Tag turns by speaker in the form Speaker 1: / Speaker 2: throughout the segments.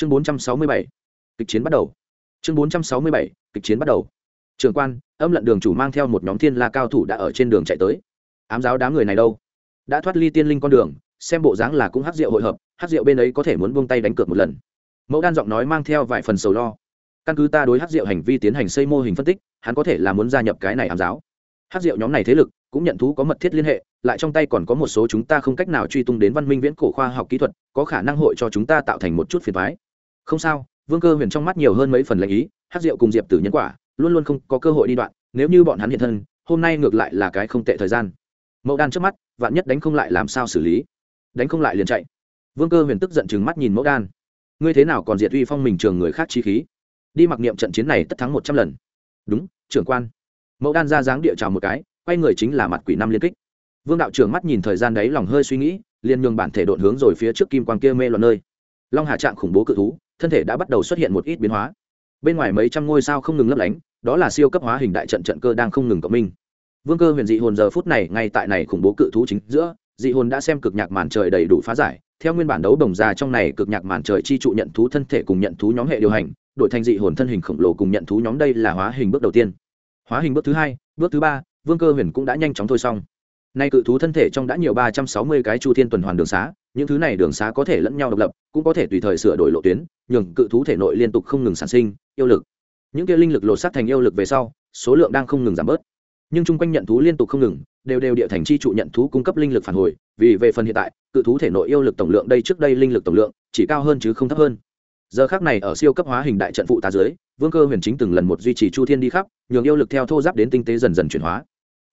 Speaker 1: chương bốn trăm sáu mươi bảy, kịch chiến bắt đầu. Chương bốn trăm sáu mươi bảy, kịch chiến bắt đầu. Trường quan, âm lận đường chủ mang theo một nhóm thiên la cao thủ đã ở trên đường chạy tới. Ám giáo đám người này đâu? Đã thoát ly tiên linh con đường, xem bộ dáng là cũng hát rượu hội hợp hát rượu bên ấy có thể muốn buông tay đánh cược một lần. Mẫu đan giọng nói mang theo vài phần sầu lo. Căn cứ ta đối hát rượu hành vi tiến hành xây mô hình phân tích, hắn có thể là muốn gia nhập cái này ám giáo. Hát rượu nhóm này thế lực, cũng nhận thú có mật thiết liên hệ, lại trong tay còn có một số chúng ta không cách nào truy tung đến văn minh viễn cổ khoa học kỹ thuật, có khả năng hội cho chúng ta tạo thành một chút phiền thoái không sao, vương cơ huyền trong mắt nhiều hơn mấy phần lãnh ý, hát rượu cùng diệp tử nhân quả, luôn luôn không có cơ hội đi đoạn, nếu như bọn hắn hiện thân, hôm nay ngược lại là cái không tệ thời gian. Mẫu đan trước mắt, vạn nhất đánh không lại làm sao xử lý? Đánh không lại liền chạy. Vương cơ huyền tức giận chừng mắt nhìn mẫu đan. Ngươi thế nào còn diệt uy phong mình trường người khác chi khí? Đi mặc niệm trận chiến này tất thắng một trăm lần. Đúng, trưởng quan. Mẫu đan ra dáng địa trào một cái, quay người chính là mặt quỷ năm liên kích. Vương đạo trưởng mắt nhìn thời gian đấy lòng hơi suy nghĩ, liền nhường bản thể độn hướng rồi phía trước kim Quan kia mê loạn nơi. Long hà trạng khủng bố cự thú thân thể đã bắt đầu xuất hiện một ít biến hóa. Bên ngoài mấy trăm ngôi sao không ngừng lấp lánh, đó là siêu cấp hóa hình đại trận trận cơ đang không ngừng cộng minh. Vương cơ huyền dị hồn giờ phút này ngay tại này khủng bố cự thú chính giữa, dị hồn đã xem cực nhạc màn trời đầy đủ phá giải. Theo nguyên bản đấu đồng già trong này cực nhạc màn trời chi trụ nhận thú thân thể cùng nhận thú nhóm hệ điều hành, đổi thành dị hồn thân hình khổng lồ cùng nhận thú nhóm đây là hóa hình bước đầu tiên. Hóa hình bước thứ hai, bước thứ ba, vương cơ huyền cũng đã nhanh chóng thôi xong nay cự thú thân thể trong đã nhiều ba trăm sáu mươi cái chu thiên tuần hoàn đường xá, những thứ này đường xá có thể lẫn nhau độc lập, cũng có thể tùy thời sửa đổi lộ tuyến, nhường cự thú thể nội liên tục không ngừng sản sinh, yêu lực. Những kia linh lực lột sát thành yêu lực về sau, số lượng đang không ngừng giảm bớt. Nhưng chung quanh nhận thú liên tục không ngừng, đều đều địa thành chi trụ nhận thú cung cấp linh lực phản hồi, vì về phần hiện tại, cự thú thể nội yêu lực tổng lượng đây trước đây linh lực tổng lượng, chỉ cao hơn chứ không thấp hơn. Giờ khác này ở siêu cấp hóa hình đại trận phụ tá dưới, vương cơ huyền chính từng lần một duy trì chu thiên đi khắp, nhường yêu lực theo thô giáp đến tinh tế dần dần chuyển hóa.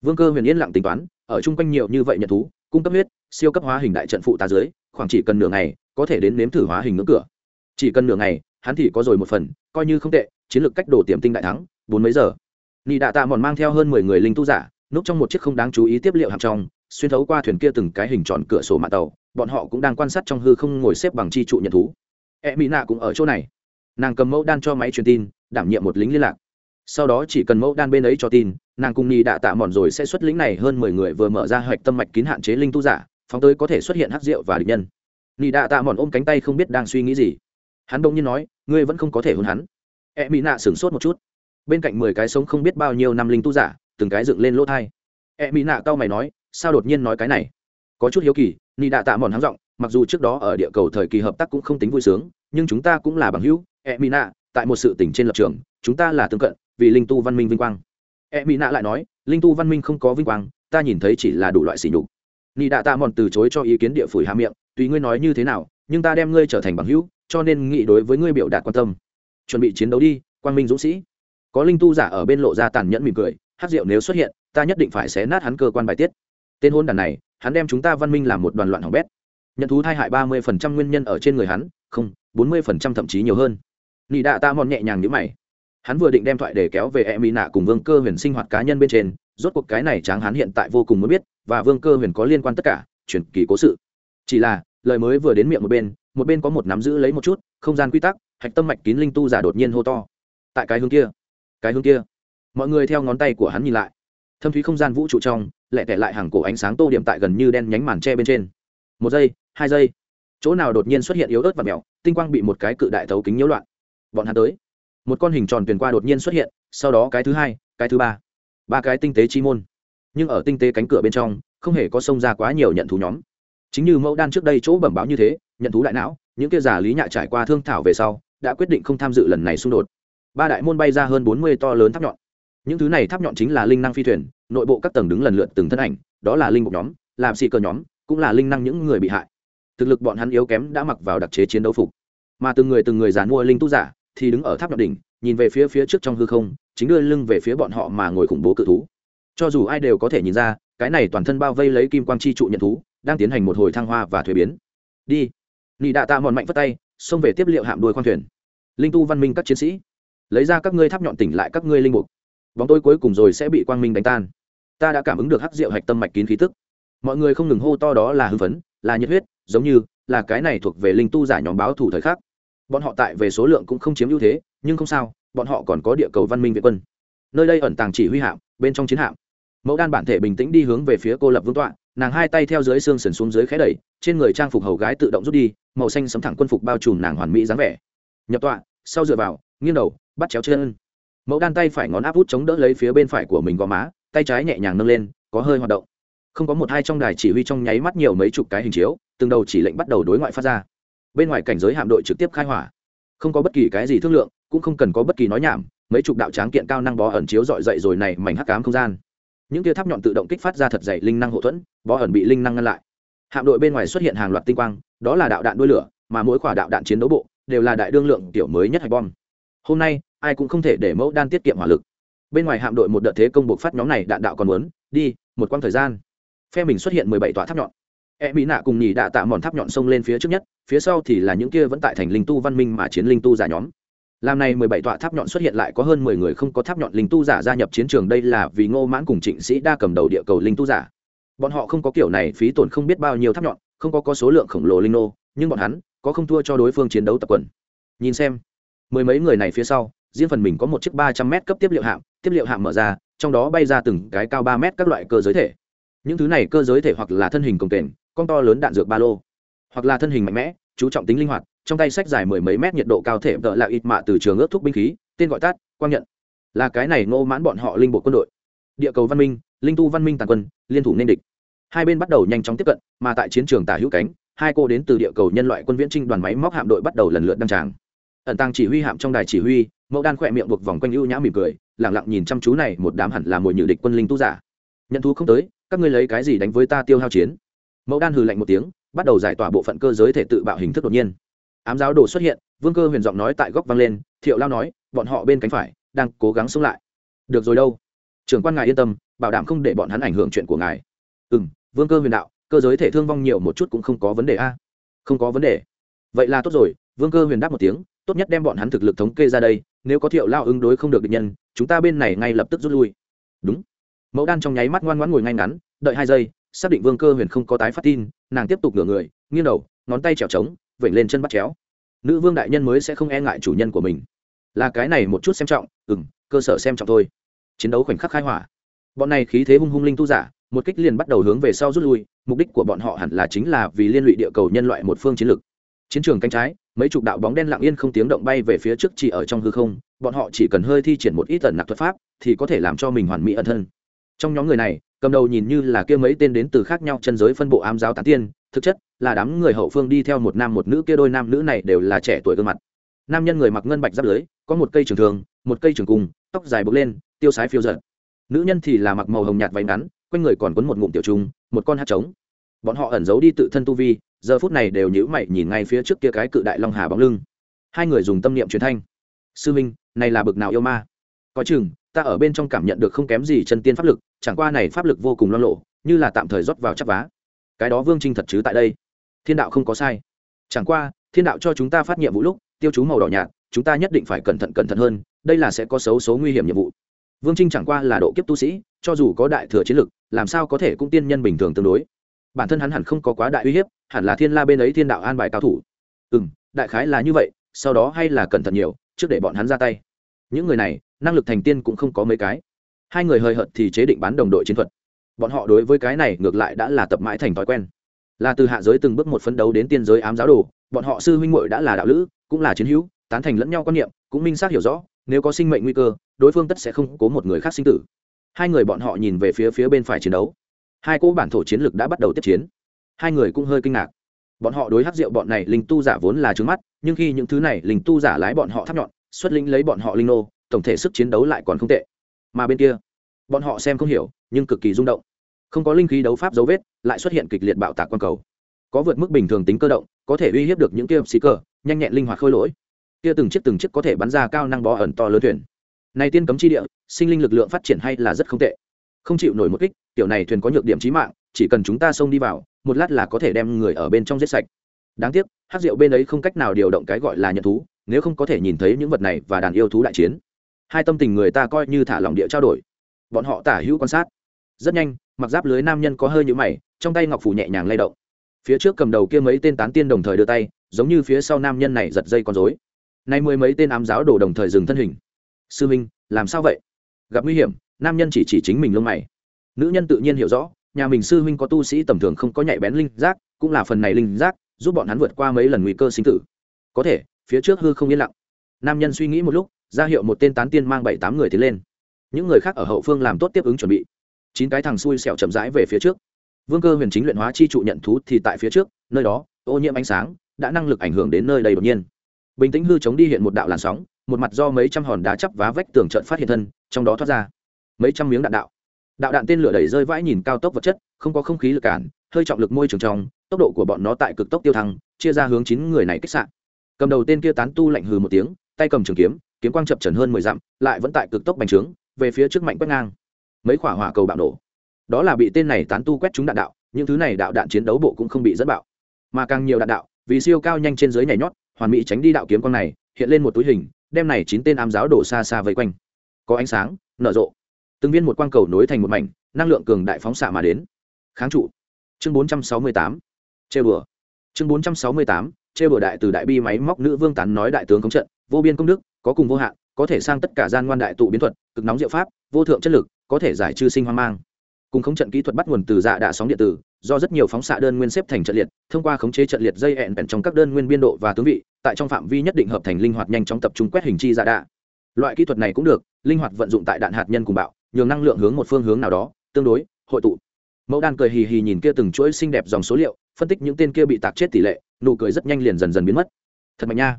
Speaker 1: Vương cơ huyền yên lặng tính toán ở chung quanh nhiều như vậy nhận thú, cung cấp huyết, siêu cấp hóa hình đại trận phụ tá dưới, khoảng chỉ cần nửa ngày, có thể đến nếm thử hóa hình ngưỡng cửa. Chỉ cần nửa ngày, hắn thì có rồi một phần, coi như không tệ, chiến lược cách đổ tiềm tinh đại thắng, bốn mấy giờ. Nị đạ tạ mòn mang theo hơn mười người linh tu giả, núp trong một chiếc không đáng chú ý tiếp liệu hàng trong, xuyên thấu qua thuyền kia từng cái hình tròn cửa sổ mạng tàu, bọn họ cũng đang quan sát trong hư không ngồi xếp bằng chi trụ nhận thú. E mỹ nạ cũng ở chỗ này. Nàng cầm mẫu đan cho máy truyền tin, đảm nhiệm một lính liên lạc. Sau đó chỉ cần mẫu đan bên ấy cho tin nàng cùng nhị đạ tạ mòn rồi sẽ xuất lính này hơn mười người vừa mở ra hoạch tâm mạch kín hạn chế linh tu giả, phóng tới có thể xuất hiện hắc rượu và địch nhân. Nị đạ tạ mòn ôm cánh tay không biết đang suy nghĩ gì. Hắn đông nhiên nói, ngươi vẫn không có thể hôn hắn. E mỹ nạ sửng sốt một chút. Bên cạnh mười cái sống không biết bao nhiêu năm linh tu giả, từng cái dựng lên lỗ thai. E mỹ nạ cau mày nói, sao đột nhiên nói cái này? Có chút hiếu kỳ nị đạ tạ mòn háng giọng, mặc dù trước đó ở địa cầu thời kỳ hợp tác cũng không tính vui sướng, nhưng chúng ta cũng là bằng hữu. E mỹ nạ, tại một sự tỉnh trên lập trường, chúng ta là tương cận, vì linh tu văn minh vinh quang e mỹ nạ lại nói, linh tu văn minh không có vinh quang, ta nhìn thấy chỉ là đủ loại sỉ nhục. Nị đạ tạ mòn từ chối cho ý kiến địa phủi hạ miệng, tùy ngươi nói như thế nào, nhưng ta đem ngươi trở thành bằng hữu, cho nên nghị đối với ngươi biểu đạt quan tâm. Chuẩn bị chiến đấu đi, quang minh dũng sĩ. Có linh tu giả ở bên lộ ra tàn nhẫn mỉm cười, hát rượu nếu xuất hiện, ta nhất định phải xé nát hắn cơ quan bài tiết. Tên hôn đàn này, hắn đem chúng ta văn minh làm một đoàn loạn hỏng bét. Nhận thú thai hại ba mươi phần trăm nguyên nhân ở trên người hắn, không, bốn mươi phần trăm thậm chí nhiều hơn. Nị đạ ta mòn nhẹ nhàng nhữ mày hắn vừa định đem thoại để kéo về e mỹ nạ cùng vương cơ huyền sinh hoạt cá nhân bên trên, rốt cuộc cái này tráng hắn hiện tại vô cùng muốn biết, và vương cơ huyền có liên quan tất cả chuyển kỳ cố sự. Chỉ là, lời mới vừa đến miệng một bên một bên có một nắm giữ lấy một chút, không gian quy tắc, hạch tâm mạch kín linh tu giả đột nhiên hô to. Tại cái hướng kia, cái hướng kia. Mọi người theo ngón tay của hắn nhìn lại. Thâm thúy không gian vũ trụ trong lẹ tẻ lại hàng cổ ánh sáng tô điểm tại gần như đen nhánh màn tre bên trên. Một giây, hai giây. Chỗ nào đột nhiên xuất hiện yếu ớt và mèo, tinh quang bị một cái cự đại thấu kính nhiễu loạn. Bọn hắn tới một con hình tròn tuyển qua đột nhiên xuất hiện, sau đó cái thứ hai, cái thứ ba. Ba cái tinh tế chi môn. Nhưng ở tinh tế cánh cửa bên trong, không hề có xông ra quá nhiều nhận thú nhóm. Chính như mẫu đan trước đây chỗ bẩm báo như thế, nhận thú đại não, những kia giả lý nhạ trải qua thương thảo về sau, đã quyết định không tham dự lần này xung đột. Ba đại môn bay ra hơn bốn mươi to lớn tháp nhọn. Những thứ này tháp nhọn chính là linh năng phi thuyền, nội bộ các tầng đứng lần lượt từng thân ảnh, đó là linh mục nhóm làm xị cơ nhóm, cũng là linh năng những người bị hại. Thực lực bọn hắn yếu kém đã mặc vào đặc chế chiến đấu phục. Mà từng người từng người giàn mua linh tu giả thì đứng ở tháp nhọn đỉnh, nhìn về phía phía trước trong hư không, chính đưa lưng về phía bọn họ mà ngồi khủng bố cự thú. Cho dù ai đều có thể nhìn ra, cái này toàn thân bao vây lấy kim quang chi trụ nhận thú, đang tiến hành một hồi thăng hoa và thuế biến. Đi. Nị đạ tạ mòn mạnh phất tay, xông về tiếp liệu hạm đuôi khoang thuyền. Linh tu văn minh các chiến sĩ, lấy ra các ngươi tháp nhọn tỉnh lại các ngươi linh mục. Bóng tối cuối cùng rồi sẽ bị quang minh đánh tan. Ta đã cảm ứng được hắc rượu hạch tâm mạch kín khí tức. Mọi người không ngừng hô to đó là hưng phấn, là nhiệt huyết, giống như là cái này thuộc về linh tu giả nhóm báo thủ thời khắc bọn họ tại về số lượng cũng không chiếm ưu thế, nhưng không sao, bọn họ còn có địa cầu văn minh việt quân. Nơi đây ẩn tàng chỉ huy hạm, bên trong chiến hạm. Mẫu đan bản thể bình tĩnh đi hướng về phía cô lập vương tọa, nàng hai tay theo dưới xương sườn xuống dưới khẽ đẩy, trên người trang phục hầu gái tự động rút đi, màu xanh sấm thẳng quân phục bao trùm nàng hoàn mỹ dáng vẻ. Nhập tọa, sau dựa vào, nghiêng đầu, bắt chéo chân. Mẫu đan tay phải ngón áp út chống đỡ lấy phía bên phải của mình gò má, tay trái nhẹ nhàng nâng lên, có hơi hoạt động. Không có một hai trong đài chỉ huy trong nháy mắt nhiều mấy chục cái hình chiếu, từng đầu chỉ lệnh bắt đầu đối ngoại phát ra bên ngoài cảnh giới hạm đội trực tiếp khai hỏa. Không có bất kỳ cái gì thương lượng, cũng không cần có bất kỳ nói nhảm, mấy chục đạo tráng kiện cao năng bó ẩn chiếu dọi dậy rồi này mảnh hắc cám không gian. Những tia tháp nhọn tự động kích phát ra thật dày linh năng hậu thuẫn, bó ẩn bị linh năng ngăn lại. Hạm đội bên ngoài xuất hiện hàng loạt tinh quang, đó là đạo đạn đuôi lửa, mà mỗi quả đạo đạn chiến đấu bộ đều là đại đương lượng tiểu mới nhất hạch bom. Hôm nay, ai cũng không thể để mẫu đan tiết kiệm hỏa lực. Bên ngoài hạm đội một đợt thế công buộc phát nhóm này đạn đạo còn muốn, đi, một quãng thời gian. Phe mình xuất hiện mười bảy tòa tháp nhọn e mỹ nạ cùng nhì đạ tạ mòn tháp nhọn sông lên phía trước nhất, phía sau thì là những kia vẫn tại thành linh tu văn minh mà chiến linh tu giả nhóm. Làm này mười bảy tọa tháp nhọn xuất hiện lại có hơn mười người không có tháp nhọn linh tu giả gia nhập chiến trường, đây là vì ngô mãn cùng trịnh sĩ đa cầm đầu địa cầu linh tu giả. Bọn họ không có kiểu này phí tổn không biết bao nhiêu tháp nhọn, không có có số lượng khổng lồ linh nô, nhưng bọn hắn có không thua cho đối phương chiến đấu tập quần. Nhìn xem, mười mấy người này phía sau, riêng phần mình có một chiếc ba trăm m cấp tiếp liệu hạm, tiếp liệu hạm mở ra, trong đó bay ra từng cái cao ba m các loại cơ giới thể. Những thứ này cơ giới thể hoặc là thân hình cồng kềnh con to lớn đạn dược ba lô. Hoặc là thân hình mạnh mẽ, chú trọng tính linh hoạt, trong tay sách dài mười mấy mét nhiệt độ cao thể vợ là ít mạ từ trường ước thúc binh khí, tên gọi tắt, quang nhận. Là cái này ngô mãn bọn họ linh bộ quân đội. Địa cầu văn minh, linh tu văn minh tàn quân, liên thủ nên địch. Hai bên bắt đầu nhanh chóng tiếp cận, mà tại chiến trường tả hữu cánh, hai cô đến từ địa cầu nhân loại quân viễn trinh đoàn máy móc hạm đội bắt đầu lần lượt đăng tràng. Ẩn tăng chỉ huy hạm trong đài chỉ huy, mẫu đan khỏe miệng buộc vòng quanh ưu nhã mỉm cười lẳng lặng nhìn chăm chú này, một đám hẳn là mồi nhử địch quân linh tu giả. Nhận thú không tới, các ngươi lấy cái gì đánh với ta tiêu hao chiến? Mẫu đan hừ lạnh một tiếng, bắt đầu giải tỏa bộ phận cơ giới thể tự bạo hình thức đột nhiên. Ám giáo đồ xuất hiện, vương cơ huyền giọng nói tại góc vang lên, thiệu lao nói, bọn họ bên cánh phải, đang cố gắng sống lại. Được rồi đâu. Trưởng quan ngài yên tâm, bảo đảm không để bọn hắn ảnh hưởng chuyện của ngài. Ừ m vương cơ huyền đạo, cơ giới thể thương vong nhiều một chút cũng không có vấn đề a. Không có vấn đề. Vậy là tốt rồi. Vương cơ huyền đáp một tiếng, tốt nhất đem bọn hắn thực lực thống kê ra đây, nếu có thiệu lao ứng đối không được định nhân, chúng ta bên này ngay lập tức rút lui. Đúng. Mẫu đan trong nháy mắt ngoan ngoãn ngồi ngay ngắn, đợi hai giây xác định vương cơ huyền không có tái phát tin, nàng tiếp tục ngửa người, nghiêng đầu, ngón tay trèo trống, vểnh lên chân bắt chéo. Nữ vương đại nhân mới sẽ không e ngại chủ nhân của mình. Là cái này một chút xem trọng ừ m cơ sở xem trọng thôi. Chiến đấu khoảnh khắc khai hỏa. Bọn này khí thế hung hung linh tu giả, một kích liền bắt đầu hướng về sau rút lui, mục đích của bọn họ hẳn là chính là vì liên lụy địa cầu nhân loại một phương chiến lược. Chiến trường cánh trái, mấy chục đạo bóng đen lặng yên không tiếng động bay về phía trước chỉ ở trong hư không, bọn họ chỉ cần hơi thi triển một ít tần nặc thuật pháp, thì có thể làm cho mình hoàn mỹ ẩn thân. Trong nhóm người này cầm đầu nhìn như là kia mấy tên đến từ khác nhau chân giới phân bộ ám giáo tán tiên, thực chất là đám người hậu phương đi theo một nam một nữ kia đôi nam nữ này đều là trẻ tuổi gương mặt. Nam nhân người mặc ngân bạch giáp lưới, có một cây trường thường, một cây trường cung, tóc dài bốc lên, tiêu sái phiêu dở nữ nhân thì là mặc màu hồng nhạt váy ngắn, quanh người còn quấn một ngụm tiểu trung, một con hát trống. Bọn họ ẩn giấu đi tự thân tu vi, giờ phút này đều nhữ mày nhìn ngay phía trước kia cái cự đại long hà bóng lưng. Hai người dùng tâm niệm truyền thanh. Sư minh, này là bực nào yêu ma? Có chừng, ta ở bên trong cảm nhận được không kém gì chân tiên pháp lực chẳng qua này pháp lực vô cùng lo lộ, như là tạm thời rót vào chắp vá. Cái đó vương trinh thật chứ tại đây? Thiên đạo không có sai. Chẳng qua, thiên đạo cho chúng ta phát nhiệm vụ lúc, tiêu chú màu đỏ nhạt, chúng ta nhất định phải cẩn thận cẩn thận hơn, đây là sẽ có xấu số nguy hiểm nhiệm vụ. Vương trinh chẳng qua là độ kiếp tu sĩ, cho dù có đại thừa chiến lực, làm sao có thể cũng tiên nhân bình thường tương đối. Bản thân hắn hẳn không có quá đại uy hiếp, hẳn là thiên la bên ấy thiên đạo an bài cao thủ. Ừ m đại khái là như vậy, sau đó hay là cẩn thận nhiều, trước để bọn hắn ra tay. Những người này, năng lực thành tiên cũng không có mấy cái hai người hơi hợt thì chế định bán đồng đội chiến thuật. Bọn họ đối với cái này ngược lại đã là tập mãi thành thói quen. Là từ hạ giới từng bước một phấn đấu đến tiên giới ám giáo đồ, bọn họ sư huynh muội đã là đạo lữ, cũng là chiến hữu, tán thành lẫn nhau quan niệm, cũng minh xác hiểu rõ, nếu có sinh mệnh nguy cơ, đối phương tất sẽ không cố một người khác sinh tử. Hai người bọn họ nhìn về phía phía bên phải chiến đấu. Hai cỗ bản thổ chiến lực đã bắt đầu tiếp chiến. Hai người cũng hơi kinh ngạc. Bọn họ đối hát rượu bọn này linh tu giả vốn là trứng mắt, nhưng khi những thứ này linh tu giả lái bọn họ thắp nhọn, xuất linh lấy bọn họ linh nô, tổng thể sức chiến đấu lại còn không tệ mà bên kia bọn họ xem không hiểu nhưng cực kỳ rung động. Không có linh khí đấu pháp dấu vết lại xuất hiện kịch liệt bạo tạc quang cầu. Có vượt mức bình thường tính cơ động có thể uy hiếp được những kia xì cờ, nhanh nhẹn linh hoạt khôi lỗi. Kia từng chiếc từng chiếc có thể bắn ra cao năng bó ẩn to lớn thuyền. Này tiên cấm chi địa sinh linh lực lượng phát triển hay là rất không tệ. Không chịu nổi một kích kiểu này thuyền có nhược điểm trí mạng chỉ cần chúng ta xông đi vào một lát là có thể đem người ở bên trong giết sạch. Đáng tiếc hát rượu bên ấy không cách nào điều động cái gọi là nhận thú nếu không có thể nhìn thấy những vật này và đàn yêu thú đại chiến hai tâm tình người ta coi như thả lỏng địa trao đổi. Bọn họ tả hữu quan sát. Rất nhanh, mặc giáp lưới nam nhân có hơi nhũ mày, trong tay ngọc phủ nhẹ nhàng lay động. Phía trước cầm đầu kia mấy tên tán tiên đồng thời đưa tay, giống như phía sau nam nhân này giật dây con dối nay mười mấy tên ám giáo đổ đồng thời dừng thân hình. Sư minh, làm sao vậy? Gặp nguy hiểm, nam nhân chỉ chỉ chính mình lông mày. Nữ nhân tự nhiên hiểu rõ, nhà mình sư huynh có tu sĩ tầm thường không có nhạy bén linh giác, cũng là phần này linh giác, giúp bọn hắn vượt qua mấy lần nguy cơ sinh tử. Có thể, phía trước hư không yên lặng. Nam nhân suy nghĩ một lúc ra hiệu một tên tán tiên mang bảy tám người tiến lên. Những người khác ở hậu phương làm tốt tiếp ứng chuẩn bị. Chín cái thằng xui xẻo chậm rãi về phía trước. Vương cơ huyền chính luyện hóa chi trụ nhận thú thì tại phía trước, nơi đó, ô nhiễm ánh sáng, đã năng lực ảnh hưởng đến nơi đầy đột nhiên. Bình tĩnh hư chống đi hiện một đạo làn sóng, một mặt do mấy trăm hòn đá chắp vá vách tường trận phát hiện thân, trong đó thoát ra. Mấy trăm miếng đạn đạo. Đạo đạn tên lửa đẩy rơi vãi nhìn cao tốc vật chất, không có không khí lực cản, hơi trọng lực môi trường trong, tốc độ của bọn nó tại cực tốc tiêu thăng, chia ra hướng chín người này kích sạn cầm đầu tên kia tán tu lạnh hừ một tiếng, tay cầm trường kiếm kiếm quang chập trần hơn mười dặm, lại vẫn tại cực tốc bành trướng, về phía trước mạnh quét ngang. Mấy quả hỏa cầu bạo nổ. Đó là bị tên này tán tu quét trúng đạn đạo, những thứ này đạo đạn chiến đấu bộ cũng không bị dẫn bạo. Mà càng nhiều đạn đạo, vì siêu cao nhanh trên dưới nhảy nhót, hoàn mỹ tránh đi đạo kiếm quang này, hiện lên một túi hình, đem này chín tên ám giáo đổ xa xa vây quanh. Có ánh sáng, nở rộ. Từng viên một quang cầu nối thành một mảnh, năng lượng cường đại phóng xạ mà đến. Kháng trụ. Chương bốn trăm sáu mươi tám. Trêu đùa. Chương bốn trăm sáu mươi tám. Trêu đùa đại từ đại bi máy móc nữ vương tán nói đại tướng công trận, vô biên công đức có cùng vô hạn, có thể sang tất cả gian ngoan đại tụ biến thuật, cực nóng diệu pháp, vô thượng chất lực, có thể giải trừ sinh hoang mang. Cùng khống trận kỹ thuật bắt nguồn từ dạ đạ sóng điện tử, do rất nhiều phóng xạ đơn nguyên xếp thành trận liệt, thông qua khống chế trận liệt dây hẹn bèn trong các đơn nguyên biên độ và tướng vị, tại trong phạm vi nhất định hợp thành linh hoạt nhanh chóng tập trung quét hình chi dạ đạ. Loại kỹ thuật này cũng được, linh hoạt vận dụng tại đạn hạt nhân cùng bạo, nhường năng lượng hướng một phương hướng nào đó, tương đối, hội tụ. Mẫu đan cười hì hì nhìn kia từng chuỗi xinh đẹp dòng số liệu, phân tích những tên kia bị tạc chết tỷ lệ, nụ cười rất nhanh liền dần dần biến mất. Thật mạnh nha.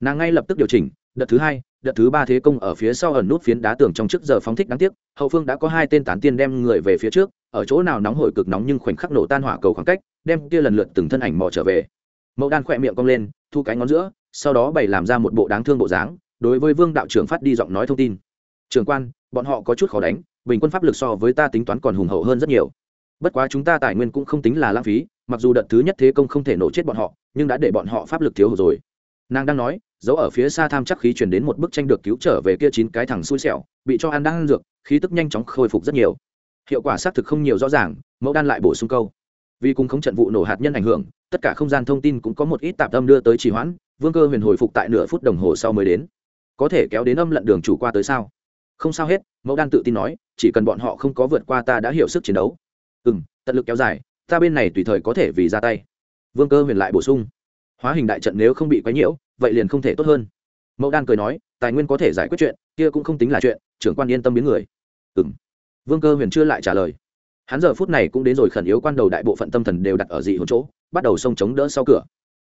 Speaker 1: Nàng ngay lập tức điều chỉnh đợt thứ hai, đợt thứ ba thế công ở phía sau ẩn nút phiến đá tường trong trước giờ phóng thích đáng tiếc, hậu phương đã có hai tên tán tiên đem người về phía trước, ở chỗ nào nóng hổi cực nóng nhưng khoảnh khắc nổ tan hỏa cầu khoảng cách, đem kia lần lượt từng thân ảnh mò trở về. Mẫu đan khỏe miệng cong lên, thu cái ngón giữa, sau đó bày làm ra một bộ đáng thương bộ dáng, đối với vương đạo trưởng phát đi giọng nói thông tin. Trường quan, bọn họ có chút khó đánh, bình quân pháp lực so với ta tính toán còn hùng hậu hơn rất nhiều. Bất quá chúng ta tài nguyên cũng không tính là lãng phí, mặc dù đợt thứ nhất thế công không thể nổ chết bọn họ, nhưng đã để bọn họ pháp lực thiếu hụt rồi nàng đang nói giấu ở phía xa tham chắc khí chuyển đến một bức tranh được cứu trở về kia chín cái thằng xui xẻo, bị cho ăn đang ăn dược, khí tức nhanh chóng khôi phục rất nhiều. Hiệu quả xác thực không nhiều rõ ràng, mẫu đan lại bổ sung câu. Vì cùng không trận vụ nổ hạt nhân ảnh hưởng, tất cả không gian thông tin cũng có một ít tạp âm đưa tới trì hoãn, vương cơ huyền hồi phục tại nửa phút đồng hồ sau mới đến. Có thể kéo đến âm lận đường chủ qua tới sao? Không sao hết, mẫu đan tự tin nói, chỉ cần bọn họ không có vượt qua ta đã hiểu sức chiến đấu. Ừ n tận lực kéo dài, ta bên này tùy thời có thể vì ra tay. Vương cơ huyền lại bổ sung hóa hình đại trận nếu không bị quấy nhiễu, vậy liền không thể tốt hơn. Mẫu đan cười nói, tài nguyên có thể giải quyết chuyện, kia cũng không tính là chuyện, trưởng quan yên tâm biến người. Ừ m vương cơ huyền chưa lại trả lời. Hắn giờ phút này cũng đến rồi khẩn yếu quan đầu đại bộ phận tâm thần đều đặt ở dị hồn chỗ, bắt đầu xông chống đỡ sau cửa.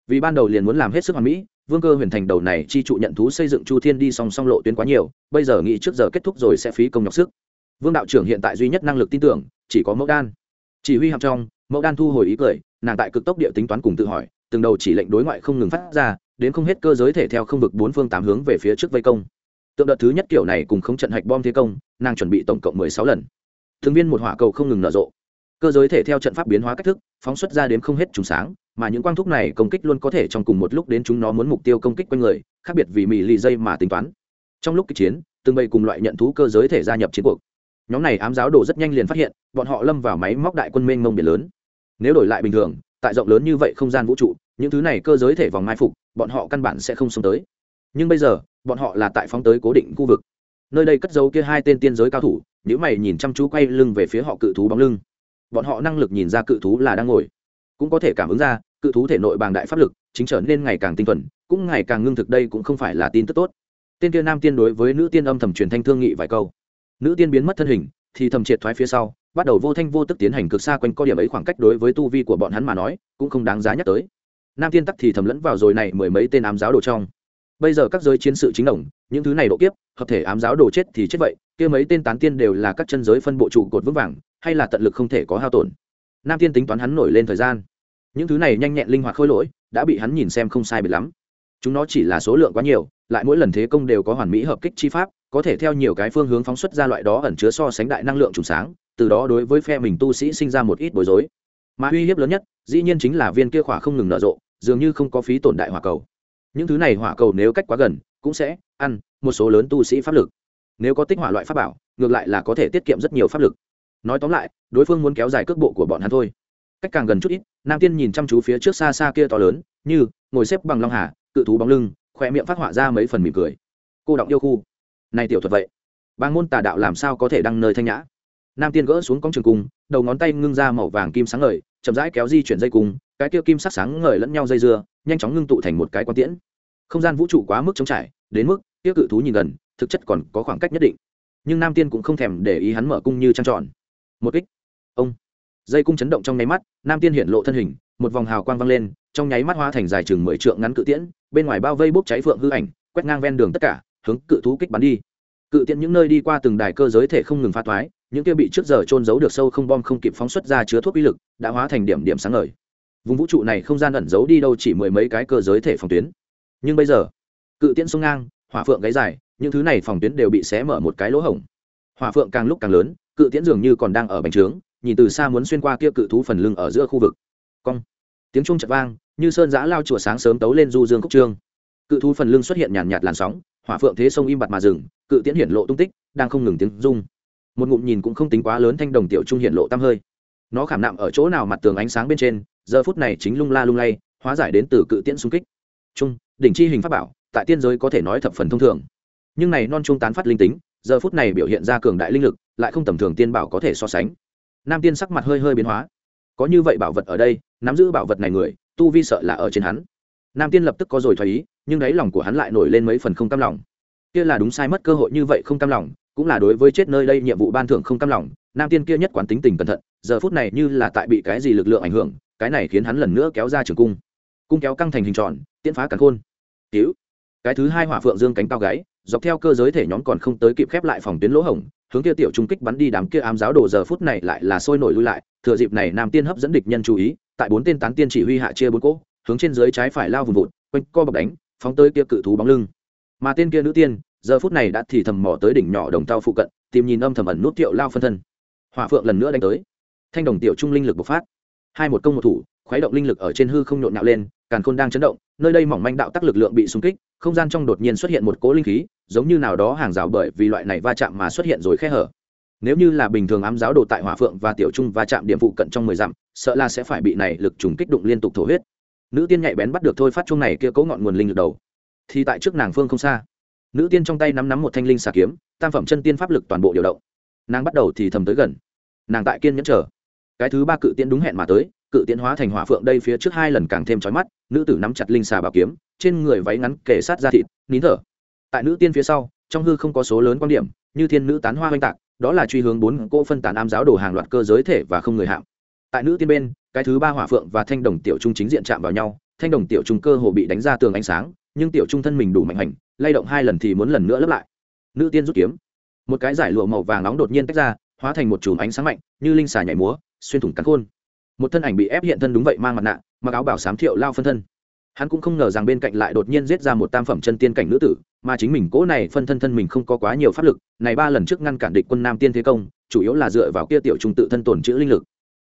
Speaker 1: Vì ban đầu liền muốn làm hết sức hoàn mỹ, vương cơ huyền thành đầu này chi trụ nhận thú xây dựng chu thiên đi song song lộ tuyến quá nhiều, bây giờ nghĩ trước giờ kết thúc rồi sẽ phí công nhọc sức. Vương đạo trưởng hiện tại duy nhất năng lực tin tưởng, chỉ có mẫu đan. Chỉ huy hạm trong mẫu đan thu hồi ý cười, nàng tại cực tốc địa tính toán cùng tự hỏi từng đầu chỉ lệnh đối ngoại không ngừng phát ra, đến không hết cơ giới thể theo không vực bốn phương tám hướng về phía trước vây công. Tượng đợt thứ nhất kiểu này cùng không trận hạch bom thế công, nàng chuẩn bị tổng cộng mười sáu lần. Thường viên một hỏa cầu không ngừng nở rộ. Cơ giới thể theo trận pháp biến hóa cách thức, phóng xuất ra đến không hết trùng sáng, mà những quang thúc này công kích luôn có thể trong cùng một lúc đến chúng nó muốn mục tiêu công kích quanh người, khác biệt vì mì lì dây mà tính toán. Trong lúc kịch chiến, từng bầy cùng loại nhận thú cơ giới thể gia nhập chiến cuộc. Nhóm này ám giáo đồ rất nhanh liền phát hiện, bọn họ lâm vào máy móc đại quân mênh mông biển lớn. Nếu đổi lại bình thường tại rộng lớn như vậy không gian vũ trụ, những thứ này cơ giới thể vòng mai phục, bọn họ căn bản sẽ không xông tới. Nhưng bây giờ, bọn họ là tại phóng tới cố định khu vực. Nơi đây cất dấu kia hai tên tiên giới cao thủ nếu mày nhìn chăm chú quay lưng về phía họ cự thú bóng lưng. Bọn họ năng lực nhìn ra cự thú là đang ngồi. Cũng có thể cảm ứng ra, cự thú thể nội bàng đại pháp lực, chính trở nên ngày càng tinh thuần, cũng ngày càng ngưng thực đây cũng không phải là tin tức tốt. Tên kia nam tiên đối với nữ tiên âm thầm truyền thanh thương nghị vài câu. Nữ tiên biến mất thân hình, thì thầm triệt thoái phía sau bắt đầu vô thanh vô tức tiến hành cực xa quanh co điểm ấy khoảng cách đối với tu vi của bọn hắn mà nói, cũng không đáng giá nhắc tới. Nam tiên tắc thì thầm lẫn vào rồi này mười mấy tên ám giáo đồ trong. Bây giờ các giới chiến sự chính đồng, những thứ này độ kiếp, hợp thể ám giáo đồ chết thì chết vậy, kia mấy tên tán tiên đều là các chân giới phân bộ trụ cột vững vàng, hay là tận lực không thể có hao tổn. Nam tiên tính toán hắn nổi lên thời gian. Những thứ này nhanh nhẹn linh hoạt khôi lỗi, đã bị hắn nhìn xem không sai biệt lắm. Chúng nó chỉ là số lượng quá nhiều, lại mỗi lần thế công đều có hoàn mỹ hợp kích chi pháp, có thể theo nhiều cái phương hướng phóng xuất ra loại đó ẩn chứa so sánh đại năng lượng trùng sáng từ đó đối với phe mình tu sĩ sinh ra một ít bối rối. Mà uy hiếp lớn nhất, dĩ nhiên chính là viên kia khỏa không ngừng nở rộ, dường như không có phí tổn đại hỏa cầu. Những thứ này hỏa cầu nếu cách quá gần, cũng sẽ ăn một số lớn tu sĩ pháp lực. Nếu có tích hỏa loại pháp bảo, ngược lại là có thể tiết kiệm rất nhiều pháp lực. Nói tóm lại, đối phương muốn kéo dài cước bộ của bọn hắn thôi. Cách càng gần chút ít, nam tiên nhìn chăm chú phía trước xa xa kia to lớn, như ngồi xếp bằng long hà, cự thú bóng lưng khoe miệng phát họa ra mấy phần mỉm cười. Cô động yêu khu. Này tiểu thuật vậy, bang môn tà đạo làm sao có thể đăng nơi thanh nhã? Nam tiên gỡ xuống cong trường cung đầu ngón tay ngưng ra màu vàng kim sáng ngời, chậm rãi kéo di chuyển dây cung cái kia kim sắc sáng ngời lẫn nhau dây dưa, nhanh chóng ngưng tụ thành một cái quan tiễn. Không gian vũ trụ quá mức trống trải, đến mức kia cự thú nhìn gần, thực chất còn có khoảng cách nhất định. Nhưng nam tiên cũng không thèm để ý hắn mở cung như trăng tròn. Một kích. Ông. Dây cung chấn động trong nháy mắt, nam tiên hiện lộ thân hình, một vòng hào quang vang lên, trong nháy mắt hoa thành dài chừng mười trượng ngắn cự tiễn, bên ngoài bao vây bốc cháy phượng hư ảnh, quét ngang ven đường tất cả, hướng cự thú kích bắn đi. Cự tiễn những nơi đi qua từng đài cơ giới thể không ngừng pha thoái những kia bị trước giờ trôn giấu được sâu không bom không kịp phóng xuất ra chứa thuốc uy lực, đã hóa thành điểm điểm sáng ngời. Vùng vũ trụ này không gian ẩn giấu đi đâu chỉ mười mấy cái cơ giới thể phòng tuyến. Nhưng bây giờ, cự tiễn sông ngang, hỏa phượng gáy dài, những thứ này phòng tuyến đều bị xé mở một cái lỗ hổng. Hỏa phượng càng lúc càng lớn, cự tiễn dường như còn đang ở bành trướng, nhìn từ xa muốn xuyên qua kia cự thú phần lưng ở giữa khu vực. Cong. Tiếng trung chật vang, như sơn giã lao chùa sáng sớm tấu lên du dương cốc trương. Cự thú phần lưng xuất hiện nhàn nhạt làn sóng, hỏa phượng thế sông im bặt mà dừng, cự tiễn hiển lộ tung tích, đang không ngừng tiếng rung một ngụm nhìn cũng không tính quá lớn thanh đồng tiểu trung hiện lộ tăm hơi. Nó khảm nạm ở chỗ nào mặt tường ánh sáng bên trên, giờ phút này chính lung la lung lay, hóa giải đến từ cự tiễn xung kích. Trung, đỉnh chi hình pháp bảo, tại tiên giới có thể nói thập phần thông thường. Nhưng này non trung tán phát linh tính, giờ phút này biểu hiện ra cường đại linh lực, lại không tầm thường tiên bảo có thể so sánh. Nam tiên sắc mặt hơi hơi biến hóa. Có như vậy bảo vật ở đây, nắm giữ bảo vật này người, tu vi sợ là ở trên hắn. Nam tiên lập tức có rồi thoái ý, nhưng đáy lòng của hắn lại nổi lên mấy phần không cam lòng. Kia là đúng sai mất cơ hội như vậy không cam lòng cũng là đối với chết nơi đây nhiệm vụ ban thưởng không cam lòng, nam tiên kia nhất quán tính tình cẩn thận, giờ phút này như là tại bị cái gì lực lượng ảnh hưởng, cái này khiến hắn lần nữa kéo ra trường cung. Cung kéo căng thành hình tròn, tiễn phá cắn khôn. Cứu. Cái thứ hai hỏa phượng dương cánh cao gáy dọc theo cơ giới thể nhóm còn không tới kịp khép lại phòng tuyến lỗ hổng, hướng kia tiểu trung kích bắn đi đám kia ám giáo đồ giờ phút này lại là sôi nổi lui lại, thừa dịp này nam tiên hấp dẫn địch nhân chú ý, tại bốn tên tán tiên chỉ huy hạ chia bốn cỗ, hướng trên dưới trái phải lao vùng vụt, quanh co bọc đánh, phóng tới kia cự thú bóng lưng. Mà tên kia nữ tiên giờ phút này đã thì thầm mò tới đỉnh nhỏ đồng tao phụ cận, tìm nhìn âm thầm ẩn nút tiệu lao phân thân. Hỏa phượng lần nữa đánh tới. Thanh đồng tiểu trung linh lực bộc phát. Hai một công một thủ, khuấy động linh lực ở trên hư không nhộn nhạo lên, càn khôn đang chấn động, nơi đây mỏng manh đạo tắc lực lượng bị xung kích, không gian trong đột nhiên xuất hiện một cỗ linh khí, giống như nào đó hàng rào bởi vì loại này va chạm mà xuất hiện rồi khe hở. Nếu như là bình thường ám giáo đồ tại hỏa phượng và tiểu trung va chạm điểm phụ cận trong mười dặm, sợ là sẽ phải bị này lực trùng kích đụng liên tục thổ huyết. Nữ tiên nhạy bén bắt được thôi phát chung này kia cấu ngọn nguồn linh lực đầu. Thì tại trước nàng phương không xa nữ tiên trong tay nắm nắm một thanh linh xà kiếm, tam phẩm chân tiên pháp lực toàn bộ điều động. Nàng bắt đầu thì thầm tới gần. Nàng tại kiên nhẫn chờ. Cái thứ ba cự tiên đúng hẹn mà tới, cự tiên hóa thành hỏa phượng đây phía trước hai lần càng thêm trói mắt, nữ tử nắm chặt linh xà bảo kiếm, trên người váy ngắn kể sát ra thịt, nín thở. Tại nữ tiên phía sau, trong hư không có số lớn quan điểm, như thiên nữ tán hoa oanh tạc, đó là truy hướng bốn cô phân tán ám giáo đồ hàng loạt cơ giới thể và không người hạm. Tại nữ tiên bên, cái thứ ba hỏa phượng và thanh đồng tiểu trung chính diện chạm vào nhau, thanh đồng tiểu trung cơ hồ bị đánh ra tường ánh sáng, nhưng tiểu trung thân mình đủ mạnh hành lay động hai lần thì muốn lần nữa lấp lại. Nữ tiên rút kiếm. Một cái giải lụa màu vàng nóng đột nhiên tách ra, hóa thành một chùm ánh sáng mạnh, như linh xà nhảy múa, xuyên thủng cắn khôn. Một thân ảnh bị ép hiện thân đúng vậy mang mặt nạ, mặc áo bảo sám thiệu lao phân thân. Hắn cũng không ngờ rằng bên cạnh lại đột nhiên giết ra một tam phẩm chân tiên cảnh nữ tử, mà chính mình cỗ này phân thân thân mình không có quá nhiều pháp lực, này ba lần trước ngăn cản địch quân nam tiên thế công, chủ yếu là dựa vào kia tiểu trung tự thân tồn chữ linh lực.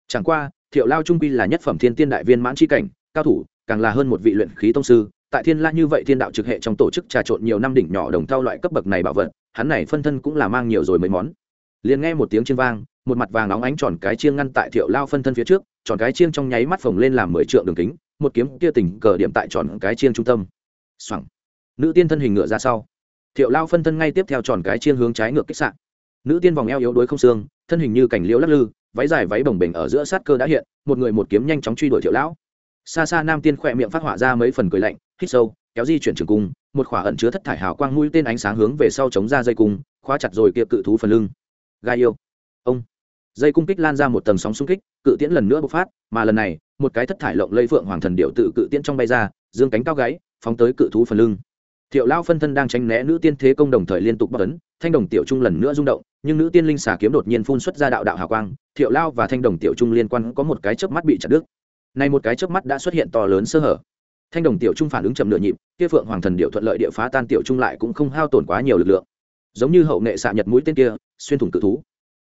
Speaker 1: Chẳng qua, thiệu lao trung quy là nhất phẩm thiên tiên đại viên mãn tri cảnh, cao thủ, càng là hơn một vị luyện khí tông sư tại thiên la như vậy thiên đạo trực hệ trong tổ chức trà trộn nhiều năm đỉnh nhỏ đồng thau loại cấp bậc này bảo vật, hắn này phân thân cũng là mang nhiều rồi mấy món. Liền nghe một tiếng chiên vang, một mặt vàng nóng ánh tròn cái chiêng ngăn tại thiệu lao phân thân phía trước, tròn cái chiêng trong nháy mắt phồng lên làm mười trượng đường kính, một kiếm kia tỉnh cờ điểm tại tròn cái chiêng trung tâm. Xoẳng nữ tiên thân hình ngựa ra sau. Thiệu lao phân thân ngay tiếp theo tròn cái chiêng hướng trái ngược kích sạn nữ tiên vòng eo yếu đuối không xương, thân hình như cảnh liễu lắc lư, váy dài váy bồng bềnh ở giữa sát cơ đã hiện, một người một kiếm nhanh chóng truy đuổi thiệu lão. Xa xa nam tiên khỏe miệng phát họa ra mấy phần cười lạnh hít sâu, kéo di chuyển trường cung, một khỏa ẩn chứa thất thải hào quang mũi tên ánh sáng hướng về sau chống ra dây cung, khóa chặt rồi kia cự thú phần lưng. Gai yêu. Ông. Dây cung kích lan ra một tầng sóng xung kích, cự tiễn lần nữa bộc phát, mà lần này, một cái thất thải lộng lây phượng hoàng thần điệu tự cự tiễn trong bay ra, dương cánh cao gáy phóng tới cự thú phần lưng. Thiệu lao phân thân đang tránh né nữ tiên thế công đồng thời liên tục bắc ấn, thanh đồng tiểu trung lần nữa rung động, nhưng nữ tiên linh xà kiếm đột nhiên phun xuất ra đạo đạo hào quang, thiệu lao và thanh đồng tiểu trung liên quan có một cái chớp mắt bị chặt đứt. Này một cái chớp mắt đã xuất hiện to lớn sơ hở thanh đồng tiểu trung phản ứng chậm nửa nhịp, kia phượng hoàng thần điệu thuận lợi địa phá tan tiểu trung lại cũng không hao tổn quá nhiều lực lượng. Giống như hậu nghệ xạ nhật mũi tên kia, xuyên thủng cự thú.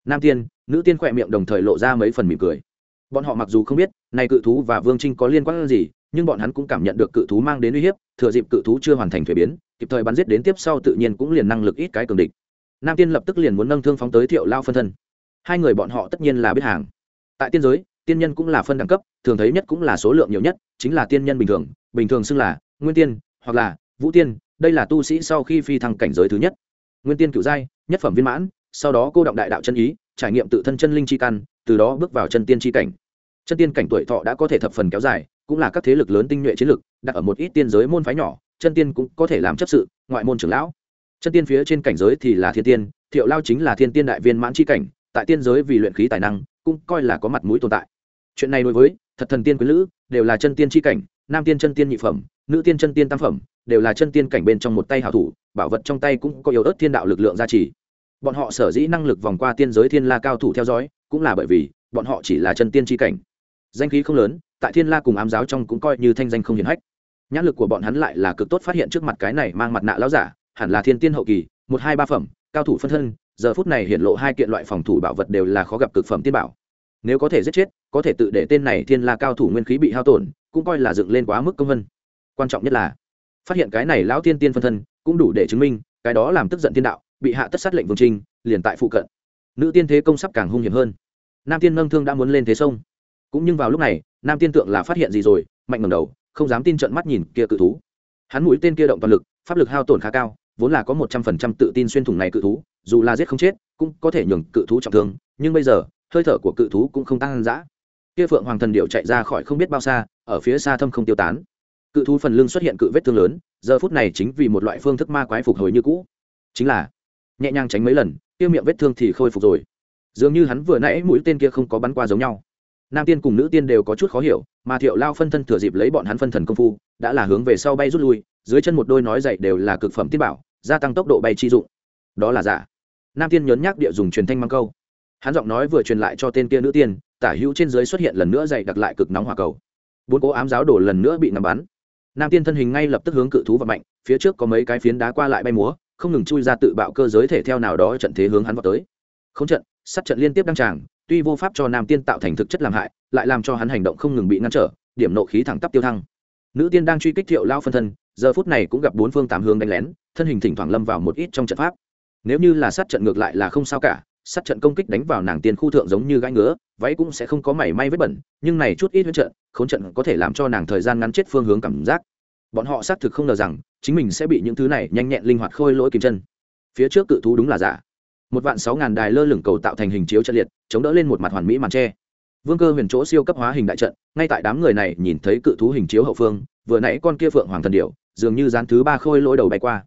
Speaker 1: Nam tiên, nữ tiên khỏe miệng đồng thời lộ ra mấy phần mỉm cười. Bọn họ mặc dù không biết, này cự thú và vương trinh có liên quan gì, nhưng bọn hắn cũng cảm nhận được cự thú mang đến uy hiếp, thừa dịp cự thú chưa hoàn thành thuế biến, kịp thời bắn giết đến tiếp sau tự nhiên cũng liền năng lực ít cái cường địch. Nam tiên lập tức liền muốn nâng thương phóng tới thiệu lao phân thân. Hai người bọn họ tất nhiên là biết hàng. Tại tiên giới, tiên nhân cũng là phân đẳng cấp, thường thấy nhất cũng là số lượng nhiều nhất, chính là tiên nhân bình thường bình thường xưng là nguyên tiên hoặc là vũ tiên, đây là tu sĩ sau khi phi thăng cảnh giới thứ nhất. Nguyên tiên cựu giai, nhất phẩm viên mãn, sau đó cô động đại đạo chân ý, trải nghiệm tự thân chân linh chi căn, từ đó bước vào chân tiên chi cảnh. Chân tiên cảnh tuổi thọ đã có thể thập phần kéo dài, cũng là các thế lực lớn tinh nhuệ chiến lực, đặt ở một ít tiên giới môn phái nhỏ, chân tiên cũng có thể làm chấp sự, ngoại môn trưởng lão. Chân tiên phía trên cảnh giới thì là thiên tiên, thiệu lao chính là thiên tiên đại viên mãn c h i cảnh, tại tiên giới vì luyện khí tài năng, cũng coi là có mặt mũi tồn tại. Chuyện này đối với thật thần tiên quý lữ, đều là chân tiên tri cảnh nam tiên chân tiên nhị phẩm, nữ tiên chân tiên tam phẩm, đều là chân tiên cảnh bên trong một tay hảo thủ, bảo vật trong tay cũng có yếu ớt thiên đạo lực lượng gia trì. Bọn họ sở dĩ năng lực vòng qua tiên giới thiên la cao thủ theo dõi, cũng là bởi vì, bọn họ chỉ là chân tiên tri cảnh. Danh khí không lớn, tại thiên la cùng ám giáo trong cũng coi như thanh danh không hiển hách. Nhãn lực của bọn hắn lại là cực tốt phát hiện trước mặt cái này mang mặt nạ lão giả, hẳn là thiên tiên hậu kỳ, một hai ba phẩm, cao thủ phân thân, giờ phút này hiện lộ hai kiện loại phòng thủ bảo vật đều là khó gặp cực phẩm tiên bảo. Nếu có thể giết chết, có thể tự để tên này thiên la cao thủ nguyên khí bị hao tổn cũng coi là dựng lên quá mức công vân. Quan trọng nhất là, phát hiện cái này lão tiên tiên phân thân cũng đủ để chứng minh cái đó làm tức giận thiên đạo, bị hạ tất sát lệnh vương trinh liền tại phụ cận. Nữ tiên thế công sắp càng hung hiểm hơn. Nam tiên nâng thương đã muốn lên thế sông. Cũng nhưng vào lúc này, nam tiên tượng là phát hiện gì rồi, mạnh ngầm đầu, không dám tin trận mắt nhìn kia cự thú. Hắn mũi tên kia động toàn lực, pháp lực hao tổn khá cao, vốn là có một trăm phần trăm tự tin xuyên thủng này cự thú, dù là giết không chết, cũng có thể nhường cự thú trọng thương, nhưng bây giờ, hơi thở của cự thú cũng không tăng dã. Kia phượng hoàng thần điệu chạy ra khỏi không biết bao xa ở phía xa thâm không tiêu tán. Cự thú phần lưng xuất hiện cự vết thương lớn, giờ phút này chính vì một loại phương thức ma quái phục hồi như cũ. Chính là, nhẹ nhàng tránh mấy lần kia miệng vết thương thì khôi phục rồi. Dường như hắn vừa nãy mũi tên kia không có bắn qua giống nhau. Nam tiên cùng nữ tiên đều có chút khó hiểu, mà thiệu lao phân thân thừa dịp lấy bọn hắn phân thần công phu, đã là hướng về sau bay rút lui, dưới chân một đôi nói dậy đều là cực phẩm tiên bảo, gia tăng tốc độ bay chi dụng. Đó là giả. Nam tiên nhớn nhác địa dùng truyền thanh mang câu. Hắn giọng nói vừa truyền lại cho tên kia nữ tiên, tả hữu trên dưới xuất hiện lần nữa dậy đặt lại cực nóng hỏa cầu bốn cố ám giáo đổ lần nữa bị nằm bắn. Nam tiên thân hình ngay lập tức hướng cự thú và mạnh, phía trước có mấy cái phiến đá qua lại bay múa, không ngừng chui ra tự bạo cơ giới thể theo nào đó trận thế hướng hắn vào tới. Không trận, sát trận liên tiếp đăng tràng, tuy vô pháp cho nam tiên tạo thành thực chất làm hại, lại làm cho hắn hành động không ngừng bị ngăn trở, điểm nộ khí thẳng tắp tiêu thăng. Nữ tiên đang truy kích thiệu lao phân thân, giờ phút này cũng gặp bốn phương tám hướng đánh lén, thân hình thỉnh thoảng lâm vào một ít trong trận pháp. Nếu như là sát trận ngược lại là không sao cả sát trận công kích đánh vào nàng tiên khu thượng giống như gãi ngứa, váy cũng sẽ không có mảy may vết bẩn, nhưng này chút ít huyết trận, khốn trận có thể làm cho nàng thời gian ngắn chết phương hướng cảm giác. Bọn họ xác thực không ngờ rằng, chính mình sẽ bị những thứ này nhanh nhẹn linh hoạt khôi lỗi kìm chân. Phía trước cự thú đúng là giả. Một vạn sáu ngàn đài lơ lửng cầu tạo thành hình chiếu trận liệt, chống đỡ lên một mặt hoàn mỹ màn tre vương cơ huyền chỗ siêu cấp hóa hình đại trận, ngay tại đám người này nhìn thấy cự thú hình chiếu hậu phương, vừa nãy con kia phượng hoàng thần điệu dường như dán thứ ba khôi lỗi đầu bay qua.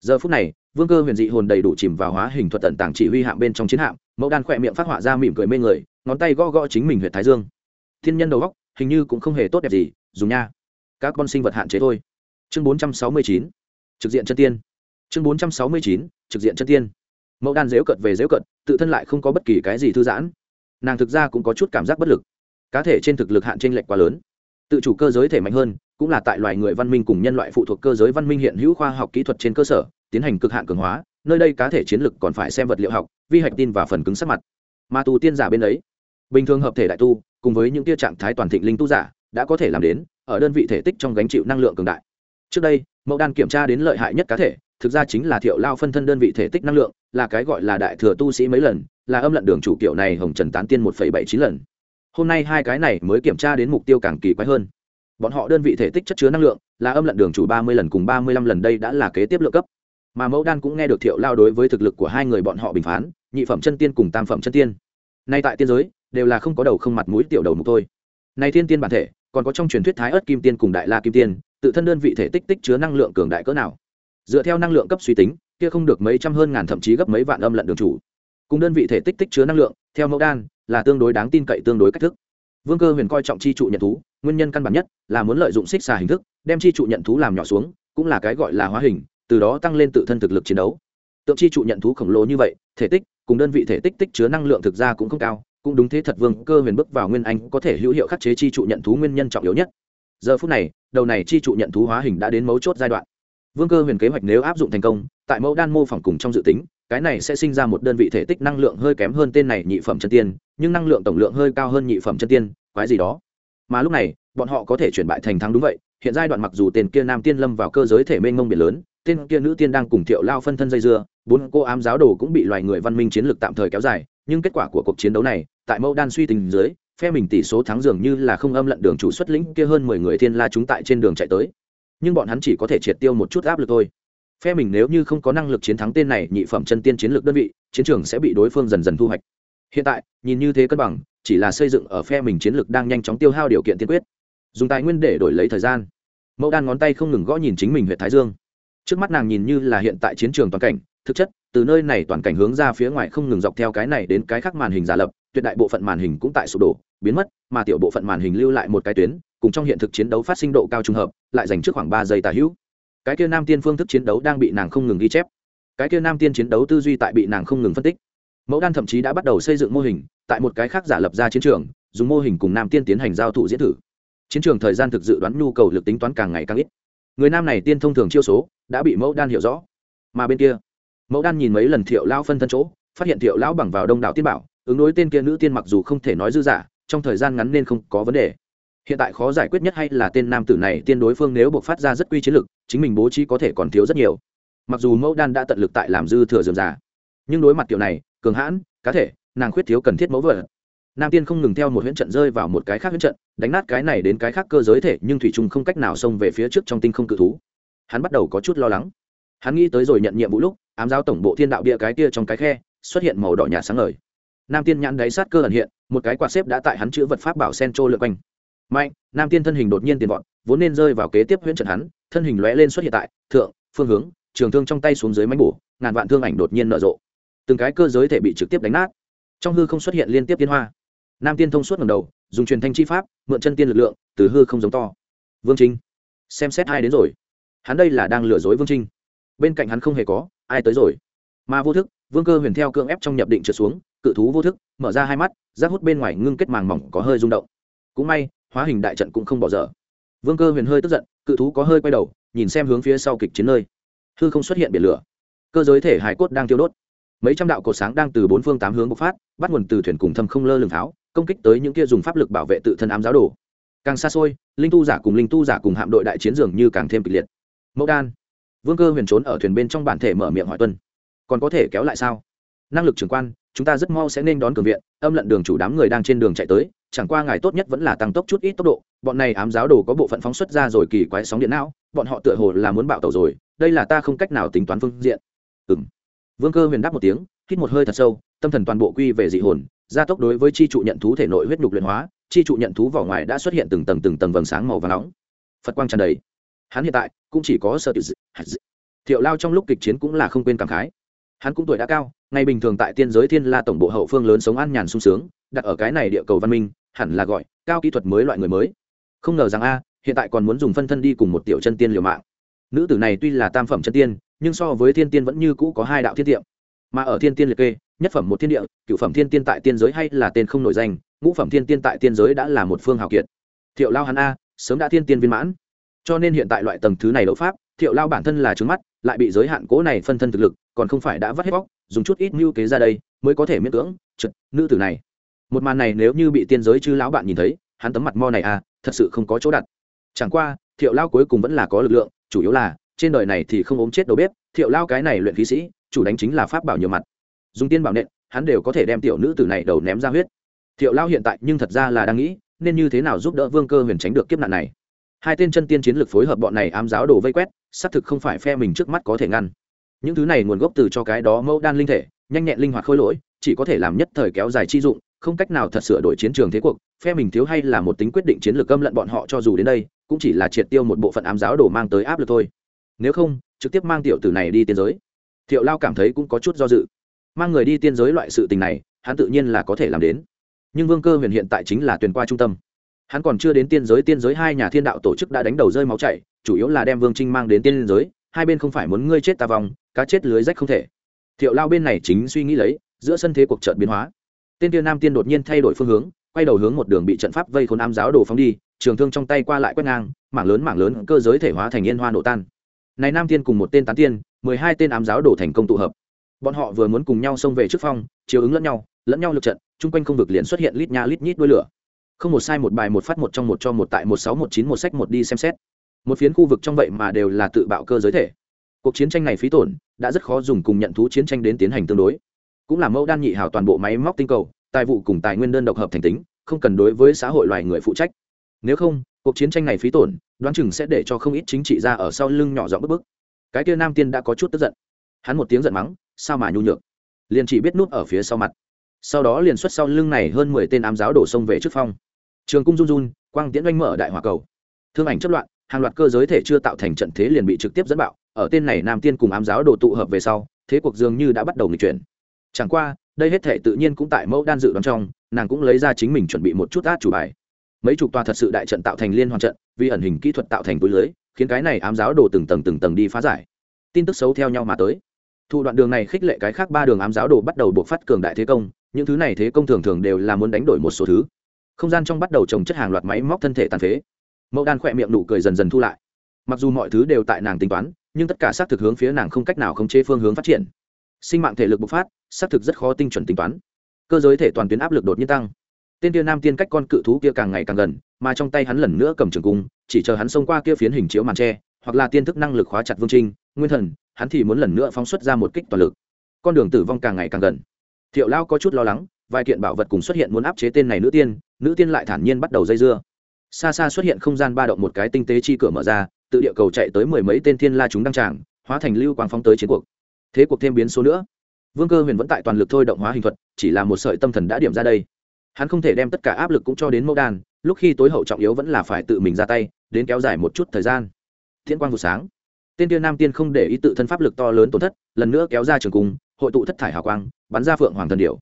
Speaker 1: Giờ phút này vương cơ huyền dị hồn đầy đủ chìm vào hóa hình thuật tận tàng chỉ huy hạm bên trong chiến hạm, mẫu đan khỏe miệng phát họa ra mỉm cười mê người, ngón tay gõ gõ chính mình huyện thái dương. Thiên nhân đầu góc, hình như cũng không hề tốt đẹp gì, dùng nha. Các con sinh vật hạn chế thôi. Chương bốn trăm sáu mươi chín, trực diện chân tiên. Chương bốn trăm sáu mươi chín, trực diện chân tiên. Mẫu đan dếu cận về dếu cận tự thân lại không có bất kỳ cái gì thư giãn. Nàng thực ra cũng có chút cảm giác bất lực. Cá thể trên thực lực hạn t r ê n lệch quá lớn. Tự chủ cơ giới thể mạnh hơn cũng là tại loài người văn minh cùng nhân loại phụ thuộc cơ giới văn minh hiện hữu khoa học kỹ thuật trên cơ sở, tiến hành cực hạn cường hóa, nơi đây cá thể chiến lực còn phải xem vật liệu học, vi hạch tin và phần cứng sắc mặt. Mà tu tiên giả bên ấy, bình thường hợp thể đại tu, cùng với những tia trạng thái toàn thịnh linh tu giả, đã có thể làm đến, ở đơn vị thể tích trong gánh chịu năng lượng cường đại. Trước đây, mẫu đan kiểm tra đến lợi hại nhất cá thể, thực ra chính là thiệu lao phân thân đơn vị thể tích năng lượng, là cái gọi là đại thừa tu sĩ mấy lần, là âm lận đường chủ kiểu này hồng trần tán tiên một bảy chín lần. Hôm nay hai cái này mới kiểm tra đến mục tiêu càng kỳ quái hơn bọn họ đơn vị thể tích chất chứa năng lượng, là âm lận đường chủ ba mươi lần cùng ba mươi lăm lần đây đã là kế tiếp lượng cấp. Mà mẫu đan cũng nghe được thiệu lao đối với thực lực của hai người bọn họ bình phán, nhị phẩm chân tiên cùng tam phẩm chân tiên. Nay tại tiên giới, đều là không có đầu không mặt mũi tiểu đầu mục thôi. Nay thiên tiên bản thể, còn có trong truyền thuyết thái ớt kim tiên cùng đại la kim tiên, tự thân đơn vị thể tích tích chứa năng lượng cường đại cỡ nào? Dựa theo năng lượng cấp suy tính, kia không được mấy trăm hơn ngàn thậm chí gấp mấy vạn âm lận đường chủ. Cùng đơn vị thể tích tích chứa năng lượng, theo mẫu đan, là tương đối đáng tin cậy tương đối cách thức vương cơ huyền coi trọng chi trụ nhận thú, nguyên nhân căn bản nhất là muốn lợi dụng xích xà hình thức, đem chi trụ nhận thú làm nhỏ xuống, cũng là cái gọi là hóa hình, từ đó tăng lên tự thân thực lực chiến đấu. Tượng chi trụ nhận thú khổng lồ như vậy, thể tích cùng đơn vị thể tích tích chứa năng lượng thực ra cũng không cao, cũng đúng thế thật vương cơ huyền bước vào nguyên anh có thể hữu hiệu khắc chế chi trụ nhận thú nguyên nhân trọng yếu nhất. Giờ phút này, đầu này chi trụ nhận thú hóa hình đã đến mấu chốt giai đoạn. Vương cơ huyền kế hoạch nếu áp dụng thành công, tại mẫu đan mô phỏng cùng trong dự tính cái này sẽ sinh ra một đơn vị thể tích năng lượng hơi kém hơn tên này nhị phẩm chân tiên, nhưng năng lượng tổng lượng hơi cao hơn nhị phẩm chân tiên, quái gì đó. Mà lúc này, bọn họ có thể chuyển bại thành thắng đúng vậy, hiện giai đoạn mặc dù tên kia nam tiên lâm vào cơ giới thể mênh mông biển lớn, tên kia nữ tiên đang cùng thiệu lao phân thân dây dưa, bốn cô ám giáo đồ cũng bị loài người văn minh chiến lược tạm thời kéo dài, nhưng kết quả của cuộc chiến đấu này, tại mẫu đan suy tình dưới, phe mình tỷ số thắng dường như là không âm lận đường chủ xuất lĩnh kia hơn mười người thiên la chúng tại trên đường chạy tới. Nhưng bọn hắn chỉ có thể triệt tiêu một chút áp lực thôi phe mình nếu như không có năng lực chiến thắng tên này, nhị phẩm chân tiên chiến lược đơn vị, chiến trường sẽ bị đối phương dần dần thu hoạch. Hiện tại, nhìn như thế cân bằng, chỉ là xây dựng ở phe mình chiến lược đang nhanh chóng tiêu hao điều kiện tiên quyết. Dùng tài nguyên để đổi lấy thời gian. Mẫu đan ngón tay không ngừng gõ nhìn chính mình huyện thái dương. Trước mắt nàng nhìn như là hiện tại chiến trường toàn cảnh, thực chất, từ nơi này toàn cảnh hướng ra phía ngoài không ngừng dọc theo cái này đến cái khác màn hình giả lập, tuyệt đại bộ phận màn hình cũng tại sụp đổ, biến mất, mà tiểu bộ phận màn hình lưu lại một cái tuyến, cùng trong hiện thực chiến đấu phát sinh độ cao trùng hợp, lại dành trước khoảng ba giây tà hữu cái kia nam tiên phương thức chiến đấu đang bị nàng không ngừng ghi chép. Cái kia nam tiên chiến đấu tư duy tại bị nàng không ngừng phân tích. Mẫu đan thậm chí đã bắt đầu xây dựng mô hình, tại một cái khác giả lập ra chiến trường, dùng mô hình cùng nam tiên tiến hành giao thủ diễn thử. Chiến trường thời gian thực dự đoán nhu cầu lực tính toán càng ngày càng ít. Người nam này tiên thông thường chiêu số đã bị mẫu đan hiểu rõ. Mà bên kia, mẫu đan nhìn mấy lần thiệu lao phân thân chỗ, phát hiện thiệu lão bằng vào đông đảo tiên bảo, ứng đối tên kia nữ tiên mặc dù không thể nói dư giả, trong thời gian ngắn nên không có vấn đề. Hiện tại khó giải quyết nhất hay là tên nam tử này, tiên đối phương nếu buộc phát ra rất quy chiến lực chính mình bố trí có thể còn thiếu rất nhiều. Mặc dù mẫu đan đã tận lực tại làm dư thừa dườm già, nhưng đối mặt kiểu này, cường hãn, cá thể, nàng khuyết thiếu cần thiết mẫu vợ nam tiên không ngừng theo một huyễn trận rơi vào một cái khác huyễn trận, đánh nát cái này đến cái khác cơ giới thể, nhưng thủy trung không cách nào xông về phía trước trong tinh không cự thú. Hắn bắt đầu có chút lo lắng. Hắn nghĩ tới rồi nhận nhiệm vụ lúc, ám giáo tổng bộ thiên đạo bia cái kia trong cái khe, xuất hiện màu đỏ nhà sáng ngời. Nam tiên nhãn đáy sát cơ ẩn hiện, một cái quạt xếp đã tại hắn chữ vật pháp bảo sen trô lượt quanh. Mạnh, nam tiên thân hình đột nhiên tiền vọt, vốn nên rơi vào kế tiếp huyễn trận hắn thân hình lóe lên xuất hiện tại, thượng, phương hướng, trường thương trong tay xuống dưới máy bổ, ngàn vạn thương ảnh đột nhiên nở rộ. Từng cái cơ giới thể bị trực tiếp đánh nát. Trong hư không xuất hiện liên tiếp tiên hoa. Nam tiên thông suốt ngầm đầu, dùng truyền thanh chi pháp, mượn chân tiên lực lượng, từ hư không giống to. Vương trinh, xem xét ai đến rồi. Hắn đây là đang lừa dối vương trinh. Bên cạnh hắn không hề có, ai tới rồi. Mà vô thức, vương cơ huyền theo cưỡng ép trong nhập định trượt xuống, cự thú vô thức, mở ra hai mắt, rác hút bên ngoài ngưng kết màng mỏng có hơi rung động. Cũng may, hóa hình đại trận cũng không bỏ dở vương cơ huyền hơi tức giận, cự thú có hơi quay đầu, nhìn xem hướng phía sau kịch chiến nơi. Hư không xuất hiện biển lửa. Cơ giới thể hải cốt đang tiêu đốt. Mấy trăm đạo cột sáng đang từ bốn phương tám hướng bộc phát, bắt nguồn từ thuyền cùng thâm không lơ lường tháo, công kích tới những kia dùng pháp lực bảo vệ tự thân ám giáo đồ. Càng xa xôi, linh tu giả cùng linh tu giả cùng hạm đội đại chiến dường như càng thêm kịch liệt. Mẫu đan. Vương cơ huyền trốn ở thuyền bên trong bản thể mở miệng hỏi tuân. Còn có thể kéo lại sao? Năng lực trưởng quan, chúng ta rất mau sẽ nên đón cường viện, âm lận đường chủ đám người đang trên đường chạy tới chẳng qua ngài tốt nhất vẫn là tăng tốc chút ít tốc độ, bọn này ám giáo đồ có bộ phận phóng xuất ra rồi kỳ quái sóng điện não, bọn họ tựa hồ là muốn bạo tàu rồi, đây là ta không cách nào tính toán phương diện. Ừ m vương cơ huyền đáp một tiếng, hít một hơi thật sâu, tâm thần toàn bộ quy về dị hồn, gia tốc đối với chi trụ nhận thú thể nội huyết nhục luyện hóa, chi trụ nhận thú vỏ ngoài đã xuất hiện từng tầng từng tầng vầng sáng màu và nóng. Phật quang tràn đầy. Hắn hiện tại cũng chỉ có sợ tiểu thiệu lao trong lúc kịch chiến cũng là không quên cảm khái. Hắn cũng tuổi đã cao, ngày bình thường tại tiên giới thiên la tổng bộ hậu phương lớn sống an nhàn sung sướng, đặt ở cái này địa cầu văn minh hẳn là gọi, cao kỹ thuật mới loại người mới. Không ngờ rằng a, hiện tại còn muốn dùng phân thân đi cùng một tiểu chân tiên liều mạng. Nữ tử này tuy là tam phẩm chân tiên, nhưng so với thiên tiên vẫn như cũ có hai đạo thiên tiệm. Mà ở thiên tiên liệt kê, nhất phẩm một thiên địa cựu phẩm thiên tiên tại tiên giới hay là tên không nổi danh, ngũ phẩm thiên tiên tại tiên giới đã là một phương hào kiệt. Thiệu lao hắn a, sớm đã thiên tiên viên mãn. Cho nên hiện tại loại tầng thứ này đấu pháp, thiệu lao bản thân là trứng mắt, lại bị giới hạn cố này phân thân thực lực, còn không phải đã vắt hết bóc, dùng chút ít mưu kế ra đây, mới có thể miễn cưỡng trực nữ tử này một màn này nếu như bị tiên giới chư lão bạn nhìn thấy, hắn tấm mặt mo này à thật sự không có chỗ đặt. Chẳng qua, thiệu lao cuối cùng vẫn là có lực lượng, chủ yếu là, trên đời này thì không ốm chết đầu bếp, thiệu lao cái này luyện khí sĩ, chủ đánh chính là pháp bảo nhiều mặt. Dùng tiên bảo nện, hắn đều có thể đem tiểu nữ tử này đầu ném ra huyết. Thiệu lao hiện tại nhưng thật ra là đang nghĩ, nên như thế nào giúp đỡ vương cơ huyền tránh được kiếp nạn này. Hai tên chân tiên chiến lược phối hợp bọn này ám giáo đồ vây quét, xác thực không phải phe mình trước mắt có thể ngăn. Những thứ này nguồn gốc từ cho cái đó mẫu đan linh thể, nhanh nhẹn linh hoạt khôi lỗi, chỉ có thể làm nhất thời kéo dài chi dụng không cách nào thật sửa đổi chiến trường thế cuộc, phe mình thiếu hay là một tính quyết định chiến lược âm lận bọn họ cho dù đến đây, cũng chỉ là triệt tiêu một bộ phận ám giáo đồ mang tới áp lực thôi. Nếu không, trực tiếp mang tiểu tử này đi tiên giới. Thiệu lao cảm thấy cũng có chút do dự. Mang người đi tiên giới loại sự tình này, hắn tự nhiên là có thể làm đến. Nhưng vương cơ huyền hiện tại chính là tuyển qua trung tâm. Hắn còn chưa đến tiên giới tiên giới hai nhà thiên đạo tổ chức đã đánh đầu rơi máu chảy, chủ yếu là đem vương trinh mang đến tiên giới, hai bên không phải muốn ngươi chết ta vòng cá chết lưới rách không thể. Thiệu lao bên này chính suy nghĩ lấy, giữa sân thế cuộc trợt biến hóa tên tiên nam tiên đột nhiên thay đổi phương hướng, quay đầu hướng một đường bị trận pháp vây khốn am giáo đồ phóng đi, trường thương trong tay qua lại quét ngang, mảng lớn mảng lớn cơ giới thể hóa thành yên hoa nổ tan. Này nam tiên cùng một tên tán tiên, mười hai tên ám giáo đổ thành công tụ hợp. Bọn họ vừa muốn cùng nhau xông về trước phong, chiếu ứng lẫn nhau lẫn nhau lực trận, chung quanh không vực liền xuất hiện lít nha lít nhít đuôi lửa. Không một sai một bài một phát một trong một cho một tại một sáu một chín một sách một đi xem xét. Một phiến khu vực trong vậy mà đều là tự bạo cơ giới thể. Cuộc chiến tranh này phí tổn, đã rất khó dùng cùng nhận thú chiến tranh đến tiến hành tương đối cũng là mẫu đan nhị hảo toàn bộ máy móc tinh cầu, tài vụ cùng tài nguyên đơn độc hợp thành tính, không cần đối với xã hội loài người phụ trách. Nếu không, cuộc chiến tranh này phí tổn, đoán chừng sẽ để cho không ít chính trị ra ở sau lưng nhỏ giọng bức bức. Cái kia nam tiên đã có chút tức giận. Hắn một tiếng giận mắng, sao mà nhu nhược? Liền chỉ biết nút ở phía sau mặt. Sau đó liền xuất sau lưng này hơn mười tên ám giáo đổ sông về trước phong. Trường cung run run, quang tiễn oanh mở đại hòa cầu. Thương ảnh chất loạn, hàng loạt cơ giới thể chưa tạo thành trận thế liền bị trực tiếp dẫn bạo. Ở tên này nam tiên cùng ám giáo đồ tụ hợp về sau, thế cuộc dường như đã bắt đầu nghịch chuyển chẳng qua, đây hết thể tự nhiên cũng tại mẫu đan dự đoán trong, nàng cũng lấy ra chính mình chuẩn bị một chút át chủ bài. Mấy chục tòa thật sự đại trận tạo thành liên hoàn trận, vì ẩn hình kỹ thuật tạo thành túi lưới, khiến cái này ám giáo đồ từng tầng từng tầng đi phá giải. Tin tức xấu theo nhau mà tới. Thủ đoạn đường này khích lệ cái khác ba đường ám giáo đồ bắt đầu buộc phát cường đại thế công, những thứ này thế công thường thường đều là muốn đánh đổi một số thứ. Không gian trong bắt đầu trồng chất hàng loạt máy móc thân thể tàn phế. Mẫu đan khỏe miệng nụ cười dần dần thu lại. Mặc dù mọi thứ đều tại nàng tính toán, nhưng tất cả xác thực hướng phía nàng không cách nào khống chế phương hướng phát triển. Sinh mạng thể lực bộc phát xác thực rất khó tinh chuẩn tính toán. Cơ giới thể toàn tuyến áp lực đột nhiên tăng. Tên tiên nam tiên cách con cự thú kia càng ngày càng gần, mà trong tay hắn lần nữa cầm trường cung, chỉ chờ hắn xông qua kia phiến hình chiếu màn tre, hoặc là tiên thức năng lực khóa chặt vương trinh, nguyên thần, hắn thì muốn lần nữa phóng xuất ra một kích toàn lực. Con đường tử vong càng ngày càng gần. Thiệu lao có chút lo lắng, vài kiện bảo vật cùng xuất hiện muốn áp chế tên này nữ tiên nữ tiên lại thản nhiên bắt đầu dây dưa. Xa xa xuất hiện không gian ba động một cái tinh tế chi cửa mở ra, tự địa cầu chạy tới mười mấy tên thiên la chúng đăng tràng, hóa thành lưu quang phóng tới chiến cuộc. Thế cuộc thêm biến số nữa vương cơ huyền vẫn tại toàn lực thôi động hóa hình thuật, chỉ là một sợi tâm thần đã điểm ra đây. Hắn không thể đem tất cả áp lực cũng cho đến mẫu đan, lúc khi tối hậu trọng yếu vẫn là phải tự mình ra tay, đến kéo dài một chút thời gian. Thiên quang vụ sáng. Tên tiên nam tiên không để ý tự thân pháp lực to lớn tổn thất, lần nữa kéo ra trường cung, hội tụ thất thải hào quang, bắn ra phượng hoàng thần điệu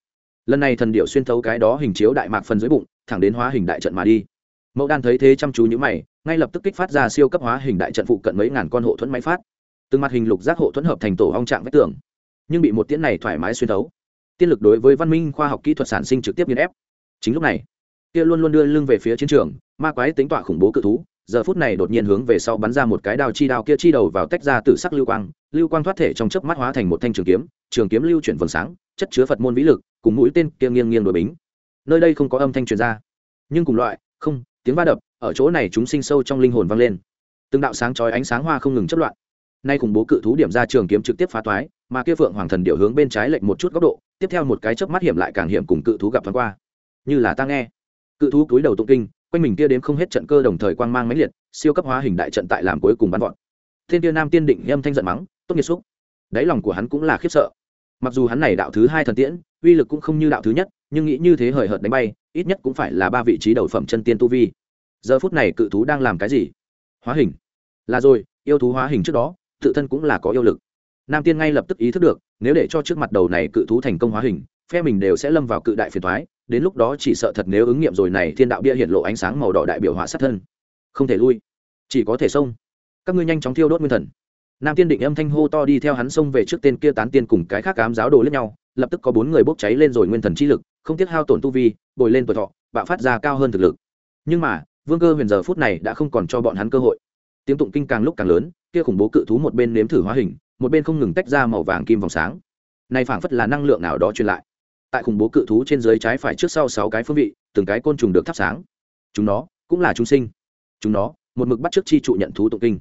Speaker 1: lần này thần điệu xuyên thấu cái đó hình chiếu đại mạc phần dưới bụng, thẳng đến hóa hình đại trận mà đi. Mẫu đan thấy thế chăm chú như mày, ngay lập tức kích phát ra siêu cấp hóa hình đại trận phụ cận mấy ngàn con hộ thuẫn máy phát. Từng mặt hình lục giác hộ thuẫn hợp thành tổ hong trạng vách tường nhưng bị một tiễn này thoải mái xuyên thấu. Tiên lực đối với văn minh khoa học kỹ thuật sản sinh trực tiếp nghiên ép. Chính lúc này, kia luôn luôn đưa lưng về phía chiến trường, ma quái tính tọa khủng bố cự thú, giờ phút này đột nhiên hướng về sau bắn ra một cái đao chi đao kia chi đầu vào tách ra từ sắc lưu quang lưu quang thoát thể trong chớp mắt hóa thành một thanh trường kiếm trường kiếm lưu chuyển vầng sáng, chất chứa phật môn vĩ lực, cùng mũi tên kia nghiêng nghiêng đội bính. Nơi đây không có âm thanh truyền ra. Nhưng cùng loại, không, tiếng va đập, ở chỗ này chúng sinh sâu trong linh hồn vang lên. Từng đạo sáng chói ánh sáng hoa không ngừng chất loạn. Nay khủng bố cự thú điểm ra trường kiếm trực tiếp phá toái mà kia phượng hoàng thần điệu hướng bên trái lệnh một chút góc độ, tiếp theo một cái chớp mắt hiểm lại càng hiểm cùng cự thú gặp thoáng qua. Như là ta nghe. Cự thú cúi đầu tụng kinh, quanh mình kia đếm không hết trận cơ đồng thời quang mang mãnh liệt, siêu cấp hóa hình đại trận tại làm cuối cùng bắn vọt. Thiên tiên nam tiên định nhâm thanh giận mắng, tốt nghiệt xúc. Đáy lòng của hắn cũng là khiếp sợ. Mặc dù hắn này đạo thứ hai thần tiễn, uy lực cũng không như đạo thứ nhất, nhưng nghĩ như thế hời hợt đánh bay, ít nhất cũng phải là ba vị trí đầu phẩm chân tiên tu vi. Giờ phút này cự thú đang làm cái gì? Hóa hình. Là rồi, yêu thú hóa hình trước đó, tự thân cũng là có yêu lực nam tiên ngay lập tức ý thức được, nếu để cho trước mặt đầu này cự thú thành công hóa hình, phe mình đều sẽ lâm vào cự đại phiền thoái đến lúc đó chỉ sợ thật nếu ứng nghiệm rồi này thiên đạo bia hiện lộ ánh sáng màu đỏ đại biểu hỏa sát thân. Không thể lui. Chỉ có thể xông. Các ngươi nhanh chóng thiêu đốt nguyên thần. Nam tiên định âm thanh hô to đi theo hắn xông về trước tên kia tán tiên cùng cái khác cám giáo đồ lẫn nhau, lập tức có bốn người bốc cháy lên rồi nguyên thần chi lực, không tiếc hao tổn tu vi, bồi lên tuổi thọ, bạo phát ra cao hơn thực lực. Nhưng mà, vương cơ huyền giờ phút này đã không còn cho bọn hắn cơ hội. Tiếng tụng kinh càng lúc càng lớn, kia khủng bố cự thú một bên nếm thử hóa hình một bên không ngừng tách ra màu vàng kim vòng sáng. Này phảng phất là năng lượng nào đó truyền lại. Tại khủng bố cự thú trên dưới trái phải trước sau sáu cái phương vị từng cái côn trùng được thắp sáng. Chúng nó cũng là chúng sinh. Chúng nó một mực bắt trước chi trụ nhận thú tụng kinh.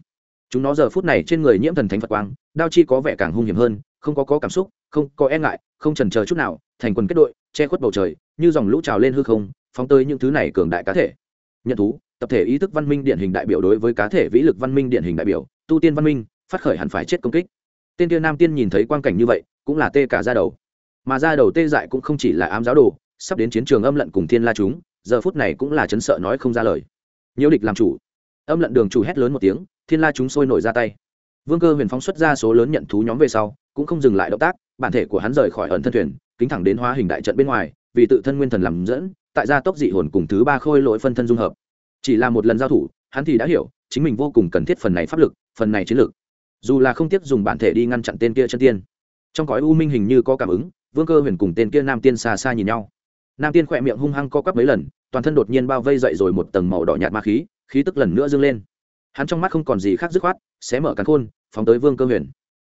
Speaker 1: Chúng nó giờ phút này trên người nhiễm thần thánh phật quang đao chi có vẻ càng hung hiểm hơn không có, có cảm xúc không có e ngại không trần chờ chút nào thành quần kết đội che khuất bầu trời như dòng lũ trào lên hư không phóng tới những thứ này cường đại cá thể. Nhận thú tập thể ý thức văn minh điển hình đại biểu đối với cá thể vĩ lực văn minh điển hình đại biểu tu tiên văn minh phát khởi hẳn phải chết công kích tên tiên nam tiên nhìn thấy quang cảnh như vậy, cũng là tê cả ra đầu. Mà ra đầu tê dại cũng không chỉ là ám giáo đồ, sắp đến chiến trường âm lận cùng thiên la chúng, giờ phút này cũng là chấn sợ nói không ra lời. Nhiễu địch làm chủ. Âm lận đường chủ hét lớn một tiếng, thiên la chúng sôi nổi ra tay. Vương cơ huyền phóng xuất ra số lớn nhận thú nhóm về sau, cũng không dừng lại động tác, bản thể của hắn rời khỏi ẩn thân thuyền, kính thẳng đến hóa hình đại trận bên ngoài, vì tự thân nguyên thần làm dẫn, tại gia tốc dị hồn cùng thứ ba khôi lỗi phân thân dung hợp. Chỉ là một lần giao thủ, hắn thì đã hiểu, chính mình vô cùng cần thiết phần này pháp lực, phần này chiến lực dù là không tiếc dùng bản thể đi ngăn chặn tên kia chân tiên. Trong cõi u minh hình như có cảm ứng, vương cơ huyền cùng tên kia nam tiên xa xa nhìn nhau. Nam tiên khỏe miệng hung hăng co quắp mấy lần, toàn thân đột nhiên bao vây dậy rồi một tầng màu đỏ nhạt ma khí khí tức lần nữa dâng lên. Hắn trong mắt không còn gì khác dứt khoát, xé mở cắn khôn, phóng tới vương cơ huyền.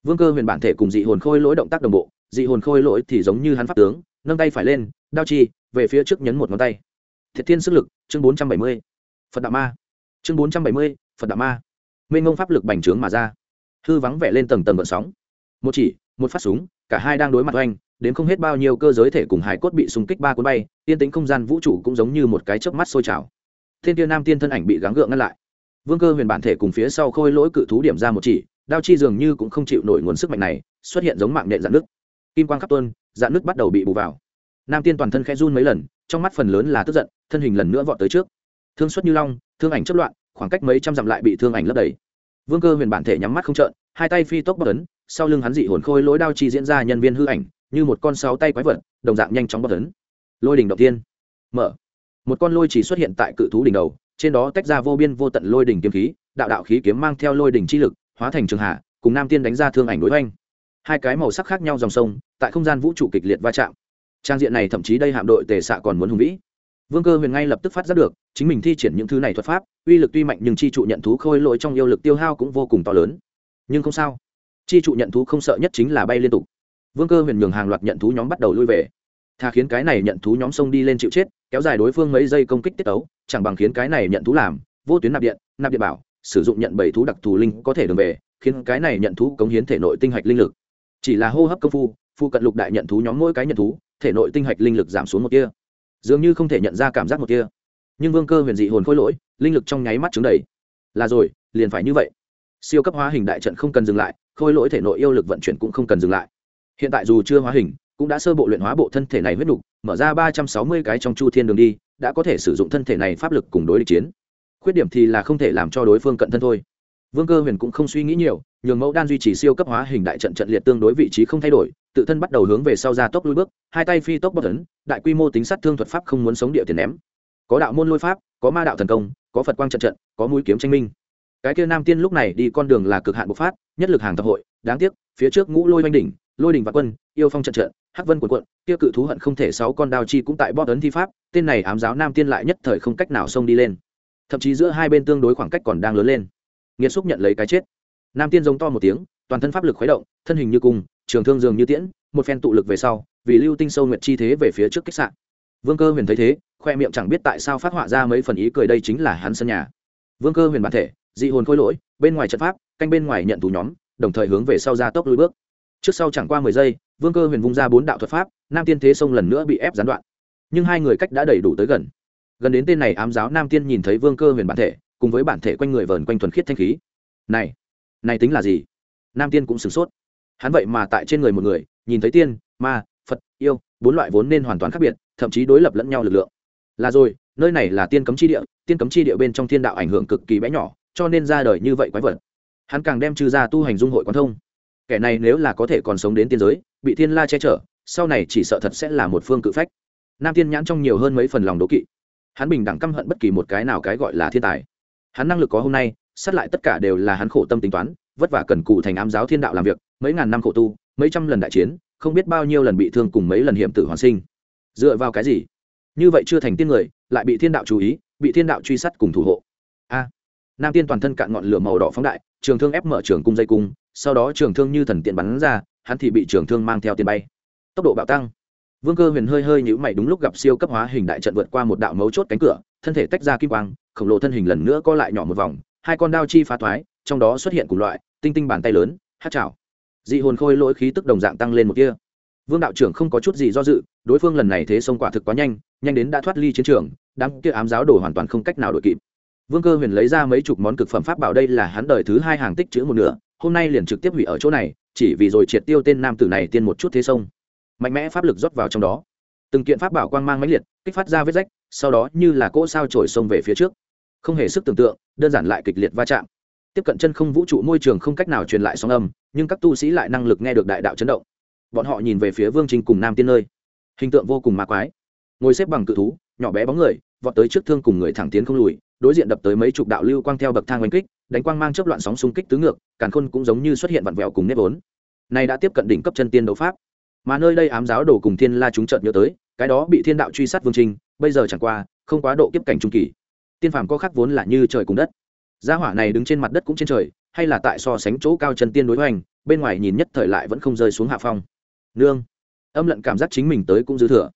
Speaker 1: Vương cơ huyền bản thể cùng dị hồn khôi lỗi động tác đồng bộ, dị hồn khôi lỗi thì giống như hắn pháp tướng, nâng tay phải lên, đao chi, về phía trước nhấn một ngón tay. Thiệt thiên sức lực, chương bốn trăm bảy mươi. Phật đạo ma. Chương bốn trăm bảy mươi, phật đạo ma. Minh ngông pháp lực bành trướng mà ra hư vắng vẻ lên tầng tầng vận sóng. Một chỉ, một phát súng, cả hai đang đối mặt oanh, đến không hết bao nhiêu cơ giới thể cùng hải cốt bị súng kích ba cuốn bay tiên tính không gian vũ trụ cũng giống như một cái chớp mắt sôi trào. Thiên tiêu nam tiên thân ảnh bị gắng gượng ngăn lại. Vương cơ huyền bản thể cùng phía sau khôi lỗi cự thú điểm ra một chỉ, đao chi dường như cũng không chịu nổi nguồn sức mạnh này, xuất hiện giống mạng nhện dạn nước kim quang khắp tuân dạn nước bắt đầu bị bù vào. Nam tiên toàn thân khẽ run mấy lần, trong mắt phần lớn là tức giận, thân hình lần nữa vọt tới trước. Thương xuất như long, thương ảnh chất loạn, khoảng cách mấy trăm dặm lại bị thương ảnh lấp đầy vương cơ huyền bản thể nhắm mắt không trợn, hai tay phi tốc bất ấn, sau lưng hắn dị hồn khôi lỗi đao chi diễn ra nhân viên hư ảnh, như một con sáu tay quái vật, đồng dạng nhanh chóng bất ấn. Lôi đỉnh đầu tiên. Mở. Một con lôi chỉ xuất hiện tại cự thú đỉnh đầu, trên đó tách ra vô biên vô tận lôi đỉnh kiếm khí, đạo đạo khí kiếm mang theo lôi đỉnh chi lực, hóa thành trường hạ, cùng nam tiên đánh ra thương ảnh đối oanh hai cái màu sắc khác nhau dòng sông, tại không gian vũ trụ kịch liệt va chạm. Trang diện này thậm chí đây hạm đội tề xạ còn muốn hùng vĩ vương cơ huyền ngay lập tức phát giác được, chính mình thi triển những thứ này thuật pháp, uy lực tuy mạnh nhưng chi trụ nhận thú khôi lỗi trong yêu lực tiêu hao cũng vô cùng to lớn. Nhưng không sao. Chi trụ nhận thú không sợ nhất chính là bay liên tục. Vương cơ huyền nhường hàng loạt nhận thú nhóm bắt đầu lui về. Thà khiến cái này nhận thú nhóm xông đi lên chịu chết, kéo dài đối phương mấy giây công kích tiết tấu, chẳng bằng khiến cái này nhận thú làm, vô tuyến nạp điện nạp điện bảo, sử dụng nhận bảy thú đặc thù linh có thể đường về, khiến cái này nhận thú cống hiến thể nội tinh hạch linh lực. Chỉ là hô hấp công phu phu cận lục đại nhận thú nhóm mỗi cái nhận thú, thể nội tinh hạch linh lực giảm xuống một kia dường như không thể nhận ra cảm giác một kia. Nhưng vương cơ huyền dị hồn khôi lỗi, linh lực trong nháy mắt chứng đầy. Là rồi, liền phải như vậy. Siêu cấp hóa hình đại trận không cần dừng lại, khôi lỗi thể nội yêu lực vận chuyển cũng không cần dừng lại. Hiện tại dù chưa hóa hình, cũng đã sơ bộ luyện hóa bộ thân thể này huyết đục mở ra ba trăm sáu mươi cái trong chu thiên đường đi, đã có thể sử dụng thân thể này pháp lực cùng đối địch chiến. Khuyết điểm thì là không thể làm cho đối phương cận thân thôi. Vương cơ huyền cũng không suy nghĩ nhiều nhường mẫu đan duy trì siêu cấp hóa hình đại trận trận liệt tương đối vị trí không thay đổi, tự thân bắt đầu hướng về sau ra tốc lui bước, hai tay phi tốc bất tấn đại quy mô tính sát thương thuật pháp không muốn sống địa tiền ném. Có đạo môn lôi pháp, có ma đạo thần công, có phật quang trận trận, có mũi kiếm tranh minh. Cái kia nam tiên lúc này đi con đường là cực hạn bộc phát, nhất lực hàng tập hội, đáng tiếc, phía trước ngũ lôi oanh đỉnh, lôi đỉnh và quân, yêu phong trận trận, hắc vân quần quận kia cự thú hận không thể sáu con đao chi cũng tại bót ấn thi pháp, tên này ám giáo nam tiên lại nhất thời không cách nào xông đi lên. Thậm chí giữa hai bên tương đối khoảng cách còn đang lớn lên. Nghiệt xúc nhận lấy cái chết nam tiên giống to một tiếng, toàn thân pháp lực khuấy động, thân hình như cung, trường thương dường như tiễn, một phen tụ lực về sau, vì lưu tinh sâu nguyệt chi thế về phía trước khách sạn vương cơ huyền thấy thế, khoe miệng chẳng biết tại sao phát họa ra mấy phần ý cười đây chính là hắn sân nhà. Vương cơ huyền bản thể, dị hồn khôi lỗi, bên ngoài trận pháp, canh bên ngoài nhận tù nhóm, đồng thời hướng về sau ra tốc lùi bước. Trước sau chẳng qua mười giây, vương cơ huyền vung ra bốn đạo thuật pháp, nam tiên thế sông lần nữa bị ép gián đoạn. Nhưng hai người cách đã đầy đủ tới gần. Gần đến tên này ám giáo nam tiên nhìn thấy vương cơ huyền bản thể, cùng với bản thể quanh người vờn quanh thuần khiết thanh khí. Này này tính là gì? Nam tiên cũng sửng sốt. Hắn vậy mà tại trên người một người, nhìn thấy tiên, ma, phật, yêu, bốn loại vốn nên hoàn toàn khác biệt, thậm chí đối lập lẫn nhau lực lượng. Là rồi, nơi này là tiên cấm chi địa, tiên cấm chi địa bên trong thiên đạo ảnh hưởng cực kỳ bé nhỏ, cho nên ra đời như vậy quái vật. Hắn càng đem trừ ra tu hành dung hội quan thông. Kẻ này nếu là có thể còn sống đến tiên giới, bị thiên la che chở, sau này chỉ sợ thật sẽ là một phương cự phách. Nam tiên nhãn trong nhiều hơn mấy phần lòng đố kỵ. Hắn bình đẳng căm hận bất kỳ một cái nào cái gọi là thiên tài. Hắn năng lực có hôm nay sát lại tất cả đều là hắn khổ tâm tính toán, vất vả cần cụ thành ám giáo thiên đạo làm việc, mấy ngàn năm khổ tu, mấy trăm lần đại chiến, không biết bao nhiêu lần bị thương cùng mấy lần hiểm tử hoàn sinh. Dựa vào cái gì? Như vậy chưa thành tiên người, lại bị thiên đạo chú ý, bị thiên đạo truy sát cùng thủ hộ. A. Nam tiên toàn thân cạn ngọn lửa màu đỏ phóng đại, trường thương ép mở trường cung dây cung, sau đó trường thương như thần tiện bắn ra, hắn thì bị trường thương mang theo tiền bay. Tốc độ bạo tăng. Vương cơ huyền hơi hơi nhữ mày đúng lúc gặp siêu cấp hóa hình đại trận vượt qua một đạo mấu chốt cánh cửa, thân thể tách ra kim quang, khổng lồ thân hình lần nữa co lại nhỏ một vòng hai con đao chi phá thoái, trong đó xuất hiện cùng loại, tinh tinh bàn tay lớn, hát chảo. Dị hồn khôi lỗi khí tức đồng dạng tăng lên một kia vương đạo trưởng không có chút gì do dự, đối phương lần này thế sông quả thực quá nhanh nhanh đến đã thoát ly chiến trường, đám kia ám giáo đổ hoàn toàn không cách nào đội kịp. Vương cơ huyền lấy ra mấy chục món cực phẩm pháp bảo đây là hắn đời thứ hai hàng tích chữ một nửa, hôm nay liền trực tiếp hủy ở chỗ này, chỉ vì rồi triệt tiêu tên nam tử này tiên một chút thế sông. Mạnh mẽ pháp lực rót vào trong đó. Từng kiện pháp bảo quang mang mãnh liệt, kích phát ra vết rách, sau đó như là cỗ sao trổi sông về phía trước không hề sức tưởng tượng, đơn giản lại kịch liệt va chạm. Tiếp cận chân không vũ trụ môi trường không cách nào truyền lại sóng âm, nhưng các tu sĩ lại năng lực nghe được đại đạo chấn động. Bọn họ nhìn về phía vương trinh cùng nam tiên nơi. Hình tượng vô cùng ma quái. Ngồi xếp bằng cự thú, nhỏ bé bóng người, vọt tới trước thương cùng người thẳng tiến không lùi, đối diện đập tới mấy chục đạo lưu quang theo bậc thang oanh kích, đánh quang mang chớp loạn sóng xung kích tứ ngược, càn khôn cũng giống như xuất hiện vặn vẹo cùng nếp vốn. Này đã tiếp cận đỉnh cấp chân tiên đấu pháp. Mà nơi đây ám giáo đồ cùng thiên la chúng trợn nhớ tới, cái đó bị thiên đạo truy sát vương trinh bây giờ chẳng qua, không quá độ kiếp cảnh trung kỳ tiên phàm có khác vốn là như trời cùng đất. Gia hỏa này đứng trên mặt đất cũng trên trời, hay là tại so sánh chỗ cao chân tiên đối hoành, bên ngoài nhìn nhất thời lại vẫn không rơi xuống hạ phong. Nương. Âm lận cảm giác chính mình tới cũng dư thừa.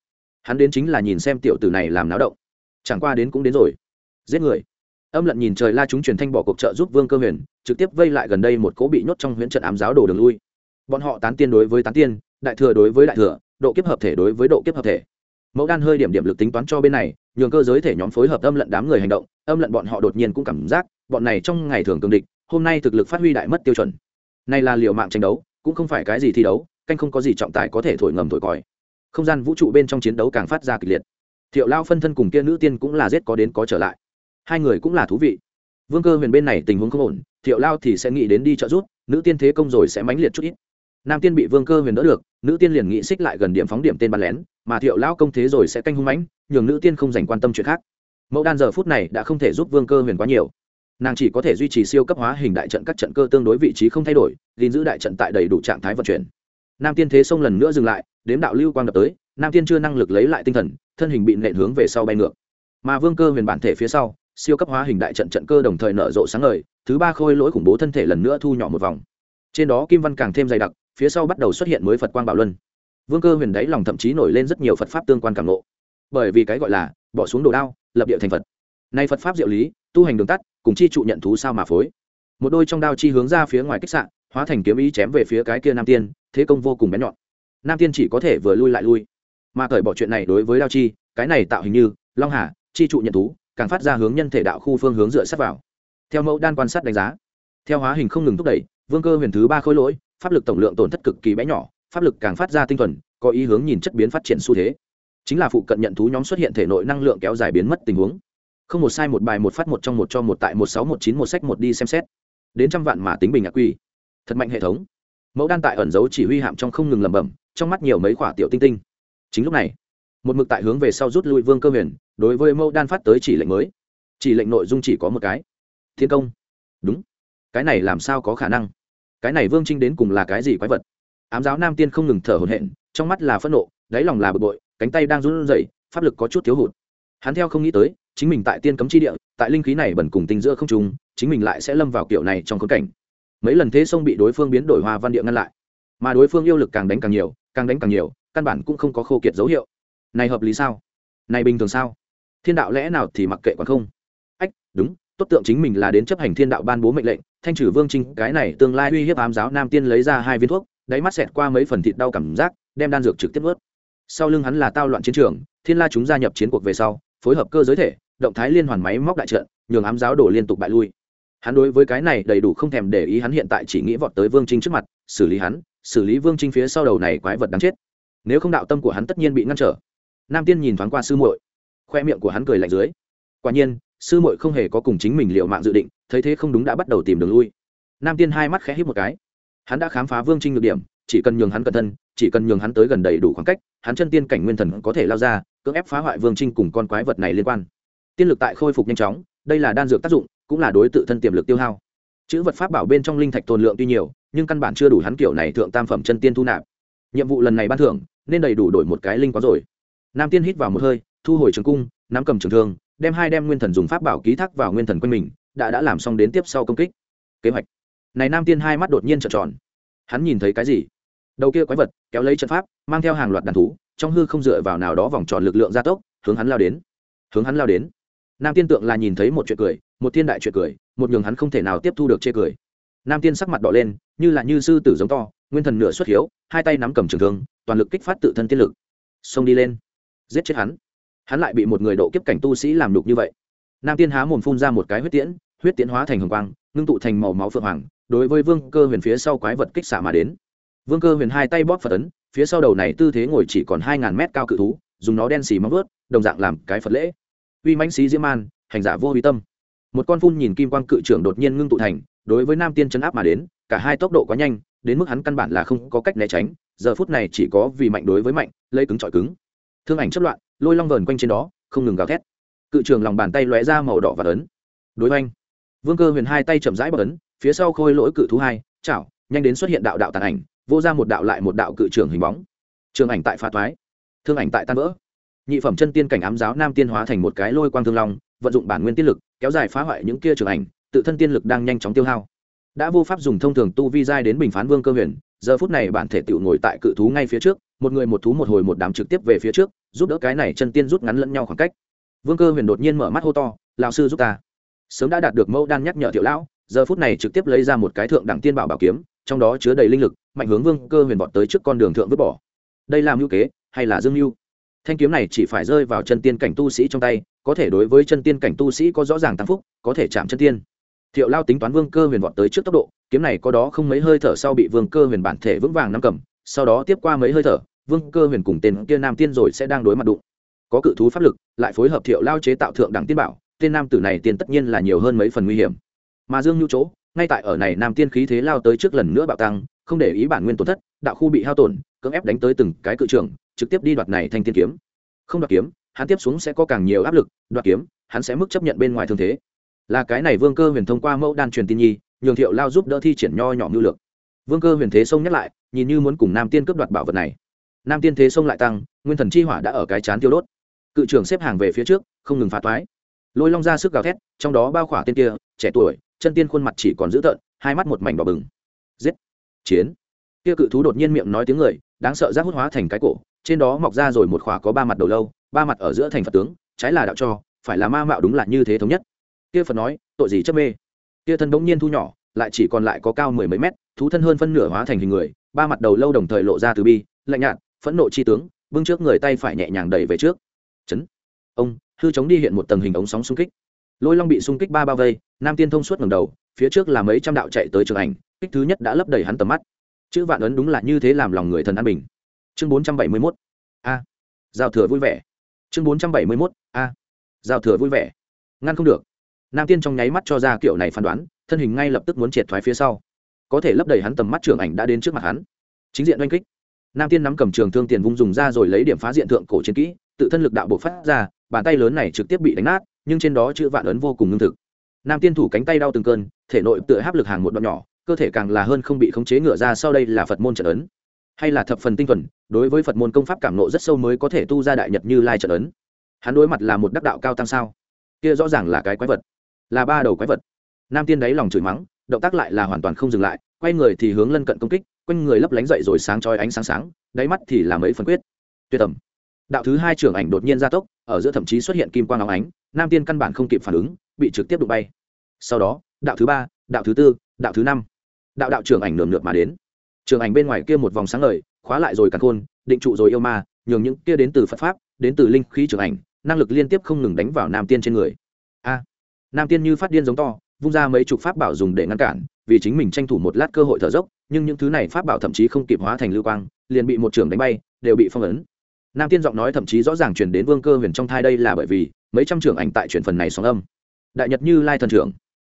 Speaker 1: Hắn đến chính là nhìn xem tiểu tử này làm náo động. Chẳng qua đến cũng đến rồi. Giết người. Âm lận nhìn trời la chúng truyền thanh bỏ cuộc trợ giúp vương cơ huyền, trực tiếp vây lại gần đây một cố bị nhốt trong huyễn trận ám giáo đồ đường lui. Bọn họ tán tiên đối với tán tiên, đại thừa đối với đại thừa, độ kiếp hợp thể đối với độ kiếp hợp thể mẫu đan hơi điểm điểm lực tính toán cho bên này, nhường cơ giới thể nhóm phối hợp âm lận đám người hành động, âm lận bọn họ đột nhiên cũng cảm giác, bọn này trong ngày thường cường địch, hôm nay thực lực phát huy đại mất tiêu chuẩn. Này là liệu mạng tranh đấu, cũng không phải cái gì thi đấu, canh không có gì trọng tài có thể thổi ngầm thổi còi. Không gian vũ trụ bên trong chiến đấu càng phát ra kịch liệt. Thiệu lao phân thân cùng kia nữ tiên cũng là giết có đến có trở lại. Hai người cũng là thú vị. Vương cơ huyền bên này tình huống không ổn, thiệu lao thì sẽ nghĩ đến đi trợ giúp, nữ tiên thế công rồi sẽ mãnh liệt chút ít nam tiên bị vương cơ huyền đỡ được, nữ tiên liền nghĩ xích lại gần điểm phóng điểm tên bắn lén, mà thiệu lão công thế rồi sẽ canh hung mãnh, nhường nữ tiên không dành quan tâm chuyện khác. Mẫu đan giờ phút này đã không thể giúp vương cơ huyền quá nhiều. Nàng chỉ có thể duy trì siêu cấp hóa hình đại trận các trận cơ tương đối vị trí không thay đổi, gìn giữ đại trận tại đầy đủ trạng thái vận chuyển. Nam tiên thế sông lần nữa dừng lại, đếm đạo lưu quang đập tới, nam tiên chưa năng lực lấy lại tinh thần, thân hình bị nện hướng về sau bay ngược. Mà vương cơ huyền bản thể phía sau, siêu cấp hóa hình đại trận trận cơ đồng thời nở rộ sáng ngời, thứ ba khôi lỗi khủng bố thân thể lần nữa thu nhỏ một vòng. Trên đó kim văn càng thêm dày đặc phía sau bắt đầu xuất hiện mới phật quang bảo luân. Vương cơ huyền đáy lòng thậm chí nổi lên rất nhiều phật pháp tương quan cảm lộ bởi vì cái gọi là bỏ xuống đồ đao, lập địa thành phật. Nay phật pháp diệu lý, tu hành đường tắt, cùng chi trụ nhận thú sao mà phối. Một đôi trong đao chi hướng ra phía ngoài kích sạn hóa thành kiếm ý chém về phía cái kia nam tiên, thế công vô cùng bén nhọn. Nam tiên chỉ có thể vừa lui lại lui. Mà cởi bỏ chuyện này đối với đao chi, cái này tạo hình như long hà, chi trụ nhận thú, càng phát ra hướng nhân thể đạo khu phương hướng dựa sắt vào. Theo mẫu đan quan sát đánh giá, theo hóa hình không ngừng thúc đẩy, vương cơ huyền thứ ba khối lỗi pháp lực tổng lượng tổn thất cực kỳ bé nhỏ, pháp lực càng phát ra tinh thuần, có ý hướng nhìn chất biến phát triển xu thế. Chính là phụ cận nhận thú nhóm xuất hiện thể nội năng lượng kéo dài biến mất tình huống. Không một sai một bài một phát một trong một cho một tại một sáu một chín một sách một đi xem xét. Đến trăm vạn mà tính bình ngạc quy. Thật mạnh hệ thống. Mẫu đan tại ẩn dấu chỉ huy hạm trong không ngừng lẩm bẩm, trong mắt nhiều mấy quả tiểu tinh tinh. Chính lúc này, một mực tại hướng về sau rút lui vương cơ huyền, đối với mẫu đan phát tới chỉ lệnh mới. Chỉ lệnh nội dung chỉ có một cái. Thiên công. Đúng. Cái này làm sao có khả năng? Cái này vương trinh đến cùng là cái gì quái vật? Ám giáo nam tiên không ngừng thở hổn hển, trong mắt là phẫn nộ, đáy lòng là bực bội, cánh tay đang run rẩy, pháp lực có chút thiếu hụt. Hắn theo không nghĩ tới, chính mình tại tiên cấm chi địa, tại linh khí này bẩn cùng tinh giữa không trùng chính mình lại sẽ lâm vào kiểu này trong khốn cảnh. Mấy lần thế sông bị đối phương biến đổi hoa văn địa ngăn lại, mà đối phương yêu lực càng đánh càng nhiều, càng đánh càng nhiều, căn bản cũng không có khô kiệt dấu hiệu. Này hợp lý sao? Này bình thường sao? Thiên đạo lẽ nào thì mặc kệ còn không? Ách, đúng, tốt tượng chính mình là đến chấp hành thiên đạo ban bố mệnh lệnh thanh trừ vương trinh, cái này tương lai uy hiếp ám giáo nam tiên lấy ra hai viên thuốc, đáy mắt xẹt qua mấy phần thịt đau cảm giác, đem đan dược trực tiếp ướt sau lưng hắn là tao loạn chiến trường, thiên la chúng gia nhập chiến cuộc về sau, phối hợp cơ giới thể, động thái liên hoàn máy móc đại trận, nhường ám giáo đổ liên tục bại lui. Hắn đối với cái này đầy đủ không thèm để ý, hắn hiện tại chỉ nghĩ vọt tới vương trinh trước mặt, xử lý hắn, xử lý vương trinh phía sau đầu này quái vật đáng chết. Nếu không đạo tâm của hắn tất nhiên bị ngăn trở. Nam tiên nhìn thoáng qua sư muội, khoe miệng của hắn cười lạnh dưới. Quả nhiên sư muội không hề có cùng chính mình liệu mạng dự định, thấy thế không đúng đã bắt đầu tìm đường lui. Nam tiên hai mắt khẽ hít một cái. Hắn đã khám phá vương trinh được điểm, chỉ cần nhường hắn cẩn thân, chỉ cần nhường hắn tới gần đầy đủ khoảng cách, hắn chân tiên cảnh nguyên thần có thể lao ra, cưỡng ép phá hoại vương trinh cùng con quái vật này liên quan. Tiên lực tại khôi phục nhanh chóng, đây là đan dược tác dụng, cũng là đối tự thân tiềm lực tiêu hao. Chữ vật pháp bảo bên trong linh thạch tồn lượng tuy nhiều, nhưng căn bản chưa đủ hắn kiểu này thượng tam phẩm chân tiên thu nạp. Nhiệm vụ lần này ban thưởng, nên đầy đủ đổi một cái linh quá rồi. Nam tiên hít vào một hơi, thu hồi trường cung, nắm cầm trường thương đem hai đem nguyên thần dùng pháp bảo ký thác vào nguyên thần quanh mình, đã đã làm xong đến tiếp sau công kích. Kế hoạch. Này nam tiên hai mắt đột nhiên trợn tròn. Hắn nhìn thấy cái gì? Đầu kia quái vật, kéo lấy trận pháp, mang theo hàng loạt đàn thú, trong hư không dựa vào nào đó vòng tròn lực lượng gia tốc, hướng hắn lao đến. Hướng hắn lao đến. Nam tiên tượng là nhìn thấy một chuyện cười, một thiên đại chuyện cười, một nhường hắn không thể nào tiếp thu được chê cười. Nam tiên sắc mặt đỏ lên, như là như sư tử giống to, nguyên thần nửa xuất hiếu, hai tay nắm cầm trường thương, toàn lực kích phát tự thân tiên lực. Xông đi lên. Giết chết hắn hắn lại bị một người độ kiếp cảnh tu sĩ làm đục như vậy. Nam tiên há mồm phun ra một cái huyết tiễn huyết tiễn hóa thành hồng quang, ngưng tụ thành màu máu phượng hoàng, đối với vương cơ huyền phía sau quái vật kích xả mà đến. Vương cơ huyền hai tay bóp phật ấn, phía sau đầu này tư thế ngồi chỉ còn hai ngàn mét cao cự thú, dùng nó đen xì móng vớt đồng dạng làm cái phật lễ. Uy mãnh xí diễm an hành giả vô uy tâm. Một con phun nhìn kim quang cự trưởng đột nhiên ngưng tụ thành, đối với nam tiên chấn áp mà đến, cả hai tốc độ quá nhanh, đến mức hắn căn bản là không có cách né tránh, giờ phút này chỉ có vì mạnh đối với mạnh, lấy cứng trọi cứng. Thương ảnh chất loạn lôi long vờn quanh trên đó, không ngừng gào thét. Cự trường lòng bàn tay lóe ra màu đỏ và ấn. Đối oanh vương cơ huyền hai tay chậm rãi bờ ấn, phía sau khôi lỗi cự thú hai, chảo, nhanh đến xuất hiện đạo đạo tàn ảnh, vô ra một đạo lại một đạo cự trường hình bóng. Trường ảnh tại pha thoái thương ảnh tại tan vỡ. Nhị phẩm chân tiên cảnh ám giáo nam tiên hóa thành một cái lôi quang thương long, vận dụng bản nguyên tiên lực, kéo dài phá hoại những kia trường ảnh, tự thân tiên lực đang nhanh chóng tiêu hao. Đã vô pháp dùng thông thường tu vi giai đến bình phán vương cơ huyền, giờ phút này bản thể tự ngồi tại cự thú ngay phía trước, một người một thú một hồi một đám trực tiếp về phía trước giúp đỡ cái này chân tiên rút ngắn lẫn nhau khoảng cách. Vương cơ huyền đột nhiên mở mắt hô to, lão sư giúp ta. Sớm đã đạt được mẫu đan nhắc nhở tiểu lão, giờ phút này trực tiếp lấy ra một cái thượng đẳng tiên bảo bảo kiếm, trong đó chứa đầy linh lực, mạnh hướng vương cơ huyền vọt tới trước con đường thượng vứt bỏ. Đây là mưu kế hay là dương mưu? Thanh kiếm này chỉ phải rơi vào chân tiên cảnh tu sĩ trong tay, có thể đối với chân tiên cảnh tu sĩ có rõ ràng tăng phúc, có thể chạm chân tiên. Thiệu lao tính toán vương cơ huyền vọt tới trước tốc độ, kiếm này có đó không mấy hơi thở sau bị vương cơ huyền bản thể vững vàng nắm cầm, sau đó tiếp qua mấy hơi thở vương cơ huyền cùng tên kia nam tiên rồi sẽ đang đối mặt đụng. Có cự thú pháp lực, lại phối hợp thiệu lao chế tạo thượng đẳng tiên bảo, tên nam tử này tiền tất nhiên là nhiều hơn mấy phần nguy hiểm. Mà dương nhu chỗ, ngay tại ở này nam tiên khí thế lao tới trước lần nữa bạo tăng, không để ý bản nguyên tổn thất, đạo khu bị hao tổn, cưỡng ép đánh tới từng cái cự trường trực tiếp đi đoạt này thanh tiên kiếm. Không đoạt kiếm, hắn tiếp xuống sẽ có càng nhiều áp lực, đoạt kiếm, hắn sẽ mức chấp nhận bên ngoài thương thế. Là cái này vương cơ huyền thông qua mẫu đan truyền tin nhi, nhường thiệu lao giúp đỡ thi triển nho nhỏ ngưu lược. Vương cơ huyền thế sông nhắc lại, nhìn như muốn cùng nam tiên cướp đoạt bảo vật này nam tiên thế sông lại tăng, nguyên thần chi hỏa đã ở cái chán tiêu đốt. Cự trưởng xếp hàng về phía trước, không ngừng phá toái. Lôi long ra sức gào thét, trong đó bao khỏa tên kia, trẻ tuổi, chân tiên khuôn mặt chỉ còn dữ tợn, hai mắt một mảnh đỏ bừng. Giết! Chiến! Kia cự thú đột nhiên miệng nói tiếng người, đáng sợ giác hút hóa thành cái cổ, trên đó mọc ra rồi một khỏa có ba mặt đầu lâu, ba mặt ở giữa thành phật tướng, trái là đạo cho, phải là ma mạo đúng là như thế thống nhất. Kia phật nói, tội gì chấp mê? Kia thân bỗng nhiên thu nhỏ, lại chỉ còn lại có cao mười mấy mét, thú thân hơn phân nửa hóa thành hình người, ba mặt đầu lâu đồng thời lộ ra từ bi, lạnh nhạt phẫn nộ chi tướng, bưng trước người tay phải nhẹ nhàng đẩy về trước. Chấn. Ông, hư chống đi hiện một tầng hình ống sóng xung kích. Lôi long bị xung kích ba bao vây, nam tiên thông suốt ngầm đầu, phía trước là mấy trăm đạo chạy tới trường ảnh, kích thứ nhất đã lấp đầy hắn tầm mắt. Chữ vạn ấn đúng là như thế làm lòng người thần an bình. Chương bốn trăm bảy mươi mốt. A. Giao thừa vui vẻ. Chương bốn trăm bảy mươi mốt. A. Giao thừa vui vẻ. Ngăn không được. Nam tiên trong nháy mắt cho ra kiểu này phán đoán, thân hình ngay lập tức muốn triệt thoái phía sau. Có thể lấp đầy hắn tầm mắt trưởng ảnh đã đến trước mặt hắn. Chính diện oanh kích nam tiên nắm cầm trường thương tiền vung dùng ra rồi lấy điểm phá diện thượng cổ chiến kỹ, tự thân lực đạo bộ phát ra, bàn tay lớn này trực tiếp bị đánh nát, nhưng trên đó chữ vạn ấn vô cùng ngưng thực. Nam tiên thủ cánh tay đau từng cơn, thể nội tựa áp lực hàng một đoạn nhỏ, cơ thể càng là hơn không bị khống chế ngựa ra sau đây là phật môn trận ấn. Hay là thập phần tinh thuần, đối với phật môn công pháp cảm nộ rất sâu mới có thể tu ra đại nhật như lai trận ấn. Hắn đối mặt là một đắc đạo cao tăng sao? Kia rõ ràng là cái quái vật. Là ba đầu quái vật. Nam tiên đáy lòng chửi mắng, động tác lại là hoàn toàn không dừng lại, quay người thì hướng lân cận công kích quanh người lấp lánh dậy rồi sáng chói ánh sáng sáng, đáy mắt thì là mấy phần quyết. Tuyệt tầm. Đạo thứ hai trưởng ảnh đột nhiên gia tốc, ở giữa thậm chí xuất hiện kim quang áo ánh, nam tiên căn bản không kịp phản ứng, bị trực tiếp đụng bay. Sau đó, đạo thứ ba, đạo thứ tư, đạo thứ năm. Đạo đạo trưởng ảnh nườm nượp mà đến. Trưởng ảnh bên ngoài kia một vòng sáng ngời, khóa lại rồi càn khôn, định trụ rồi yêu ma, nhường những kia đến từ phật pháp, đến từ linh khí trưởng ảnh, năng lực liên tiếp không ngừng đánh vào nam tiên trên người. A. Nam tiên như phát điên giống to, vung ra mấy chục pháp bảo dùng để ngăn cản, vì chính mình tranh thủ một lát cơ hội thở dốc nhưng những thứ này pháp bảo thậm chí không kịp hóa thành lưu quang, liền bị một trưởng đánh bay, đều bị phong ấn. Nam tiên giọng nói thậm chí rõ ràng truyền đến vương cơ huyền trong thai đây là bởi vì mấy trăm trưởng ảnh tại chuyển phần này sóng âm. Đại nhật như lai thần trưởng.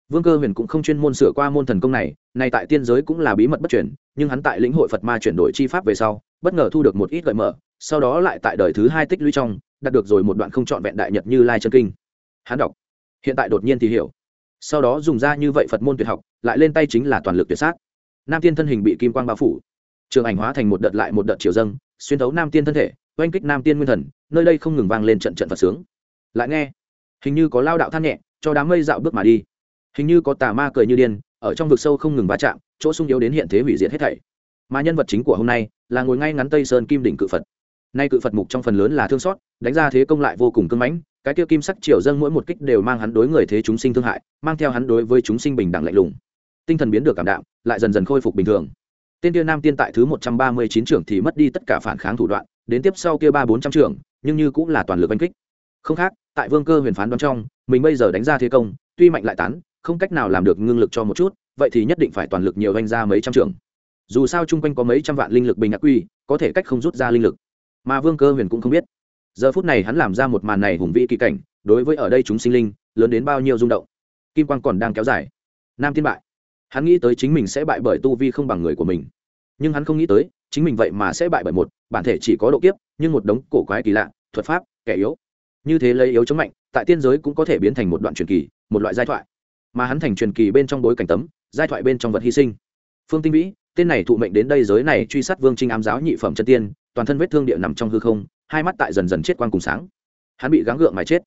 Speaker 1: Vương cơ huyền cũng không chuyên môn sửa qua môn thần công này này tại tiên giới cũng là bí mật bất chuyển nhưng hắn tại lĩnh hội phật ma chuyển đổi chi pháp về sau, bất ngờ thu được một ít gợi mở, sau đó lại tại đời thứ hai tích lũy trong, đạt được rồi một đoạn không trọn vẹn đại nhật như lai chân kinh. Hắn đọc. Hiện tại đột nhiên thì hiểu. Sau đó dùng ra như vậy phật môn tuyệt học, lại lên tay chính là toàn lực tuyệt sát nam tiên thân hình bị kim quang bao phủ. Trường ảnh hóa thành một đợt lại một đợt chiều dâng, xuyên thấu nam tiên thân thể, oanh kích nam tiên nguyên thần, nơi đây không ngừng vang lên trận trận phật sướng. Lại nghe, hình như có lao đạo than nhẹ, cho đám mây dạo bước mà đi. Hình như có tà ma cười như điên, ở trong vực sâu không ngừng va chạm, chỗ sung yếu đến hiện thế hủy diệt hết thảy. Mà nhân vật chính của hôm nay, là ngồi ngay ngắn tây sơn kim đỉnh cự phật. Nay cự phật mục trong phần lớn là thương xót, đánh ra thế công lại vô cùng cưng mãnh, cái kia kim sắc triều dâng mỗi một kích đều mang hắn đối người thế chúng sinh thương hại, mang theo hắn đối với chúng sinh bình đẳng lạnh lùng tinh thần biến được cảm đạm, lại dần dần khôi phục bình thường. Tên kia nam tiên tại thứ một trăm ba mươi chín trưởng thì mất đi tất cả phản kháng thủ đoạn, đến tiếp sau kia ba bốn trăm trưởng, nhưng như cũng là toàn lực oanh kích. Không khác, tại vương cơ huyền phán đoán trong, mình bây giờ đánh ra thế công, tuy mạnh lại tán, không cách nào làm được ngưng lực cho một chút, vậy thì nhất định phải toàn lực nhiều oanh ra mấy trăm trưởng. Dù sao chung quanh có mấy trăm vạn linh lực bình ác quy, có thể cách không rút ra linh lực. Mà vương cơ huyền cũng không biết. Giờ phút này hắn làm ra một màn này hùng vĩ kỳ cảnh, đối với ở đây chúng sinh linh, lớn đến bao nhiêu rung động. Kim quang còn đang kéo dài. Nam tiên bại hắn nghĩ tới chính mình sẽ bại bởi tu vi không bằng người của mình. Nhưng hắn không nghĩ tới, chính mình vậy mà sẽ bại bởi một, bản thể chỉ có độ kiếp, nhưng một đống cổ quái kỳ lạ, thuật pháp, kẻ yếu. Như thế lấy yếu chống mạnh, tại tiên giới cũng có thể biến thành một đoạn truyền kỳ, một loại giai thoại. Mà hắn thành truyền kỳ bên trong bối cảnh tấm, giai thoại bên trong vật hy sinh. Phương tinh vĩ, tên này thụ mệnh đến đây giới này truy sát vương trinh ám giáo nhị phẩm chân tiên, toàn thân vết thương địa nằm trong hư không, hai mắt tại dần dần chết quang cùng sáng. Hắn bị gắng gượng mà chết.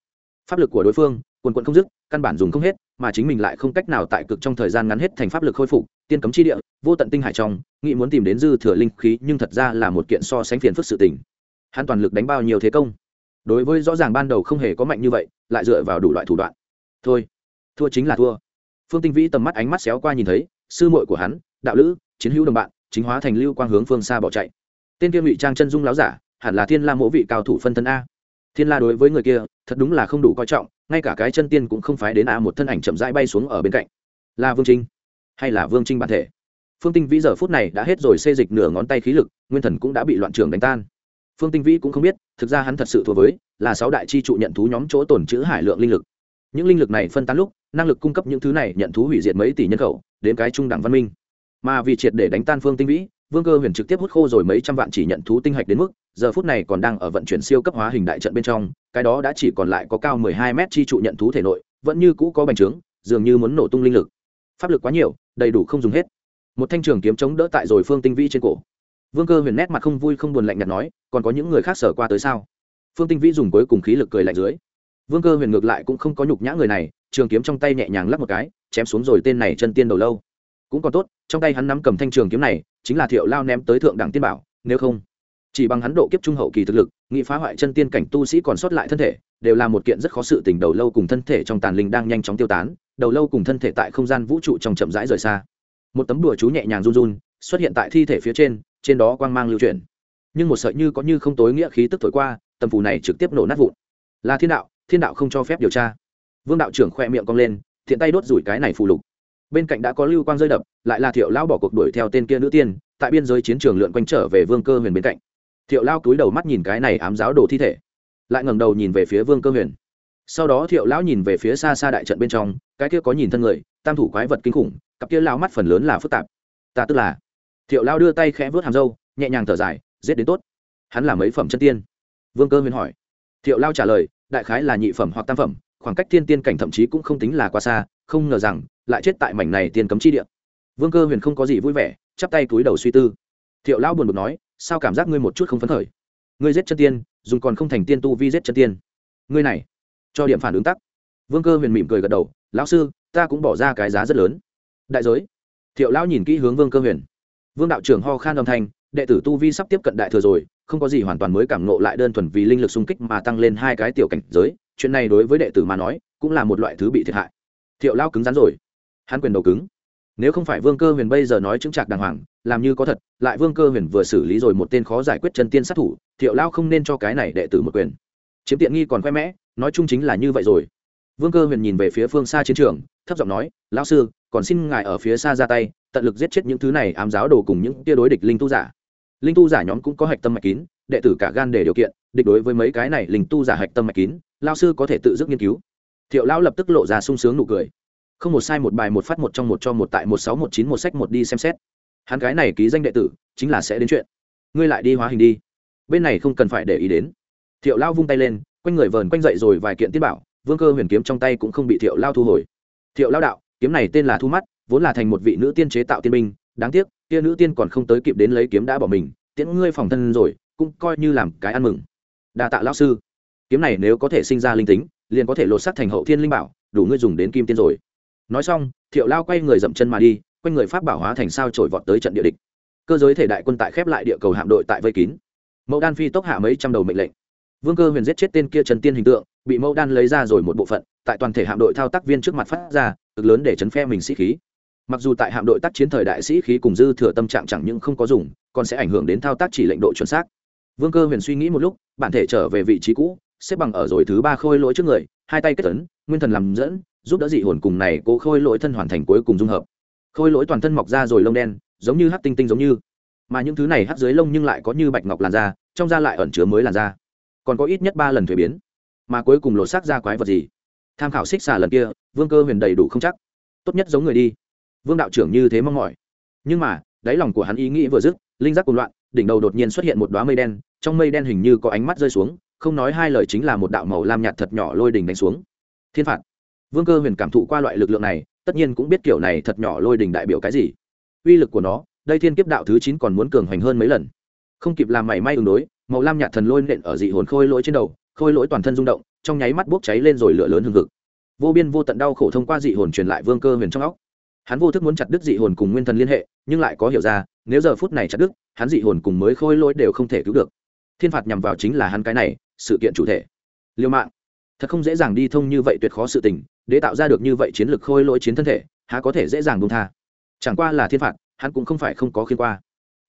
Speaker 1: Pháp lực của đối phương quần quận không dứt, căn bản dùng không hết, mà chính mình lại không cách nào tại cực trong thời gian ngắn hết thành pháp lực khôi phục, tiên cấm chi địa, vô tận tinh hải trong, nghĩ muốn tìm đến dư thừa linh khí, nhưng thật ra là một kiện so sánh phiền phức sự tình. Hắn toàn lực đánh bao nhiêu thế công? Đối với rõ ràng ban đầu không hề có mạnh như vậy, lại dựa vào đủ loại thủ đoạn. Thôi, thua chính là thua. Phương tinh vĩ tầm mắt ánh mắt xéo qua nhìn thấy, sư muội của hắn, đạo lữ, chiến hữu đồng bạn, chính hóa thành lưu quang hướng phương xa bỏ chạy. Tên kia ngụy trang chân dung láo giả, hẳn là thiên la mỗ vị cao thủ phân thân a thiên la đối với người kia, thật đúng là không đủ coi trọng, ngay cả cái chân tiên cũng không phải đến a một thân ảnh chậm rãi bay xuống ở bên cạnh. Là vương trinh? Hay là vương trinh bản thể? Phương tinh vĩ giờ phút này đã hết rồi xê dịch nửa ngón tay khí lực, nguyên thần cũng đã bị loạn trường đánh tan. Phương tinh vĩ cũng không biết, thực ra hắn thật sự thua với, là sáu đại chi trụ nhận thú nhóm chỗ tồn chữ hải lượng linh lực. Những linh lực này phân tán lúc, năng lực cung cấp những thứ này nhận thú hủy diệt mấy tỷ nhân khẩu, đến cái trung đẳng văn minh. Mà vì triệt để đánh tan phương tinh vĩ, vương cơ huyền trực tiếp hút khô rồi mấy trăm vạn chỉ nhận thú tinh hạch đến mức giờ phút này còn đang ở vận chuyển siêu cấp hóa hình đại trận bên trong, cái đó đã chỉ còn lại có cao mười hai mét chi trụ nhận thú thể nội, vẫn như cũ có bành trướng, dường như muốn nổ tung linh lực. Pháp lực quá nhiều, đầy đủ không dùng hết. Một thanh trường kiếm chống đỡ tại rồi phương tinh vĩ trên cổ. Vương cơ huyền nét mặt không vui không buồn lạnh nhạt nói, còn có những người khác sở qua tới sao? Phương tinh vĩ dùng cuối cùng khí lực cười lạnh dưới. Vương cơ huyền ngược lại cũng không có nhục nhã người này, trường kiếm trong tay nhẹ nhàng lắp một cái, chém xuống rồi tên này chân tiên đầu lâu. Cũng còn tốt, trong tay hắn nắm cầm thanh trường kiếm này, chính là thiệu lao ném tới thượng đẳng tiên bảo, nếu không chỉ bằng hắn độ kiếp trung hậu kỳ thực lực, nghị phá hoại chân tiên cảnh tu sĩ còn sót lại thân thể, đều là một kiện rất khó sự tình đầu lâu cùng thân thể trong tàn linh đang nhanh chóng tiêu tán, đầu lâu cùng thân thể tại không gian vũ trụ trong chậm rãi rời xa. Một tấm đùa chú nhẹ nhàng run run, xuất hiện tại thi thể phía trên trên đó quang mang lưu chuyển. Nhưng một sợi như có như không tối nghĩa khí tức thổi qua, tầm phù này trực tiếp nổ nát vụn. Là thiên đạo thiên đạo không cho phép điều tra. Vương đạo trưởng khoe miệng cong lên, thiện tay đốt rủi cái này phù lục. Bên cạnh đã có lưu quang rơi đập, lại là thiệu lão bỏ cuộc đuổi theo tên kia nữ tiên, tại biên giới chiến trường lượn quanh trở về vương cơ huyền bên cạnh thiệu lao cúi đầu mắt nhìn cái này ám giáo đồ thi thể, lại ngẩng đầu nhìn về phía vương cơ huyền. Sau đó thiệu lão nhìn về phía xa xa đại trận bên trong, cái kia có nhìn thân người, tam thủ quái vật kinh khủng, cặp kia lao mắt phần lớn là phức tạp. Ta tức là, thiệu lao đưa tay khẽ vớt hàm râu, nhẹ nhàng thở dài, giết đến tốt. Hắn là mấy phẩm chân tiên? Vương cơ huyền hỏi. Thiệu lao trả lời, đại khái là nhị phẩm hoặc tam phẩm, khoảng cách thiên tiên cảnh thậm chí cũng không tính là quá xa, không ngờ rằng, lại chết tại mảnh này tiên cấm chi địa. Vương cơ huyền không có gì vui vẻ, chắp tay túi đầu suy tư. Thiệu lão buồn bực nói sao cảm giác ngươi một chút không phấn khởi? Ngươi giết chân tiên, dùng còn không thành tiên tu vi giết chân tiên. Ngươi này, cho điểm phản ứng tắc. Vương cơ huyền mỉm cười gật đầu, lão sư, ta cũng bỏ ra cái giá rất lớn. Đại giới? Thiệu lão nhìn kỹ hướng vương cơ huyền. Vương đạo trưởng ho khan âm thanh, đệ tử tu vi sắp tiếp cận đại thừa rồi, không có gì hoàn toàn mới cảm nộ lại đơn thuần vì linh lực xung kích mà tăng lên hai cái tiểu cảnh giới, chuyện này đối với đệ tử mà nói, cũng là một loại thứ bị thiệt hại. Thiệu lao cứng rắn rồi. Hắn quyền đầu cứng nếu không phải vương cơ huyền bây giờ nói chứng trạc đàng hoàng, làm như có thật, lại vương cơ huyền vừa xử lý rồi một tên khó giải quyết chân tiên sát thủ, thiệu lao không nên cho cái này đệ tử một quyền. Chiếm tiện nghi còn khoe mẽ, nói chung chính là như vậy rồi. Vương cơ huyền nhìn về phía phương xa chiến trường, thấp giọng nói, lão sư, còn xin ngài ở phía xa ra tay, tận lực giết chết những thứ này ám giáo đồ cùng những tia đối địch linh tu giả. Linh tu giả nhóm cũng có hạch tâm mạch kín, đệ tử cả gan để điều kiện, địch đối với mấy cái này linh tu giả hạch tâm mạch kín lao sư có thể tự dứt nghiên cứu. Thiệu lão lập tức lộ ra sung sướng nụ cười không một sai một bài một phát một trong một cho một tại một sáu một chín một sách một đi xem xét. Hắn cái này ký danh đệ tử, chính là sẽ đến chuyện. Ngươi lại đi hóa hình đi. Bên này không cần phải để ý đến. Thiệu lao vung tay lên, quanh người vờn quanh dậy rồi vài kiện tiết bảo, vương cơ huyền kiếm trong tay cũng không bị thiệu lao thu hồi. Thiệu lao đạo, kiếm này tên là thu mắt, vốn là thành một vị nữ tiên chế tạo tiên minh đáng tiếc, kia nữ tiên còn không tới kịp đến lấy kiếm đã bỏ mình, tiễn ngươi phòng thân rồi, cũng coi như làm cái ăn mừng. Đa tạ lao sư. Kiếm này nếu có thể sinh ra linh tính, liền có thể lột xác thành hậu thiên linh bảo, đủ ngươi dùng đến kim tiên rồi nói xong, thiệu lao quay người dậm chân mà đi, quanh người pháp bảo hóa thành sao trổi vọt tới trận địa địch. Cơ giới thể đại quân tại khép lại địa cầu hạm đội tại vây kín. Mẫu đan phi tốc hạ mấy trăm đầu mệnh lệnh. Vương cơ huyền giết chết tên kia trần tiên hình tượng, bị mẫu đan lấy ra rồi một bộ phận, tại toàn thể hạm đội thao tác viên trước mặt phát ra, cực lớn để chấn phe mình sĩ khí. Mặc dù tại hạm đội tác chiến thời đại sĩ khí cùng dư thừa tâm trạng chẳng những không có dùng, còn sẽ ảnh hưởng đến thao tác chỉ lệnh độ chuẩn xác. Vương cơ huyền suy nghĩ một lúc, bản thể trở về vị trí cũ, xếp bằng ở rồi thứ ba khôi lỗi trước người, hai tay kết tấn nguyên thần làm dẫn giúp đỡ dị hồn cùng này cố khôi lỗi thân hoàn thành cuối cùng dung hợp. Khôi lỗi toàn thân mọc ra rồi lông đen, giống như hát tinh tinh giống như. Mà những thứ này hát dưới lông nhưng lại có như bạch ngọc làn da, trong da lại ẩn chứa mới làn da. Còn có ít nhất ba lần thuế biến. Mà cuối cùng lột xác ra quái vật gì? Tham khảo xích xà lần kia, vương cơ huyền đầy đủ không chắc. Tốt nhất giống người đi. Vương đạo trưởng như thế mong mỏi. Nhưng mà, đáy lòng của hắn ý nghĩ vừa dứt, linh giác cùng loạn, đỉnh đầu đột nhiên xuất hiện một đoá mây đen, trong mây đen hình như có ánh mắt rơi xuống, không nói hai lời chính là một đạo màu lam nhạt thật nhỏ lôi đỉnh đánh xuống. Thiên phạt vương cơ huyền cảm thụ qua loại lực lượng này, tất nhiên cũng biết kiểu này thật nhỏ lôi đỉnh đại biểu cái gì. Uy lực của nó, đây thiên kiếp đạo thứ chín còn muốn cường hoành hơn mấy lần. Không kịp làm mảy may ứng đối, màu lam nhạt thần lôi nện ở dị hồn khôi lỗi trên đầu, khôi lỗi toàn thân rung động, trong nháy mắt bốc cháy lên rồi lửa lớn hừng hực. Vô biên vô tận đau khổ thông qua dị hồn truyền lại vương cơ huyền trong óc. Hắn vô thức muốn chặt đứt dị hồn cùng nguyên thần liên hệ, nhưng lại có hiểu ra, nếu giờ phút này chặt đứt, hắn dị hồn cùng mới khôi lỗi đều không thể cứu được. Thiên phạt nhằm vào chính là hắn cái này, sự kiện chủ thể. Liêu mạng. Thật không dễ dàng đi thông như vậy tuyệt khó sự tình để tạo ra được như vậy chiến lược khôi lỗi chiến thân thể, há có thể dễ dàng buông tha? Chẳng qua là thiên phạt, hắn cũng không phải không có khiên qua.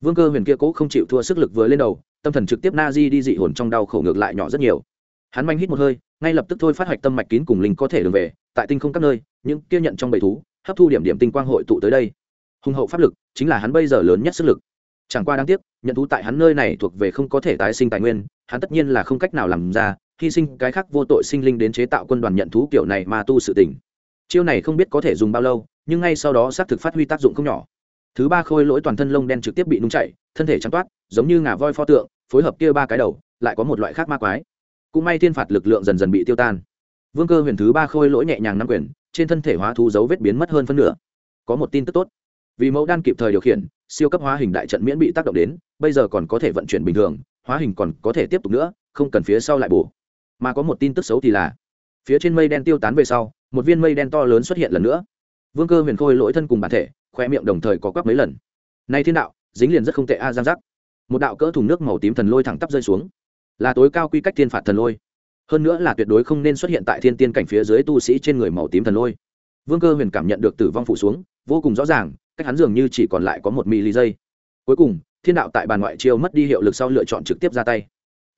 Speaker 1: Vương cơ huyền kia cố không chịu thua sức lực vừa lên đầu, tâm thần trực tiếp na di đi dị hồn trong đau khổ ngược lại nhỏ rất nhiều. Hắn manh hít một hơi, ngay lập tức thôi phát hoạch tâm mạch kín cùng linh có thể đường về, tại tinh không các nơi, những kia nhận trong bầy thú, hấp thu điểm điểm tinh quang hội tụ tới đây. Hùng hậu pháp lực chính là hắn bây giờ lớn nhất sức lực chẳng qua đáng tiếc, nhận thú tại hắn nơi này thuộc về không có thể tái sinh tài nguyên, hắn tất nhiên là không cách nào làm ra, hy sinh cái khác vô tội sinh linh đến chế tạo quân đoàn nhận thú kiểu này mà tu sự tỉnh chiêu này không biết có thể dùng bao lâu, nhưng ngay sau đó xác thực phát huy tác dụng không nhỏ. Thứ ba khôi lỗi toàn thân lông đen trực tiếp bị nung chảy, thân thể trắng toát, giống như ngà voi pho tượng, phối hợp kia ba cái đầu, lại có một loại khác ma quái. Cũng may thiên phạt lực lượng dần dần bị tiêu tan. Vương cơ huyền thứ ba khôi lỗi nhẹ nhàng năm quyền, trên thân thể hóa thú dấu vết biến mất hơn phân nửa. Có một tin tức tốt vì mẫu đan kịp thời điều khiển, siêu cấp hóa hình đại trận miễn bị tác động đến, bây giờ còn có thể vận chuyển bình thường, hóa hình còn có thể tiếp tục nữa, không cần phía sau lại bổ. Mà có một tin tức xấu thì là, phía trên mây đen tiêu tán về sau, một viên mây đen to lớn xuất hiện lần nữa. Vương cơ huyền khôi lỗi thân cùng bản thể, khoe miệng đồng thời có quắp mấy lần. Nay thiên đạo, dính liền rất không tệ a, giang giác. Một đạo cỡ thùng nước màu tím thần lôi thẳng tắp rơi xuống. Là tối cao quy cách thiên phạt thần lôi. Hơn nữa là tuyệt đối không nên xuất hiện tại thiên tiên cảnh phía dưới tu sĩ trên người màu tím thần lôi. Vương cơ huyền cảm nhận được tử vong phụ xuống, vô cùng rõ ràng cách hắn dường như chỉ còn lại có một mili giây cuối cùng, thiên đạo tại bàn ngoại chiêu mất đi hiệu lực sau lựa chọn trực tiếp ra tay.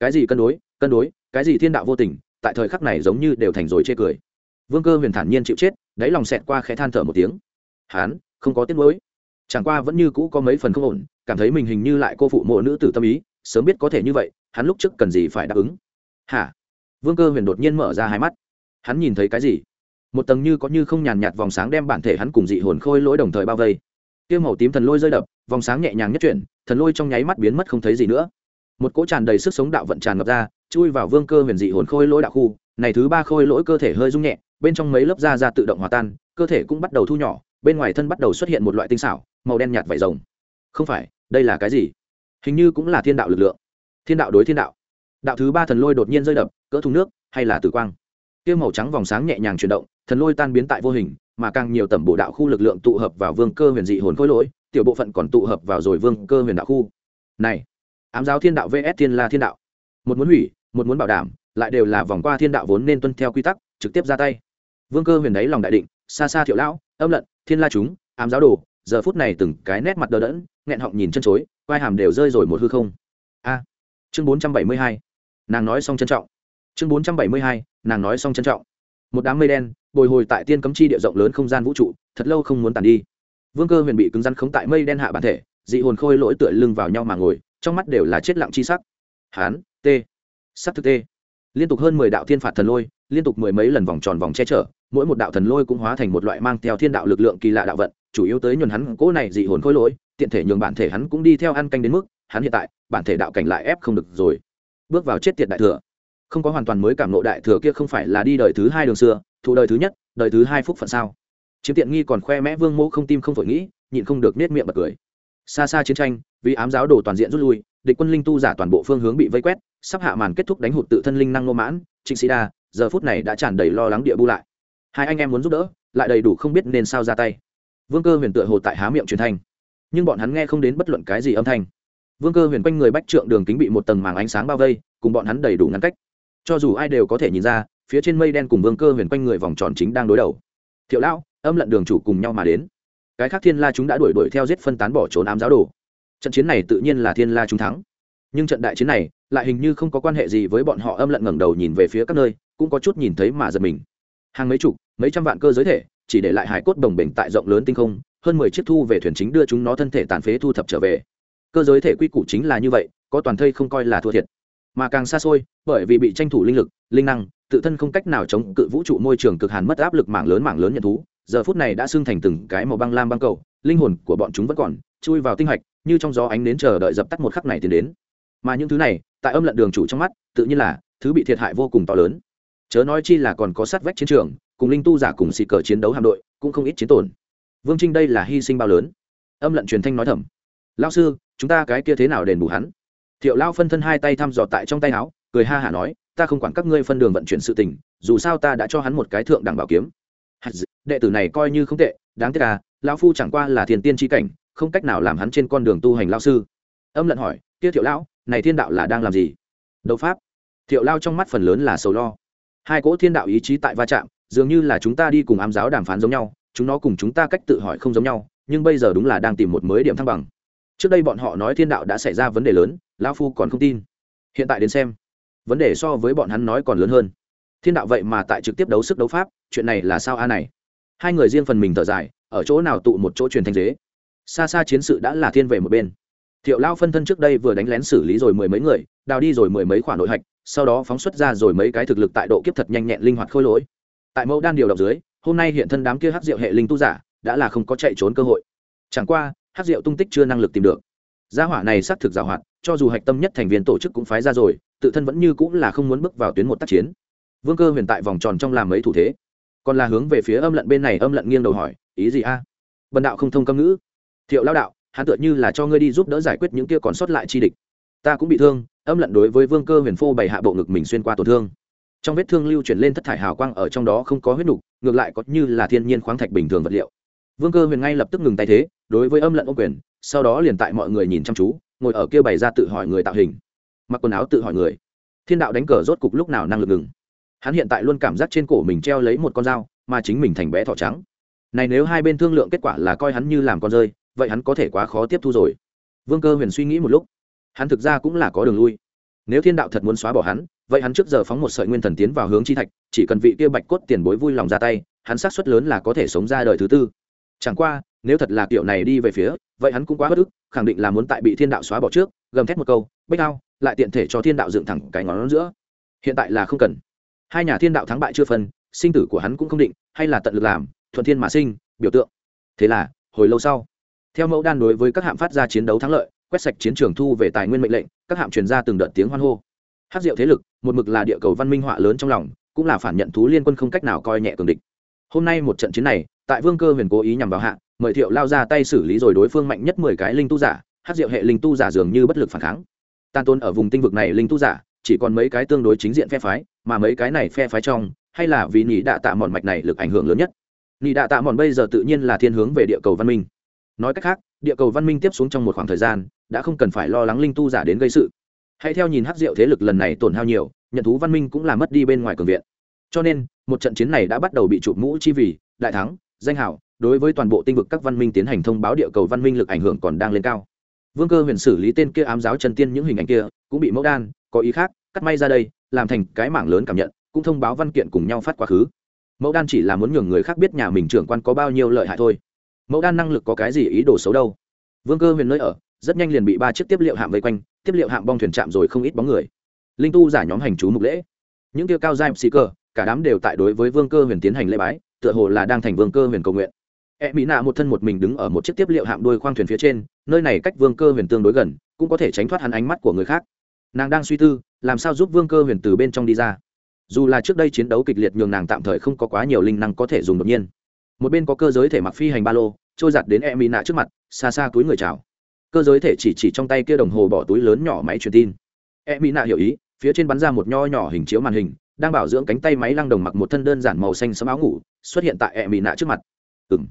Speaker 1: Cái gì cân đối cân đối, cái gì thiên đạo vô tình, tại thời khắc này giống như đều thành rồi chê cười. Vương cơ huyền thản nhiên chịu chết, đáy lòng xẹt qua khẽ than thở một tiếng. Hán, không có tiết mới chẳng qua vẫn như cũ có mấy phần không ổn, cảm thấy mình hình như lại cô phụ mộ nữ tử tâm ý, sớm biết có thể như vậy, hắn lúc trước cần gì phải đáp ứng. Hả? Vương cơ huyền đột nhiên mở ra hai mắt. Hắn nhìn thấy cái gì? Một tầng như có như không nhàn nhạt vòng sáng đem bản thể hắn cùng dị hồn khôi lỗi đồng thời bao vây. Tiêu màu tím thần lôi rơi đập, vòng sáng nhẹ nhàng nhất chuyển, thần lôi trong nháy mắt biến mất không thấy gì nữa. Một cỗ tràn đầy sức sống đạo vận tràn ngập ra, chui vào vương cơ huyền dị hồn khôi lỗi đạo khu. Này thứ ba khôi lỗi cơ thể hơi rung nhẹ, bên trong mấy lớp da da tự động hòa tan, cơ thể cũng bắt đầu thu nhỏ, bên ngoài thân bắt đầu xuất hiện một loại tinh xảo, màu đen nhạt vải rồng. Không phải, đây là cái gì? Hình như cũng là thiên đạo lực lượng. Thiên đạo đối thiên đạo. Đạo thứ ba thần lôi đột nhiên rơi đập, cỡ thùng nước, hay là tử quang? Kia màu trắng vòng sáng nhẹ nhàng chuyển động, thần lôi tan biến tại vô hình, mà càng nhiều tẩm bộ đạo khu lực lượng tụ hợp vào vương cơ huyền dị hồn khối lỗi, tiểu bộ phận còn tụ hợp vào rồi vương cơ huyền đạo khu. Này, ám giáo thiên đạo vs thiên la thiên đạo. Một muốn hủy, một muốn bảo đảm, lại đều là vòng qua thiên đạo vốn nên tuân theo quy tắc, trực tiếp ra tay. Vương cơ huyền đấy lòng đại định, xa xa thiệu lão, âm lận, thiên la chúng, ám giáo đồ, giờ phút này từng cái nét mặt đờ đẫn, nghẹn họng nhìn chân chối vai hàm đều rơi rồi một hư không. A, chương bốn trăm bảy mươi hai. Nàng nói xong trân trọng chương bốn trăm bảy mươi hai, nàng nói xong trân trọng. Một đám mây đen, bồi hồi tại tiên cấm chi địa rộng lớn không gian vũ trụ, thật lâu không muốn tàn đi. Vương cơ huyền bị cứng rắn khống tại mây đen hạ bản thể, dị hồn khôi lỗi tựa lưng vào nhau mà ngồi, trong mắt đều là chết lặng chi sắc. Hán, t. Sắc thực t. Liên tục hơn mười đạo thiên phạt thần lôi, liên tục mười mấy lần vòng tròn vòng che chở, mỗi một đạo thần lôi cũng hóa thành một loại mang theo thiên đạo lực lượng kỳ lạ đạo vận, chủ yếu tới nhuần hắn cỗ này dị hồn khôi lỗi, tiện thể nhường bản thể hắn cũng đi theo ăn canh đến mức, hắn hiện tại, bản thể đạo cảnh lại ép không được rồi. Bước vào chết tiệt đại thừa không có hoàn toàn mới cảm nộ đại thừa kia không phải là đi đời thứ hai đường xưa, thụ đời thứ nhất, đời thứ hai phúc phận sao? Chiếm tiện nghi còn khoe mẽ vương mẫu không tim không phổi nghĩ, nhịn không được nết miệng bật cười. Xa xa chiến tranh, vì ám giáo đồ toàn diện rút lui, địch quân linh tu giả toàn bộ phương hướng bị vây quét, sắp hạ màn kết thúc đánh hụt tự thân linh năng nô mãn, trịnh sĩ đa, giờ phút này đã tràn đầy lo lắng địa bu lại. Hai anh em muốn giúp đỡ, lại đầy đủ không biết nên sao ra tay. Vương cơ huyền tựa hồ tại há miệng truyền thanh, nhưng bọn hắn nghe không đến bất luận cái gì âm thanh. Vương cơ huyền quanh người bách trượng đường kính bị một tầng màng ánh sáng bao vây, cùng bọn hắn đầy đủ ngăn cách cho dù ai đều có thể nhìn ra, phía trên mây đen cùng vương cơ huyền quanh người vòng tròn chính đang đối đầu. Thiệu lão, âm lận đường chủ cùng nhau mà đến. Cái khác thiên la chúng đã đuổi đuổi theo giết phân tán bỏ trốn ám giáo đồ. Trận chiến này tự nhiên là thiên la chúng thắng. Nhưng trận đại chiến này, lại hình như không có quan hệ gì với bọn họ âm lận ngẩng đầu nhìn về phía các nơi, cũng có chút nhìn thấy mà giật mình. Hàng mấy chục, mấy trăm vạn cơ giới thể, chỉ để lại hải cốt đồng bình tại rộng lớn tinh không, hơn mười chiếc thu về thuyền chính đưa chúng nó thân thể tàn phế thu thập trở về. Cơ giới thể quy củ chính là như vậy, có toàn thây không coi là thua thiệt mà càng xa xôi, bởi vì bị tranh thủ linh lực, linh năng, tự thân không cách nào chống cự vũ trụ môi trường cực hàn mất áp lực mảng lớn mảng lớn nhận thú. Giờ phút này đã xưng thành từng cái màu băng lam băng cầu, linh hồn của bọn chúng vẫn còn, chui vào tinh hạch, như trong gió ánh đến chờ đợi dập tắt một khắc này tiến đến. Mà những thứ này, tại âm lận đường chủ trong mắt, tự nhiên là thứ bị thiệt hại vô cùng to lớn. Chớ nói chi là còn có sát vách chiến trường, cùng linh tu giả cùng xì cờ chiến đấu hạm đội, cũng không ít chiến tổn. Vương trinh đây là hy sinh bao lớn. Âm lận truyền thanh nói thầm. Lao sư, chúng ta cái kia thế nào đền bù hắn? Thiệu lao phân thân hai tay thăm dò tại trong tay áo, cười ha hả nói, ta không quản các ngươi phân đường vận chuyển sự tình, dù sao ta đã cho hắn một cái thượng đẳng bảo kiếm. Đệ tử này coi như không tệ, đáng tiếc à lão phu chẳng qua là thiền tiên tri cảnh, không cách nào làm hắn trên con đường tu hành lao sư. Âm lận hỏi, kia thiệu lão, này thiên đạo là đang làm gì? Đấu pháp. Thiệu lao trong mắt phần lớn là sầu lo. Hai cỗ thiên đạo ý chí tại va chạm, dường như là chúng ta đi cùng ám giáo đàm phán giống nhau, chúng nó cùng chúng ta cách tự hỏi không giống nhau, nhưng bây giờ đúng là đang tìm một mới điểm thăng bằng trước đây bọn họ nói thiên đạo đã xảy ra vấn đề lớn, lão phu còn không tin. Hiện tại đến xem, vấn đề so với bọn hắn nói còn lớn hơn. Thiên đạo vậy mà tại trực tiếp đấu sức đấu pháp, chuyện này là sao a này? Hai người riêng phần mình thở dài, ở chỗ nào tụ một chỗ truyền thanh dế. Xa xa chiến sự đã là thiên về một bên. Thiệu lao phân thân trước đây vừa đánh lén xử lý rồi mười mấy người, đào đi rồi mười mấy khoản nội hạch, sau đó phóng xuất ra rồi mấy cái thực lực tại độ kiếp thật nhanh nhẹn linh hoạt khôi lỗi. Tại mẫu đan điều động dưới, hôm nay hiện thân đám kia hắc diệu hệ linh tu giả, đã là không có chạy trốn cơ hội. Chẳng qua Hát rượu tung tích chưa năng lực tìm được. Gia hỏa này xác thực giảo hoạt, cho dù hạch tâm nhất thành viên tổ chức cũng phái ra rồi, tự thân vẫn như cũng là không muốn bước vào tuyến một tác chiến. Vương cơ huyền tại vòng tròn trong làm mấy thủ thế. Còn là hướng về phía âm lận bên này âm lận nghiêng đầu hỏi, ý gì a? À? bần đạo không thông câm ngữ. Thiệu lao đạo, hắn tựa như là cho ngươi đi giúp đỡ giải quyết những kia còn sót lại chi địch. Ta cũng bị thương, âm lận đối với vương cơ huyền phô bày hạ bộ ngực mình xuyên qua tổn thương. Trong vết thương lưu chuyển lên thất thải hào quang ở trong đó không có huyết nục, ngược lại có như là thiên nhiên khoáng thạch bình thường vật liệu. Vương cơ huyền ngay lập tức ngừng tay thế đối với âm lận ô quyền, sau đó liền tại mọi người nhìn chăm chú, ngồi ở kia bày ra tự hỏi người tạo hình. Mặc quần áo tự hỏi người. Thiên đạo đánh cờ rốt cục lúc nào năng lực ngừng. Hắn hiện tại luôn cảm giác trên cổ mình treo lấy một con dao, mà chính mình thành bé thỏ trắng. Này nếu hai bên thương lượng kết quả là coi hắn như làm con rơi, vậy hắn có thể quá khó tiếp thu rồi. Vương cơ huyền suy nghĩ một lúc. Hắn thực ra cũng là có đường lui. Nếu thiên đạo thật muốn xóa bỏ hắn, vậy hắn trước giờ phóng một sợi nguyên thần tiến vào hướng chi thạch, chỉ cần vị kia bạch cốt tiền bối vui lòng ra tay, hắn xác suất lớn là có thể sống ra đời thứ tư. Chẳng qua nếu thật là kiểu này đi về phía, vậy hắn cũng quá bất ức, khẳng định là muốn tại bị thiên đạo xóa bỏ trước, gầm thét một câu, bách ao lại tiện thể cho thiên đạo dựng thẳng cái ngón giữa. Hiện tại là không cần. Hai nhà thiên đạo thắng bại chưa phân, sinh tử của hắn cũng không định, hay là tận lực làm, thuận thiên mà sinh, biểu tượng. Thế là, hồi lâu sau, theo mẫu đan đối với các hạm phát ra chiến đấu thắng lợi, quét sạch chiến trường thu về tài nguyên mệnh lệnh, các hạm truyền ra từng đợt tiếng hoan hô. Hát diệu thế lực, một mực là địa cầu văn minh họa lớn trong lòng, cũng là phản nhận thú liên quân không cách nào coi nhẹ cường địch hôm nay một trận chiến này, tại vương cơ huyền cố ý nhằm vào hạ, mời thiệu lao ra tay xử lý rồi đối phương mạnh nhất mười cái linh tu giả hát diệu hệ linh tu giả dường như bất lực phản kháng. Tan tôn ở vùng tinh vực này linh tu giả, chỉ còn mấy cái tương đối chính diện phe phái, mà mấy cái này phe phái trong, hay là vì nhị đạ tạ mòn mạch này lực ảnh hưởng lớn nhất. Nhị đạ tạ mòn bây giờ tự nhiên là thiên hướng về địa cầu văn minh. Nói cách khác, địa cầu văn minh tiếp xuống trong một khoảng thời gian, đã không cần phải lo lắng linh tu giả đến gây sự. Hãy theo nhìn hắc diệu thế lực lần này tổn hao nhiều, nhận thú văn minh cũng là mất đi bên ngoài cường viện cho nên, một trận chiến này đã bắt đầu bị chụp mũ chi vì, đại thắng, danh hảo đối với toàn bộ tinh vực các văn minh tiến hành thông báo địa cầu văn minh lực ảnh hưởng còn đang lên cao. Vương cơ huyền xử lý tên kia ám giáo chân tiên những hình ảnh kia, cũng bị mẫu đan, có ý khác, cắt may ra đây, làm thành cái mảng lớn cảm nhận, cũng thông báo văn kiện cùng nhau phát quá khứ. Mẫu đan chỉ là muốn nhường người khác biết nhà mình trưởng quan có bao nhiêu lợi hại thôi. Mẫu đan năng lực có cái gì, ý đồ xấu đâu? Vương cơ huyền nơi ở, rất nhanh liền bị ba chiếc tiếp liệu hạm vây quanh, tiếp liệu hạm bong thuyền chạm rồi không ít bóng người. Linh tu giả nhóm hành chú mục lễ. Những tiêu cao giai sĩ cơ cả đám đều tại đối với vương cơ huyền tiến hành lễ bái, tựa hồ là đang thành vương cơ huyền cầu nguyện. E mỹ nạ một thân một mình đứng ở một chiếc tiếp liệu hạm đuôi khoang thuyền phía trên, nơi này cách vương cơ huyền tương đối gần, cũng có thể tránh thoát hắn ánh mắt của người khác. Nàng đang suy tư, làm sao giúp vương cơ huyền từ bên trong đi ra. Dù là trước đây chiến đấu kịch liệt nhường nàng tạm thời không có quá nhiều linh năng có thể dùng đột nhiên. Một bên có cơ giới thể mặc phi hành ba lô, trôi giặt đến e mỹ nạ trước mặt, xa xa túi người chào. Cơ giới thể chỉ chỉ trong tay kia đồng hồ bỏ túi lớn nhỏ máy truyền tin. E mỹ nạ hiểu ý, phía trên bắn ra một nho nhỏ hình chiếu màn hình đang bảo dưỡng cánh tay máy lăng đồng mặc một thân đơn giản màu xanh sẫm áo ngủ, xuất hiện tại e mỹ nạ trước mặt. Ừ m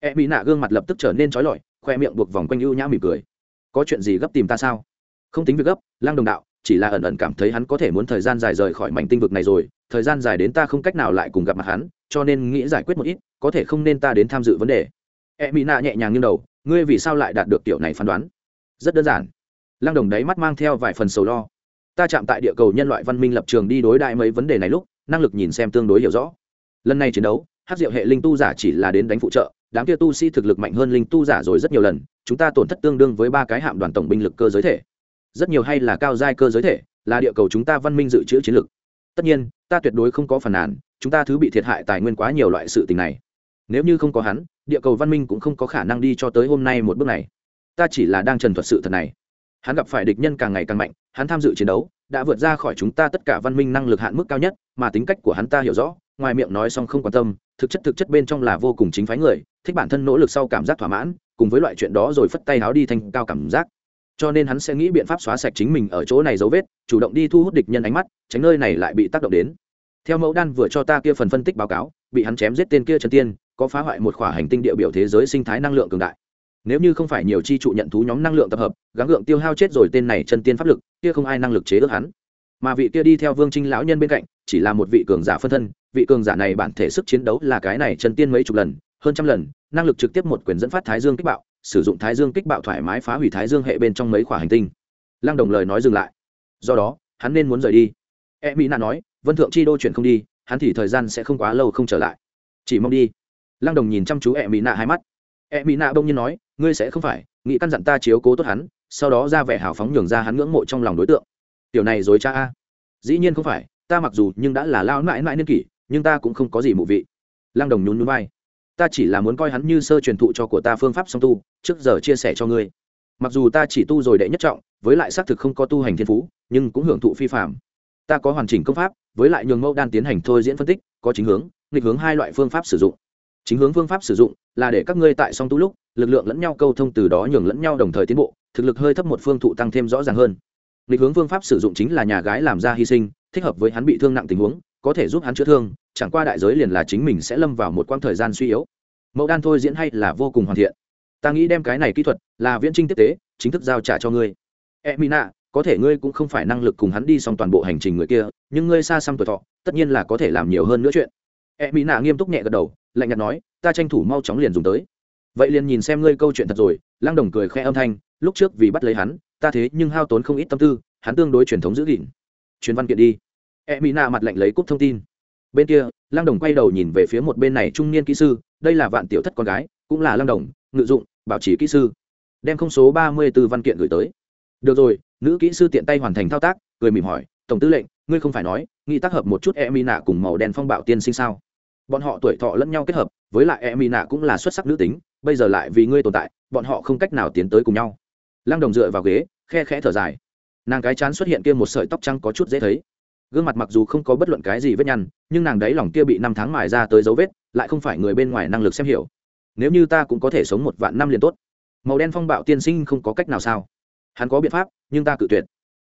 Speaker 1: e mỹ nạ gương mặt lập tức trở nên trói lọi, khoe miệng buộc vòng quanh ưu nhã mỉm cười. Có chuyện gì gấp tìm ta sao? Không tính việc gấp, lăng đồng đạo, chỉ là ẩn ẩn cảm thấy hắn có thể muốn thời gian dài rời khỏi mảnh tinh vực này rồi, thời gian dài đến ta không cách nào lại cùng gặp mặt hắn, cho nên nghĩ giải quyết một ít, có thể không nên ta đến tham dự vấn đề. E mỹ nạ nhẹ nhàng như đầu, ngươi vì sao lại đạt được tiểu này phán đoán? Rất đơn giản. Lăng đồng đáy mắt mang theo vài phần sầu lo ta chạm tại địa cầu nhân loại văn minh lập trường đi đối đại mấy vấn đề này lúc, năng lực nhìn xem tương đối hiểu rõ. Lần này chiến đấu, hát diệu hệ linh tu giả chỉ là đến đánh phụ trợ, đám kia tu sĩ thực lực mạnh hơn linh tu giả rồi rất nhiều lần, chúng ta tổn thất tương đương với ba cái hạm đoàn tổng binh lực cơ giới thể. Rất nhiều hay là cao giai cơ giới thể, là địa cầu chúng ta văn minh dự trữ chiến lược tất nhiên, ta tuyệt đối không có phản nàn, chúng ta thứ bị thiệt hại tài nguyên quá nhiều loại sự tình này. Nếu như không có hắn, địa cầu văn minh cũng không có khả năng đi cho tới hôm nay một bước này. Ta chỉ là đang trần thuật sự thật này hắn gặp phải địch nhân càng ngày càng mạnh, hắn tham dự chiến đấu, đã vượt ra khỏi chúng ta tất cả văn minh năng lực hạn mức cao nhất, mà tính cách của hắn ta hiểu rõ, ngoài miệng nói xong không quan tâm, thực chất thực chất bên trong là vô cùng chính phái người, thích bản thân nỗ lực sau cảm giác thỏa mãn, cùng với loại chuyện đó rồi phất tay háo đi thành cao cảm giác. Cho nên hắn sẽ nghĩ biện pháp xóa sạch chính mình ở chỗ này dấu vết, chủ động đi thu hút địch nhân ánh mắt, tránh nơi này lại bị tác động đến. Theo mẫu đan vừa cho ta kia phần phân tích báo cáo, bị hắn chém giết tên kia trần tiên, có phá hoại một khỏa hành tinh địa biểu thế giới sinh thái năng lượng cường đại nếu như không phải nhiều chi trụ nhận thú nhóm năng lượng tập hợp, gắng gượng tiêu hao chết rồi tên này chân tiên pháp lực, kia không ai năng lực chế ước hắn. Mà vị kia đi theo vương trinh lão nhân bên cạnh, chỉ là một vị cường giả phân thân, vị cường giả này bản thể sức chiến đấu là cái này chân tiên mấy chục lần, hơn trăm lần, năng lực trực tiếp một quyền dẫn phát thái dương kích bạo, sử dụng thái dương kích bạo thoải mái phá hủy thái dương hệ bên trong mấy khỏa hành tinh. Lăng đồng lời nói dừng lại. Do đó, hắn nên muốn rời đi. E mỹ nạ nói, vân thượng chi đô chuyển không đi, hắn thì thời gian sẽ không quá lâu không trở lại. Chỉ mong đi. Lăng đồng nhìn chăm chú e mỹ nạ hai mắt. E mỹ nạ bỗng nhiên nói ngươi sẽ không phải, nghĩ căn dặn ta chiếu cố tốt hắn, sau đó ra vẻ hào phóng nhường ra hắn ngưỡng mộ trong lòng đối tượng. Tiểu này dối cha a. Dĩ nhiên không phải, ta mặc dù nhưng đã là lao mãi mãi niên kỷ, nhưng ta cũng không có gì mụ vị. Lăng đồng nhún nhún vai. Ta chỉ là muốn coi hắn như sơ truyền thụ cho của ta phương pháp song tu, trước giờ chia sẻ cho ngươi. Mặc dù ta chỉ tu rồi đệ nhất trọng, với lại xác thực không có tu hành thiên phú, nhưng cũng hưởng thụ phi phạm ta có hoàn chỉnh công pháp, với lại nhường mẫu đan tiến hành thôi diễn phân tích, có chính hướng, nghịch hướng hai loại phương pháp sử dụng. Chính hướng phương pháp sử dụng là để các ngươi tại song tu lúc lực lượng lẫn nhau câu thông từ đó nhường lẫn nhau đồng thời tiến bộ, thực lực hơi thấp một phương thụ tăng thêm rõ ràng hơn. Định hướng phương pháp sử dụng chính là nhà gái làm ra hy sinh, thích hợp với hắn bị thương nặng tình huống, có thể giúp hắn chữa thương, chẳng qua đại giới liền là chính mình sẽ lâm vào một quãng thời gian suy yếu. Mẫu đan thôi diễn hay là vô cùng hoàn thiện. Ta nghĩ đem cái này kỹ thuật là viễn trinh tiếp tế, chính thức giao trả cho ngươi. E mina có thể ngươi cũng không phải năng lực cùng hắn đi xong toàn bộ hành trình người kia, nhưng ngươi xa xăm tuổi thọ, tất nhiên là có thể làm nhiều hơn nữa chuyện. E mina nghiêm túc nhẹ gật đầu, lạnh nhạt nói, ta tranh thủ mau chóng liền dùng tới vậy liền nhìn xem ngươi câu chuyện thật rồi, lăng đồng cười khẽ âm thanh, lúc trước vì bắt lấy hắn, ta thế nhưng hao tốn không ít tâm tư, hắn tương đối truyền thống giữ gìn. Truyền văn kiện đi. E mỹ nạ mặt lạnh lấy cúp thông tin. Bên kia, lăng đồng quay đầu nhìn về phía một bên này trung niên kỹ sư, đây là vạn tiểu thất con gái, cũng là lăng đồng, ngự dụng, bảo trì kỹ sư. Đem không số ba mươi b ố văn kiện gửi tới. Được rồi, nữ kỹ sư tiện tay hoàn thành thao tác, cười mỉm hỏi, tổng tư lệnh, ngươi không phải nói nghĩ tác hợp một chút e mỹ nạ cùng màu đen phong bạo tiên sinh sao? Bọn họ tuổi thọ lẫn nhau kết hợp, với lại e mỹ nạ cũng là xuất sắc nữ tính bây giờ lại vì ngươi tồn tại, bọn họ không cách nào tiến tới cùng nhau. Lăng đồng dựa vào ghế, khe khẽ thở dài. Nàng cái chán xuất hiện kia một sợi tóc trắng có chút dễ thấy. Gương mặt mặc dù không có bất luận cái gì vết nhăn, nhưng nàng đấy lòng kia bị năm tháng mài ra tới dấu vết, lại không phải người bên ngoài năng lực xem hiểu. Nếu như ta cũng có thể sống một vạn năm liền tốt. Màu đen phong bạo tiên sinh không có cách nào sao? Hắn có biện pháp, nhưng ta cự tuyệt.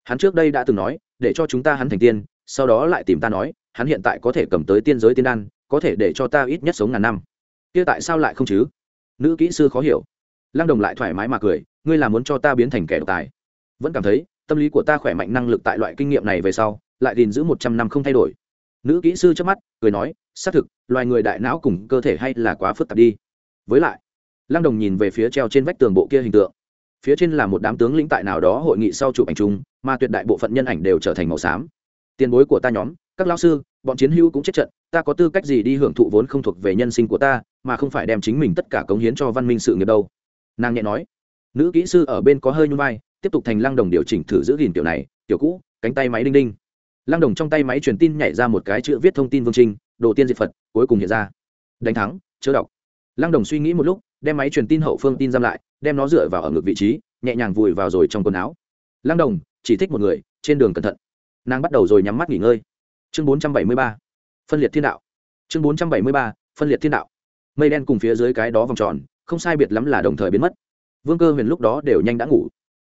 Speaker 1: Hắn trước đây đã từng nói, để cho chúng ta hắn thành tiên, sau đó lại tìm ta nói, hắn hiện tại có thể cầm tới tiên giới tiên đan, có thể để cho ta ít nhất sống ngàn năm. Kia tại sao lại không chứ? Nữ kỹ sư khó hiểu. Lăng đồng lại thoải mái mà cười, ngươi là muốn cho ta biến thành kẻ độc tài? Vẫn cảm thấy, tâm lý của ta khỏe mạnh năng lực tại loại kinh nghiệm này về sau, lại gìn giữ một trăm năm không thay đổi. Nữ kỹ sư trước mắt, cười nói, xác thực, loài người đại não cùng cơ thể hay là quá phức tạp đi. Với lại, lăng đồng nhìn về phía treo trên vách tường bộ kia hình tượng. Phía trên là một đám tướng lĩnh tại nào đó hội nghị sau chụp ảnh chung, mà tuyệt đại bộ phận nhân ảnh đều trở thành màu xám. Tiền bối của ta nhóm, các lao sư, bọn chiến hữu cũng chết trận, ta có tư cách gì đi hưởng thụ vốn không thuộc về nhân sinh của ta mà không phải đem chính mình tất cả cống hiến cho văn minh sự nghiệp đâu. Nàng nhẹ nói, nữ kỹ sư ở bên có hơi nhung vai, tiếp tục thành lăng đồng điều chỉnh thử giữ gìn kiểu này, kiểu cũ, cánh tay máy đinh đinh. Lăng đồng trong tay máy truyền tin nhảy ra một cái chữ viết thông tin vương trinh đồ tiên diệt phật, cuối cùng hiện ra. Đánh thắng, chớ đọc. Lăng đồng suy nghĩ một lúc, đem máy truyền tin hậu phương tin giam lại, đem nó dựa vào ở ngực vị trí, nhẹ nhàng vùi vào rồi trong quần áo. Lăng đồng, chỉ thích một người, trên đường cẩn thận. Nàng bắt đầu rồi nhắm mắt nghỉ ngơi. Chương bốn trăm bảy mươi ba, phân liệt thiên đạo. Chương bốn trăm bảy mươi ba, phân liệt thiên đạo mây đen cùng phía dưới cái đó vòng tròn, không sai biệt lắm là đồng thời biến mất. Vương cơ huyền lúc đó đều nhanh đã ngủ.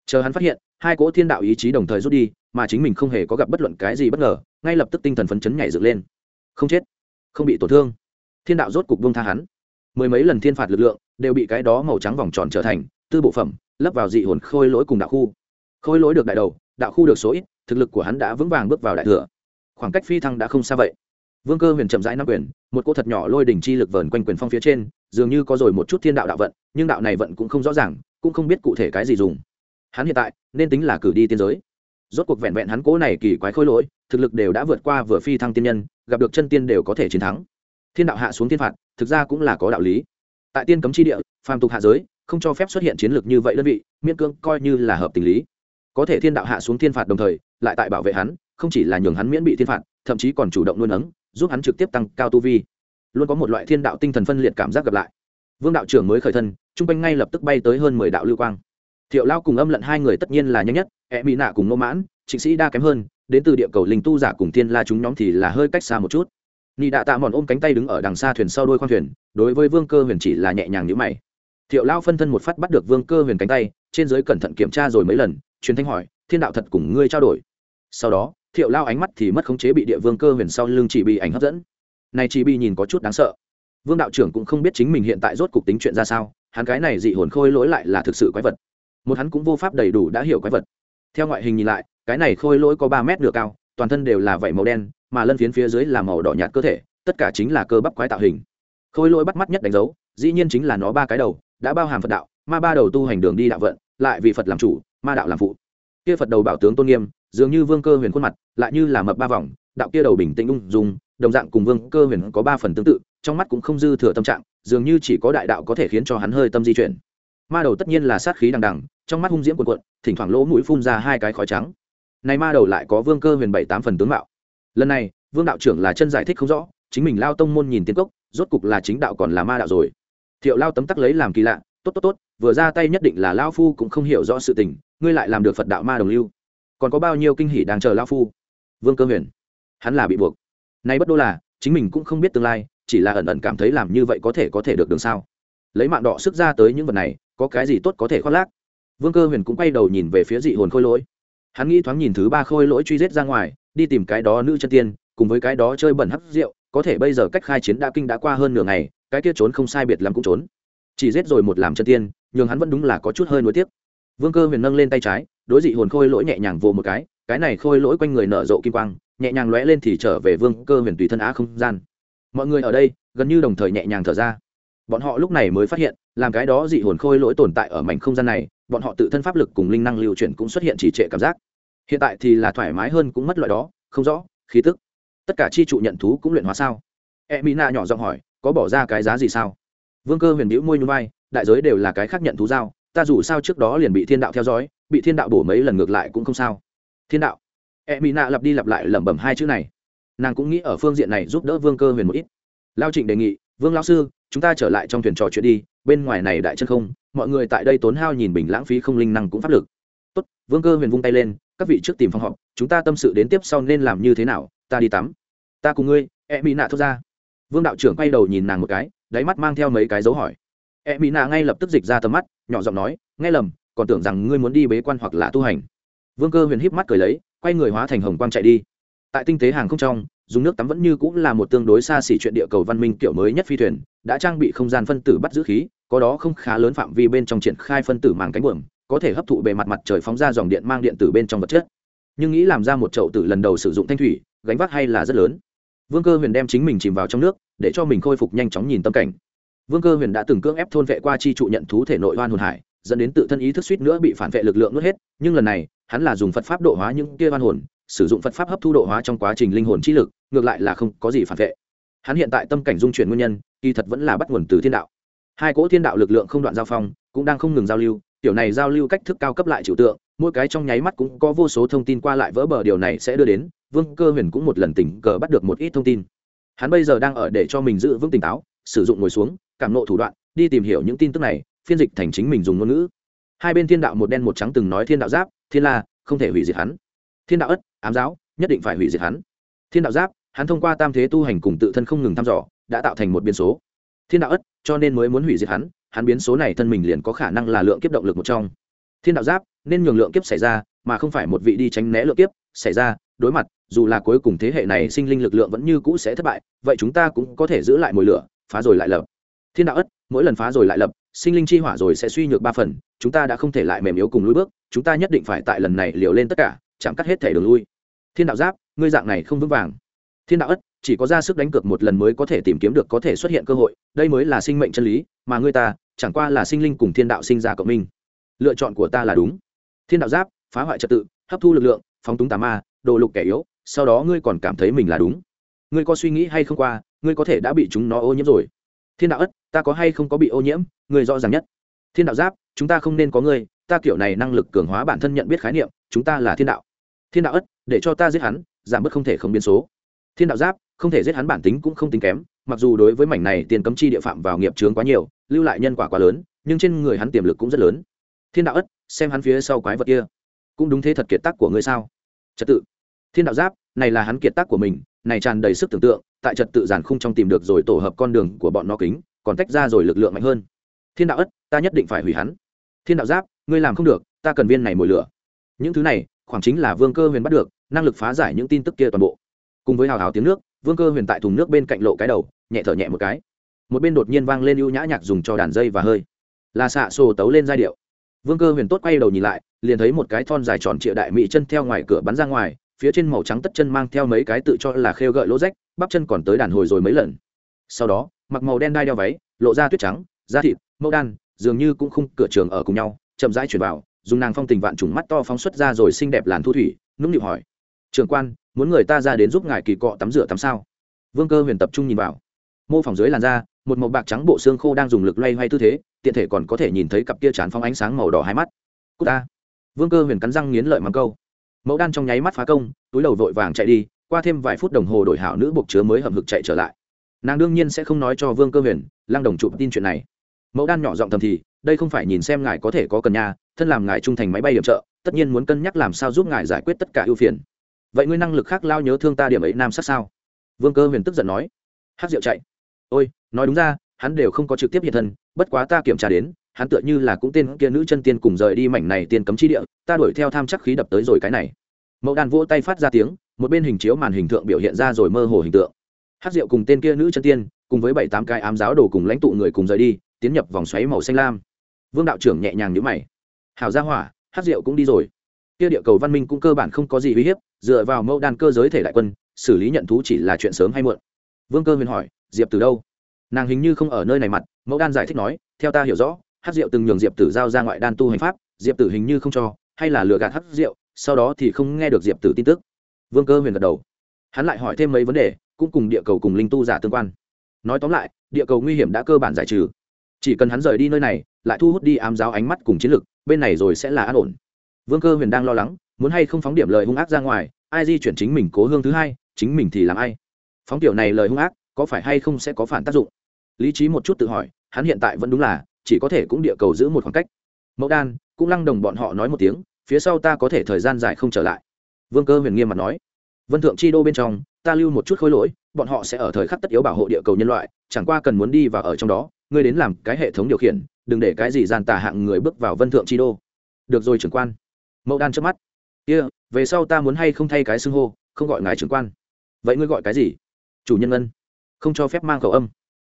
Speaker 1: Chờ hắn phát hiện, hai cỗ thiên đạo ý chí đồng thời rút đi, mà chính mình không hề có gặp bất luận cái gì bất ngờ, ngay lập tức tinh thần phấn chấn nhảy dựng lên. Không chết, không bị tổn thương. Thiên đạo rốt cục buông tha hắn. Mười mấy lần thiên phạt lực lượng đều bị cái đó màu trắng vòng tròn trở thành tư bộ phẩm, lấp vào dị hồn khôi lỗi cùng đạo khu. Khôi lỗi được đại đầu, đạo khu được số ít, thực lực của hắn đã vững vàng bước vào đại thừa. Khoảng cách phi thăng đã không xa vậy vương cơ huyền chậm rãi năm quyền, một cô thật nhỏ lôi đỉnh chi lực vờn quanh quyền phong phía trên, dường như có rồi một chút thiên đạo đạo vận, nhưng đạo này vận cũng không rõ ràng, cũng không biết cụ thể cái gì dùng. Hắn hiện tại, nên tính là cử đi tiên giới. Rốt cuộc vẹn vẹn hắn cố này kỳ quái khôi lỗi, thực lực đều đã vượt qua vừa phi thăng tiên nhân, gặp được chân tiên đều có thể chiến thắng. Thiên đạo hạ xuống thiên phạt, thực ra cũng là có đạo lý. Tại tiên cấm chi địa, phàm tục hạ giới, không cho phép xuất hiện chiến lược như vậy đơn vị, miễn cưỡng coi như là hợp tình lý. Có thể thiên đạo hạ xuống thiên phạt đồng thời, lại tại bảo vệ hắn, không chỉ là nhường hắn miễn bị thiên phạt, thậm chí còn chủ động nuôi nấng giúp hắn trực tiếp tăng cao tu vi. Luôn có một loại thiên đạo tinh thần phân liệt cảm giác gặp lại. Vương đạo trưởng mới khởi thân, trung quanh ngay lập tức bay tới hơn mười đạo lưu quang. Thiệu lao cùng âm lận hai người tất nhiên là nhanh nhất e mỹ nạ cùng nô mãn, trịnh sĩ đa kém hơn, đến từ địa cầu linh tu giả cùng thiên la chúng nhóm thì là hơi cách xa một chút. Nị đạ tạ mòn ôm cánh tay đứng ở đằng xa thuyền sau đôi khoang thuyền, đối với vương cơ huyền chỉ là nhẹ nhàng nhữ mày. Thiệu lao phân thân một phát bắt được vương cơ huyền cánh tay, trên giới cẩn thận kiểm tra rồi mấy lần, truyền thanh hỏi, thiên đạo thật cùng ngươi trao đổi? Sau đó thiệu lao ánh mắt thì mất khống chế bị địa vương cơ huyền sau lưng chỉ bị ảnh hấp dẫn. Này chỉ bị nhìn có chút đáng sợ. Vương đạo trưởng cũng không biết chính mình hiện tại rốt cục tính chuyện ra sao, hắn cái này dị hồn khôi lỗi lại là thực sự quái vật. Một hắn cũng vô pháp đầy đủ đã hiểu quái vật. Theo ngoại hình nhìn lại, cái này khôi lỗi có ba mét nửa cao, toàn thân đều là vảy màu đen, mà lân phiến phía dưới là màu đỏ nhạt cơ thể, tất cả chính là cơ bắp quái tạo hình. Khôi lỗi bắt mắt nhất đánh dấu, dĩ nhiên chính là nó ba cái đầu, đã bao hàm phật đạo, ma ba đầu tu hành đường đi đạo vận, lại vì phật làm chủ, ma đạo làm phụ. Kia phật đầu bảo tướng tôn nghiêm dường như vương cơ huyền khuôn mặt lại như là mập ba vòng, đạo kia đầu bình tĩnh ung dung, đồng dạng cùng vương cơ huyền có ba phần tương tự, trong mắt cũng không dư thừa tâm trạng, dường như chỉ có đại đạo có thể khiến cho hắn hơi tâm di chuyển. Ma đầu tất nhiên là sát khí đằng đằng, trong mắt hung diễm quần quận thỉnh thoảng lỗ mũi phun ra hai cái khói trắng. Này ma đầu lại có vương cơ huyền bảy tám phần tướng mạo. Lần này, vương đạo trưởng là chân giải thích không rõ, chính mình lao tông môn nhìn tiến cốc, rốt cục là chính đạo còn là ma đạo rồi. Thiệu lao tấm tắc lấy làm kỳ lạ, tốt tốt tốt, vừa ra tay nhất định là lao phu cũng không hiểu rõ sự tình, ngươi lại làm được phật đạo ma đồng lưu còn có bao nhiêu kinh hỉ đang chờ lao phu? Vương cơ huyền. Hắn là bị buộc. Nay bất đô là, chính mình cũng không biết tương lai, chỉ là ẩn ẩn cảm thấy làm như vậy có thể có thể được đường sao. Lấy mạng đỏ sức ra tới những vật này, có cái gì tốt có thể khoác lác? Vương cơ huyền cũng quay đầu nhìn về phía dị hồn khôi lỗi. Hắn nghĩ thoáng nhìn thứ ba khôi lỗi truy giết ra ngoài, đi tìm cái đó nữ chân tiên, cùng với cái đó chơi bẩn hấp rượu, có thể bây giờ cách khai chiến đã kinh đã qua hơn nửa ngày, cái kia trốn không sai biệt lắm cũng trốn. Chỉ giết rồi một làm chân tiên nhưng hắn vẫn đúng là có chút hơi nuối tiếc. Vương cơ huyền nâng lên tay trái đối dị hồn khôi lỗi nhẹ nhàng vồ một cái cái này khôi lỗi quanh người nở rộ kim quang, nhẹ nhàng lóe lên thì trở về vương cơ huyền tùy thân á không gian. Mọi người ở đây, gần như đồng thời nhẹ nhàng thở ra. Bọn họ lúc này mới phát hiện, làm cái đó dị hồn khôi lỗi tồn tại ở mảnh không gian này, bọn họ tự thân pháp lực cùng linh năng lưu chuyển cũng xuất hiện chỉ trệ cảm giác. Hiện tại thì là thoải mái hơn cũng mất loại đó, không rõ, khí tức. Tất cả chi trụ nhận thú cũng luyện hóa sao? E mỹ nạ nhỏ giọng hỏi, có bỏ ra cái giá gì sao? Vương cơ huyền bĩu môi nhún vai, đại giới đều là cái khác nhận thú giao, ta dù sao trước đó liền bị thiên đạo theo dõi bị thiên đạo bổ mấy lần ngược lại cũng không sao. Thiên đạo. E mỹ nạ lặp đi lặp lại lẩm bẩm hai chữ này. Nàng cũng nghĩ ở phương diện này giúp đỡ vương cơ huyền một ít. Lao trịnh đề nghị, vương lao sư, chúng ta trở lại trong thuyền trò chuyện đi, bên ngoài này đại chân không, mọi người tại đây tốn hao nhìn bình lãng phí không linh năng cũng pháp lực. Tốt. Vương cơ huyền vung tay lên, các vị trước tìm phòng họp, chúng ta tâm sự đến tiếp sau nên làm như thế nào, ta đi tắm. Ta cùng ngươi. E mỹ nạ thốt ra. Vương đạo trưởng quay đầu nhìn nàng một cái, đáy mắt mang theo mấy cái dấu hỏi. E mỹ nạ ngay lập tức dịch ra tầm mắt, nhỏ giọng nói, nghe lầm còn tưởng rằng ngươi muốn đi bế quan hoặc là tu hành. Vương cơ huyền híp mắt cười lấy, quay người hóa thành hồng quang chạy đi. Tại tinh tế hàng không trong, dùng nước tắm vẫn như cũng là một tương đối xa xỉ chuyện địa cầu văn minh kiểu mới nhất phi thuyền, đã trang bị không gian phân tử bắt giữ khí, có đó không khá lớn phạm vi bên trong triển khai phân tử màng cánh buồm, có thể hấp thụ bề mặt mặt trời phóng ra dòng điện mang điện tử bên trong vật chất. Nhưng nghĩ làm ra một chậu tử lần đầu sử dụng thanh thủy, gánh vác hay là rất lớn. Vương cơ huyền đem chính mình chìm vào trong nước, để cho mình khôi phục nhanh chóng nhìn tâm cảnh. Vương cơ huyền đã từng cưỡng ép thôn vệ qua chi trụ nhận thú thể nội hoan hồn hải dẫn đến tự thân ý thức suýt nữa bị phản vệ lực lượng nuốt hết, nhưng lần này, hắn là dùng phật pháp độ hóa những kia hoan hồn, sử dụng phật pháp hấp thu độ hóa trong quá trình linh hồn trí lực, ngược lại là không có gì phản vệ. Hắn hiện tại tâm cảnh dung chuyển nguyên nhân, kỳ thật vẫn là bắt nguồn từ thiên đạo. Hai cỗ thiên đạo lực lượng không đoạn giao phong, cũng đang không ngừng giao lưu, tiểu này giao lưu cách thức cao cấp lại trừu tượng, mỗi cái trong nháy mắt cũng có vô số thông tin qua lại vỡ bờ điều này sẽ đưa đến, vương cơ huyền cũng một lần tình cờ bắt được một ít thông tin. Hắn bây giờ đang ở để cho mình giữ vững tỉnh táo, sử dụng ngồi xuống, cảm nộ thủ đoạn, đi tìm hiểu những tin tức này phiên dịch thành chính mình dùng ngôn ngữ. Hai bên thiên đạo một đen một trắng từng nói thiên đạo giáp, thiên la, không thể hủy diệt hắn. Thiên đạo ất, ám giáo, nhất định phải hủy diệt hắn. Thiên đạo giáp, hắn thông qua tam thế tu hành cùng tự thân không ngừng thăm dò, đã tạo thành một biến số. Thiên đạo ất, cho nên mới muốn hủy diệt hắn hắn biến số này thân mình liền có khả năng là lượng kiếp động lực một trong. Thiên đạo giáp, nên nhường lượng kiếp xảy ra, mà không phải một vị đi tránh né lượng kiếp xảy ra, đối mặt, dù là cuối cùng thế hệ này sinh linh lực lượng vẫn như cũ sẽ thất bại, vậy chúng ta cũng có thể giữ lại mồi lửa, phá rồi lại lập thiên đạo ất, mỗi lần phá rồi lại lập, sinh linh chi hỏa rồi sẽ suy nhược ba phần, chúng ta đã không thể lại mềm yếu cùng lùi bước, chúng ta nhất định phải tại lần này liều lên tất cả, chạm cắt hết thể đường lui. Thiên đạo giáp, ngươi dạng này không vững vàng. Thiên đạo ất, chỉ có ra sức đánh cược một lần mới có thể tìm kiếm được có thể xuất hiện cơ hội, đây mới là sinh mệnh chân lý, mà ngươi ta, chẳng qua là sinh linh cùng thiên đạo sinh ra cộng minh. Lựa chọn của ta là đúng. Thiên đạo giáp, phá hoại trật tự, hấp thu lực lượng, phóng túng tà ma, đồ lục kẻ yếu, sau đó ngươi còn cảm thấy mình là đúng. Ngươi có suy nghĩ hay không qua, ngươi có thể đã bị chúng nó ô nhiễm rồi thiên đạo ất, ta có hay không có bị ô nhiễm người rõ ràng nhất. Thiên đạo giáp, chúng ta không nên có người. ta kiểu này năng lực cường hóa bản thân nhận biết khái niệm, chúng ta là thiên đạo. Thiên đạo ất, để cho ta giết hắn, giảm bớt không thể không biến số. Thiên đạo giáp, không thể giết hắn bản tính cũng không tính kém, mặc dù đối với mảnh này tiền cấm chi địa phạm vào nghiệp trướng quá nhiều, lưu lại nhân quả quá lớn, nhưng trên người hắn tiềm lực cũng rất lớn. Thiên đạo ất, xem hắn phía sau quái vật kia. Cũng đúng thế thật kiệt tác của ngươi sao? Trật tự. Thiên đạo giáp, này là hắn kiệt tác của mình này tràn đầy sức tưởng tượng, tại trật tự giản khung trong tìm được rồi tổ hợp con đường của bọn nó kính, còn tách ra rồi lực lượng mạnh hơn. Thiên đạo ất, ta nhất định phải hủy hắn. Thiên đạo giáp, ngươi làm không được, ta cần viên này mồi lửa. Những thứ này, khoảng chính là vương cơ huyền bắt được, năng lực phá giải những tin tức kia toàn bộ. Cùng với hào hào tiếng nước, vương cơ huyền tại thùng nước bên cạnh lộ cái đầu, nhẹ thở nhẹ một cái. Một bên đột nhiên vang lên ưu nhã nhạc dùng cho đàn dây và hơi. Là xạ sổ tấu lên giai điệu. Vương cơ huyền tốt quay đầu nhìn lại, liền thấy một cái thon dài tròn trịa đại mỹ chân theo ngoài cửa bắn ra ngoài phía trên màu trắng tất chân mang theo mấy cái tự cho là khêu gợi lỗ rách, bắp chân còn tới đàn hồi rồi mấy lần. Sau đó, mặc màu đen đai đeo váy, lộ ra tuyết trắng, da thịt, mẫu đan, dường như cũng khung cửa trường ở cùng nhau, chậm rãi chuyển vào, dùng nàng phong tình vạn trùng mắt to phóng xuất ra rồi xinh đẹp làn thu thủy, nũng nịu hỏi. Trường quan, muốn người ta ra đến giúp ngài kỳ cọ tắm rửa tắm sao? Vương cơ huyền tập trung nhìn vào. Mô phỏng dưới làn da, một màu bạc trắng bộ xương khô đang dùng lực loay hoay tư thế, tiện thể còn có thể nhìn thấy cặp kia chán phong ánh sáng màu đỏ hai mắt. Cút ta. Vương cơ huyền cắn răng nghiến lợi mắng câu mẫu đan trong nháy mắt phá công, túi đầu vội vàng chạy đi, qua thêm vài phút đồng hồ đổi hảo nữ buộc chứa mới hầm hực chạy trở lại. Nàng đương nhiên sẽ không nói cho vương cơ huyền, lăng đồng chụp tin chuyện này. Mẫu đan nhỏ giọng thầm thì, đây không phải nhìn xem ngài có thể có cần nhà thân làm ngài trung thành máy bay điểm trợ, tất nhiên muốn cân nhắc làm sao giúp ngài giải quyết tất cả ưu phiền. Vậy ngươi năng lực khác lao nhớ thương ta điểm ấy nam sắc sao? Vương cơ huyền tức giận nói. Hát rượu chạy. Ôi, nói đúng ra, hắn đều không có trực tiếp hiện thân, bất quá ta kiểm tra đến hắn tựa như là cũng tên kia nữ chân tiên cùng rời đi mảnh này tiên cấm chi địa, ta đuổi theo tham chắc khí đập tới rồi cái này. Mẫu đàn vỗ tay phát ra tiếng, một bên hình chiếu màn hình tượng biểu hiện ra rồi mơ hồ hình tượng. Hát rượu cùng tên kia nữ chân tiên, cùng với bảy tám cái ám giáo đồ cùng lãnh tụ người cùng rời đi, tiến nhập vòng xoáy màu xanh lam. Vương đạo trưởng nhẹ nhàng nhữ mày. Hảo gia hỏa, hát rượu cũng đi rồi. Kia địa cầu văn minh cũng cơ bản không có gì uy hiếp, dựa vào mẫu đan cơ giới thể đại quân, xử lý nhận thú chỉ là chuyện sớm hay muộn. Vương cơ huyền hỏi, diệp từ đâu? Nàng hình như không ở nơi này mặt mẫu đan giải thích nói, theo ta hiểu rõ hát rượu từng nhường diệp tử giao ra ngoại đan tu hành pháp, diệp tử hình như không cho, hay là lừa gạt hát rượu, sau đó thì không nghe được diệp tử tin tức. Vương cơ huyền gật đầu. Hắn lại hỏi thêm mấy vấn đề, cũng cùng địa cầu cùng linh tu giả tương quan. Nói tóm lại, địa cầu nguy hiểm đã cơ bản giải trừ. Chỉ cần hắn rời đi nơi này, lại thu hút đi ám giáo ánh mắt cùng chiến lược bên này rồi sẽ là an ổn. Vương cơ huyền đang lo lắng, muốn hay không phóng điểm lời hung ác ra ngoài, ai di chuyển chính mình cố hương thứ hai, chính mình thì làm ai? Phóng tiểu này lời hung ác, có phải hay không sẽ có phản tác dụng? Lý trí một chút tự hỏi, hắn hiện tại vẫn đúng là chỉ có thể cũng địa cầu giữ một khoảng cách. Mẫu đan cũng lăng đồng bọn họ nói một tiếng phía sau ta có thể thời gian dài không trở lại. Vương cơ huyền nghiêm mặt nói. Vân thượng chi đô bên trong ta lưu một chút khối lỗi bọn họ sẽ ở thời khắc tất yếu bảo hộ địa cầu nhân loại chẳng qua cần muốn đi và ở trong đó ngươi đến làm cái hệ thống điều khiển đừng để cái gì gian tà hạng người bước vào vân thượng chi đô. Được rồi trưởng quan. Mẫu đan trước mắt. Kia、yeah, về sau ta muốn hay không thay cái xưng hô không gọi ngài trưởng quan. Vậy ngươi gọi cái gì? Chủ nhân ân. Không cho phép mang khẩu âm.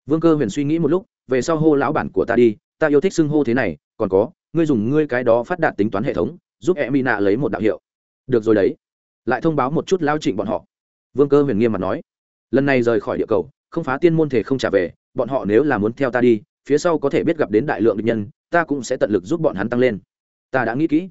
Speaker 1: Vương cơ huyền suy nghĩ một lúc về sau hô lão bản của ta đi, ta yêu thích xưng hô thế này, còn có, ngươi dùng ngươi cái đó phát đạt tính toán hệ thống, giúp e mỹ nạ lấy một đạo hiệu. Được rồi đấy. Lại thông báo một chút lao trịnh bọn họ. Vương cơ huyền nghiêm mặt nói. Lần này rời khỏi địa cầu, không phá tiên môn thể không trả về, bọn họ nếu là muốn theo ta đi, phía sau có thể biết gặp đến đại lượng địch nhân, ta cũng sẽ tận lực giúp bọn hắn tăng lên. Ta đã nghĩ kỹ.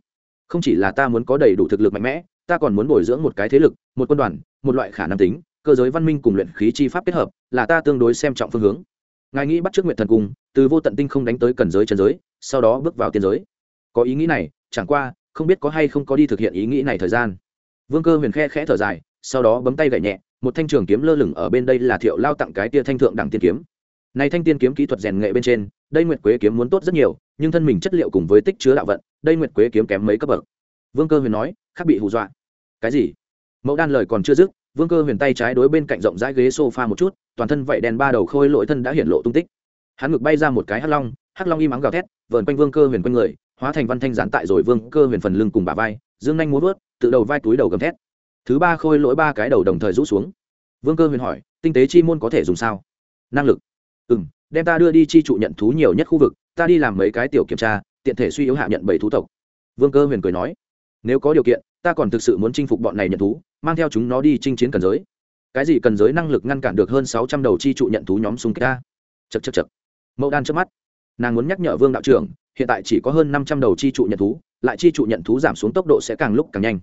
Speaker 1: Không chỉ là ta muốn có đầy đủ thực lực mạnh mẽ, ta còn muốn bồi dưỡng một cái thế lực, một quân đoàn, một loại khả năng tính, cơ giới văn minh cùng luyện khí chi pháp kết hợp, là ta tương đối xem trọng phương hướng ngài nghĩ bắt trước nguyện thần cung, từ vô tận tinh không đánh tới cần giới chân giới, sau đó bước vào tiên giới. Có ý nghĩ này, chẳng qua, không biết có hay không có đi thực hiện ý nghĩ này thời gian. Vương cơ huyền khe khẽ thở dài, sau đó bấm tay gậy nhẹ, một thanh trường kiếm lơ lửng ở bên đây là thiệu lao tặng cái tia thanh thượng đẳng tiên kiếm. Này thanh tiên kiếm kỹ thuật rèn nghệ bên trên, đây nguyệt quế kiếm muốn tốt rất nhiều, nhưng thân mình chất liệu cùng với tích chứa đạo vận, đây nguyệt quế kiếm kém mấy cấp bậc. Vương cơ huyền nói, khác bị hù dọa. Cái gì? Mẫu đan lời còn chưa dứt vương cơ huyền tay trái đối bên cạnh rộng rãi ghế sofa một chút, toàn thân vậy đèn ba đầu khôi lỗi thân đã hiện lộ tung tích. Hắn ngực bay ra một cái hắc long hắc long im ắng gào thét, vờn quanh vương cơ huyền quanh người, hóa thành văn thanh dán tại rồi vương cơ huyền phần lưng cùng bà vai, dương nhanh muốn vớt, tự đầu vai túi đầu gầm thét. Thứ ba khôi lỗi ba cái đầu đồng thời rũ xuống. Vương cơ huyền hỏi, tinh tế chi môn có thể dùng sao? Năng lực. Ừ m đem ta đưa đi chi trụ nhận thú nhiều nhất khu vực, ta đi làm mấy cái tiểu kiểm tra, tiện thể suy yếu hạ nhận bảy thú tộc. Vương cơ huyền cười nói, nếu có điều kiện, ta còn thực sự muốn chinh phục bọn này nhận thú mang theo chúng nó đi chinh chiến cần giới cái gì cần giới năng lực ngăn cản được hơn sáu trăm đầu chi trụ nhận thú nhóm xung kích ta chật chật chật mẫu đan trước mắt nàng muốn nhắc nhở vương đạo trưởng hiện tại chỉ có hơn năm trăm đầu chi trụ nhận thú lại chi trụ nhận thú giảm xuống tốc độ sẽ càng lúc càng nhanh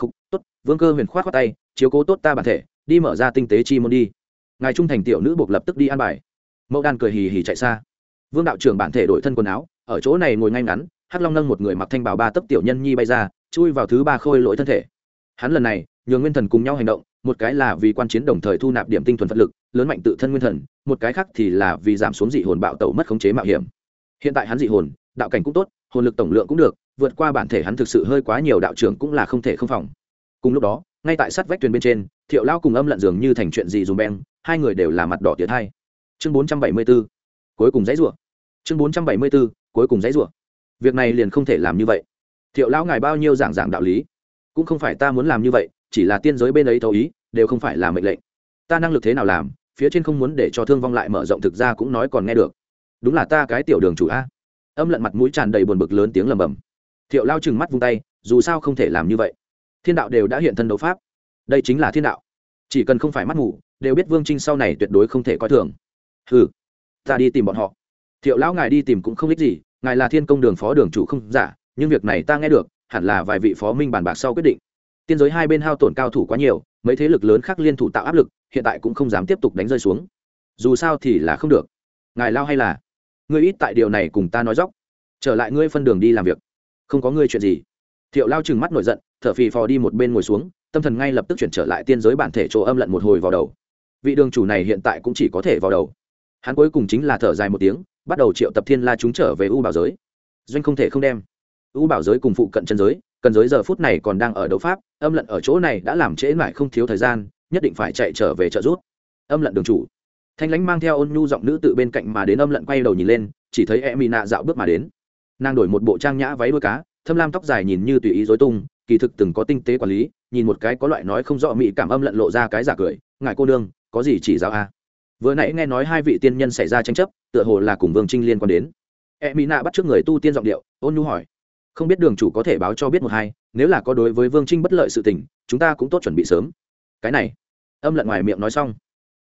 Speaker 1: Khúc, tốt, Vương Cơ Huyền khoát khoát tay, chiếu cố tốt ta bản thể, đi mở ra tinh tế chi môn đi. Ngài trung thành tiểu nữ buộc lập tức đi an bài. Mẫu Đan cười hì hì chạy xa. Vương đạo trưởng bản thể đổi thân quần áo, ở chỗ này ngồi ngay ngắn, Hắc Long nâng một người mặc thanh bào ba tấc tiểu nhân nhi bay ra, chui vào thứ ba khôi lỗi thân thể. Hắn lần này, nhường nguyên thần cùng nhau hành động, một cái là vì quan chiến đồng thời thu nạp điểm tinh thuần phật lực, lớn mạnh tự thân nguyên thần, một cái khác thì là vì giảm xuống dị hồn bạo tẩu mất khống chế mạo hiểm. Hiện tại hắn dị hồn, đạo cảnh cũng tốt, hồn lực tổng lượng cũng được, vượt qua bản thể hắn thực sự hơi quá nhiều đạo trưởng cũng là không thể không phòng. Cùng lúc đó ngay tại sát vách thuyền bên trên thiệu lao cùng âm lận dường như thành chuyện gì dùng beng hai người đều là mặt đỏ tiệt hai chương bốn trăm bảy mươi b ố cuối cùng dãy rủa. Chương bốn trăm bảy mươi b ố cuối cùng dãy rủa. Việc này liền không thể làm như vậy. Thiệu lão ngài bao nhiêu giảng giảng đạo lý? Cũng không phải ta muốn làm như vậy, chỉ là tiên giới bên ấy thấu ý, đều không phải là mệnh lệnh. Ta năng lực thế nào làm, phía trên không muốn để cho thương vong lại mở rộng thực ra cũng nói còn nghe được. Đúng là ta cái tiểu đường chủ a. Âm lận mặt mũi tràn đầy buồn bực lớn tiếng lầm bầm. Thiệu lao chừng mắt vung tay, dù sao không thể làm như vậy. Thiên đạo đều đã hiện thân đấu pháp. Đây chính là thiên đạo. Chỉ cần không phải mắt ngủ, đều biết vương trinh sau này tuyệt đối không thể coi thường. Ừ ta đi tìm bọn họ. Thiệu lão ngài đi tìm cũng không ích gì, ngài là thiên công đường phó đường chủ không giả, nhưng việc này ta nghe được hẳn là vài vị phó minh bàn bạc sau quyết định. Tiên giới hai bên hao tổn cao thủ quá nhiều, mấy thế lực lớn khác liên thủ tạo áp lực, hiện tại cũng không dám tiếp tục đánh rơi xuống. Dù sao thì là không được. Ngài lao hay là? Ngươi ít tại điều này cùng ta nói dóc trở lại ngươi phân đường đi làm việc. Không có ngươi chuyện gì. Thiệu lao chừng mắt nổi giận, thở phì phò đi một bên ngồi xuống, tâm thần ngay lập tức chuyển trở lại tiên giới bản thể chỗ âm lận một hồi vào đầu. Vị đường chủ này hiện tại cũng chỉ có thể vào đầu. Hắn cuối cùng chính là thở dài một tiếng, bắt đầu triệu tập thiên la chúng trở về u bảo giới. Doanh không thể không đem u bảo giới cùng phụ cận chân giới, cần giới giờ phút này còn đang ở đấu pháp, âm lận ở chỗ này đã làm trễ mãi không thiếu thời gian, nhất định phải chạy trở về trợ rút âm lận đường chủ. Thanh lãnh mang theo ôn nhu giọng nữ tự bên cạnh mà đến âm lận quay đầu nhìn lên, chỉ thấy e mỹ nạ dạo bước mà đến. Nàng đổi một bộ trang nhã váy đuôi cá, thâm lam tóc dài nhìn như tùy ý dối tung, kỳ thực từng có tinh tế quản lý, nhìn một cái có loại nói không rõ mỹ cảm âm lận lộ ra cái giả cười, ngài cô đương có gì chỉ giáo a? Vừa nãy nghe nói hai vị tiên nhân xảy ra tranh chấp, tựa hồ là cùng vương trinh liên quan đến. E mỹ nạ bắt trước người tu tiên giọng điệu, ôn nhu hỏi không biết đường chủ có thể báo cho biết một hai, nếu là có đối với vương trinh bất lợi sự tình, chúng ta cũng tốt chuẩn bị sớm. Cái này, âm lận ngoài miệng nói xong,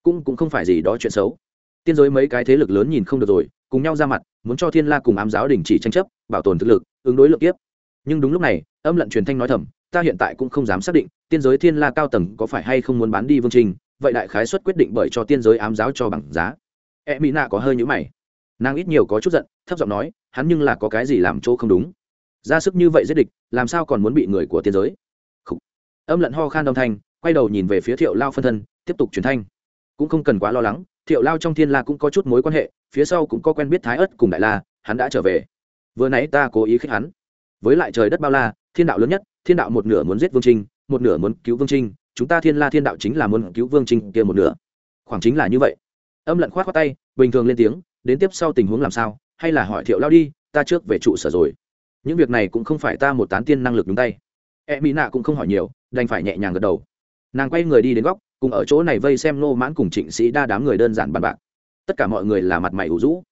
Speaker 1: cũng cũng không phải gì đó chuyện xấu. Tiên giới mấy cái thế lực lớn nhìn không được rồi, cùng nhau ra mặt, muốn cho thiên la cùng ám giáo đình chỉ tranh chấp, bảo tồn thực lực, ứng đối lượng tiếp nhưng đúng lúc này, âm lận truyền thanh nói thầm, ta hiện tại cũng không dám xác định, tiên giới thiên la cao tầng có phải hay không muốn bán đi vương trình vậy đại khái xuất quyết định bởi cho tiên giới ám giáo cho bằng giá. E mỹ nạ có hơi nhữ mày. Nàng ít nhiều có chút giận, thấp giọng nói, hắn nhưng là có cái gì làm chỗ không đúng ra sức như vậy giết địch, làm sao còn muốn bị người của tiên giới? Khủ. âm lận ho khan đồng thanh, quay đầu nhìn về phía thiệu lao phân thân, tiếp tục truyền thanh. Cũng không cần quá lo lắng, thiệu lao trong thiên la cũng có chút mối quan hệ, phía sau cũng có quen biết thái ất cùng đại la, hắn đã trở về. Vừa nãy ta cố ý khích hắn. Với lại trời đất bao la, thiên đạo lớn nhất, thiên đạo một nửa muốn giết vương trinh, một nửa muốn cứu vương trinh, chúng ta thiên la thiên đạo chính là muốn cứu vương trinh kia một nửa. Khoảng chính là như vậy. Âm lận khoát khoát tay, bình thường lên tiếng, đến tiếp sau tình huống làm sao? Hay là hỏi thiệu lao đi, ta trước về trụ sở rồi những việc này cũng không phải ta một tán tiên năng lực đúng tay. E mỹ nạ cũng không hỏi nhiều, đành phải nhẹ nhàng gật đầu. Nàng quay người đi đến góc, cùng ở chỗ này vây xem nô mãn cùng trịnh sĩ đa đám người đơn giản bàn bạc. Tất cả mọi người là mặt mày ủ rũ.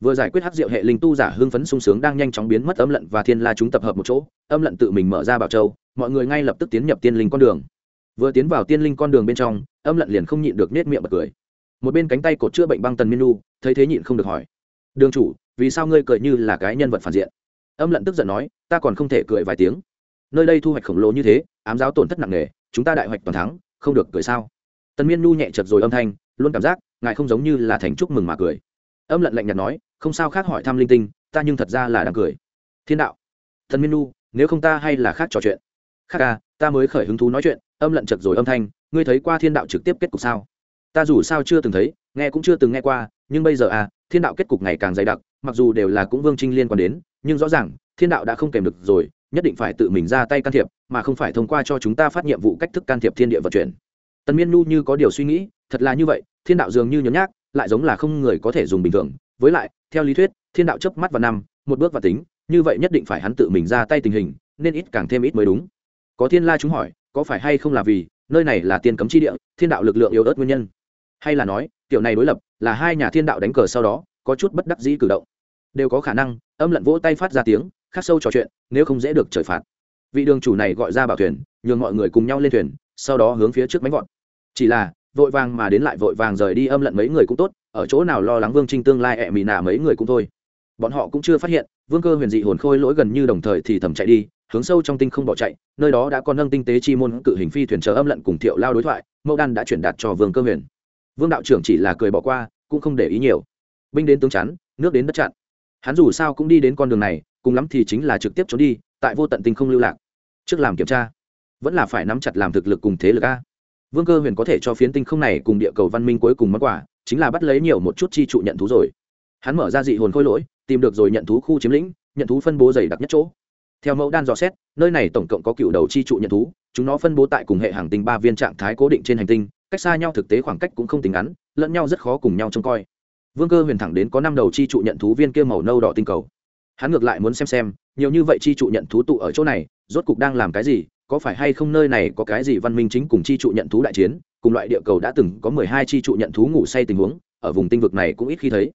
Speaker 1: Vừa giải quyết hắc diệu hệ linh tu giả hưng phấn sung sướng đang nhanh chóng biến mất âm lận và thiên la chúng tập hợp một chỗ, âm lận tự mình mở ra bảo châu, mọi người ngay lập tức tiến nhập tiên linh con đường. Vừa tiến vào tiên linh con đường bên trong, âm lận liền không nhịn được nết miệng bật cười. Một bên cánh tay cột chữa bệnh băng tần minu, thấy thế nhịn không được hỏi. Đường chủ, vì sao ngươi cười như là cái nhân vật phản diện? Âm lận tức giận nói, ta còn không thể cười vài tiếng. Nơi đây thu hoạch khổng lồ như thế, ám giáo tổn thất nặng nề, chúng ta đại hoạch toàn thắng, không được cười sao? Tần miên nu nhẹ chật rồi âm thanh, luôn cảm giác, ngài không giống như là thành chúc mừng mà cười. Âm lận lạnh nhạt nói, không sao khác hỏi thăm linh tinh, ta nhưng thật ra là đang cười. Thiên đạo. Thần miên nu nếu không ta hay là khác trò chuyện. Khác à ta mới khởi hứng thú nói chuyện. Âm lận chật rồi âm thanh, ngươi thấy qua thiên đạo trực tiếp kết cục sao? Ta dù sao chưa từng thấy, nghe cũng chưa từng nghe qua, nhưng bây giờ à thiên đạo kết cục ngày càng dày đặc, mặc dù đều là cũng vương trinh liên quan đến nhưng rõ ràng, thiên đạo đã không kèm được rồi, nhất định phải tự mình ra tay can thiệp, mà không phải thông qua cho chúng ta phát nhiệm vụ cách thức can thiệp thiên địa vận chuyển. Tần miên nu như có điều suy nghĩ, thật là như vậy, thiên đạo dường như nhấm nhác, lại giống là không người có thể dùng bình thường. Với lại, theo lý thuyết, thiên đạo chớp mắt vào năm, một bước và tính, như vậy nhất định phải hắn tự mình ra tay tình hình, nên ít càng thêm ít mới đúng. Có thiên la chúng hỏi, có phải hay không là vì, nơi này là tiên cấm chi địa, thiên đạo lực lượng yếu ớt nguyên nhân? Hay là nói tiểu này đối lập, là hai nhà thiên đạo đánh cờ sau đó, có chút bất đắc dĩ cử động đều có khả năng, âm lận vỗ tay phát ra tiếng, khắc sâu trò chuyện, nếu không dễ được trời phạt. Vị đường chủ này gọi ra bảo thuyền, nhường mọi người cùng nhau lên thuyền, sau đó hướng phía trước máy vọt. Chỉ là, vội vàng mà đến lại vội vàng rời đi âm lận mấy người cũng tốt, ở chỗ nào lo lắng vương trinh tương lai ẹ mì nà mấy người cũng thôi. Bọn họ cũng chưa phát hiện, vương cơ huyền dị hồn khôi lỗi gần như đồng thời thì thầm chạy đi, hướng sâu trong tinh không bỏ chạy, nơi đó đã có nâng tinh tế chi môn cự hình phi thuyền chờ âm lận cùng thiệu lao đối thoại, mẫu đan đã chuyển đạt cho vương cơ huyền. Vương đạo trưởng chỉ là cười bỏ qua, cũng không để ý nhiều. Binh đến tướng chắn, nước đến đất chặn hắn dù sao cũng đi đến con đường này, cùng lắm thì chính là trực tiếp trốn đi, tại vô tận tinh không lưu lạc. Trước làm kiểm tra, vẫn là phải nắm chặt làm thực lực cùng thế lực a. Vương cơ huyền có thể cho phiến tinh không này cùng địa cầu văn minh cuối cùng món quà, chính là bắt lấy nhiều một chút chi trụ nhận thú rồi. Hắn mở ra dị hồn khôi lỗi, tìm được rồi nhận thú khu chiếm lĩnh, nhận thú phân bố dày đặc nhất chỗ. Theo mẫu đan dò xét, nơi này tổng cộng có cựu đầu chi trụ nhận thú, chúng nó phân bố tại cùng hệ hàng tinh ba viên trạng thái cố định trên hành tinh, cách xa nhau thực tế khoảng cách cũng không tính ngắn, lẫn nhau rất khó cùng nhau trông coi vương cơ huyền thẳng đến có năm đầu chi trụ nhận thú viên kia màu nâu đỏ tinh cầu. Hắn ngược lại muốn xem xem, nhiều như vậy chi trụ nhận thú tụ ở chỗ này, rốt cục đang làm cái gì, có phải hay không nơi này có cái gì văn minh chính cùng chi trụ nhận thú đại chiến, cùng loại địa cầu đã từng có mười hai chi trụ nhận thú ngủ say tình huống, ở vùng tinh vực này cũng ít khi thấy.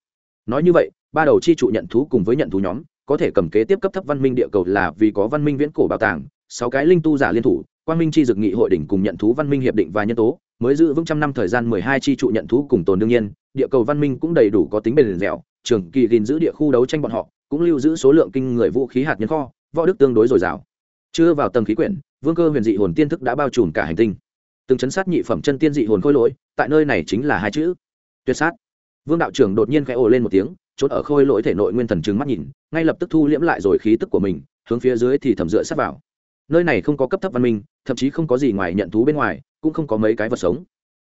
Speaker 1: Nói như vậy, ba đầu chi trụ nhận thú cùng với nhận thú nhóm, có thể cầm kế tiếp cấp thấp văn minh địa cầu là vì có văn minh viễn cổ bảo tàng, sáu cái linh tu giả liên thủ quang minh chi dực nghị hội đỉnh cùng nhận thú văn minh hiệp định và nhân tố, mới giữ vững trăm năm thời gian mười hai chi trụ nhận thú cùng tồn đương nhiên, địa cầu văn minh cũng đầy đủ có tính bền dẻo, trường kỳ gìn giữ địa khu đấu tranh bọn họ, cũng lưu giữ số lượng kinh người vũ khí hạt nhân kho, võ đức tương đối dồi dào. Chưa vào tầng khí quyển, vương cơ huyền dị hồn tiên thức đã bao trùm cả hành tinh. Từng chấn sát nhị phẩm chân tiên dị hồn khôi lỗi, tại nơi này chính là hai chữ, tuyệt sát. Vương đạo trưởng đột nhiên khẽ ồ lên một tiếng, trốn ở khôi lỗi thể nội nguyên thần trừng mắt nhìn, ngay lập tức thu liễm lại rồi khí tức của mình, hướng phía dưới thì thầm dựa sát vào nơi này không có cấp thấp văn minh, thậm chí không có gì ngoài nhận thú bên ngoài, cũng không có mấy cái vật sống.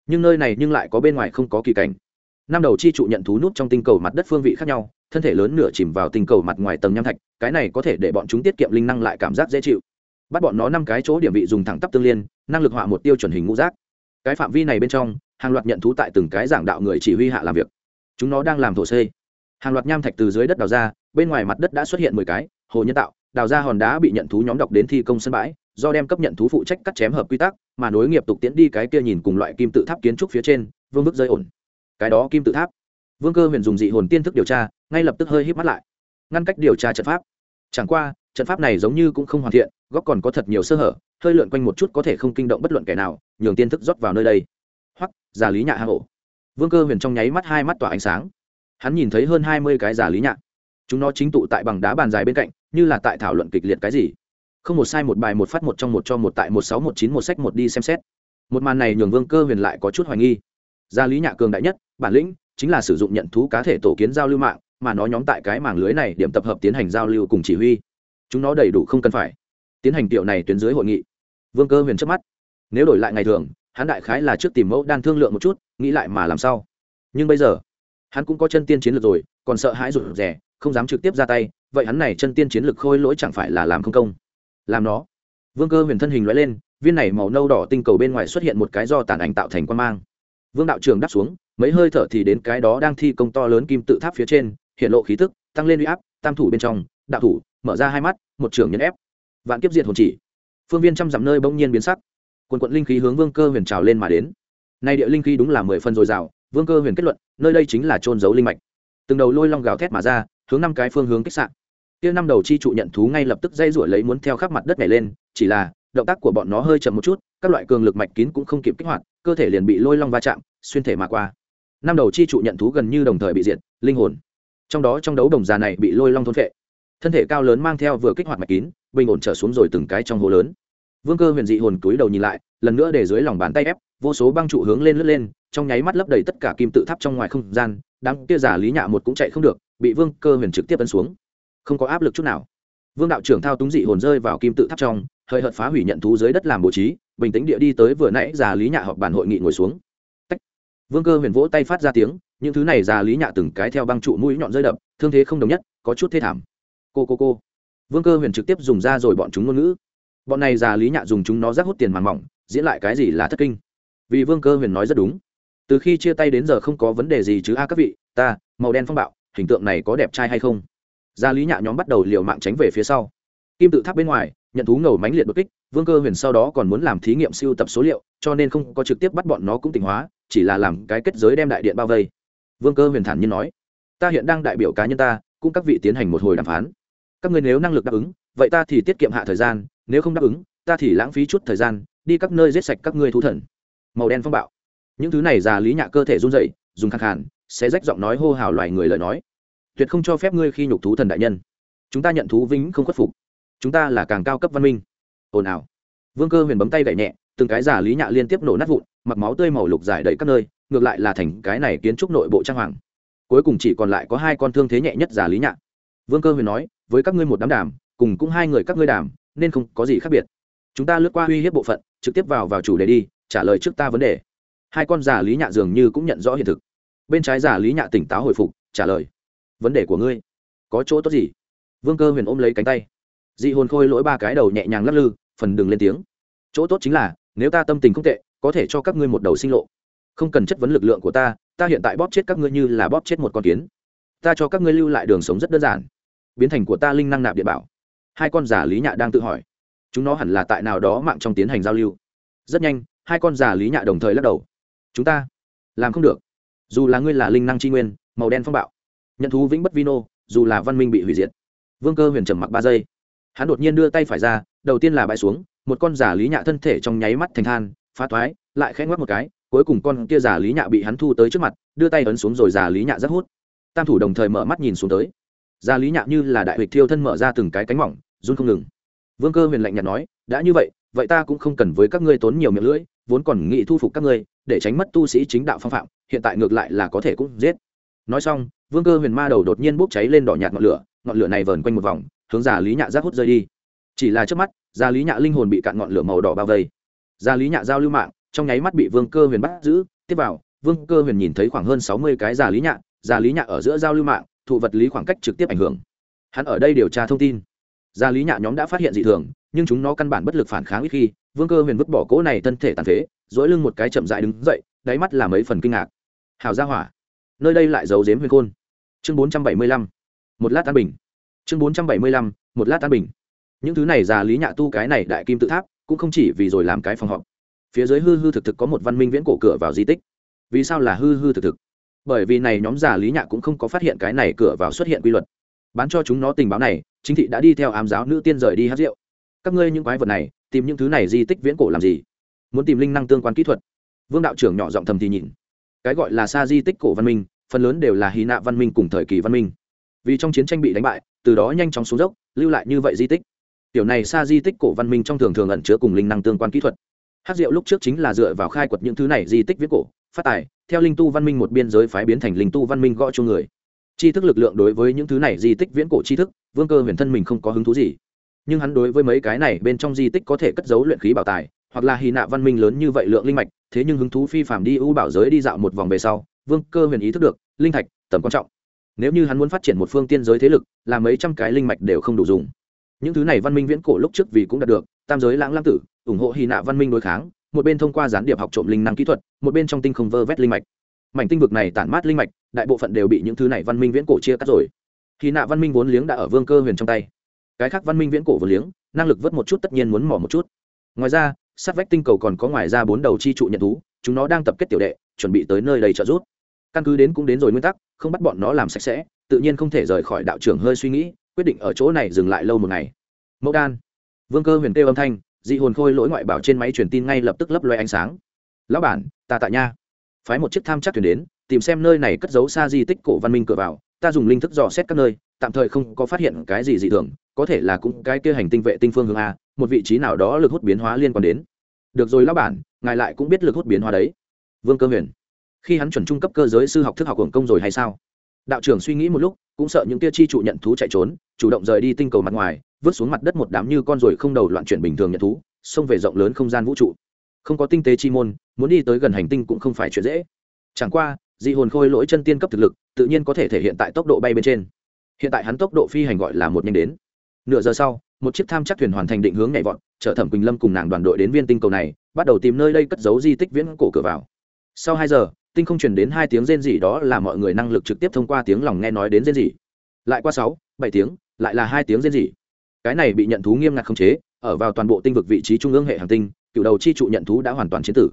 Speaker 1: Nhưng nơi này nhưng lại có bên ngoài không có kỳ cảnh. Năm đầu chi trụ nhận thú nút trong tinh cầu mặt đất phương vị khác nhau, thân thể lớn nửa chìm vào tinh cầu mặt ngoài tầng nham thạch, cái này có thể để bọn chúng tiết kiệm linh năng lại cảm giác dễ chịu. Bắt bọn nó năm cái chỗ điểm vị dùng thẳng tắp tương liên, năng lực họa một tiêu chuẩn hình ngũ giác. Cái phạm vi này bên trong, hàng loạt nhận thú tại từng cái giảng đạo người chỉ huy hạ làm việc. Chúng nó đang làm thổ xây hàng loạt nham thạch từ dưới đất đào ra, bên ngoài mặt đất đã xuất hiện mười cái, hồ nhân tạo đào ra hòn đá bị nhận thú nhóm đọc đến thi công sân bãi, do đem cấp nhận thú phụ trách cắt chém hợp quy tắc, mà nối nghiệp tục tiến đi cái kia nhìn cùng loại kim tự tháp kiến trúc phía trên, vương bức rơi ổn. Cái đó kim tự tháp. Vương cơ huyền dùng dị hồn tiên thức điều tra, ngay lập tức hơi hít mắt lại. Ngăn cách điều tra trận pháp. Chẳng qua, trận pháp này giống như cũng không hoàn thiện, góc còn có thật nhiều sơ hở, hơi lượn quanh một chút có thể không kinh động bất luận kẻ nào, nhường tiên thức rót vào nơi đây. Hoặc giả lý nhạ hạ hổ. Vương cơ huyền trong nháy mắt hai mắt tỏa ánh sáng. Hắn nhìn thấy hơn hai mươi cái giả lý nhạ. Chúng nó chính tụ tại bằng đá bàn dài bên cạnh như là tại thảo luận kịch liệt cái gì. Không một sai, một bài, một phát, một trong, một cho, một tại, một sáu, một chín, một sách, một đi xem xét. Một màn này nhường vương cơ huyền lại có chút hoài nghi. Gia lý nhạ cường đại nhất, bản lĩnh, chính là sử dụng nhận thú cá thể tổ kiến giao lưu mạng, mà nó nhóm tại cái mảng lưới này điểm tập hợp tiến hành giao lưu cùng chỉ huy. Chúng nó đầy đủ không cần phải. Tiến hành tiểu này tuyến dưới hội nghị. Vương cơ huyền trước mắt. Nếu đổi lại ngày thường, hắn đại khái là trước tìm mẫu đan thương lượng một chút, nghĩ lại mà làm sao. Nhưng bây giờ, hắn cũng có chân tiên chiến lược rồi, còn sợ hãi rụt rè, không dám trực tiếp ra tay vậy hắn này chân tiên chiến lực khôi lỗi chẳng phải là làm không công? Làm nó. Vương cơ huyền thân hình loại lên, viên này màu nâu đỏ tinh cầu bên ngoài xuất hiện một cái do tàn ảnh tạo thành quan mang. Vương đạo trường đáp xuống, mấy hơi thở thì đến cái đó đang thi công to lớn kim tự tháp phía trên, hiện lộ khí tức, tăng lên uy áp, tam thủ bên trong, đạo thủ, mở ra hai mắt, một trường nhân ép. Vạn kiếp diệt hồn chỉ. Phương viên trăm dặm nơi bỗng nhiên biến sắc. Quần quận linh khí hướng vương cơ huyền trào lên mà đến. Nay địa linh khí đúng là mười phân dồi dào, vương cơ huyền kết luận, nơi đây chính là trôn giấu linh mạch. Từng đầu lôi long gào thét mà ra, hướng năm cái phương hướng kích sạn kia năm đầu chi trụ nhận thú ngay lập tức dây rủi lấy muốn theo khắp mặt đất này lên, chỉ là, động tác của bọn nó hơi chậm một chút, các loại cường lực mạch kín cũng không kịp kích hoạt, cơ thể liền bị lôi long va chạm, xuyên thể mà qua. Năm đầu chi trụ nhận thú gần như đồng thời bị diệt, linh hồn. Trong đó trong đấu đồng già này bị lôi long thôn phệ. Thân thể cao lớn mang theo vừa kích hoạt mạch kín, bình ổn trở xuống rồi từng cái trong hố lớn. Vương cơ huyền dị hồn túi đầu nhìn lại, lần nữa để dưới lòng bàn tay ép, vô số băng trụ hướng lên lướt lên, trong nháy mắt lấp đầy tất cả kim tự tháp trong ngoài không gian, đám kia giả lý nhạ một cũng chạy không được, bị vương cơ huyền trực tiếp ấn xuống không có áp lực chút nào. Vương đạo trưởng thao túng dị hồn rơi vào kim tự tháp trong, hơi hợt phá hủy nhận thú dưới đất làm bố trí, bình tĩnh địa đi tới vừa nãy già lý nhạ họp bàn hội nghị ngồi xuống. Tách. vương cơ huyền vỗ tay phát ra tiếng, những thứ này già lý nhạ từng cái theo băng trụ mũi nhọn rơi đập, thương thế không đồng nhất, có chút thê thảm. Cô cô cô. Vương cơ huyền trực tiếp dùng ra rồi bọn chúng ngôn ngữ. Bọn này già lý nhạ dùng chúng nó rác hút tiền màng mỏng, diễn lại cái gì là thất kinh. Vì vương cơ huyền nói rất đúng. Từ khi chia tay đến giờ không có vấn đề gì chứ a các vị, ta, màu đen phong bạo, hình tượng này có đẹp trai hay không? Gia lý nhạ nhóm bắt đầu liều mạng tránh về phía sau. Kim tự tháp bên ngoài, nhận thú ngầu mánh liệt đột kích, vương cơ huyền sau đó còn muốn làm thí nghiệm siêu tập số liệu, cho nên không có trực tiếp bắt bọn nó cũng tỉnh hóa, chỉ là làm cái kết giới đem đại điện bao vây. Vương cơ huyền thản nhiên nói, ta hiện đang đại biểu cá nhân ta, cũng các vị tiến hành một hồi đàm phán. Các người nếu năng lực đáp ứng, vậy ta thì tiết kiệm hạ thời gian, nếu không đáp ứng, ta thì lãng phí chút thời gian, đi các nơi giết sạch các ngươi thú thần. Màu đen phong bạo. Những thứ này già lý nhạ cơ thể run dậy dùng khẳng hẳn sẽ rách giọng nói hô hào loài người lời nói tuyệt không cho phép ngươi khi nhục thú thần đại nhân. Chúng ta nhận thú vĩnh không khuất phục. Chúng ta là càng cao cấp văn minh. Ồn ào. Vương cơ huyền bấm tay gậy nhẹ, từng cái giả lý nhạ liên tiếp nổ nát vụn, mặc máu tươi màu lục dài đầy các nơi, ngược lại là thành cái này kiến trúc nội bộ trang hoàng. Cuối cùng chỉ còn lại có hai con thương thế nhẹ nhất giả lý nhạ. Vương cơ huyền nói, với các ngươi một đám đàm, cùng cũng hai người các ngươi đàm, nên không có gì khác biệt. Chúng ta lướt qua uy hiếp bộ phận, trực tiếp vào vào chủ đề đi, trả lời trước ta vấn đề. Hai con giả lý nhạ dường như cũng nhận rõ hiện thực. Bên trái giả lý nhạ tỉnh táo hồi phục, trả lời vấn đề của ngươi. Có chỗ tốt gì? Vương cơ huyền ôm lấy cánh tay. Dị hồn khôi lỗi ba cái đầu nhẹ nhàng lắc lư, phần đừng lên tiếng. Chỗ tốt chính là, nếu ta tâm tình không tệ, có thể cho các ngươi một đầu sinh lộ. Không cần chất vấn lực lượng của ta ta hiện tại bóp chết các ngươi như là bóp chết một con kiến. Ta cho các ngươi lưu lại đường sống rất đơn giản. Biến thành của ta linh năng nạp địa bảo. Hai con giả lý nhạ đang tự hỏi. Chúng nó hẳn là tại nào đó mạng trong tiến hành giao lưu. Rất nhanh, hai con giả lý nhạ đồng thời lắc đầu. Chúng ta làm không được. Dù là ngươi là linh năng tri nguyên, màu đen phong bạo nhận thú vĩnh bất vino dù là văn minh bị hủy diệt. Vương cơ huyền trầm mặc ba giây. Hắn đột nhiên đưa tay phải ra, đầu tiên là bãi xuống, một con giả lý nhạ thân thể trong nháy mắt thành than, phá thoái, lại khẽ ngoắc một cái, cuối cùng con kia giả lý nhạ bị hắn thu tới trước mặt, đưa tay ấn xuống rồi giả lý nhạ rất hút. Tam thủ đồng thời mở mắt nhìn xuống tới. Giả lý nhạ như là đại hịch thiêu thân mở ra từng cái cánh mỏng, run không ngừng. Vương cơ huyền lạnh nhạt nói, đã như vậy vậy ta cũng không cần với các ngươi tốn nhiều miệng lưỡi, vốn còn nghĩ thu phục các ngươi, để tránh mất tu sĩ chính đạo phong phạm, hiện tại ngược lại là có thể cũng giết nói xong, vương cơ huyền ma đầu đột nhiên bốc cháy lên đỏ nhạt ngọn lửa ngọn lửa này vờn quanh một vòng, hướng giả lý nhạ giác hút rơi đi. Chỉ là trước mắt gia lý nhạ linh hồn bị cạn ngọn lửa màu đỏ bao vây. Gia lý nhạ giao lưu mạng, trong nháy mắt bị vương cơ huyền bắt giữ. Tiếp vào, vương cơ huyền nhìn thấy khoảng hơn sáu mươi cái gia lý nhạ gia lý nhạ ở giữa giao lưu mạng, thụ vật lý khoảng cách trực tiếp ảnh hưởng. Hắn ở đây điều tra thông tin. Gia lý nhạ nhóm đã phát hiện dị thường, nhưng chúng nó căn bản bất lực phản kháng ít khi, vương cơ huyền vứt bỏ cỗ này thân thể tàn phế, dỗi lưng một cái chậm dại đứng dậy, đáy mắt là mấy phần kinh ngạc. Hào gia hỏa nơi đây lại giấu giếm huyền khôn. Chương bốn trăm bảy mươi lăm, một lát an bình. Chương bốn trăm bảy mươi lăm, một lát an bình. Những thứ này già lý nhạ tu cái này đại kim tự tháp, cũng không chỉ vì rồi làm cái phòng họp. Phía dưới hư hư thực thực có một văn minh viễn cổ cửa vào di tích. Vì sao là hư hư thực thực? Bởi vì này nhóm già lý nhạ cũng không có phát hiện cái này cửa vào xuất hiện quy luật. Bán cho chúng nó tình báo này, chính thị đã đi theo ám giáo nữ tiên rời đi hát rượu. Các ngươi những quái vật này, tìm những thứ này di tích viễn cổ làm gì? Muốn tìm linh năng tương quan kỹ thuật. Vương đạo trưởng nhỏ giọng thầm thì nhìn cái gọi là xa di tích cổ văn minh, phần lớn đều là hy nạ văn minh cùng thời kỳ văn minh. Vì trong chiến tranh bị đánh bại, từ đó nhanh chóng xuống dốc, lưu lại như vậy di tích. Tiểu này xa di tích cổ văn minh trong thường thường ẩn chứa cùng linh năng tương quan kỹ thuật. Hát diệu lúc trước chính là dựa vào khai quật những thứ này di tích viết cổ, phát tài, theo linh tu văn minh một biên giới phái biến thành linh tu văn minh gõ cho người. Tri thức lực lượng đối với những thứ này di tích viễn cổ tri thức, vương cơ huyền thân mình không có hứng thú gì. Nhưng hắn đối với mấy cái này bên trong di tích có thể cất giấu luyện khí bảo tài, hoặc là hy nạ văn minh lớn như vậy lượng linh mạch thế nhưng hứng thú phi phàm đi ưu bảo giới đi dạo một vòng về sau, vương cơ huyền ý thức được, linh thạch, tầm quan trọng. Nếu như hắn muốn phát triển một phương tiên giới thế lực, là mấy trăm cái linh mạch đều không đủ dùng. Những thứ này văn minh viễn cổ lúc trước vì cũng đạt được, tam giới lãng lãng tử, ủng hộ hy nạ văn minh đối kháng, một bên thông qua gián điệp học trộm linh năng kỹ thuật, một bên trong tinh không vơ vét linh mạch. Mảnh tinh vực này tản mát linh mạch, đại bộ phận đều bị những thứ này văn minh viễn cổ chia cắt rồi. Hy nạ văn minh vốn liếng đã ở vương cơ huyền trong tay. Cái khác văn minh viễn cổ vừa liếng, năng lực vớt một chút tất nhiên muốn mỏ một chút. Ngoài ra sát vách tinh cầu còn có ngoài ra bốn đầu chi trụ nhận thú, chúng nó đang tập kết tiểu đệ, chuẩn bị tới nơi đây trợ giúp. Căn cứ đến cũng đến rồi nguyên tắc, không bắt bọn nó làm sạch sẽ, tự nhiên không thể rời khỏi đạo trưởng hơi suy nghĩ, quyết định ở chỗ này dừng lại lâu một ngày. Mẫu đan, vương cơ huyền kêu âm thanh, dị hồn khôi lỗi ngoại bảo trên máy truyền tin ngay lập tức lấp loe ánh sáng. Lão bản, ta tại nha. Phái một chiếc tham chắc thuyền đến, tìm xem nơi này cất giấu xa di tích cổ văn minh cửa vào, ta dùng linh thức dò xét các nơi, tạm thời không có phát hiện cái gì dị thường, có thể là cũng cái kia hành tinh vệ tinh phương hướng a một vị trí nào đó lực hút biến hóa liên quan đến. Được rồi lão bản, ngài lại cũng biết lực hút biến hóa đấy. Vương cơ huyền, khi hắn chuẩn trung cấp cơ giới sư học thức học hưởng công rồi hay sao? Đạo trưởng suy nghĩ một lúc, cũng sợ những tia chi trụ nhận thú chạy trốn, chủ động rời đi tinh cầu mặt ngoài, vứt xuống mặt đất một đám như con ruồi không đầu loạn chuyển bình thường nhận thú, xông về rộng lớn không gian vũ trụ. Không có tinh tế chi môn, muốn đi tới gần hành tinh cũng không phải chuyện dễ. Chẳng qua, dị hồn khôi lỗi chân tiên cấp thực lực, tự nhiên có thể thể hiện tại tốc độ bay bên trên. Hiện tại hắn tốc độ phi hành gọi là một nhanh đến. Nửa giờ sau một chiếc tham chắc thuyền hoàn thành định hướng nhảy vọt, chở thẩm quỳnh lâm cùng nàng đoàn đội đến viên tinh cầu này, bắt đầu tìm nơi đây cất giấu di tích viễn cổ cửa vào. Sau hai giờ, tinh không truyền đến hai tiếng rên rỉ đó là mọi người năng lực trực tiếp thông qua tiếng lòng nghe nói đến rên rỉ. Lại qua sáu, bảy tiếng, lại là hai tiếng rên rỉ. Cái này bị nhận thú nghiêm ngặt khống chế, ở vào toàn bộ tinh vực vị trí trung ương hệ hành tinh, cựu đầu chi trụ nhận thú đã hoàn toàn chiến tử.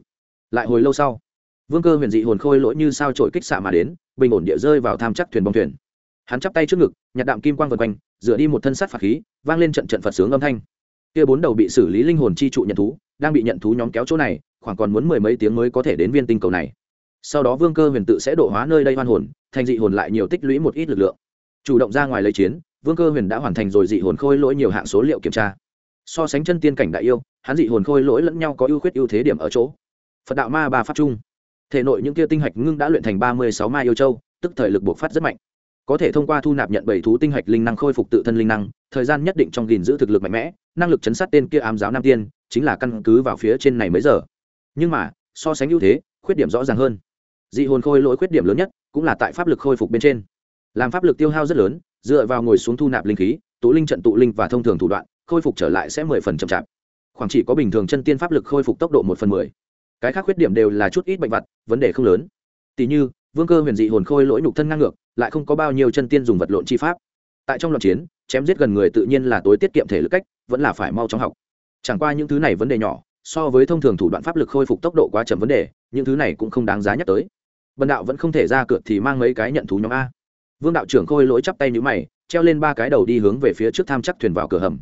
Speaker 1: Lại hồi lâu sau, vương cơ huyền dị hồn khôi lỗi như sao trội kích xạ mà đến, bình ổn địa rơi vào tham chắc thuyền bong thuyền. Hắn chắp tay trước ngực, nhặt đạm kim quang vần quanh dựa đi một thân sát phạt khí, vang lên trận trận phật sướng âm thanh. Kia bốn đầu bị xử lý linh hồn chi trụ nhận thú, đang bị nhận thú nhóm kéo chỗ này, khoảng còn muốn mười mấy tiếng mới có thể đến viên tinh cầu này. Sau đó vương cơ huyền tự sẽ độ hóa nơi đây hoan hồn, thành dị hồn lại nhiều tích lũy một ít lực lượng. Chủ động ra ngoài lấy chiến, vương cơ huyền đã hoàn thành rồi dị hồn khôi lỗi nhiều hạng số liệu kiểm tra. So sánh chân tiên cảnh đại yêu, hắn dị hồn khôi lỗi lẫn nhau có ưu khuyết ưu thế điểm ở chỗ. Phật đạo ma ba pháp trung. Thể nội những kia tinh hạch ngưng đã luyện thành ba mươi sáu ma yêu châu, tức thời lực buộc phát rất mạnh có thể thông qua thu nạp nhận bảy thú tinh hạch linh năng khôi phục tự thân linh năng, thời gian nhất định trong gìn giữ thực lực mạnh mẽ, năng lực chấn sát tên kia ám giáo nam tiên, chính là căn cứ vào phía trên này mấy giờ. Nhưng mà, so sánh ưu thế, khuyết điểm rõ ràng hơn. Dị hồn khôi lỗi khuyết điểm lớn nhất, cũng là tại pháp lực khôi phục bên trên. Làm pháp lực tiêu hao rất lớn, dựa vào ngồi xuống thu nạp linh khí, tụ linh trận tụ linh và thông thường thủ đoạn, khôi phục trở lại sẽ mười phần chậm chạp. Khoảng chỉ có bình thường chân tiên pháp lực khôi phục tốc độ một phần mười. Cái khác khuyết điểm đều là chút ít bệnh vặt, vấn đề không lớn. Tỷ như, vương cơ huyền dị hồn khôi lỗi nhục thân ngang ngược lại không có bao nhiêu chân tiên dùng vật lộn chi pháp. Tại trong loạn chiến, chém giết gần người tự nhiên là tối tiết kiệm thể lực cách, vẫn là phải mau chóng học. Chẳng qua những thứ này vấn đề nhỏ, so với thông thường thủ đoạn pháp lực khôi phục tốc độ quá chậm vấn đề, những thứ này cũng không đáng giá nhắc tới. Bần đạo vẫn không thể ra cửa thì mang mấy cái nhận thú nhóm a. Vương đạo trưởng khôi lỗi chắp tay nhữ mày, treo lên ba cái đầu đi hướng về phía trước tham chắc thuyền vào cửa hầm.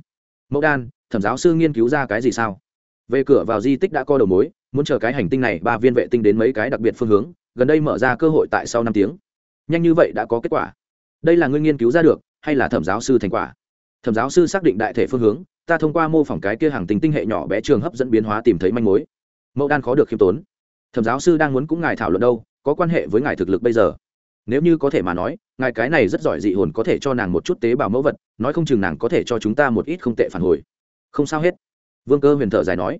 Speaker 1: Mẫu đan, thẩm giáo sư nghiên cứu ra cái gì sao? Về cửa vào di tích đã co đầu mối, muốn chờ cái hành tinh này ba viên vệ tinh đến mấy cái đặc biệt phương hướng, gần đây mở ra cơ hội tại sau năm tiếng nhanh như vậy đã có kết quả. Đây là ngươi nghiên cứu ra được, hay là thẩm giáo sư thành quả? Thẩm giáo sư xác định đại thể phương hướng, ta thông qua mô phỏng cái kia hàng tình tinh hệ nhỏ bé trường hấp dẫn biến hóa tìm thấy manh mối. Mẫu đan khó được khiêm tốn. Thẩm giáo sư đang muốn cũng ngài thảo luận đâu, có quan hệ với ngài thực lực bây giờ? Nếu như có thể mà nói, ngài cái này rất giỏi dị hồn có thể cho nàng một chút tế bào mẫu vật, nói không chừng nàng có thể cho chúng ta một ít không tệ phản hồi. Không sao hết. Vương cơ huyền thở dài nói.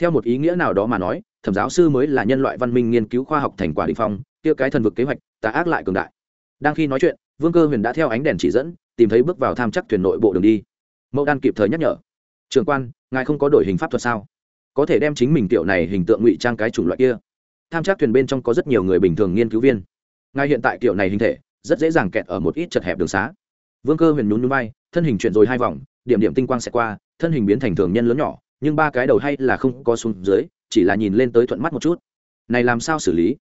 Speaker 1: Theo một ý nghĩa nào đó mà nói, thẩm giáo sư mới là nhân loại văn minh nghiên cứu khoa học thành quả định phong kia cái thần vực kế hoạch, tà ác lại cường đại. Đang khi nói chuyện, vương cơ huyền đã theo ánh đèn chỉ dẫn, tìm thấy bước vào tham chắc thuyền nội bộ đường đi. Mẫu đan kịp thời nhắc nhở. Trường quan, ngài không có đổi hình pháp thuật sao? Có thể đem chính mình tiểu này hình tượng ngụy trang cái chủng loại kia. Tham chắc thuyền bên trong có rất nhiều người bình thường nghiên cứu viên. Ngài hiện tại kiểu này hình thể, rất dễ dàng kẹt ở một ít chật hẹp đường xá. Vương cơ huyền nhún nhún bay thân hình chuyển rồi hai vòng, điểm điểm tinh quang sẽ qua, thân hình biến thành thường nhân lớn nhỏ, nhưng ba cái đầu hay là không có xuống dưới, chỉ là nhìn lên tới thuận mắt một chút. Này làm sao xử lý?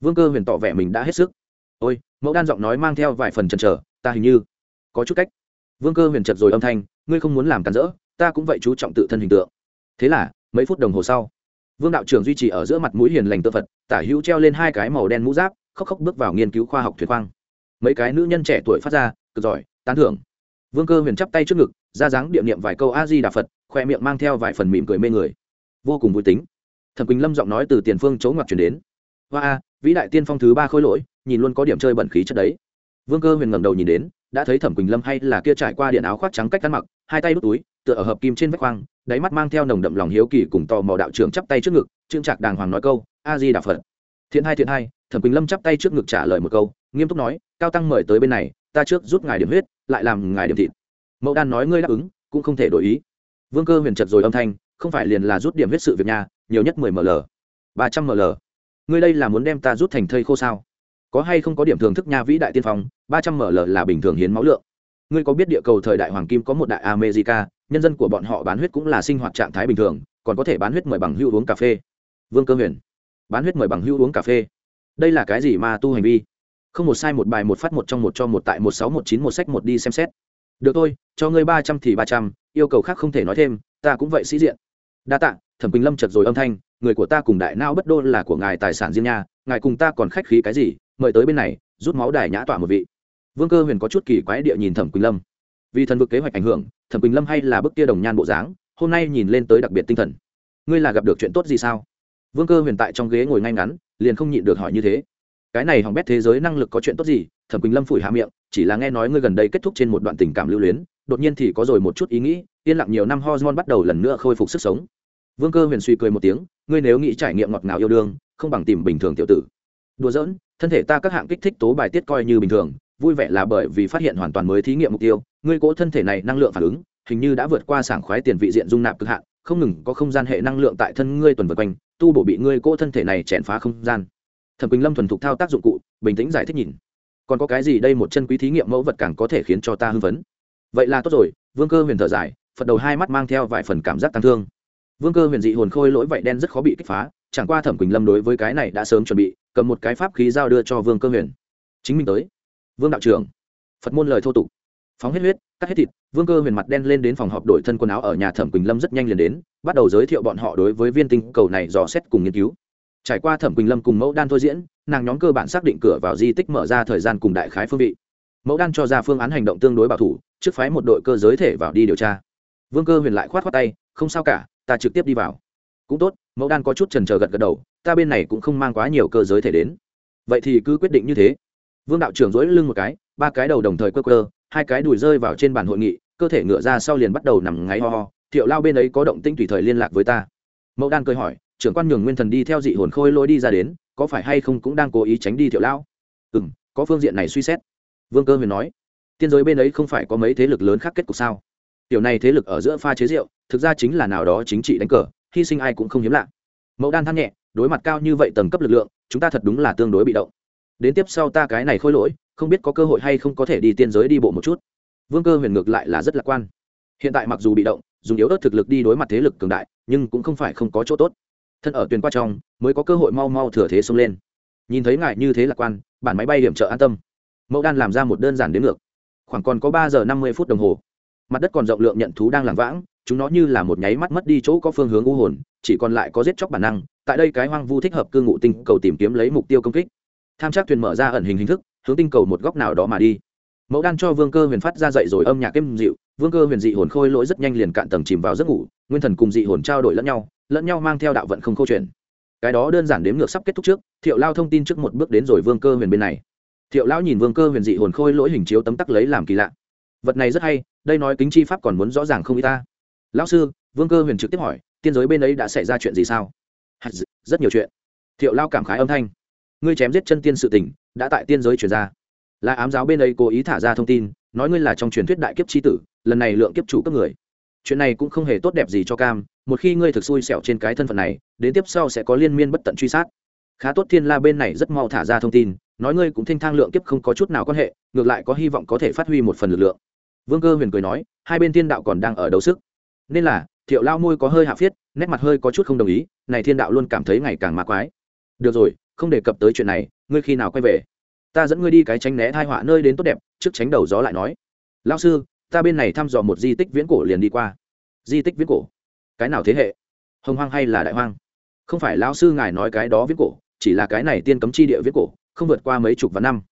Speaker 1: Vương cơ huyền tỏ vẻ mình đã hết sức. Ôi mẫu đan giọng nói mang theo vài phần chần chờ ta hình như có chút cách. Vương cơ huyền chật rồi âm thanh ngươi không muốn làm cản rỡ ta cũng vậy chú trọng tự thân hình tượng. Thế là mấy phút đồng hồ sau vương đạo trưởng duy trì ở giữa mặt mũi hiền lành tự phật, tả hữu treo lên hai cái màu đen mũ giáp khóc khóc bước vào nghiên cứu khoa học thuyền khoang. Mấy cái nữ nhân trẻ tuổi phát ra cực giỏi tán thưởng. Vương cơ huyền chắp tay trước ngực ra dáng điệm niệm vài câu a di đà phật khoe miệng mang theo vài phần mỉm cười mê người. Vô cùng vui tính. Thẩm quỳnh lâm giọng nói từ tiền phương chỗ ngoặt chuyển đến. Hoa a vĩ đại tiên phong thứ ba khôi lỗi, nhìn luôn có điểm chơi bẩn khí chất đấy. Vương cơ huyền ngẩng đầu nhìn đến, đã thấy thẩm quỳnh lâm hay là kia trải qua điện áo khoác trắng cách ăn mặc, hai tay đút túi, tựa ở hợp kim trên vách khoang đáy mắt mang theo nồng đậm lòng hiếu kỳ cùng tò mò đạo trưởng chắp tay trước ngực trương trạc đàng hoàng nói câu, a di đà phật. Thiện hai thiện hai, thẩm quỳnh lâm chắp tay trước ngực trả lời một câu, nghiêm túc nói, cao tăng mời tới bên này, ta trước rút ngài điểm huyết, lại làm ngài điểm thịt. Mẫu đan nói, ngươi đáp ứng, cũng không thể đổi ý. Vương cơ huyền chật rồi âm thanh, không phải liền là rút điểm huyết sự việc nhà, nhiều nhất mười ml. ba trăm ml ngươi đây là muốn đem ta rút thành thây khô sao? Có hay không có điểm thưởng thức nha vĩ đại tiên phong, ba trăm ml là bình thường hiến máu lượng. Ngươi có biết địa cầu thời đại hoàng kim có một đại america, nhân dân của bọn họ bán huyết cũng là sinh hoạt trạng thái bình thường, còn có thể bán huyết mời bằng hưu uống cà phê. Vương cơ huyền. Bán huyết mời bằng hưu uống cà phê. Đây là cái gì mà tu hành vi? Không một sai một bài, một phát một trong một cho một tại một sáu, một chín, một sách, một đi xem xét. Được thôi, cho ngươi ba trăm thì ba trăm, yêu cầu khác không thể nói thêm, ta cũng vậy sĩ diện. Đa tạ, thẩm quỳnh lâm chật rồi âm thanh người của ta cùng đại nao bất đô là của ngài tài sản riêng nha, ngài cùng ta còn khách khí cái gì, mời tới bên này, rút máu đài nhã tỏa một vị. Vương cơ huyền có chút kỳ quái địa nhìn thẩm quỳnh lâm. Vì thần vực kế hoạch ảnh hưởng, thẩm quỳnh lâm hay là bức kia đồng nhan bộ dáng, hôm nay nhìn lên tới đặc biệt tinh thần. Ngươi là gặp được chuyện tốt gì sao? Vương cơ huyền tại trong ghế ngồi ngay ngắn, liền không nhịn được hỏi như thế. Cái này hỏng bét thế giới năng lực có chuyện tốt gì? Thẩm quỳnh lâm phủi hạ miệng, chỉ là nghe nói ngươi gần đây kết thúc trên một đoạn tình cảm lưu luyến, đột nhiên thì có rồi một chút ý nghĩ, yên lặng nhiều năm hormone bắt đầu lần nữa khôi phục sức sống vương cơ huyền suy cười một tiếng, ngươi nếu nghĩ trải nghiệm ngọt ngào yêu đương, không bằng tìm bình thường tiểu tử. Đùa giỡn, thân thể ta các hạng kích thích tố bài tiết coi như bình thường, vui vẻ là bởi vì phát hiện hoàn toàn mới thí nghiệm mục tiêu, ngươi cố thân thể này năng lượng phản ứng, hình như đã vượt qua sảng khoái tiền vị diện dung nạp cực hạn, không ngừng có không gian hệ năng lượng tại thân ngươi tuần vượt quanh, tu bổ bị ngươi cố thân thể này chèn phá không gian. Thẩm quỳnh lâm thuần thục thao tác dụng cụ, bình tĩnh giải thích nhìn. Còn có cái gì đây một chân quý thí nghiệm mẫu vật càng có thể khiến cho ta hưng phấn? Vậy là tốt rồi, vương cơ huyền thở dài, phật đầu hai mắt mang theo vài phần cảm giác tăng thương vương cơ huyền dị hồn khôi lỗi vậy đen rất khó bị kích phá, chẳng qua thẩm quỳnh lâm đối với cái này đã sớm chuẩn bị, cầm một cái pháp khí giao đưa cho vương cơ huyền. Chính mình tới. Vương đạo trưởng. Phật môn lời thô tục. Phóng hết huyết, cắt hết thịt, vương cơ huyền mặt đen lên đến phòng họp đổi thân quần áo ở nhà thẩm quỳnh lâm rất nhanh liền đến, bắt đầu giới thiệu bọn họ đối với viên tinh cầu này dò xét cùng nghiên cứu. Trải qua thẩm quỳnh lâm cùng mẫu đan thôi diễn, nàng nhóm cơ bản xác định cửa vào di tích mở ra thời gian cùng đại khái phương vị. Mẫu đan cho ra phương án hành động tương đối bảo thủ, trước phái một đội cơ giới thể vào đi điều tra. Vương cơ huyền lại khoát khoát tay, không sao cả ta trực tiếp đi vào. Cũng tốt, mẫu đan có chút trần trờ gật gật đầu, ta bên này cũng không mang quá nhiều cơ giới thể đến. Vậy thì cứ quyết định như thế. Vương đạo trưởng dối lưng một cái, ba cái đầu đồng thời cơ cơ hai cái đùi rơi vào trên bàn hội nghị, cơ thể ngựa ra sau liền bắt đầu nằm ngáy ho ho, thiệu lao bên ấy có động tinh tùy thời liên lạc với ta. Mẫu đan cười hỏi, trưởng quan nhường nguyên thần đi theo dị hồn khôi lôi đi ra đến, có phải hay không cũng đang cố ý tránh đi thiệu lao? Ừ m có phương diện này suy xét. Vương cơ huyền nói, tiên giới bên ấy không phải có mấy thế lực lớn khác kết cục sao? Tiểu này thế lực ở giữa pha chế rượu, thực ra chính là nào đó chính trị đánh cờ, hy sinh ai cũng không hiếm lạ. Mẫu đan than nhẹ, đối mặt cao như vậy tầng cấp lực lượng, chúng ta thật đúng là tương đối bị động. Đến tiếp sau ta cái này khôi lỗi, không biết có cơ hội hay không có thể đi tiên giới đi bộ một chút. Vương cơ huyền ngược lại là rất lạc quan. Hiện tại mặc dù bị động, dùng yếu ớt thực lực đi đối mặt thế lực cường đại, nhưng cũng không phải không có chỗ tốt. Thân ở tuyền qua trong, mới có cơ hội mau mau thừa thế xông lên. Nhìn thấy ngài như thế lạc quan, bản máy bay điểm trợ an tâm. Mẫu đan làm ra một đơn giản đến ngược. Khoảng còn có ba giờ năm mươi phút đồng hồ mặt đất còn rộng lượng nhận thú đang lảng vãng, chúng nó như là một nháy mắt mất đi chỗ có phương hướng u hồn, chỉ còn lại có giết chóc bản năng, tại đây cái hoang vu thích hợp cư ngụ tinh cầu tìm kiếm lấy mục tiêu công kích. Tham trác thuyền mở ra ẩn hình hình thức, hướng tinh cầu một góc nào đó mà đi. Mẫu đan cho vương cơ huyền phát ra dậy rồi âm nhạc êm dịu, vương cơ huyền dị hồn khôi lỗi rất nhanh liền cạn tầng chìm vào giấc ngủ, nguyên thần cùng dị hồn trao đổi lẫn nhau lẫn nhau mang theo đạo vận không câu chuyện. Cái đó đơn giản đếm ngược sắp kết thúc trước, thiệu lao thông tin trước một bước đến rồi vương cơ huyền bên này. Thiệu lão nhìn vương cơ huyền dị hồn khôi lỗi hình chiếu tấm tắc lấy làm kỳ lạ. Vật này rất hay đây nói kính chi pháp còn muốn rõ ràng không y ta. Lão sư, vương cơ huyền trực tiếp hỏi, tiên giới bên ấy đã xảy ra chuyện gì sao? Rất nhiều chuyện. Thiệu lao cảm khái âm thanh. Ngươi chém giết chân tiên sự tình, đã tại tiên giới truyền ra. Là ám giáo bên ấy cố ý thả ra thông tin, nói ngươi là trong truyền thuyết đại kiếp c tử, lần này lượng kiếp chủ cấp người. Chuyện này cũng không hề tốt đẹp gì cho cam, một khi ngươi thực xui xẻo trên cái thân phận này, đến tiếp sau sẽ có liên miên bất tận truy sát. Khá tốt thiên la bên này rất mau thả ra thông tin, nói ngươi cũng thanh thang lượng kiếp không có chút nào quan hệ, ngược lại có hy vọng có thể phát huy một phần lực lượng vương cơ huyền cười nói, hai bên thiên đạo còn đang ở đấu sức. Nên là, thiệu lao môi có hơi hạ phiết, nét mặt hơi có chút không đồng ý, này thiên đạo luôn cảm thấy ngày càng ma quái. Được rồi, không đề cập tới chuyện này, ngươi khi nào quay về? Ta dẫn ngươi đi cái tránh né thai họa nơi đến tốt đẹp, trước tránh đầu gió lại nói. Lao sư, ta bên này thăm dò một di tích viễn cổ liền đi qua. Di tích viễn cổ? Cái nào thế hệ? Hồng hoang hay là đại hoang? Không phải lao sư ngài nói cái đó viễn cổ, chỉ là cái này tiên cấm chi địa viễn cổ, không vượt qua mấy chục vạn năm.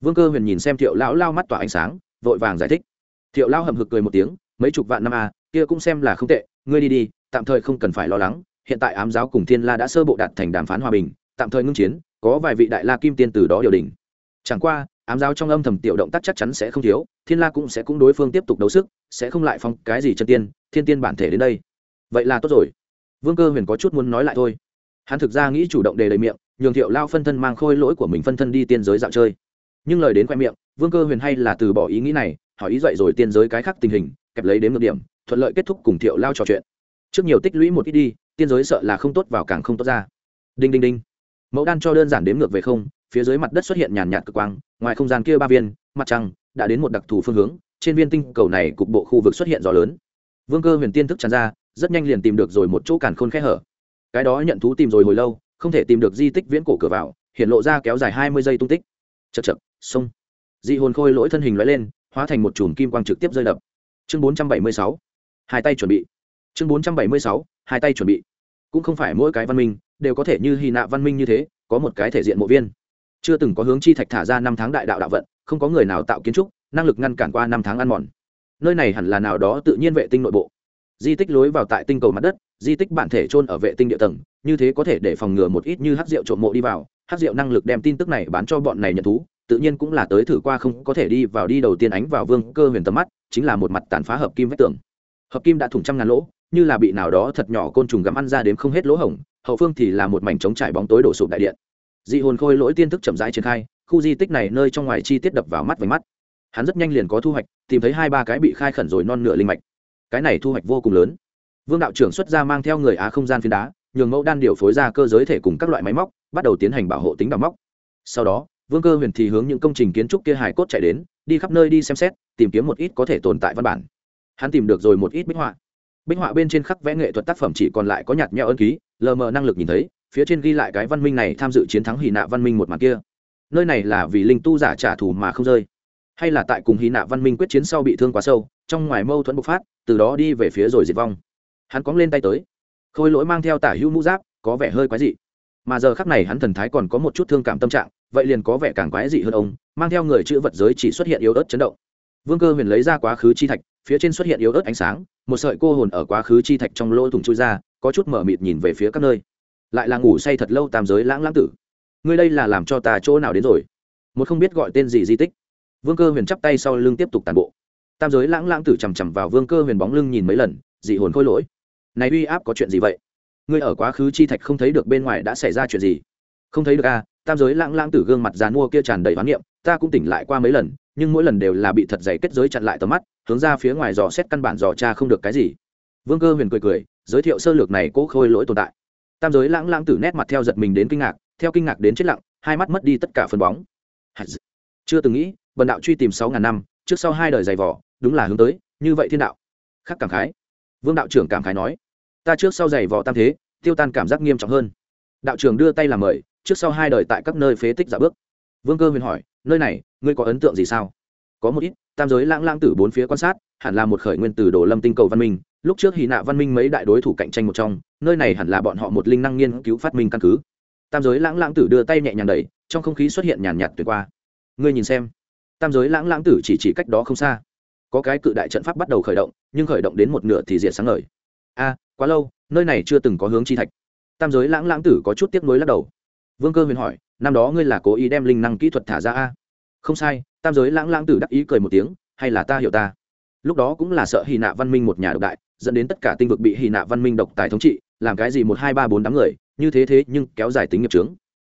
Speaker 1: Vương cơ huyền nhìn xem thiệu lão lao mắt tỏa ánh sáng, vội vàng giải thích thiệu lao hầm hực cười một tiếng, mấy chục vạn năm à kia cũng xem là không tệ, ngươi đi đi, tạm thời không cần phải lo lắng, hiện tại ám giáo cùng thiên la đã sơ bộ đạt thành đàm phán hòa bình, tạm thời ngưng chiến, có vài vị đại la kim tiên từ đó điều đình. Chẳng qua, ám giáo trong âm thầm tiểu động tác chắc chắn sẽ không thiếu, thiên la cũng sẽ cũng đối phương tiếp tục đấu sức, sẽ không lại phong cái gì chân tiên, thiên tiên bản thể đến đây. Vậy là tốt rồi. Vương cơ huyền có chút muốn nói lại thôi. Hắn thực ra nghĩ chủ động đề đầy miệng, nhường thiệu lao phân thân mang khôi lỗi của mình phân thân đi tiên giới dạo chơi. Nhưng lời đến khoe miệng, vương cơ huyền hay là từ bỏ ý nghĩ này hỏi ý dậy rồi tiên giới cái khác tình hình, kẹp lấy đến ngược điểm, thuận lợi kết thúc cùng thiệu lao trò chuyện. Trước nhiều tích lũy một ít đi, tiên giới sợ là không tốt vào càng không tốt ra. Đinh đinh đinh. Mẫu đan cho đơn giản đếm ngược về không, phía dưới mặt đất xuất hiện nhàn nhạt cực quang, ngoài không gian kia ba viên, mặt trăng, đã đến một đặc thù phương hướng, trên viên tinh cầu này cục bộ khu vực xuất hiện gió lớn. Vương cơ huyền tiên thức tràn ra, rất nhanh liền tìm được rồi một chỗ càn khôn khẽ hở. Cái đó nhận thú tìm rồi hồi lâu, không thể tìm được di tích viễn cổ cửa vào, hiện lộ ra kéo dài hai mươi giây tung tích. Chật chật sông dị hồn khôi lỗi thân hình lóe lên hóa thành một chùm kim quang trực tiếp rơi đập. Chương bốn trăm bảy mươi sáu, hai tay chuẩn bị. Chương bốn trăm bảy mươi sáu, hai tay chuẩn bị. Cũng không phải mỗi cái văn minh đều có thể như hy nạ văn minh như thế, có một cái thể diện mộ viên. Chưa từng có hướng chi thạch thả ra năm tháng đại đạo đạo vận, không có người nào tạo kiến trúc, năng lực ngăn cản qua năm tháng ăn mòn. Nơi này hẳn là nào đó tự nhiên vệ tinh nội bộ. Di tích lối vào tại tinh cầu mặt đất, di tích bản thể trôn ở vệ tinh địa tầng, như thế có thể để phòng ngừa một ít như hát rượu trộm mộ đi vào. Hát rượu năng lực đem tin tức này bán cho bọn này nhận thú tự nhiên cũng là tới thử qua không có thể đi vào đi đầu tiên ánh vào vương cơ huyền tầm mắt, chính là một mặt tàn phá hợp kim vách tường. Hợp kim đã thủng trăm ngàn lỗ, như là bị nào đó thật nhỏ côn trùng gặm ăn ra đến không hết lỗ hổng, hậu phương thì là một mảnh trống trải bóng tối đổ sụp đại điện. Dị hồn khôi lỗi tiên thức chậm rãi triển khai, khu di tích này nơi trong ngoài chi tiết đập vào mắt vánh mắt. Hắn rất nhanh liền có thu hoạch, tìm thấy hai ba cái bị khai khẩn rồi non nửa linh mạch. Cái này thu hoạch vô cùng lớn. Vương đạo trưởng xuất ra mang theo người á không gian phiến đá, nhường mẫu đan điều phối ra cơ giới thể cùng các loại máy móc, bắt đầu tiến hành bảo hộ tính đào móc. Sau đó vương cơ huyền thì hướng những công trình kiến trúc kia hải cốt chạy đến, đi khắp nơi đi xem xét, tìm kiếm một ít có thể tồn tại văn bản. Hắn tìm được rồi một ít bích họa. Bích họa bên trên khắc vẽ nghệ thuật tác phẩm chỉ còn lại có nhạt nhẽo ân ký, lờ mờ năng lực nhìn thấy, phía trên ghi lại cái văn minh này tham dự chiến thắng hì nạ văn minh một mặt kia. Nơi này là vì linh tu giả trả thù mà không rơi, hay là tại cùng hì nạ văn minh quyết chiến sau bị thương quá sâu, trong ngoài mâu thuẫn bộc phát, từ đó đi về phía rồi diệt vong. Hắn cóng lên tay tới, khôi lỗi mang theo tả hữu mũ giáp, có vẻ hơi quái dị. Mà giờ khắc này hắn thần thái còn có một chút thương cảm tâm trạng vậy liền có vẻ càng quái dị hơn ông, mang theo người chữ vật giới chỉ xuất hiện yếu ớt chấn động. Vương cơ huyền lấy ra quá khứ chi thạch, phía trên xuất hiện yếu ớt ánh sáng, một sợi cô hồn ở quá khứ chi thạch trong lỗ thủng chui ra, có chút mở mịt nhìn về phía các nơi. Lại là ngủ say thật lâu tam giới lãng lãng tử. Ngươi đây là làm cho ta chỗ nào đến rồi? Một không biết gọi tên gì di tích. Vương cơ huyền chắp tay sau lưng tiếp tục tàn bộ. Tam giới lãng lãng tử chằm chằm vào vương cơ huyền bóng lưng nhìn mấy lần, dị hồn khôi lỗi. Này uy áp có chuyện gì vậy? Ngươi ở quá khứ chi thạch không thấy được bên ngoài đã xảy ra chuyện gì? Không thấy được à tam giới lãng lãng tử gương mặt dàn mua kia tràn đầy hoán niệm, ta cũng tỉnh lại qua mấy lần, nhưng mỗi lần đều là bị thật dày kết giới chặn lại tầm mắt, hướng ra phía ngoài dò xét căn bản dò tra không được cái gì. Vương cơ huyền cười cười, giới thiệu sơ lược này cố khôi lỗi tồn tại. Tam giới lãng lãng tử nét mặt theo giật mình đến kinh ngạc, theo kinh ngạc đến chết lặng, hai mắt mất đi tất cả phân bóng. Chưa từng nghĩ bần đạo truy tìm sáu ngàn năm, trước sau hai đời dày vỏ đúng là hướng tới, như vậy thiên đạo. Khắc cảm khái. Vương đạo trưởng cảm khái nói, ta trước sau dày vỏ tam thế, tiêu tan cảm giác nghiêm trọng hơn. Đạo trưởng đưa tay làm mời trước sau hai đời tại các nơi phế tích giả bước. Vương cơ huyền hỏi, nơi này, ngươi có ấn tượng gì sao? Có một ít, tam giới lãng lãng tử bốn phía quan sát, hẳn là một khởi nguyên từ đồ lâm tinh cầu văn minh. Lúc trước hy nạ văn minh mấy đại đối thủ cạnh tranh một trong, nơi này hẳn là bọn họ một linh năng nghiên cứu phát minh căn cứ. Tam giới lãng lãng tử đưa tay nhẹ nhàng đẩy, trong không khí xuất hiện nhàn nhạt tuyệt qua. Ngươi nhìn xem. Tam giới lãng lãng tử chỉ chỉ cách đó không xa. Có cái cự đại trận pháp bắt đầu khởi động, nhưng khởi động đến một nửa thì diệt sáng ngời. A, quá lâu, nơi này chưa từng có hướng chi thạch. Tam giới lãng lãng tử có chút tiếc nuối lắc đầu vương cơ huyền hỏi, năm đó ngươi là cố ý đem linh năng kỹ thuật thả ra a? Không sai, tam giới lãng lãng tử đắc ý cười một tiếng, hay là ta hiểu ta? Lúc đó cũng là sợ hy nạ văn minh một nhà độc đại, dẫn đến tất cả tinh vực bị hy nạ văn minh độc tài thống trị, làm cái gì một, hai, ba, bốn đám người, như thế thế nhưng kéo dài tính nghiệp trướng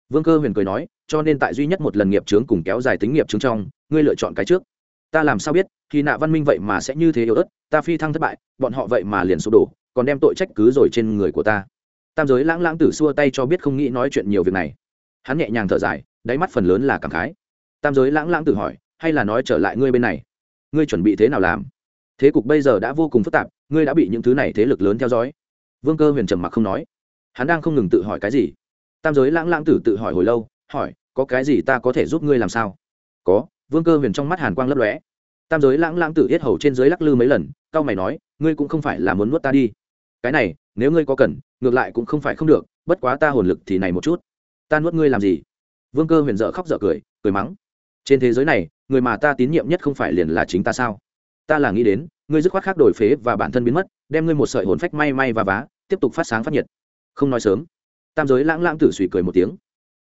Speaker 1: vương cơ huyền cười nói, cho nên tại duy nhất một lần nghiệp trướng cùng kéo dài tính nghiệp trướng trong, ngươi lựa chọn cái trước. Ta làm sao biết hy nạ văn minh vậy mà sẽ như thế yếu ớt, ta phi thăng thất bại, bọn họ vậy mà liền sụp đổ, còn đem tội trách cứ rồi trên người của ta tam giới lãng lãng tử xua tay cho biết không nghĩ nói chuyện nhiều việc này. Hắn nhẹ nhàng thở dài, đáy mắt phần lớn là cảm khái. Tam giới lãng lãng tử hỏi, hay là nói trở lại ngươi bên này? Ngươi chuẩn bị thế nào làm? Thế cục bây giờ đã vô cùng phức tạp, ngươi đã bị những thứ này thế lực lớn theo dõi. Vương cơ huyền trầm mặc không nói. Hắn đang không ngừng tự hỏi cái gì. Tam giới lãng lãng tử tự hỏi hồi lâu, hỏi, có cái gì ta có thể giúp ngươi làm sao? Có. Vương cơ huyền trong mắt hàn quang lấp lóe. Tam giới lãng lãng tử yết hầu trên giới lắc lư mấy lần cao mày nói, ngươi cũng không phải là muốn nuốt ta đi. Cái này nếu ngươi có cần, ngược lại cũng không phải không được, bất quá ta hồn lực thì này một chút. Ta nuốt ngươi làm gì? Vương cơ huyền dợ khóc dợ cười cười mắng. Trên thế giới này, người mà ta tín nhiệm nhất không phải liền là chính ta sao? Ta là nghĩ đến, ngươi dứt khoát khác đổi phế và bản thân biến mất, đem ngươi một sợi hồn phách may may và vá, tiếp tục phát sáng phát nhiệt. Không nói sớm. Tam giới lãng lãng tử suy cười một tiếng.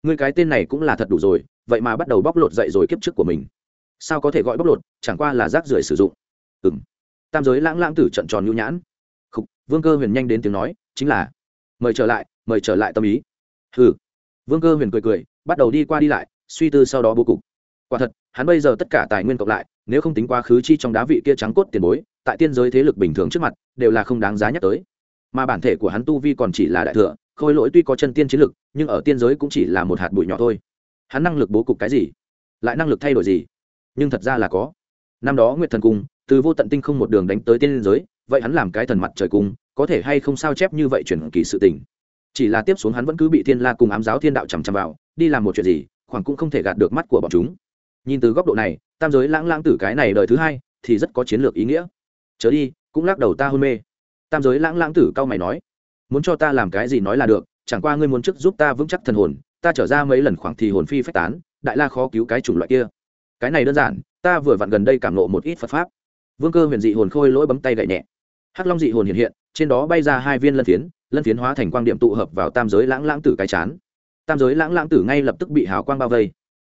Speaker 1: Ngươi cái tên này cũng là thật đủ rồi, vậy mà bắt đầu bóc lột dậy rồi kiếp trước của mình. Sao có thể gọi bóc lột, chẳng qua là rác rưởi sử dụng. Ừ m tam giới lãng lãng tử trận tròn nhu nhãn vương cơ huyền nhanh đến tiếng nói, chính là, mời trở lại, mời trở lại tâm ý. Ừ vương cơ huyền cười cười, bắt đầu đi qua đi lại, suy tư sau đó bố cục. Quả thật, hắn bây giờ tất cả tài nguyên cộng lại, nếu không tính quá khứ chi trong đá vị kia trắng cốt tiền bối, tại tiên giới thế lực bình thường trước mặt, đều là không đáng giá nhắc tới. Mà bản thể của hắn tu vi còn chỉ là đại thừa, khôi lỗi tuy có chân tiên chiến lực, nhưng ở tiên giới cũng chỉ là một hạt bụi nhỏ thôi. Hắn năng lực bố cục cái gì? Lại năng lực thay đổi gì? Nhưng thật ra là có. Năm đó nguyệt thần cung, từ vô tận tinh không một đường đánh tới tiên giới vậy hắn làm cái thần mặt trời cung, có thể hay không sao chép như vậy chuyển kỳ sự tình. Chỉ là tiếp xuống hắn vẫn cứ bị thiên la cùng ám giáo thiên đạo chằm chằm vào, đi làm một chuyện gì, khoảng cũng không thể gạt được mắt của bọn chúng. Nhìn từ góc độ này, tam giới lãng lãng tử cái này đời thứ hai, thì rất có chiến lược ý nghĩa. Chớ đi, cũng lắc đầu ta hôn mê. Tam giới lãng lãng tử cao mày nói, muốn cho ta làm cái gì nói là được, chẳng qua ngươi muốn trước giúp ta vững chắc thần hồn, ta trở ra mấy lần khoảng thì hồn phi phách tán, đại la khó cứu cái chủng loại kia. Cái này đơn giản, ta vừa vặn gần đây cảm nộ một ít phật pháp. Vương cơ huyền dị hồn khôi lỗi bấm tay gậy nhẹ hắc long dị hồn hiện hiện, trên đó bay ra hai viên lân phiến lân phiến hóa thành quang điểm tụ hợp vào tam giới lãng lãng tử cái chán. Tam giới lãng lãng tử ngay lập tức bị hào quang bao vây.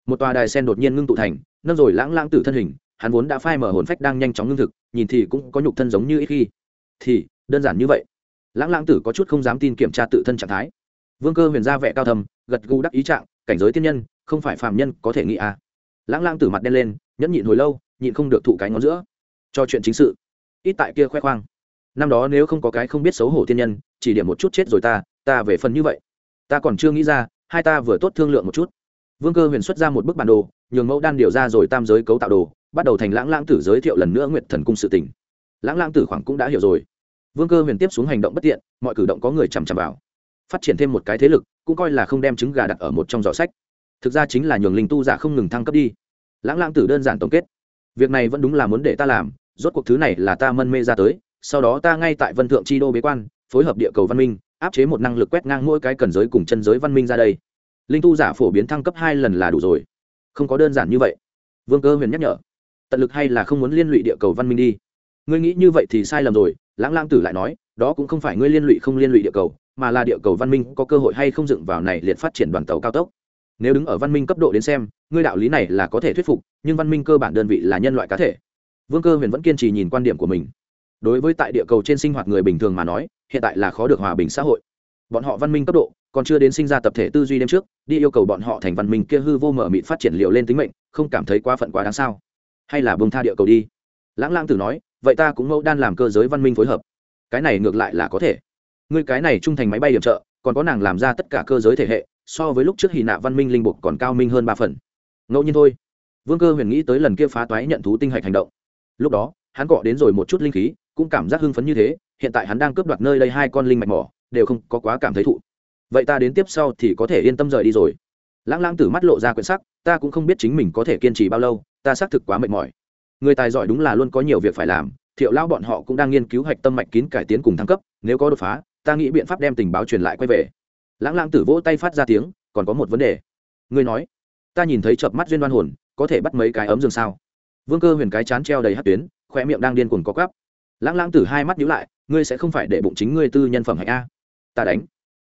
Speaker 1: Một tòa đài sen đột nhiên ngưng tụ thành, nâng rồi lãng lãng tử thân hình, hắn vốn đã phai mở hồn phách đang nhanh chóng ngưng thực, nhìn thì cũng có nhục thân giống như ít khi. Thì, đơn giản như vậy. Lãng lãng tử có chút không dám tin kiểm tra tự thân trạng thái. Vương cơ huyền ra vẻ cao thầm gật gù đắc ý trạng, cảnh giới tiên nhân, không phải phàm nhân có thể nghĩ à. lãng lãng tử mặt đen lên, nhẫn nhịn hồi lâu, nhịn không được thụ cái ngón giữa. Cho chuyện chính sự. Ít tại kia khoe khoang năm đó nếu không có cái không biết xấu hổ thiên nhân, chỉ điểm một chút chết rồi ta ta về phần như vậy. Ta còn chưa nghĩ ra, hai ta vừa tốt thương lượng một chút. Vương cơ huyền xuất ra một bức bản đồ, nhường mẫu đan điều ra rồi tam giới cấu tạo đồ, bắt đầu thành lãng lãng tử giới thiệu lần nữa nguyệt thần cung sự tình. Lãng lãng tử khoảng cũng đã hiểu rồi. Vương cơ huyền tiếp xuống hành động bất tiện, mọi cử động có người chằm chằm vào. Phát triển thêm một cái thế lực, cũng coi là không đem trứng gà đặt ở một trong giỏ sách. Thực ra chính là nhường linh tu giả không ngừng thăng cấp đi. Lãng lãng tử đơn giản tổng kết. Việc này vẫn đúng là muốn để ta làm, rốt cuộc thứ này là ta mân mê ra tới sau đó ta ngay tại vân thượng chi đô bế quan, phối hợp địa cầu văn minh, áp chế một năng lực quét ngang mỗi cái cần giới cùng chân giới văn minh ra đây. Linh tu giả phổ biến thăng cấp hai lần là đủ rồi. Không có đơn giản như vậy. Vương cơ huyền nhắc nhở. Tận lực hay là không muốn liên lụy địa cầu văn minh đi. Ngươi nghĩ như vậy thì sai lầm rồi, lãng lãng tử lại nói, đó cũng không phải ngươi liên lụy không liên lụy địa cầu, mà là địa cầu văn minh có cơ hội hay không dựng vào này liệt phát triển đoàn tàu cao tốc. Nếu đứng ở văn minh cấp độ đến xem, ngươi đạo lý này là có thể thuyết phục, nhưng văn minh cơ bản đơn vị là nhân loại cá thể. Vương cơ huyền vẫn kiên trì nhìn quan điểm của mình đối với tại địa cầu trên sinh hoạt người bình thường mà nói, hiện tại là khó được hòa bình xã hội. Bọn họ văn minh cấp độ, còn chưa đến sinh ra tập thể tư duy đêm trước, đi yêu cầu bọn họ thành văn minh kia hư vô mở mịt phát triển liệu lên tính mệnh, không cảm thấy quá phận quá đáng sao? Hay là bông tha địa cầu đi? Lãng lãng tử nói, vậy ta cũng mẫu đan làm cơ giới văn minh phối hợp. Cái này ngược lại là có thể. Ngươi cái này trung thành máy bay điểm trợ, còn có nàng làm ra tất cả cơ giới thể hệ, so với lúc trước hì nạ văn minh linh buộc còn cao minh hơn ba phần. Ngẫu nhiên thôi. Vương cơ huyền nghĩ tới lần kia phá toái nhận thú tinh hạch hành động. Lúc đó, hắn cọ đến rồi một chút linh khí cũng cảm giác hưng phấn như thế, hiện tại hắn đang cướp đoạt nơi đây hai con linh mạch mỏ, đều không có quá cảm thấy thụ. Vậy ta đến tiếp sau thì có thể yên tâm rời đi rồi. Lãng lãng tử mắt lộ ra quyển sắc, ta cũng không biết chính mình có thể kiên trì bao lâu, ta xác thực quá mệt mỏi. Người tài giỏi đúng là luôn có nhiều việc phải làm, thiệu lão bọn họ cũng đang nghiên cứu hạch tâm mạch kín cải tiến cùng thăng cấp, nếu có đột phá, ta nghĩ biện pháp đem tình báo truyền lại quay về. Lãng lãng tử vỗ tay phát ra tiếng, còn có một vấn đề. Ngươi nói, ta nhìn thấy chợp mắt duyên đoan hồn, có thể bắt mấy cái ấm giường sao? Vương cơ huyền cái chán treo đầy hát tuyến, khoe miệng đang điên cuồng có cắp lãng lãng tử hai mắt nhíu lại, ngươi sẽ không phải để bụng chính ngươi tư nhân phẩm hạnh a. Ta đánh.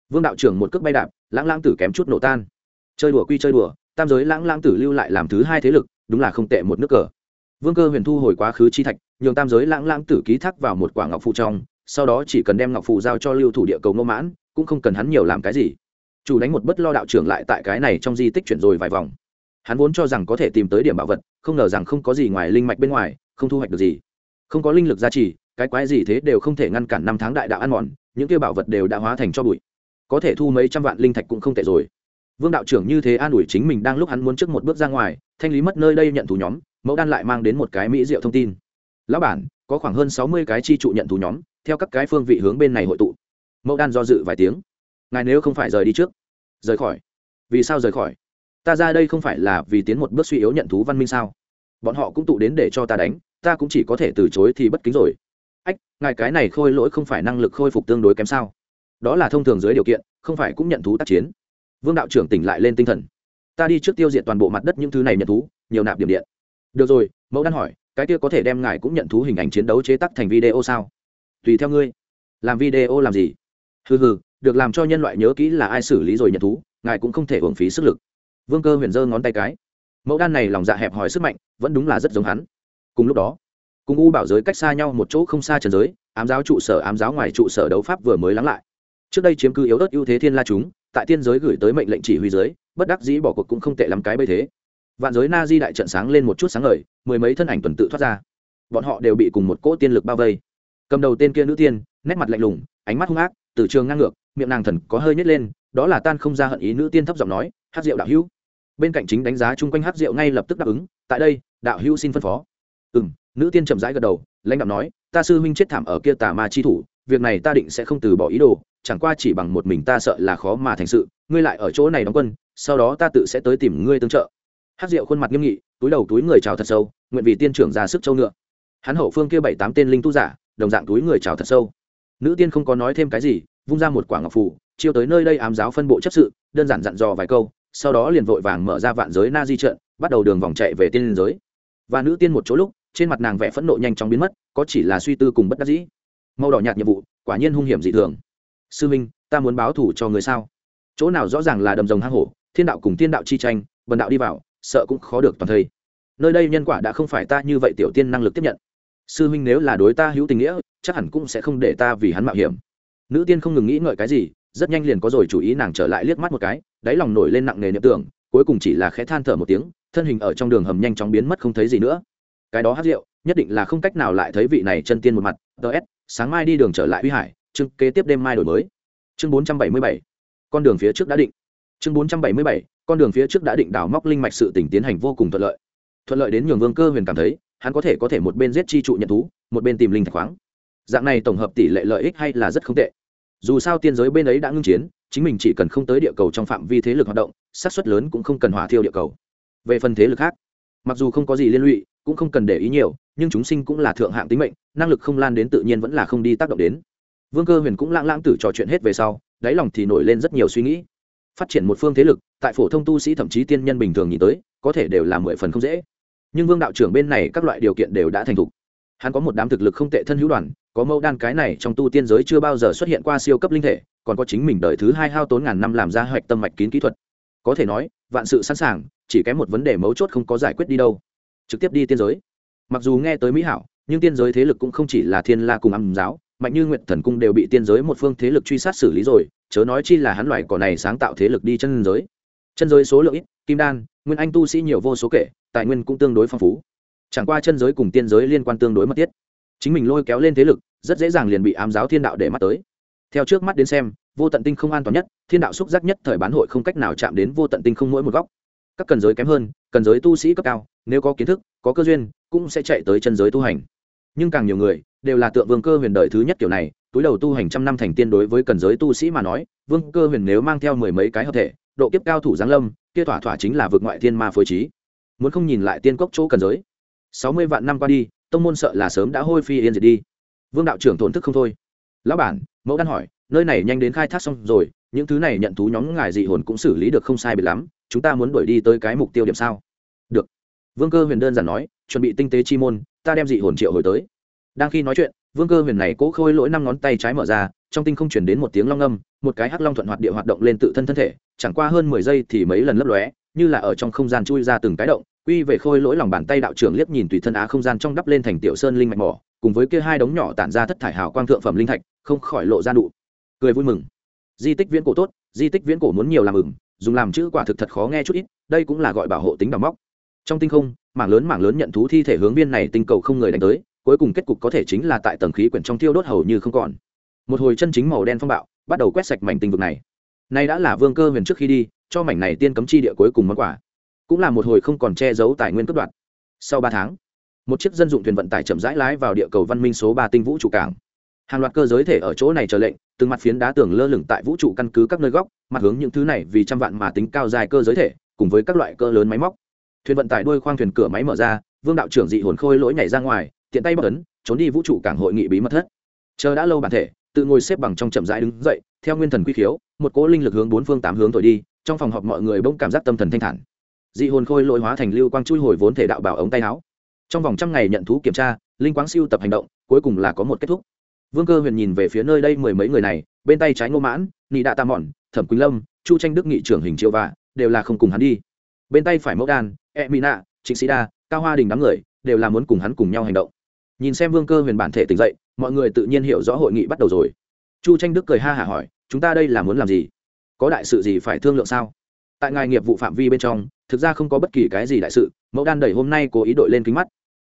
Speaker 1: Vương đạo trưởng một cước bay đạp, lãng lãng tử kém chút nổ tan. Chơi đùa quy chơi đùa, tam giới lãng lãng tử lưu lại làm thứ hai thế lực, đúng là không tệ một nước cờ. Vương cơ huyền thu hồi quá khứ chi thạch, nhường tam giới lãng lãng tử ký thác vào một quả ngọc phụ trong, sau đó chỉ cần đem ngọc phụ giao cho lưu thủ địa cầu ngô mãn, cũng không cần hắn nhiều làm cái gì. Chủ đánh một bất lo đạo trưởng lại tại cái này trong di tích chuyển rồi vài vòng. Hắn vốn cho rằng có thể tìm tới điểm bảo vật, không ngờ rằng không có gì ngoài linh mạch bên ngoài, không thu hoạch được gì. Không có linh lực gia trì cái quái gì thế đều không thể ngăn cản năm tháng đại đạo ăn mòn, những kia bảo vật đều đã hóa thành cho bụi. Có thể thu mấy trăm vạn linh thạch cũng không tệ rồi. Vương đạo trưởng như thế an ủi chính mình đang lúc hắn muốn trước một bước ra ngoài, thanh lý mất nơi đây nhận thù nhóm, mẫu đan lại mang đến một cái mỹ diệu thông tin. Lão bản, có khoảng hơn sáu mươi cái chi trụ nhận thù nhóm, theo các cái phương vị hướng bên này hội tụ. Mẫu đan do dự vài tiếng. Ngài nếu không phải rời đi trước, rời khỏi. Vì sao rời khỏi? Ta ra đây không phải là vì tiến một bước suy yếu nhận thú văn minh sao? Bọn họ cũng tụ đến để cho ta đánh, ta cũng chỉ có thể từ chối thì bất kính rồi ngài cái này khôi lỗi không phải năng lực khôi phục tương đối kém sao? Đó là thông thường dưới điều kiện, không phải cũng nhận thú tác chiến. Vương đạo trưởng tỉnh lại lên tinh thần. Ta đi trước tiêu diệt toàn bộ mặt đất những thứ này nhận thú, nhiều nạp điểm điện. Được rồi, mẫu đan hỏi, cái kia có thể đem ngài cũng nhận thú hình ảnh chiến đấu chế tắc thành video sao? Tùy theo ngươi. Làm video làm gì? Hừ hừ, được làm cho nhân loại nhớ kỹ là ai xử lý rồi nhận thú, ngài cũng không thể hưởng phí sức lực. Vương cơ huyền giơ ngón tay cái. Mẫu đan này lòng dạ hẹp hòi sức mạnh, vẫn đúng là rất giống hắn. Cùng lúc đó cùng u bảo giới cách xa nhau một chỗ không xa trần giới, ám giáo trụ sở, ám giáo ngoài trụ sở đấu pháp vừa mới lắng lại. Trước đây chiếm cứ yếu ớt ưu thế thiên la chúng, tại tiên giới gửi tới mệnh lệnh chỉ huy giới, bất đắc dĩ bỏ cuộc cũng không tệ lắm cái bây thế. Vạn giới na di đại trận sáng lên một chút sáng ngời, mười mấy thân ảnh tuần tự thoát ra. Bọn họ đều bị cùng một cỗ tiên lực bao vây. Cầm đầu tên kia nữ tiên, nét mặt lạnh lùng, ánh mắt hung ác, từ trường ngang ngược, miệng nàng thần có hơi nhét lên, đó là tan không ra hận ý nữ tiên thấp giọng nói hát rượu đạo hữu. Bên cạnh chính đánh giá chung quanh hát rượu ngay lập tức đáp ứng, tại đây, đạo hữu xin phân phó. Ừ m nữ tiên chậm rãi gật đầu, lãnh đạo nói, ta sư huynh chết thảm ở kia tà ma chi thủ, việc này ta định sẽ không từ bỏ ý đồ, chẳng qua chỉ bằng một mình ta sợ là khó mà thành sự, ngươi lại ở chỗ này đóng quân, sau đó ta tự sẽ tới tìm ngươi tương trợ. Hát rượu khuôn mặt nghiêm nghị, túi đầu túi người chào thật sâu, nguyện vì tiên trưởng ra sức châu ngựa. Hắn hậu phương kia bảy tám tên linh tu giả, đồng dạng túi người chào thật sâu. Nữ tiên không có nói thêm cái gì, vung ra một quả ngọc phủ chiêu tới nơi đây ám giáo phân bộ chấp sự, đơn giản dặn dò vài câu, sau đó liền vội vàng mở ra vạn giới na di trận, bắt đầu đường vòng chạy về tiên giới. Và nữ tiên một chỗ lúc trên mặt nàng vẻ phẫn nộ nhanh chóng biến mất, có chỉ là suy tư cùng bất đắc dĩ. Màu đỏ nhạt nhiệm vụ, quả nhiên hung hiểm dị thường. Sư minh, ta muốn báo thủ cho người sao? Chỗ nào rõ ràng là đầm rồng hang hổ, thiên đạo cùng thiên đạo chi tranh, bần đạo đi vào, sợ cũng khó được toàn thây. Nơi đây nhân quả đã không phải ta như vậy tiểu tiên năng lực tiếp nhận. Sư minh nếu là đối ta hữu tình nghĩa, chắc hẳn cũng sẽ không để ta vì hắn mạo hiểm. Nữ tiên không ngừng nghĩ ngợi cái gì, rất nhanh liền có rồi chủ ý nàng trở lại liếc mắt một cái, đáy lòng nổi lên nặng nề niệm tưởng, cuối cùng chỉ là khẽ than thở một tiếng, thân hình ở trong đường hầm nhanh chóng biến mất không thấy gì nữa cái đó hát rượu, nhất định là không cách nào lại thấy vị này chân tiên một mặt. Ts sáng mai đi đường trở lại huy hải, chương kế tiếp đêm mai đổi mới. Chương bốn trăm bảy mươi bảy, con đường phía trước đã định. Chương bốn trăm bảy mươi bảy, con đường phía trước đã định đào móc linh mạch sự tỉnh tiến hành vô cùng thuận lợi. Thuận lợi đến nhường vương cơ huyền cảm thấy, hắn có thể có thể một bên giết chi trụ nhận thú, một bên tìm linh thạch khoáng. Dạng này tổng hợp tỷ lệ lợi ích hay là rất không tệ. Dù sao tiên giới bên ấy đã ngưng chiến, chính mình chỉ cần không tới địa cầu trong phạm vi thế lực hoạt động sát xuất lớn cũng không cần hỏa thiêu địa cầu. Về phần thế lực khác, mặc dù không có gì liên lụy cũng không cần để ý nhiều, nhưng chúng sinh cũng là thượng hạng tính mệnh, năng lực không lan đến tự nhiên vẫn là không đi tác động đến. Vương cơ huyền cũng lãng lãng tử trò chuyện hết về sau, đáy lòng thì nổi lên rất nhiều suy nghĩ. Phát triển một phương thế lực, tại phổ thông tu sĩ thậm chí tiên nhân bình thường nhìn tới, có thể đều là mười phần không dễ. Nhưng vương đạo trưởng bên này các loại điều kiện đều đã thành thục. Hắn có một đám thực lực không tệ thân hữu đoàn, có mẫu đan cái này trong tu tiên giới chưa bao giờ xuất hiện qua siêu cấp linh thể, còn có chính mình đời thứ hai hao tốn ngàn năm làm ra hoạch tâm mạch kín kỹ thuật. Có thể nói, vạn sự sẵn sàng, chỉ kém một vấn đề mấu chốt không có giải quyết đi đâu trực tiếp đi tiên giới. Mặc dù nghe tới mỹ hảo, nhưng tiên giới thế lực cũng không chỉ là thiên la cùng âm giáo, mạnh như nguyện thần cung đều bị tiên giới một phương thế lực truy sát xử lý rồi, chớ nói chi là hắn loại cỏ này sáng tạo thế lực đi chân giới. Chân giới số lượng ít, kim đan, nguyên anh tu sĩ nhiều vô số kể, tài nguyên cũng tương đối phong phú. Chẳng qua chân giới cùng tiên giới liên quan tương đối mật thiết. Chính mình lôi kéo lên thế lực, rất dễ dàng liền bị ám giáo thiên đạo để mắt tới. Theo trước mắt đến xem, vô tận tinh không an toàn nhất, thiên đạo xúc giác nhất thời bán hội không cách nào chạm đến vô tận tinh không mỗi một góc các cần giới kém hơn, cần giới tu sĩ cấp cao, nếu có kiến thức, có cơ duyên, cũng sẽ chạy tới chân giới tu hành. Nhưng càng nhiều người, đều là tượng vương cơ huyền đời thứ nhất kiểu này, túi đầu tu hành trăm năm thành tiên đối với cần giới tu sĩ mà nói, vương cơ huyền nếu mang theo mười mấy cái hợp thể, độ kiếp cao thủ giáng lâm, kia thỏa thỏa chính là vượt ngoại thiên ma phối trí. Muốn không nhìn lại tiên cốc chỗ cần giới. Sáu mươi vạn năm qua đi, tông môn sợ là sớm đã hôi phi yên diệt đi. Vương đạo trưởng thổn thức không thôi. Lão bản, mẫu đan hỏi, nơi này nhanh đến khai thác xong rồi, những thứ này nhận thú nhóm ngài dị hồn cũng xử lý được không sai biệt lắm chúng ta muốn đuổi đi tới cái mục tiêu điểm sao? Được. Vương cơ huyền đơn giản nói, chuẩn bị tinh tế chi môn, ta đem dị hồn triệu hồi tới. Đang khi nói chuyện, vương cơ huyền này cố khôi lỗi năm ngón tay trái mở ra, trong tinh không chuyển đến một tiếng long âm, một cái hắc long thuận hoạt địa hoạt động lên tự thân thân thể, chẳng qua hơn mười giây thì mấy lần lấp lóe, như là ở trong không gian chui ra từng cái động, quy về khôi lỗi lòng bàn tay đạo trưởng liếc nhìn tùy thân á không gian trong đắp lên thành tiểu sơn linh mạch mỏ, cùng với kia hai đống nhỏ tản ra thất thải hào quang thượng phẩm linh thạch, không khỏi lộ ra nụ cười vui mừng. Di tích viễn cổ tốt, di tích viễn cổ muốn nhiều làm mừng dùng làm chữ quả thực thật khó nghe chút ít, đây cũng là gọi bảo hộ tính đào móc. Trong tinh không, mảng lớn mảng lớn nhận thú thi thể hướng viên này tinh cầu không người đánh tới, cuối cùng kết cục có thể chính là tại tầng khí quyển trong tiêu đốt hầu như không còn. Một hồi chân chính màu đen phong bạo, bắt đầu quét sạch mảnh tinh vực này. Nay đã là vương cơ huyền trước khi đi, cho mảnh này tiên cấm chi địa cuối cùng món quà. Cũng là một hồi không còn che giấu tài nguyên cấp đoạn sau ba tháng, một chiếc dân dụng thuyền vận tải chậm rãi lái vào địa cầu văn minh số ba tinh vũ trụ cảng hàng loạt cơ giới thể ở chỗ này chờ lệnh, từng mặt phiến đá tường lơ lửng tại vũ trụ căn cứ các nơi góc, mặt hướng những thứ này vì trăm vạn mà tính cao dài cơ giới thể, cùng với các loại cơ lớn máy móc. Thuyền vận tải đuôi khoang thuyền cửa máy mở ra, vương đạo trưởng dị hồn khôi lỗi nhảy ra ngoài, tiện tay bất ấn, trốn đi vũ trụ cảng hội nghị bí mật thất. Chờ đã lâu bản thể, tự ngồi xếp bằng trong chậm rãi đứng dậy, theo nguyên thần quy khiếu, một cỗ linh lực hướng bốn phương tám hướng thổi đi, trong phòng họp mọi người bỗng cảm giác tâm thần thanh thản. Dị hồn khôi lỗi hóa thành lưu quang chui hồi vốn thể đạo bảo ống tay áo. Trong vòng trăm ngày nhận thú kiểm tra, linh quang siêu tập hành động, cuối cùng là có một kết thúc vương cơ huyền nhìn về phía nơi đây mười mấy người này, bên tay trái ngô mãn, nị đạ tam mòn thẩm quỳnh lâm, chu tranh đức nghị trưởng hình triệu vạ, đều là không cùng hắn đi. Bên tay phải mẫu đan e mỹ nạ, trịnh sĩ đa, cao hoa đình đám người, đều là muốn cùng hắn cùng nhau hành động. Nhìn xem vương cơ huyền bản thể tỉnh dậy, mọi người tự nhiên hiểu rõ hội nghị bắt đầu rồi. Chu tranh đức cười ha hả hỏi, chúng ta đây là muốn làm gì? Có đại sự gì phải thương lượng sao? Tại ngài nghiệp vụ phạm vi bên trong, thực ra không có bất kỳ cái gì đại sự, mẫu đan đẩy hôm nay cố ý đội lên kính mắt.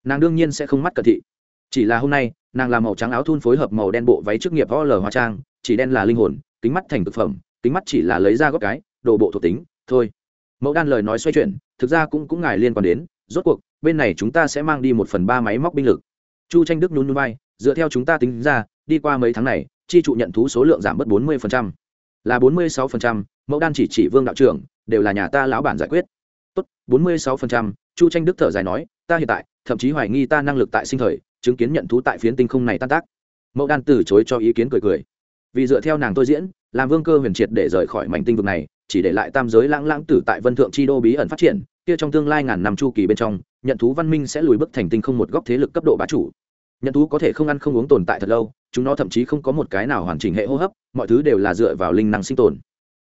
Speaker 1: Nàng đương nhiên sẽ không mắt cận thị. Chỉ là hôm nay nàng làm màu trắng áo thun phối hợp màu đen bộ váy chức nghiệp vo lờ hóa trang, chỉ đen là linh hồn, kính mắt thành thực phẩm, kính mắt chỉ là lấy ra góp cái, đồ bộ thuộc tính, thôi. Mẫu đan lời nói xoay chuyển, thực ra cũng cũng ngài liên quan đến, rốt cuộc, bên này chúng ta sẽ mang đi một phần ba máy móc binh lực. Chu tranh đức nhún núi bay dựa theo chúng ta tính ra, đi qua mấy tháng này, chi trụ nhận thú số lượng giảm bớt bốn mươi là bốn mươi sáu mẫu đan chỉ chỉ vương đạo trưởng, đều là nhà ta lão bản giải quyết. Tốt, bốn mươi sáu chu tranh đức thở dài nói, ta hiện tại thậm chí hoài nghi ta năng lực tại sinh thời, chứng kiến nhận thú tại phiến tinh không này tan tác. Mẫu đan từ chối cho ý kiến cười cười. Vì dựa theo nàng tôi diễn, làm vương cơ huyền triệt để rời khỏi mảnh tinh vực này, chỉ để lại tam giới lãng lãng tử tại vân thượng chi đô bí ẩn phát triển, kia trong tương lai ngàn năm chu kỳ bên trong, nhận thú văn minh sẽ lùi bước thành tinh không một góc thế lực cấp độ bá chủ. Nhận thú có thể không ăn không uống tồn tại thật lâu, chúng nó thậm chí không có một cái nào hoàn chỉnh hệ hô hấp, mọi thứ đều là dựa vào linh năng sinh tồn.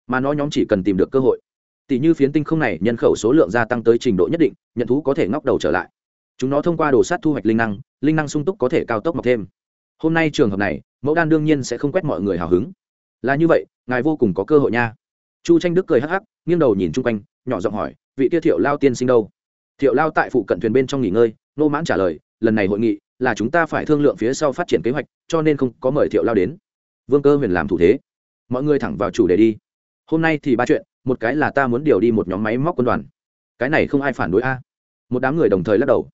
Speaker 1: Mà nó nhóm chỉ cần tìm được cơ hội. Tỷ như phiến tinh không này, nhân khẩu số lượng gia tăng tới trình độ nhất định, nhận thú có thể ngóc đầu trở lại chúng nó thông qua đồ sát thu hoạch linh năng linh năng sung túc có thể cao tốc mọc thêm. Hôm nay trường hợp này, mẫu đan đương nhiên sẽ không quét mọi người hào hứng. Là như vậy, ngài vô cùng có cơ hội nha. Chu tranh đức cười hắc hắc, nghiêng đầu nhìn chung quanh, nhỏ giọng hỏi, vị kia thiệu lao tiên sinh đâu? Thiệu lao tại phụ cận thuyền bên trong nghỉ ngơi, nô mãn trả lời, lần này hội nghị là chúng ta phải thương lượng phía sau phát triển kế hoạch, cho nên không có mời thiệu lao đến. Vương cơ huyền làm thủ thế. Mọi người thẳng vào chủ đề đi. Hôm nay thì ba chuyện, một cái là ta muốn điều đi một nhóm máy móc quân đoàn. Cái này không ai phản đối a. Một đám người đồng thời lắc đầu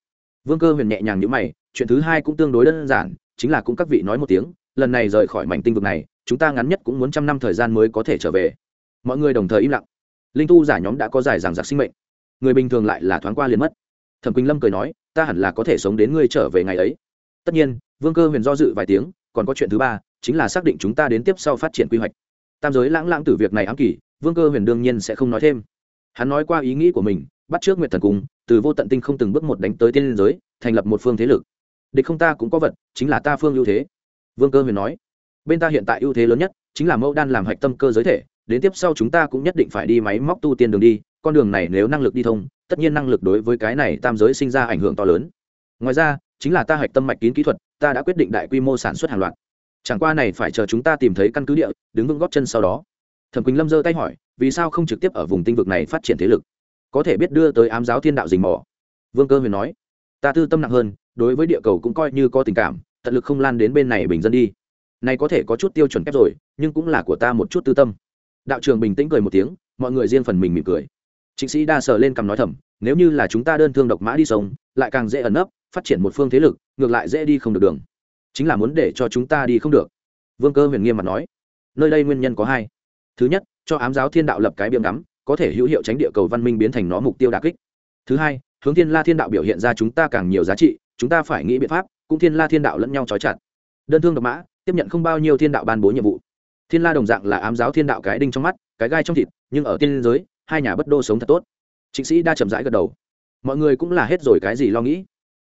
Speaker 1: vương cơ huyền nhẹ nhàng nhữ mày, chuyện thứ hai cũng tương đối đơn giản, chính là cũng các vị nói một tiếng, lần này rời khỏi mảnh tinh vực này, chúng ta ngắn nhất cũng muốn trăm năm thời gian mới có thể trở về. Mọi người đồng thời im lặng. Linh tu giả nhóm đã có giải giảng giặc sinh mệnh. Người bình thường lại là thoáng qua liền mất. Thẩm quỳnh lâm cười nói, ta hẳn là có thể sống đến ngươi trở về ngày ấy. Tất nhiên, vương cơ huyền do dự vài tiếng, còn có chuyện thứ ba, chính là xác định chúng ta đến tiếp sau phát triển quy hoạch. Tam giới lãng lãng từ việc này ám kỷ, vương cơ huyền đương nhiên sẽ không nói thêm. Hắn nói qua ý nghĩ của mình, bắt trước nguyệt thần cung từ vô tận tinh không từng bước một đánh tới tiên giới, thành lập một phương thế lực. Địch không ta cũng có vật, chính là ta phương ưu thế. Vương cơ huyền nói. Bên ta hiện tại ưu thế lớn nhất, chính là mẫu đan làm hạch tâm cơ giới thể, đến tiếp sau chúng ta cũng nhất định phải đi máy móc tu tiên đường đi, con đường này nếu năng lực đi thông, tất nhiên năng lực đối với cái này tam giới sinh ra ảnh hưởng to lớn. Ngoài ra, chính là ta hạch tâm mạch kín kỹ thuật, ta đã quyết định đại quy mô sản xuất hàng loạt. Chẳng qua này phải chờ chúng ta tìm thấy căn cứ địa, đứng vững góp chân sau đó. Thẩm quỳnh lâm giơ tay hỏi, vì sao không trực tiếp ở vùng tinh vực này phát triển thế lực? Có thể biết đưa tới ám giáo thiên đạo dình mỏ vương cơ huyền nói, ta tư tâm nặng hơn, đối với địa cầu cũng coi như có tình cảm, tận lực không lan đến bên này bình dân đi. Này có thể có chút tiêu chuẩn kép rồi, nhưng cũng là của ta một chút tư tâm. Đạo trường bình tĩnh cười một tiếng, mọi người riêng phần mình mỉm cười. Chính sĩ đa sờ lên cằm nói thầm, nếu như là chúng ta đơn thương độc mã đi sông, lại càng dễ ẩn nấp, phát triển một phương thế lực, ngược lại dễ đi không được đường. Chính là muốn để cho chúng ta đi không được. Vương cơ huyền nghiêm mặt nói, nơi đây nguyên nhân có hai. Thứ nhất, cho ám giáo thiên đạo lập cái biếm ngắm có thể hữu hiệu tránh địa cầu văn minh biến thành nó mục tiêu đà kích. Thứ hai, hướng thiên la thiên đạo biểu hiện ra chúng ta càng nhiều giá trị, chúng ta phải nghĩ biện pháp, cũng thiên la thiên đạo lẫn nhau trói chặt. Đơn thương độc mã, tiếp nhận không bao nhiêu thiên đạo ban bố nhiệm vụ. Thiên la đồng dạng là ám giáo thiên đạo cái đinh trong mắt, cái gai trong thịt, nhưng ở tiên giới, hai nhà bất đô sống thật tốt. Chính sĩ đa chậm rãi gật đầu. Mọi người cũng là hết rồi cái gì lo nghĩ.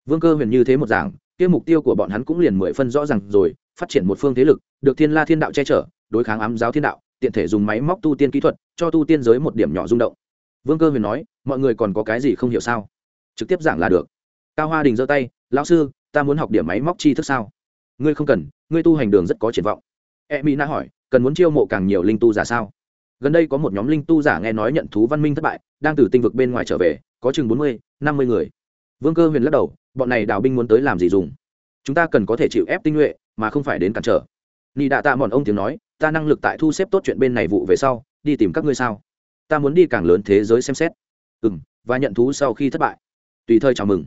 Speaker 1: Vương cơ huyền như thế một giảng kia mục tiêu của bọn hắn cũng liền mười phân rõ ràng rồi, phát triển một phương thế lực, được thiên la thiên đạo che chở, đối kháng ám giáo thiên đạo tiện thể dùng máy móc tu tiên kỹ thuật, cho tu tiên giới một điểm nhỏ rung động. Vương cơ huyền nói, mọi người còn có cái gì không hiểu sao? Trực tiếp giảng là được. Cao hoa đình giơ tay, lão sư, ta muốn học điểm máy móc chi thức sao? Ngươi không cần, ngươi tu hành đường rất có triển vọng. E mỹ na hỏi, cần muốn chiêu mộ càng nhiều linh tu giả sao? Gần đây có một nhóm linh tu giả nghe nói nhận thú văn minh thất bại, đang từ tinh vực bên ngoài trở về, có chừng bốn mươi, năm mươi người. Vương cơ huyền lắc đầu, bọn này đào binh muốn tới làm gì dùng? Chúng ta cần có thể chịu ép tinh nhuệ, mà không phải đến cản trở nị đạ tạ mòn ông tiếng nói, ta năng lực tại thu xếp tốt chuyện bên này vụ về sau, đi tìm các ngươi sao? Ta muốn đi càng lớn thế giới xem xét. Ừ m và nhận thú sau khi thất bại. Tùy thời chào mừng.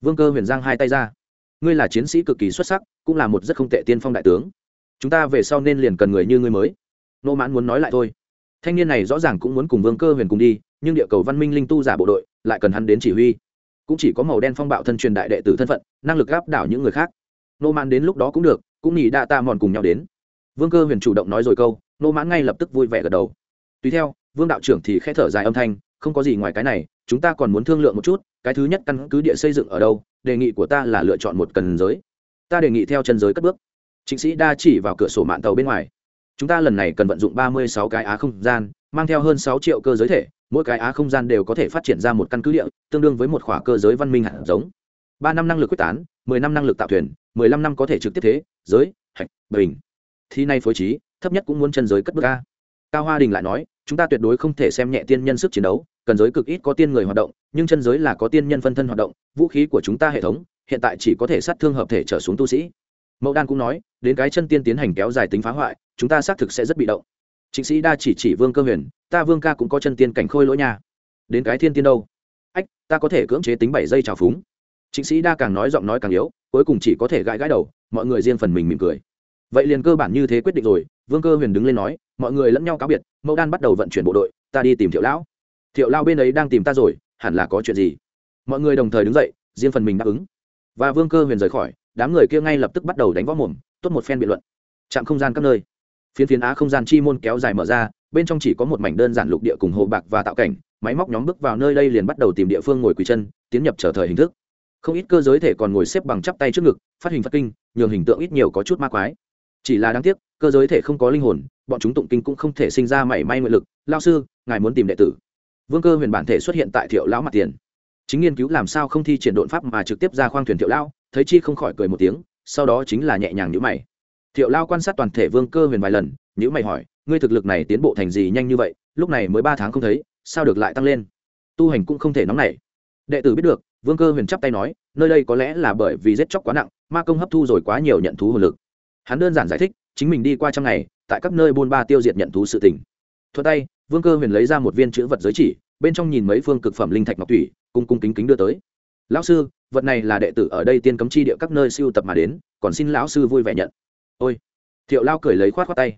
Speaker 1: Vương cơ huyền giang hai tay ra. Ngươi là chiến sĩ cực kỳ xuất sắc, cũng là một rất không tệ tiên phong đại tướng. Chúng ta về sau nên liền cần người như ngươi mới. Nô mãn muốn nói lại thôi. Thanh niên này rõ ràng cũng muốn cùng vương cơ huyền cùng đi, nhưng địa cầu văn minh linh tu giả bộ đội lại cần hắn đến chỉ huy. Cũng chỉ có màu đen phong bạo thân truyền đại đệ tử thân phận, năng lực gáp đảo những người khác. Nô mãn đến lúc đó cũng được cũng nghĩ đa ta mòn cùng nhau đến. Vương cơ huyền chủ động nói rồi câu, nô mãn ngay lập tức vui vẻ gật đầu. Tùy theo, vương đạo trưởng thì k h ẽ thở dài âm thanh, không có gì ngoài cái này, chúng ta còn muốn thương lượng một chút, cái thứ nhất căn cứ địa xây dựng ở đâu, đề nghị của ta là lựa chọn một cần giới. Ta đề nghị theo chân giới cất bước. Chính sĩ đa chỉ vào cửa sổ mạng tàu bên ngoài. Chúng ta lần này cần vận dụng ba mươi sáu cái á không gian, mang theo hơn sáu triệu cơ giới thể, mỗi cái á không gian đều có thể phát triển ra một căn cứ địa, tương đương với một khỏa cơ giới văn minh hạt giống. Ba năm năng lực quyết tán, mười năm năng lực tạo thuyền mười lăm năm có thể trực tiếp thế, giới, hạch, bình. Thi nay phối trí, thấp nhất cũng muốn chân giới cất bước ca. cao hoa đình lại nói, chúng ta tuyệt đối không thể xem nhẹ tiên nhân sức chiến đấu, cần giới cực ít có tiên người hoạt động, nhưng chân giới là có tiên nhân phân thân hoạt động, vũ khí của chúng ta hệ thống, hiện tại chỉ có thể sát thương hợp thể trở xuống tu sĩ. Mẫu đan cũng nói, đến cái chân tiên tiến hành kéo dài tính phá hoại, chúng ta xác thực sẽ rất bị động. Chính sĩ đa chỉ chỉ vương cơ huyền, ta vương ca cũng có chân tiên cảnh khôi lỗi nha. Đến cái thiên tiên đâu? Ách, ta có thể cưỡng chế tính bảy giây trào phúng chính sĩ đa càng nói giọng nói càng yếu, cuối cùng chỉ có thể gãi gãi đầu, mọi người riêng phần mình mỉm cười. Vậy liền cơ bản như thế quyết định rồi, vương cơ huyền đứng lên nói, mọi người lẫn nhau cáo biệt, mẫu đan bắt đầu vận chuyển bộ đội, ta đi tìm thiệu lão. Thiệu lao bên ấy đang tìm ta rồi, hẳn là có chuyện gì? Mọi người đồng thời đứng dậy, riêng phần mình đáp ứng. Và vương cơ huyền rời khỏi, đám người kia ngay lập tức bắt đầu đánh võ mồm, tốt một phen biện luận. Chạm không gian các nơi. Phiến phiến á không gian chi môn kéo dài mở ra, bên trong chỉ có một mảnh đơn giản lục địa cùng hồ bạc và tạo cảnh, máy móc nhóm bước vào nơi đây liền bắt đầu tìm địa phương ngồi quỳ chân, tiến nhập trở thời hình thức không ít cơ giới thể còn ngồi xếp bằng chắp tay trước ngực, phát hình phát kinh, nhường hình tượng ít nhiều có chút ma quái. Chỉ là đáng tiếc, cơ giới thể không có linh hồn, bọn chúng tụng kinh cũng không thể sinh ra mảy may nguyện lực. Lao sư, ngài muốn tìm đệ tử. Vương cơ huyền bản thể xuất hiện tại thiệu lão mặt tiền. Chính nghiên cứu làm sao không thi triển đột pháp mà trực tiếp ra khoang thuyền thiệu lão, thấy chi không khỏi cười một tiếng, sau đó chính là nhẹ nhàng nhữ mày. Thiệu lao quan sát toàn thể vương cơ huyền vài lần nhữ mày hỏi, ngươi thực lực này tiến bộ thành gì nhanh như vậy? Lúc này mới ba tháng không thấy, sao được lại tăng lên? Tu hành cũng không thể nóng nảy. Đệ tử biết được vương cơ huyền chắp tay nói, nơi đây có lẽ là bởi vì giết chóc quá nặng, ma công hấp thu rồi quá nhiều nhận thú hồn lực. Hắn đơn giản giải thích, chính mình đi qua trong ngày, tại các nơi buôn ba tiêu diệt nhận thú sự tình. Thuận tay, vương cơ huyền lấy ra một viên chữ vật giới chỉ, bên trong nhìn mấy phương cực phẩm linh thạch ngọc thủy cung cung kính kính đưa tới. Lão sư, vật này là đệ tử ở đây tiên cấm chi địa các nơi siêu tập mà đến, còn xin lão sư vui vẻ nhận. Ôi. Thiệu lao cười lấy khoát khoát tay.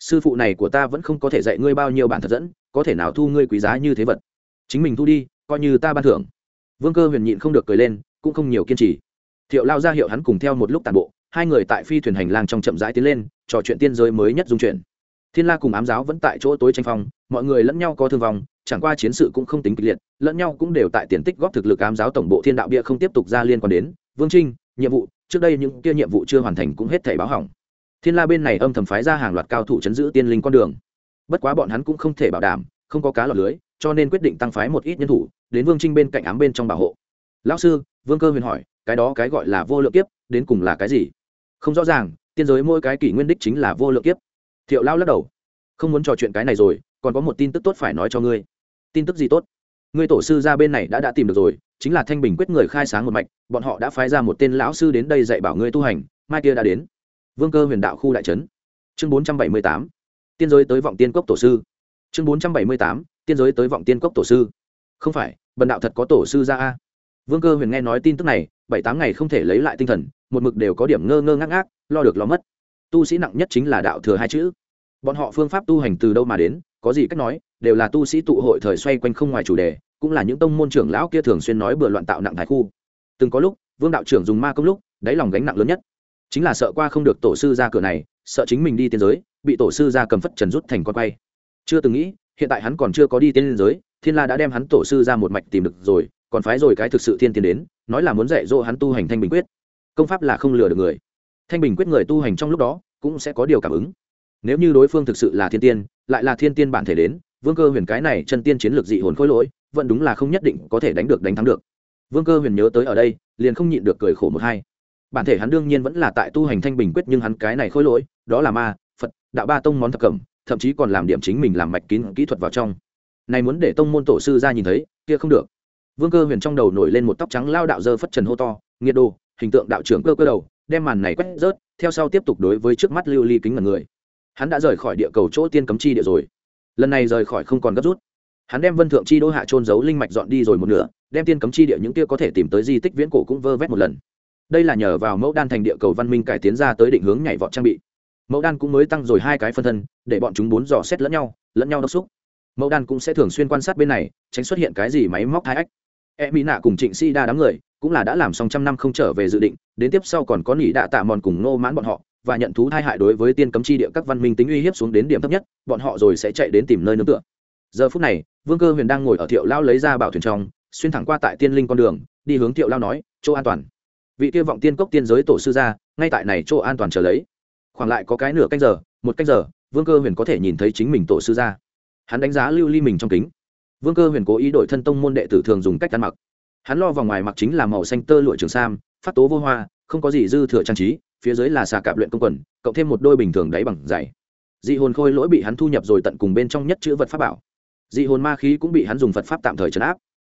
Speaker 1: Sư phụ này của ta vẫn không có thể dạy ngươi bao nhiêu bản thật dẫn, có thể nào thu ngươi quý giá như thế vật? Chính mình thu đi, coi như ta ban thưởng vương cơ huyền nhịn không được cười lên, cũng không nhiều kiên trì. Thiệu lao ra hiệu hắn cùng theo một lúc tàn bộ, hai người tại phi thuyền hành lang trong chậm rãi tiến lên, trò chuyện tiên giới mới nhất dung chuyển thiên la cùng ám giáo vẫn tại chỗ tối tranh phong, mọi người lẫn nhau có thương vong, chẳng qua chiến sự cũng không tính kịch liệt, lẫn nhau cũng đều tại tiền tích góp thực lực ám giáo tổng bộ thiên đạo bia không tiếp tục ra liên quan đến, vương trinh, nhiệm vụ, trước đây những kia nhiệm vụ chưa hoàn thành cũng hết thảy báo hỏng. Thiên la bên này âm thầm phái ra hàng loạt cao thủ chấn giữ tiên linh con đường. Bất quá bọn hắn cũng không thể bảo đảm, không có cá lọt lưới, cho nên quyết định tăng phái một ít nhân thủ đến vương trinh bên cạnh ám bên trong bảo hộ. Lão sư, vương cơ huyền hỏi, cái đó cái gọi là vô lượng kiếp, đến cùng là cái gì? Không rõ ràng, tiên giới mỗi cái kỷ nguyên đích chính là vô lượng kiếp. Thiệu lao lắc đầu. Không muốn trò chuyện cái này rồi, còn có một tin tức tốt phải nói cho ngươi. Tin tức gì tốt? Ngươi tổ sư ra bên này đã đã tìm được rồi, chính là thanh bình quyết người khai sáng một mạch, bọn họ đã phái ra một tên lão sư đến đây dạy bảo ngươi tu hành, mai kia đã đến. Vương cơ huyền đạo khu đại trấn. Chương bốn trăm bảy mươi tám, tiên giới tới vọng tiên cốc tổ sư. Chương bốn trăm bảy mươi tám, tiên giới tới vọng tiên cốc tổ sư không phải, bần đạo thật có tổ sư ra a. Vương cơ huyền nghe nói tin tức này, bảy tám ngày không thể lấy lại tinh thần, một mực đều có điểm ngơ ngơ ngác ngác, lo được lo mất. Tu sĩ nặng nhất chính là đạo thừa hai chữ. Bọn họ phương pháp tu hành từ đâu mà đến, có gì cách nói, đều là tu sĩ tụ hội thời xoay quanh không ngoài chủ đề, cũng là những tông môn trưởng lão kia thường xuyên nói bừa loạn tạo nặng thái khu. Từng có lúc, vương đạo trưởng dùng ma công lúc, đáy lòng gánh nặng lớn nhất. Chính là sợ qua không được tổ sư ra cửa này, sợ chính mình đi tiên giới, bị tổ sư ra cầm phất trần rút thành con quay. Chưa từng nghĩ, hiện tại hắn còn chưa có đi tiên giới thiên la đã đem hắn tổ sư ra một mạch tìm được rồi, còn phái rồi cái thực sự thiên tiến đến, nói là muốn dạy dỗ hắn tu hành thanh bình quyết. Công pháp là không lừa được người. Thanh bình quyết người tu hành trong lúc đó, cũng sẽ có điều cảm ứng. Nếu như đối phương thực sự là thiên tiên, lại là thiên tiên bản thể đến, vương cơ huyền cái này chân tiên chiến lược dị hồn khối lỗi, vẫn đúng là không nhất định có thể đánh được, đánh thắng được. Vương cơ huyền nhớ tới ở đây, liền không nhịn được cười khổ một hai. Bản thể hắn đương nhiên vẫn là tại tu hành thanh bình quyết, nhưng hắn cái này khôi lỗi, đó là ma, phật, đạo ba tông món thập cẩm, thậm chí còn làm điểm chính mình làm mạch kín kỹ thuật vào trong này muốn để tông môn tổ sư ra nhìn thấy, kia không được. Vương cơ huyền trong đầu nổi lên một tóc trắng lao đạo dơ phất trần hô to, nghiệt đồ, hình tượng đạo trưởng cơ cơ đầu, đem màn này quét rớt, theo sau tiếp tục đối với trước mắt lưu ly kính ngần người. Hắn đã rời khỏi địa cầu chỗ tiên cấm chi địa rồi. Lần này rời khỏi không còn gấp rút. Hắn đem vân thượng chi đô hạ trôn giấu linh mạch dọn đi rồi một nửa, đem tiên cấm chi địa những kia có thể tìm tới di tích viễn cổ cũng vơ vét một lần. Đây là nhờ vào mẫu đan thành địa cầu văn minh cải tiến ra tới định hướng nhảy vọt trang bị. Mẫu đan cũng mới tăng rồi hai cái phân thân, để bọn chúng bốn dò xét lẫn nhau lẫn nhau đốc xúc mẫu đan cũng sẽ thường xuyên quan sát bên này, tránh xuất hiện cái gì máy móc thái ách. E mỹ nạ cùng trịnh si đa đám người cũng là đã làm xong trăm năm không trở về dự định, đến tiếp sau còn có nỉ đạ tạ mòn cùng nô mãn bọn họ, và nhận thú thai hại đối với tiên cấm chi địa các văn minh tính uy hiếp xuống đến điểm thấp nhất, bọn họ rồi sẽ chạy đến tìm nơi nương tựa. Giờ phút này, vương cơ huyền đang ngồi ở thiệu lao lấy ra bảo thuyền trong, xuyên thẳng qua tại tiên linh con đường, đi hướng thiệu lao nói, chỗ an toàn. Vị kia vọng tiên cốc tiên giới tổ sư ra, ngay tại này chỗ an toàn trở lấy. Khoảng lại có cái nửa canh giờ, một canh giờ, vương cơ huyền có thể nhìn thấy chính mình tổ sư ra hắn đánh giá lưu ly mình trong kính. Vương cơ huyền cố ý đổi thân tông môn đệ tử thường dùng cách ăn mặc. Hắn lo vào ngoài mặc chính là màu xanh tơ lụa trường sam, phát tố vô hoa, không có gì dư thừa trang trí, phía dưới là xà cạp luyện công quần, cộng thêm một đôi bình thường đáy bằng dày dị hồn khôi lỗi bị hắn thu nhập rồi tận cùng bên trong nhất chữ vật pháp bảo. Dị hồn ma khí cũng bị hắn dùng phật pháp tạm thời trấn áp.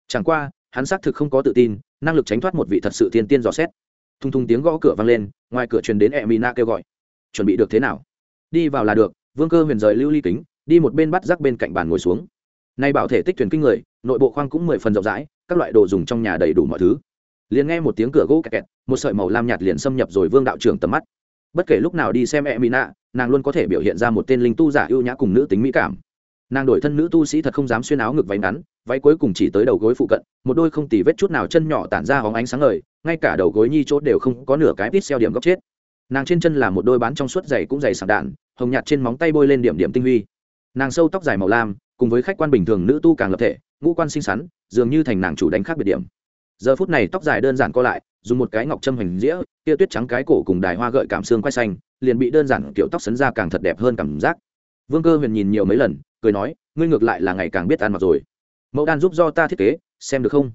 Speaker 1: Chẳng qua, hắn xác thực không có tự tin, năng lực tránh thoát một vị thật sự thiên tiên dò xét. Thung thung tiếng gõ cửa vang lên, ngoài cửa truyền đến e mina kêu gọi. Chuẩn bị được thế nào? Đi vào là được. Vương cơ huyền rời lưu ly kính đi một bên bắt rác bên cạnh bàn ngồi xuống. Nay bảo thể tích thuyền kinh người nội bộ khoang cũng mười phần rộng rãi các loại đồ dùng trong nhà đầy đủ mọi thứ. Liền nghe một tiếng cửa gỗ kẹt kẹt một sợi màu lam nhạt liền xâm nhập rồi vương đạo trưởng tầm mắt. Bất kể lúc nào đi xem e nạ, nàng luôn có thể biểu hiện ra một tên linh tu giả ưu nhã cùng nữ tính mỹ cảm. Nàng đổi thân nữ tu sĩ thật không dám xuyên áo ngực váy ngắn váy cuối cùng chỉ tới đầu gối phụ cận một đôi không tì vết chút nào chân nhỏ tản ra hóng ánh sáng ngời ngay cả đầu gối nhi chốt đều không có nửa cái tít xeo điểm góc chết. Nàng trên chân là một đôi bán trong suốt dày cũng dày sạc đạn hồng nhạt trên móng tay bôi lên điểm điểm tinh huy nàng sâu tóc dài màu lam cùng với khách quan bình thường nữ tu càng lập thể ngũ quan xinh xắn dường như thành nàng chủ đánh khác biệt điểm. Giờ phút này tóc dài đơn giản co lại dùng một cái ngọc châm hình dĩa tia tuyết trắng cái cổ cùng đài hoa gợi cảm xương quay xanh liền bị đơn giản kiểu tóc sấn ra càng thật đẹp hơn cảm giác. Vương cơ huyền nhìn nhiều mấy lần cười nói ngươi ngược lại là ngày càng biết ăn mặc rồi. Mẫu đan giúp do ta thiết kế xem được không?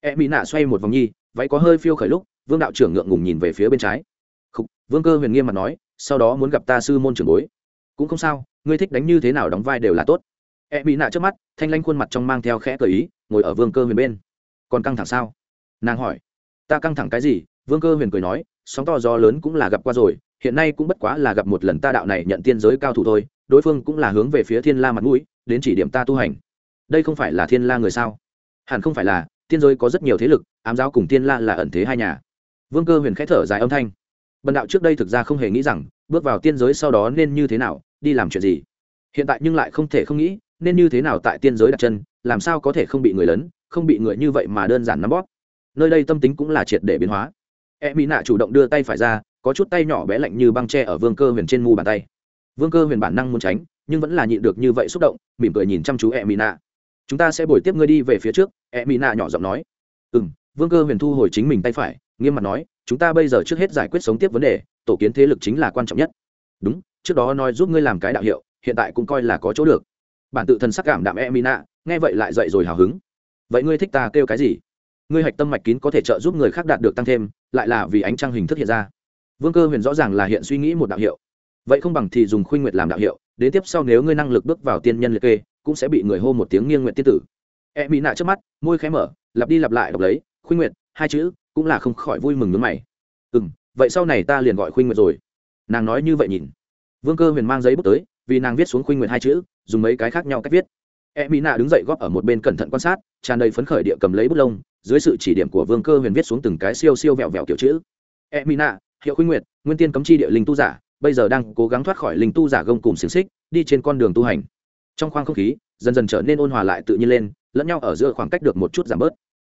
Speaker 1: E mỹ nạ xoay một vòng nhi váy có hơi phiêu khởi lúc vương đạo trưởng ngượng ngùng nhìn về phía bên trái. Khúc, vương cơ huyền nghiêm mặt nói sau đó muốn gặp ta sư môn trưởng bối. Cũng không sao ngươi thích đánh như thế nào đóng vai đều là tốt. E bị nạ trước mắt, thanh lanh khuôn mặt trong mang theo khẽ cờ ý, ngồi ở vương cơ huyền bên. Còn căng thẳng sao? Nàng hỏi. Ta căng thẳng cái gì? Vương cơ huyền cười nói, sóng to gió lớn cũng là gặp qua rồi, hiện nay cũng bất quá là gặp một lần ta đạo này nhận tiên giới cao thủ thôi, đối phương cũng là hướng về phía thiên la mặt mũi, đến chỉ điểm ta tu hành. Đây không phải là thiên la người sao? Hẳn không phải là, tiên giới có rất nhiều thế lực, ám giáo cùng tiên la là ẩn thế hai nhà. Vương cơ huyền k h ẽ thở dài âm thanh. Bần đạo trước đây thực ra không hề nghĩ rằng, bước vào tiên giới sau đó nên như thế nào đi làm chuyện gì? Hiện tại nhưng lại không thể không nghĩ, nên như thế nào tại tiên giới đặt chân, làm sao có thể không bị người lớn, không bị người như vậy mà đơn giản nắm bóp? Nơi đây tâm tính cũng là triệt để biến hóa. E mỹ nạ chủ động đưa tay phải ra, có chút tay nhỏ bé lạnh như băng tre ở vương cơ huyền trên mu bàn tay. Vương cơ huyền bản năng muốn tránh, nhưng vẫn là nhịn được như vậy xúc động, mỉm cười nhìn chăm chú e mỹ nạ chúng ta sẽ bồi tiếp ngươi đi về phía trước e mỹ nạ nhỏ giọng nói. Ừ m vương cơ huyền thu hồi chính mình tay phải, nghiêm mặt nói, chúng ta bây giờ trước hết giải quyết sống tiếp vấn đề, tổ kiến thế lực chính là quan trọng nhất. Đúng trước đó nói giúp ngươi làm cái đạo hiệu, hiện tại cũng coi là có chỗ được. Bản tự thần sắc cảm đạm e mina nghe vậy lại dậy rồi hào hứng. Vậy ngươi thích ta kêu cái gì? Ngươi hạch tâm mạch kín có thể trợ giúp người khác đạt được tăng thêm, lại là vì ánh trăng hình thức hiện ra. Vương cơ huyền rõ ràng là hiện suy nghĩ một đạo hiệu. Vậy không bằng thì dùng khuynh nguyệt làm đạo hiệu, đến tiếp sau nếu ngươi năng lực bước vào tiên nhân liệt kê, cũng sẽ bị người hô một tiếng nghiêng nguyện tiên tử. E mỹ nạ trước mắt, môi khé mở, lặp đi lặp lại đọc lấy, khuynh nguyệt, hai chữ, cũng là không khỏi vui mừng nước mày. Ừ m vậy sau này ta liền gọi khuynh nguyệt rồi. Nàng nói như vậy nhìn vương cơ huyền mang giấy bút tới, vì nàng viết xuống khuynh nguyệt hai chữ, dùng mấy cái khác nhau cách viết. E mỹ nạ đứng dậy góp ở một bên cẩn thận quan sát, tràn đầy phấn khởi địa cầm lấy bút lông, dưới sự chỉ điểm của vương cơ huyền viết xuống từng cái siêu siêu vẹo vẹo kiểu chữ. E mỹ nạ, hiệu khuynh nguyệt, nguyên tiên cấm chi địa linh tu giả, bây giờ đang cố gắng thoát khỏi linh tu giả gông cùng xiềng xích, đi trên con đường tu hành. Trong khoang không khí, dần dần trở nên ôn hòa lại tự nhiên lên, lẫn nhau ở giữa khoảng cách được một chút giảm bớt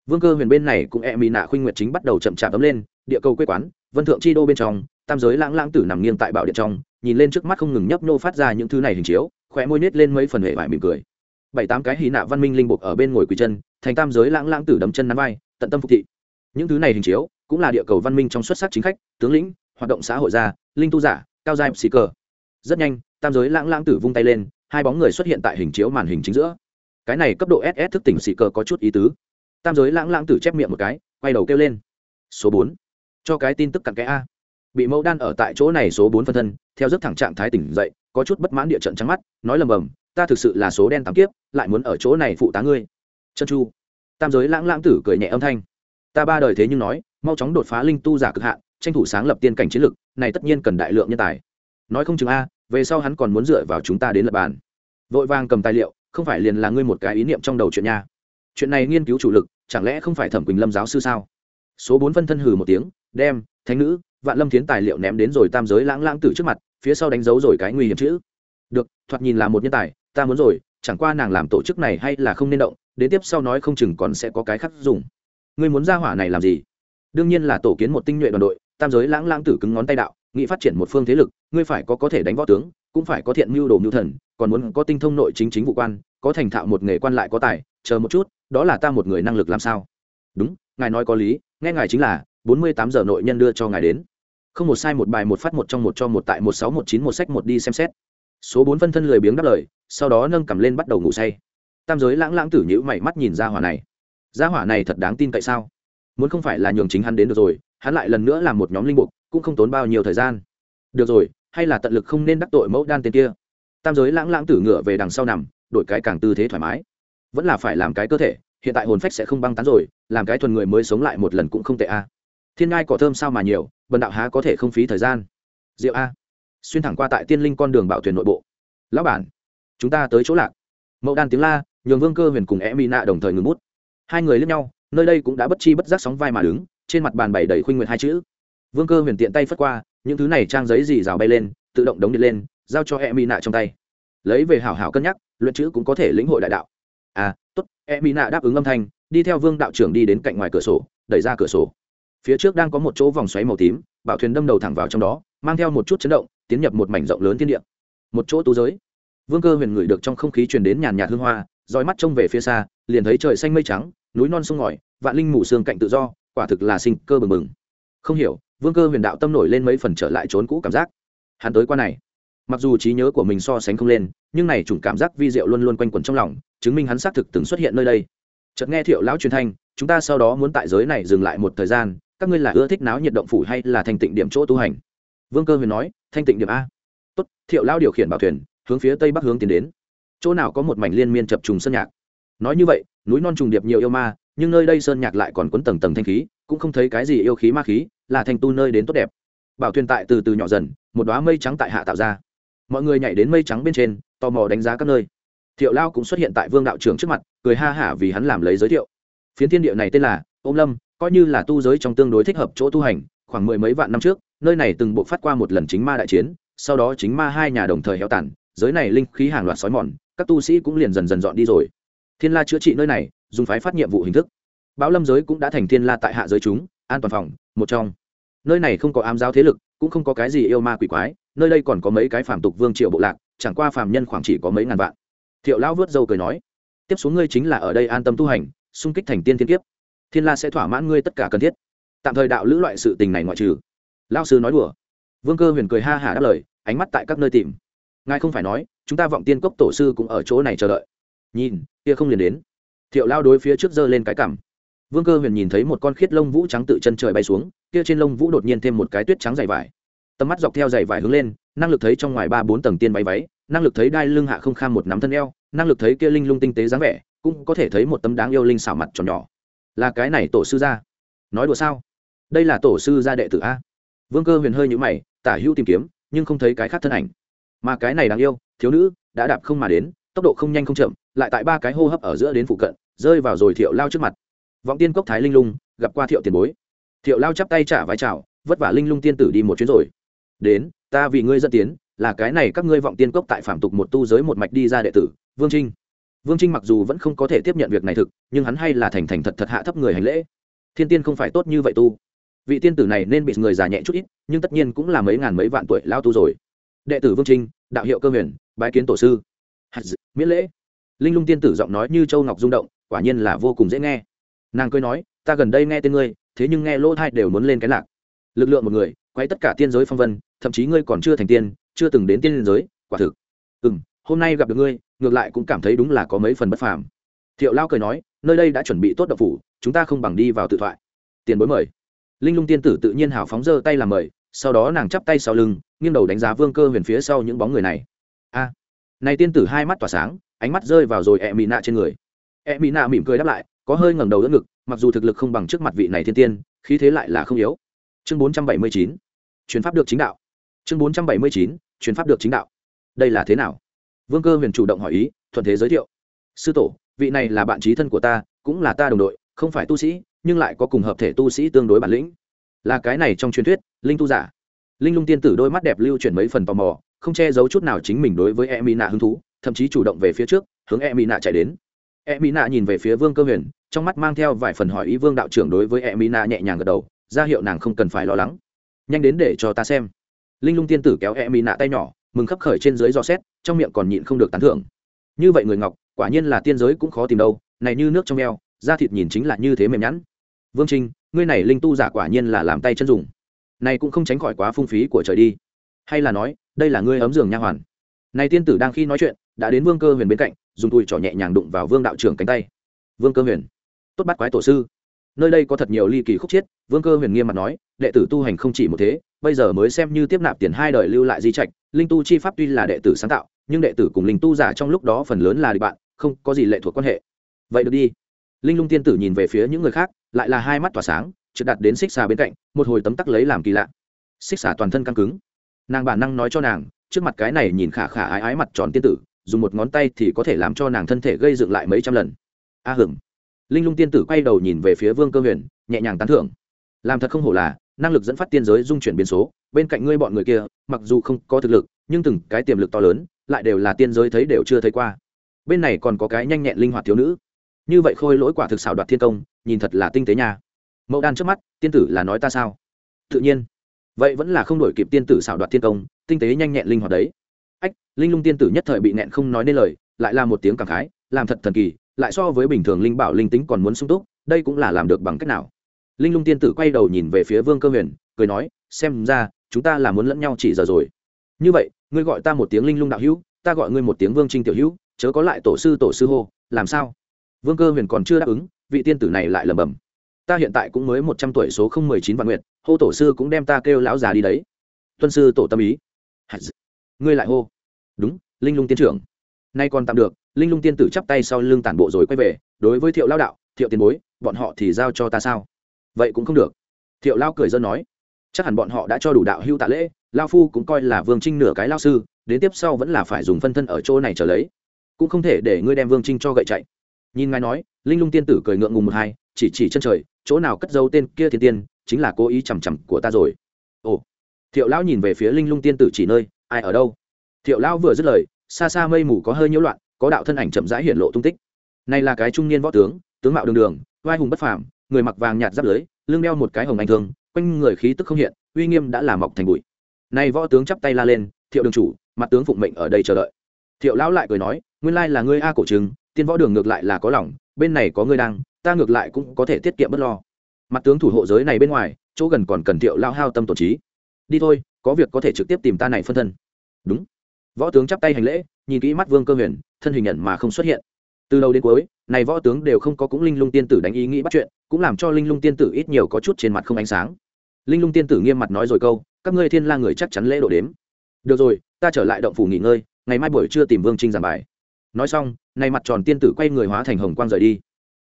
Speaker 1: vương cơ huyền bên này cũng e mỹ nạ khuynh nguyệt chính bắt đầu chậm chạp ấm lên, địa cầu quê quán, vân thượng chi đô bên trong, tam giới lãng lãng tử nằm nghiêng tại bảo điện trong, nhìn lên trước mắt không ngừng nhấp nhô phát ra những thứ này hình chiếu khỏe môi nết lên mấy phần hệ vải mỉm cười. Bảy tám cái hì nạ văn minh linh bục ở bên ngồi quỳ chân, thành tam giới lãng lãng tử đấm chân nắn vai, tận tâm phục thị. Những thứ này hình chiếu, cũng là địa cầu văn minh trong xuất sắc chính khách, tướng lĩnh, hoạt động xã hội gia, linh tu giả, cao giai sĩ cờ. Rất nhanh, tam giới lãng lãng tử vung tay lên, hai bóng người xuất hiện tại hình chiếu màn hình chính giữa. Cái này cấp độ ss thức tỉnh sĩ cờ có chút ý tứ tam giới lãng lãng tử chép miệng một cái, quay đầu kêu lên. Số bốn. Cho cái tin tức cặn cái a. Bị mẫu đan ở tại chỗ này số bốn phân thân, theo rất thẳng trạng thái tỉnh dậy, có chút bất mãn địa trận trắng mắt, nói lầm bầm, ta thực sự là số đen tám kiếp, lại muốn ở chỗ này phụ tá ngươi. Chân chu. Tam giới lãng lãng tử cười nhẹ âm thanh. Ta ba đời thế nhưng nói, mau chóng đột phá linh tu giả cực hạn, tranh thủ sáng lập tiên cảnh chiến lực, này tất nhiên cần đại lượng nhân tài. Nói không chừng a, về sau hắn còn muốn dựa vào chúng ta đến lập bàn. Vội vàng cầm tài liệu, không phải liền là ngươi một cái ý niệm trong đầu chuyện nha chuyện này nghiên cứu chủ lực, chẳng lẽ không phải thẩm quỳnh lâm giáo sư sao? Số bốn phân thân hừ một tiếng, đem, thánh nữ, vạn lâm thiến tài liệu ném đến rồi tam giới lãng lãng tử trước mặt, phía sau đánh dấu rồi cái nguy hiểm chữ. Được, thoạt nhìn là một nhân tài, ta muốn rồi, chẳng qua nàng làm tổ chức này hay là không nên động, đến tiếp sau nói không chừng còn sẽ có cái khác dùng. Ngươi muốn ra hỏa này làm gì? Đương nhiên là tổ kiến một tinh nhuệ đoàn đội, tam giới lãng lãng tử cứng ngón tay đạo, nghị phát triển một phương thế lực, ngươi phải có có thể đánh võ tướng, cũng phải có thiện mưu đồ mưu thần, còn muốn có tinh thông nội chính chính vụ quan, có thành thạo một nghề quan lại có tài chờ một chút, đó là ta một người năng lực làm sao? Đúng, ngài nói có lý, nghe ngài chính là, bốn mươi tám giờ nội nhân đưa cho ngài đến. Không một sai một bài, một phát, một trong một cho một tại một sáu, một chín, một sách, một đi xem xét. Số bốn phân thân lười biếng đáp lời, sau đó nâng cầm lên bắt đầu ngủ say. Tam giới lãng lãng tử nhữ mày mắt nhìn ra hỏa này. Ra hỏa này thật đáng tin tại sao? Muốn không phải là nhường chính hắn đến được rồi, hắn lại lần nữa làm một nhóm linh mục, cũng không tốn bao nhiêu thời gian. Được rồi, hay là tận lực không nên đắc tội mẫu đan tên kia. Tam giới lãng lãng tử ngựa về đằng sau nằm, đổi cái càng tư thế thoải mái vẫn là phải làm cái cơ thể, hiện tại hồn phách sẽ không băng tán rồi, làm cái thuần người mới sống lại một lần cũng không tệ a. Thiên ngai cỏ thơm sao mà nhiều, bần đạo há có thể không phí thời gian. Diệu a. Xuyên thẳng qua tại tiên linh con đường bảo thuyền nội bộ. Lão bản, chúng ta tới chỗ lạc. Mẫu đan tiếng la, nhường vương cơ huyền cùng e mỹ nạ đồng thời ngừng bút. Hai người lướt nhau, nơi đây cũng đã bất chi bất giác sóng vai mà đứng, trên mặt bàn bày đầy khuynh nguyệt hai chữ. Vương cơ huyền tiện tay phất qua, những thứ này trang giấy gì rào bay lên, tự động đóng điện lên, giao cho e mỹ nạ trong tay. Lấy về hảo hảo cân nhắc, luyện chữ cũng có thể lĩnh hội đại đạo à tốt e mỹ nạ đáp ứng âm thanh, đi theo vương đạo trưởng đi đến cạnh ngoài cửa sổ, đẩy ra cửa sổ. Phía trước đang có một chỗ vòng xoáy màu tím, bảo thuyền đâm đầu thẳng vào trong đó, mang theo một chút chấn động, tiến nhập một mảnh rộng lớn thiên địa. Một chỗ tú giới. Vương cơ huyền ngửi được trong không khí truyền đến nhàn nhạt hương hoa dòi mắt trông về phía xa, liền thấy trời xanh mây trắng, núi non sông ngòi, vạn linh mù xương cạnh tự do, quả thực là sinh cơ bừng bừng. Không hiểu, vương cơ huyền đạo tâm nổi lên mấy phần trở lại trốn cũ cảm giác. Hắn tới qua này. Mặc dù trí nhớ của mình so sánh không lên, nhưng này chủng cảm giác vi diệu luôn luôn quanh quẩn trong lòng chứng minh hắn xác thực từng xuất hiện nơi đây. Chợt nghe thiệu lão truyền thanh, chúng ta sau đó muốn tại giới này dừng lại một thời gian, các ngươi là ưa thích náo nhiệt động phủ hay là thanh tịnh điểm chỗ tu hành? Vương cơ huyền nói, thanh tịnh điểm a. Tốt, thiệu lão điều khiển bảo thuyền, hướng phía tây bắc hướng tiến đến. Chỗ nào có một mảnh liên miên chập trùng sơn nhạc. Nói như vậy, núi non trùng điệp nhiều yêu ma, nhưng nơi đây sơn nhạc lại còn quấn tầng tầng thanh khí, cũng không thấy cái gì yêu khí ma khí, là thành tu nơi đến tốt đẹp. Bảo thuyền tại từ từ nhỏ dần, một đoá mây trắng tại hạ tạo ra. Mọi người nhảy đến mây trắng bên trên, tò mò đánh giá các nơi thiệu lao cũng xuất hiện tại vương đạo trưởng trước mặt, cười ha hả vì hắn làm lấy giới thiệu. Phiến thiên địa này tên là ôm lâm, coi như là tu giới trong tương đối thích hợp chỗ tu hành, khoảng mười mấy vạn năm trước, nơi này từng bộ phát qua một lần chính ma đại chiến, sau đó chính ma hai nhà đồng thời héo tàn, giới này linh khí hàng loạt sói mòn, các tu sĩ cũng liền dần dần dọn đi rồi. Thiên la chữa trị nơi này, dùng phái phát nhiệm vụ hình thức. Báo lâm giới cũng đã thành thiên la tại hạ giới chúng, an toàn phòng, một trong. Nơi này không có ám giáo thế lực, cũng không có cái gì yêu ma quỷ quái, nơi đây còn có mấy cái phàm tục vương triệu bộ lạc, chẳng qua phàm nhân khoảng chỉ có mấy ngàn vạn thiệu lão vớt dâu cười nói, tiếp xuống ngươi chính là ở đây an tâm tu hành, xung kích thành tiên thiên kiếp. Thiên la sẽ thỏa mãn ngươi tất cả cần thiết. Tạm thời đạo lữ loại sự tình này ngoại trừ. Lao sư nói đùa. Vương cơ huyền cười ha hả đáp lời, ánh mắt tại các nơi tìm. Ngài không phải nói, chúng ta vọng tiên cốc tổ sư cũng ở chỗ này chờ đợi. Nhìn, kia không liền đến. Thiệu lao đối phía trước giơ lên cái cằm. Vương cơ huyền nhìn thấy một con khiết lông vũ trắng tự chân trời bay xuống, kia trên lông vũ đột nhiên thêm một cái tuyết trắng dày vải. Tầm mắt dọc theo dày vải hướng lên, năng lực thấy trong ngoài ba bốn tầng tiên váy váy năng lực thấy đai lưng hạ không kham một nắm thân eo, năng lực thấy kia linh lung tinh tế dáng vẻ, cũng có thể thấy một tấm đáng yêu linh xảo mặt tròn nhỏ. Là cái này tổ sư gia. Nói đùa sao? Đây là tổ sư gia đệ tử a. Vương cơ huyền hơi nhũ mày, tả hữu tìm kiếm, nhưng không thấy cái khác thân ảnh. Mà cái này đáng yêu, thiếu nữ, đã đạp không mà đến, tốc độ không nhanh không chậm, lại tại ba cái hô hấp ở giữa đến phụ cận, rơi vào rồi thiệu lao trước mặt. Vọng tiên cốc thái linh lung, gặp qua thiệu tiền bối. Thiệu lao chắp tay trả vai chào, vất vả linh lung tiên tử đi một chuyến rồi. Đến, ta vì ngươi dẫn tiến là cái này các ngươi vọng tiên cốc tại phạm tục một tu giới một mạch đi ra đệ tử, vương trinh. Vương trinh mặc dù vẫn không có thể tiếp nhận việc này thực, nhưng hắn hay là thành thành thật thật hạ thấp người hành lễ. Thiên tiên không phải tốt như vậy tu. Vị tiên tử này nên bị người già nhẹ chút ít, nhưng tất nhiên cũng là mấy ngàn mấy vạn tuổi lao tu rồi. Đệ tử vương trinh, đạo hiệu cơ huyền, bái kiến tổ sư. Miễn lễ. Linh lung tiên tử giọng nói như châu ngọc rung động, quả nhiên là vô cùng dễ nghe. Nàng cười nói, ta gần đây nghe tên ngươi, thế nhưng nghe lỗ thai đều muốn lên cái lạc. Lực lượng một người quay tất cả tiên giới phong vân, thậm chí ngươi còn chưa thành tiên chưa từng đến tiên giới, quả thực. Ừ m hôm nay gặp được ngươi, ngược lại cũng cảm thấy đúng là có mấy phần bất phàm. Thiệu lao cười nói, nơi đây đã chuẩn bị tốt độc phủ, chúng ta không bằng đi vào tự thoại. Tiền bối mời. Linh lung tiên tử tự nhiên hào phóng giơ tay làm mời, sau đó nàng chắp tay sau lưng, nghiêng đầu đánh giá vương cơ huyền phía sau những bóng người này. A. Này tiên tử hai mắt tỏa sáng, ánh mắt rơi vào rồi ẹ mỹ nạ trên người. Ẹ mỹ nạ mỉm cười đáp lại, có hơi ngẩng đầu đỡ ngực, mặc dù thực lực không bằng trước mặt vị này thiên tiên, khí thế lại là không yếu. Chương bốn trăm bảy mươi chín. Chuyến pháp được chính đạo. Chương bốn trăm bảy mươi chín chuyến pháp được chính đạo. Đây là thế nào? Vương cơ huyền chủ động hỏi ý, thuận thế giới thiệu. Sư tổ, vị này là bạn trí thân của ta, cũng là ta đồng đội, không phải tu sĩ, nhưng lại có cùng hợp thể tu sĩ tương đối bản lĩnh. Là cái này trong truyền thuyết, linh tu giả. Linh lung tiên tử đôi mắt đẹp lưu chuyển mấy phần tò mò, không che giấu chút nào chính mình đối với e mỹ nạ hứng thú, thậm chí chủ động về phía trước, hướng e mỹ nạ chạy đến. E mỹ nạ nhìn về phía vương cơ huyền, trong mắt mang theo vài phần hỏi ý vương đạo trưởng đối với e mỹ nạ nhẹ nhàng gật đầu, ra hiệu nàng không cần phải lo lắng. Nhanh đến để cho ta xem linh lung tiên tử kéo e mỹ nạ tay nhỏ, mừng khấp khởi trên dưới dò xét, trong miệng còn nhịn không được tán thưởng. Như vậy người ngọc, quả nhiên là tiên giới cũng khó tìm đâu, này như nước trong eo, da thịt nhìn chính là như thế mềm nhẵn. Vương trinh ngươi này linh tu giả quả nhiên là làm tay chân dùng. Này cũng không tránh khỏi quá phung phí của trời đi. Hay là nói, đây là ngươi ấm giường nha hoàn. Này tiên tử đang khi nói chuyện, đã đến vương cơ huyền bên cạnh, dùng tùi trỏ nhẹ nhàng đụng vào vương đạo trưởng cánh tay. Vương cơ huyền, tốt bắt quái tổ sư. Nơi đây có thật nhiều ly kỳ khúc chiết, vương cơ huyền nghiêm mặt nói, đệ tử tu hành không chỉ một thế bây giờ mới xem như tiếp nạp tiền hai đời lưu lại di trạch linh tu chi pháp tuy là đệ tử sáng tạo nhưng đệ tử cùng linh tu giả trong lúc đó phần lớn là địch bạn không có gì lệ thuộc quan hệ. Vậy được đi. Linh lung tiên tử nhìn về phía những người khác lại là hai mắt tỏa sáng trực đặt đến xích xà bên cạnh một hồi tấm tắc lấy làm kỳ lạ. Xích xà toàn thân căng cứng. Nàng bản năng nói cho nàng trước mặt cái này nhìn khả khả ái ái mặt tròn tiên tử dùng một ngón tay thì có thể làm cho nàng thân thể gây dựng lại mấy trăm lần. A à, hưởng linh lung tiên tử quay đầu nhìn về phía vương cơ huyền nhẹ nhàng tán thưởng. Làm thật không hổ là năng lực dẫn phát tiên giới dung chuyển biến số. Bên cạnh ngươi bọn người kia, mặc dù không có thực lực, nhưng từng cái tiềm lực to lớn, lại đều là tiên giới thấy đều chưa thấy qua. Bên này còn có cái nhanh nhẹn linh hoạt thiếu nữ. Như vậy khôi lỗi quả thực xảo đoạt thiên công, nhìn thật là tinh tế nha. Mẫu đan trước mắt, tiên tử là nói ta sao? Tự nhiên. Vậy vẫn là không đổi kịp tiên tử xảo đoạt thiên công, tinh tế nhanh nhẹn linh hoạt đấy. Ách, linh lung tiên tử nhất thời bị nẹn không nói nên lời, lại là một tiếng cảm khái, làm thật thần kỳ, lại so với bình thường linh bảo linh tính còn muốn sung túc, đây cũng là làm được bằng cách nào? Linh lung tiên tử quay đầu nhìn về phía vương cơ huyền, cười nói, xem ra, chúng ta là muốn lẫn nhau chỉ giờ rồi. Như vậy, ngươi gọi ta một tiếng linh lung đạo hữu, ta gọi ngươi một tiếng vương trinh tiểu hữu, chớ có lại tổ sư tổ sư hô, làm sao? Vương cơ huyền còn chưa đáp ứng, vị tiên tử này lại lẩm bẩm, ta hiện tại cũng mới một trăm tuổi số không mười chín vạn nguyện hô tổ sư cũng đem ta kêu lão già đi đấy. Tuân sư tổ tâm ý. Ngươi lại hô. Đúng, linh lung tiên trưởng. Nay còn tạm được, linh lung tiên tử chắp tay sau lưng tản bộ rồi quay về, đối với thiệu lao đạo, thiệu tiền bối, bọn họ thì giao cho ta sao? Vậy cũng không được. Thiệu lao cười dân nói, chắc hẳn bọn họ đã cho đủ đạo hưu tạ lễ, lao phu cũng coi là vương trinh nửa cái lao sư, đến tiếp sau vẫn là phải dùng phân thân ở chỗ này trở lấy. Cũng không thể để ngươi đem vương trinh cho gậy chạy. Nhìn ngài nói, linh lung tiên tử cười ngượng ngùng một hai, chỉ chỉ chân trời, chỗ nào cất dấu tên kia thiên tiên, chính là cố ý chằm chằm của ta rồi. Ồ, thiệu lão nhìn về phía linh lung tiên tử chỉ nơi, ai ở đâu? Thiệu lão vừa dứt lời, xa xa mây mù có hơi nhiễu loạn, có đạo thân ảnh chậm rãi hiển lộ tung tích. Này là cái trung niên võ tướng tướng mạo đường đường, vai hùng bất phàm người mặc vàng nhạt giáp lưới, lưng đeo một cái hồng anh thương, quanh người khí tức không hiện, uy nghiêm đã làm mọc thành bụi. Này võ tướng chắp tay la lên, thiệu đường chủ, mặt tướng phụng mệnh ở đây chờ đợi. Thiệu lão lại cười nói, nguyên lai là ngươi a cổ trừng, tiên võ đường ngược lại là có lòng, bên này có ngươi đang, ta ngược lại cũng có thể tiết kiệm bất lo. Mặt tướng thủ hộ giới này bên ngoài, chỗ gần còn cần thiệu lao hao tâm tổ trí. Đi thôi, có việc có thể trực tiếp tìm ta này phân thân. Đúng. Võ tướng chắp tay hành lễ, nhìn kỹ mắt vương cơ huyền, thân hình nhận mà không xuất hiện từ đầu đến cuối, này võ tướng đều không có cũng linh lung tiên tử đánh ý nghĩ bắt chuyện, cũng làm cho linh lung tiên tử ít nhiều có chút trên mặt không ánh sáng. Linh lung tiên tử nghiêm mặt nói rồi câu, các ngươi thiên la người chắc chắn lễ độ đếm. Được rồi, ta trở lại động phủ nghỉ ngơi, ngày mai buổi trưa tìm vương trinh giảng bài. Nói xong, này mặt tròn tiên tử quay người hóa thành hồng quang rời đi.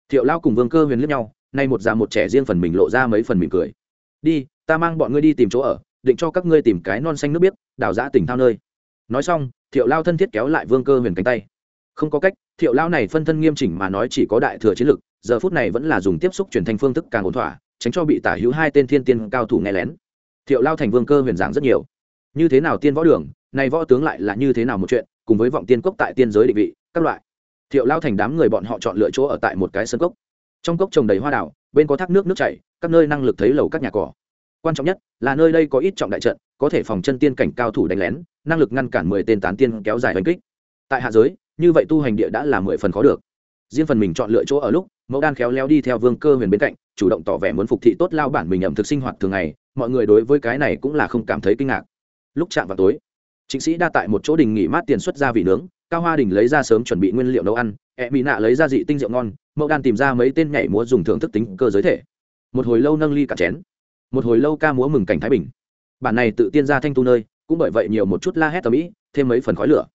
Speaker 1: Thiệu lao cùng vương cơ huyền lướt nhau, nay một già một trẻ riêng phần mình lộ ra mấy phần mỉm cười. Đi, ta mang bọn ngươi đi tìm chỗ ở, định cho các ngươi tìm cái non xanh nước biếc, đào giã tỉnh thao nơi. Nói xong, thiệu lao thân thiết kéo lại vương cơ huyền cánh tay không có cách, thiệu lao này phân thân nghiêm chỉnh mà nói chỉ có đại thừa chiến lực, giờ phút này vẫn là dùng tiếp xúc truyền thành phương thức càng ổn thỏa, tránh cho bị tả hữu hai tên thiên tiên cao thủ nghe lén. Thiệu lao thành vương cơ huyền giảng rất nhiều. Như thế nào tiên võ đường, này võ tướng lại là như thế nào một chuyện, cùng với vọng tiên cốc tại tiên giới định vị, các loại. Thiệu lao thành đám người bọn họ chọn lựa chỗ ở tại một cái sân cốc. Trong cốc trồng đầy hoa đảo bên có thác nước nước chảy, các nơi năng lực thấy lầu các nhà cỏ. Quan trọng nhất là nơi đây có ít trọng đại trận, có thể phòng chân tiên cảnh cao thủ đánh lén, năng lực ngăn cản mười tên tán tiên kéo dài đánh kích. Tại hạ giới như vậy tu hành địa đã là mười phần khó được. Riêng phần mình chọn lựa chỗ ở lúc, mẫu đan khéo léo đi theo vương cơ huyền bên cạnh, chủ động tỏ vẻ muốn phục thị tốt lao bản mình ẩm thực sinh hoạt thường ngày, mọi người đối với cái này cũng là không cảm thấy kinh ngạc. Lúc chạm vào tối chính sĩ đa tại một chỗ đình nghỉ mát tiền xuất ra vị nướng, cao hoa đình lấy ra sớm chuẩn bị nguyên liệu nấu ăn e mỹ nạ lấy ra dị tinh rượu ngon, mẫu đan tìm ra mấy tên nhảy múa dùng thưởng thức tính cơ giới thể. Một hồi lâu nâng ly cả chén, một hồi lâu ca múa mừng cảnh thái bình. Bản này tự tiên ra thanh tu nơi, cũng bởi vậy nhiều một chút la hét tầm ĩ thêm mấy phần khói lửa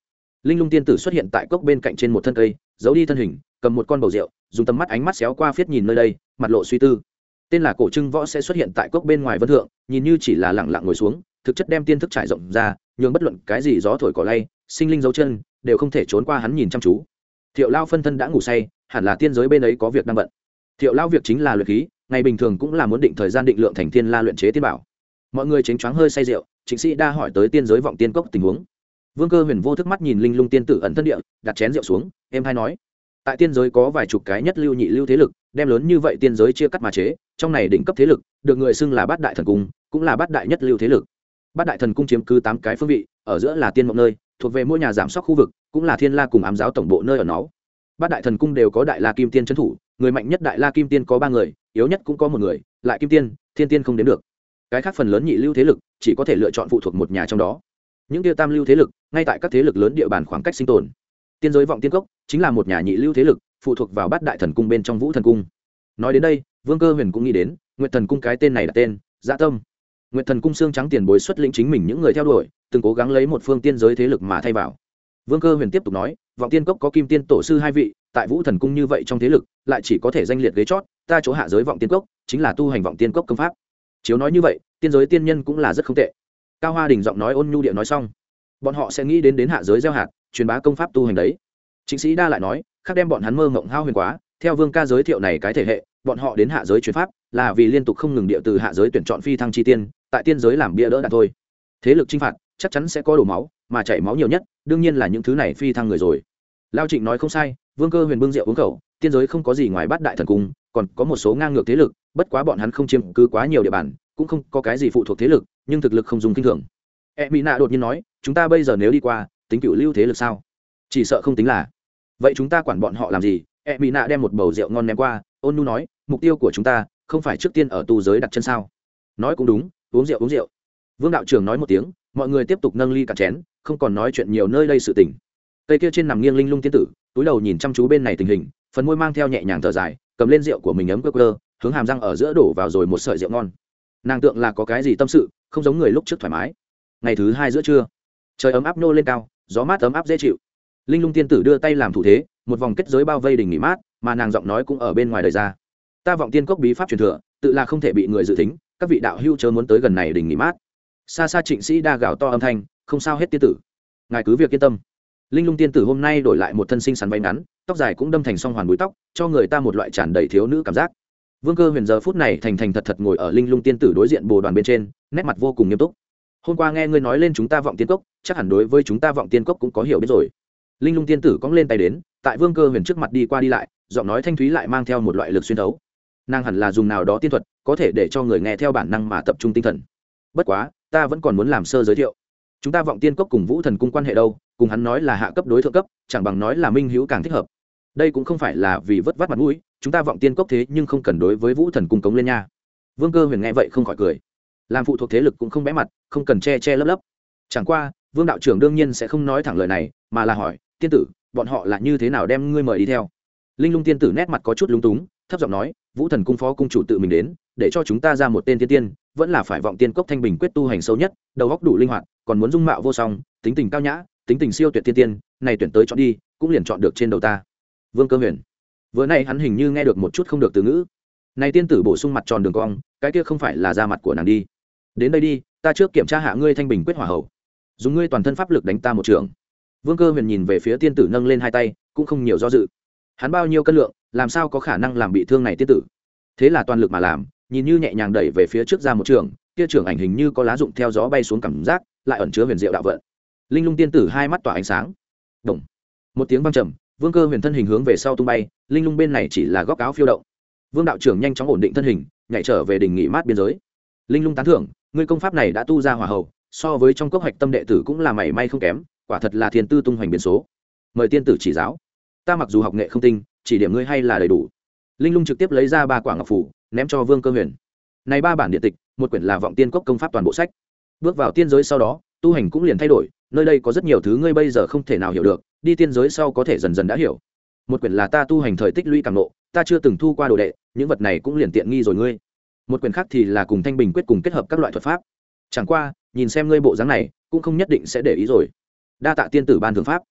Speaker 1: linh lung tiên tử xuất hiện tại cốc bên cạnh trên một thân cây, giấu đi thân hình, cầm một con bầu rượu, dùng tầm mắt ánh mắt xéo qua phiết nhìn nơi đây, mặt lộ suy tư. Tên là cổ trưng võ sẽ xuất hiện tại cốc bên ngoài vân thượng, nhìn như chỉ là lẳng lặng ngồi xuống, thực chất đem tiên thức trải rộng ra, nhường bất luận cái gì gió thổi cỏ lay, sinh linh dấu chân, đều không thể trốn qua hắn nhìn chăm chú. Thiệu lao phân thân đã ngủ say, hẳn là tiên giới bên ấy có việc đang bận. Thiệu lao việc chính là luyện khí, ngày bình thường cũng là muốn định thời gian định lượng thành thiên la luyện chế tiên bảo. Mọi người chính choáng hơi say rượu chính sĩ đa hỏi tới tiên giới vọng tiên cốc tình huống vương cơ huyền vô thức mắt nhìn linh lung tiên tử ẩn thân địa, đặt chén rượu xuống em hay nói, tại tiên giới có vài chục cái nhất lưu nhị lưu thế lực, đem lớn như vậy tiên giới chia cắt mà chế, trong này đỉnh cấp thế lực, được người xưng là bát đại thần cung, cũng là bát đại nhất lưu thế lực. Bát đại thần cung chiếm cứ tám cái phương vị, ở giữa là tiên mộng nơi, thuộc về mỗi nhà giảm sóc khu vực, cũng là thiên la cùng ám giáo tổng bộ nơi ở nó. Bát đại thần cung đều có đại la kim tiên trấn thủ, người mạnh nhất đại la kim tiên có ba người, yếu nhất cũng có một người, lại kim tiên, thiên tiên không đến được. Cái khác phần lớn nhị lưu thế lực, chỉ có thể lựa chọn phụ thuộc một nhà trong đó những tiêu tam lưu thế lực, ngay tại các thế lực lớn địa bàn khoảng cách sinh tồn. Tiên giới vọng tiên cốc chính là một nhà nhị lưu thế lực, phụ thuộc vào bát đại thần cung bên trong vũ thần cung. Nói đến đây, vương cơ huyền cũng nghĩ đến nguyện thần cung cái tên này là tên dạ tâm. Nguyện thần cung xương trắng tiền bối xuất lĩnh chính mình những người theo đuổi, từng cố gắng lấy một phương tiên giới thế lực mà thay vào. Vương cơ huyền tiếp tục nói, vọng tiên cốc có kim tiên tổ sư hai vị, tại vũ thần cung như vậy trong thế lực, lại chỉ có thể danh liệt ghế chót, ta chỗ hạ giới vọng tiên cốc chính là tu hành vọng tiên cốc công pháp. Chiếu nói như vậy, tiên giới tiên nhân cũng là rất không tệ cao hoa đình giọng nói ôn nhu địa nói xong, bọn họ sẽ nghĩ đến đến hạ giới gieo hạt, truyền bá công pháp tu hành đấy. Chính sĩ đa lại nói, khác đem bọn hắn mơ ngộng hao huyền quá, theo vương ca giới thiệu này cái thể hệ, bọn họ đến hạ giới truyền pháp, là vì liên tục không ngừng địa từ hạ giới tuyển chọn phi thăng chi tiên, tại tiên giới làm bia đỡ đạn thôi. Thế lực chinh phạt, chắc chắn sẽ có đổ máu, mà chảy máu nhiều nhất, đương nhiên là những thứ này phi thăng người rồi. Lao trịnh nói không sai, vương cơ huyền bưng rượu uống khẩu, tiên giới không có gì ngoài bát đại thần cung, còn có một số ngang ngược thế lực, bất quá bọn hắn không chiếm cứ quá nhiều địa bàn cũng không có cái gì phụ thuộc thế lực, nhưng thực lực không dùng kinh thường. E mỹ nạ đột nhiên nói, chúng ta bây giờ nếu đi qua, tính cựu lưu thế lực sao? Chỉ sợ không tính là. Vậy chúng ta quản bọn họ làm gì? E mỹ nạ đem một bầu rượu ngon ném qua, ôn nu nói, mục tiêu của chúng ta không phải trước tiên ở tu giới đặt chân sao? Nói cũng đúng, uống rượu uống rượu. Vương đạo trưởng nói một tiếng, mọi người tiếp tục nâng ly cạn chén, không còn nói chuyện nhiều nơi đây sự tình. Cây kia trên nằm nghiêng linh lung tiên tử, túi đầu nhìn chăm chú bên này tình hình, phần môi mang theo nhẹ nhàng thở dài, cầm lên rượu của mình ấm cơ cơ hướng hàm răng ở giữa đổ vào rồi một sợi rượu ngon nàng tượng là có cái gì tâm sự, không giống người lúc trước thoải mái. Ngày thứ hai giữa trưa, trời ấm áp nô lên cao, gió mát ấm áp dễ chịu. Linh lung tiên tử đưa tay làm thủ thế, một vòng kết giới bao vây đỉnh nghỉ mát, mà nàng giọng nói cũng ở bên ngoài đời ra. Ta vọng tiên cốc bí pháp truyền thừa, tự là không thể bị người dự tính, các vị đạo hưu chớ muốn tới gần này đỉnh nghỉ mát. Xa xa trịnh sĩ đa gào to âm thanh, không sao hết tiên tử. Ngài cứ việc yên tâm. Linh lung tiên tử hôm nay đổi lại một thân sinh sắn váy ngắn, tóc dài cũng đâm thành song hoàn búi tóc, cho người ta một loại tràn đầy thiếu nữ cảm giác vương cơ huyền giờ phút này thành thành thật thật ngồi ở linh lung tiên tử đối diện bồ đoàn bên trên, nét mặt vô cùng nghiêm túc. Hôm qua nghe ngươi nói lên chúng ta vọng tiên cốc, chắc hẳn đối với chúng ta vọng tiên cốc cũng có hiểu biết rồi. Linh lung tiên tử cong lên tay đến, tại vương cơ huyền trước mặt đi qua đi lại, giọng nói thanh thúy lại mang theo một loại lực xuyên thấu. Nàng hẳn là dùng nào đó tiên thuật, có thể để cho người nghe theo bản năng mà tập trung tinh thần. Bất quá, ta vẫn còn muốn làm sơ giới thiệu. Chúng ta vọng tiên cốc cùng vũ thần cung quan hệ đâu, cùng hắn nói là hạ cấp đối thượng cấp, chẳng bằng nói là minh hữu càng thích hợp. Đây cũng không phải là vì vất vát mặt mũi chúng ta vọng tiên cốc thế nhưng không cần đối với vũ thần cung cống lên nha. Vương cơ huyền nghe vậy không khỏi cười. Làm phụ thuộc thế lực cũng không bẽ mặt, không cần che che lấp lấp. Chẳng qua, vương đạo trưởng đương nhiên sẽ không nói thẳng lời này, mà là hỏi, tiên tử, bọn họ là như thế nào đem ngươi mời đi theo? Linh lung tiên tử nét mặt có chút lúng túng, thấp giọng nói, vũ thần cung phó cung chủ tự mình đến, để cho chúng ta ra một tên tiên tiên, vẫn là phải vọng tiên cốc thanh bình quyết tu hành sâu nhất, đầu góc đủ linh hoạt, còn muốn dung mạo vô song, tính tình cao nhã, tính tình siêu tuyệt tiên tiên, này tuyển tới chọn đi, cũng liền chọn được trên đầu ta. Vương cơ huyền vừa nay hắn hình như nghe được một chút không được từ ngữ. Này tiên tử bổ sung mặt tròn đường cong, cái kia không phải là da mặt của nàng đi. Đến đây đi, ta trước kiểm tra hạ ngươi thanh bình quyết hỏa hậu dùng ngươi toàn thân pháp lực đánh ta một trường. Vương cơ huyền nhìn về phía tiên tử nâng lên hai tay, cũng không nhiều do dự. Hắn bao nhiêu cân lượng, làm sao có khả năng làm bị thương này tiên tử? Thế là toàn lực mà làm, nhìn như nhẹ nhàng đẩy về phía trước ra một trường, kia trường ảnh hình như có lá dụng theo gió bay xuống cảm giác, lại ẩn chứa huyền diệu đạo vận. Linh lung tiên tử hai mắt tỏa ánh sáng. Động. một tiếng vang trầm vương cơ huyền thân hình hướng về sau tung bay, linh lung bên này chỉ là góc áo phiêu động. Vương đạo trưởng nhanh chóng ổn định thân hình, nhảy trở về đỉnh nghỉ mát biên giới. Linh lung tán thưởng, ngươi công pháp này đã tu ra hỏa hậu so với trong cốc hạch tâm đệ tử cũng là mảy may không kém, quả thật là thiên tư tung hoành biến số. Mời tiên tử chỉ giáo. Ta mặc dù học nghệ không tinh, chỉ điểm ngươi hay là đầy đủ. Linh lung trực tiếp lấy ra ba quả ngọc phủ, ném cho vương cơ huyền. Này ba bản điện tịch, một quyển là vọng tiên cốc công pháp toàn bộ sách. Bước vào tiên giới sau đó tu hành cũng liền thay đổi, nơi đây có rất nhiều thứ ngươi bây giờ không thể nào hiểu được, đi tiên giới sau có thể dần dần đã hiểu. Một quyển là ta tu hành thời tích lũy càng nộ ta chưa từng thu qua đồ đệ, những vật này cũng liền tiện nghi rồi ngươi. Một quyển khác thì là cùng thanh bình quyết cùng kết hợp các loại thuật pháp. Chẳng qua, nhìn xem ngươi bộ dáng này, cũng không nhất định sẽ để ý rồi. Đa tạ tiên tử ban thượng pháp.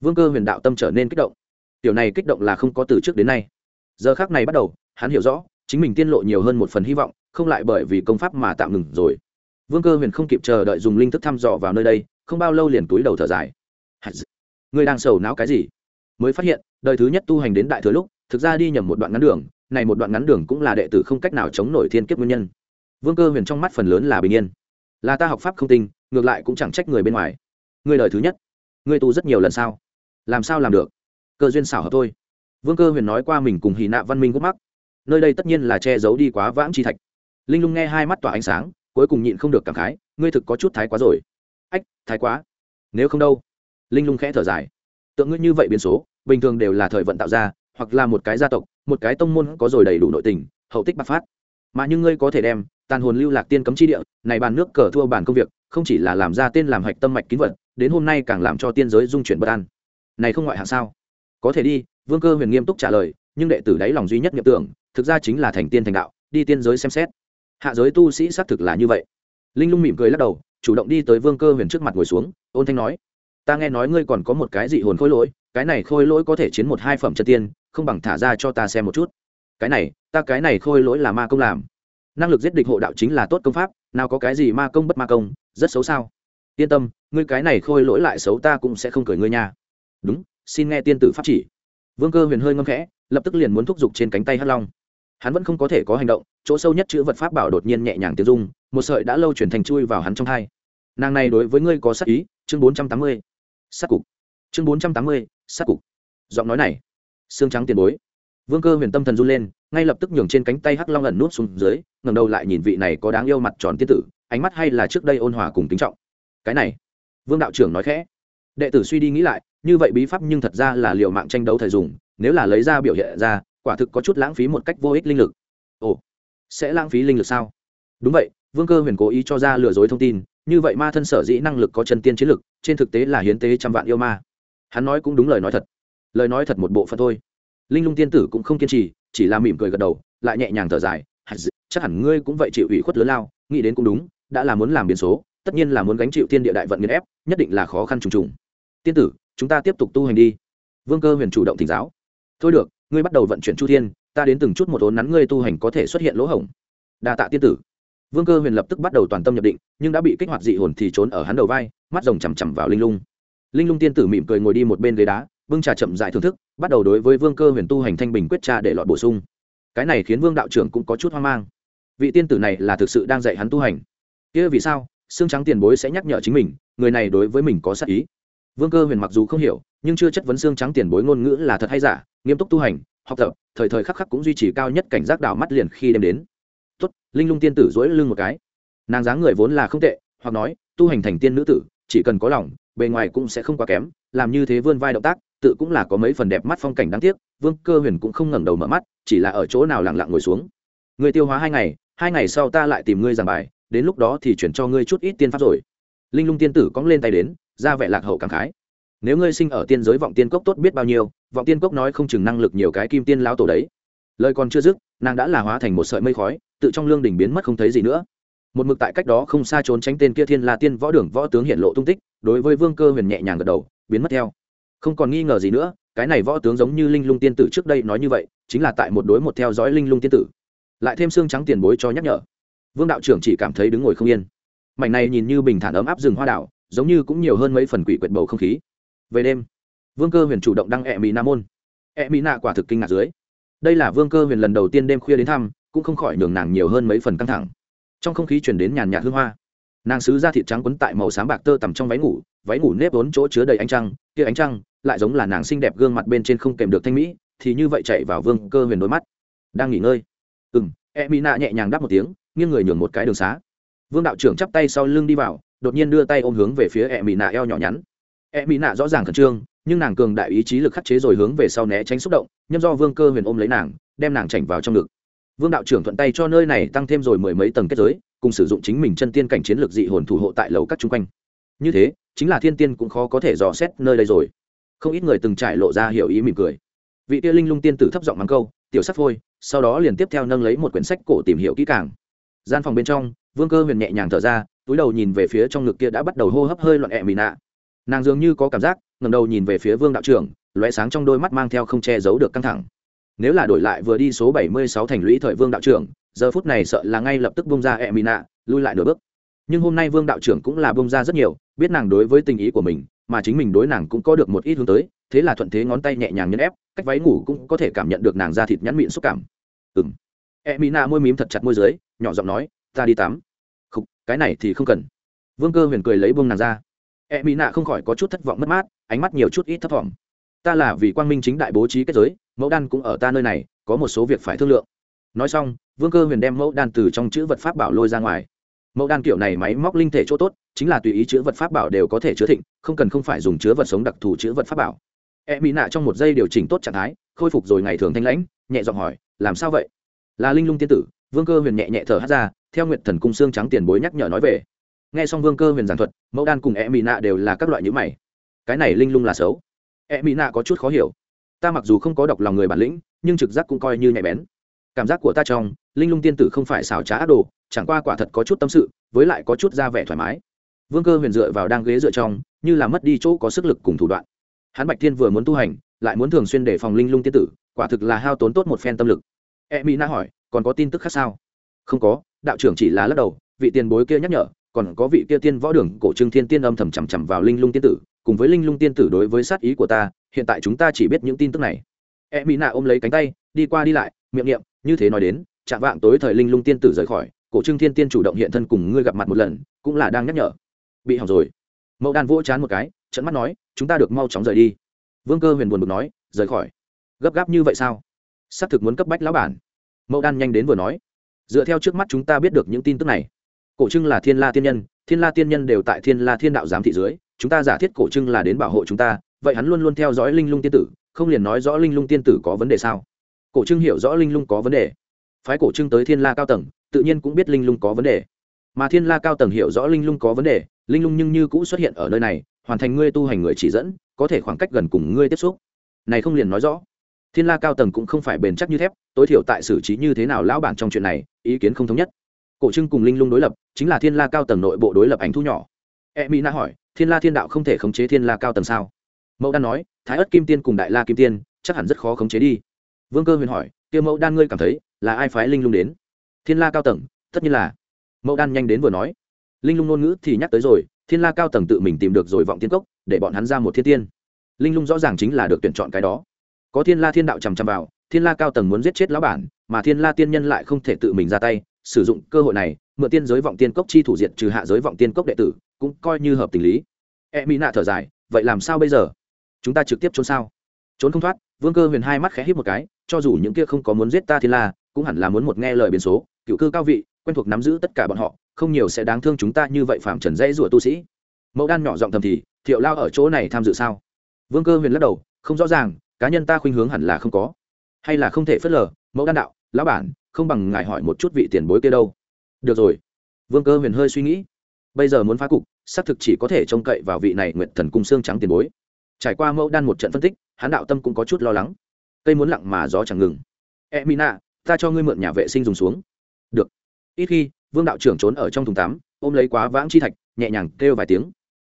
Speaker 1: Vương cơ huyền đạo tâm trở nên kích động. Tiểu này kích động là không có từ trước đến nay. Giờ khác này bắt đầu, hắn hiểu rõ, chính mình tiên lộ nhiều hơn một phần hy vọng, không lại bởi vì công pháp mà tạm ngừng rồi vương cơ huyền không kịp chờ đợi dùng linh thức thăm dò vào nơi đây, không bao lâu liền túi đầu thở dài. Ngươi đang sầu não cái gì? Mới phát hiện, đời thứ nhất tu hành đến đại thừa lúc, thực ra đi nhầm một đoạn ngắn đường, này một đoạn ngắn đường cũng là đệ tử không cách nào chống nổi thiên kiếp nguyên nhân. Vương cơ huyền trong mắt phần lớn là bình yên. Là ta học pháp không tinh, ngược lại cũng chẳng trách người bên ngoài. Ngươi đời thứ nhất ngươi tu rất nhiều lần sao? Làm sao làm được? Cơ duyên xảo hợp thôi. Vương cơ huyền nói qua mình cùng hì nạ văn minh gốc mắc. Nơi đây tất nhiên là che giấu đi quá vãng chi thạch. Linh lung nghe hai mắt tỏa ánh sáng cuối cùng nhịn không được cảm khái, ngươi thực có chút thái quá rồi. Ách, thái quá. Nếu không đâu? Linh lung khẽ thở dài. Tượng ngươi như vậy biến số, bình thường đều là thời vận tạo ra, hoặc là một cái gia tộc, một cái tông môn có rồi đầy đủ nội tình, hậu tích bạc phát. Mà nhưng ngươi có thể đem, tàn hồn lưu lạc tiên cấm chi địa, này bàn nước cờ thua bàn công việc, không chỉ là làm ra tên làm hạch tâm mạch kín vật, đến hôm nay càng làm cho tiên giới dung chuyển bất an. Này không ngoại hạng sao? Có thể đi, vương cơ huyền nghiêm túc trả lời, nhưng đệ tử đáy lòng duy nhất nhập tưởng, thực ra chính là thành tiên thành đạo, đi tiên giới xem xét hạ giới tu sĩ xác thực là như vậy. Linh lung mỉm cười lắc đầu, chủ động đi tới vương cơ huyền trước mặt ngồi xuống, ôn thanh nói, ta nghe nói ngươi còn có một cái dị hồn khôi lỗi, cái này khôi lỗi có thể chiến một hai phẩm chân tiên, không bằng thả ra cho ta xem một chút. Cái này, ta cái này khôi lỗi là ma công làm. Năng lực giết địch hộ đạo chính là tốt công pháp, nào có cái gì ma công bất ma công, rất xấu sao? Yên tâm, ngươi cái này khôi lỗi lại xấu ta cũng sẽ không cười ngươi nha. Đúng, xin nghe tiên tử pháp chỉ. Vương cơ huyền hơi ngâm khẽ, lập tức liền muốn thúc giục trên cánh tay hắc long. Hắn vẫn không có thể có hành động chỗ sâu nhất chữ vật pháp bảo đột nhiên nhẹ nhàng tiếng dung một sợi đã lâu chuyển thành chui vào hắn trong thai. Nàng này đối với ngươi có sắc ý, chương bốn trăm tám mươi sắc cục. Chương bốn trăm tám mươi sắc cục. Giọng nói này, xương trắng tiền bối. Vương cơ huyền tâm thần run lên, ngay lập tức nhường trên cánh tay hắc long ẩn nút xuống dưới ngầm đầu lại nhìn vị này có đáng yêu mặt tròn tiên tử, ánh mắt hay là trước đây ôn hòa cùng kính trọng. Cái này, vương đạo trưởng nói khẽ. Đệ tử suy đi nghĩ lại, như vậy bí pháp nhưng thật ra là liệu mạng tranh đấu thời dùng, nếu là lấy ra biểu hiện ra, quả thực có chút lãng phí một cách vô ích linh lực. Ồ sẽ lãng phí linh lực sao? Đúng vậy, vương cơ huyền cố ý cho ra lừa dối thông tin, như vậy ma thân sở dĩ năng lực có chân tiên chiến lực, trên thực tế là hiến tế trăm vạn yêu ma. Hắn nói cũng đúng lời nói thật. Lời nói thật một bộ phận thôi. Linh lung tiên tử cũng không kiên trì, chỉ là mỉm cười gật đầu, lại nhẹ nhàng thở dài. Chắc hẳn ngươi cũng vậy chịu ủy khuất lớn lao, nghĩ đến cũng đúng, đã là muốn làm biến số, tất nhiên là muốn gánh chịu tiên địa đại vận nghiên ép, nhất định là khó khăn trùng trùng. Tiên tử, chúng ta tiếp tục tu hành đi. Vương cơ huyền chủ động thỉnh giáo. Thôi được, ngươi bắt đầu vận chuyển chu thiên ta đến từng chút một ốn nắn ngươi tu hành có thể xuất hiện lỗ hổng. Đa tạ tiên tử. Vương cơ huyền lập tức bắt đầu toàn tâm nhập định, nhưng đã bị kích hoạt dị hồn thì trốn ở hắn đầu vai, mắt rồng chằm chằm vào linh lung. Linh lung tiên tử mỉm cười ngồi đi một bên ghế đá vương trà chậm dại thưởng thức, bắt đầu đối với vương cơ huyền tu hành thanh bình quyết tra để lọt bổ sung. Cái này khiến vương đạo trưởng cũng có chút hoang mang. Vị tiên tử này là thực sự đang dạy hắn tu hành. Kia vì sao? Xương trắng tiền bối sẽ nhắc nhở chính mình, người này đối với mình có sắc ý. Vương cơ huyền mặc dù không hiểu, nhưng chưa chất vấn xương trắng tiền bối ngôn ngữ là thật hay giả, nghiêm túc tu hành học tập, thời thời khắc khắc cũng duy trì cao nhất cảnh giác đảo mắt liền khi đêm đến. Tốt, linh lung tiên tử dỗi lưng một cái. Nàng dáng người vốn là không tệ, hoặc nói, tu hành thành tiên nữ tử, chỉ cần có lòng, bề ngoài cũng sẽ không quá kém, làm như thế vươn vai động tác, tự cũng là có mấy phần đẹp mắt phong cảnh đáng tiếc, vương cơ huyền cũng không ngẩng đầu mở mắt, chỉ là ở chỗ nào lặng lặng ngồi xuống. Người tiêu hóa hai ngày hai ngày sau ta lại tìm ngươi giảng bài, đến lúc đó thì chuyển cho ngươi chút ít tiên pháp rồi. Linh lung tiên tử cóng lên tay đến, ra vẻ lạc hậu cảm khái nếu ngươi sinh ở tiên giới vọng tiên cốc tốt biết bao nhiêu, vọng tiên cốc nói không chừng năng lực nhiều cái kim tiên lão tổ đấy. Lời còn chưa dứt, nàng đã là hóa thành một sợi mây khói, tự trong lương đỉnh biến mất không thấy gì nữa. Một mực tại cách đó không xa trốn tránh tên kia thiên la tiên võ đường võ tướng hiện lộ tung tích, đối với vương cơ huyền nhẹ nhàng gật đầu, biến mất theo. Không còn nghi ngờ gì nữa, cái này võ tướng giống như linh lung tiên tử trước đây nói như vậy, chính là tại một đối một theo dõi linh lung tiên tử. Lại thêm xương trắng tiền bối cho nhắc nhở. Vương đạo trưởng chỉ cảm thấy đứng ngồi không yên. Mảnh này nhìn như bình thản ấm áp rừng hoa đảo, giống như cũng nhiều hơn mấy phần quỷ quyệt bầu không khí về đêm. Vương cơ huyền chủ động đăng ẹ mỹ nam môn. Ẹ mỹ nạ quả thực kinh ngạc dưới. Đây là vương cơ huyền lần đầu tiên đêm khuya đến thăm, cũng không khỏi nhường nàng nhiều hơn mấy phần căng thẳng. Trong không khí chuyển đến nhàn nhạt hương hoa. Nàng sứ da thịt trắng quấn tại màu sáng bạc tơ tằm trong váy ngủ váy ngủ nếp vốn chỗ chứa đầy ánh trăng, kia ánh trăng lại giống là nàng xinh đẹp gương mặt bên trên không kèm được thanh mỹ, thì như vậy chạy vào vương cơ huyền đôi mắt. Đang nghỉ ngơi. Ừ m e mỹ nạ nhẹ nhàng đáp một tiếng, nghiêng người nhường một cái đường xá. Vương đạo trưởng chắp tay sau lưng đi vào, đột nhiên đưa tay ôm hướng về phía e mỹ nạ eo nhỏ nhắn e mỹ nạ rõ ràng khẩn trương, nhưng nàng cường đại ý chí lực khắc chế rồi hướng về sau né tránh xúc động, nhâm do vương cơ huyền ôm lấy nàng, đem nàng chảnh vào trong ngực. Vương đạo trưởng thuận tay cho nơi này tăng thêm rồi mười mấy tầng kết giới, cùng sử dụng chính mình chân tiên cảnh chiến lược dị hồn thủ hộ tại lầu các chung quanh. Như thế, chính là thiên tiên cũng khó có thể dò xét nơi đây rồi. Không ít người từng trải lộ ra hiểu ý mỉm cười. Vị tia linh lung tiên tử thấp giọng mắng câu, tiểu sắc phôi, sau đó liền tiếp theo nâng lấy một quyển sách cổ tìm hiểu kỹ càng. Gian phòng bên trong, vương cơ huyền nhẹ nhàng thở ra, túi đầu nhìn về phía trong ngực kia đã bắt đầu hô hấp hơi loạn e ẹ mì nạ nàng dường như có cảm giác ngầm đầu nhìn về phía vương đạo trưởng, lóe sáng trong đôi mắt mang theo không che giấu được căng thẳng. Nếu là đổi lại vừa đi số bảy mươi sáu thành lũy thời vương đạo trưởng, giờ phút này sợ là ngay lập tức bông ra e mỹ nạ lui lại nửa bước. Nhưng hôm nay vương đạo trưởng cũng là bông ra rất nhiều, biết nàng đối với tình ý của mình, mà chính mình đối nàng cũng có được một ít hướng tới, thế là thuận thế ngón tay nhẹ nhàng nhấn ép, cách váy ngủ cũng có thể cảm nhận được nàng da thịt nhắn mịn xúc cảm. Ừ m e mỹ nạ môi mím thật chặt môi dưới, nhỏ giọng nói, ta đi tắm. Không cái này thì không cần. Vương cơ huyền cười lấy buông nàng ra e mỹ nạ không khỏi có chút thất vọng mất mát, ánh mắt nhiều chút ít thất vọng ta là vì quang minh chính đại bố trí kết giới, mẫu đan cũng ở ta nơi này, có một số việc phải thương lượng. Nói xong, vương cơ huyền đem mẫu đan từ trong chữ vật pháp bảo lôi ra ngoài. Mẫu đan kiểu này máy móc linh thể chỗ tốt, chính là tùy ý chữ vật pháp bảo đều có thể chứa thịnh, không cần không phải dùng chứa vật sống đặc thù chữ vật pháp bảo. E mỹ nạ trong một giây điều chỉnh tốt trạng thái, khôi phục rồi ngày thường thanh lãnh, nhẹ giọng hỏi, làm sao vậy? Là linh lung tiên tử. Vương cơ huyền nhẹ nhẹ thở hát ra, theo nguyện thần cung xương trắng tiền bối nhắc nhở nói về nghe xong vương cơ huyền giảng thuật, mẫu đan cùng e mỹ nạ đều là các loại nhữ mày. Cái này linh lung là xấu. E mỹ nạ có chút khó hiểu. Ta mặc dù không có đọc lòng người bản lĩnh, nhưng trực giác cũng coi như nhạy bén. Cảm giác của ta trong, linh lung tiên tử không phải xảo trá ác đồ, chẳng qua quả thật có chút tâm sự, với lại có chút ra vẻ thoải mái. Vương cơ huyền dựa vào đang ghế dựa trong, như là mất đi chỗ có sức lực cùng thủ đoạn. Hắn bạch thiên vừa muốn tu hành, lại muốn thường xuyên để phòng linh lung tiên tử, quả thực là hao tốn tốt một phen tâm lực. E mỹ na hỏi, còn có tin tức khác sao? Không có, đạo trưởng chỉ là lắc đầu, vị tiền bối kia nhắc nhở còn có vị kia tiên võ đường cổ trương thiên tiên âm thầm chằm chằm vào linh lung tiên tử, cùng với linh lung tiên tử đối với sát ý của ta, hiện tại chúng ta chỉ biết những tin tức này. E mỹ nạ ôm lấy cánh tay, đi qua đi lại, miệng niệm, như thế nói đến, chạm vạng tối thời linh lung tiên tử rời khỏi, cổ trương thiên tiên chủ động hiện thân cùng ngươi gặp mặt một lần, cũng là đang nhắc nhở. Bị hỏng rồi. Mẫu đan vỗ chán một cái trận mắt nói, chúng ta được mau chóng rời đi. Vương cơ huyền buồn bực nói, rời khỏi. Gấp gáp như vậy sao? Xác thực muốn cấp bách lão bản. Mẫu đan nhanh đến vừa nói, dựa theo trước mắt chúng ta biết được những tin tức này cổ trưng là thiên la tiên nhân, thiên la tiên nhân đều tại thiên la thiên đạo giám thị dưới, chúng ta giả thiết cổ trưng là đến bảo hộ chúng ta, vậy hắn luôn luôn theo dõi linh lung tiên tử, không liền nói rõ linh lung tiên tử có vấn đề sao? Cổ trưng hiểu rõ linh lung có vấn đề. Phái cổ trưng tới thiên la cao tầng, tự nhiên cũng biết linh lung có vấn đề. Mà thiên la cao tầng hiểu rõ linh lung có vấn đề, linh lung nhưng như cũ xuất hiện ở nơi này, hoàn thành ngươi tu hành người chỉ dẫn, có thể khoảng cách gần cùng ngươi tiếp xúc. Này không liền nói rõ. Thiên la cao tầng cũng không phải bền chắc như thép, tối thiểu tại xử trí như thế nào lão bản trong chuyện này, ý kiến không thống nhất cổ trưng cùng linh lung đối lập, chính là thiên la cao tầng nội bộ đối lập ảnh thu nhỏ. E mỹ na hỏi, thiên la thiên đạo không thể khống chế thiên la cao tầng sao? Mẫu đan nói, thái ất kim tiên cùng đại la kim tiên, chắc hẳn rất khó khống chế đi. Vương cơ huyền hỏi kia mẫu đan ngươi cảm thấy, là ai phái linh lung đến? Thiên la cao tầng, tất nhiên là. Mẫu đan nhanh đến vừa nói. Linh lung ngôn ngữ thì nhắc tới rồi, thiên la cao tầng tự mình tìm được rồi vọng tiên cốc, để bọn hắn ra một thiên tiên. Linh lung rõ ràng chính là được tuyển chọn cái đó. Có thiên la thiên đạo chằm chằm vào, thiên la cao tầng muốn giết chết lão bản, mà thiên la tiên nhân lại không thể tự mình ra tay sử dụng cơ hội này, mượn tiên giới vọng tiên cốc chi thủ diện trừ hạ giới vọng tiên cốc đệ tử, cũng coi như hợp tình lý. E mỹ nạ thở dài, vậy làm sao bây giờ? Chúng ta trực tiếp trốn sao? Trốn không thoát, vương cơ huyền hai mắt khẽ hít một cái, cho dù những kia không có muốn giết ta thiên la cũng hẳn là muốn một nghe lời biến số. Cựu cư cao vị, quen thuộc nắm giữ tất cả bọn họ, không nhiều sẽ đáng thương chúng ta như vậy phạm trần dãy rủa tu sĩ. Mẫu đan nhỏ giọng thầm thì, thiệu lao ở chỗ này tham dự sao? Vương cơ huyền lắc đầu, không rõ ràng, cá nhân ta khuynh hướng hẳn là không có, hay là không thể phớt lờ. Mẫu đan đạo, lão bản không bằng ngài hỏi một chút vị tiền bối kia đâu. Được rồi. Vương cơ huyền hơi suy nghĩ. Bây giờ muốn phá cục, xác thực chỉ có thể trông cậy vào vị này nguyện thần cung xương trắng tiền bối. Trải qua mẫu đan một trận phân tích hán đạo tâm cũng có chút lo lắng. Cây muốn lặng mà gió chẳng ngừng. E mina, ta cho ngươi mượn nhà vệ sinh dùng xuống. Được. Ít khi, vương đạo trưởng trốn ở trong thùng tắm, ôm lấy quá vãng chi thạch, nhẹ nhàng kêu vài tiếng.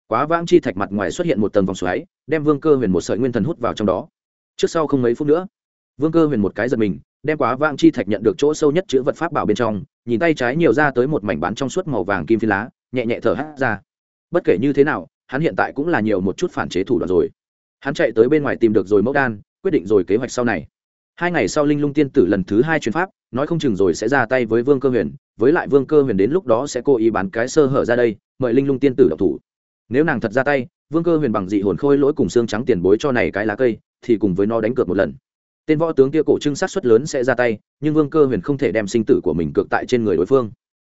Speaker 1: Quá vãng chi thạch mặt ngoài xuất hiện một tầng vòng xoáy, đem vương cơ huyền một sợi nguyên thần hút vào trong đó. Trước sau không mấy phút nữa, vương cơ huyền một cái giật mình đem quá vãng chi thạch nhận được chỗ sâu nhất chữ vật pháp bảo bên trong, nhìn tay trái nhiều ra tới một mảnh bán trong suốt màu vàng kim phi lá, nhẹ nhẹ thở hát ra. Bất kể như thế nào, hắn hiện tại cũng là nhiều một chút phản chế thủ đoạn rồi. Hắn chạy tới bên ngoài tìm được rồi mẫu đan, quyết định rồi kế hoạch sau này. Hai ngày sau linh lung tiên tử lần thứ hai chuyến pháp, nói không chừng rồi sẽ ra tay với vương cơ huyền, với lại vương cơ huyền đến lúc đó sẽ cố ý bán cái sơ hở ra đây, mời linh lung tiên tử độc thủ. Nếu nàng thật ra tay, vương cơ huyền bằng dị hồn khôi lỗi cùng xương trắng tiền bối cho này cái lá cây, thì cùng với nó đánh cược một lần tên võ tướng kia cổ trưng sát xuất lớn sẽ ra tay, nhưng vương cơ huyền không thể đem sinh tử của mình cược tại trên người đối phương.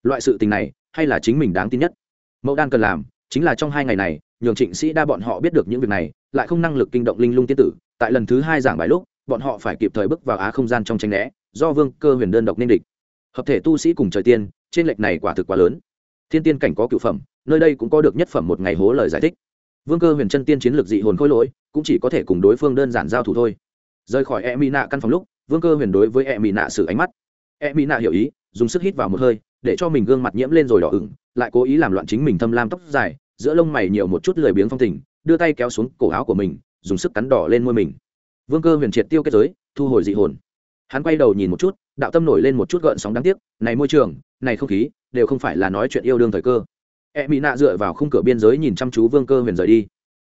Speaker 1: Loại sự tình này, hay là chính mình đáng tin nhất. Mẫu đan cần làm, chính là trong hai ngày này, nhường trịnh sĩ đa bọn họ biết được những việc này, lại không năng lực kinh động linh lung tiên tử, tại lần thứ hai giảng bài lúc, bọn họ phải kịp thời bước vào á không gian trong tranh né, do vương cơ huyền đơn độc nên địch. Hợp thể tu sĩ cùng trời tiên, trên lệch này quả thực quá lớn. Thiên tiên cảnh có cựu phẩm, nơi đây cũng có được nhất phẩm một ngày hố lời giải thích. Vương cơ huyền chân tiên chiến lược dị hồn khôi lỗi, cũng chỉ có thể cùng đối phương đơn giản giao thủ thôi rời khỏi e mỹ nạ căn phòng lúc, vương cơ huyền đối với e mỹ nạ xử ánh mắt. E mỹ nạ hiểu ý, dùng sức hít vào một hơi, để cho mình gương mặt nhiễm lên rồi đỏ ửng, lại cố ý làm loạn chính mình thâm lam tóc dài, giữa lông mày nhiều một chút lười biếng phong tình, đưa tay kéo xuống cổ áo của mình, dùng sức cắn đỏ lên môi mình. Vương cơ huyền triệt tiêu kết giới, thu hồi dị hồn. Hắn quay đầu nhìn một chút, đạo tâm nổi lên một chút gợn sóng đáng tiếc, này môi trường, này không khí, đều không phải là nói chuyện yêu đương thời cơ. E mỹ nạ dựa vào khung cửa biên giới nhìn chăm chú vương cơ huyền rời đi.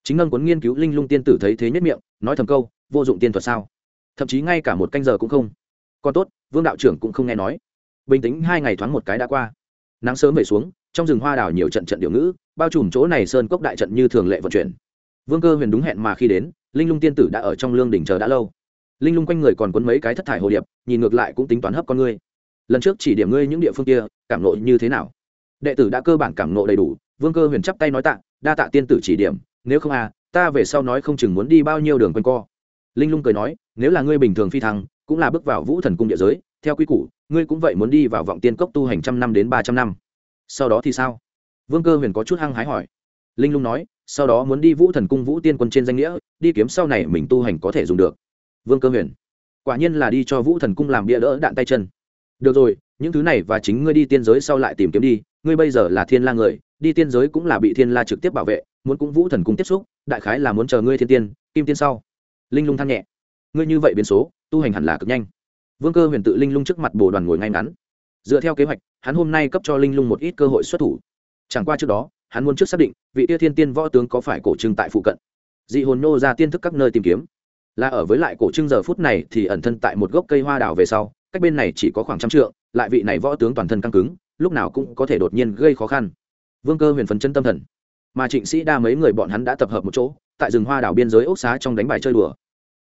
Speaker 1: Chính ngân cuốn nghiên cứu linh lung tiên tử thấy thế nhất miệng, nói thầm câu vô dụng tiên thuật sao? Thậm chí ngay cả một canh giờ cũng không. Còn tốt, vương đạo trưởng cũng không nghe nói. Bình tĩnh hai ngày thoáng một cái đã qua. Nắng sớm về xuống, trong rừng hoa đào nhiều trận trận điệu ngữ, bao trùm chỗ này sơn cốc đại trận như thường lệ vận chuyển. Vương cơ huyền đúng hẹn mà khi đến, linh lung tiên tử đã ở trong lương đỉnh chờ đã lâu. Linh lung quanh người còn quấn mấy cái thất thải hồ điệp, nhìn ngược lại cũng tính toán hấp con ngươi. Lần trước chỉ điểm ngươi những địa phương kia, cảm nộ như thế nào? Đệ tử đã cơ bản cảm nộ đầy đủ, vương cơ huyền chắp tay nói tạ, đa tạ tiên tử chỉ điểm, nếu không à ta về sau nói không chừng muốn đi bao nhiêu đường quanh co linh lung cười nói, nếu là ngươi bình thường phi thăng, cũng là bước vào vũ thần cung địa giới, theo quy củ, ngươi cũng vậy muốn đi vào vọng tiên cốc tu hành trăm năm đến ba trăm năm. Sau đó thì sao? Vương cơ huyền có chút hăng hái hỏi. Linh lung nói, sau đó muốn đi vũ thần cung vũ tiên quân trên danh nghĩa, đi kiếm sau này mình tu hành có thể dùng được. Vương cơ huyền, quả nhiên là đi cho vũ thần cung làm bia đỡ đạn tay chân. Được rồi, những thứ này và chính ngươi đi tiên giới sau lại tìm kiếm đi, ngươi bây giờ là thiên la người, đi tiên giới cũng là bị thiên la trực tiếp bảo vệ, muốn cũng vũ thần cung tiếp xúc, đại khái là muốn chờ ngươi thiên tiên, kim tiên sau linh lung than nhẹ. Ngươi như vậy biến số, tu hành hẳn là cực nhanh. Vương cơ huyền tự linh lung trước mặt bồ đoàn ngồi ngay ngắn. Dựa theo kế hoạch, hắn hôm nay cấp cho linh lung một ít cơ hội xuất thủ. Chẳng qua trước đó, hắn muốn trước xác định, vị tia thiên tiên võ tướng có phải cổ trưng tại phụ cận. Dị hồn nô ra tiên thức các nơi tìm kiếm. Là ở với lại cổ trưng giờ phút này thì ẩn thân tại một gốc cây hoa đào về sau, cách bên này chỉ có khoảng trăm trượng, lại vị này võ tướng toàn thân căng cứng, lúc nào cũng có thể đột nhiên gây khó khăn. Vương cơ huyền phấn chân tâm thần. Mà trịnh sĩ đa mấy người bọn hắn đã tập hợp một chỗ, tại rừng hoa đảo biên giới ốc xá trong đánh bài chơi đùa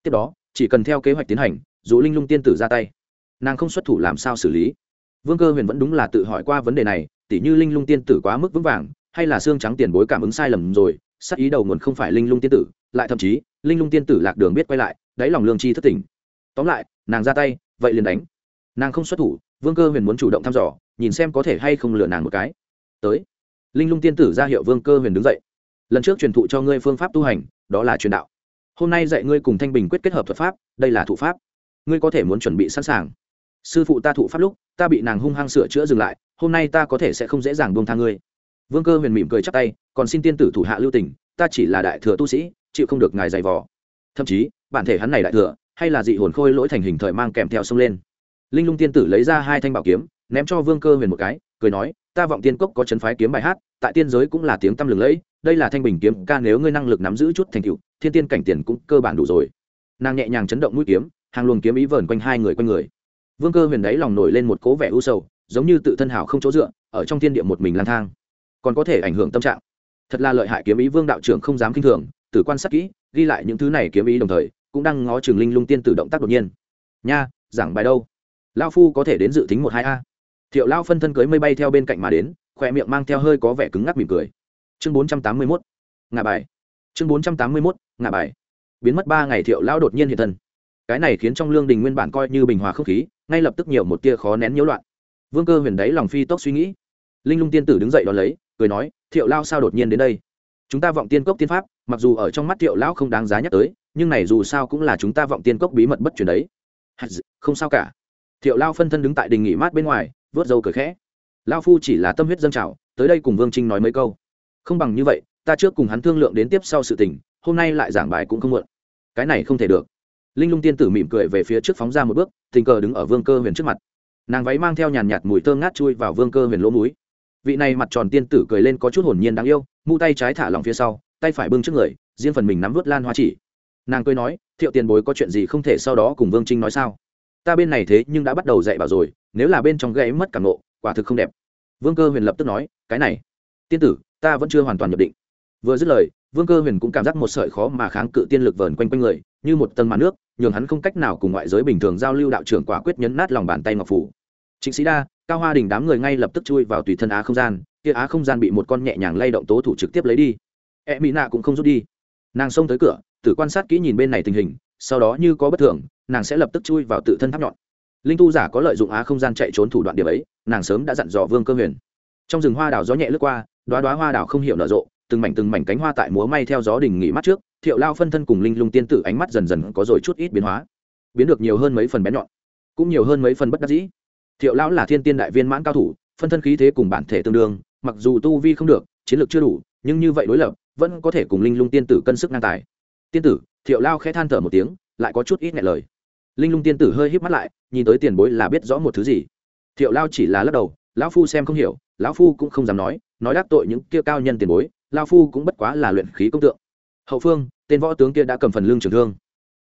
Speaker 1: tiếp đó, chỉ cần theo kế hoạch tiến hành, dù linh lung tiên tử ra tay, nàng không xuất thủ làm sao xử lý. Vương cơ huyền vẫn đúng là tự hỏi qua vấn đề này, tỉ như linh lung tiên tử quá mức vững vàng, hay là xương trắng tiền bối cảm ứng sai lầm rồi, sắc ý đầu nguồn không phải linh lung tiên tử, lại thậm chí, linh lung tiên tử lạc đường biết quay lại, đáy lòng lương chi thất tỉnh tóm lại, nàng ra tay, vậy liền đánh. Nàng không xuất thủ, vương cơ huyền muốn chủ động thăm dò, nhìn xem có thể hay không lừa nàng một cái. Tới, linh lung tiên tử ra hiệu vương cơ huyền đứng dậy. Lần trước truyền thụ cho ngươi phương pháp tu hành, đó là truyền đạo hôm nay dạy ngươi cùng thanh bình quyết kết hợp thuật pháp, đây là thụ pháp. Ngươi có thể muốn chuẩn bị sẵn sàng. Sư phụ ta thụ pháp lúc, ta bị nàng hung hăng sửa chữa dừng lại, hôm nay ta có thể sẽ không dễ dàng buông tha ngươi. Vương cơ huyền mỉm cười chắp tay, còn xin tiên tử thủ hạ lưu tỉnh ta chỉ là đại thừa tu sĩ, chịu không được ngài dày vò. Thậm chí, bản thể hắn này đại thừa, hay là dị hồn khôi lỗi thành hình thời mang kèm theo sông lên. Linh lung tiên tử lấy ra hai thanh bảo kiếm, ném cho vương cơ huyền một cái, cười nói, ta vọng tiên cốc có chấn phái kiếm bài hát, tại tiên giới cũng là tiếng tăm lừng lẫy, đây là thanh bình kiếm ca nếu ngươi năng lực nắm giữ chút thành tựu thiên tiên cảnh tiền cũng cơ bản đủ rồi. Nàng nhẹ nhàng chấn động mũi kiếm, hàng luồng kiếm ý vờn quanh hai người quanh người. Vương cơ huyền đáy lòng nổi lên một cố vẻ u sầu, giống như tự thân hảo không chỗ dựa, ở trong thiên địa một mình lang thang. Còn có thể ảnh hưởng tâm trạng. Thật là lợi hại kiếm ý vương đạo trưởng không dám kinh thường, tử quan sát kỹ, ghi lại những thứ này kiếm ý đồng thời, cũng đang ngó trường linh lung tiên tử động tác đột nhiên. Nha, giảng bài đâu? Lao phu có thể đến dự tính một hai a. Thiệu lao phân thân cưới mây bay theo bên cạnh mà đến khỏe miệng mang theo hơi có vẻ cứng ngắc mỉm cười. Chương bốn trăm tám mươi mốt. Ngạ bài chương bốn trăm tám mươi mốt ngạ bài. Biến mất ba ngày thiệu lao đột nhiên hiện thân. Cái này khiến trong lương đình nguyên bản coi như bình hòa không khí, ngay lập tức nhiều một tia khó nén nhiễu loạn. Vương cơ huyền đáy lòng phi tốc suy nghĩ. Linh lung tiên tử đứng dậy đón lấy, cười nói, thiệu lao sao đột nhiên đến đây? Chúng ta vọng tiên cốc tiên pháp, mặc dù ở trong mắt thiệu lão không đáng giá nhắc tới, nhưng này dù sao cũng là chúng ta vọng tiên cốc bí mật bất truyền đấy. Không sao cả. Thiệu lao phân thân đứng tại đình nghỉ mát bên ngoài vớt dâu cười khẽ. Lao phu chỉ là tâm huyết dâng trào, tới đây cùng vương trinh nói mấy câu. Không bằng như vậy ta trước cùng hắn thương lượng đến tiếp sau sự tình, hôm nay lại giảng bài cũng không muộn. Cái này không thể được. Linh lung tiên tử mỉm cười về phía trước phóng ra một bước, tình cờ đứng ở vương cơ huyền trước mặt. Nàng váy mang theo nhàn nhạt mùi thơm ngát chui vào vương cơ huyền lỗ múi vị này mặt tròn tiên tử cười lên có chút hồn nhiên đáng yêu, mu tay trái thả lòng phía sau, tay phải bưng trước người, riêng phần mình nắm vớt lan hoa chỉ. Nàng cười nói, thiệu tiền bối có chuyện gì không thể sau đó cùng vương trinh nói sao? Ta bên này thế nhưng đã bắt đầu dạy bảo rồi, nếu là bên trong gãy mất cảm nộ quả thực không đẹp. Vương cơ huyền lập tức nói, cái này, tiên tử, ta vẫn chưa hoàn toàn nhập định vừa dứt lời, vương cơ huyền cũng cảm giác một sợi khó mà kháng cự tiên lực vờn quanh quanh người, như một tầng màn nước, nhường hắn không cách nào cùng ngoại giới bình thường giao lưu đạo trưởng quả quyết nhấn nát lòng bàn tay ngọc phủ. Chính sĩ đa, cao hoa đình đám người ngay lập tức chui vào tùy thân á không gian, kia á không gian bị một con nhẹ nhàng lay động tố thủ trực tiếp lấy đi. E mỹ nạ cũng không rút đi. Nàng xông tới cửa tự quan sát kỹ nhìn bên này tình hình, sau đó như có bất thường, nàng sẽ lập tức chui vào tự thân tháp nhọn. Linh tu giả có lợi dụng á không gian chạy trốn thủ đoạn điểm ấy, nàng sớm đã dặn dò vương cơ huyền. Trong rừng hoa đào gió nhẹ lướt qua đoá đoá hoa đào không hiểu nở rộ từng mảnh từng mảnh cánh hoa tại múa may theo gió đình nghỉ mắt trước, thiệu lao phân thân cùng linh lung tiên tử ánh mắt dần dần có rồi chút ít biến hóa. Biến được nhiều hơn mấy phần bén nhọn, cũng nhiều hơn mấy phần bất đắc dĩ. Thiệu lão là thiên tiên đại viên mãn cao thủ, phân thân khí thế cùng bản thể tương đương, mặc dù tu vi không được, chiến lược chưa đủ, nhưng như vậy đối lập, vẫn có thể cùng linh lung tiên tử cân sức ngang tài. Tiên tử, thiệu lao khẽ than thở một tiếng, lại có chút ít ngại lời. Linh lung tiên tử hơi híp mắt lại, nhìn tới tiền bối là biết rõ một thứ gì. Thiệu lao chỉ là lắc đầu, lão phu xem không hiểu, lão phu cũng không dám nói nói đắc tội những kia cao nhân tiền bối lao phu cũng bất quá là luyện khí công tượng. Hậu phương, tên võ tướng kia đã cầm phần lương trường thương.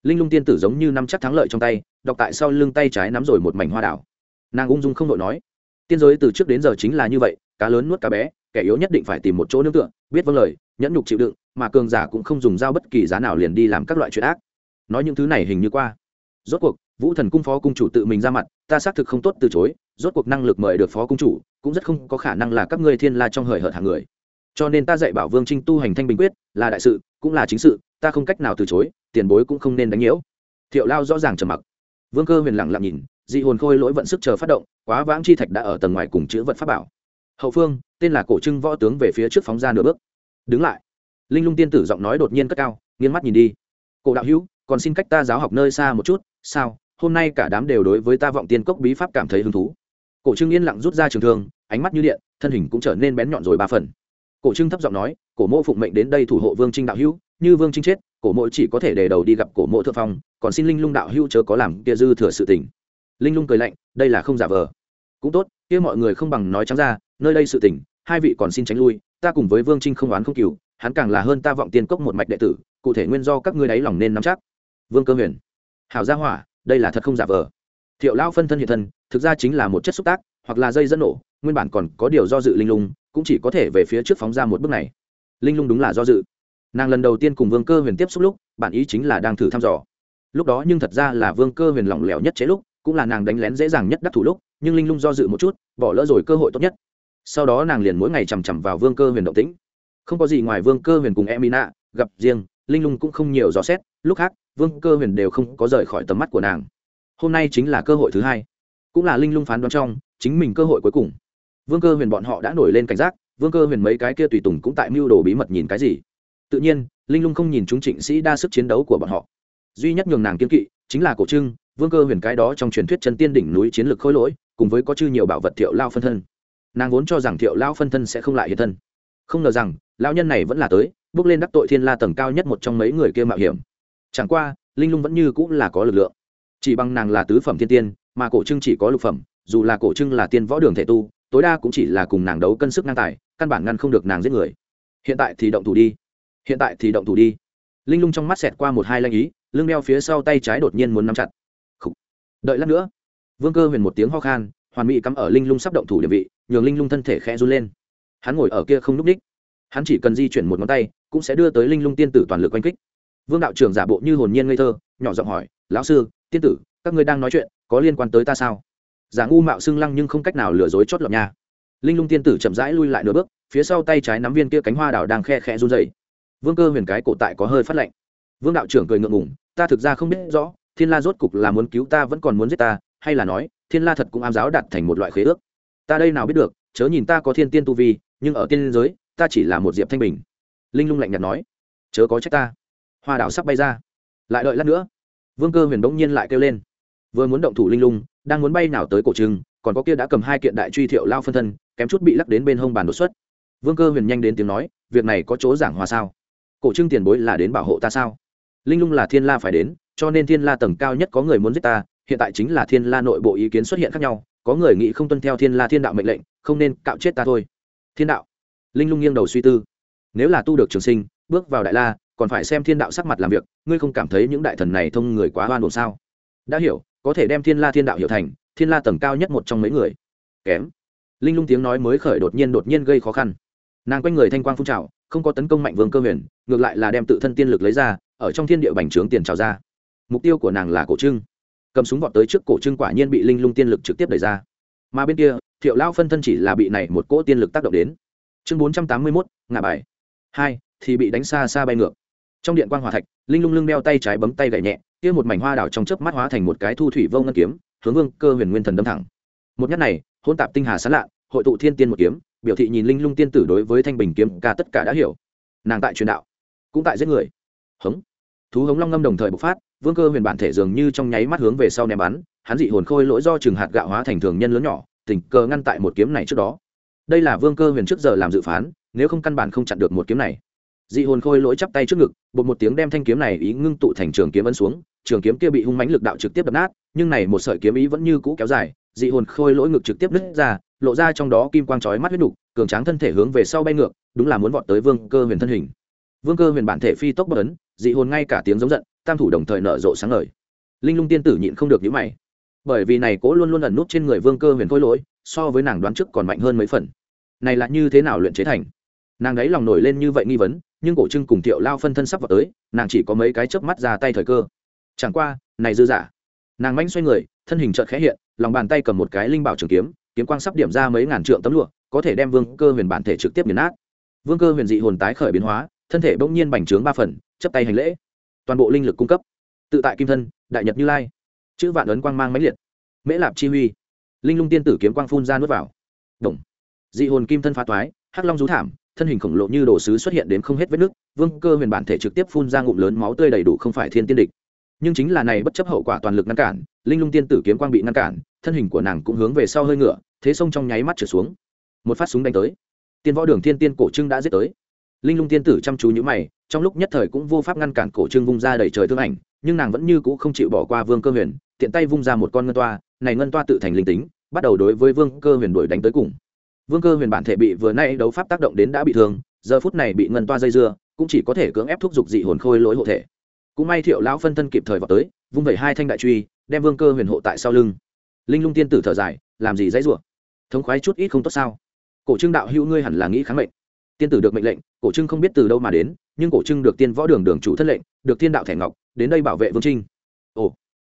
Speaker 1: Linh lung tiên tử giống như nắm chắc thắng lợi trong tay, đọc tại sau lưng tay trái nắm rồi một mảnh hoa đảo. Nàng ung dung không đội nói, tiên giới từ trước đến giờ chính là như vậy, cá lớn nuốt cá bé, kẻ yếu nhất định phải tìm một chỗ nương tựa, biết vâng lời, nhẫn nhục chịu đựng, mà cường giả cũng không dùng dao bất kỳ giá nào liền đi làm các loại chuyện ác. Nói những thứ này hình như qua. Rốt cuộc, vũ thần cung phó cung chủ tự mình ra mặt, ta xác thực không tốt từ chối, rốt cuộc năng lực mời được phó cung chủ, cũng rất không có khả năng là các ngươi thiên la trong hời hợt hàng người cho nên ta dạy bảo vương trinh tu hành thanh bình quyết, là đại sự, cũng là chính sự, ta không cách nào từ chối, tiền bối cũng không nên đánh nhiễu. Thiệu lao rõ ràng trầm mặc. Vương cơ huyền lặng lặng nhìn, dị hồn khôi lỗi vận sức chờ phát động, quá vãng chi thạch đã ở tầng ngoài cùng chữ vật pháp bảo. Hậu phương, tên là cổ trưng võ tướng về phía trước phóng ra nửa bước. Đứng lại. Linh lung tiên tử giọng nói đột nhiên cất cao, nghiêng mắt nhìn đi. Cổ đạo hữu, còn xin cách ta giáo học nơi xa một chút, sao? Hôm nay cả đám đều đối với ta vọng tiên cốc bí pháp cảm thấy hứng thú. Cổ trưng yên lặng rút ra trường thương, ánh mắt như điện, thân hình cũng trở nên bén nhọn rồi ba phần cổ trưng thấp giọng nói, cổ mộ phụng mệnh đến đây thủ hộ vương trinh đạo hữu, như vương trinh chết, cổ mộ chỉ có thể để đầu đi gặp cổ mộ thượng phong, còn xin linh lung đạo hữu chớ có làm kia dư thừa sự tình. Linh lung cười lạnh, đây là không giả vờ. Cũng tốt, kia mọi người không bằng nói trắng ra, nơi đây sự tình, hai vị còn xin tránh lui, ta cùng với vương trinh không oán không cừu, hắn càng là hơn ta vọng tiên cốc một mạch đệ tử, cụ thể nguyên do các ngươi đáy lòng nên nắm chắc. Vương cơ huyền, hảo gia hỏa, đây là thật không giả vờ. Thiệu lao phân thân hiện thân, thực ra chính là một chất xúc tác, hoặc là dây dẫn nổ, nguyên bản còn có điều do dự linh lung cũng chỉ có thể về phía trước phóng ra một bước này. Linh lung đúng là do dự. Nàng lần đầu tiên cùng vương cơ huyền tiếp xúc lúc, bản ý chính là đang thử thăm dò. Lúc đó nhưng thật ra là vương cơ huyền lỏng lẻo nhất chế lúc, cũng là nàng đánh lén dễ dàng nhất đắc thủ lúc, nhưng linh lung do dự một chút, bỏ lỡ rồi cơ hội tốt nhất. Sau đó nàng liền mỗi ngày chằm chằm vào vương cơ huyền động tĩnh. Không có gì ngoài vương cơ huyền cùng emina, gặp riêng, linh lung cũng không nhiều dò xét, lúc khác, vương cơ huyền đều không có rời khỏi tầm mắt của nàng. Hôm nay chính là cơ hội thứ hai. Cũng là linh lung phán đoán trong, chính mình cơ hội cuối cùng vương cơ huyền bọn họ đã nổi lên cảnh giác, vương cơ huyền mấy cái kia tùy tùng cũng tại mưu đồ bí mật nhìn cái gì. Tự nhiên, linh lung không nhìn chúng trịnh sĩ đa sức chiến đấu của bọn họ. Duy nhất nhường nàng kiên kỵ, chính là cổ trưng, vương cơ huyền cái đó trong truyền thuyết chân tiên đỉnh núi chiến lược khôi lỗi, cùng với có chư nhiều bảo vật thiệu lao phân thân. Nàng vốn cho rằng thiệu lao phân thân sẽ không lại hiện thân. Không ngờ rằng lao nhân này vẫn là tới, bước lên đắc tội thiên la tầng cao nhất một trong mấy người kia mạo hiểm. Chẳng qua, linh lung vẫn như cũng là có lực lượng. Chỉ bằng nàng là tứ phẩm thiên tiên, mà cổ trưng chỉ có lục phẩm, dù là cổ trưng là tiên võ đường thể tu tối đa cũng chỉ là cùng nàng đấu cân sức ngang tài, căn bản ngăn không được nàng giết người. Hiện tại thì động thủ đi. Hiện tại thì động thủ đi. Linh lung trong mắt xẹt qua một hai lanh ý, lưng đeo phía sau tay trái đột nhiên muốn nắm chặt、Khủ. Đợi lát nữa. Vương cơ huyền một tiếng ho khan, hoàn mỹ cắm ở linh lung sắp động thủ địa vị, nhường linh lung thân thể khẽ run lên. Hắn ngồi ở kia không n ú c ních hắn chỉ cần di chuyển một ngón tay, cũng sẽ đưa tới linh lung tiên tử toàn lực oanh kích. Vương đạo trưởng giả bộ như hồn nhiên ngây thơ, nhỏ giọng hỏi, lão sư, tiên tử, các ngươi đang nói chuyện, có liên quan tới ta sao? Giả ngu mạo xưng lăng nhưng không cách nào lừa dối chót lọt nha. Linh lung tiên tử chậm rãi lui lại nửa bước, phía sau tay trái nắm viên kia cánh hoa đào đang khe khẽ run dày vương cơ huyền cái cổ tại có hơi phát lạnh. Vương đạo trưởng cười ngượng ngủng ta thực ra không biết rõ, thiên la rốt cục là muốn cứu ta vẫn còn muốn giết ta, hay là nói, thiên la thật cũng ám giáo đặt thành một loại khế ước. Ta đây nào biết được, chớ nhìn ta có thiên tiên tu vi, nhưng ở tiên giới, ta chỉ là một diệp thanh bình. Linh lung lạnh nhạt nói, chớ có trách ta. Hoa đảo sắp bay ra. Lại đợi lát nữa, vương cơ huyền bỗng nhiên lại kêu lên, vừa muốn động thủ linh lung đang muốn bay nào tới cổ trưng, còn có kia đã cầm hai kiện đại truy thiệu lao phân thân, kém chút bị lắc đến bên hông bàn đột xuất. Vương cơ huyền nhanh đến tiếng nói, việc này có chỗ giảng hòa sao? Cổ trưng tiền bối là đến bảo hộ ta sao? Linh lung là thiên la phải đến, cho nên thiên la tầng cao nhất có người muốn giết ta, hiện tại chính là thiên la nội bộ ý kiến xuất hiện khác nhau, có người nghĩ không tuân theo thiên la thiên đạo mệnh lệnh, không nên cạo chết ta thôi. Thiên đạo. Linh lung nghiêng đầu suy tư. Nếu là tu được trường sinh, bước vào đại la, còn phải xem thiên đạo sắc mặt làm việc, ngươi không cảm thấy những đại thần này thông người quá oan hồn sao? Đã hiểu có thể đem thiên la thiên đạo hiểu thành, thiên la tầng cao nhất một trong mấy người. Kém. Linh lung tiếng nói mới khởi đột nhiên đột nhiên gây khó khăn. Nàng quanh người thanh quang phun trào, không có tấn công mạnh vương cơ huyền, ngược lại là đem tự thân tiên lực lấy ra, ở trong thiên địa bành trướng tiền trào ra. Mục tiêu của nàng là cổ trưng. Cầm súng vọt tới trước cổ trưng quả nhiên bị linh lung tiên lực trực tiếp đẩy ra. Mà bên kia, thiệu lao phân thân chỉ là bị này một cỗ tiên lực tác động đến. Chương bốn trăm tám mươi mốt ngã bài. Hai, thì bị đánh xa xa bay ngược. Trong điện quan hòa thạch, linh lung lưng đeo tay trái bấm tay gậy nhẹ kia một mảnh hoa đảo trong chớp mắt hóa thành một cái thu thủy vô ngân kiếm, hướng vương cơ huyền nguyên thần đâm thẳng. Một nhát này hôn tạp tinh hà sán lạ, hội tụ thiên tiên một kiếm, biểu thị nhìn linh lung tiên tử đối với thanh bình kiếm ca tất cả đã hiểu. Nàng tại truyền đạo, cũng tại giết người. Hống. Thú hống long ngâm đồng thời bộc phát, vương cơ huyền bản thể dường như trong nháy mắt hướng về sau ném bắn, hắn dị hồn khôi lỗi do trường hạt gạo hóa thành thường nhân lớn nhỏ, tình cờ ngăn tại một kiếm này trước đó. Đây là vương cơ huyền trước giờ làm dự phán, nếu không căn bản không chặn được một kiếm này. Dị hồn khôi lỗi chắp tay trước ngực, bột một tiếng đem thanh kiếm này ý ngưng tụ thành trường kiếm ấn xuống trường kiếm kia bị hung mãnh lực đạo trực tiếp đập nát, nhưng này một sợi kiếm ý vẫn như cũ kéo dài, dị hồn khôi lỗi ngực trực tiếp nứt ra, lộ ra trong đó kim quang chói mắt huyết nục, cường tráng thân thể hướng về sau bay ngược, đúng là muốn vọt tới vương cơ huyền thân hình. Vương cơ huyền bản thể phi tốc bất ấn, dị hồn ngay cả tiếng giống giận, tam thủ đồng thời nở rộ sáng ngời. Linh lung tiên tử nhịn không được nhíu mày. Bởi vì này cố luôn luôn ẩn nút trên người vương cơ huyền khôi lỗi, so với nàng đoán trước còn mạnh hơn mấy phần. Này là như thế nào luyện chế thành? Nàng ấy lòng nổi lên như vậy nghi vấn, nhưng cổ trưng cùng thiệu lao phân thân sắp vào tới, nàng chỉ có mấy cái chớp mắt ra tay thời cơ chẳng qua, này dư giả nàng manh xoay người, thân hình chợt khẽ hiện, lòng bàn tay cầm một cái linh bảo trường kiếm kiếm quang sắp điểm ra mấy ngàn trượng tấm lụa, có thể đem vương cơ huyền bản thể trực tiếp nghiền nát. Vương cơ huyền dị hồn tái khởi biến hóa, thân thể bỗng nhiên bành trướng ba phần chấp tay hành lễ. Toàn bộ linh lực cung cấp. Tự tại kim thân, đại nhật như lai. Chữ vạn ấn quang mang máy liệt. Mễ lạp chi huy. Linh lung tiên tử kiếm quang phun ra nuốt vào. Đồng dị hồn kim thân phá toái, hắc long rú thảm, thân hình khổng lồ như đồ sứ xuất hiện đến không hết vết nước vương cơ huyền bản thể trực tiếp phun ra ngụm lớn máu tươi đầy đủ không phải thiên tiên địch nhưng chính là này bất chấp hậu quả toàn lực ngăn cản, linh lung tiên tử kiếm quang bị ngăn cản, thân hình của nàng cũng hướng về sau hơi ngựa, thế sông trong nháy mắt trở xuống. Một phát súng đánh tới. Tiên võ đường thiên tiên cổ trưng đã giết tới. Linh lung tiên tử chăm chú nhữ mày, trong lúc nhất thời cũng vô pháp ngăn cản cổ trưng vung ra đầy trời thương ảnh, nhưng nàng vẫn như cũ không chịu bỏ qua vương cơ huyền, tiện tay vung ra một con ngân toa, này ngân toa tự thành linh tính, bắt đầu đối với vương cơ huyền đuổi đánh tới cùng. Vương cơ huyền bản thể bị vừa nay đấu pháp tác động đến đã bị thương, giờ phút này bị ngân toa dây dưa, cũng chỉ có thể cưỡng ép thúc giục dị hồn khôi lỗi hộ thể cũng may thiệu lão phân thân kịp thời vào tới, vung vẩy hai thanh đại truy, đem vương cơ huyền hộ tại sau lưng. Linh lung tiên tử thở dài, làm gì dãy rủa? Thống khoái chút ít không tốt sao? Cổ trưng đạo hữu ngươi hẳn là nghĩ kháng mệnh. Tiên tử được mệnh lệnh, cổ trưng không biết từ đâu mà đến, nhưng cổ trưng được tiên võ đường đường chủ thất lệnh, được thiên đạo thẻ ngọc, đến đây bảo vệ vương trinh. Ồ,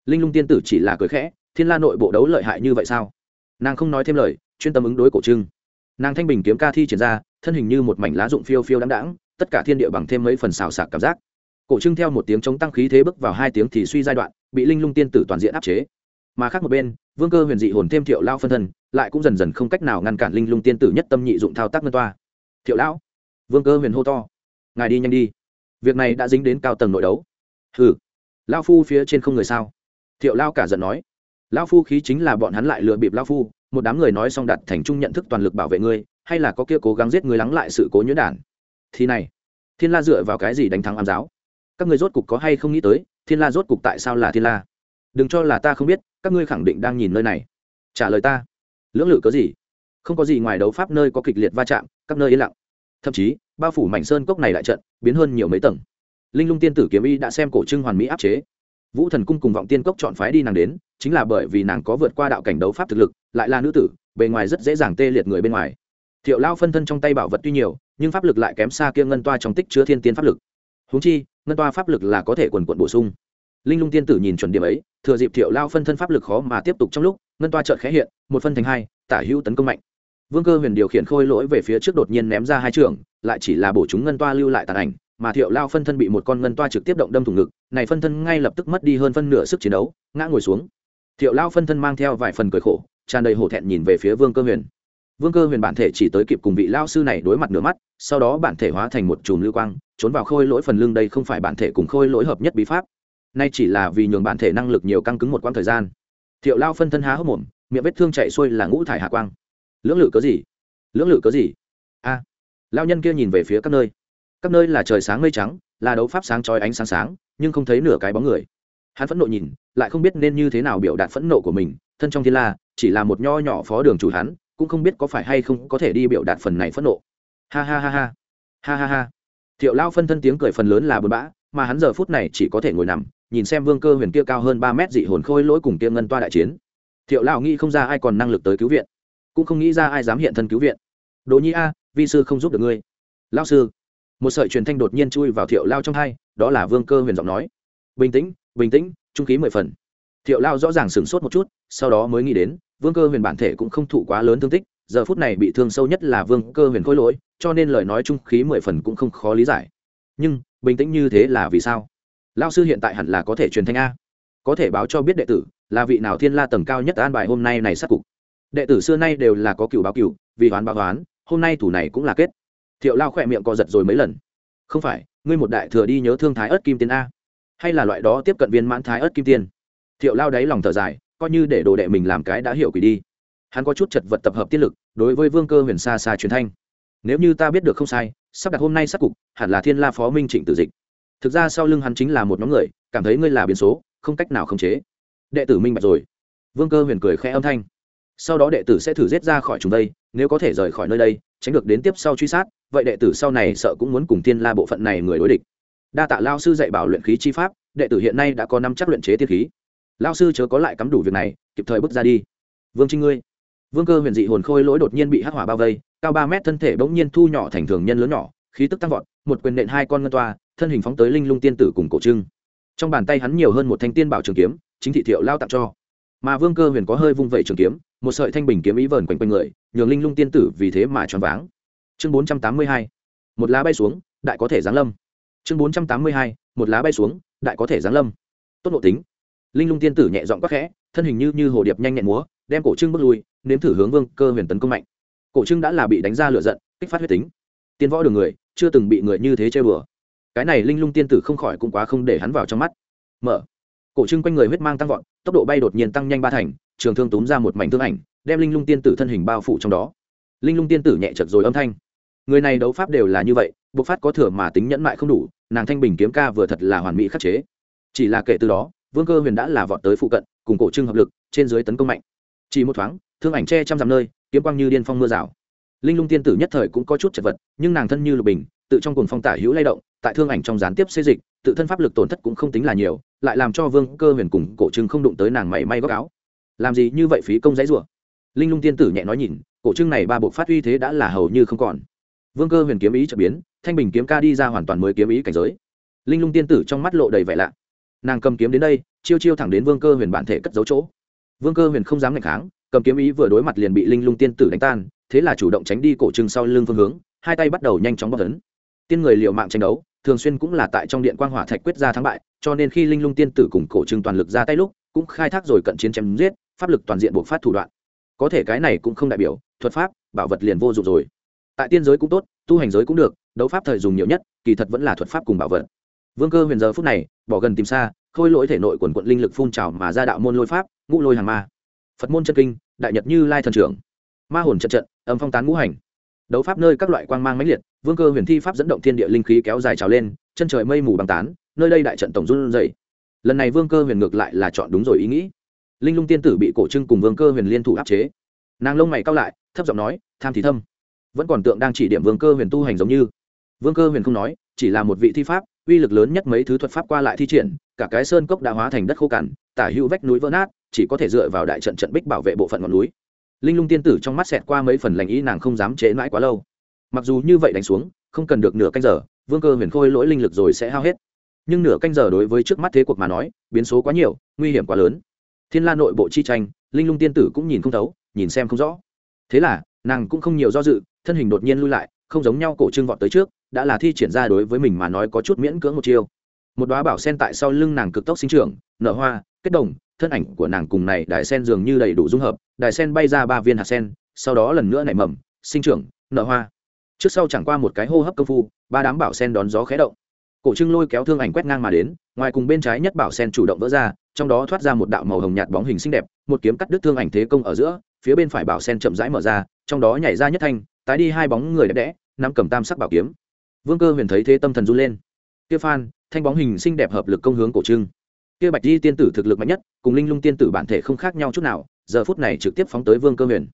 Speaker 1: linh lung tiên tử chỉ là cười khẽ, thiên la nội bộ đấu lợi hại như vậy sao? Nàng không nói thêm lời, chuyên tâm ứng đối cổ trưng. Nàng thanh bình kiếm ca thi triển ra, thân hình như một mảnh lá rụng phiêu phiêu đáng đáng tất cả thiên địa bằng thêm mấy phần xào sạc cảm giác cổ trưng theo một tiếng chống tăng khí thế bước vào hai tiếng thì suy giai đoạn, bị linh lung tiên tử toàn diện áp chế. Mà khác một bên, vương cơ huyền dị hồn thêm thiệu lao phân thân, lại cũng dần dần không cách nào ngăn cản linh lung tiên tử nhất tâm nhị dụng thao tác ngân toa. Thiệu lão! Vương cơ huyền hô to. Ngài đi nhanh đi. Việc này đã dính đến cao tầng nội đấu. Hừ. Lao phu phía trên không người sao? Thiệu lao cả giận nói. Lao phu khí chính là bọn hắn lại lừa bịp lao phu, một đám người nói xong đặt thành trung nhận thức toàn lực bảo vệ ngươi, hay là có kia cố gắng giết người lắng lại sự cố nhuyễn đản? Thì này, thiên la dựa vào cái gì đánh thắng ám giáo? Các ngươi rốt cục có hay không nghĩ tới, thiên la rốt cục tại sao là thiên la? Đừng cho là ta không biết, các ngươi khẳng định đang nhìn nơi này. Trả lời ta. Lưỡng lự có gì? Không có gì ngoài đấu pháp nơi có kịch liệt va chạm, các nơi yên lặng. Thậm chí, bao phủ mảnh sơn cốc này lại trận, biến hơn nhiều mấy tầng. Linh lung tiên tử kiếm y đã xem cổ trưng hoàn mỹ áp chế. Vũ thần cung cùng vọng tiên cốc chọn phái đi nàng đến, chính là bởi vì nàng có vượt qua đạo cảnh đấu pháp thực lực, lại là nữ tử, bề ngoài rất dễ dàng tê liệt người bên ngoài. Thiệu lao phân thân trong tay bảo vật tuy nhiều, nhưng pháp lực lại kém xa kia ngân toa trong tích chứa thiên tiên pháp lực húng chi, ngân toa pháp lực là có thể quần quận bổ sung. Linh lung tiên tử nhìn chuẩn điểm ấy, thừa dịp thiệu lao phân thân pháp lực khó mà tiếp tục trong lúc, ngân toa trợt khẽ hiện, một phân thành hai, tả hữu tấn công mạnh. Vương cơ huyền điều khiển khôi lỗi về phía trước đột nhiên ném ra hai trường, lại chỉ là bổ chúng ngân toa lưu lại tàn ảnh, mà thiệu lao phân thân bị một con ngân toa trực tiếp động đâm thủng ngực, này phân thân ngay lập tức mất đi hơn phân nửa sức chiến đấu, ngã ngồi xuống. Thiệu lao phân thân mang theo vài phần cười khổ, tràn đầy hổ thẹn nhìn về phía vương cơ huyền vương cơ huyền bản thể chỉ tới kịp cùng vị lao sư này đối mặt nửa mắt sau đó bản thể hóa thành một chùm lưu quang trốn vào khôi lỗi phần lưng đây không phải bản thể cùng khôi lỗi hợp nhất bí pháp. Nay chỉ là vì nhường bản thể năng lực nhiều căng cứng một quãng thời gian. Thiệu lao phân thân há hốc mồm miệng vết thương chạy xuôi là ngũ thải hạ quang. Lưỡng lự có gì? Lưỡng lự có gì? A. À, lao nhân kia nhìn về phía các nơi. Các nơi là trời sáng mây trắng là đấu pháp sáng trói ánh sáng sáng nhưng không thấy nửa cái bóng người. Hắn phẫn nộ nhìn lại không biết nên như thế nào biểu đạt phẫn nộ của mình thân trong thiên la chỉ là một nho nhỏ phó đường chủ hắn cũng không biết có phải hay không có thể đi biểu đạt phần này phẫn nộ. Ha ha ha ha. Ha ha ha. Thiệu lao phân thân tiếng cười phần lớn là bờ bã, mà hắn giờ phút này chỉ có thể ngồi nằm, nhìn xem vương cơ huyền kia cao hơn ba mét dị hồn khôi lỗi cùng kia ngân toa đại chiến. Thiệu lao nghĩ không ra ai còn năng lực tới cứu viện, cũng không nghĩ ra ai dám hiện thân cứu viện. Đỗ nhi a, vi sư không giúp được ngươi. Lao sư. Một sợi truyền thanh đột nhiên chui vào thiệu lao trong hai, đó là vương cơ huyền giọng nói. Bình tĩnh bình tĩnh, trung khí mười phần thiệu lao rõ ràng sửng sốt một chút, sau đó mới nghĩ đến, vương cơ huyền bản thể cũng không thụ quá lớn thương tích, giờ phút này bị thương sâu nhất là vương cơ huyền khôi lỗi, cho nên lời nói trung khí mười phần cũng không khó lý giải. Nhưng, bình tĩnh như thế là vì sao? Lao sư hiện tại hẳn là có thể truyền thanh a. Có thể báo cho biết đệ tử, là vị nào thiên la tầng cao nhất an bài hôm nay này sát cục. Đệ tử xưa nay đều là có cựu báo cựu, vì hoán báo hoán, hôm nay thủ này cũng là kết. Thiệu lao khỏe miệng co giật rồi mấy lần. Không phải, ngươi một đại thừa đi nhớ thương thái ớt kim tiên a. Hay là loại đó tiếp cận viên mãn thái ớt kim tiên? Thiệu lao đáy lòng thở dài, coi như để đồ đệ mình làm cái đã hiểu quỷ đi. Hắn có chút chật vật tập hợp tiết lực, đối với vương cơ huyền xa xa truyền thanh. Nếu như ta biết được không sai, sắp đặt hôm nay sắc cục, hẳn là thiên la phó minh trịnh tử dịch. Thực ra sau lưng hắn chính là một nhóm người, cảm thấy ngươi là biến số, không cách nào khống chế. Đệ tử minh bạch rồi. Vương cơ huyền cười khẽ âm thanh. Sau đó đệ tử sẽ thử giết ra khỏi chúng đây, nếu có thể rời khỏi nơi đây, tránh được đến tiếp sau truy sát, vậy đệ tử sau này sợ cũng muốn cùng thiên la bộ phận này người đối địch. Đa tạ lao sư dạy bảo luyện khí chi pháp, đệ tử hiện nay đã có năm chắc luyện chế tiên khí lao sư chớ có lại cắm đủ việc này, kịp thời bước ra đi. Vương trinh ngươi. Vương cơ huyền dị hồn khôi lỗi đột nhiên bị hắc hỏa bao vây, cao ba mét thân thể bỗng nhiên thu nhỏ thành thường nhân lớn nhỏ, khí tức tăng vọt, một quyền nện hai con ngân toa, thân hình phóng tới linh lung tiên tử cùng cổ trưng. Trong bàn tay hắn nhiều hơn một thanh tiên bảo trường kiếm, chính thị thiệu lao tặng cho. Mà vương cơ huyền có hơi vung vẩy trường kiếm, một sợi thanh bình kiếm ý vờn quanh quanh người, nhường linh lung tiên tử vì thế mà choáng váng. Chương bốn trăm tám mươi hai, một lá bay xuống, đại có thể giáng lâm. Chương bốn trăm tám mươi hai, một lá bay xuống, đại có thể giáng lâm. Tốt nội tính linh lung tiên tử nhẹ giọng quắc khẽ, thân hình như như hồ điệp nhanh nhẹn múa, đem cổ trưng bước lui, nếm thử hướng vương cơ huyền tấn công mạnh. Cổ trưng đã là bị đánh ra lựa giận, kích phát huyết tính. Tiên võ đường người, chưa từng bị người như thế chơi bừa. Cái này linh lung tiên tử không khỏi cũng quá không để hắn vào trong mắt. Mở. Cổ trưng quanh người huyết mang tăng vọt, tốc độ bay đột nhiên tăng nhanh ba thành, trường thương túm ra một mảnh thương ảnh, đem linh lung tiên tử thân hình bao phủ trong đó. Linh lung tiên tử nhẹ chật rồi âm thanh. Người này đấu pháp đều là như vậy, bộc phát có thừa mà tính nhẫn mại không đủ, nàng thanh bình kiếm ca vừa thật là hoàn mỹ khắc chế. Chỉ là kể từ đó vương cơ huyền đã là vọt tới phụ cận, cùng cổ trưng hợp lực, trên dưới tấn công mạnh. Chỉ một thoáng, thương ảnh che trăm dặm nơi, kiếm quang như điên phong mưa rào. Linh lung tiên tử nhất thời cũng có chút chật vật, nhưng nàng thân như lục bình, tự trong cùng phong tả hữu lay động, tại thương ảnh trong gián tiếp xê dịch, tự thân pháp lực tổn thất cũng không tính là nhiều, lại làm cho vương cơ huyền cùng cổ trưng không đụng tới nàng mảy may góc áo. Làm gì như vậy phí công dãy rủa. Linh lung tiên tử nhẹ nói nhìn, cổ trưng này ba bộ phát uy thế đã là hầu như không còn. Vương cơ huyền kiếm ý trợ biến, thanh bình kiếm ca đi ra hoàn toàn mới kiếm ý cảnh giới. Linh lung tiên tử trong mắt lộ đầy vẻ lạ nàng cầm kiếm đến đây, chiêu chiêu thẳng đến vương cơ huyền bản thể cất giấu chỗ. Vương cơ huyền không dám ngạch kháng, cầm kiếm ý vừa đối mặt liền bị linh lung tiên tử đánh tan, thế là chủ động tránh đi cổ trưng sau lưng phương hướng, hai tay bắt đầu nhanh chóng bóc tấn tiên người liệu mạng tranh đấu, thường xuyên cũng là tại trong điện quang hỏa thạch quyết ra thắng bại, cho nên khi linh lung tiên tử cùng cổ trưng toàn lực ra tay lúc, cũng khai thác rồi cận chiến chém giết, pháp lực toàn diện buộc phát thủ đoạn. Có thể cái này cũng không đại biểu, thuật pháp, bảo vật liền vô dụng rồi. Tại tiên giới cũng tốt, tu hành giới cũng được, đấu pháp thời dùng nhiều nhất, kỳ thật vẫn là thuật pháp cùng bảo vật vương cơ huyền giờ phút này, bỏ gần tìm xa, khôi lỗi thể nội quần quận linh lực phun trào mà ra đạo môn lôi pháp, ngũ lôi hàng ma. Phật môn chân kinh, đại nhật như lai thần trưởng. Ma hồn trận trận, âm phong tán ngũ hành. Đấu pháp nơi các loại quang mang mãnh liệt, vương cơ huyền thi pháp dẫn động thiên địa linh khí kéo dài trào lên, chân trời mây mù bằng tán, nơi đây đại trận tổng run dày lần này vương cơ huyền ngược lại là chọn đúng rồi ý nghĩ. Linh lung tiên tử bị cổ trưng cùng vương cơ huyền liên thủ áp chế. Nàng lông mày cao lại, thấp giọng nói, tham thì thâm. Vẫn còn tượng đang chỉ điểm vương cơ huyền tu hành giống như. Vương cơ huyền không nói, chỉ là một vị thi pháp uy lực lớn nhất mấy thứ thuật pháp qua lại thi triển, cả cái sơn cốc đã hóa thành đất khô cằn, tả hữu vách núi vỡ nát, chỉ có thể dựa vào đại trận trận bích bảo vệ bộ phận ngọn núi. Linh lung tiên tử trong mắt xẹt qua mấy phần lành ý, nàng không dám chế mãi quá lâu. Mặc dù như vậy đánh xuống, không cần được nửa canh giờ, vương cơ huyền khôi lỗi linh lực rồi sẽ hao hết. Nhưng nửa canh giờ đối với trước mắt thế cuộc mà nói, biến số quá nhiều, nguy hiểm quá lớn. Thiên la nội bộ chi tranh, linh lung tiên tử cũng nhìn không thấu, nhìn xem không rõ. Thế là, nàng cũng không nhiều do dự, thân hình đột nhiên lui lại, không giống nhau cổ trưng vọt tới trước đã là thi triển ra đối với mình mà nói có chút miễn cưỡng một chiêu. Một đoá bảo sen tại sau lưng nàng cực tốc sinh trưởng, nở hoa, kết đồng, thân ảnh của nàng cùng này đài sen dường như đầy đủ dung hợp, đài sen bay ra ba viên hạt sen, sau đó lần nữa nảy mầm, sinh trưởng, nở hoa. Trước sau chẳng qua một cái hô hấp công phu, ba đám bảo sen đón gió khé động. Cổ trưng lôi kéo thương ảnh quét ngang mà đến, ngoài cùng bên trái nhất bảo sen chủ động vỡ ra, trong đó thoát ra một đạo màu hồng nhạt bóng hình xinh đẹp, một kiếm cắt đứt thương ảnh thế công ở giữa, phía bên phải bảo sen chậm rãi mở ra, trong đó nhảy ra nhất thanh, tái đi hai bóng người đẹp đẽ, nắm cầm tam sắc bảo kiếm vương cơ huyền thấy thế tâm thần run lên. Kia phan, thanh bóng hình xinh đẹp hợp lực công hướng cổ trưng kia bạch di tiên tử thực lực mạnh nhất, cùng linh lung tiên tử bản thể không khác nhau chút nào, giờ phút này trực tiếp phóng tới vương cơ huyền.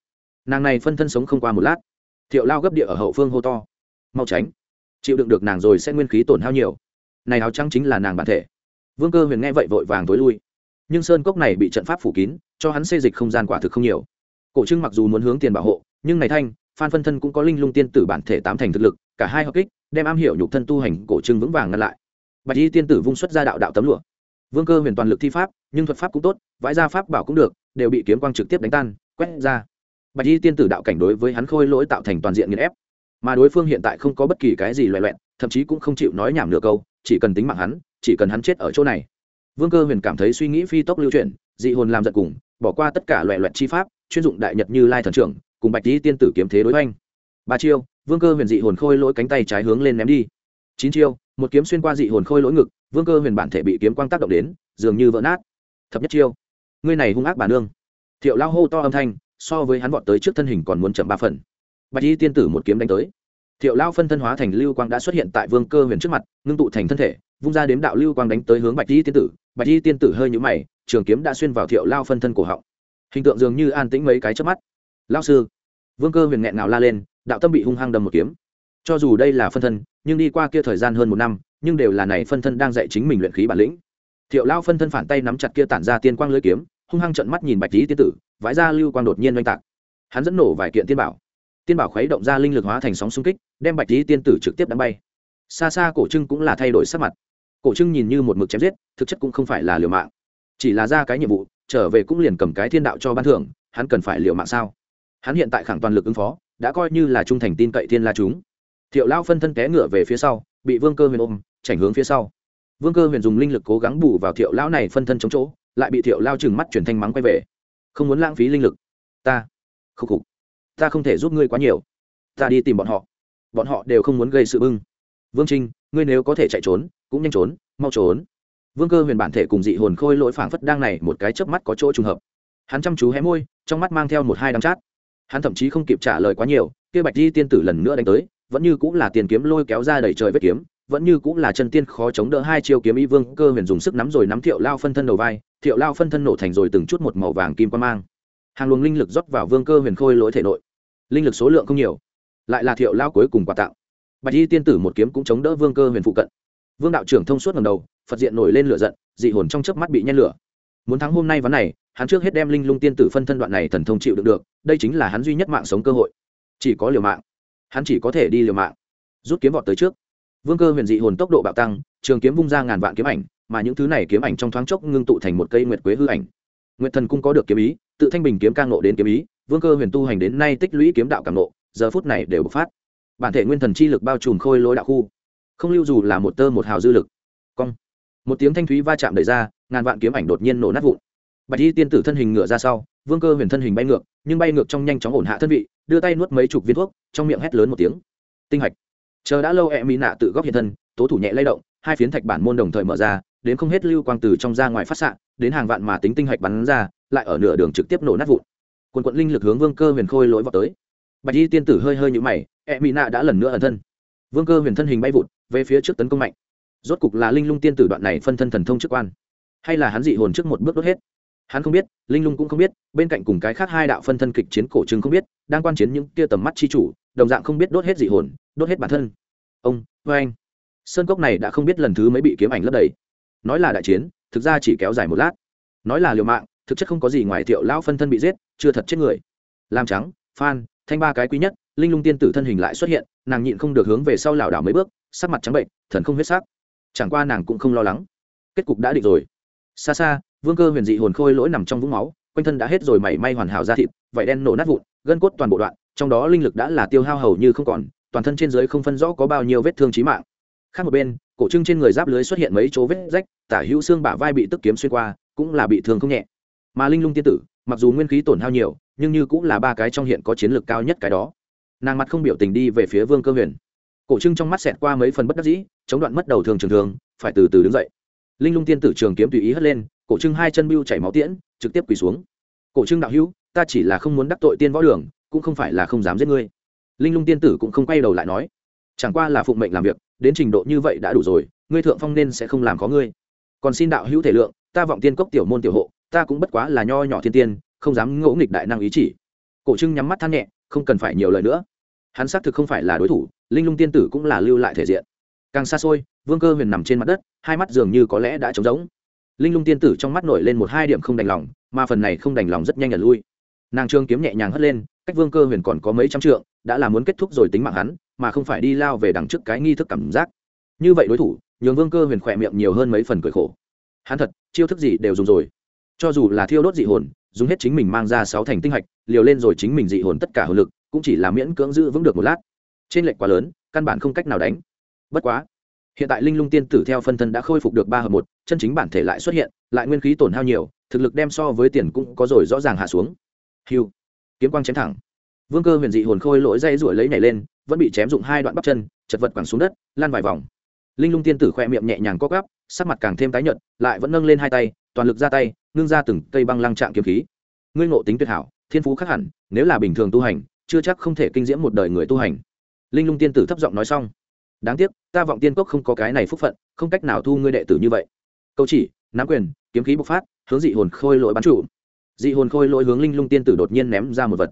Speaker 1: Nàng này phân thân sống không qua một lát. Thiệu lao gấp địa ở hậu phương hô to. Mau tránh. Chịu đựng được nàng rồi sẽ nguyên khí tổn hao nhiều. Này áo trắng chính là nàng bản thể. Vương cơ huyền nghe vậy vội vàng tối lui. Nhưng sơn cốc này bị trận pháp phủ kín, cho hắn xây dịch không gian quả thực không nhiều. Cổ trưng mặc dù muốn hướng tiền bảo hộ, nhưng này thanh phan phân thân cũng có linh lung tiên tử bản thể tám thành thực lực, cả hai hợp kích, đem am hiểu nhục thân tu hành cổ trưng vững vàng ngăn lại. Bạch y tiên tử vung xuất ra đạo đạo tấm lụa. Vương cơ huyền toàn lực thi pháp, nhưng thuật pháp cũng tốt, vãi ra pháp bảo cũng được, đều bị kiếm quang trực tiếp đánh tan, quét ra. Bạch y tiên tử đạo cảnh đối với hắn khôi lỗi tạo thành toàn diện nghiền ép. Mà đối phương hiện tại không có bất kỳ cái gì loẹ loẹn thậm chí cũng không chịu nói nhảm nửa câu, chỉ cần tính mạng hắn, chỉ cần hắn chết ở chỗ này. Vương cơ huyền cảm thấy suy nghĩ phi tốc lưu chuyển, dị hồn làm giận cùng, bỏ qua tất cả loẹ loẹt chi pháp, chuyên dụng đại nhật như lai thần trưởng cùng bạch lý tiên tử kiếm thế đối oanh ba chiêu, vương cơ huyền dị hồn khôi lỗi cánh tay trái hướng lên ném đi. Chín chiêu, một kiếm xuyên qua dị hồn khôi lỗi ngực, vương cơ huyền bản thể bị kiếm quang tác động đến, dường như vỡ nát. Thập nhất chiêu. Ngươi này hung ác bà nương. Thiệu lao hô to âm thanh, so với hắn vọt tới trước thân hình còn muốn chậm ba phần. Bạch y tiên tử một kiếm đánh tới. Thiệu lao phân thân hóa thành lưu quang đã xuất hiện tại vương cơ huyền trước mặt, ngưng tụ thành thân thể, vung ra đếm đạo lưu quang đánh tới hướng bạch y tiên tử. Bạch y tiên tử hơi nhũ mày, trường kiếm đã xuyên vào thiệu lao phân thân cổ họng. Hình tượng dường như an tĩnh mấy cái trước mắt lao sư. Vương cơ huyền nghẹn nào la lên, đạo tâm bị hung hăng đâm một kiếm. Cho dù đây là phân thân, nhưng đi qua kia thời gian hơn một năm, nhưng đều là này phân thân đang dạy chính mình luyện khí bản lĩnh. Thiệu lao phân thân phản tay nắm chặt kia tản ra tiên quang lưỡi kiếm, hung hăng trận mắt nhìn bạch lý tiên tử, vãi ra lưu quang đột nhiên oanh tạc. Hắn dẫn nổ vài kiện tiên bảo. Tiên bảo khuấy động ra linh lực hóa thành sóng xung kích, đem bạch lý tiên tử trực tiếp đánh bay. Xa xa cổ trưng cũng là thay đổi sắc mặt. Cổ trưng nhìn như một mực chém giết, thực chất cũng không phải là liều mạng. Chỉ là ra cái nhiệm vụ, trở về cũng liền cầm cái thiên đạo cho ban thưởng, hắn cần phải liều mạng sao? Hắn hiện tại khẳng toàn lực ứng phó, đã coi như là trung thành tin cậy thiên la chúng. Thiệu lao phân thân té ngựa về phía sau, bị vương cơ huyền ôm, chảnh hướng phía sau. Vương cơ huyền dùng linh lực cố gắng bù vào thiệu lao này phân thân chống chỗ, lại bị thiệu lao chừng mắt chuyển thanh mắng quay về. Không muốn lãng phí linh lực. Ta. Khúc khục. Ta không thể giúp ngươi quá nhiều. Ta đi tìm bọn họ. Bọn họ đều không muốn gây sự bưng. Vương trinh, ngươi nếu có thể chạy trốn, cũng nhanh trốn, mau trốn. Vương cơ huyền bản thể cùng dị hồn khôi lỗi phảng phất đang này một cái chớp mắt có chỗ trùng hợp. Hắn chăm chú hé môi, trong mắt mang theo một hai đắng chát hắn thậm chí không kịp trả lời quá nhiều, kia bạch di tiên tử lần nữa đánh tới, vẫn như cũng là tiền kiếm lôi kéo ra đầy trời vết kiếm, vẫn như cũng là chân tiên khó chống đỡ hai chiêu kiếm y vương cơ huyền dùng sức nắm rồi nắm thiệu lao phân thân đầu vai, thiệu lao phân thân nổ thành rồi từng chút một màu vàng kim quan mang. Hàng luồng linh lực rót vào vương cơ huyền khôi lỗi thể nội. Linh lực số lượng không nhiều, lại là thiệu lao cuối cùng quà tạo bạch y tiên tử một kiếm cũng chống đỡ vương cơ huyền phụ cận. Vương đạo trưởng thông suốt ngầm đầu, phật diện nổi lên lửa giận, dị hồn trong chớp mắt bị nhen lửa. Muốn thắng hôm nay ván này hắn trước hết đem linh lung tiên tử phân thân đoạn này thần thông chịu được được, đây chính là hắn duy nhất mạng sống cơ hội. Chỉ có liều mạng. Hắn chỉ có thể đi liều mạng. Rút kiếm vọt tới trước. Vương cơ huyền dị hồn tốc độ bạo tăng, trường kiếm vung ra ngàn vạn kiếm ảnh, mà những thứ này kiếm ảnh trong thoáng chốc ngưng tụ thành một cây nguyệt quế hư ảnh. Nguyệt thần cung có được kiếm ý, tự thanh bình kiếm ca ngộ đến kiếm ý, vương cơ huyền tu hành đến nay tích lũy kiếm đạo cảm nộ giờ phút này đều bộc phát. Bản thể nguyên thần chi lực bao trùm khôi lối đạo khu. Không lưu dù là một tơ một hào dư lực. Cong. Một tiếng thanh thúy va chạm đẩy ra, ngàn vạn kiếm ảnh đột nhiên nổ nát vụn bạch y tiên tử thân hình ngựa ra sau, vương cơ huyền thân hình bay ngược, nhưng bay ngược trong nhanh chóng ổn hạ thân vị, đưa tay nuốt mấy chục viên thuốc, trong miệng hét lớn một tiếng. Tinh hạch. Chờ đã lâu e mỹ nạ tự góp hiện thân, tố thủ nhẹ lay động, hai phiến thạch bản môn đồng thời mở ra, đến không hết lưu quang từ trong ra ngoài phát xạ, đến hàng vạn mà tính tinh hạch bắn ra, lại ở nửa đường trực tiếp nổ nát vụn. Quần quận linh lực hướng vương cơ huyền khôi lỗi vào tới. Bạch y tiên tử hơi hơi nhũ mày e mỹ nạ đã lần nữa ẩn thân. Vương cơ huyền thân hình bay vụt, về phía trước tấn công mạnh. Rốt cục là linh lung tiên tử đoạn này phân thân thần thông chức quan. Hay là hắn dị hồn trước một bước đốt hết? Hắn không biết, linh lung cũng không biết, bên cạnh cùng cái khác hai đạo phân thân kịch chiến cổ trưng không biết, đang quan chiến những kia tầm mắt chi chủ, đồng dạng không biết đốt hết dị hồn, đốt hết bản thân. Ông vê anh. Sơn cốc này đã không biết lần thứ mấy bị kiếm ảnh lấp đầy. Nói là đại chiến, thực ra chỉ kéo dài một lát. Nói là liều mạng, thực chất không có gì ngoài thiệu lão phân thân bị giết, chưa thật chết người. Làm trắng, phan, thanh ba cái quý nhất, linh lung tiên tử thân hình lại xuất hiện, nàng nhịn không được hướng về sau lảo đảo mấy bước, sắc mặt trắng bệnh, thần không huyết sắc. Chẳng qua nàng cũng không lo lắng. Kết cục đã định rồi. Xa xa vương cơ huyền dị hồn khôi lỗi nằm trong vũng máu, quanh thân đã hết rồi mảy may hoàn hảo ra thịt, vảy đen nổ nát vụn, gân cốt toàn bộ đoạn, trong đó linh lực đã là tiêu hao hầu như không còn, toàn thân trên dưới không phân rõ có bao nhiêu vết thương trí mạng. Khác một bên, cổ trưng trên người giáp lưới xuất hiện mấy chỗ vết rách, tả hữu xương bả vai bị tức kiếm xuyên qua, cũng là bị thương không nhẹ. Mà linh lung tiên tử, mặc dù nguyên khí tổn hao nhiều, nhưng như cũng là ba cái trong hiện có chiến lược cao nhất cái đó. Nàng mặt không biểu tình đi về phía vương cơ huyền. Cổ trưng trong mắt xẹt qua mấy phần bất đắc dĩ, chống đoạn mất đầu thường trường thường, phải từ từ đứng dậy. Linh lung tiên tử trường kiếm tùy ý hất lên cổ trưng hai chân bưu chảy máu tiễn, trực tiếp quỳ xuống. Cổ trưng đạo hữu, ta chỉ là không muốn đắc tội tiên võ đường, cũng không phải là không dám giết ngươi. Linh lung tiên tử cũng không quay đầu lại nói, chẳng qua là phụng mệnh làm việc, đến trình độ như vậy đã đủ rồi, ngươi thượng phong nên sẽ không làm có ngươi. Còn xin đạo hữu thể lượng, ta vọng tiên cốc tiểu môn tiểu hộ, ta cũng bất quá là nho nhỏ thiên tiên, không dám ngỗ nghịch đại năng ý chỉ. Cổ trưng nhắm mắt than nhẹ, không cần phải nhiều lời nữa. Hắn xác thực không phải là đối thủ, linh lung tiên tử cũng là lưu lại thể diện. Càng xa xôi, vương cơ huyền nằm trên mặt đất, hai mắt dường như có lẽ đã trống rỗng linh lung tiên tử trong mắt nổi lên một hai điểm không đành lòng, mà phần này không đành lòng rất nhanh nhận lui. Nàng trương kiếm nhẹ nhàng hất lên, cách vương cơ huyền còn có mấy trăm trượng, đã là muốn kết thúc rồi tính mạng hắn, mà không phải đi lao về đằng trước cái nghi thức cảm giác. Như vậy đối thủ, nhường vương cơ huyền khỏe miệng nhiều hơn mấy phần cười khổ. Hắn thật, chiêu thức gì đều dùng rồi. Cho dù là thiêu đốt dị hồn, dùng hết chính mình mang ra sáu thành tinh hạch, liều lên rồi chính mình dị hồn tất cả hồn lực, cũng chỉ là miễn cưỡng giữ vững được một lát. Trên lệnh quá lớn, căn bản không cách nào đánh. Bất quá hiện tại linh lung tiên tử theo phân thân đã khôi phục được ba hợp một, chân chính bản thể lại xuất hiện, lại nguyên khí tổn hao nhiều, thực lực đem so với tiền cũng có rồi rõ ràng hạ xuống. Hiu kiếm quang chém thẳng. Vương cơ huyền dị hồn khôi lỗi dây ruổi lấy nhảy lên, vẫn bị chém dụng hai đoạn bắp chân, chật vật quẳng xuống đất, lan vài vòng. Linh lung tiên tử khoe miệng nhẹ nhàng co gắp sắc mặt càng thêm tái nhợt, lại vẫn nâng lên hai tay, toàn lực ra tay, ngưng ra từng cây băng lăng trạng kiếm khí. Ngươi ngộ tính tuyệt hảo, thiên phú khác hẳn, nếu là bình thường tu hành, chưa chắc không thể kinh diễm một đời người tu hành. Linh lung tiên tử thấp giọng nói xong đáng tiếc, ta vọng tiên cốc không có cái này phúc phận, không cách nào thu ngươi đệ tử như vậy. Câu chỉ, nắm quyền, kiếm khí bộc phát, hướng dị hồn khôi lỗi bắn trụ. dị hồn khôi lỗi hướng linh lung tiên tử đột nhiên ném ra một vật.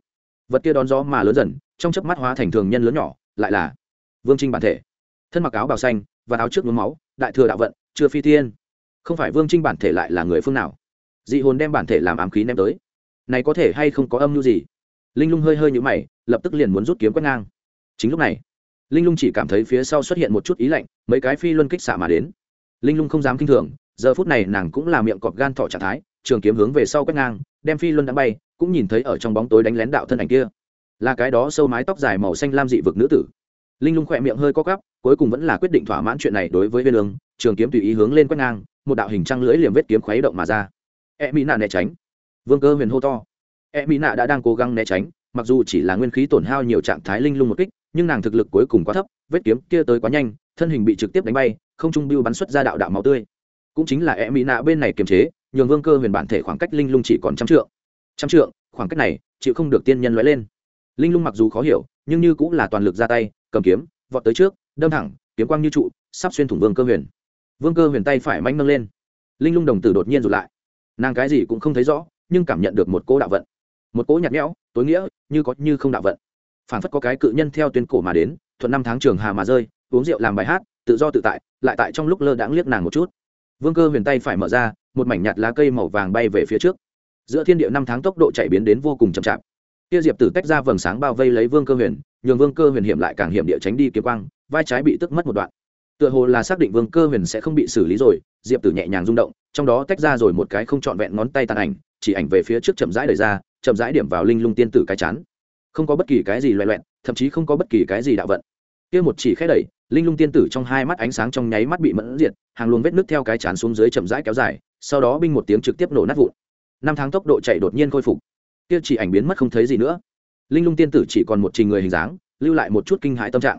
Speaker 1: Vật kia đón gió mà lớn dần, trong chớp mắt hóa thành thường nhân lớn nhỏ, lại là vương trinh bản thể. Thân mặc áo bào xanh, và áo trước nhuốm máu, đại thừa đạo vận, chưa phi thiên. Không phải vương trinh bản thể lại là người phương nào? Dị hồn đem bản thể làm ám khí ném tới. Này có thể hay không có âm mưu gì? Linh lung hơi hơi nhũ mày, lập tức liền muốn rút kiếm quét ngang. Chính lúc này linh lung chỉ cảm thấy phía sau xuất hiện một chút ý lạnh, mấy cái phi luân kích xạ mà đến. Linh lung không dám kinh thường, giờ phút này nàng cũng là miệng cọp gan thọ trạng thái, trường kiếm hướng về sau quét ngang, đem phi luân đã bay, cũng nhìn thấy ở trong bóng tối đánh lén đạo thân ảnh kia. Là cái đó sâu mái tóc dài màu xanh lam dị vực nữ tử. Linh lung khỏe miệng hơi co cắp cuối cùng vẫn là quyết định thỏa mãn chuyện này đối với viên lương, trường kiếm tùy ý hướng lên quét ngang, một đạo hình trăng lưỡi liềm vết kiếm khuấy động mà ra. E mỹ nạ né tránh. Vương cơ huyền hô to. E mỹ nạ đã đang cố gắng né tránh, mặc dù chỉ là nguyên khí tổn hao nhiều trạng thái linh lung một kích nhưng nàng thực lực cuối cùng quá thấp, vết kiếm kia tới quá nhanh, thân hình bị trực tiếp đánh bay, không trung biêu bắn xuất ra đạo đạo máu tươi. Cũng chính là e mỹ nạ bên này kiềm chế, nhường vương cơ huyền bản thể khoảng cách linh lung chỉ còn trăm trượng. Trăm trượng, khoảng cách này, chịu không được tiên nhân lóe lên. Linh lung mặc dù khó hiểu, nhưng như cũng là toàn lực ra tay, cầm kiếm, vọt tới trước, đâm thẳng, kiếm quang như trụ, sắp xuyên thủng vương cơ huyền. Vương cơ huyền tay phải manh nâng lên. Linh lung đồng tử đột nhiên rụt lại. Nàng cái gì cũng không thấy rõ, nhưng cảm nhận được một cỗ đạo vận. Một cỗ nhạt nhẽo, tối nghĩa, như có như không đạo vận phản phất có cái cự nhân theo tuyến cổ mà đến, thuận năm tháng trường hà mà rơi, uống rượu làm bài hát, tự do tự tại, lại tại trong lúc lơ đãng liếc nàng một chút. Vương cơ huyền tay phải mở ra, một mảnh nhạt lá cây màu vàng bay về phía trước. Giữa thiên địa năm tháng tốc độ chạy biến đến vô cùng chậm chạp. Kia diệp tử tách ra vầng sáng bao vây lấy vương cơ huyền, nhường vương cơ huyền hiểm lại càng hiểm địa tránh đi kiếm quang, vai trái bị tức mất một đoạn. Tựa hồ là xác định vương cơ huyền sẽ không bị xử lý rồi, diệp tử nhẹ nhàng rung động, trong đó tách ra rồi một cái không trọn vẹn ngón tay tàn ảnh, chỉ ảnh về phía trước chậm rãi đời ra, chậm rãi điểm vào linh lung tiên tử cái chán không có bất kỳ cái gì loẹ loẹn thậm chí không có bất kỳ cái gì đạo vận. Kia một chỉ khẽ đẩy, linh lung tiên tử trong hai mắt ánh sáng trong nháy mắt bị mẫn diệt, hàng luồng vết nước theo cái chán xuống dưới chậm rãi kéo dài, sau đó binh một tiếng trực tiếp nổ nát vụn. Năm tháng tốc độ chạy đột nhiên khôi phục. Kia chỉ ảnh biến mất không thấy gì nữa. Linh lung tiên tử chỉ còn một trình người hình dáng, lưu lại một chút kinh hãi tâm trạng.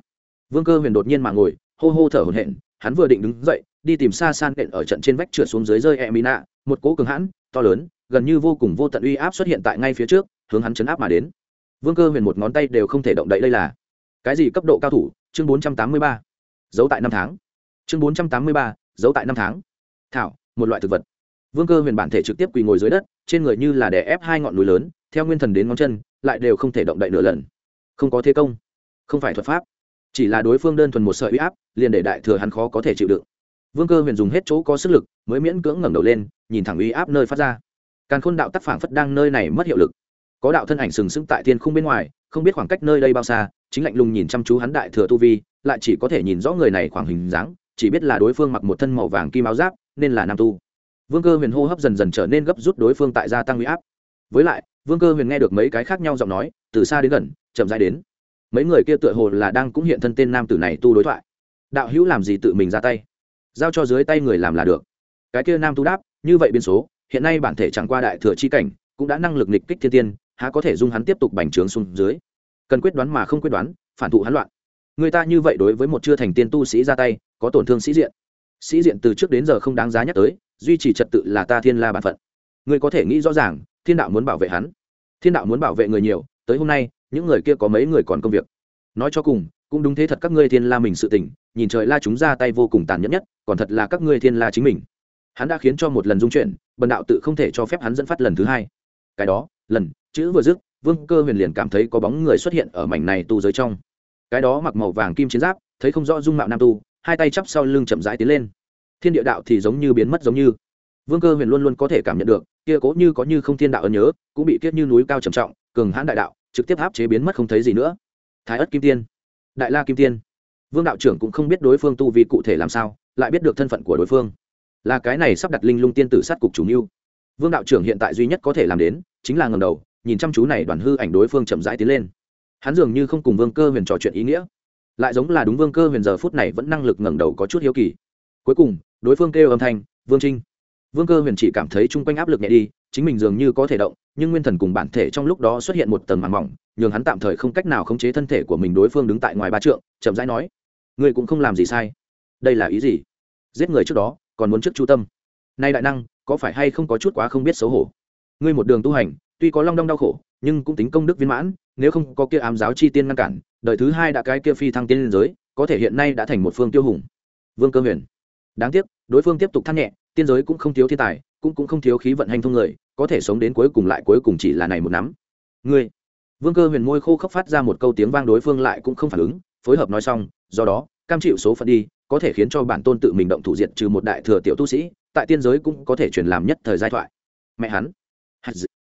Speaker 1: Vương cơ huyền đột nhiên mà ngồi, hô hô thở hổn hển, hắn vừa định đứng dậy, đi tìm xa san đện ở trận trên vách trượt xuống dưới rơi e mỹ nạ một cỗ cường hãn, to lớn, gần như vô cùng vô tận uy áp xuất hiện tại ngay phía trước, hướng hắn chấn áp mà đến vương cơ huyền một ngón tay đều không thể động đậy đây là. Cái gì cấp độ cao thủ? Chương bốn trăm tám mươi ba. Giấu tại năm tháng. Chương bốn trăm tám mươi ba, giấu tại năm tháng. Thảo, một loại thực vật. Vương cơ huyền bản thể trực tiếp quỳ ngồi dưới đất, trên người như là đè ép hai ngọn núi lớn, theo nguyên thần đến ngón chân, lại đều không thể động đậy nửa lần. Không có thế công. Không phải thuật pháp. Chỉ là đối phương đơn thuần một sợi uy áp, liền để đại thừa hắn khó có thể chịu đựng. Vương cơ huyền dùng hết chỗ có sức lực, mới miễn cưỡng ngẩng đầu lên, nhìn thẳng uy áp nơi phát ra. Càn khôn đạo tác phảng phất đang nơi này mất hiệu lực có đạo thân ảnh sừng sững tại thiên khung bên ngoài, không biết khoảng cách nơi đây bao xa, chính lạnh lùng nhìn chăm chú hắn đại thừa tu vi, lại chỉ có thể nhìn rõ người này khoảng hình dáng, chỉ biết là đối phương mặc một thân màu vàng kim áo giáp, nên là nam tu. Vương cơ huyền hô hấp dần dần trở nên gấp rút đối phương tại gia tăng huy áp. Với lại, vương cơ huyền nghe được mấy cái khác nhau giọng nói, từ xa đến gần, chậm dãi đến. Mấy người kia tựa hồ là đang cũng hiện thân tên nam tử này tu đối thoại. Đạo hữu làm gì tự mình ra tay? Giao cho dưới tay người làm là được. Cái kia nam tu đáp, như vậy biên số, hiện nay bản thể chẳng qua đại thừa chi cảnh, cũng đã năng lực nịch kích thiên tiên há có thể dung hắn tiếp tục bành trướng xuống dưới. Cần quyết đoán mà không quyết đoán, phản thụ hắn loạn. Người ta như vậy đối với một chưa thành tiên tu sĩ ra tay, có tổn thương sĩ diện. Sĩ diện từ trước đến giờ không đáng giá nhắc tới, duy trì trật tự là ta thiên la bản phận. Người có thể nghĩ rõ ràng, thiên đạo muốn bảo vệ hắn. Thiên đạo muốn bảo vệ người nhiều, tới hôm nay, những người kia có mấy người còn công việc. Nói cho cùng, cũng đúng thế thật các ngươi thiên la mình sự tình, nhìn trời la chúng ra tay vô cùng tàn nhẫn nhất, còn thật là các ngươi thiên la chính mình. Hắn đã khiến cho một lần dung chuyển, bần đạo tự không thể cho phép hắn dẫn phát lần thứ hai. Cái đó, lần chữ vừa dứt, vương cơ huyền liền cảm thấy có bóng người xuất hiện ở mảnh này tu giới trong. Cái đó mặc màu vàng kim chiến giáp, thấy không rõ dung mạo nam tu, hai tay chắp sau lưng chậm rãi tiến lên. Thiên địa đạo thì giống như biến mất giống như. Vương cơ huyền luôn luôn có thể cảm nhận được, kia cố như có như không thiên đạo ấn nhớ, cũng bị kiếp như núi cao trầm trọng, cường hãn đại đạo, trực tiếp áp chế biến mất không thấy gì nữa. Thái ất kim tiên, đại la kim tiên. Vương đạo trưởng cũng không biết đối phương tu vi cụ thể làm sao, lại biết được thân phận của đối phương. Là cái này sắp đặt linh lung tiên tử sát cục chủ mưu. Vương đạo trưởng hiện tại duy nhất có thể làm đến, chính là ngầm đầu nhìn chăm chú này đoàn hư ảnh đối phương chậm rãi tiến lên. Hắn dường như không cùng vương cơ huyền trò chuyện ý nghĩa. Lại giống là đúng vương cơ huyền giờ phút này vẫn năng lực ngẩng đầu có chút hiếu kỳ. Cuối cùng, đối phương kêu âm thanh, vương trinh. Vương cơ huyền chỉ cảm thấy chung quanh áp lực nhẹ đi, chính mình dường như có thể động, nhưng nguyên thần cùng bản thể trong lúc đó xuất hiện một tầng màng mỏng, nhường hắn tạm thời không cách nào khống chế thân thể của mình đối phương đứng tại ngoài ba trượng, chậm rãi nói, ngươi cũng không làm gì sai. Đây là ý gì? Giết người trước đó, còn muốn trước chu tâm. Nay đại năng, có phải hay không có chút quá không biết xấu hổ? Ngươi một đường tu hành tuy có long đong đau khổ, nhưng cũng tính công đức viên mãn, nếu không có kia ám giáo chi tiên ngăn cản, đời thứ hai đã cái kia phi thăng tiên liên giới, có thể hiện nay đã thành một phương tiêu hùng. Vương cơ huyền. Đáng tiếc, đối phương tiếp tục than nhẹ, tiên giới cũng không thiếu thiên tài, cũng cũng không thiếu khí vận hành thông người, có thể sống đến cuối cùng lại cuối cùng chỉ là này một nắm. Ngươi. Vương cơ huyền môi khô khốc phát ra một câu tiếng vang đối phương lại cũng không phản ứng, phối hợp nói xong, do đó, cam chịu số phận đi, có thể khiến cho bản tôn tự mình động thủ diệt trừ một đại thừa tiểu tu sĩ, tại tiên giới cũng có thể truyền làm nhất thời giai thoại. Mẹ hắn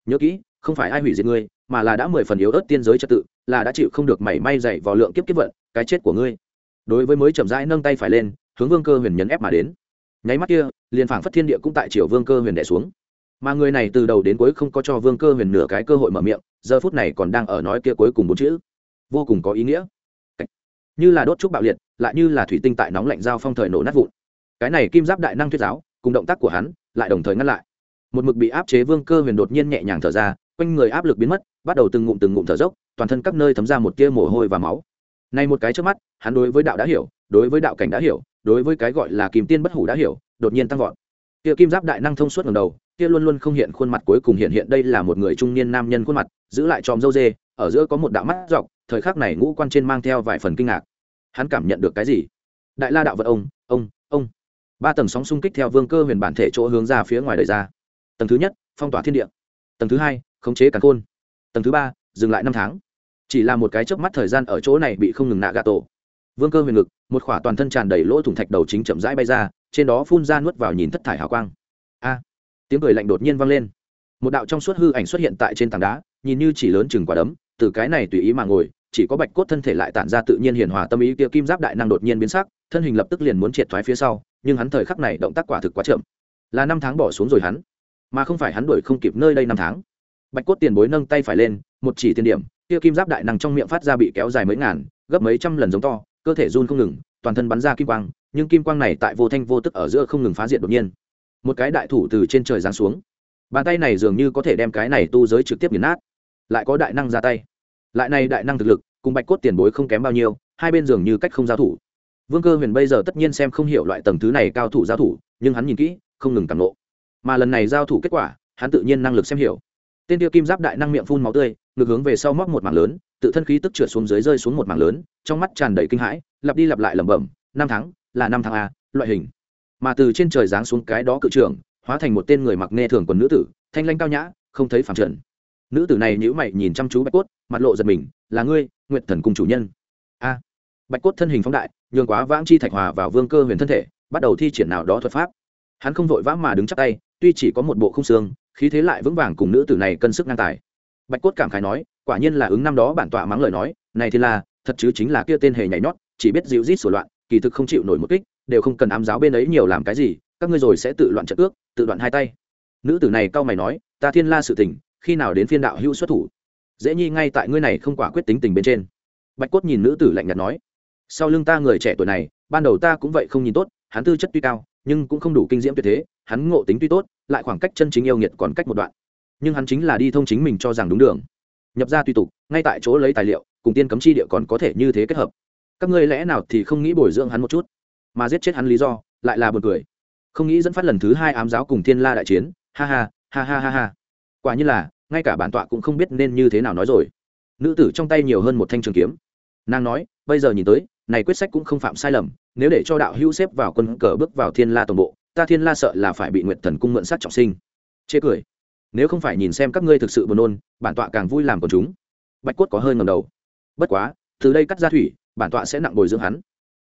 Speaker 1: nhớ kỹ, không phải ai hủy diệt ngươi, mà là đã mười phần yếu ớt tiên giới trật tự, là đã chịu không được mảy may dày vào lượng kiếp kiếp vận, cái chết của ngươi. Đối với mới chậm rãi nâng tay phải lên, hướng vương cơ huyền nhấn ép mà đến. Nháy mắt kia, liền phảng phất thiên địa cũng tại chiều vương cơ huyền đẻ xuống. Mà người này từ đầu đến cuối không có cho vương cơ huyền nửa cái cơ hội mở miệng, giờ phút này còn đang ở nói kia cuối cùng bốn chữ. Vô cùng có ý nghĩa. Như là đốt trúc bạo liệt, lại như là thủy tinh tại nóng lạnh dao phong thời nổ nát vụn. Cái này kim giáp đại năng thuyết giáo, cùng động tác của hắn, lại đồng thời ngăn lại một mực bị áp chế vương cơ huyền đột nhiên nhẹ nhàng thở ra, quanh người áp lực biến mất, bắt đầu từng ngụm từng ngụm thở dốc, toàn thân các nơi thấm ra một tia mồ hôi và máu. Này một cái trước mắt, hắn đối với đạo đã hiểu, đối với đạo cảnh đã hiểu, đối với cái gọi là kim tiên bất hủ đã hiểu, đột nhiên tăng vọt. Tia kim giáp đại năng thông suốt ngầm đầu tia luôn luôn không hiện khuôn mặt cuối cùng hiện hiện đây là một người trung niên nam nhân khuôn mặt, giữ lại tròm dâu dê, ở giữa có một đạo mắt dọc, thời khắc này ngũ quan trên mang theo vài phần kinh ngạc. Hắn cảm nhận được cái gì? Đại la đạo vật ông ông ông. Ba tầng sóng xung kích theo vương cơ huyền bản thể chỗ hướng ra phía ngoài đời ra tầng thứ nhất, phong tỏa thiên địa. Tầng thứ hai, khống chế càn khôn. Tầng thứ ba, dừng lại năm tháng. Chỉ là một cái chớp mắt thời gian ở chỗ này bị không ngừng nạ gạ tổ. Vương cơ huyền ngực, một khỏa toàn thân tràn đầy lỗ thủng thạch đầu chính chậm rãi bay ra, trên đó phun ra nuốt vào nhìn thất thải hào quang. A! Tiếng cười lạnh đột nhiên vang lên. Một đạo trong suốt hư ảnh xuất hiện tại trên tảng đá, nhìn như chỉ lớn chừng quả đấm, từ cái này tùy ý mà ngồi, chỉ có bạch cốt thân thể lại tản ra tự nhiên hiền hòa tâm ý kia kim giáp đại năng đột nhiên biến sắc, thân hình lập tức liền muốn triệt thoái phía sau, nhưng hắn thời khắc này động tác quả thực quá chậm. Là năm tháng bỏ xuống rồi hắn mà không phải hắn đuổi không kịp nơi đây năm tháng. Bạch cốt tiền bối nâng tay phải lên, một chỉ tiền điểm, kia kim giáp đại năng trong miệng phát ra bị kéo dài mấy ngàn, gấp mấy trăm lần giống to, cơ thể run không ngừng, toàn thân bắn ra kim quang, nhưng kim quang này tại vô thanh vô tức ở giữa không ngừng phá diện đột nhiên. Một cái đại thủ từ trên trời giáng xuống. Bàn tay này dường như có thể đem cái này tu giới trực tiếp nghiền nát. Lại có đại năng ra tay. Lại này đại năng thực lực, cùng bạch cốt tiền bối không kém bao nhiêu, hai bên dường như cách không giao thủ. Vương cơ huyền bây giờ tất nhiên xem không hiểu loại tầng thứ này cao thủ giao thủ, nhưng hắn nhìn kỹ, không ngừng càng lộ mà lần này giao thủ kết quả, hắn tự nhiên năng lực xem hiểu. Tên tiêu kim giáp đại năng miệng phun máu tươi, ngược hướng về sau móc một mảng lớn, tự thân khí tức trượt xuống dưới rơi xuống một mảng lớn, trong mắt tràn đầy kinh hãi, lặp đi lặp lại lẩm bẩm, năm tháng, là năm tháng a, loại hình. Mà từ trên trời giáng xuống cái đó cự trưởng, hóa thành một tên người mặc nghe thường quần nữ tử, thanh lanh cao nhã, không thấy phản trần. Nữ tử này nhữ mày nhìn chăm chú bạch cốt, mặt lộ giật mình, là ngươi nguyện thần cùng chủ nhân. A. Bạch cốt thân hình phóng đại, nhường quá vãng chi thạch hòa vào vương cơ huyền thân thể, bắt đầu thi triển nào đó thuật pháp. Hắn không vội vã mà đứng chắc tay tuy chỉ có một bộ không xương, khí thế lại vững vàng cùng nữ tử này cân sức ngang tài. Bạch cốt cảm khái nói, quả nhiên là ứng năm đó bản tọa mắng lời nói, này thì là, thật chứ chính là kia tên hề nhảy nhót, chỉ biết dịu rít sửa loạn, kỳ thực không chịu nổi một kích, đều không cần ám giáo bên ấy nhiều làm cái gì, các ngươi rồi sẽ tự loạn trận ước, tự đoạn hai tay. Nữ tử này cau mày nói, ta thiên la sự tình, khi nào đến phiên đạo hữu xuất thủ? Dễ nhi ngay tại ngươi này không quả quyết tính tình bên trên. Bạch cốt nhìn nữ tử lạnh nhạt nói, sau lưng ta người trẻ tuổi này, ban đầu ta cũng vậy không nhìn tốt hắn tư chất tuy cao, nhưng cũng không đủ kinh diễm tuyệt thế, hắn ngộ tính tuy tốt, lại khoảng cách chân chính yêu nghiệt còn cách một đoạn. Nhưng hắn chính là đi thông chính mình cho rằng đúng đường. Nhập ra tùy tục, ngay tại chỗ lấy tài liệu, cùng tiên cấm chi địa còn có thể như thế kết hợp. Các ngươi lẽ nào thì không nghĩ bồi dưỡng hắn một chút? Mà giết chết hắn lý do, lại là b u ồ n cười. Không nghĩ dẫn phát lần thứ hai ám giáo cùng thiên la đại chiến, ha ha ha ha ha ha. Quả như là, ngay cả bản tọa cũng không biết nên như thế nào nói rồi. Nữ tử trong tay nhiều hơn một thanh trường kiếm. Nàng nói, bây giờ nhìn tới này quyết sách cũng không phạm sai lầm, nếu để cho đạo hữu xếp vào quân cờ bước vào thiên la toàn bộ, ta thiên la sợ là phải bị nguyện thần cung mượn sát trọng sinh. Chê cười. Nếu không phải nhìn xem các ngươi thực sự buồn nôn, bản tọa càng vui làm của chúng. Bạch cốt có hơi ngầm đầu. Bất quá, từ đây cắt ra thủy, bản tọa sẽ nặng bồi dưỡng hắn.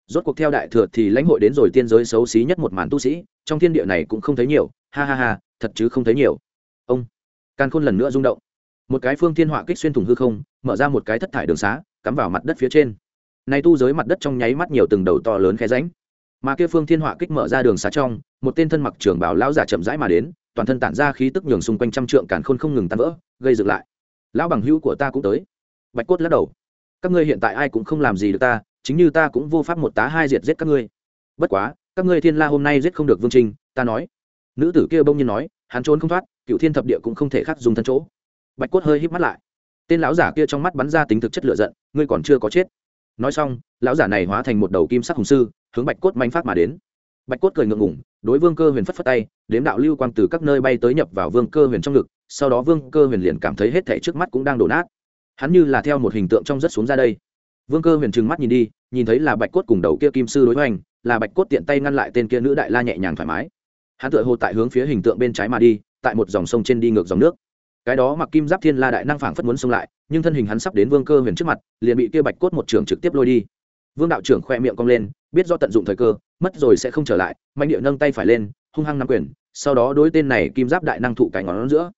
Speaker 1: Rốt cuộc theo đại thừa thì lãnh hội đến rồi tiên giới xấu xí nhất một màn tu sĩ, trong thiên địa này cũng không thấy nhiều. Ha ha ha, thật chứ không thấy nhiều. Ông. Càn khôn lần nữa rung động. Một cái phương thiên họa kích xuyên thủng hư không, mở ra một cái thất thải đường xá, cắm vào mặt đất phía trên nay tu giới mặt đất trong nháy mắt nhiều từng đầu to lớn khe ránh mà kia phương thiên họa kích mở ra đường xá trong, một tên thân mặc trường bảo lão giả chậm rãi mà đến, toàn thân tản ra khí tức nhường xung quanh trăm trượng càn khôn không ngừng tan vỡ, gây dựng lại. Lão bằng hữu của ta cũng tới. Bạch cốt lắc đầu. Các ngươi hiện tại ai cũng không làm gì được ta, chính như ta cũng vô pháp một tá hai diệt giết các ngươi. Bất quá, các ngươi thiên la hôm nay giết không được vương trinh ta nói. Nữ tử kia bông nhiên nói, hắn trốn không thoát, cựu thiên thập địa cũng không thể khắc dùng thân chỗ. Bạch cốt hơi híp mắt lại. Tên lão giả kia trong mắt bắn ra tính thực chất lựa giận, ngươi còn chưa có chết nói xong, lão giả này hóa thành một đầu kim sắc hùng sư, hướng bạch cốt manh phát mà đến. Bạch cốt cười ngượng ngủng đối vương cơ huyền phất phất tay, đếm đạo lưu quang từ các nơi bay tới nhập vào vương cơ huyền trong ngực, sau đó vương cơ huyền liền cảm thấy hết thảy trước mắt cũng đang đổ nát. Hắn như là theo một hình tượng trong rất xuống ra đây. Vương cơ huyền trừng mắt nhìn đi, nhìn thấy là bạch cốt cùng đầu kia kim sư đối hoành, là bạch cốt tiện tay ngăn lại tên kia nữ đại la nhẹ nhàng thoải mái. Hắn tựa hồ tại hướng phía hình tượng bên trái mà đi, tại một dòng sông trên đi ngược dòng nước. Cái đó mặc kim giáp thiên la đại năng phảng phất muốn xông lại nhưng thân hình hắn sắp đến vương cơ huyền trước mặt, liền bị kia bạch cốt một trường trực tiếp lôi đi. Vương đạo trưởng khoe miệng cong lên, biết do tận dụng thời cơ, mất rồi sẽ không trở lại, mạnh địa nâng tay phải lên, hung hăng nắm quyền, sau đó đối tên này kim giáp đại năng thụ cái ngón giữa.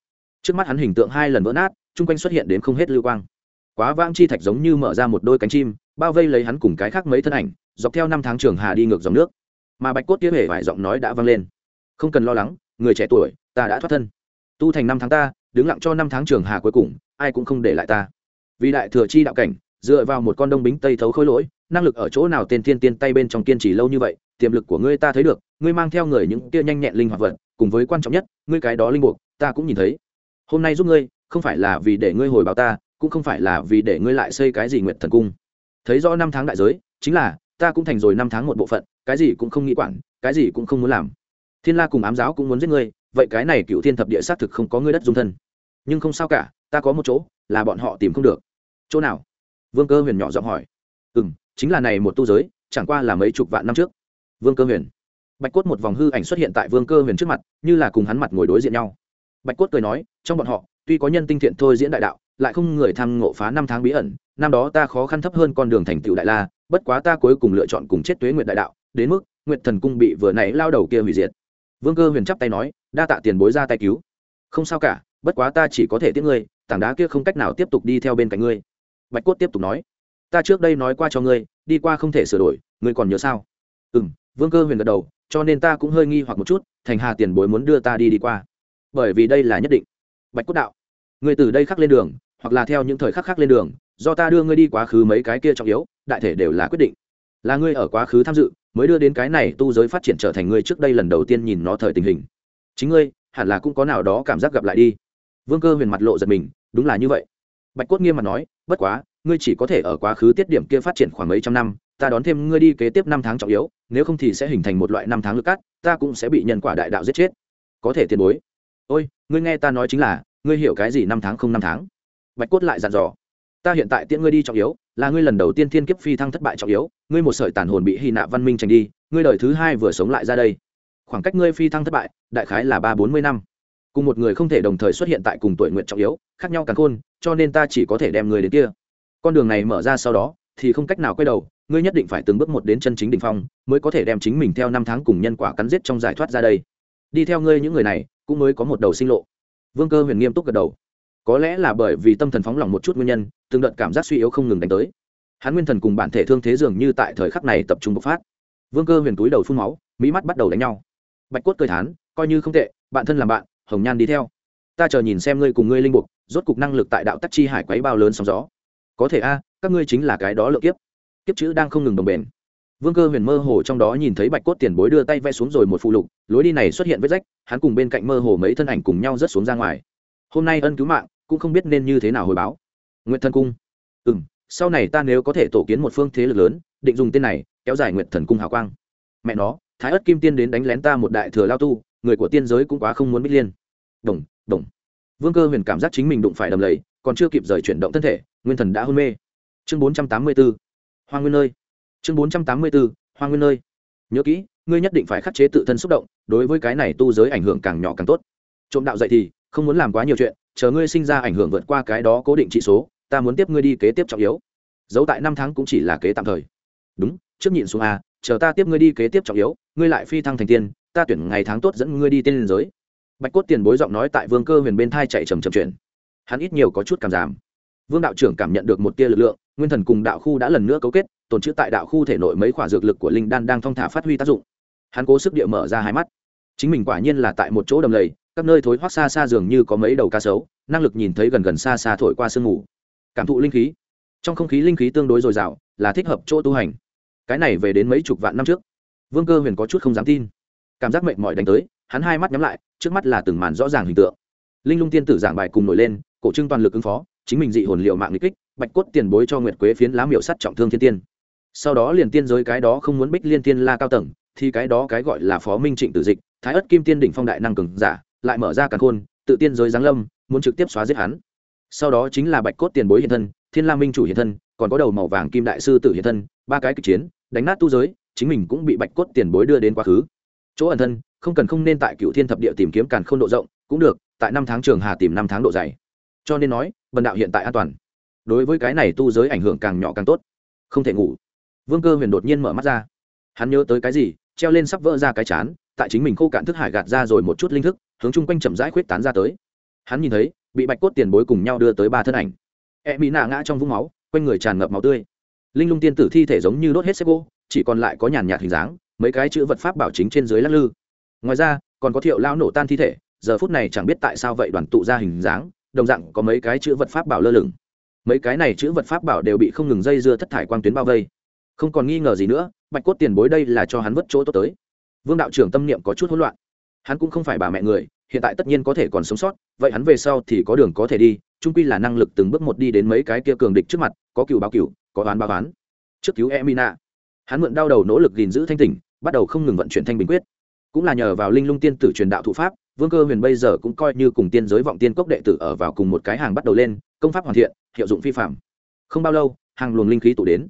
Speaker 1: Trước mắt hắn hình tượng hai lần vỡ nát, chung quanh xuất hiện đến không hết lưu quang. Quá vãng chi thạch giống như mở ra một đôi cánh chim, bao vây lấy hắn cùng cái khác mấy thân ảnh, dọc theo năm tháng trường hà đi ngược dòng nước. Mà bạch cốt kia hề vài giọng nói đã vang lên. Không cần lo lắng, người trẻ tuổi, ta đã thoát thân. Tu thành năm tháng ta, đứng lặng cho năm tháng trường hà cuối cùng ai cũng không để lại ta. Vì đại thừa chi đạo cảnh, dựa vào một con đông bính tây thấu khối lỗi, năng lực ở chỗ nào tên thiên tiên tay bên trong kiên trì lâu như vậy, tiềm lực của ngươi ta thấy được, ngươi mang theo người những kia nhanh nhẹn linh hoạt vật, cùng với quan trọng nhất, ngươi cái đó linh buộc, ta cũng nhìn thấy. Hôm nay giúp ngươi, không phải là vì để ngươi hồi báo ta, cũng không phải là vì để ngươi lại xây cái gì nguyện thần cung. Thấy rõ năm tháng đại giới, chính là, ta cũng thành rồi năm tháng một bộ phận, cái gì cũng không nghĩ quản, cái gì cũng không muốn làm. Thiên la cùng ám giáo cũng muốn giết ngươi, vậy cái này cựu thiên thập địa xác thực không có ngươi đất dung thân. Nhưng không sao cả ta có một chỗ, là bọn họ tìm không được. Chỗ nào? Vương cơ huyền nhỏ giọng hỏi. Ừ m chính là này một tu giới, chẳng qua là mấy chục vạn năm trước. Vương cơ huyền. Bạch cốt một vòng hư ảnh xuất hiện tại vương cơ huyền trước mặt, như là cùng hắn mặt ngồi đối diện nhau. Bạch cốt cười nói, trong bọn họ, tuy có nhân tinh thiện thôi diễn đại đạo, lại không người tham ngộ phá năm tháng bí ẩn, năm đó ta khó khăn thấp hơn con đường thành tựu đại la, bất quá ta cuối cùng lựa chọn cùng chết tuế nguyện đại đạo, đến mức nguyện thần cung bị vừa nãy lao đầu kia hủy diệt. Vương cơ huyền chắp tay nói, đa tạ tiền bối ra tay cứu. Không sao cả, bất quá ta chỉ có thể tiếc ngươi tảng đá kia không cách nào tiếp tục đi theo bên cạnh ngươi. Bạch cốt tiếp tục nói, ta trước đây nói qua cho ngươi, đi qua không thể sửa đổi, ngươi còn nhớ sao? Ừ m vương cơ huyền gật đầu, cho nên ta cũng hơi nghi hoặc một chút, thành hà tiền bối muốn đưa ta đi đi qua. Bởi vì đây là nhất định. Bạch cốt đạo, ngươi từ đây khắc lên đường, hoặc là theo những thời khắc khác lên đường, do ta đưa ngươi đi quá khứ mấy cái kia trọng yếu, đại thể đều là quyết định. Là ngươi ở quá khứ tham dự, mới đưa đến cái này tu giới phát triển trở thành ngươi trước đây lần đầu tiên nhìn nó thời tình hình. Chính ngươi, hẳn là cũng có nào đó cảm giác gặp lại đi vương cơ huyền mặt lộ giật mình đúng là như vậy. Bạch cốt nghiêm mặt nói bất quá ngươi chỉ có thể ở quá khứ tiết điểm kia phát triển khoảng mấy trăm năm ta đón thêm ngươi đi kế tiếp năm tháng trọng yếu nếu không thì sẽ hình thành một loại năm tháng lực cát, ta cũng sẽ bị nhân quả đại đạo giết chết. Có thể tiền bối. Ôi ngươi nghe ta nói chính là ngươi hiểu cái gì năm tháng không năm tháng? Bạch cốt lại dặn dò ta hiện tại tiễn ngươi đi trọng yếu là ngươi lần đầu tiên thiên kiếp phi thăng thất bại trọng yếu ngươi một sợi tàn hồn bị hy nạ văn minh tránh đi ngươi đời thứ hai vừa sống lại ra đây. Khoảng cách ngươi phi thăng thất bại đại khái là ba bốn mươi năm cùng một người không thể đồng thời xuất hiện tại cùng tuổi nguyện trọng yếu, khác nhau càng khôn, cho nên ta chỉ có thể đem người đến kia. Con đường này mở ra sau đó, thì không cách nào quay đầu, ngươi nhất định phải từng bước một đến chân chính đ ỉ n h phong, mới có thể đem chính mình theo năm tháng cùng nhân quả cắn giết trong giải thoát ra đây. Đi theo ngươi những người này, cũng mới có một đầu sinh lộ. Vương cơ huyền nghiêm túc gật đầu. Có lẽ là bởi vì tâm thần phóng lòng một chút nguyên nhân, từng đợt cảm giác suy yếu không ngừng đánh tới. Hắn nguyên thần cùng bản thể thương thế dường như tại thời khắc này tập trung bộc phát. Vương cơ huyền túi đầu phun máu, mỹ mắt bắt đầu đánh nhau. Bạch cốt cười thán, coi như không tệ, bạn thân làm bạn hồng nhan đi theo. Ta chờ nhìn xem ngươi cùng ngươi linh mục rốt cục năng lực tại đạo tắc chi hải quấy bao lớn sóng gió. Có thể a, các ngươi chính là cái đó lựa kiếp. Kiếp chữ đang không ngừng đồng bền vương cơ huyền mơ hồ trong đó nhìn thấy bạch cốt tiền bối đưa tay vẽ xuống rồi một phụ lục, lối đi này xuất hiện vết rách, hắn cùng bên cạnh mơ hồ mấy thân ảnh cùng nhau rớt xuống ra ngoài. Hôm nay ân cứu mạng, cũng không biết nên như thế nào hồi báo. Nguyện thần cung. Ừ m sau này ta nếu có thể tổ kiến một phương thế lực lớn, định dùng tên này, kéo dài nguyện thần cung hào quang. Mẹ nó thái ất kim tiên đến đánh lén ta một đại thừa lao tu, người của tiên giới cũng quá không muốn bích liên. Đồng đồng. Vương cơ huyền cảm giác chính mình đụng phải đầm lầy, còn chưa kịp rời chuyển động thân thể, nguyên thần đã hôn mê. Chương bốn trăm tám mươi b ố hoa nguyên nơi. Chương bốn trăm tám mươi b ố hoa nguyên nơi. Nhớ kỹ, ngươi nhất định phải khắc chế tự thân xúc động, đối với cái này tu giới ảnh hưởng càng nhỏ càng tốt. Trộm đạo dạy thì, không muốn làm quá nhiều chuyện, chờ ngươi sinh ra ảnh hưởng vượt qua cái đó cố định trị số, ta muốn tiếp ngươi đi kế tiếp trọng yếu. Giấu tại năm tháng cũng chỉ là kế tạm thời. Đúng, trước nhịn xuống a chờ ta tiếp ngươi đi kế tiếp trọng yếu ngươi lại phi thăng thành tiên, ta tuyển ngày tháng tốt dẫn ngươi đi tên liên giới. Bạch cốt tiền bối giọng nói tại vương cơ huyền bên thai chạy trầm trầm chuyển. Hắn ít nhiều có chút cảm giảm. Vương đạo trưởng cảm nhận được một tia lực lượng, nguyên thần cùng đạo khu đã lần nữa cấu kết, tồn chữ tại đạo khu thể nội mấy khoả dược lực của linh đan đang thong thả phát huy tác dụng. Hắn cố sức địa mở ra hai mắt. Chính mình quả nhiên là tại một chỗ đầm lầy, các nơi thối hoác xa xa dường như có mấy đầu cá sấu, năng lực nhìn thấy gần gần xa xa thổi qua sương ngủ. cảm thụ linh khí. Trong không khí linh khí tương đối dồi dào, là thích hợp chỗ tu hành. Cái này về đến mấy chục vạn năm trước vương cơ huyền có chút không dám tin. Cảm giác mệt mỏi đánh tới, hắn hai mắt nhắm lại, trước mắt là từng màn rõ ràng hình tượng. Linh lung tiên tử giảng bài cùng nổi lên, cổ trưng toàn lực ứng phó, chính mình dị hồn liệu mạng nghịch kích, bạch cốt tiền bối cho nguyệt quế phiến lá miểu sắt trọng thương thiên tiên. Sau đó liền tiên giới cái đó không muốn bích liên tiên la cao tầng, thì cái đó cái gọi là phó minh trịnh tử dịch, thái ất kim tiên đỉnh phong đại năng cường giả, lại mở ra cả khôn, tự tiên giới giáng lâm, muốn trực tiếp xóa giết hắn. Sau đó chính là bạch cốt tiền bối hiện thân, thiên la minh chủ hiện thân, còn có đầu màu vàng kim đại sư tử hiện thân, ba cái kịch chiến, đánh nát tu giới chính mình cũng bị bạch cốt tiền bối đưa đến quá khứ. Chỗ ẩn thân, không cần không nên tại cựu thiên thập địa tìm kiếm càn k h ô n độ rộng, cũng được, tại năm tháng trường hà tìm năm tháng độ dày. Cho nên nói vần đạo hiện tại an toàn. Đối với cái này tu giới ảnh hưởng càng nhỏ càng tốt. Không thể ngủ. Vương cơ huyền đột nhiên mở mắt ra. Hắn nhớ tới cái gì, treo lên sắp vỡ ra cái chán, tại chính mình khô cạn thức hải gạt ra rồi một chút linh thức, hướng chung quanh chậm rãi khuyết tán ra tới. Hắn nhìn thấy, bị bạch cốt tiền bối cùng nhau đưa tới ba thân ảnh. E mỹ nạ ngã trong vũng máu, quanh người tràn ngập máu tươi. Linh lung tiên tử thi thể giống như đốt hết xếp gỗ chỉ còn lại có nhàn nhạt hình dáng, mấy cái chữ vật pháp bảo chính trên dưới lắc lư. Ngoài ra, còn có thiệu lao nổ tan thi thể, giờ phút này chẳng biết tại sao vậy đoàn tụ ra hình dáng, đồng dạng có mấy cái chữ vật pháp bảo lơ lửng. Mấy cái này chữ vật pháp bảo đều bị không ngừng dây dưa thất thải quang tuyến bao vây. Không còn nghi ngờ gì nữa, bạch cốt tiền bối đây là cho hắn vất chỗ tốt tới. Vương đạo trưởng tâm niệm có chút hỗn loạn. Hắn cũng không phải bà mẹ người, hiện tại tất nhiên có thể còn sống sót, vậy hắn về sau thì có đường có thể đi trung quy là năng lực từng bước một đi đến mấy cái kia cường địch trước mặt, có cựu báo cựu, có oán báo oán. Trước cứu emina hắn mượn đau đầu nỗ lực gìn giữ thanh tỉnh, bắt đầu không ngừng vận chuyển thanh bình quyết. Cũng là nhờ vào linh lung tiên tử truyền đạo thụ pháp, vương cơ huyền bây giờ cũng coi như cùng tiên giới vọng tiên cốc đệ tử ở vào cùng một cái hàng bắt đầu lên, công pháp hoàn thiện, hiệu dụng phi phạm. Không bao lâu, hàng luồng linh khí tụ đến.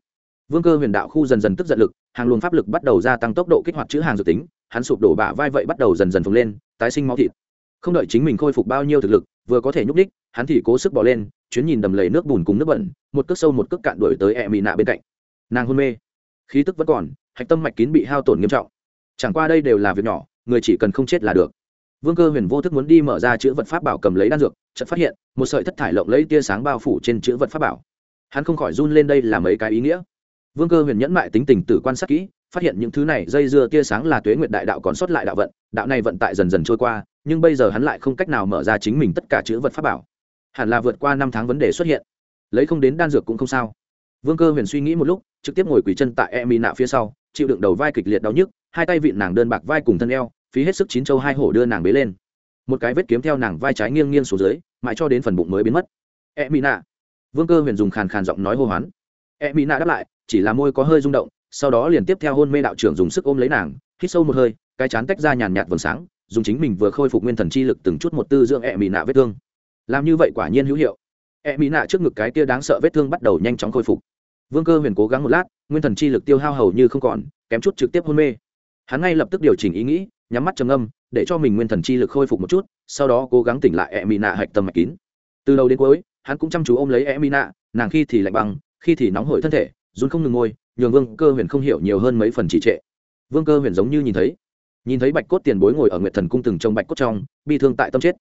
Speaker 1: Vương cơ huyền đạo khu dần dần tức giận lực, hàng luồng pháp lực bắt đầu gia tăng tốc độ kích hoạt chữ hàng dự tính, hắn sụp đổ bả vai vậy bắt đầu dần dần phồng lên, tái sinh máu thịt. Không đợi chính mình khôi phục bao nhiêu thực lực, vừa có thể nhúc đích hắn thì cố sức bỏ lên, chuyến nhìn đầm lầy nước bùn cùng nước bẩn, một cước sâu một cước cạn đuổi tới ẹ mị nạ bên cạnh. Nàng hôn mê khí tức vẫn còn, hạch tâm mạch kín bị hao tổn nghiêm trọng. Chẳng qua đây đều là việc nhỏ, người chỉ cần không chết là được. Vương cơ huyền vô thức muốn đi mở ra chữ vật pháp bảo cầm lấy đan dược, chợt phát hiện, một sợi thất thải lộng lấy tia sáng bao phủ trên chữ vật pháp bảo. Hắn không khỏi run lên đây là mấy cái ý nghĩa. Vương cơ huyền nhẫn mại tính tình tử quan sát kỹ, phát hiện những thứ này dây dưa tia sáng là tuế nguyệt đại đạo còn sót lại đạo vận, đạo này vận tại dần dần trôi qua, nhưng bây giờ hắn lại không cách nào mở ra chính mình tất cả chữ vật pháp bảo. Hẳn là vượt qua năm tháng vấn đề xuất hiện. Lấy không đến đan dược cũng không sao vương cơ huyền suy nghĩ một lúc, trực tiếp ngồi quỳ chân tại e mi nạ phía sau, chịu đựng đầu vai kịch liệt đau nhức, hai tay vịn nàng đơn bạc vai cùng thân eo, phí hết sức chín châu hai hổ đưa nàng bế lên. Một cái vết kiếm theo nàng vai trái nghiêng nghiêng xuống dưới, mãi cho đến phần bụng mới biến mất. E mi nạ vương cơ huyền dùng khàn khàn giọng nói hô hoán. E mi nạ đáp lại, chỉ là môi có hơi rung động, sau đó liền tiếp theo hôn mê đạo trưởng dùng sức ôm lấy nàng, hít sâu một hơi, cái chán tách ra nhàn nhạt vầng sáng, dùng chính mình vừa khôi phục nguyên thần chi lực từng chút một tư dưỡng e mỹ nạ vết thương. Làm như vậy quả nhiên hữu hiệu. E mỹ nạ trước ngực cái kia đáng sợ vết thương bắt đầu nhanh chóng khôi phục vương cơ huyền cố gắng một lát, nguyên thần chi lực tiêu hao hầu như không còn, kém chút trực tiếp hôn mê. Hắn ngay lập tức điều chỉnh ý nghĩ, nhắm mắt trầm âm để cho mình nguyên thần chi lực khôi phục một chút, sau đó cố gắng tỉnh lại e mỹ nạ hạch tâm mạch kín. Từ đầu đến cuối, hắn cũng chăm chú ôm lấy e mỹ nạ nàng khi thì lạnh băng, khi thì nóng hổi thân thể, run không ngừng ngôi nhường vương cơ huyền không hiểu nhiều hơn mấy phần trì trệ. Vương cơ huyền giống như nhìn thấy nhìn thấy bạch cốt tiền bối ngồi ở nguyệt thần cung từng trong bạch cốt trong, bi thương tại tâm chết.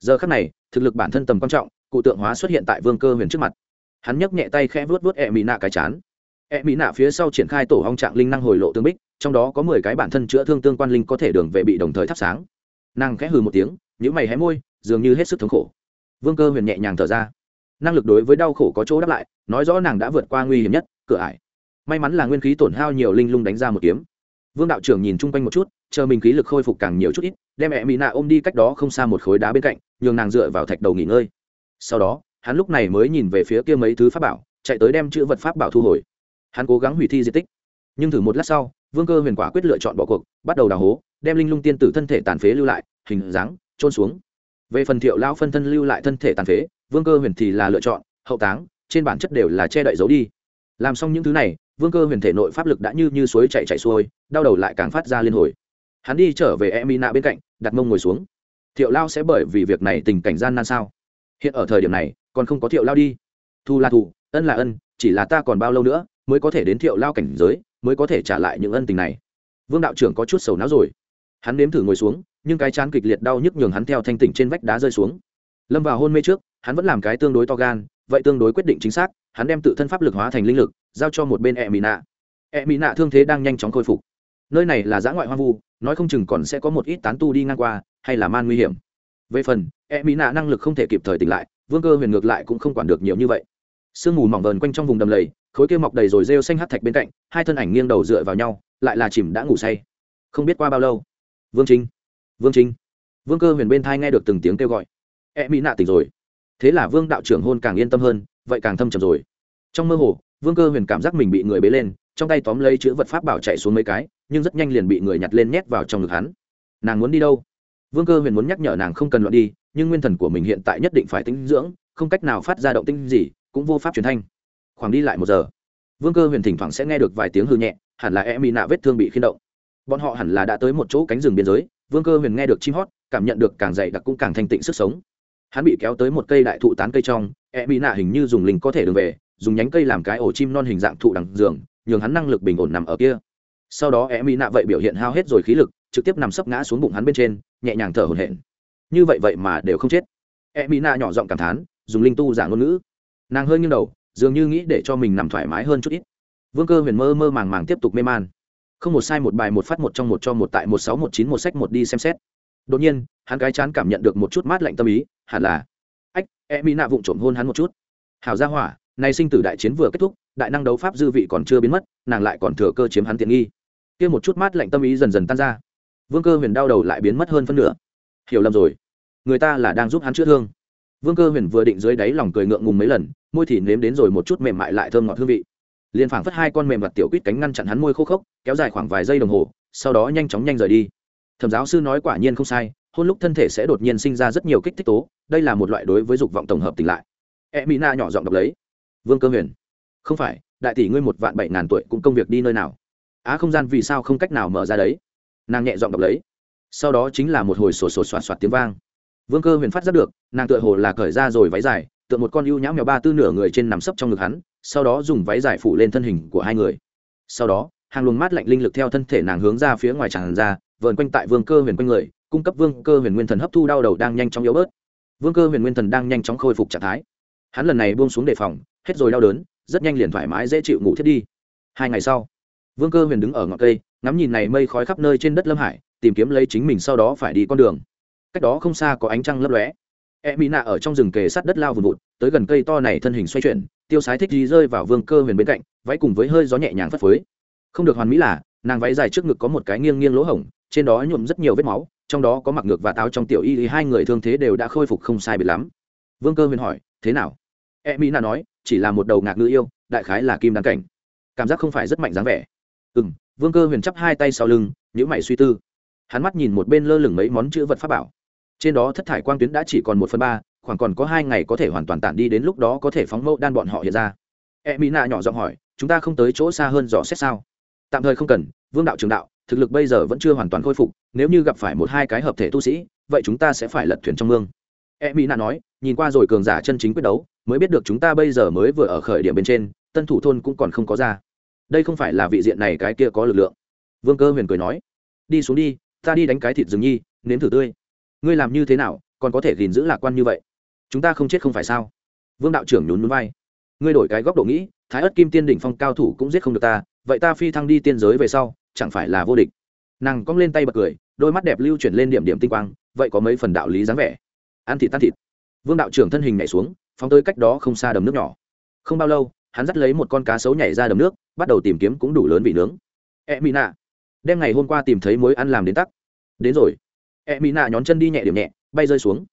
Speaker 1: Giờ khắc này, thực lực bản thân tầm quan trọng, cụ tượng hóa xuất hiện tại vương cơ huyền trước mặt hắn nhấc nhẹ tay khẽ vuốt vuốt ẹ mỹ nạ cái chán. Ẹ mỹ nạ phía sau triển khai tổ hong trạng linh năng hồi lộ tương bích, trong đó có mười cái bản thân chữa thương tương quan linh có thể đường về bị đồng thời thắp sáng. Nàng khẽ hừ một tiếng những mày hé môi, dường như hết sức thống khổ. Vương cơ huyền nhẹ nhàng thở ra. Năng lực đối với đau khổ có chỗ đáp lại, nói rõ nàng đã vượt qua nguy hiểm nhất, cửa ải. May mắn là nguyên khí tổn hao nhiều linh lung đánh ra một kiếm. Vương đạo trưởng nhìn chung quanh một chút, chờ mình khí lực khôi phục càng nhiều chút ít, đem mẹ mỹ nạ ôm đi cách đó không xa một khối đá bên cạnh, nhường nàng dựa vào thạch đầu nghỉ ngơi. Sau đó hắn lúc này mới nhìn về phía kia mấy thứ pháp bảo, chạy tới đem chữ vật pháp bảo thu hồi. Hắn cố gắng hủy thi di tích. Nhưng thử một lát sau, vương cơ huyền quả quyết lựa chọn bỏ cuộc, bắt đầu đào hố, đem linh lung tiên tử thân thể tàn phế lưu lại, hình dáng trôn xuống. Về phần thiệu lao phân thân lưu lại thân thể tàn phế, vương cơ huyền thì là lựa chọn, hậu táng, trên bản chất đều là che đậy giấu đi. Làm xong những thứ này, vương cơ huyền thể nội pháp lực đã như như suối chạy chạy xuôi, đau đầu lại càng phát ra liên hồi. Hắn đi trở về e mina bên cạnh, đặt mông ngồi xuống. Thiệu lao sẽ bởi vì việc này tình cảnh gian nan sao? Hiện ở thời điểm này còn không có thiệu lao đi. Thu là thù ân là ân, chỉ là ta còn bao lâu nữa mới có thể đến thiệu lao cảnh giới, mới có thể trả lại những ân tình này. Vương đạo trưởng có chút sầu não rồi. Hắn nếm thử ngồi xuống, nhưng cái chán kịch liệt đau nhức nhường hắn theo thanh tỉnh trên vách đá rơi xuống. Lâm vào hôn mê trước, hắn vẫn làm cái tương đối to gan, vậy tương đối quyết định chính xác, hắn đem tự thân pháp lực hóa thành linh lực, giao cho một bên e mỹ nạ. E mỹ nạ thương thế đang nhanh chóng khôi phục. Nơi này là giã ngoại hoang vu, nói không chừng còn sẽ có một ít tán tu đi ngang qua, hay là man nguy hiểm. Về phần e mỹ nạ năng lực không thể kịp thời tỉnh lại vương cơ huyền ngược lại cũng không quản được nhiều như vậy. Sương mù mỏng vờn quanh trong vùng đầm lầy, khối kia mọc đầy rồi rêu xanh hắt thạch bên cạnh, hai thân ảnh nghiêng đầu dựa vào nhau, lại là chìm đã ngủ say. Không biết qua bao lâu. Vương trinh vương trinh vương cơ huyền bên thai nghe được từng tiếng kêu gọi. E mỹ nạ tỉnh rồi. Thế là vương đạo trưởng hôn càng yên tâm hơn, vậy càng thâm trầm rồi. Trong mơ hồ, vương cơ huyền cảm giác mình bị người bế lên, trong tay tóm lấy chữ vật pháp bảo chạy xuống mấy cái, nhưng rất nhanh liền bị người nhặt lên nhét vào trong ngực hắn. Nàng muốn đi đâu? Vương cơ huyền muốn nhắc nhở nàng không cần loạn đi, nhưng nguyên thần của mình hiện tại nhất định phải tinh dưỡng, không cách nào phát ra động tinh gì, cũng vô pháp truyền thanh. Khoảng đi lại một giờ, vương cơ huyền thỉnh thoảng sẽ nghe được vài tiếng hư nhẹ, hẳn là e Mi nạ vết thương bị khiên động. Bọn họ hẳn là đã tới một chỗ cánh rừng biên giới, vương cơ huyền nghe được chim hót, cảm nhận được càng dày đặc cũng càng thanh tịnh sức sống. Hắn bị kéo tới một cây đại thụ tán cây trong e Mi nạ hình như dùng linh có thể đường về, dùng nhánh cây làm cái ổ chim non hình dạng thụ đằng giường, nhường hắn năng lực bình ổn nằm ở kia. Sau đó e Mi nạ vậy biểu hiện hao hết rồi khí lực trực tiếp nằm sấp ngã xuống bụng hắn bên trên, nhẹ nhàng thở hổn hển. Như vậy vậy mà đều không chết. E mỹ nạ nhỏ giọng cảm thán, dùng linh tu giả ngôn ngữ. Nàng hơi nghiêng đầu, dường như nghĩ để cho mình nằm thoải mái hơn chút ít. Vương cơ huyền mơ mơ màng màng tiếp tục mê man. Không một sai một bài một phát một trong một cho một tại một sáu một chín một sách một đi xem xét. Đột nhiên, hắn cái chán cảm nhận được một chút mát lạnh tâm ý, hẳn là, ách e mỹ nạ vụng trộm hôn hắn một chút. Hảo gia hỏa nay sinh tử đại chiến vừa kết thúc, đại năng đấu pháp dư vị còn chưa biến mất, nàng lại còn thừa cơ chiếm hắn tiện nghi. Kia một chút mát lạnh tâm ý dần dần tan ra vương cơ huyền đau đầu lại biến mất hơn phân nửa. Hiểu lầm rồi. Người ta là đang giúp hắn chữa thương. Vương cơ huyền vừa định dưới đáy lòng cười ngượng ngùng mấy lần, môi thì nếm đến rồi một chút mềm mại lại thơm ngọt hương vị. Liền phảng phất hai con mềm mặt tiểu quýt cánh ngăn chặn hắn môi khô khốc, kéo dài khoảng vài giây đồng hồ, sau đó nhanh chóng nhanh rời đi. Thẩm giáo sư nói quả nhiên không sai, hôn lúc thân thể sẽ đột nhiên sinh ra rất nhiều kích thích tố, đây là một loại đối với dục vọng tổng hợp tỉnh lại. E mỹ na nhỏ giọng đọc lấy. Vương cơ huyền, không phải, đại tỷ ngươi một vạn bảy ngàn tuổi cũng công việc đi nơi nào? Á không gian vì sao không cách nào mở ra đấy? Nàng nhẹ giọng đọc lấy. Sau đó chính là một hồi sổ sổ soạt soạt tiếng vang. Vương cơ huyền phát giác được, nàng tựa hồ là cởi ra rồi váy dài, tựa một con ưu nhãm mèo ba tư nửa người trên nằm sấp trong ngực hắn, sau đó dùng váy dài phủ lên thân hình của hai người. Sau đó, hàng luồng mát lạnh linh lực theo thân thể nàng hướng ra phía ngoài tràn ra, vờn quanh tại vương cơ huyền quanh người, cung cấp vương cơ huyền nguyên thần hấp thu đau đầu đang nhanh chóng yếu bớt. Vương cơ huyền nguyên thần đang nhanh chóng khôi phục trạng thái. Hắn lần này buông xuống đề phòng, hết rồi đau đớn, rất nhanh liền thoải mái dễ chịu ngủ thiết đi. Hai ngày sau, vương cơ huyền đứng ở ngọn cây ngắm nhìn này mây khói khắp nơi trên đất lâm hải, tìm kiếm lấy chính mình sau đó phải đi con đường. Cách đó không xa có ánh trăng lấp lóe. E mỹ nạ ở trong rừng kề sát đất lao vùn vụt, tới gần cây to này thân hình xoay chuyển, tiêu sái thích gì rơi vào vương cơ huyền bên cạnh, váy cùng với hơi gió nhẹ nhàng phất phới. Không được hoàn mỹ là, nàng váy dài trước ngực có một cái nghiêng nghiêng lỗ hổng, trên đó nhuộm rất nhiều vết máu, trong đó có mặc ngược và táo trong tiểu y hai người thương thế đều đã khôi phục không sai biệt lắm. Vương cơ huyền hỏi, thế nào? E mỹ nạ nói, chỉ là một đầu ngạc ngư yêu, đại khái là kim đăng cảnh. Cảm giác không phải rất mạnh dáng vẻ. Ừ m vương cơ huyền chắp hai tay sau lưng nhữ mày suy tư. Hắn mắt nhìn một bên lơ lửng mấy món chữ vật pháp bảo. Trên đó thất thải quang tuyến đã chỉ còn một phần ba, khoảng còn có hai ngày có thể hoàn toàn tản đi đến lúc đó có thể phóng mẫu đan bọn họ hiện ra. E mỹ nạ nhỏ giọng hỏi, chúng ta không tới chỗ xa hơn dò xét sao? Tạm thời không cần, vương đạo trường đạo, thực lực bây giờ vẫn chưa hoàn toàn khôi phục, nếu như gặp phải một hai cái hợp thể tu sĩ, vậy chúng ta sẽ phải lật thuyền trong mương. E mỹ nạ nói, nhìn qua rồi cường giả chân chính quyết đấu, mới biết được chúng ta bây giờ mới vừa ở khởi điểm bên trên, tân thủ thôn cũng còn không có ra đây không phải là vị diện này cái kia có lực lượng. Vương cơ huyền cười nói, đi xuống đi, ta đi đánh cái thịt rừng nhi, nếm thử tươi. Ngươi làm như thế nào, còn có thể gìn giữ lạc quan như vậy? Chúng ta không chết không phải sao? Vương đạo trưởng nhún núi vai. Ngươi đổi cái góc độ nghĩ, thái ất kim tiên đỉnh phong cao thủ cũng giết không được ta, vậy ta phi thăng đi tiên giới về sau, chẳng phải là vô địch? Nàng cong lên tay bật cười, đôi mắt đẹp lưu chuyển lên điểm điểm tinh quang, vậy có mấy phần đạo lý dáng vẻ? Ăn thịt tan thịt. Vương đạo trưởng thân hình nhảy xuống, phóng tới cách đó không xa đầm nước nhỏ. Không bao lâu hắn dắt lấy một con cá sấu nhảy ra đầm nước, bắt đầu tìm kiếm cũng đủ lớn vị nướng. E mỹ nạ, đem ngày hôm qua tìm thấy mối ăn làm đến tắc. Đến rồi. E mỹ nạ nhón chân đi nhẹ điểm nhẹ, bay rơi xuống.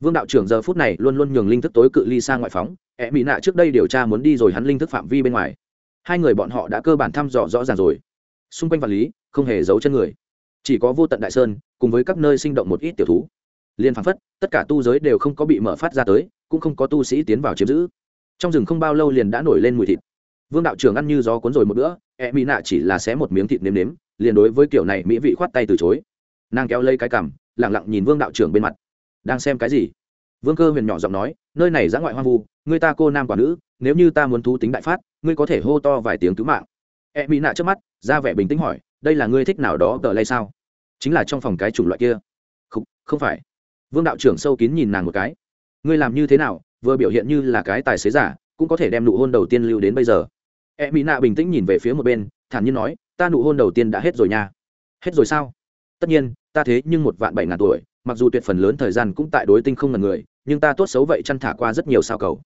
Speaker 1: Vương đạo trưởng giờ phút này luôn luôn nhường linh thức tối cự ly xa ngoại phóng. E mỹ nạ, trước đây điều tra muốn đi rồi hắn linh thức phạm vi bên ngoài. Hai người bọn họ đã cơ bản thăm dò rõ ràng rồi. Xung quanh vật lý, không hề giấu chân người. Chỉ có vô tận đại sơn, cùng với các nơi sinh động một ít tiểu thú. Liên phán phất, tất cả tu giới đều không có bị mở phát ra tới, cũng không có tu sĩ tiến vào chiếm giữ trong rừng không bao lâu liền đã nổi lên mùi thịt. Vương đạo trưởng ăn như gió cuốn rồi một bữa e mỹ nạ chỉ là xé một miếng thịt nếm nếm liền đối với kiểu này mỹ vị khoát tay từ chối. Nàng kéo lấy cái cằm lẳng lặng nhìn vương đạo trưởng bên mặt. Đang xem cái gì? Vương cơ huyền nhỏ giọng nói nơi này giã ngoại hoang vu người ta cô nam quả nữ nếu như ta muốn thú tính đại phát ngươi có thể hô to vài tiếng cứu mạng. E mỹ nạ trước mắt ra vẻ bình tĩnh hỏi đây là ngươi thích nào đó tờ lay sao? Chính là trong phòng cái chủng loại kia. Không, không phải. Vương đạo trưởng sâu kín nhìn nàng một cái. Ngươi làm như thế nào vừa biểu hiện như là cái tài xế giả, cũng có thể đem nụ hôn đầu tiên lưu đến bây giờ. E mỹ nạ bình tĩnh nhìn về phía một bên, thản nhiên nói, ta nụ hôn đầu tiên đã hết rồi nha. Hết rồi sao? Tất nhiên, ta thế nhưng một vạn bảy ngàn tuổi, mặc dù tuyệt phần lớn thời gian cũng tại đối tinh không ngần người, nhưng ta tốt xấu vậy chăn thả qua rất nhiều sao cầu.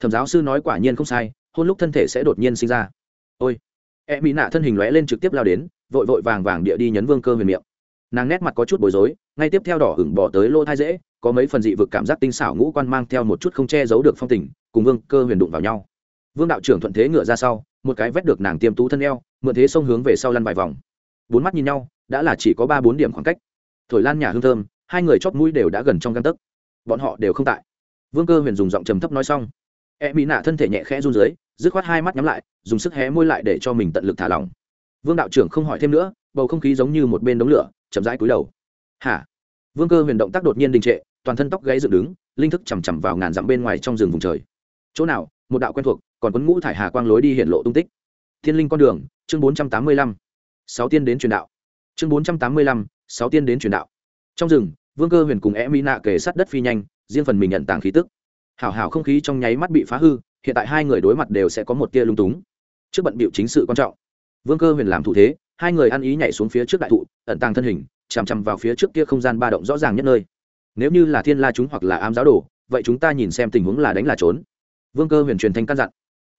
Speaker 1: Thẩm giáo sư nói quả nhiên không sai, hôn lúc thân thể sẽ đột nhiên sinh ra. Ôi. E mỹ nạ thân hình lóe lên trực tiếp lao đến, vội vội vàng vàng địa đi nhấn vương cơ huyền miệng. Nàng nét mặt có chút bối rối, ngay tiếp theo đỏ hửng bỏ tới lô thai dễ có mấy phần dị vực cảm giác tinh xảo ngũ quan mang theo một chút không che giấu được phong tình, cùng vương cơ huyền đụng vào nhau. Vương đạo trưởng thuận thế ngựa ra sau, một cái vét được nàng tiêm tú thân eo, mượn thế sông hướng về sau lăn vài vòng. Bốn mắt nhìn nhau, đã là chỉ có ba bốn điểm khoảng cách. Thổi lan nhà hương thơm, hai người chót mũi đều đã gần trong găng tấc. Bọn họ đều không tại. Vương cơ huyền dùng giọng trầm thấp nói xong. E mỹ nạ thân thể nhẹ khẽ run dưới, dứt khoát hai mắt nhắm lại, dùng sức hé môi lại để cho mình tận lực thả lỏng. Vương đạo trưởng không hỏi thêm nữa, bầu không khí giống như một bên đống lửa, chậm rãi cúi đầu. Hả? Vương cơ huyền động tác đột nhiên đình trệ toàn thân tóc gáy dựng đứng, linh thức chằm chằm vào ngàn dặm bên ngoài trong rừng vùng trời. Chỗ nào? Một đạo quen thuộc, còn quấn ngũ thải hà quang lối đi hiện lộ tung tích. Thiên linh con đường, chương bốn trăm tám mươi lăm. Sáu tiên đến truyền đạo. Chương bốn trăm tám mươi lăm, sáu tiên đến truyền đạo. Trong rừng, vương cơ huyền cùng e mỹ nạ kề sát đất phi nhanh, riêng phần mình nhận tàng khí tức. Hảo hảo không khí trong nháy mắt bị phá hư, hiện tại hai người đối mặt đều sẽ có một tia lung túng. Trước bận bịu chính sự quan trọng. Vương cơ huyền làm thủ thế, hai người ăn ý nhảy xuống phía trước đại thụ, ẩn tàng thân hình, chằm chằm vào phía trước kia không gian ba động rõ ràng nhất nơi nếu như là thiên la chúng hoặc là ám giáo đồ, vậy chúng ta nhìn xem tình huống là đánh là trốn. Vương cơ huyền truyền thanh căn dặn.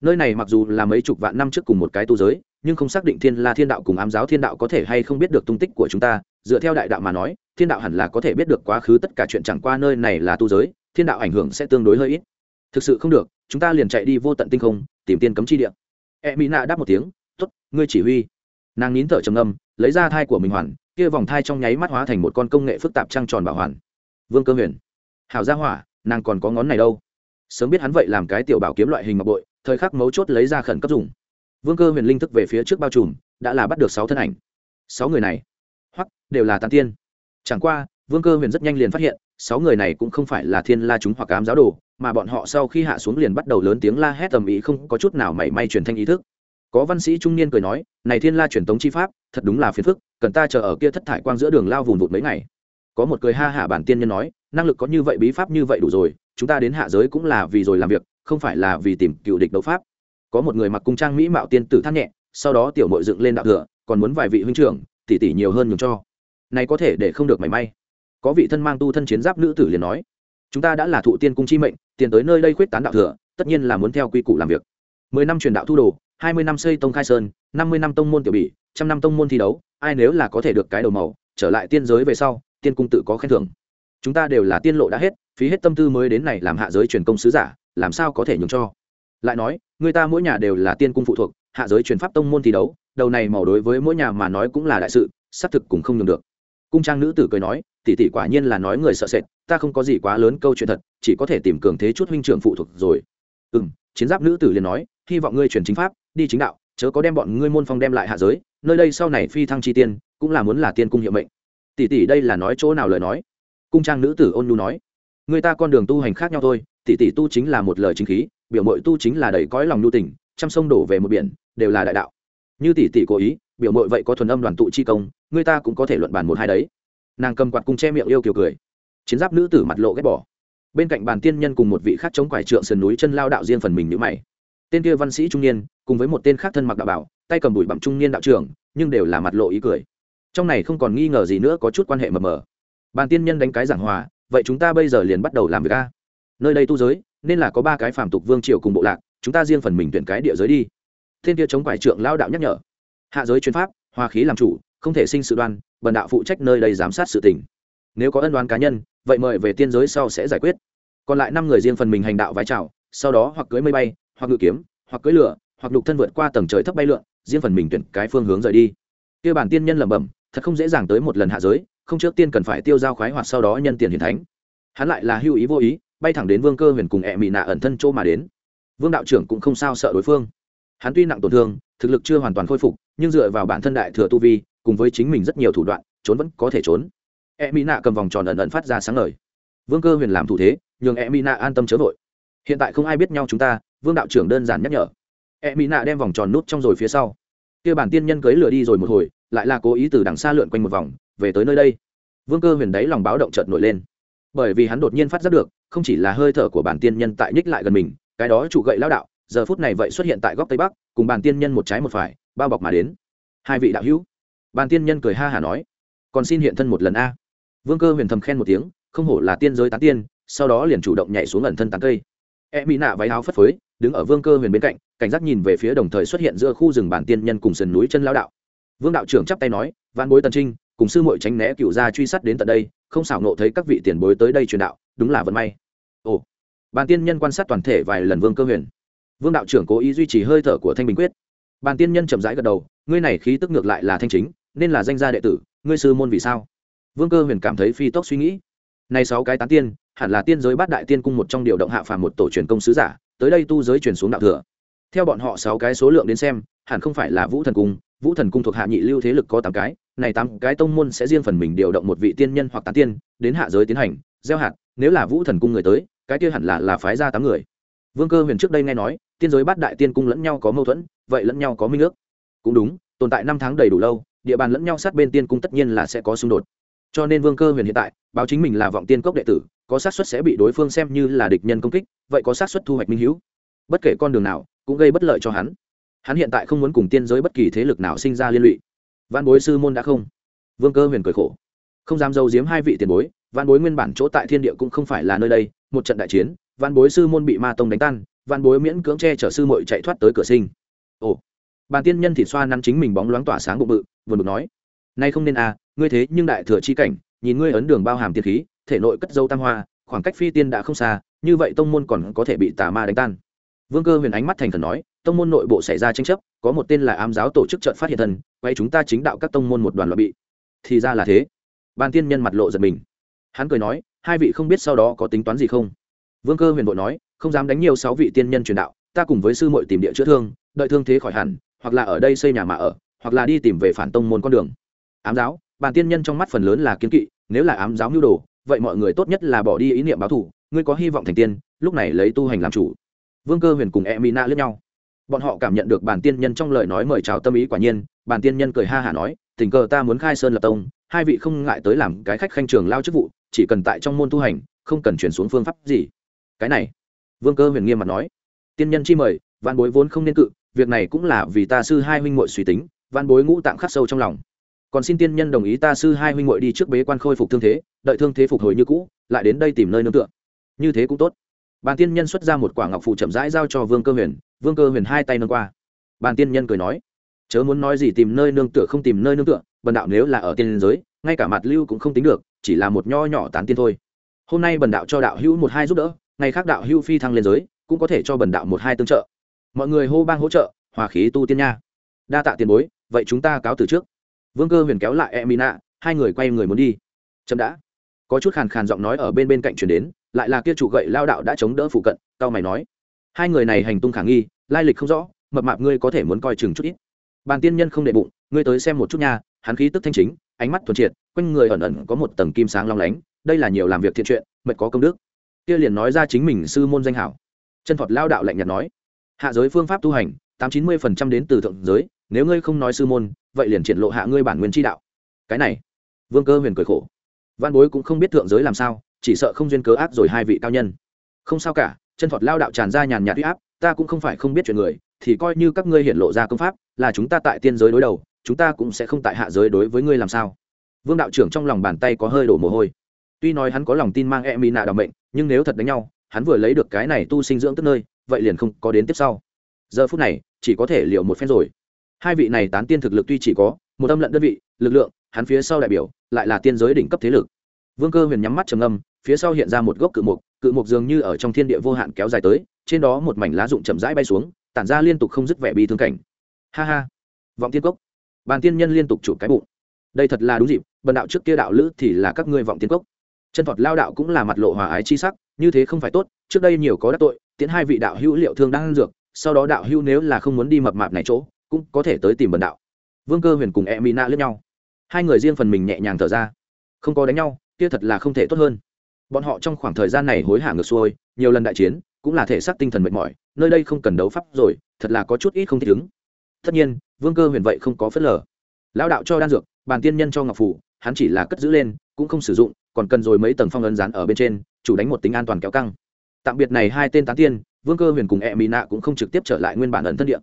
Speaker 1: Nơi này mặc dù là mấy chục vạn năm trước cùng một cái tu giới, nhưng không xác định thiên la thiên đạo cùng ám giáo thiên đạo có thể hay không biết được tung tích của chúng ta. Dựa theo đại đạo mà nói, thiên đạo hẳn là có thể biết được quá khứ tất cả chuyện chẳng qua nơi này là tu giới, thiên đạo ảnh hưởng sẽ tương đối hơi ít. Thực sự không được, chúng ta liền chạy đi vô tận tinh không, tìm tiên cấm chi địa. E mỹ nạ đáp một tiếng t ố t ngươi chỉ huy. Nàng nín thở trầm âm lấy ra thai của mình hoàn, kia vòng thai trong nháy mắt hóa thành một con công nghệ phức tạp trăng tròn bảo hoàn vương cơ huyền. Hảo gia hỏa, nàng còn có ngón này đâu. Sớm biết hắn vậy làm cái tiểu bảo kiếm loại hình ngọc bội, thời khắc mấu chốt lấy ra khẩn cấp dùng. Vương cơ huyền linh thức về phía trước bao trùm, đã là bắt được sáu thân ảnh. Sáu người này hoặc đều là tàn tiên. Chẳng qua, vương cơ huyền rất nhanh liền phát hiện, sáu người này cũng không phải là thiên la chúng hoặc ám giáo đồ, mà bọn họ sau khi hạ xuống liền bắt đầu lớn tiếng la hét tầm ý không có chút nào mảy may truyền thanh ý thức. Có văn sĩ trung niên cười nói, này thiên la truyền tống chi pháp, thật đúng là phiền phức, cần ta chờ ở kia thất thải quang giữa đường lao vùn vụt mấy ngày có một cười ha hả bản tiên nhân nói, năng lực có như vậy, bí pháp như vậy đủ rồi, chúng ta đến hạ giới cũng là vì rồi làm việc, không phải là vì tìm cựu địch đấu pháp. Có một người mặc cung trang mỹ mạo tiên tử than nhẹ, sau đó tiểu mội dựng lên đạo thừa, còn muốn vài vị huynh trưởng, tỷ tỷ nhiều hơn nhường cho. Này có thể để không được mảy may. Có vị thân mang tu thân chiến giáp nữ tử liền nói, chúng ta đã là thụ tiên cung chi mệnh, tiền tới nơi đây khuyết tán đạo thừa, tất nhiên là muốn theo quy củ làm việc. Mười năm truyền đạo thu đồ, hai mươi năm xây tông khai sơn, năm mươi năm tông môn tiểu bỉ, trăm năm tông môn thi đấu, ai nếu là có thể được cái đầu màu, trở lại tiên giới về sau tiên cung tự có khen thưởng. Chúng ta đều là tiên lộ đã hết, phí hết tâm tư mới đến này làm hạ giới truyền công sứ giả, làm sao có thể nhường cho? Lại nói, người ta mỗi nhà đều là tiên cung phụ thuộc, hạ giới truyền pháp tông môn thi đấu, đầu này màu đối với mỗi nhà mà nói cũng là đại sự, xác thực cũng không nhường được. Cung trang nữ tử cười nói, tỷ tỷ quả nhiên là nói người sợ sệt, ta không có gì quá lớn câu chuyện thật, chỉ có thể tìm cường thế chút huynh trưởng phụ thuộc rồi. Ừ m chiến giáp nữ tử liền nói, hy vọng ngươi truyền chính pháp, đi chính đạo, chớ có đem bọn ngươi môn phong đem lại hạ giới, nơi đây sau này phi thăng chi tiên, cũng là muốn là tiên cung hiệu mệnh tỷ tỷ đây là nói chỗ nào lời nói? Cung trang nữ tử ôn nhu nói. Người ta con đường tu hành khác nhau thôi, tỷ tỷ tu chính là một lời chính khí, biểu mội tu chính là đầy cõi lòng nhu tình, trăm sông đổ về một biển, đều là đại đạo. Như tỷ tỷ cố ý, biểu mội vậy có thuần âm đoàn tụ chi công, người ta cũng có thể luận bàn một hai đấy. Nàng cầm quạt cung che miệng yêu kiều cười. Chiến giáp nữ tử mặt lộ ghét bỏ. Bên cạnh bàn tiên nhân cùng một vị khác chống quải trượng sườn núi chân lao đạo riêng phần mình nhữ mày. Tên kia văn sĩ trung niên, cùng với một tên khác thân mặc đạo bảo, tay cầm bụi bặm trung niên đạo trưởng, nhưng đều là mặt lộ ý cười trong này không còn nghi ngờ gì nữa, có chút quan hệ mờ mờ. Bàn tiên nhân đánh cái giảng hòa, vậy chúng ta bây giờ liền bắt đầu làm việc a. Nơi đây tu giới, nên là có ba cái phàm tục vương triều cùng bộ lạc, chúng ta riêng phần mình tuyển cái địa giới đi. Thiên kia chống quải trượng lao đạo nhắc nhở. Hạ giới chuyên pháp hoa khí làm chủ, không thể sinh sự đoan, bần đạo phụ trách nơi đây giám sát sự tình. Nếu có ân đoán cá nhân, vậy mời về tiên giới sau sẽ giải quyết. Còn lại năm người riêng phần mình hành đạo vái chào, sau đó hoặc cưới mây bay, hoặc ngự kiếm, hoặc cưới lửa, hoặc lục thân vượt qua tầng trời thấp bay lượn, riêng phần mình tuyển cái phương hướng rời đi. Kia bản tiên nhân lẩm bẩm thật không dễ dàng tới một lần hạ giới, không trước tiên cần phải tiêu giao khoái hoạt sau đó nhân tiền hiền thánh. Hắn lại là hưu ý vô ý, bay thẳng đến vương cơ huyền cùng ẹ mị nạ ẩn thân chỗ mà đến. Vương đạo trưởng cũng không sao sợ đối phương. Hắn tuy nặng tổn thương, thực lực chưa hoàn toàn khôi phục, nhưng dựa vào bản thân đại thừa tu vi, cùng với chính mình rất nhiều thủ đoạn, trốn vẫn có thể trốn. E mỹ nạ cầm vòng tròn ẩn ẩn phát ra sáng ngời. Vương cơ huyền làm thủ thế, nhường e mỹ nạ an tâm chớ vội. Hiện tại không ai biết nhau chúng ta, vương đạo trưởng đơn giản nhắc nhở. E mỹ nạ đem vòng tròn nút trong rồi phía sau. Kia bản tiên nhân cưới lửa đi rồi một hồi lại là cố ý từ đằng xa lượn quanh một vòng, về tới nơi đây. Vương cơ huyền đáy lòng báo động chợt nổi lên. Bởi vì hắn đột nhiên phát giác được, không chỉ là hơi thở của bản tiên nhân tại nhích lại gần mình, cái đó trụ gậy lao đạo, giờ phút này vậy xuất hiện tại góc tây bắc, cùng bản tiên nhân một trái một phải, bao bọc mà đến. Hai vị đạo hữu. Bản tiên nhân cười ha hả nói. Còn xin hiện thân một lần a. Vương cơ huyền thầm khen một tiếng, không hổ là tiên giới tán tiên, sau đó liền chủ động nhảy xuống ẩn thân tán cây. E mỹ nạ váy áo phất phới, đứng ở vương cơ huyền bên cạnh, cảnh giác nhìn về phía đồng thời xuất hiện giữa khu rừng bản tiên nhân cùng sườn núi chân lao đạo vương đạo trưởng chắp tay nói văn bối tần trinh, cùng sư muội tránh né cựu gia truy sát đến tận đây, không xảo nộ thấy các vị tiền bối tới đây truyền đạo, đúng là vận may. Ồ. Bàn tiên nhân quan sát toàn thể vài lần vương cơ huyền. Vương đạo trưởng cố ý duy trì hơi thở của thanh bình quyết. Bàn tiên nhân chậm rãi gật đầu, ngươi này khí tức ngược lại là thanh chính, nên là danh gia đệ tử, ngươi sư môn vì sao? Vương cơ huyền cảm thấy phi tốc suy nghĩ. Này sáu cái tán tiên, hẳn là tiên giới bát đại tiên cung một trong điều động hạ phàm một tổ truyền công sứ giả, tới đây tu giới truyền xuống đạo thừa. Theo bọn họ sáu cái số lượng đến xem, hẳn không phải là vũ thần cung vũ thần cung thuộc hạ nhị lưu thế lực có tám cái, này tám cái tông môn sẽ riêng phần mình điều động một vị tiên nhân hoặc tán tiên, đến hạ giới tiến hành, gieo hạt, nếu là vũ thần cung người tới, cái kia hẳn là là phái ra tám người. Vương cơ huyền trước đây nghe nói, tiên giới bát đại tiên cung lẫn nhau có mâu thuẫn, vậy lẫn nhau có minh ước. Cũng đúng, tồn tại năm tháng đầy đủ lâu, địa bàn lẫn nhau sát bên tiên cung tất nhiên là sẽ có xung đột. Cho nên vương cơ huyền hiện tại, báo chính mình là vọng tiên cốc đệ tử, có xác suất sẽ bị đối phương xem như là địch nhân công kích, vậy có xác suất thu hoạch minh hữu. Bất kể con đường nào, cũng gây bất lợi cho hắn hắn hiện tại không muốn cùng tiên giới bất kỳ thế lực nào sinh ra liên lụy. Văn bối sư môn đã không? Vương cơ huyền cười khổ. Không dám dâu giếm hai vị tiền bối văn bối nguyên bản chỗ tại thiên địa cũng không phải là nơi đây, một trận đại chiến văn bối sư môn bị ma tông đánh tan văn bối miễn cưỡng che chở sư mội chạy thoát tới cửa sinh. Ồ, bàn tiên nhân thì xoa nắn chính mình bóng loáng tỏa sáng bụng bự, vừa được nói, nay không nên à ngươi thế nhưng đại thừa chi cảnh, nhìn ngươi ấn đường bao hàm tiên khí, thể nội cất dâu tam hoa, khoảng cách phi tiên đã không xa, như vậy tông môn còn có thể bị tà ma đánh tan. Vương cơ huyền ánh mắt thành thần nói tông môn nội bộ xảy ra tranh chấp, có một tên là ám giáo tổ chức trận phát hiện thần, quay chúng ta chính đạo các tông môn một đoàn loại bị. Thì ra là thế. Ban tiên nhân mặt lộ giật mình. Hắn cười nói, hai vị không biết sau đó có tính toán gì không? Vương cơ huyền vội nói, không dám đánh nhiều sáu vị tiên nhân truyền đạo, ta cùng với sư muội tìm địa chữa thương, đợi thương thế khỏi hẳn, hoặc là ở đây xây nhà mà ở, hoặc là đi tìm về phản tông môn con đường. Ám giáo, bàn tiên nhân trong mắt phần lớn là kiến kỵ, nếu là ám giáo mưu đồ, vậy mọi người tốt nhất là bỏ đi ý niệm báo thù, ngươi có hy vọng thành tiên, lúc này lấy tu hành làm chủ. Vương cơ huyền cùng e mina lướt nhau bọn họ cảm nhận được bản tiên nhân trong lời nói mời chào tâm ý quả nhiên, bản tiên nhân cười ha hả nói, tình cờ ta muốn khai sơn lập tông, hai vị không ngại tới làm cái khách khanh trường lao chức vụ, chỉ cần tại trong môn tu hành, không cần chuyển xuống phương pháp gì. Cái này, vương cơ huyền nghiêm mặt nói. Tiên nhân chi mời văn bối vốn không nên cự, việc này cũng là vì ta sư hai huynh muội suy tính văn bối ngũ tạm khắc sâu trong lòng. Còn xin tiên nhân đồng ý ta sư hai huynh muội đi trước bế quan khôi phục thương thế, đợi thương thế phục hồi như cũ, lại đến đây tìm nơi nương tựa. Như thế cũng tốt. Bàn tiên nhân xuất ra một quả ngọc phụ chậm rãi giao cho vương cơ huyền vương cơ huyền hai tay nâng qua. Bàn tiên nhân cười nói, chớ muốn nói gì tìm nơi nương tựa không tìm nơi nương tựa, bần đạo nếu là ở tiên giới, ngay cả mặt lưu cũng không tính được, chỉ là một nho nhỏ tán tiên thôi. Hôm nay bần đạo cho đạo hữu một hai giúp đỡ, ngày khác đạo hữu phi thăng lên giới, cũng có thể cho bần đạo một hai tương trợ. Mọi người hô bang hỗ trợ, hòa khí tu tiên nha. Đa tạ tiền bối, vậy chúng ta cáo từ trước. Vương cơ huyền kéo lại e hai người quay người muốn đi. Chậm đã. Có chút khàn khàn giọng nói ở bên bên cạnh chuyển đến, lại là kia chủ gậy lao đạo đã chống đỡ phụ cận tao mày nói hai người này hành tung khả nghi, lai lịch không rõ, mập mạp ngươi có thể muốn coi chừng chút ít. Bàn tiên nhân không đệ bụng, ngươi tới xem một chút nha, hắn khí tức thanh chính, ánh mắt thuần triệt, quanh người ẩn ẩn có một tầng kim sáng long lánh, đây là nhiều làm việc thiện chuyện, mệt có công đức. Kia liền nói ra chính mình sư môn danh hảo. Chân thuật lao đạo lạnh nhạt nói, hạ giới phương pháp tu hành, tám chín mươi phần trăm đến từ thượng giới, nếu ngươi không nói sư môn, vậy liền triển lộ hạ ngươi bản nguyên tri đạo. Cái này, vương cơ huyền cười khổ. Văn bối cũng không biết thượng giới làm sao, chỉ sợ không duyên cớ ác rồi hai vị cao nhân. Không sao cả chân thuật lao đạo tràn ra nhàn nhạt huy áp, ta cũng không phải không biết chuyện người, thì coi như các ngươi hiện lộ ra công pháp, là chúng ta tại tiên giới đối đầu, chúng ta cũng sẽ không tại hạ giới đối với ngươi làm sao. Vương đạo trưởng trong lòng bàn tay có hơi đổ mồ hôi. Tuy nói hắn có lòng tin mang e mỹ nạ đ mệnh, nhưng nếu thật đánh nhau, hắn vừa lấy được cái này tu sinh dưỡng tức nơi, vậy liền không có đến tiếp sau. Giờ phút này, chỉ có thể liệu một phen rồi. Hai vị này tán tiên thực lực tuy chỉ có một âm lận đơn vị, lực lượng, hắn phía sau đại biểu, lại là tiên giới đỉnh cấp thế lực vương cơ huyền nhắm mắt trầm âm phía sau hiện ra một gốc cự mục cự mục dường như ở trong thiên địa vô hạn kéo dài tới, trên đó một mảnh lá rụng chậm rãi bay xuống, tản ra liên tục không dứt vẻ bi thương cảnh. Ha ha. Vọng tiên cốc. Bàn tiên nhân liên tục chụp cái bụng. Đây thật là đúng dịp, bần đạo trước kia đạo lữ thì là các ngươi vọng tiên cốc. Chân phật lao đạo cũng là mặt lộ hòa ái chi sắc, như thế không phải tốt, trước đây nhiều có đắc tội tiến hai vị đạo hữu liệu thương đang ăn dược, sau đó đạo hữu nếu là không muốn đi mập mạp này chỗ, cũng có thể tới tìm bần đạo. Vương cơ huyền cùng e mina lướt nhau. Hai người riêng phần mình nhẹ nhàng thở ra. Không có đánh nhau kia thật là không thể tốt hơn. Bọn họ trong khoảng thời gian này hối hả ngược xuôi, nhiều lần đại chiến, cũng là thể xác tinh thần mệt mỏi, nơi đây không cần đấu pháp rồi, thật là có chút ít không thích ứng. Tất nhiên, vương cơ huyền vậy không có phớt lờ. Lão đạo cho đan dược, bàn tiên nhân cho ngọc phủ, hắn chỉ là cất giữ lên, cũng không sử dụng, còn cần rồi mấy tầng phong ấn rán ở bên trên, chủ đánh một tính an toàn kéo căng. Tạm biệt này hai tên tán tiên, vương cơ huyền cùng e mỹ nạ cũng không trực tiếp trở lại nguyên bản ẩn thân địa.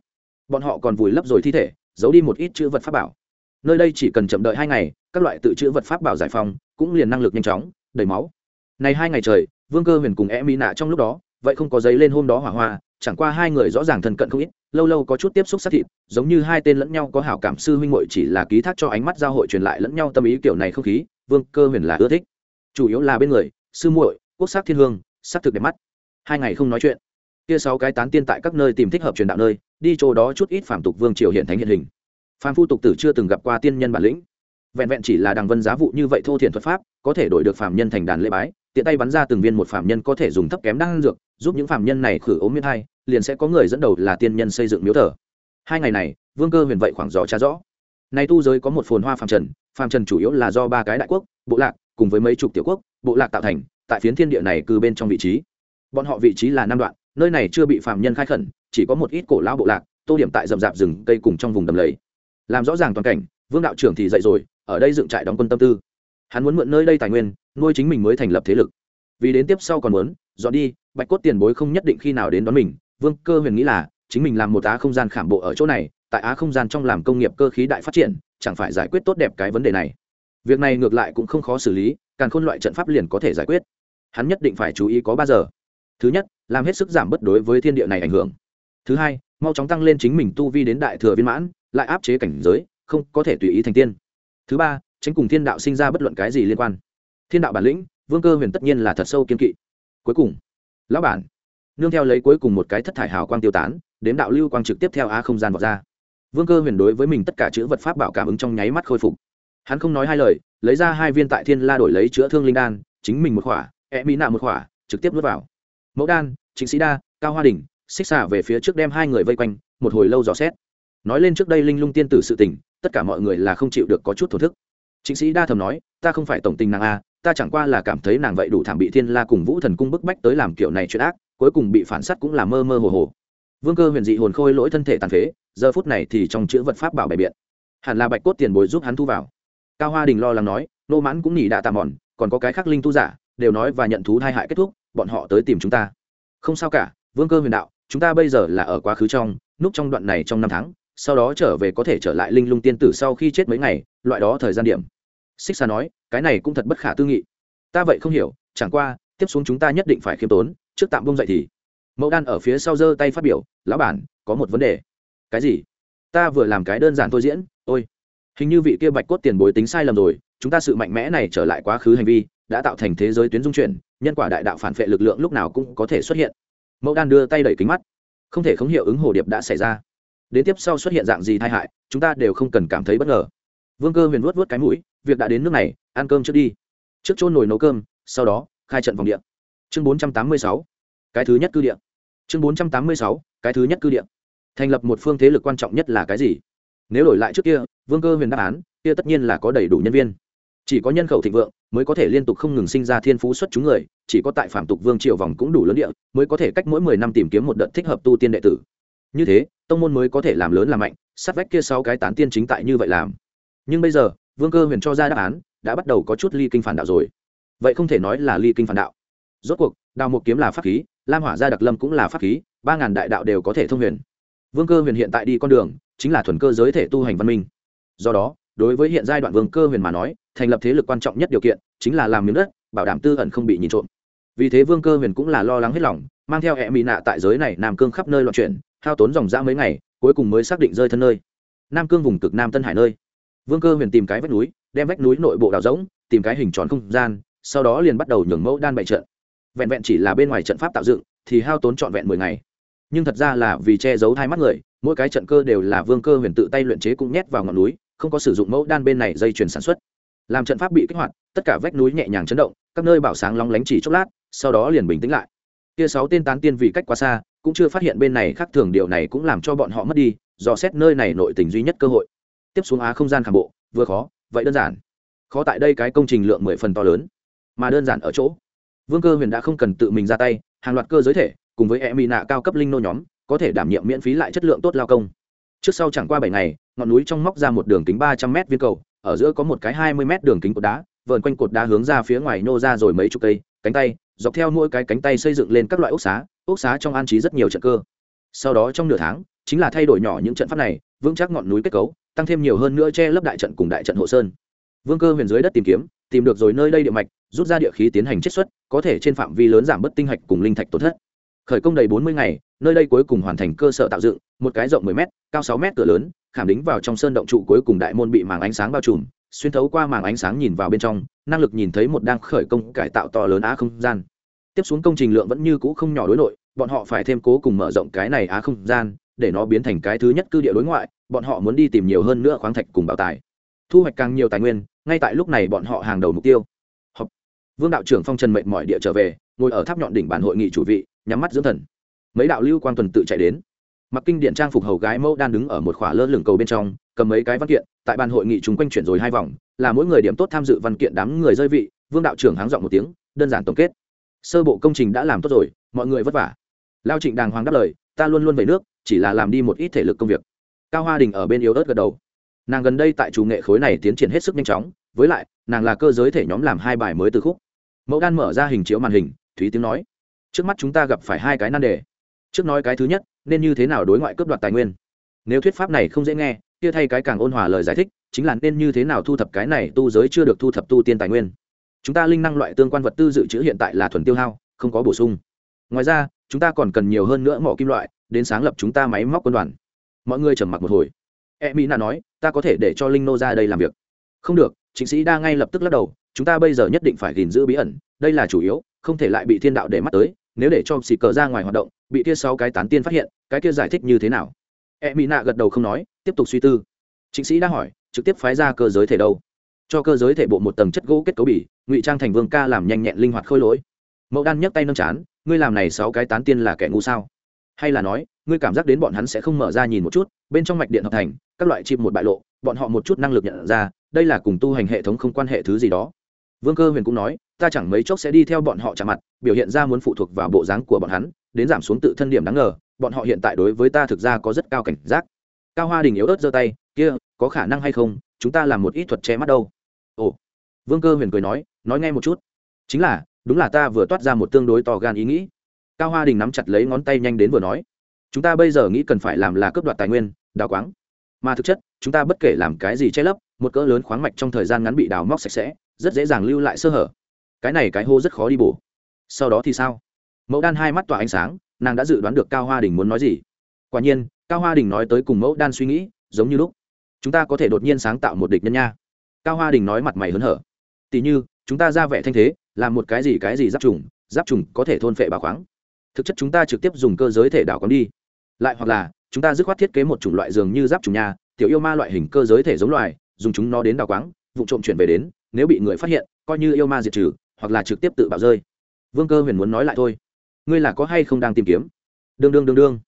Speaker 1: Bọn họ còn vùi lấp rồi thi thể, giấu đi một ít chữ vật pháp bảo. Nơi đây chỉ cần chậm đợi hai ngày các loại tự chữ vật pháp bảo giải phóng, cũng liền năng lực nhanh chóng, đầy máu. Này hai ngày trời, vương cơ huyền cùng e mỹ nạ trong lúc đó, vậy không có giấy lên hôm đó hỏa hoa, chẳng qua hai người rõ ràng thân cận không ít, lâu lâu có chút tiếp xúc sát thịt, giống như hai tên lẫn nhau có hảo cảm sư huynh muội chỉ là ký thác cho ánh mắt giao hội truyền lại lẫn nhau tâm ý kiểu này không khí, vương cơ huyền là ưa thích. Chủ yếu là bên người, sư muội, quốc sắc thiên hương, sắc thực đẹp mắt. Hai ngày không nói chuyện. Kia sáu cái tán tiên tại các nơi tìm thích hợp truyền đạo nơi, đi chỗ đó chút ít phản tục vương triều hiện thánh hiện hình. Phan phu tục tử chưa từng gặp qua tiên nhân bản lĩnh vẹn vẹn chỉ là đằng vân giá vụ như vậy thô thiển thuật pháp, có thể đổi được phạm nhân thành đàn lễ bái, tiện tay bắn ra từng viên một phạm nhân có thể dùng thấp kém đan dược, giúp những phạm nhân này khử ốm miễn hai liền sẽ có người dẫn đầu là tiên nhân xây dựng miếu thờ. Hai ngày này, vương cơ huyền vậy khoảng gió tra rõ. Nay tu giới có một phồn hoa phạm trần phạm trần chủ yếu là do ba cái đại quốc, bộ lạc, cùng với mấy chục tiểu quốc, bộ lạc tạo thành, tại phiến thiên địa này cư bên trong vị trí. Bọn họ vị trí là năm đoạn, nơi này chưa bị phạm nhân khai khẩn, chỉ có một ít cổ lão bộ lạc, tô điểm tại rậm rạp rừng cây cùng trong vùng đầm lầy. Làm rõ ràng toàn cảnh, vương đạo trưởng thì dậy rồi ở đây dựng trại đóng quân tâm tư. Hắn muốn mượn nơi đây tài nguyên, nuôi chính mình mới thành lập thế lực. Vì đến tiếp sau còn muốn, dọn đi, bạch cốt tiền bối không nhất định khi nào đến đón mình. Vương cơ huyền nghĩ là, chính mình làm một á không gian khảm bộ ở chỗ này, tại á không gian trong làm công nghiệp cơ khí đại phát triển, chẳng phải giải quyết tốt đẹp cái vấn đề này. Việc này ngược lại cũng không khó xử lý, càng khôn loại trận pháp liền có thể giải quyết. Hắn nhất định phải chú ý có ba giờ. Thứ nhất, làm hết sức giảm bất đối với thiên địa này ảnh hưởng. Thứ hai, mau chóng tăng lên chính mình tu vi đến đại thừa viên mãn, lại áp chế cảnh giới, không có thể tùy ý thành tiên thứ ba, tránh cùng thiên đạo sinh ra bất luận cái gì liên quan. Thiên đạo bản lĩnh, vương cơ huyền tất nhiên là thật sâu kiên kỵ. Cuối cùng, lão bản, nương theo lấy cuối cùng một cái thất thải hào quang tiêu tán, đếm đạo lưu quang trực tiếp theo á không gian vọt ra. Vương cơ huyền đối với mình tất cả chữ vật pháp bảo cảm ứng trong nháy mắt khôi phục. Hắn không nói hai lời, lấy ra hai viên tại thiên la đổi lấy chữa thương linh đan, chính mình một khỏa e mỹ nạ một khỏa, trực tiếp nuốt vào. Mẫu đan chính sĩ đa, cao hoa đình xích xả về phía trước đem hai người vây quanh, một hồi lâu dò xét nói lên trước đây linh lung tiên tử sự tình, tất cả mọi người là không chịu được có chút thổ thức. Chính sĩ đa thầm nói, ta không phải tổng tình nàng a, ta chẳng qua là cảm thấy nàng vậy đủ thảm bị thiên la cùng vũ thần cung bức bách tới làm kiểu này chuyện ác, cuối cùng bị phản sát cũng là mơ mơ hồ hồ. Vương cơ huyền dị hồn khôi lỗi thân thể tàn phế, giờ phút này thì trong chữ vật pháp bảo bày biện. Hẳn là bạch cốt tiền bồi giúp hắn thu vào. Cao hoa đình lo lắng nói, nô mãn cũng nhỉ đạ tạm mòn, còn có cái khác linh tu giả, đều nói và nhận thú thai hại kết thúc, bọn họ tới tìm chúng ta. Không sao cả, vương cơ huyền đạo, chúng ta bây giờ là ở quá khứ trong, núp trong đoạn này trong năm tháng sau đó trở về có thể trở lại linh lung tiên tử sau khi chết mấy ngày, loại đó thời gian điểm. Xích xa nói, cái này cũng thật bất khả tư nghị. Ta vậy không hiểu, chẳng qua, tiếp xuống chúng ta nhất định phải khiêm tốn, trước tạm bông dậy thì. Mẫu đan ở phía sau giơ tay phát biểu, lão bản, có một vấn đề. Cái gì? Ta vừa làm cái đơn giản thôi diễn, ôi, hình như vị kia bạch cốt tiền bối tính sai lầm rồi, chúng ta sự mạnh mẽ này trở lại quá khứ hành vi, đã tạo thành thế giới tuyến dung chuyển, nhân quả đại đạo phản vệ lực lượng lúc nào cũng có thể xuất hiện. Mẫu đan đưa tay đẩy kính mắt. Không thể không hiệu ứng hồ điệp đã xảy ra đến tiếp sau xuất hiện dạng gì tai hại, chúng ta đều không cần cảm thấy bất ngờ. Vương cơ huyền vuốt vuốt cái mũi, việc đã đến nước này, ăn cơm trước đi. Trước chôn nồi nấu cơm, sau đó, khai trận vòng điện chương bốn trăm tám mươi sáu, cái thứ nhất cư điện chương bốn trăm tám mươi sáu, cái thứ nhất cư điện thành lập một phương thế lực quan trọng nhất là cái gì? Nếu đổi lại trước kia, vương cơ huyền đáp án, kia tất nhiên là có đầy đủ nhân viên. Chỉ có nhân khẩu thịnh vượng mới có thể liên tục không ngừng sinh ra thiên phú xuất chúng người, chỉ có tại phạm tục vương triều vòng cũng đủ lớn địa, mới có thể cách mỗi mười năm tìm kiếm một đợt thích hợp tu tiên đệ tử như thế, tông môn mới có thể làm lớn làm mạnh, sát vách kia sáu cái tán tiên chính tại như vậy làm. Nhưng bây giờ, vương cơ huyền cho ra đáp án, đã bắt đầu có chút ly kinh phản đạo rồi. Vậy không thể nói là ly kinh phản đạo. Rốt cuộc, đào một kiếm là pháp khí, lam hỏa gia đặc lâm cũng là pháp khí, ba ngàn đại đạo đều có thể thông huyền. Vương cơ huyền hiện tại đi con đường, chính là thuần cơ giới thể tu hành văn minh. Do đó, đối với hiện giai đoạn vương cơ huyền mà nói, thành lập thế lực quan trọng nhất điều kiện, chính là làm miếng đất, bảo đảm tư ẩn không bị nhìn trộm. Vì thế vương cơ huyền cũng là lo lắng hết lòng mang theo hệ mỹ nạ tại giới này nam cương khắp nơi loạn chuyển, hao tốn dòng dã mấy ngày, cuối cùng mới xác định rơi thân nơi. Nam cương vùng cực nam tân hải nơi. Vương cơ huyền tìm cái vách núi, đem vách núi nội bộ đào rỗng, tìm cái hình tròn không gian, sau đó liền bắt đầu nhường mẫu đan bày trận. Vẹn vẹn chỉ là bên ngoài trận pháp tạo dựng, thì hao tốn trọn vẹn mười ngày. Nhưng thật ra là vì che giấu hai mắt người, mỗi cái trận cơ đều là vương cơ huyền tự tay luyện chế cũng nhét vào ngọn núi, không có sử dụng mẫu đan bên này dây chuyền sản xuất. Làm trận pháp bị kích hoạt, tất cả vách núi nhẹ nhàng chấn động, các nơi bảo sáng lóng lánh chỉ chốc lát, sau đó liền bình tĩnh lại kia sáu tên tán tiên vì cách quá xa, cũng chưa phát hiện bên này khác thường điều này cũng làm cho bọn họ mất đi do xét nơi này nội tình duy nhất cơ hội. Tiếp xuống á không gian khảm bộ, vừa khó, vậy đơn giản. Khó tại đây cái công trình lượng mười phần to lớn, mà đơn giản ở chỗ. Vương cơ huyền đã không cần tự mình ra tay, hàng loạt cơ giới thể, cùng với e mỹ nạ cao cấp linh nô nhóm, có thể đảm nhiệm miễn phí lại chất lượng tốt lao công. Trước sau chẳng qua bảy ngày, ngọn núi trong móc ra một đường kính ba trăm m viên cầu, ở giữa có một cái hai mươi m đường kính cột đá, vờn quanh cột đá hướng ra phía ngoài nô ra rồi mấy chục cây cánh tay, dọc theo mỗi cái cánh tay xây dựng lên các loại ốc xá ốc xá trong an trí rất nhiều trận cơ. Sau đó trong nửa tháng, chính là thay đổi nhỏ những trận pháp này, vững chắc ngọn núi kết cấu, tăng thêm nhiều hơn nữa che lấp đại trận cùng đại trận hộ sơn. Vương cơ huyền dưới đất tìm kiếm, tìm được rồi nơi đây địa mạch, rút ra địa khí tiến hành chiết xuất, có thể trên phạm vi lớn giảm bớt tinh hạch cùng linh thạch tổn thất. Khởi công đầy bốn mươi ngày, nơi đây cuối cùng hoàn thành cơ sở tạo dựng, một cái rộng 10 m cao sáu m cửa lớn, khảm đính vào trong sơn động trụ cuối cùng đại môn bị màng ánh sáng bao trùm, xuyên thấu qua màng ánh sáng nhìn vào bên trong năng lực nhìn thấy một đang khởi công cải tạo to lớn á không gian. Tiếp xuống công trình lượng vẫn như cũ không nhỏ đối nội, bọn họ phải thêm cố cùng mở rộng cái này á không gian, để nó biến thành cái thứ nhất cư địa đối ngoại, bọn họ muốn đi tìm nhiều hơn nữa khoáng thạch cùng bảo tài. Thu hoạch càng nhiều tài nguyên, ngay tại lúc này bọn họ hàng đầu mục tiêu. Học. vương đạo trưởng phong trần mệnh mọi địa trở về, ngồi ở tháp nhọn đỉnh bản hội nghị chủ vị, nhắm mắt dưỡng thần. Mấy đạo lưu quang tuần tự chạy đến. Mặc kinh điện trang phục hầu gái mẫu đang đứng ở một khỏa lơ lửng cầu bên trong, cầm mấy cái văn kiện tại bàn hội nghị chúng quanh chuyển rồi hai vòng, là mỗi người điểm tốt tham dự văn kiện đám người rơi vị, vương đạo trưởng háng dọn một tiếng, đơn giản tổng kết. Sơ bộ công trình đã làm tốt rồi, mọi người vất vả. Lao trịnh đàng hoàng đáp lời, ta luôn luôn về nước, chỉ là làm đi một ít thể lực công việc. Cao hoa đình ở bên yếu ớt gật đầu. Nàng gần đây tại chủ nghệ khối này tiến triển hết sức nhanh chóng, với lại, nàng là cơ giới thể nhóm làm hai bài mới từ khúc. Mẫu đan mở ra hình chiếu màn hình, thúy tiếng nói, trước mắt chúng ta gặp phải hai cái nan đề. Trước nói cái thứ nhất, nên như thế nào đối ngoại cướp đoạt tài nguyên? Nếu thuyết pháp này không dễ nghe kia thay cái càng ôn hòa lời giải thích, chính là nên như thế nào thu thập cái này tu giới chưa được thu thập tu tiên tài nguyên. Chúng ta linh năng loại tương quan vật tư dự trữ hiện tại là thuần tiêu hao, không có bổ sung. Ngoài ra, chúng ta còn cần nhiều hơn nữa mỏ kim loại, đến sáng lập chúng ta máy móc quân đoàn. Mọi người trầm mặc một hồi. E mỹ nạ nói, ta có thể để cho linh nô ra đây làm việc. Không được chính sĩ đa ngay lập tức lắc đầu, chúng ta bây giờ nhất định phải gìn giữ bí ẩn, đây là chủ yếu, không thể lại bị thiên đạo để mắt tới, nếu để cho xì cờ ra ngoài hoạt động, bị kia sáu cái tán tiên phát hiện, cái kia giải thích như thế nào? E mỹ nạ gật đầu không nói, tiếp tục suy tư. Chính sĩ đã hỏi, trực tiếp phái ra cơ giới thể đâu? Cho cơ giới thể bộ một tầng chất gỗ kết cấu bỉ, ngụy trang thành vương ca làm nhanh nhẹn linh hoạt khôi lỗi. Mẫu đan nhấc tay nâng chán, ngươi làm này sáu cái tán tiên là kẻ ngu sao? Hay là nói, ngươi cảm giác đến bọn hắn sẽ không mở ra nhìn một chút, bên trong mạch điện hợp thành, các loại chim một bại lộ, bọn họ một chút năng lực nhận ra, đây là cùng tu hành hệ thống không quan hệ thứ gì đó. Vương cơ huyền cũng nói, ta chẳng mấy chốc sẽ đi theo bọn họ trả mặt, biểu hiện ra muốn phụ thuộc vào bộ dáng của bọn hắn, đến giảm xuống tự thân điểm đáng ngờ bọn họ hiện tại đối với ta thực ra có rất cao cảnh giác. Cao hoa đình yếu ớt giơ tay, kia, có khả năng hay không? Chúng ta làm một ít thuật che mắt đâu. Ồ. Vương cơ huyền cười nói nói nghe một chút. Chính là, đúng là ta vừa toát ra một tương đối to gan ý nghĩ. Cao hoa đình nắm chặt lấy ngón tay nhanh đến vừa nói, chúng ta bây giờ nghĩ cần phải làm là cướp đoạt tài nguyên, đào quáng. Mà thực chất, chúng ta bất kể làm cái gì che lấp, một cỡ lớn khoáng mạch trong thời gian ngắn bị đào móc sạch sẽ, rất dễ dàng lưu lại sơ hở. Cái này cái hô rất khó đi bổ. Sau đó thì sao? Mẫu đan hai mắt tỏa ánh sáng nàng đã dự đoán được cao hoa đình muốn nói gì. Quả nhiên, cao hoa đình nói tới cùng mẫu đan suy nghĩ, giống như lúc, chúng ta có thể đột nhiên sáng tạo một địch nhân nha. Cao hoa đình nói mặt mày hớn hở. Tỉ như, chúng ta ra vẻ thanh thế, làm một cái gì cái gì giáp trùng giáp trùng có thể thôn phệ bà khoáng. Thực chất chúng ta trực tiếp dùng cơ giới thể đảo con đi. Lại hoặc là, chúng ta dứt khoát thiết kế một chủng loại dường như giáp trùng nhà tiểu yêu ma loại hình cơ giới thể giống loài, dùng chúng nó đến đào quáng vụ trộm chuyển về đến, nếu bị người phát hiện, coi như yêu ma diệt trừ, hoặc là trực tiếp tự bạo rơi. Vương cơ huyền muốn nói lại thôi ngươi là có hay không đang tìm kiếm? Đương đương đương đương.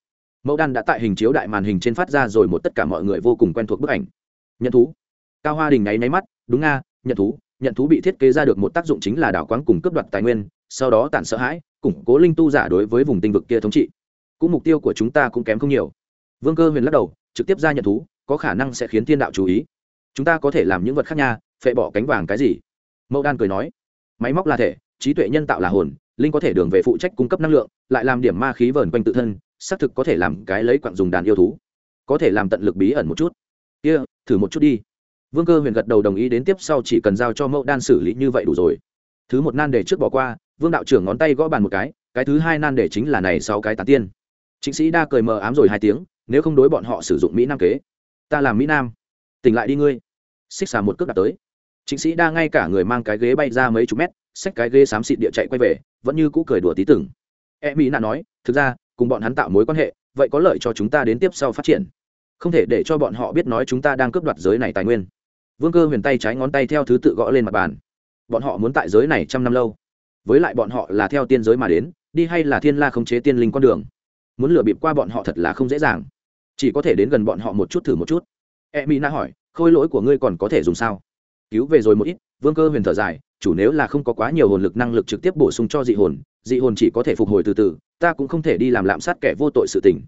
Speaker 1: Mẫu đan đã tại hình chiếu đại màn hình trên phát ra rồi một tất cả mọi người vô cùng quen thuộc bức ảnh. Nhận thú. Cao hoa đình nháy nháy mắt, đúng nga, nhận thú. Nhận thú bị thiết kế ra được một tác dụng chính là đảo quán cùng cướp đoạt tài nguyên, sau đó tản sợ hãi, củng cố linh tu giả đối với vùng tinh vực kia thống trị. Cũng mục tiêu của chúng ta cũng kém không nhiều. Vương cơ huyền lắc đầu, trực tiếp ra nhận thú, có khả năng sẽ khiến thiên đạo chú ý. Chúng ta có thể làm những vật khác nha, phệ bỏ cánh vàng cái gì? Mẫu đan cười nói, máy móc là thể, trí tuệ nhân tạo là hồn linh có thể đường về phụ trách cung cấp năng lượng lại làm điểm ma khí vờn quanh tự thân xác thực có thể làm cái lấy quặng dùng đàn yêu thú. Có thể làm tận lực bí ẩn một chút. Kia、yeah, thử một chút đi. Vương cơ huyền gật đầu đồng ý đến tiếp sau chỉ cần giao cho mẫu đan xử lý như vậy đủ rồi. Thứ một nan để trước bỏ qua vương đạo trưởng ngón tay gõ bàn một cái cái thứ hai nan để chính là này sau cái tán tiên. Chính sĩ đa cười mờ ám rồi hai tiếng nếu không đối bọn họ sử dụng mỹ nam kế. Ta làm mỹ nam. Tỉnh lại đi ngươi. Xích xà một cước đặt tới. Chính sĩ đa ngay cả người mang cái ghế bay ra mấy chục mét xách cái ghê xám xịt địa chạy quay về, vẫn như cũ cười đùa tí tưởng e mỹ nạ nói, thực ra, cùng bọn hắn tạo mối quan hệ, vậy có lợi cho chúng ta đến tiếp sau phát triển. Không thể để cho bọn họ biết nói chúng ta đang cướp đoạt giới này tài nguyên. Vương cơ huyền tay trái ngón tay theo thứ tự gõ lên mặt bàn. Bọn họ muốn tại giới này trăm năm lâu. Với lại bọn họ là theo tiên giới mà đến, đi hay là thiên la khống chế tiên linh con đường? Muốn lừa bịp qua bọn họ thật là không dễ dàng. Chỉ có thể đến gần bọn họ một chút thử một chút. E mỹ na hỏi, khôi lỗi của ngươi còn có thể dùng sao? Cứu về rồi một ít, vương cơ huyền thở dài, chủ nếu là không có quá nhiều hồn lực năng lực trực tiếp bổ sung cho dị hồn dị hồn chỉ có thể phục hồi từ từ, ta cũng không thể đi làm lạm sát kẻ vô tội sự tình.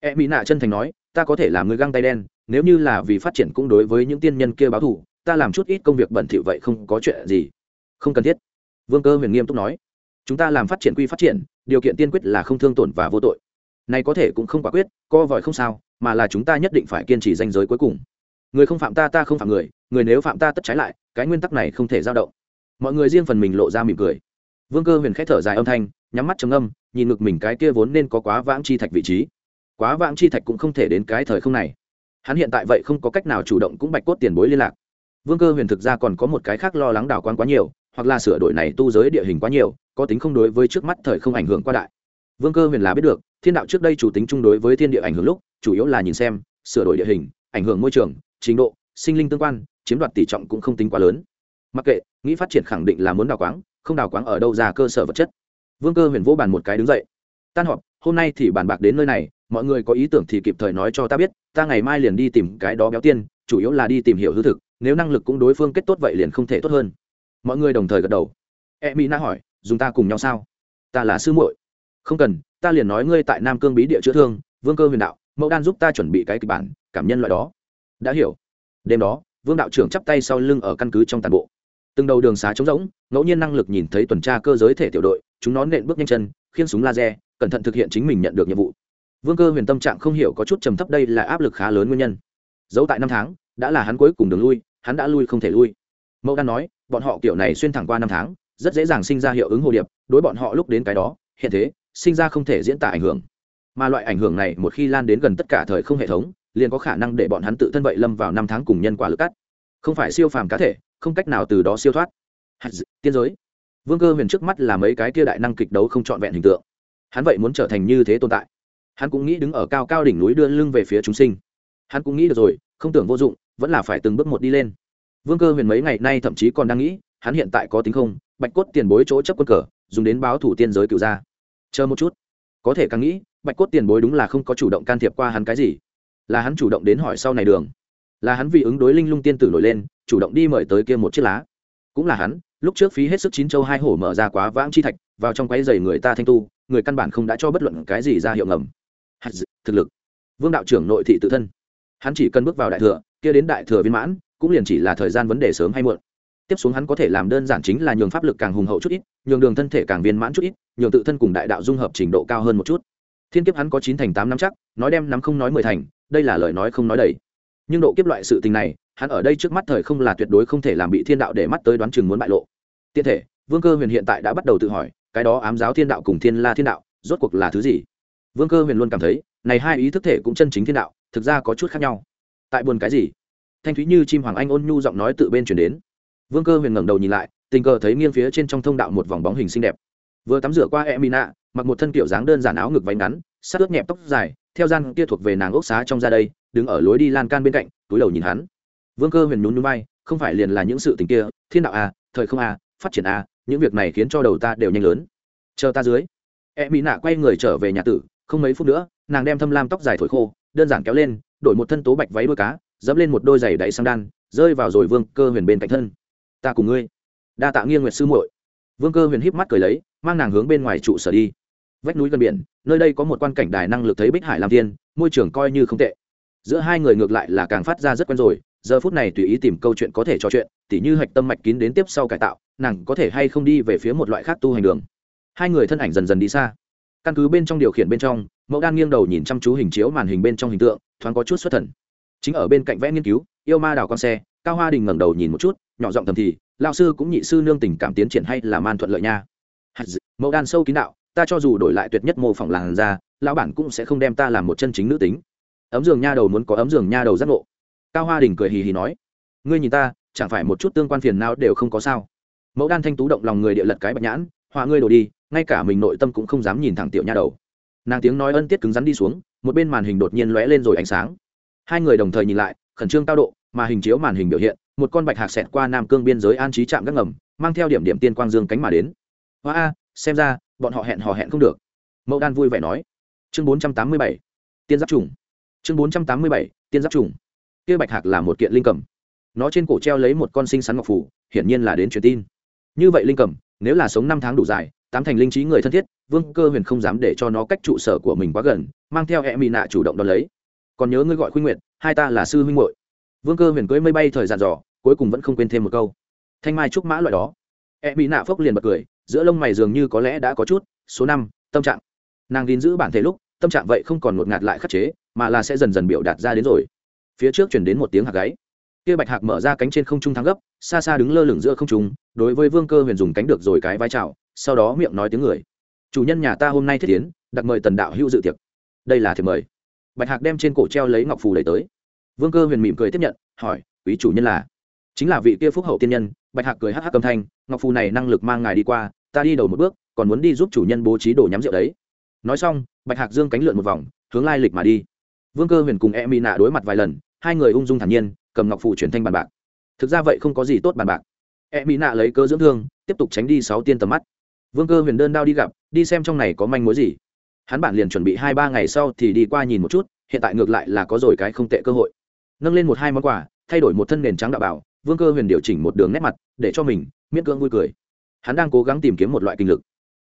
Speaker 1: E mỹ nạ chân thành nói, ta có thể làm người găng tay đen, nếu như là vì phát triển cũng đối với những tiên nhân kia báo thù, ta làm chút ít công việc bẩn thỉu vậy không có chuyện gì. Không cần thiết. Vương cơ huyền nghiêm túc nói, chúng ta làm phát triển quy phát triển, điều kiện tiên quyết là không thương tổn và vô tội. Này có thể cũng không quả quyết, co vòi không sao, mà là chúng ta nhất định phải kiên trì danh giới cuối cùng. Người không phạm ta ta không phạm người người nếu phạm ta tất trái lại, cái nguyên tắc này không thể dao động. Mọi người riêng phần mình lộ ra mỉm cười. Vương cơ huyền k h ẽ thở dài âm thanh, nhắm mắt trầm âm nhìn ngực mình cái kia vốn nên có quá vãng chi thạch vị trí. Quá vãng chi thạch cũng không thể đến cái thời không này. Hắn hiện tại vậy không có cách nào chủ động cũng bạch cốt tiền bối liên lạc. Vương cơ huyền thực ra còn có một cái khác lo lắng đào quan quá nhiều, hoặc là sửa đổi này tu giới địa hình quá nhiều, có tính không đối với trước mắt thời không ảnh hưởng qua đại. Vương cơ huyền là biết được, thiên đạo trước đây chủ tính chung đối với thiên địa ảnh hưởng lúc, chủ yếu là nhìn xem, sửa đổi địa hình, ảnh hưởng môi trường, trình độ, sinh linh tương quan chiếm đoạt tỷ trọng cũng không tính quá lớn. Mặc kệ, nghĩ phát triển khẳng định là muốn đào quáng, không đào quáng ở đâu ra cơ sở vật chất. Vương cơ huyền vô bàn một cái đứng dậy. Tan họp, hôm nay thì bàn bạc đến nơi này, mọi người có ý tưởng thì kịp thời nói cho ta biết, ta ngày mai liền đi tìm cái đó béo tiên, chủ yếu là đi tìm hiểu hư thực, nếu năng lực cũng đối phương kết tốt vậy liền không thể tốt hơn. Mọi người đồng thời gật đầu. E mỹ na hỏi, dùng ta cùng nhau sao? Ta là sư muội. Không cần, ta liền nói ngươi tại nam cương bí địa chữa thương. Vương cơ huyền đạo, mẫu đan giúp ta chuẩn bị cái kịch bản, cảm nhân loại đó. Đã hiểu. Đêm đó vương đạo trưởng chắp tay sau lưng ở căn cứ trong tàn bộ. Từng đầu đường xá trống rỗng, ngẫu nhiên năng lực nhìn thấy tuần tra cơ giới thể tiểu đội, chúng nó nện bước nhanh chân, khiên súng laser, cẩn thận thực hiện chính mình nhận được nhiệm vụ. Vương cơ huyền tâm trạng không hiểu có chút trầm thấp đây là áp lực khá lớn nguyên nhân. Giấu tại năm tháng, đã là hắn cuối cùng đường lui, hắn đã lui không thể lui. Mẫu đan nói, bọn họ kiểu này xuyên thẳng qua năm tháng, rất dễ dàng sinh ra hiệu ứng hồ điệp, đối bọn họ lúc đến cái đó, hiện thế, sinh ra không thể diễn tả ảnh hưởng. Mà loại ảnh hưởng này một khi lan đến gần tất cả thời không hệ thống liền có khả năng để bọn hắn tự thân vậy lâm vào năm tháng cùng nhân quả lực cắt. Không phải siêu phàm cá thể, không cách nào từ đó siêu thoát. Tiên giới. Vương cơ huyền trước mắt là mấy cái kia đại năng kịch đấu không trọn vẹn hình tượng. Hắn vậy muốn trở thành như thế tồn tại. Hắn cũng nghĩ đứng ở cao cao đỉnh núi đưa lưng về phía chúng sinh. Hắn cũng nghĩ được rồi, không tưởng vô dụng, vẫn là phải từng bước một đi lên. Vương cơ huyền mấy ngày nay thậm chí còn đang nghĩ, hắn hiện tại có tính không, bạch cốt tiền bối chỗ chấp quân cờ, dùng đến báo thủ tiên giới cựu gia. Chờ một chút. Có thể càng nghĩ, bạch cốt tiền bối đúng là không có chủ động can thiệp qua hắn cái gì là hắn chủ động đến hỏi sau này đường. Là hắn vì ứng đối linh lung tiên tử nổi lên, chủ động đi mời tới kia một chiếc lá. Cũng là hắn, lúc trước phí hết sức chín châu hai hổ mở ra quá vãng chi thạch, vào trong quái dày người ta thanh tu, người căn bản không đã cho bất luận cái gì ra hiệu ngầm. Thực lực. Vương đạo trưởng nội thị tự thân. Hắn chỉ cần bước vào đại thừa, kia đến đại thừa viên mãn, cũng liền chỉ là thời gian vấn đề sớm hay muộn. Tiếp xuống hắn có thể làm đơn giản chính là nhường pháp lực càng hùng hậu chút ít, nhường đường thân thể càng viên mãn chút ít, nhường tự thân cùng đại đạo dung hợp trình độ cao hơn một chút. Thiên kiếp hắn có chín thành tám năm chắc, nói đem nắm không nói mười thành đây là lời nói không nói đầy. Nhưng độ kiếp loại sự tình này, hắn ở đây trước mắt thời không là tuyệt đối không thể làm bị thiên đạo để mắt tới đoán chừng muốn bại lộ. Tiện thể, vương cơ huyền hiện tại đã bắt đầu tự hỏi, cái đó ám giáo thiên đạo cùng thiên la thiên đạo, rốt cuộc là thứ gì? Vương cơ huyền luôn cảm thấy, này hai ý thức thể cũng chân chính thiên đạo, thực ra có chút khác nhau. Tại buồn cái gì? Thanh thúy như chim hoàng anh ôn nhu giọng nói tự bên chuyển đến. Vương cơ huyền ngẩng đầu nhìn lại, tình cờ thấy nghiêng phía trên trong thông đạo một vòng bóng hình xinh đẹp. Vừa tắm rửa qua e mina mặc một thân kiểu dáng đơn giản áo ngực váy ngắn sát ướt nhẹp tóc dài theo gian kia thuộc về nàng ốc xá trong ra đây, đứng ở lối đi lan can bên cạnh, túi đầu nhìn hắn. Vương cơ huyền nhún núi bay không phải liền là những sự tình kia, thiên đạo à thời không à phát triển à những việc này khiến cho đầu ta đều nhanh lớn. Chờ ta dưới. E mỹ nạ quay người trở về nhà tử, không mấy phút nữa, nàng đem thâm lam tóc dài thổi khô, đơn giản kéo lên, đổi một thân tố bạch váy đuôi cá, dẫm lên một đôi giày đẩy sang đan, rơi vào rồi vương cơ huyền bên cạnh thân. Ta cùng ngươi. Đa tạ nghiêng nguyệt sư muội. Vương cơ huyền híp mắt cười lấy, mang nàng hướng bên ngoài trụ sở đi vách núi gần biển, nơi đây có một quan cảnh đài năng lực thấy bích hải làm thiên, môi trường coi như không tệ. Giữa hai người ngược lại là càng phát ra rất quen rồi, giờ phút này tùy ý tìm câu chuyện có thể trò chuyện, tỉ như hạch tâm mạch kín đến tiếp sau cải tạo, nàng có thể hay không đi về phía một loại khác tu hành đường. Hai người thân ảnh dần dần đi xa. Căn cứ bên trong điều khiển bên trong mẫu đan nghiêng đầu nhìn chăm chú hình chiếu màn hình bên trong hình tượng, thoáng có chút xuất thần. Chính ở bên cạnh vẽ nghiên cứu, yêu ma đào con xe, cao hoa đình ngẩng đầu nhìn một chút, nhỏ giọng thầm thì lao sư cũng nhị sư nương tình cảm tiến triển hay là man thuận lợi nha? Mẫu đan sâu kín đạo ta cho dù đổi lại tuyệt nhất mô phỏng làng ra lão bản cũng sẽ không đem ta làm một chân chính nữ tính. Ấm giường nha đầu muốn có ấm giường nha đầu giác ngộ. Cao hoa đình cười hì hì nói, ngươi nhìn ta, chẳng phải một chút tương quan phiền nào đều không có sao? Mẫu đan thanh tú động lòng người địa lật cái bạch nhãn, họa ngươi đổ đi, ngay cả mình nội tâm cũng không dám nhìn thẳng tiểu nha đầu. Nàng tiếng nói ân tiết cứng rắn đi xuống, một bên màn hình đột nhiên lóe lên rồi ánh sáng. Hai người đồng thời nhìn lại, khẩn trương cao độ, mà hình chiếu màn hình biểu hiện, một con bạch hạc xẹt qua nam cương biên giới an trí trạm gác ngầm, mang theo điểm điểm tiên quang dương cánh mà đến. Hoa a xem ra bọn họ hẹn hò hẹn không được. Mẫu đan vui vẻ nói. Chương bốn trăm tám mươi bảy, tiên giáp trùng. Chương bốn trăm tám mươi bảy, tiên giáp trùng. Kia bạch hạc là một kiện linh cầm. Nó trên cổ treo lấy một con sinh sắn ngọc phủ, hiển nhiên là đến truyền tin. Như vậy linh cầm, nếu là sống năm tháng đủ dài, tám thành linh trí người thân thiết, vương cơ huyền không dám để cho nó cách trụ sở của mình quá gần, mang theo e mỹ nạ chủ động đón lấy. Còn nhớ ngươi gọi khuyên nguyện hai ta là sư huynh hội vương cơ huyền cưới mây bay thời gian dò, cuối cùng vẫn không quên thêm một câu. Thanh mai trúc mã loại đó. E mỹ nạ phốc liền bật cười giữa lông mày dường như có lẽ đã có chút, số năm, tâm trạng. Nàng gìn giữ bản thể lúc, tâm trạng vậy không còn ngột ngạt lại khắc chế, mà là sẽ dần dần biểu đạt ra đến rồi. Phía trước chuyển đến một tiếng hạc gáy. Kia bạch hạc mở ra cánh trên không trung thắng gấp, xa xa đứng lơ lửng giữa không trung, đối với vương cơ huyền dùng cánh được rồi cái vai trào sau đó miệng nói tiếng người. Chủ nhân nhà ta hôm nay thiết tiến đặt mời tần đạo hữu dự tiệc. Đây là thiệp mời. Bạch hạc đem trên cổ treo lấy ngọc phù đẩy tới. Vương cơ huyền mỉm cười tiếp nhận, hỏi, quý chủ nhân là? Chính là vị kia phúc hậu tiên nhân bạch hạc cười hắc hắc âm thanh, ngọc phù này năng lực mang ngài đi qua, ta đi đầu một bước, còn muốn đi giúp chủ nhân bố trí đồ nhắm rượu đấy. Nói xong, bạch hạc dương cánh lượn một vòng, hướng lai lịch mà đi. Vương cơ huyền cùng e mỹ nạ đối mặt vài lần, hai người ung dung thản nhiên, cầm ngọc phù chuyển thanh bàn bạc. Thực ra vậy không có gì tốt bàn bạc. E mỹ nạ lấy cơ dưỡng thương, tiếp tục tránh đi sáu tiên tầm mắt. Vương cơ huyền đơn đao đi gặp, đi xem trong này có manh mối gì. Hắn bản liền chuẩn bị hai ba ngày sau thì đi qua nhìn một chút, hiện tại ngược lại là có rồi cái không tệ cơ hội. Nâng lên một hai món quà, thay đổi một thân nền trắng đạo bảo vương cơ huyền điều chỉnh một đường nét mặt, để cho mình miễn cưỡng vui cười. Hắn đang cố gắng tìm kiếm một loại kinh lực.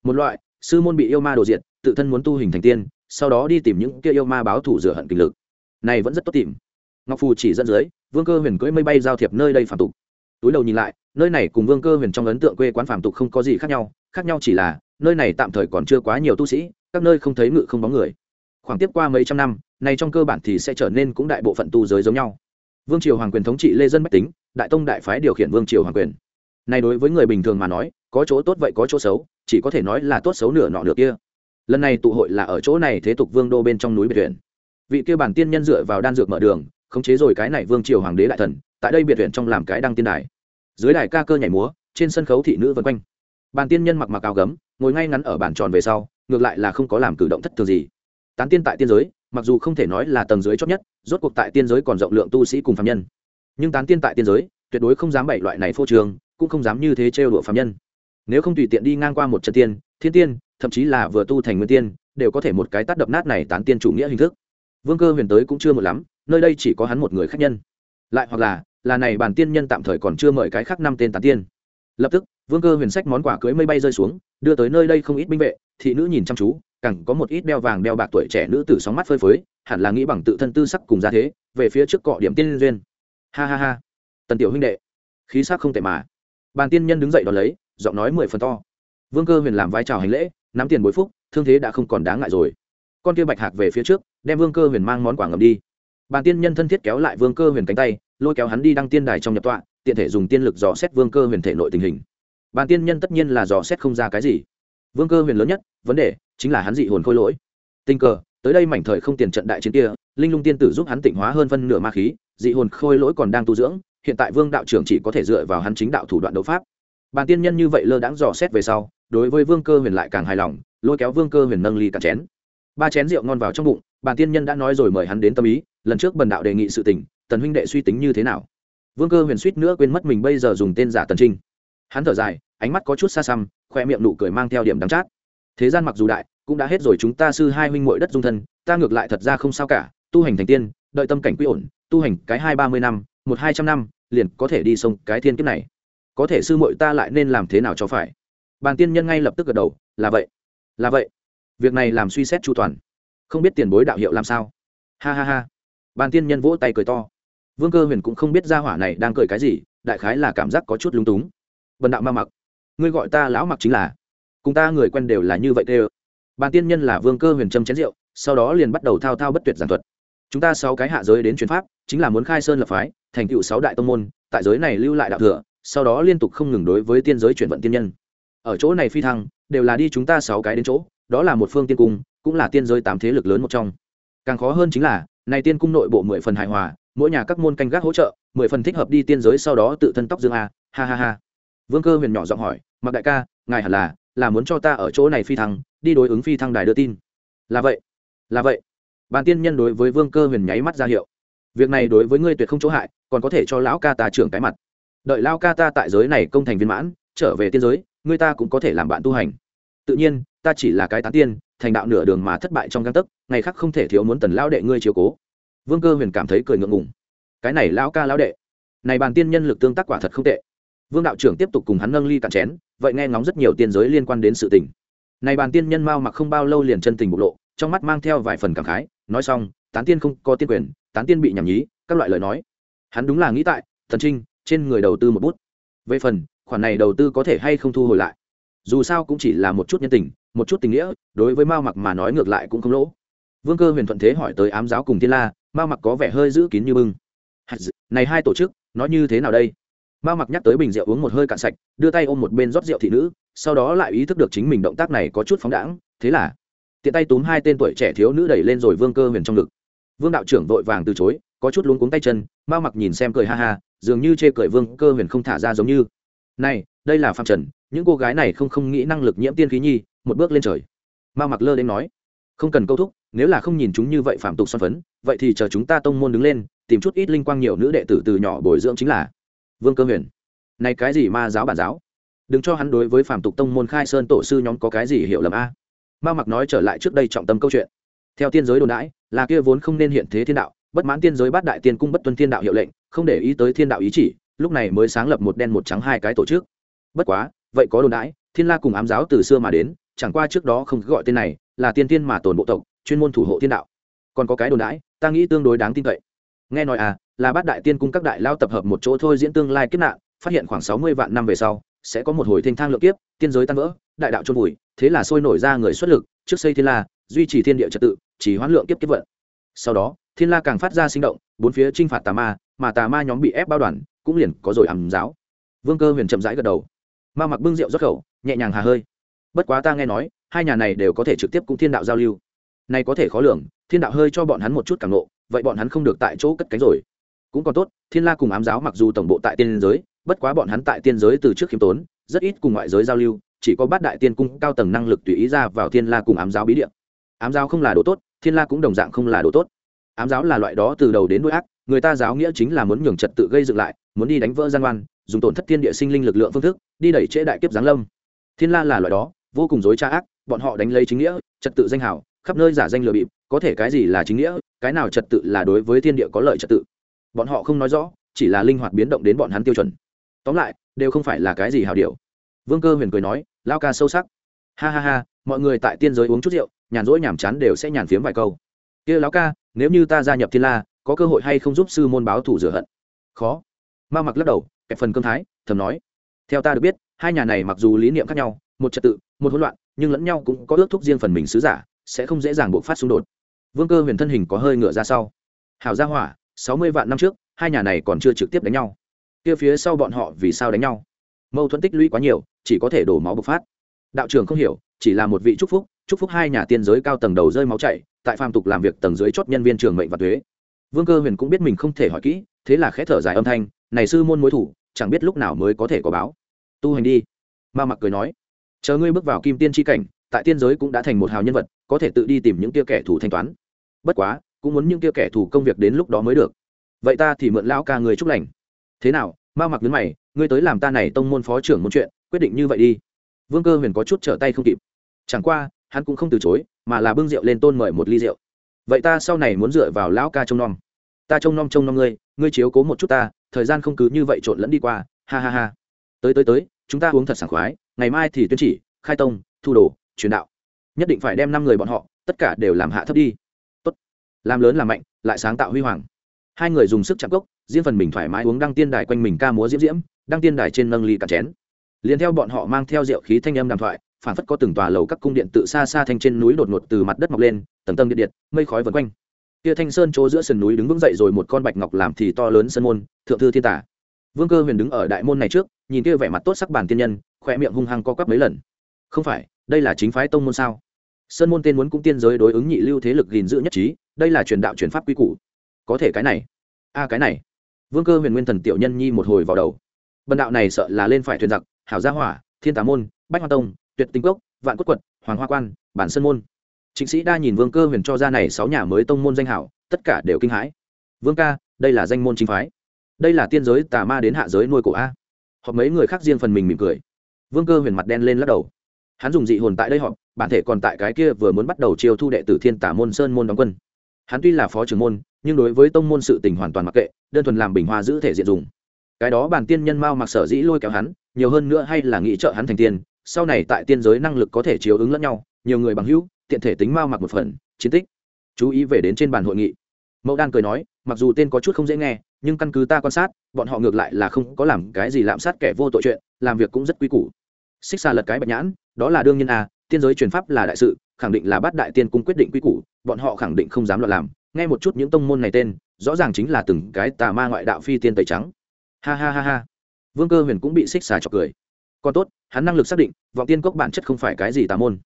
Speaker 1: Một loại, sư môn bị yêu ma đồ diện tự thân muốn tu hình thành tiên, sau đó đi tìm những kia yêu ma báo thủ rửa hận kinh lực. Này vẫn rất tốt tìm. Ngọc phù chỉ dẫn dưới, vương cơ huyền cưỡi mây bay giao thiệp nơi đây phản tục. Túi đầu nhìn lại, nơi này cùng vương cơ huyền trong ấn tượng quê quán phản tục không có gì khác nhau khác nhau chỉ là, nơi này tạm thời còn chưa quá nhiều tu sĩ, các nơi không thấy ngự không bóng người. Khoảng tiếp qua mấy trăm năm, này trong cơ bản thì sẽ trở nên cũng đại bộ phận tu giới giống nhau. Vương triều hoàng quyền thống trị lê dân bách tính đại tông đại phái điều khiển vương triều hoàng quyền. Này đối với người bình thường mà nói, có chỗ tốt vậy có chỗ xấu, chỉ có thể nói là tốt xấu nửa nọ nửa kia. Lần này tụ hội là ở chỗ này thế tục vương đô bên trong núi biệt huyện vị kia bản tiên nhân dựa vào đan dược mở đường, khống chế rồi cái này vương triều hoàng đế đại thần, tại đây biệt huyện trong làm cái đăng tiên đài. Dưới đài ca cơ nhảy múa, trên sân khấu thị nữ vân quanh. Bàn tiên nhân mặc mặc áo gấm, ngồi ngay ngắn ở bàn tròn về sau, ngược lại là không có làm cử động thất thường gì. Tán tiên tại tiên giới, mặc dù không thể nói là tầng dưới chót nhất, rốt cuộc tại tiên giới còn rộng lượng tu sĩ cùng phạm nhân nhưng tán tiên tại tiên giới, tuyệt đối không dám bậy loại này phô trường cũng không dám như thế trêu đùa phạm nhân. Nếu không tùy tiện đi ngang qua một chân tiên, thiên tiên, thậm chí là vừa tu thành nguyên tiên, đều có thể một cái tát đập nát này tán tiên chủ nghĩa hình thức. Vương cơ huyền tới cũng chưa một lắm, nơi đây chỉ có hắn một người khách nhân. Lại hoặc là là này bản tiên nhân tạm thời còn chưa mời cái khác năm tên tán tiên. Lập tức, vương cơ huyền sách món quà cưới mây bay rơi xuống, đưa tới nơi đây không ít binh vệ, thị nữ nhìn chăm chú, càng có một ít đeo vàng đeo bạc tuổi trẻ nữ tử sóng mắt phơi phới, hẳn là nghĩ bằng tự thân tư sắc cùng ra thế, về phía trước cọ điểm tiên duyên ha ha ha. Tần tiểu huynh đệ, khí sắc không tệ mà. Bàn tiên nhân đứng dậy đón lấy, giọng nói mười phần to. Vương cơ huyền làm vai trò hành lễ, nắm tiền bối phúc, thương thế đã không còn đáng ngại rồi. Con kia bạch hạc về phía trước, đem vương cơ huyền mang món quà ngầm đi. Bàn tiên nhân thân thiết kéo lại vương cơ huyền cánh tay, lôi kéo hắn đi đăng tiên đài trong nhập tọa, tiện thể dùng tiên lực dò xét vương cơ huyền thể nội tình hình. Bàn tiên nhân tất nhiên là dò xét không ra cái gì. Vương cơ huyền lớn nhất, vấn đề chính là hắn dị hồn khôi lỗi. Tình cờ, tới đây mảnh thời không tiền trận đại chiến kia, linh lung tiên tử giúp hắn tịnh hóa hơn phân nửa ma khí dị hồn khôi lỗi còn đang tu dưỡng, hiện tại vương đạo trưởng chỉ có thể dựa vào hắn chính đạo thủ đoạn đấu pháp. Bàn tiên nhân như vậy lơ đãng dò xét về sau, đối với vương cơ huyền lại càng hài lòng, lôi kéo vương cơ huyền nâng ly cả chén. Ba chén rượu ngon vào trong bụng, bàn tiên nhân đã nói rồi mời hắn đến tâm ý, lần trước bần đạo đề nghị sự tình, tần huynh đệ suy tính như thế nào? Vương cơ huyền suýt nữa quên mất mình bây giờ dùng tên giả tần trinh. Hắn thở dài, ánh mắt có chút xa xăm, khoe miệng nụ cười mang theo điểm đắm chát. Thế gian mặc dù đại, cũng đã hết rồi chúng ta sư hai huynh muội đất dung thân, ta ngược lại thật ra không sao cả, tu hành thành tiên đợi tâm cảnh quy ổn, tu hành cái hai ba mươi năm, một hai trăm năm, liền có thể đi sông cái thiên kiếp này. Có thể sư muội ta lại nên làm thế nào cho phải? Bàn tiên nhân ngay lập tức gật đầu, là vậy là vậy. Việc này làm suy xét chu toàn. Không biết tiền bối đạo hiệu làm sao? Ha ha ha. Bàn tiên nhân vỗ tay cười to. Vương cơ huyền cũng không biết ra hỏa này đang cười cái gì, đại khái là cảm giác có chút lúng túng. Vần đạo ma mặc, ngươi gọi ta lão mặc chính là, cùng ta người quen đều là như vậy tê bàn tiên nhân là vương cơ huyền châm chén rượu, sau đó liền bắt đầu thao thao bất tuyệt giảng thuật chúng ta sáu cái hạ giới đến chuyến pháp, chính là muốn khai sơn lập phái, thành tựu sáu đại tông môn, tại giới này lưu lại đạo thừa, sau đó liên tục không ngừng đối với tiên giới chuyển vận tiên nhân. Ở chỗ này phi thăng, đều là đi chúng ta sáu cái đến chỗ, đó là một phương tiên cung, cũng là tiên giới tám thế lực lớn một trong. Càng khó hơn chính là, này tiên cung nội bộ mười phần hài hòa, mỗi nhà các môn canh gác hỗ trợ, mười phần thích hợp đi tiên giới sau đó tự thân tóc dương a, ha ha ha. Vương cơ huyền nhỏ giọng hỏi mặc đại ca, ngài hẳn là là muốn cho ta ở chỗ này phi thăng, đi đối ứng phi thăng đài đưa tin. Là vậy là vậy bàn tiên nhân đối với vương cơ huyền nháy mắt ra hiệu. Việc này đối với ngươi tuyệt không chỗ hại, còn có thể cho lão ca ta trưởng cái mặt. Đợi lao ca ta tại giới này công thành viên mãn, trở về tiên giới, ngươi ta cũng có thể làm bạn tu hành. Tự nhiên, ta chỉ là cái tán tiên, thành đạo nửa đường mà thất bại trong găng tấc, ngày khác không thể thiếu muốn tần lão đệ ngươi chiều cố. Vương cơ huyền cảm thấy cười ngượng ngùng. Cái này lão ca lão đệ. Này bàn tiên nhân lực tương tác quả thật không tệ. Vương đạo trưởng tiếp tục cùng hắn nâng ly cạn chén, vậy nghe ngóng rất nhiều tiên giới liên quan đến sự tình. Này bàn tiên nhân mao mặc không bao lâu liền chân tình bộc lộ trong mắt mang theo vài phần cảm khái, nói xong, tán tiên không có tiên quyền, tán tiên bị nhảm nhí, các loại lời nói. Hắn đúng là nghĩ tại, thần trinh, trên người đầu tư một bút. Về phần, khoản này đầu tư có thể hay không thu hồi lại? Dù sao cũng chỉ là một chút nhân tình, một chút tình nghĩa, đối với mao mặc mà nói ngược lại cũng không lỗ. Vương cơ huyền thuận thế hỏi tới ám giáo cùng tiên la, mao mặc có vẻ hơi giữ kín như bưng. Này hai tổ chức, nói như thế nào đây? Mao mặc nhắc tới bình rượu uống một hơi cạn sạch, đưa tay ôm một bên rót rượu thị nữ, sau đó lại ý thức được chính mình động tác này có chút phóng đãng, thế là tiện tay túm hai tên tuổi trẻ thiếu nữ đẩy lên rồi vương cơ huyền trong ngực. Vương đạo trưởng vội vàng từ chối, có chút luống cuống tay chân mao mặc nhìn xem cười ha ha, dường như chê cười vương cơ huyền không thả ra giống như. Này, đây là phạm trần, những cô gái này không không nghĩ năng lực nhiễm tiên khí nhi, một bước lên trời. Mao mặc lơ đến nói, không cần câu thúc, nếu là không nhìn chúng như vậy phạm tục son phấn, vậy thì chờ chúng ta tông môn đứng lên, tìm chút ít linh quang nhiều nữ đệ tử từ nhỏ bồi dưỡng chính là. Vương cơ huyền, này cái gì ma giáo bản giáo? Đừng cho hắn đối với phạm tục tông môn khai sơn tổ sư nhóm có cái gì hiểu lầm a? Ma mặc nói trở lại trước đây trọng tâm câu chuyện. Theo tiên giới đồn đãi, là kia vốn không nên hiện thế thiên đạo, bất mãn tiên giới bát đại tiên cung bất tuân thiên đạo hiệu lệnh, không để ý tới thiên đạo ý chỉ, lúc này mới sáng lập một đen một trắng hai cái tổ chức. Bất quá, vậy có đồn đãi, thiên la cùng ám giáo từ xưa mà đến, chẳng qua trước đó không gọi tên này, là tiên tiên mà tồn bộ tộc, chuyên môn thủ hộ thiên đạo. Còn có cái đồn đãi, ta nghĩ tương đối đáng tin cậy. Nghe nói à là bát đại tiên cung các đại lao tập hợp một chỗ thôi diễn tương lai kiếp nạn, phát hiện khoảng sáu mươi vạn năm về sau sẽ có một hồi thanh thang lượng kiếp, tiên giới tan vỡ, đại đạo trôn vùi, thế là sôi nổi ra người xuất lực, trước xây thiên la, duy trì thiên địa trật tự, chỉ hoán lượng kiếp kiếp vận. Sau đó, thiên la càng phát ra sinh động, bốn phía t r i n h phạt tà ma, mà tà ma nhóm bị ép bao đoàn, cũng liền có rồi ẩm giáo. Vương cơ huyền chậm rãi gật đầu. Ma mặc bưng rượu rót khẩu, nhẹ nhàng hà hơi. Bất quá ta nghe nói, hai nhà này đều có thể trực tiếp cũng thiên đạo giao lưu. Này có thể khó lường, thiên đạo hơi cho bọn hắn một chút cảm nộ, vậy bọn hắn không được tại chỗ cất cánh rồi. Cũng còn tốt, thiên la cùng ám giáo mặc dù tổng bộ tại tiên giới bất quá bọn hắn tại tiên giới từ trước khiêm tốn, rất ít cùng ngoại giới giao lưu, chỉ có bát đại tiên cung cao tầng năng lực tùy ý ra vào thiên la cùng ám giáo bí địa. Ám giáo không là đồ tốt, thiên la cũng đồng dạng không là đồ tốt. Ám giáo là loại đó từ đầu đến đuôi ác, người ta giáo nghĩa chính là muốn nhường trật tự gây dựng lại, muốn đi đánh vỡ gian oan, dùng tổn thất thiên địa sinh linh lực lượng phương thức, đi đẩy trễ đại kiếp giáng lâm. Thiên la là loại đó, vô cùng dối trá ác, bọn họ đánh lấy chính nghĩa, trật tự danh hảo, khắp nơi giả danh lừa bịp, có thể cái gì là chính nghĩa, cái nào trật tự là đối với thiên địa có lợi trật tự. Bọn họ không nói rõ, chỉ là linh hoạt biến động đến bọn hắn tiêu chuẩn tóm lại, đều không phải là cái gì hào điều vương cơ huyền cười nói lao ca sâu sắc. Ha ha ha, mọi người tại tiên giới uống chút rượu, nhàn rỗi nhàm chán đều sẽ nhàn phiếm vài câu. Kia lão ca, nếu như ta gia nhập thiên la, có cơ hội hay không giúp sư môn báo thủ rửa hận? Khó. Ma mặc lắc đầu, kẹp phần cơm thái, thầm nói, theo ta được biết, hai nhà này mặc dù lý niệm khác nhau, một trật tự, một hỗn loạn, nhưng lẫn nhau cũng có ước thúc riêng phần mình sứ giả, sẽ không dễ dàng buộc phát xung đột. Vương cơ huyền thân hình có hơi ngựa ra sau. Hảo gia hỏa, sáu mươi vạn năm trước, hai nhà này còn chưa trực tiếp đánh nhau kia phía sau bọn họ vì sao đánh nhau? Mâu thuẫn tích lũy quá nhiều, chỉ có thể đổ máu bộc phát. Đạo trưởng không hiểu, chỉ là một vị chúc phúc chúc phúc hai nhà tiên giới cao tầng đầu rơi máu chảy, tại phàm tục làm việc tầng dưới chót nhân viên trường mệnh và thuế. Vương cơ huyền cũng biết mình không thể hỏi kỹ, thế là khẽ thở dài âm thanh, này sư môn mối thủ, chẳng biết lúc nào mới có thể có báo. Tu hành đi. Ma mặc cười nói, chờ ngươi bước vào kim tiên tri cảnh, tại tiên giới cũng đã thành một hào nhân vật, có thể tự đi tìm những kia kẻ thù thanh toán. Bất quá, cũng muốn những kia kẻ thù công việc đến lúc đó mới được. Vậy ta thì mượn lão ca người chúc lành thế nào ma mặc nhấn mày, ngươi tới làm ta này tông môn phó trưởng một chuyện, quyết định như vậy đi. Vương cơ huyền có chút trở tay không kịp. Chẳng qua, hắn cũng không từ chối, mà là bưng rượu lên tôn mời một ly rượu. Vậy ta sau này muốn dựa vào lão ca trông nom. Ta trông nom trông nom ngươi ngươi chiếu cố một chút ta, thời gian không cứ như vậy trộn lẫn đi qua, ha ha ha. Tới tới tới, chúng ta uống thật sảng khoái, ngày mai thì tuyên chỉ, khai tông, thu đồ, truyền đạo. Nhất định phải đem năm người bọn họ, tất cả đều làm hạ thấp đi. Tốt. Làm lớn làm mạnh, lại sáng tạo huy hoàng hai người dùng sức chạm cốc, riêng phần mình thoải mái uống đăng tiên đài quanh mình ca múa diễm diễm, đăng tiên đài trên nâng ly cạn chén. Liền theo bọn họ mang theo rượu khí thanh âm đàm thoại phản phất có từng tòa lầu các cung điện tự xa xa thanh trên núi đột ngột từ mặt đất mọc lên, tầng tầng điện điện, mây khói vần quanh. Kia thanh sơn chỗ giữa sườn núi đứng vững dậy rồi một con bạch ngọc làm thì to lớn sân môn, thượng thư thiên tả. Vương cơ huyền đứng ở đại môn này trước, nhìn kia vẻ mặt tốt sắc bản tiên nhân, khỏe miệng hung hăng co quắp mấy lần. Không phải, đây là chính phái tông môn sao? Sơn môn tên muốn cũng tiên giới đối ứng nhị lưu thế lực gìn giữ nhất trí, đây là truyền đạo truyền pháp quy củ có thể cái này. A cái này. Vương cơ huyền nguyên thần tiểu nhân nhi một hồi vào đầu. Bần đạo này sợ là lên phải thuyền giặc, hảo gia hỏa, thiên tà môn, bách hoa tông, tuyệt tinh cốc, vạn cốt quật, hoàng hoa quan, bản sơn môn. Chính sĩ đa nhìn vương cơ huyền cho ra này sáu nhà mới tông môn danh hảo, tất cả đều kinh hãi. Vương ca, đây là danh môn chính phái. Đây là tiên giới tà ma đến hạ giới nuôi cổ a. Họp mấy người khác riêng phần mình mỉm cười. Vương cơ huyền mặt đen lên lắc đầu. Hắn dùng dị hồn tại đây họp, bản thể còn tại cái kia vừa muốn bắt đầu chiêu thu đệ tử thiên tả môn sơn môn đóng quân. Hắn tuy là phó trưởng môn nhưng đối với tông môn sự tình hoàn toàn mặc kệ, đơn thuần làm bình hoa giữ thể diện dùng. Cái đó bản tiên nhân mao mặc sở dĩ lôi kéo hắn, nhiều hơn nữa hay là nghĩ trợ hắn thành tiên, sau này tại tiên giới năng lực có thể chiếu ứng lẫn nhau, nhiều người bằng hữu, tiện thể tính mao mặc một phần, chiến tích. Chú ý về đến trên bàn hội nghị. Mẫu đan cười nói, mặc dù tên có chút không dễ nghe, nhưng căn cứ ta quan sát, bọn họ ngược lại là không có làm cái gì lạm sát kẻ vô tội chuyện, làm việc cũng rất quy củ. Xích xa lật cái bạch nhãn, đó là đương nhiên à tiên giới truyền pháp là đại sự, khẳng định là bát đại tiên cung quyết định quy củ, bọn họ khẳng định không dám loạn làm nghe một chút những tông môn này tên, rõ ràng chính là từng cái tà ma ngoại đạo phi tiên tẩy trắng. Ha ha ha ha. Vương cơ huyền cũng bị xích xà chọc cười. Còn tốt, hắn năng lực xác định, vọng tiên cốc bản chất không phải cái gì tà môn.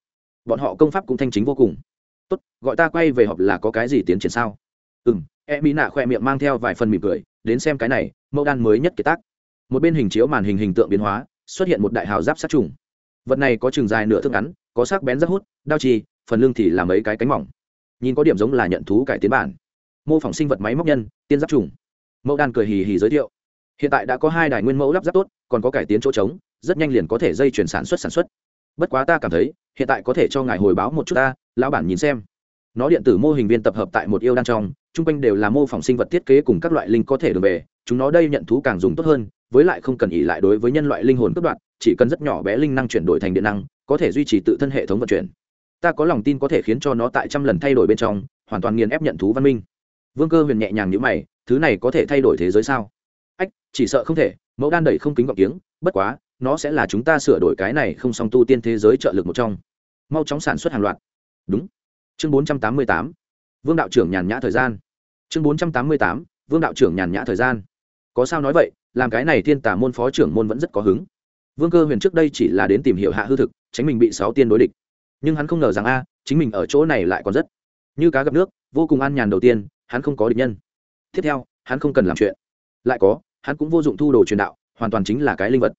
Speaker 1: Bọn họ công pháp cũng thanh chính vô cùng. Tốt, gọi ta quay về họp là có cái gì tiến triển sao? Ừ m e mỹ nạ khoe miệng mang theo vài phần mỉm cười, đến xem cái này, mẫu đan mới nhất kế tác. Một bên hình chiếu màn hình hình tượng biến hóa, xuất hiện một đại hào giáp sát trùng. Vật này có trường dài nửa thước ngắn, có sắc bén rất hút, đao chi phần lưng thì làm mấy cái cánh mỏng nhìn có điểm giống là nhận thú cải tiến bản. Mô phỏng sinh vật máy móc nhân, tiên giáp trùng. Mẫu đan cười hì hì giới thiệu. Hiện tại đã có hai đài nguyên mẫu lắp ráp tốt, còn có cải tiến chỗ trống, rất nhanh liền có thể dây chuyển sản xuất sản xuất. Bất quá ta cảm thấy, hiện tại có thể cho ngài hồi báo một chút ta, lão bản nhìn xem. Nó điện tử mô hình viên tập hợp tại một yêu đan trong, chung quanh đều là mô phỏng sinh vật thiết kế cùng các loại linh có thể được về, chúng nó đây nhận thú càng dùng tốt hơn, với lại không cần ỉ lại đối với nhân loại linh hồn cấp đoạn, chỉ cần rất nhỏ bé linh năng chuyển đổi thành điện năng, có thể duy trì tự thân hệ thống vận chuyển ta có lòng tin có thể khiến cho nó tại trăm lần thay đổi bên trong, hoàn toàn nghiền ép nhận thú văn minh. Vương cơ huyền nhẹ nhàng nhữ mày, thứ này có thể thay đổi thế giới sao? Ách, chỉ sợ không thể, mẫu đan đẩy không kính gọc tiếng bất quá, nó sẽ là chúng ta sửa đổi cái này không song tu tiên thế giới trợ lực một trong. Mau chóng sản xuất hàng loạt. Đúng. Chương bốn trăm tám mươi tám. Vương đạo trưởng nhàn nhã thời gian. Chương bốn trăm tám mươi tám. Vương đạo trưởng nhàn nhã thời gian. Có sao nói vậy, làm cái này thiên tả môn phó trưởng môn vẫn rất có hứng. Vương cơ huyền trước đây chỉ là đến tìm hiểu hạ hư thực, tránh mình bị sáu tiên đối địch nhưng hắn không ngờ rằng a, chính mình ở chỗ này lại còn rất như cá gặp nước, vô cùng an nhàn đầu tiên, hắn không có địch nhân. Tiếp theo, hắn không cần làm chuyện. Lại có, hắn cũng vô dụng thu đồ truyền đạo, hoàn toàn chính là cái linh vật.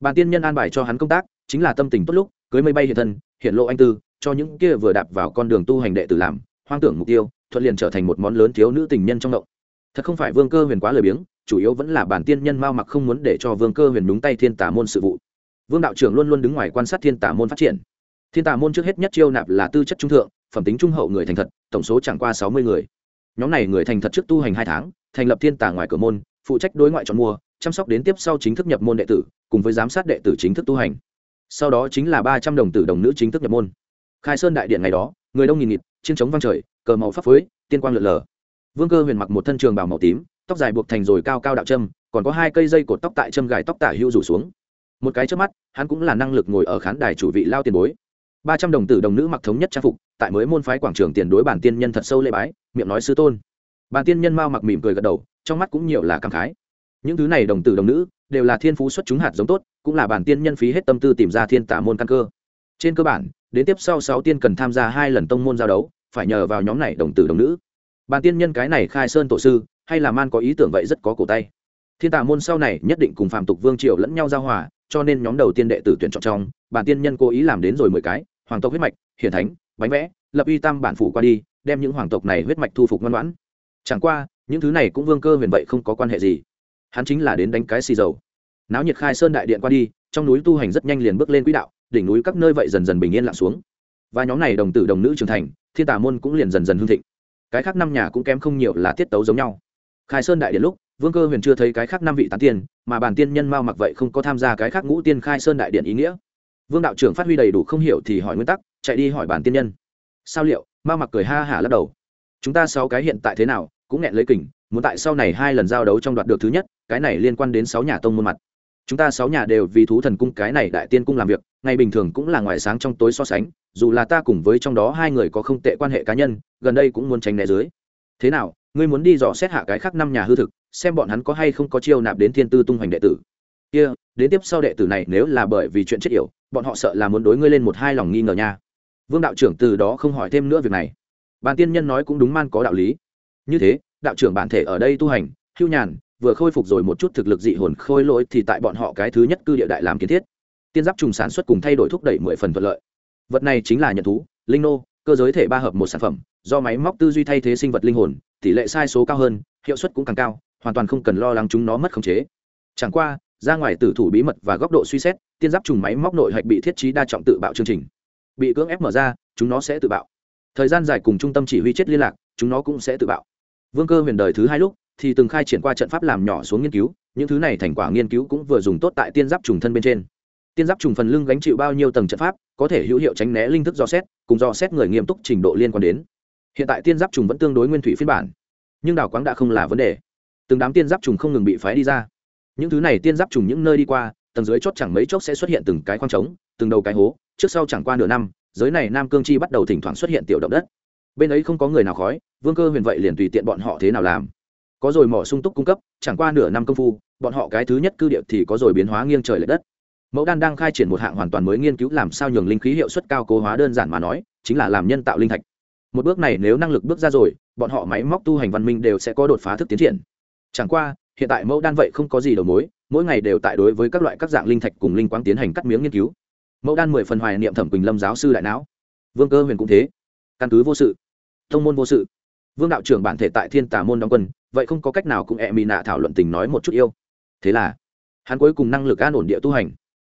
Speaker 1: Bàn tiên nhân an bài cho hắn công tác, chính là tâm tình tốt lúc, cưới mây bay hiện thân hiện lộ anh tư, cho những kia vừa đạp vào con đường tu hành đệ tử làm, hoang tưởng mục tiêu, thuận liền trở thành một món lớn thiếu nữ tình nhân trong động. Thật không phải vương cơ huyền quá lười biếng, chủ yếu vẫn là bản tiên nhân mao mặc không muốn để cho vương cơ huyền đúng tay thiên tả môn sự vụ. Vương đạo trưởng luôn luôn đứng ngoài quan sát thiên tả môn phát triển thiên tả môn trước hết nhất chiêu nạp là tư chất trung thượng phẩm tính trung hậu người thành thật tổng số chẳng qua sáu mươi người. Nhóm này người thành thật trước tu hành hai tháng thành lập thiên tả ngoài cửa môn phụ trách đối ngoại chọn mua chăm sóc đến tiếp sau chính thức nhập môn đệ tử cùng với giám sát đệ tử chính thức tu hành. Sau đó chính là ba trăm đồng tử đồng nữ chính thức nhập môn. Khai sơn đại điện ngày đó người đông nghìn nghịt chiến trống vang trời cờ màu pháp phới, tiên quang lượn lờ. Vương cơ huyền mặc một thân trường bào màu tím tóc dài buộc thành rồi cao cao đạo trâm, còn có hai cây dây cột tóc tại châm gài tóc tả hưu rủ xuống. Một cái trước mắt hắn cũng là năng lực ngồi ở khán đài chủ vị lao tiền bối ba trăm đồng tử đồng nữ mặc thống nhất trang phục, tại mới môn phái quảng trường tiền đối bản tiên nhân thật sâu lê bái, miệng nói sư tôn. Bản tiên nhân mao mặc mỉm cười gật đầu, trong mắt cũng nhiều là cảm khái. Những thứ này đồng tử đồng nữ, đều là thiên phú xuất chúng hạt giống tốt, cũng là bản tiên nhân phí hết tâm tư tìm ra thiên tả môn căn cơ. Trên cơ bản, đến tiếp sau sáu tiên cần tham gia hai lần tông môn giao đấu, phải nhờ vào nhóm này đồng tử đồng nữ. Bản tiên nhân cái này khai sơn tổ sư, hay là man có ý tưởng vậy rất có cổ tay. Thiên tả môn sau này nhất định cùng phạm tục vương triều lẫn nhau giao hòa, cho nên nhóm đầu tiên đệ tử tuyển chọn trong, bản tiên nhân cố ý làm đến rồi mười cái hoàng tộc huyết mạch, hiển thánh, bánh vẽ, lập uy tam bản phủ qua đi, đem những hoàng tộc này huyết mạch thu phục ngoan ngoãn. Chẳng qua, những thứ này cũng vương cơ huyền vậy không có quan hệ gì. Hắn chính là đến đánh cái xì dầu. Náo nhiệt khai sơn đại điện qua đi, trong núi tu hành rất nhanh liền bước lên quỹ đạo, đỉnh núi các nơi vậy dần dần bình yên lặng xuống. Và nhóm này đồng tử đồng nữ trưởng thành, thiên tà môn cũng liền dần dần hương thịnh. Cái khác năm nhà cũng kém không nhiều là tiết tấu giống nhau. Khai sơn đại điện lúc, vương cơ huyền chưa thấy cái khác năm vị tán tiên, mà bản tiên nhân mao mặc vậy không có tham gia cái khác ngũ tiên khai sơn đại điện ý nghĩa vương đạo trưởng phát huy đầy đủ không hiểu thì hỏi nguyên tắc chạy đi hỏi bản tiên nhân. Sao liệu? Ma mặc cười ha hả lắc đầu. Chúng ta sáu cái hiện tại thế nào? Cũng nghẹn lấy kình muốn tại sau này hai lần giao đấu trong đoạt được thứ nhất cái này liên quan đến sáu nhà tông môn mặt. Chúng ta sáu nhà đều vì thú thần cung cái này đại tiên cung làm việc ngày bình thường cũng là ngoài sáng trong tối so sánh dù là ta cùng với trong đó hai người có không tệ quan hệ cá nhân gần đây cũng muốn tránh né dưới. Thế nào? Ngươi muốn đi dò xét hạ cái khác năm nhà hư thực xem bọn hắn có hay không có chiêu nạp đến thiên tư tung hoành đệ tử. Kia、yeah, đến tiếp sau đệ tử này nếu là bởi vì chuyện chết yểu, bọn họ sợ là muốn đối ngươi lên một hai lòng nghi ngờ nha. Vương đạo trưởng từ đó không hỏi thêm nữa việc này. Bàn tiên nhân nói cũng đúng man có đạo lý. Như thế, đạo trưởng bản thể ở đây tu hành, hưu nhàn, vừa khôi phục rồi một chút thực lực dị hồn khôi lỗi thì tại bọn họ cái thứ nhất cư địa đại làm kiến thiết. Tiên giáp trùng sản xuất cùng thay đổi thúc đẩy mười phần thuận lợi. Vật này chính là nhận thú, linh nô, cơ giới thể ba hợp một sản phẩm, do máy móc tư duy thay thế sinh vật linh hồn, tỷ lệ sai số cao hơn, hiệu suất cũng càng cao, hoàn toàn không cần lo lắng chúng nó mất khống chế. Chẳng qua ra ngoài tử thủ bí mật và góc độ suy xét, tiên giáp trùng máy móc nội hạch bị thiết trí đa trọng tự bạo chương trình. Bị cưỡng ép mở ra, chúng nó sẽ tự bạo. Thời gian dài cùng trung tâm chỉ huy chết liên lạc, chúng nó cũng sẽ tự bạo. Vương cơ huyền đời thứ hai lúc, thì từng khai triển qua trận pháp làm nhỏ xuống nghiên cứu, những thứ này thành quả nghiên cứu cũng vừa dùng tốt tại tiên giáp trùng thân bên trên. Tiên giáp trùng phần lưng gánh chịu bao nhiêu tầng trận pháp, có thể hữu hiệu tránh né linh thức do xét, cùng do xét người nghiêm túc trình độ liên quan đến. Hiện tại tiên giáp trùng vẫn tương đối nguyên thủy phiên bản, nhưng đào quáng đã không là vấn đề. Từng đám tiên giáp trùng không ngừng bị phái đi ra những thứ này tiên giáp trùng những nơi đi qua, tầng dưới chót chẳng mấy chốc sẽ xuất hiện từng cái khoang trống, từng đầu cái hố. Trước sau chẳng qua nửa năm, giới này nam cương chi bắt đầu thỉnh thoảng xuất hiện tiểu động đất. Bên ấy không có người nào khói, vương cơ huyền vậy liền tùy tiện bọn họ thế nào làm. Có rồi mỏ sung túc cung cấp, chẳng qua nửa năm công phu, bọn họ cái thứ nhất cư địa thì có rồi biến hóa nghiêng trời l ệ đất. Mẫu đan đang khai triển một hạng hoàn toàn mới nghiên cứu làm sao nhường linh khí hiệu suất cao cố hóa đơn giản mà nói, chính là làm nhân tạo linh thạch. Một bước này nếu năng lực bước ra rồi, bọn họ máy móc tu hành văn minh đều sẽ có đột phá thức tiến triển. Chẳng qua hiện tại mẫu đan vậy không có gì đầu mối, mỗi ngày đều tại đối với các loại các dạng linh thạch cùng linh quang tiến hành cắt miếng nghiên cứu. Mẫu đan mười phần hoài niệm thẩm quỳnh lâm giáo sư đại não. Vương cơ huyền cũng thế. Căn cứ vô sự. Thông môn vô sự. Vương đạo trưởng bản thể tại thiên tả môn đóng quân, vậy không có cách nào cũng e mị nạ thảo luận tình nói một chút yêu. Thế là, hắn cuối cùng năng lực an ổn địa tu hành.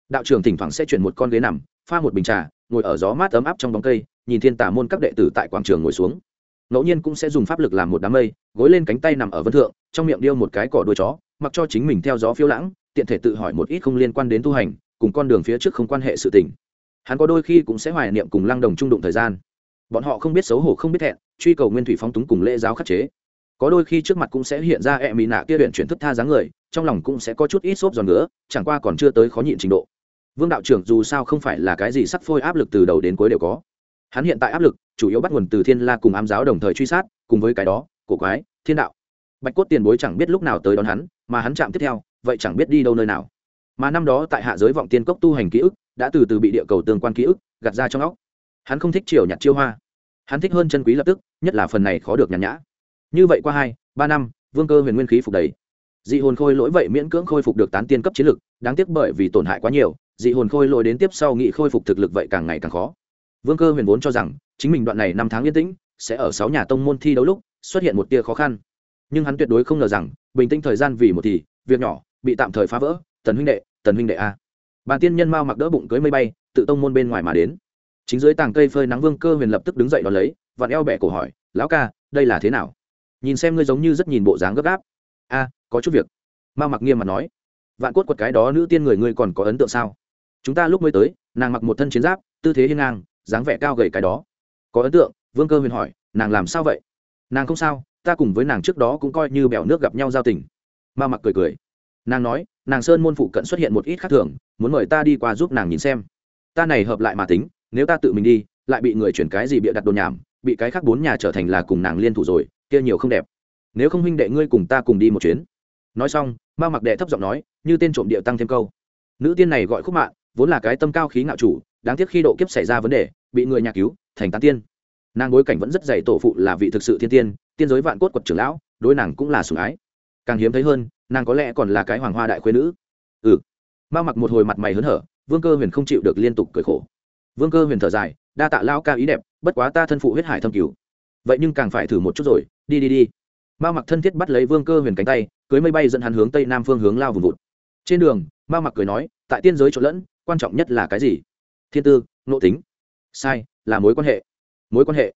Speaker 1: Đạo trưởng thỉnh thoảng sẽ chuyển một con ghế nằm, pha một bình trà, ngồi ở gió mát ấm áp trong bóng cây, nhìn thiên tả môn các đệ tử tại quảng trường ngồi xuống ngẫu nhiên cũng sẽ dùng pháp lực làm một đám mây, gối lên cánh tay nằm ở vân thượng, trong miệng điêu một cái cỏ đuôi chó, mặc cho chính mình theo gió phiêu lãng, tiện thể tự hỏi một ít không liên quan đến tu hành, cùng con đường phía trước không quan hệ sự tình. Hắn có đôi khi cũng sẽ hoài niệm cùng lăng đồng trung đụng thời gian. Bọn họ không biết xấu hổ không biết thẹn, truy cầu nguyên thủy phóng túng cùng lễ giáo khắc chế. Có đôi khi trước mặt cũng sẽ hiện ra e mỹ nạ kia huyện chuyển thức tha dáng người, trong lòng cũng sẽ có chút ít xốp giòn nữa chẳng qua còn chưa tới khó nhịn trình độ. Vương đạo trưởng dù sao không phải là cái gì sắc phôi áp lực từ đầu đến cuối đều có hắn hiện tại áp lực, chủ yếu bắt nguồn từ thiên la cùng ám giáo đồng thời truy sát, cùng với cái đó, cổ quái, thiên đạo. Bạch cốt tiền bối chẳng biết lúc nào tới đón hắn, mà hắn chạm tiếp theo, vậy chẳng biết đi đâu nơi nào. Mà năm đó tại hạ giới vọng tiên cốc tu hành ký ức, đã từ từ bị địa cầu tương quan ký ức, gạt ra trong óc. Hắn không thích chiều nhặt chiêu hoa. Hắn thích hơn chân quý lập tức, nhất là phần này khó được nhàn nhã. Như vậy qua hai, ba năm, vương cơ huyền nguyên khí phục đầy. Dị hồn khôi lỗi vậy miễn cưỡng khôi phục được tán tiên cấp chiến lực, đáng tiếc bởi vì tổn hại quá nhiều, dị hồn khôi lỗi đến tiếp sau nghị khôi phục thực lực vậy càng ngày càng khó vương cơ huyền vốn cho rằng, chính mình đoạn này năm tháng yên tĩnh, sẽ ở sáu nhà tông môn thi đấu lúc, xuất hiện một tia khó khăn. Nhưng hắn tuyệt đối không ngờ rằng, bình tĩnh thời gian vì một thì, việc nhỏ, bị tạm thời phá vỡ, tần huynh đệ, tần huynh đệ a. Bàn tiên nhân mao mặc đỡ bụng cưới mây bay, tự tông môn bên ngoài mà đến. Chính dưới tàng cây phơi nắng vương cơ huyền lập tức đứng dậy đón lấy, vặn eo bẻ cổ hỏi, lão ca, đây là thế nào? Nhìn xem ngươi giống như rất nhìn bộ dáng gấp gáp. A, có chút việc. Mao mặc nghiêm mặt nói, vạn cốt quật cái đó nữ tiên người ngươi còn có ấn tượng sao? Chúng ta lúc mới tới, nàng mặc một thân chiến giáp, tư thế hiên ngang dáng vẻ cao gầy cái đó. Có ấn tượng, vương cơ huyền hỏi, nàng làm sao vậy? Nàng không sao, ta cùng với nàng trước đó cũng coi như bèo nước gặp nhau giao tình. Ma mặc cười cười. Nàng nói, nàng sơn môn phụ cận xuất hiện một ít khác thường, muốn mời ta đi qua giúp nàng nhìn xem. Ta này hợp lại mà tính, nếu ta tự mình đi, lại bị người chuyển cái gì bịa đặt đồn nhảm, bị cái khác bốn nhà trở thành là cùng nàng liên thủ rồi, kia nhiều không đẹp. Nếu không huynh đệ ngươi cùng ta cùng đi một chuyến. Nói xong, ma mặc đệ thấp giọng nói, như tên trộm địa tăng thêm câu. Nữ tiên này gọi khúc mạng vốn là cái tâm cao khí ngạo chủ đáng tiếc khi độ kiếp xảy ra vấn đề, bị người nhà cứu, thành tán tiên. Nàng bối cảnh vẫn rất dày tổ phụ là vị thực sự thiên tiên tiên giới vạn cốt quật trưởng lão, đối nàng cũng là sủng ái. Càng hiếm thấy hơn, nàng có lẽ còn là cái hoàng hoa đại khuyên nữ. Ừ. Ma mặc một hồi mặt mày hớn hở, vương cơ huyền không chịu được liên tục cười khổ. Vương cơ huyền thở dài, đa tạ lao ca ý đẹp, bất quá ta thân phụ huyết hải thâm cứu vậy nhưng càng phải thử một chút rồi, đi đi đi. Ma mặc thân thiết bắt lấy vương cơ huyền cánh tay, cưới mây bay dẫn hắn hướng tây nam phương hướng lao vùng vụt. Trên đường ma mặc cười nói, tại tiên giới trộn lẫn, quan trọng nhất là cái gì? Thiên tư, nội tính. Sai, là mối quan hệ. Mối quan hệ.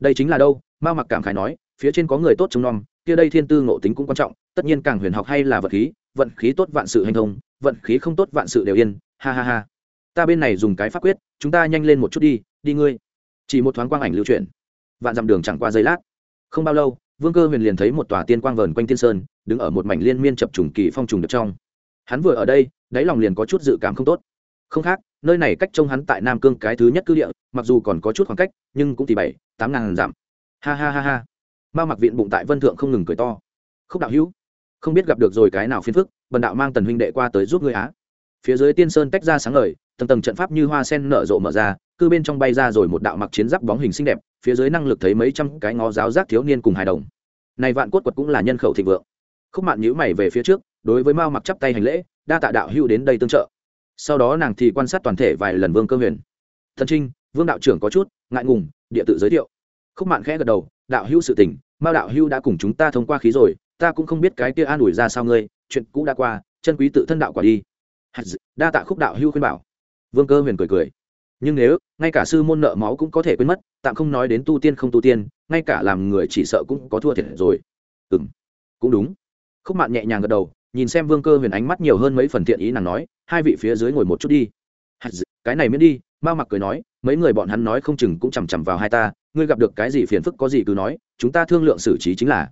Speaker 1: Đây chính là đâu? Ma mặc cảm khải nói, phía trên có người tốt trông nom, kia đây thiên tư ngộ tính cũng quan trọng. Tất nhiên càng huyền học hay là vật khí, vận khí tốt vạn sự hành thông, vận khí không tốt vạn sự đều yên. Ha ha ha. Ta bên này dùng cái pháp quyết, chúng ta nhanh lên một chút đi đi ngươi. Chỉ một thoáng quang ảnh lưu chuyển. Vạn dặm đường chẳng qua giây lát. Không bao lâu, vương cơ huyền liền thấy một tòa tiên quang vờn quanh tiên sơn, đứng ở một mảnh liên miên chập trùng kỳ phong trùng được trong. Hắn vừa ở đây, đáy lòng liền có chút dự cảm không tốt không khác, nơi này cách trông hắn tại nam cương cái thứ nhất cư địa, mặc dù còn có chút khoảng cách, nhưng cũng thì bảy, tám ngàn giảm. ha ha ha ha. Ma mặc viện bụng tại vân thượng không ngừng cười to. Khúc đạo hữu, không biết gặp được rồi cái nào phiền phức, bần đạo mang tần huynh đệ qua tới giúp ngươi á. Phía dưới tiên sơn tách ra sáng ngời, tầng tầng trận pháp như hoa sen nở rộ mở ra, cư bên trong bay ra rồi một đạo mặc chiến giáp bóng hình xinh đẹp, phía dưới năng lực thấy mấy trăm cái ngó giáo giác thiếu niên cùng hài đồng. Này vạn cốt quật cũng là nhân khẩu thịnh vượng. Khúc mạn nhữ mày về phía trước, đối với mao mặc chắp tay hành lễ, đa tạ đạo hữu đến đây tương trợ sau đó nàng thì quan sát toàn thể vài lần vương cơ huyền thần trinh vương đạo trưởng có chút ngại ngùng địa tự giới thiệu khúc mạn khẽ gật đầu đạo hữu sự tình mao đạo hữu đã cùng chúng ta thông qua khí rồi ta cũng không biết cái kia an ủi ra sao ngươi chuyện cũ đã qua chân quý tự thân đạo quả đi đa tạ khúc đạo hữu khuyên bảo vương cơ huyền cười cười nhưng nếu ngay cả sư môn nợ máu cũng có thể quên mất tạm không nói đến tu tiên không tu tiên ngay cả làm người chỉ sợ cũng có thua thiệt rồi ừ m cũng đúng khúc mạn nhẹ nhàng gật đầu nhìn xem vương cơ huyền ánh mắt nhiều hơn mấy phần thiện ý nàng nói, hai vị phía dưới ngồi một chút đi. Cái này miễn đi ma mặc cười nói, mấy người bọn hắn nói không chừng cũng chằm chằm vào hai ta, ngươi gặp được cái gì phiền phức có gì cứ nói, chúng ta thương lượng xử trí chính là.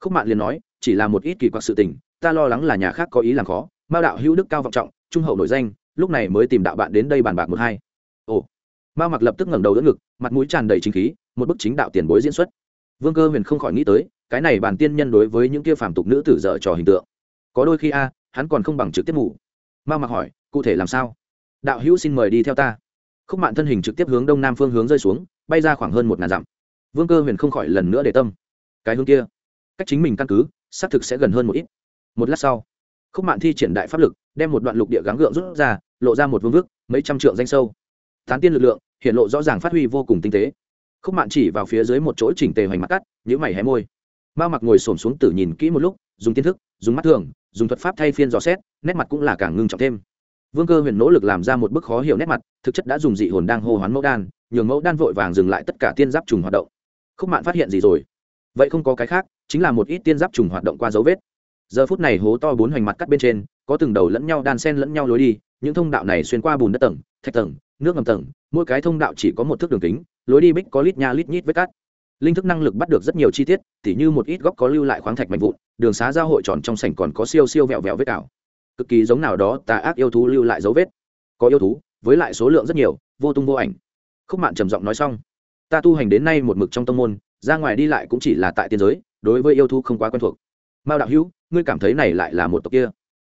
Speaker 1: Khúc mạn liền nói, chỉ là một ít kỳ quặc sự tình, ta lo lắng là nhà khác có ý làm khó, mao đạo hữu đức cao vọng trọng, trung hậu nổi danh, lúc này mới tìm đạo bạn đến đây bàn bạc một hai. Ồ. Mao mặc lập tức ngẩng đầu đỡ ngực, mặt mũi tràn đầy chính khí, một bức chính đạo tiền bối diễn xuất. Vương cơ huyền không khỏi nghĩ tới, cái này bàn tiên nhân đối với những kia phàm tục nữ tử dở trò hình tượng có đôi khi a, hắn còn không bằng trực tiếp ngủ. Mao mặc hỏi, cụ thể làm sao? Đạo hữu xin mời đi theo ta. Khúc mạn thân hình trực tiếp hướng đông nam phương hướng rơi xuống, bay ra khoảng hơn một ngàn dặm. Vương cơ huyền không khỏi lần nữa để tâm. Cái hướng kia, cách chính mình căn cứ, xác thực sẽ gần hơn một ít. Một lát sau, khúc mạn thi triển đại pháp lực, đem một đoạn lục địa gắng gượng rút ra, lộ ra một vương vức, mấy trăm trượng danh sâu. Tán tiên lực lượng, hiện lộ rõ ràng phát huy vô cùng tinh tế. Khúc mạn chỉ vào phía dưới một chỗ chỉnh tề hoành mặt cắt nhữ mày hé môi. Mao mặc ngồi xổm xuống tử nhìn kỹ một lúc dùng tiên thức, dùng mắt thường, dùng thuật pháp thay phiên dò xét, nét mặt cũng là càng ngưng trọng thêm. Vương cơ huyền nỗ lực làm ra một bức khó hiểu nét mặt, thực chất đã dùng dị hồn đang hô hoán mẫu đan, nhường mẫu đan vội vàng dừng lại tất cả tiên giáp trùng hoạt động. Khúc mạn phát hiện gì rồi? Vậy không có cái khác, chính là một ít tiên giáp trùng hoạt động qua dấu vết. Giờ phút này hố to bốn hoành mặt cắt bên trên, có từng đầu lẫn nhau đan sen lẫn nhau lối đi, những thông đạo này xuyên qua bùn đất tầng, thạch tầng, nước ngầm tầng, mỗi cái thông đạo chỉ có một thước đường kính, lối đi bích có lít nha lít nhít với cắt linh thức năng lực bắt được rất nhiều chi tiết, tỉ như một ít góc có lưu lại khoáng thạch mạnh vụn, đường xá giao hội tròn trong sảnh còn có siêu siêu vẹo vẹo vết cào. Cực kỳ giống nào đó tà ác yêu thú lưu lại dấu vết. Có yêu thú, với lại số lượng rất nhiều, vô tung vô ảnh. Khúc mạn trầm giọng nói xong, ta tu hành đến nay một mực trong tông môn, ra ngoài đi lại cũng chỉ là tại tiên giới, đối với yêu thú không quá quen thuộc. Mao đạo hữu, ngươi cảm thấy này lại là một tộc kia?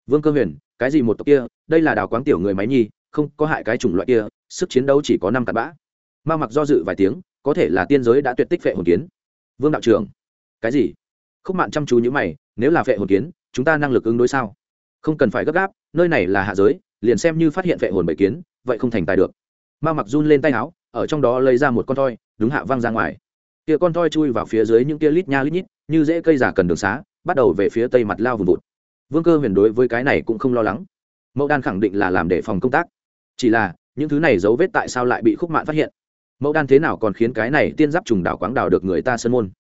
Speaker 1: Vương cơ huyền, cái gì một tộc kia? Đây là đào quáng tiểu người máy nhi, không có hại cái chủng loại kia, sức chiến đấu chỉ có năm cặp bã. Mao mặc do dự vài tiếng có thể là tiên giới đã tuyệt tích phệ hồn kiến. Vương đạo trưởng, cái gì? Khúc mạn chăm chú như mày, nếu là phệ hồn kiến, chúng ta năng lực ứng đối sao? Không cần phải gấp gáp, nơi này là hạ giới, liền xem như phát hiện phệ hồn bảy kiến, vậy không thành tài được. Ma mặc run lên tay áo, ở trong đó lấy ra một con thoi, đúng hạ văng ra ngoài. Kia con thoi chui vào phía dưới những kia lít nha lít nhít, như dễ cây giả cần đường xá, bắt đầu về phía tây mặt lao vùng vụt. Vương cơ huyền đối với cái này cũng không lo lắng. Mẫu đan khẳng định là làm để phòng công tác. Chỉ là, những thứ này dấu vết tại sao lại bị khúc mạn phát hiện? Mẫu đan thế nào còn khiến cái này tiên giáp trùng đảo quáng đảo được người ta sơn môn?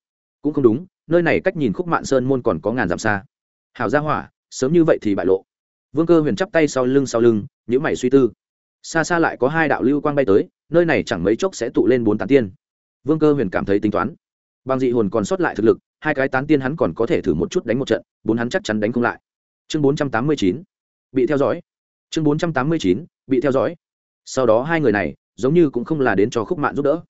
Speaker 1: Cũng không đúng, nơi này cách nhìn khúc mạn sơn môn còn có ngàn dặm xa. Hảo gia hỏa, sớm như vậy thì bại lộ. Vương cơ huyền chắp tay sau lưng sau lưng nhữ mày suy tư. Xa xa lại có hai đạo lưu quang bay tới, nơi này chẳng mấy chốc sẽ tụ lên bốn tán tiên. Vương cơ huyền cảm thấy tính toán. Bằng dị hồn còn sót lại thực lực, hai cái tán tiên hắn còn có thể thử một chút đánh một trận, bốn hắn chắc chắn đánh không lại. Chương bốn trăm tám mươi chín. Bị theo dõi. Chương bốn trăm tám mươi chín. Bị theo dõi. Sau đó hai người này giống như cũng không là đến cho khúc mạn giúp đỡ.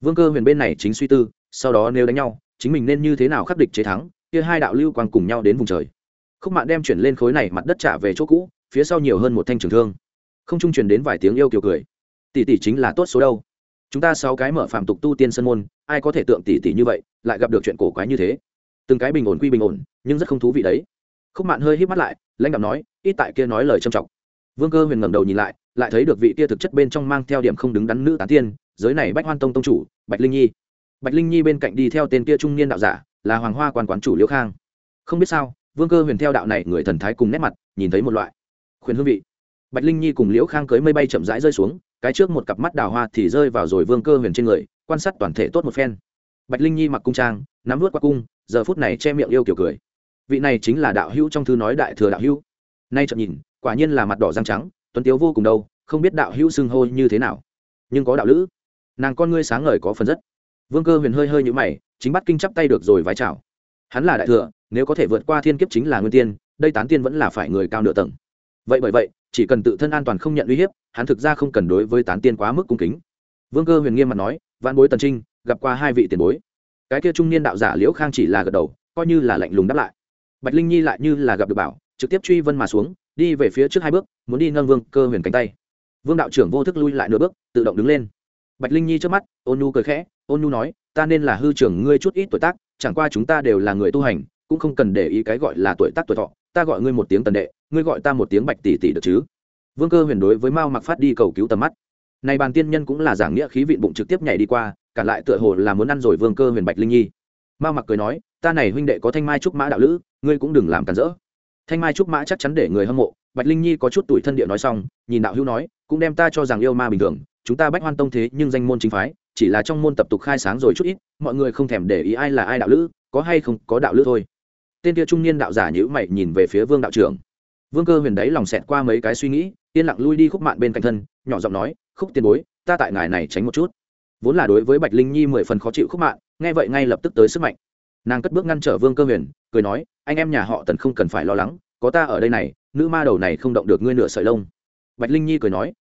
Speaker 1: Vương cơ huyền bên này chính suy tư, sau đó nếu đánh nhau, chính mình nên như thế nào khắc địch chế thắng, kia hai đạo lưu quang cùng nhau đến vùng trời. Khúc mạn đem chuyển lên khối này mặt đất trả về chỗ cũ, phía sau nhiều hơn một thanh trường thương. Không trung truyền đến vài tiếng yêu kiều cười. Tỷ tỷ chính là tốt số đâu. Chúng ta sáu cái mở phạm tục tu tiên sân môn, ai có thể tượng tỷ tỷ như vậy, lại gặp được chuyện cổ quái như thế? Từng cái bình ổn quy bình ổn, nhưng rất không thú vị đấy. Khúc mạn hơi hít mắt lại, lãnh đạo nói, ít tại kia nói lời trầm trọng. Vương cơ huyền ngẩng đầu nhìn lại lại thấy được vị kia thực chất bên trong mang theo điểm không đứng đắn nữ tán tiên, giới này bách hoan tông tông chủ, bạch linh nhi. Bạch linh nhi bên cạnh đi theo tên kia trung niên đạo giả, là hoàng hoa quan quán chủ liễu khang. Không biết sao, vương cơ huyền theo đạo này người thần thái cùng nét mặt, nhìn thấy một loại khuyên hương vị. Bạch linh nhi cùng liễu khang cưới mây bay chậm rãi rơi xuống, cái trước một cặp mắt đào hoa thì rơi vào rồi vương cơ huyền trên người, quan sát toàn thể tốt một phen. Bạch linh nhi mặc cung trang, nắm vút qua cung, giờ phút này che miệng yêu kiểu cười. Vị này chính là đạo hữu trong thư nói đại thừa đạo hữu. Nay chậm nhìn, quả nhiên là mặt đỏ răng trắng tuấn tiếu vô cùng đâu, không biết đạo hữu xưng hô như thế nào. Nhưng có đạo lữ. Nàng con ngươi sáng ngời có phần rất. Vương cơ huyền hơi hơi nhũ mày, chính bắt kinh chắp tay được rồi vái chào. Hắn là đại thừa, nếu có thể vượt qua thiên kiếp chính là nguyên tiên, đây tán tiên vẫn là phải người cao nửa tầng. Vậy bởi vậy, chỉ cần tự thân an toàn không nhận uy hiếp, hắn thực ra không cần đối với tán tiên quá mức cung kính. Vương cơ huyền nghiêm mặt nói văn bối tần trinh, gặp qua hai vị tiền bối. Cái kia trung niên đạo giả liễu khang chỉ là gật đầu, coi như là lạnh lùng đáp lại. Bạch linh nhi lại như là gặp được bảo, trực tiếp truy vân mà xuống đi về phía trước hai bước, muốn đi nâng vương cơ huyền cánh tay. Vương đạo trưởng vô thức lui lại nửa bước, tự động đứng lên. Bạch linh nhi trước mắt, ôn nhu cười khẽ, ôn nhu nói, ta nên là hư trưởng ngươi chút ít tuổi tác, chẳng qua chúng ta đều là người tu hành, cũng không cần để ý cái gọi là tuổi tác tuổi thọ, ta gọi ngươi một tiếng tần đệ, ngươi gọi ta một tiếng bạch tỷ tỷ được chứ? Vương cơ huyền đối với mao mặc phát đi cầu cứu tầm mắt. Này bàn tiên nhân cũng là giảng nghĩa khí vịn bụng trực tiếp nhảy đi qua, cả lại tựa hồ là muốn ăn rồi vương cơ huyền bạch linh nhi. Mao mặc cười nói, ta này huynh đệ có thanh mai trúc mã đạo lữ, ngươi cũng đừng làm cản rỡ thanh mai trúc mã chắc chắn để người hâm mộ. Bạch linh nhi có chút tuổi thân địa nói xong, nhìn đạo hữu nói, cũng đem ta cho rằng yêu ma bình thường, chúng ta bách hoan tông thế nhưng danh môn chính phái, chỉ là trong môn tập tục khai sáng rồi chút ít, mọi người không thèm để ý ai là ai đạo lữ, có hay không có đạo lữ thôi. Tên kia trung niên đạo giả nhữ mày nhìn về phía vương đạo trưởng. Vương cơ huyền đấy lòng xẹt qua mấy cái suy nghĩ, yên lặng lui đi khúc mạn bên cạnh thân, nhỏ giọng nói, khúc tiền bối, ta tại ngài này tránh một chút. Vốn là đối với bạch linh nhi mười phần khó chịu khúc mạn, nghe vậy ngay lập tức tới sức mạnh nàng cất bước ngăn trở vương cơ huyền, cười nói, anh em nhà họ tần không cần phải lo lắng, có ta ở đây này, nữ ma đầu này không động được ngươi nửa sợi lông. Bạch linh nhi cười nói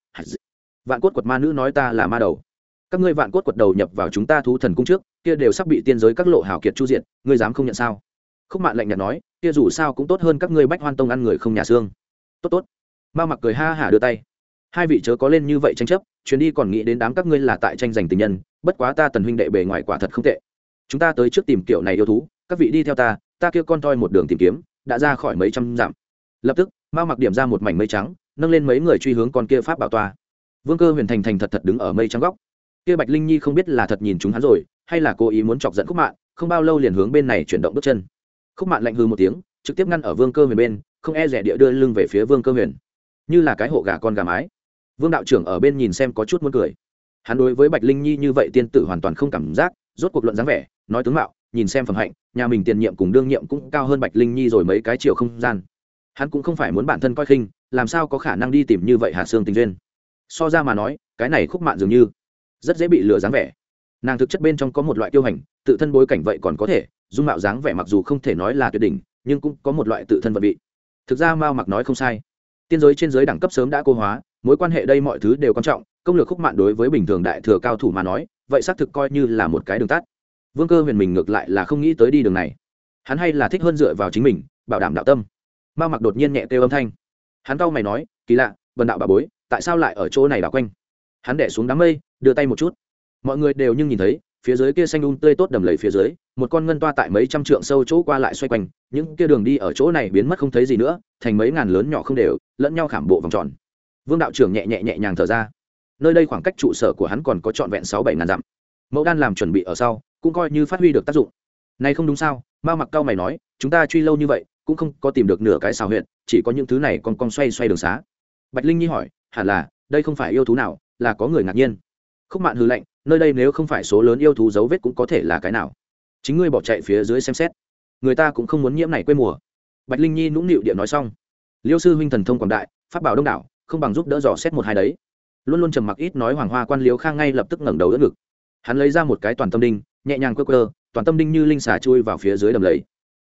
Speaker 1: vạn cốt quật ma nữ nói ta là ma đầu. Các ngươi vạn cốt quật đầu nhập vào chúng ta thú thần cung trước, kia đều sắp bị tiên giới các lộ hào kiệt chu diện ngươi dám không nhận sao? Khúc mạn lạnh nhạt nói, kia dù sao cũng tốt hơn các ngươi bách hoan tông ăn người không nhà xương. Tốt tốt. Ma mặc cười ha hả đưa tay. Hai vị chớ có lên như vậy tranh chấp, chuyến đi còn nghĩ đến đám các ngươi là tại tranh giành tình nhân, bất quá ta tần huynh đệ bề ngoài quả thật không tệ chúng ta tới trước tìm kiểu này yêu thú, các vị đi theo ta ta kia con toi một đường tìm kiếm, đã ra khỏi mấy trăm dặm. Lập tức, mao mặc điểm ra một mảnh mây trắng, nâng lên mấy người truy hướng con kia pháp bảo toa vương cơ huyền thành thành thật thật đứng ở mây trắng góc. Kia bạch linh nhi không biết là thật nhìn chúng hắn rồi, hay là cố ý muốn chọc giận khúc mạn, không bao lâu liền hướng bên này chuyển động bước chân. Khúc mạn lạnh hư một tiếng, trực tiếp ngăn ở vương cơ huyền bên, không e rẻ địa đưa lưng về phía vương cơ huyền. Như là cái hộ gà con gà mái. Vương đạo trưởng ở bên nhìn xem có chút muốn cười. Hắn đối với bạch linh nhi như vậy tiên tử hoàn toàn không cảm giác, rốt cuộc luận dáng vẻ nói tướng mạo, nhìn xem phẩm hạnh, nhà mình tiền nhiệm cùng đương nhiệm cũng cao hơn bạch linh nhi rồi mấy cái chiều không gian. Hắn cũng không phải muốn bản thân coi khinh, làm sao có khả năng đi tìm như vậy hạ xương tình duyên. So ra mà nói, cái này khúc mạn dường như rất dễ bị lừa dáng vẻ. Nàng thực chất bên trong có một loại tiêu hành, tự thân bối cảnh vậy còn có thể, dung mạo dáng vẻ mặc dù không thể nói là tuyệt đỉnh, nhưng cũng có một loại tự thân vật vị. Thực ra mao mặc nói không sai. Tiên giới trên giới đẳng cấp sớm đã cô hóa, mối quan hệ đây mọi thứ đều quan trọng, công lược khúc mạn đối với bình thường đại thừa cao thủ mà nói, vậy xác thực coi như là một cái đường tắt vương cơ huyền mình ngược lại là không nghĩ tới đi đường này. Hắn hay là thích hơn dựa vào chính mình, bảo đảm đạo tâm. Mao mặc đột nhiên nhẹ kêu âm thanh. Hắn cau mày nói, kỳ lạ vần đạo bà bối, tại sao lại ở chỗ này đảo quanh? Hắn đẻ xuống đám mây, đưa tay một chút. Mọi người đều nhưng nhìn thấy, phía dưới kia xanh đun um tươi tốt đầm lầy phía dưới, một con ngân toa tại mấy trăm trượng sâu chỗ qua lại xoay quanh, những kia đường đi ở chỗ này biến mất không thấy gì nữa, thành mấy ngàn lớn nhỏ không đều, lẫn nhau khảm bộ vòng tròn. Vương đạo trưởng nhẹ nhẹ nhẹ nhàng thở ra. Nơi đây khoảng cách trụ sở của hắn còn có trọn vẹn sáu bảy ngàn dặm. Mẫu đan làm chuẩn bị ở sau cũng coi như phát huy được tác dụng. Này không đúng sao? Mao mặc cao mày nói, chúng ta truy lâu như vậy, cũng không có tìm được nửa cái xào huyện chỉ có những thứ này còn con xoay xoay đường xá. Bạch linh nhi hỏi, hẳn là, đây không phải yêu thú nào, là có người ngạc nhiên. Khúc mạn hư lệnh nơi đây nếu không phải số lớn yêu thú dấu vết cũng có thể là cái nào? Chính ngươi bỏ chạy phía dưới xem xét. Người ta cũng không muốn nhiễm này quê mùa. Bạch linh nhi nũng nịu điện nói xong. Liêu sư huynh thần thông quảng đại phát bảo đông đảo, không bằng giúp đỡ dò xét một hai đấy. Luôn luôn trầm mặc ít nói hoàng hoa quan liếu khang ngay lập tức ngẩng đầu đỡ ngực. Hắn lấy ra một cái toàn tâm đinh nhẹ nhàng quơ quơ, toàn tâm đinh như linh xà chui vào phía dưới đầm lầy.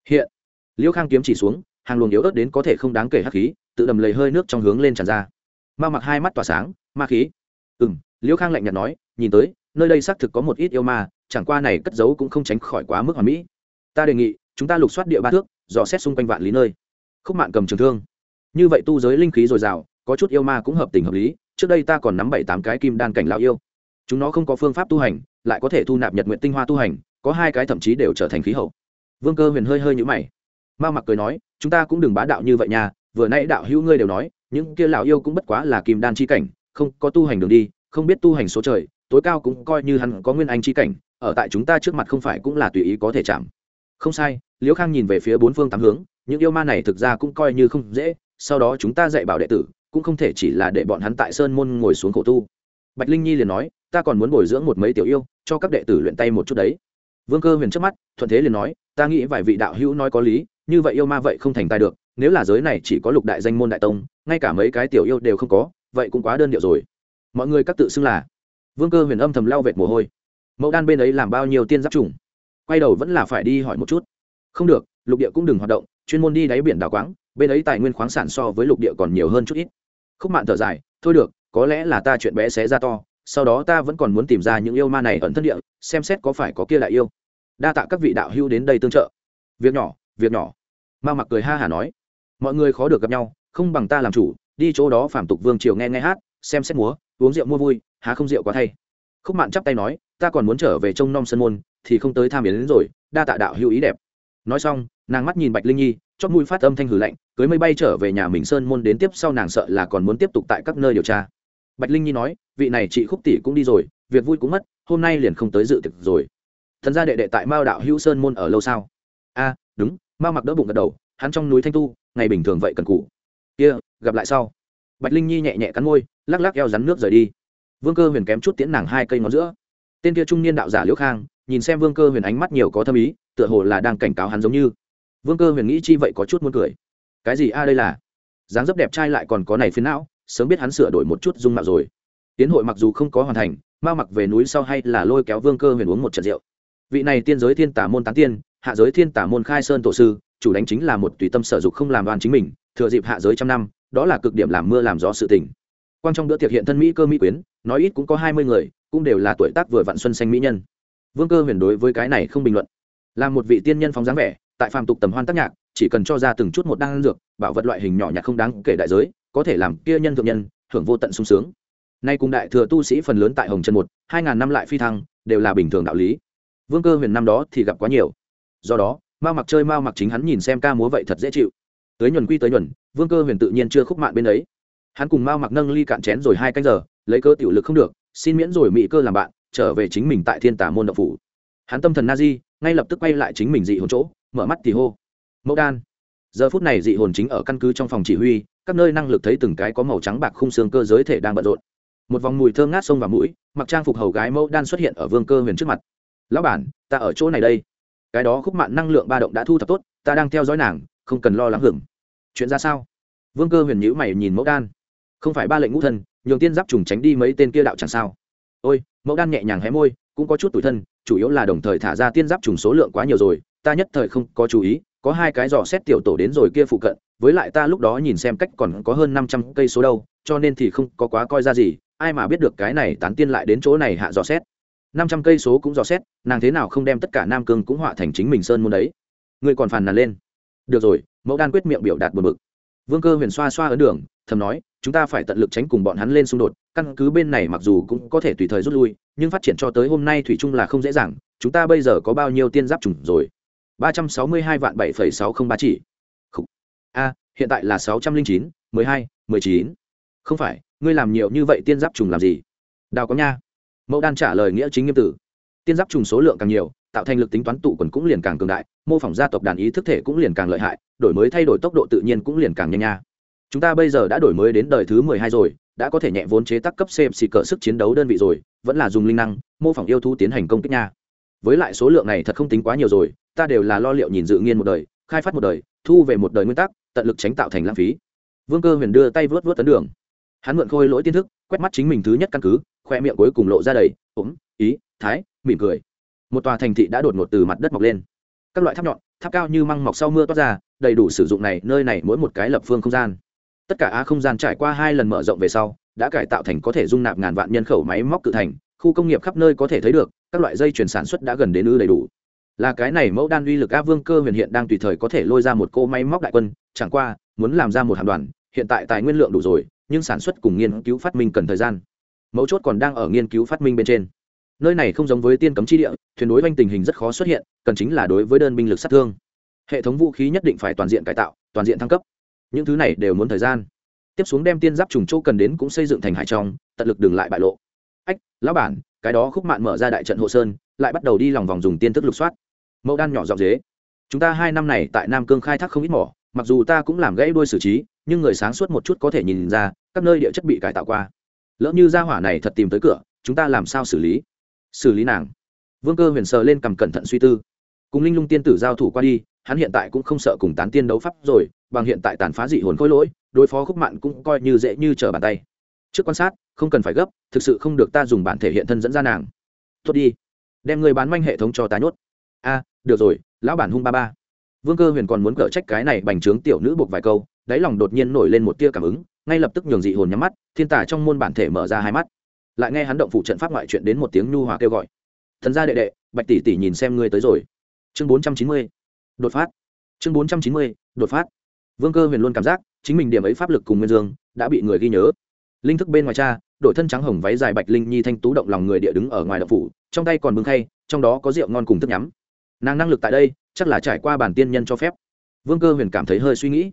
Speaker 1: Hiện, liễu khang kiếm chỉ xuống, hàng luồng yếu ớt đến có thể không đáng kể hắc khí tự đầm lầy hơi nước trong hướng lên tràn ra. Ma mặc hai mắt tỏa sáng, ma khí. Ừ m liễu khang lạnh nhạt nói, nhìn tới, nơi đây xác thực có một ít yêu ma, chẳng qua này cất giấu cũng không tránh khỏi quá mức hoàn mỹ. Ta đề nghị, chúng ta lục soát địa ba thước, dò xét xung quanh vạn lý nơi. Khúc mạn cầm trường thương. Như vậy tu giới linh khí dồi dào, có chút yêu ma cũng hợp tình hợp lý, trước đây ta còn nắm bảy tám cái kim đan cảnh lao yêu. Chúng nó không có phương pháp tu hành lại có thể thu nạp nhật nguyện tinh hoa tu hành, có hai cái thậm chí đều trở thành khí hậu. Vương cơ huyền hơi hơi nhũ mày. Ma mặc cười nói, chúng ta cũng đừng bá đạo như vậy nha, vừa nãy đạo hữu ngươi đều nói, những kia lão yêu cũng bất quá là kim đan chi cảnh, không có tu hành đường đi, không biết tu hành số trời, tối cao cũng coi như hắn có nguyên anh chi cảnh, ở tại chúng ta trước mặt không phải cũng là tùy ý có thể chạm. Không sai. Liễu khang nhìn về phía bốn phương tám hướng, những yêu ma này thực ra cũng coi như không dễ, sau đó chúng ta dạy bảo đệ tử, cũng không thể chỉ là để bọn hắn tại sơn môn ngồi xuống khổ tu. Bạch linh nhi liền nói ta còn muốn bồi dưỡng một mấy tiểu yêu, cho các đệ tử luyện tay một chút đấy. Vương cơ huyền trước mắt, thuận thế liền nói, ta nghĩ vài vị đạo hữu nói có lý, như vậy yêu ma vậy không thành tài được, nếu là giới này chỉ có lục đại danh môn đại tông, ngay cả mấy cái tiểu yêu đều không có, vậy cũng quá đơn điệu rồi. Mọi người các tự xưng là. Vương cơ huyền âm thầm lau vệt mồ hôi. Mẫu đan bên ấy làm bao nhiêu tiên giáp trùng? Quay đầu vẫn là phải đi hỏi một chút. Không được, lục địa cũng đừng hoạt động, chuyên môn đi đáy biển đào quáng, bên ấy tài nguyên khoáng sản so với lục địa còn nhiều hơn chút ít. Khúc mạn thở dài, thôi được, có lẽ là ta chuyện bé xé ra to sau đó ta vẫn còn muốn tìm ra những yêu ma này ẩn thân địa, xem xét có phải có kia lại yêu. Đa tạ các vị đạo hưu đến đây tương trợ. Việc nhỏ việc nhỏ. Ma mặc cười ha hả nói. Mọi người khó được gặp nhau, không bằng ta làm chủ, đi chỗ đó phạm tục vương triều nghe nghe hát, xem xét múa, uống rượu mua vui, há không rượu quá thay. Khúc mạn chắp tay nói, ta còn muốn trở về trông nom sân môn, thì không tới tham biến đến rồi, đa tạ đạo hữu ý đẹp. Nói xong, nàng mắt nhìn bạch linh nhi, chót mũi phát âm thanh hử lạnh, cưới mây bay trở về nhà mình sơn môn đến tiếp sau nàng sợ là còn muốn tiếp tục tại các nơi điều tra bạch linh nhi nói, vị này chị khúc tỷ cũng đi rồi, việc vui cũng mất, hôm nay liền không tới dự tiệc rồi. Thần gia đệ đệ tại mao đạo hữu sơn môn ở lâu sao? A, đúng, mao mặc đỡ bụng gật đầu, hắn trong núi thanh tu, ngày bình thường vậy cần cụ kia, gặp lại sau. Bạch linh nhi nhẹ nhẹ cắn môi, lắc lắc eo rắn nước rời đi. Vương cơ huyền kém chút tiễn nàng hai cây ngón giữa. Tên kia trung niên đạo giả liễu khang, nhìn xem vương cơ huyền ánh mắt nhiều có thâm ý, tựa hồ là đang cảnh cáo hắn giống như. Vương cơ huyền nghĩ chi vậy có chút muốn cười. Cái gì a, đây là? Dáng dấp đẹp trai lại còn có này phiến não sớm biết hắn sửa đổi một chút dung mạo rồi. Tiến hội mặc dù không có hoàn thành, ma mặc về núi sau hay là lôi kéo vương cơ huyền uống một trận rượu. Vị này tiên giới thiên tả môn tán tiên, hạ giới thiên tả môn khai sơn tổ sư, chủ đánh chính là một tùy tâm sở dục không làm đoàn chính mình, thừa dịp hạ giới trăm năm, đó là cực điểm làm mưa làm gió sự tình. Quan trong bữa tiệc hiện thân mỹ cơ mỹ quyến, nói ít cũng có hai mươi người, cũng đều là tuổi tác vừa vặn xuân xanh mỹ nhân. Vương cơ huyền đối với cái này không bình luận. Là một vị tiên nhân phóng dáng vẻ, tại phàm tục tầm hoan tác nhạc, chỉ cần cho ra từng chút một đan dược, bảo vật loại hình nhỏ nhặt không đáng kể đại giới có thể làm kia nhân thượng nhân, hưởng vô tận sung sướng. Nay cùng đại thừa tu sĩ phần lớn tại hồng trần một, hai ngàn năm lại phi thăng, đều là bình thường đạo lý. Vương cơ huyền năm đó thì gặp quá nhiều. Do đó, mao mặc chơi mao mặc chính hắn nhìn xem ca múa vậy thật dễ chịu. Tới nhuần quy tới nhuần, vương cơ huyền tự nhiên chưa khúc mạn bên ấy. Hắn cùng mao mặc nâng ly cạn chén rồi hai canh giờ, lấy cơ tiểu lực không được, xin miễn rồi mỹ cơ làm bạn, trở về chính mình tại thiên tả môn đậu phủ. Hắn tâm thần na di, ngay lập tức quay lại chính mình dị hồn chỗ, mở mắt thì hô. Mẫu đan. Giờ phút này dị hồn chính ở căn cứ trong phòng chỉ huy các nơi năng lực thấy từng cái có màu trắng bạc khung xương cơ giới thể đang bận rộn. Một vòng mùi thơm ngát sông vào mũi, mặc trang phục hầu gái mẫu đan xuất hiện ở vương cơ huyền trước mặt. Lão bản, ta ở chỗ này đây. Cái đó khúc mạn năng lượng ba động đã thu thập tốt, ta đang theo dõi nàng, không cần lo lắng hưởng chuyện ra sao? Vương cơ huyền nhữ mày nhìn mẫu đan. Không phải ba lệnh ngũ thân, nhường tiên giáp trùng tránh đi mấy tên kia đạo chẳng sao. Ôi, mẫu đan nhẹ nhàng hé môi, cũng có chút tủi thân, chủ yếu là đồng thời thả ra tiên giáp trùng số lượng quá nhiều rồi, ta nhất thời không có chú ý, có hai cái dò xét tiểu tổ đến rồi kia phụ cận với lại ta lúc đó nhìn xem cách còn có hơn năm trăm cây số đâu, cho nên thì không có quá coi ra gì, ai mà biết được cái này tán tiên lại đến chỗ này hạ dò xét. năm trăm cây số cũng dò xét, nàng thế nào không đem tất cả nam cương cũng họa thành chính mình sơn môn đấy. Ngươi còn phàn nàn lên. Được rồi, mẫu đan quyết miệng biểu đạt buồn bực. Vương cơ huyền xoa xoa ấn đường, thầm nói, chúng ta phải tận lực tránh cùng bọn hắn lên xung đột, căn cứ bên này mặc dù cũng có thể tùy thời rút lui, nhưng phát triển cho tới hôm nay thủy chung là không dễ dàng, chúng ta bây giờ có bao nhiêu tiên giáp trùng rồi? ba trăm sáu mươi hai vạn bảy phẩy sáu không ba chỉ hiện tại là sáu trăm linh chín, mười hai, mười chín. Không phải, ngươi làm nhiều như vậy tiên giáp trùng làm gì? Đào có nha. Mẫu đan trả lời nghĩa chính nghiêm tử. Tiên giáp trùng số lượng càng nhiều, tạo thành lực tính toán tụ quần cũng liền càng cường đại, mô phỏng gia tộc đàn ý thức thể cũng liền càng lợi hại, đổi mới thay đổi tốc độ tự nhiên cũng liền càng nhanh nha. Chúng ta bây giờ đã đổi mới đến đời thứ mười hai rồi, đã có thể nhẹ vốn chế tác cấp cmc cỡ sức chiến đấu đơn vị rồi, vẫn là dùng linh năng, mô phỏng yêu thú tiến hành công kích nha. Với lại số lượng này thật không tính quá nhiều rồi, ta đều là lo liệu nhìn dự nghiên một đời, khai phát một đời, thu về một đời nguyên tắc tận lực tránh tạo thành lãng phí. Vương cơ huyền đưa tay vớt vớt tấn đường. Hắn mượn khôi lỗi tiên thức, quét mắt chính mình thứ nhất căn cứ, khoe miệng cuối cùng lộ ra đầy, ốm, ý, thái, mỉm cười. Một tòa thành thị đã đột ngột từ mặt đất mọc lên. Các loại tháp nhọn, tháp cao như măng mọc sau mưa toát ra, đầy đủ sử dụng này, nơi này mỗi một cái lập phương không gian. Tất cả á không gian trải qua hai lần mở rộng về sau, đã cải tạo thành có thể dung nạp ngàn vạn nhân khẩu máy móc cự thành, khu công nghiệp khắp nơi có thể thấy được, các loại dây chuyển sản xuất đã gần đến ư đầy đủ là cái này mẫu đan uy lực a vương cơ huyền hiện đang tùy thời có thể lôi ra một cô máy móc đại quân, chẳng qua, muốn làm ra một hạm đoàn, hiện tại tài nguyên lượng đủ rồi, nhưng sản xuất cùng nghiên cứu phát minh cần thời gian. Mấu chốt còn đang ở nghiên cứu phát minh bên trên. Nơi này không giống với tiên cấm chi địa, thuyền đối oanh tình hình rất khó xuất hiện, cần chính là đối với đơn binh lực sát thương. Hệ thống vũ khí nhất định phải toàn diện cải tạo, toàn diện thăng cấp. Những thứ này đều muốn thời gian. Tiếp xuống đem tiên giáp trùng châu cần đến cũng xây dựng thành hải trong, tận lực đừng lại bại lộ. Ách, lão bản, cái đó khúc mạn mở ra đại trận hộ sơn, lại bắt đầu đi lòng vòng dùng tiên thức lục soát mẫu đan nhỏ giọng dế. Chúng ta hai năm này tại nam cương khai thác không ít mỏ, mặc dù ta cũng làm gãy đuôi xử trí, nhưng người sáng suốt một chút có thể nhìn ra, các nơi địa chất bị cải tạo qua. Lỡ như gia hỏa này thật tìm tới cửa, chúng ta làm sao xử lý? Xử lý nàng. Vương cơ huyền sờ lên cầm cẩn thận suy tư. Cùng linh lung tiên tử giao thủ qua đi, hắn hiện tại cũng không sợ cùng tán tiên đấu pháp rồi, bằng hiện tại tàn phá dị hồn khôi lỗi, đối phó khúc mạn cũng coi như dễ như trở bàn tay. Trước quan sát, không cần phải gấp, thực sự không được ta dùng bản thể hiện thân dẫn ra nàng. Tốt đi, đem người bán manh hệ thống cho tá nhốt a, được rồi, lão bản hung ba ba. Vương cơ huyền còn muốn cở trách cái này bành trướng tiểu nữ buộc vài câu, đáy lòng đột nhiên nổi lên một tia cảm ứng, ngay lập tức nhường dị hồn nhắm mắt, thiên tả trong môn bản thể mở ra hai mắt. Lại nghe hắn động phụ trận pháp ngoại chuyện đến một tiếng nhu hòa kêu gọi. Thần gia đệ đệ, bạch tỷ tỷ nhìn xem ngươi tới rồi. Chương bốn trăm chín mươi. Đột phát. Chương bốn trăm chín mươi, đột phát. Vương cơ huyền luôn cảm giác, chính mình điểm ấy pháp lực cùng nguyên dương, đã bị người ghi nhớ. Linh thức bên ngoài cha, đội thân trắng hồng váy dài bạch linh nhi thanh tú động lòng người địa đứng ở ngoài đậu phủ, trong tay còn bưng khay, trong đó có rượu ngon cùng thức nhắm nàng năng lực tại đây, chắc là trải qua bản tiên nhân cho phép. Vương cơ huyền cảm thấy hơi suy nghĩ.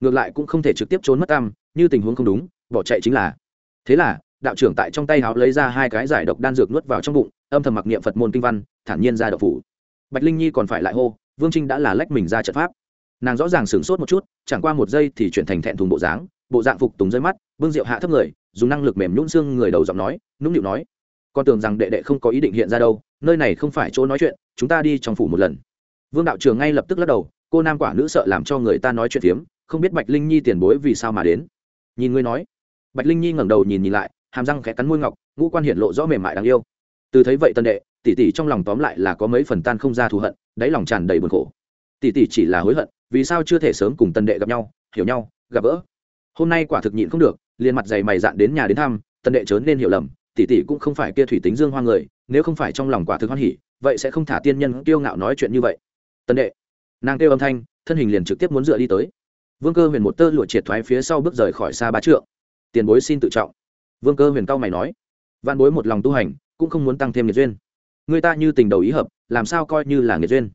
Speaker 1: Ngược lại cũng không thể trực tiếp trốn mất tam như tình huống không đúng, bỏ chạy chính là. Thế là, đạo trưởng tại trong tay háo lấy ra hai cái giải độc đan dược nuốt vào trong bụng, âm thầm mặc niệm phật môn kinh văn, thản nhiên ra độc phủ. Bạch linh nhi còn phải lại hô, vương trinh đã là lách mình ra trận pháp. Nàng rõ ràng sửng sốt một chút, chẳng qua một giây thì chuyển thành thẹn thùng bộ dáng, bộ dạng phục tùng rơi mắt vương diệu hạ thấp người, dùng năng lực mềm nhún xương người đầu giọng nói, nũng nịu nói con tưởng rằng đệ đệ không có ý định hiện ra đâu, nơi này không phải chỗ nói chuyện, chúng ta đi trong phủ một lần. Vương đạo trường ngay lập tức lắc đầu, cô nam quả nữ sợ làm cho người ta nói chuyện phiếm, không biết bạch linh nhi tiền bối vì sao mà đến. Nhìn ngươi nói. Bạch linh nhi ngẩng đầu nhìn nhìn lại, hàm răng khẽ cắn môi ngọc, ngũ quan hiện lộ rõ mềm mại đáng yêu. Từ thấy vậy tân đệ, tỷ tỷ trong lòng tóm lại là có mấy phần tan không ra thù hận, đáy lòng tràn đầy buồn khổ. Tỷ tỷ chỉ là hối hận, vì sao chưa thể sớm cùng tân đệ gặp nhau, hiểu nhau, gặp gỡ. Hôm nay quả thực nhịn không được, liền mặt dày mày dạn đến nhà đến thăm tân đệ chớ nên hiểu lầm tỷ tỷ cũng không phải kia thủy tính dương hoa người, nếu không phải trong lòng quả thực hoan hỉ, vậy sẽ không thả tiên nhân kiêu ngạo nói chuyện như vậy. Tần đệ. Nàng kêu âm thanh, thân hình liền trực tiếp muốn dựa đi tới. Vương cơ huyền một tơ lụa triệt thoái phía sau bước rời khỏi xa bá trượng. Tiền bối xin tự trọng. Vương cơ huyền cao mày nói. Văn bối một lòng tu hành, cũng không muốn tăng thêm nghiệt duyên. Người ta như tình đầu ý hợp, làm sao coi như là nghiệt duyên?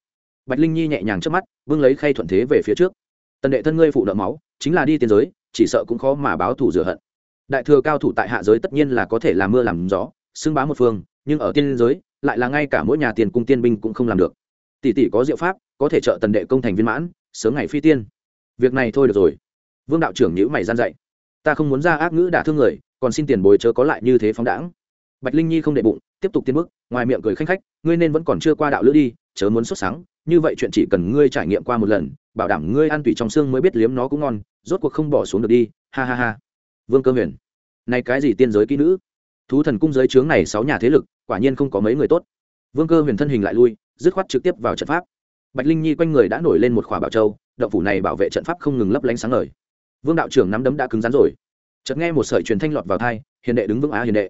Speaker 1: Bạch linh nhi nhẹ nhàng trước mắt vương lấy khay thuận thế về phía trước. Tần đệ thân ngươi phụ nợ máu, chính là đi tiền giới, chỉ sợ cũng khó mà báo thủ rửa hận đại thừa cao thủ tại hạ giới tất nhiên là có thể làm mưa làm gió, xưng bá một phương, nhưng ở tiên giới, lại là ngay cả mỗi nhà tiền cung tiên binh cũng không làm được. Tỷ tỷ có diệu pháp, có thể trợ tần đệ công thành viên mãn, sớm ngày phi tiên. Việc này thôi được rồi. Vương đạo trưởng nhữ mày gian dạy. Ta không muốn ra ác ngữ đả thương người, còn xin tiền bồi chớ có lại như thế phóng đãng. Bạch linh nhi không đệ bụng, tiếp tục tiến bước, ngoài miệng cười khanh khách, ngươi nên vẫn còn chưa qua đạo lữ đi, chớ muốn xuất sáng như vậy chuyện chỉ cần ngươi trải nghiệm qua một lần, bảo đảm ngươi ăn tủy trong xương mới biết liếm nó cũng ngon, rốt cuộc không bỏ xuống được đi, ha ha ha vương cơ huyền. Này cái gì tiên giới kỹ nữ? Thú thần cung giới trướng này sáu nhà thế lực, quả nhiên không có mấy người tốt. Vương cơ huyền thân hình lại lui, dứt khoát trực tiếp vào trận pháp. Bạch linh nhi quanh người đã nổi lên một khỏa bảo châu, động phủ này bảo vệ trận pháp không ngừng lấp lánh sáng ngời. Vương đạo trưởng nắm đấm đã cứng rắn rồi. Chợt nghe một sợi truyền thanh lọt vào thai hiền đệ đứng vững á, hiền đệ.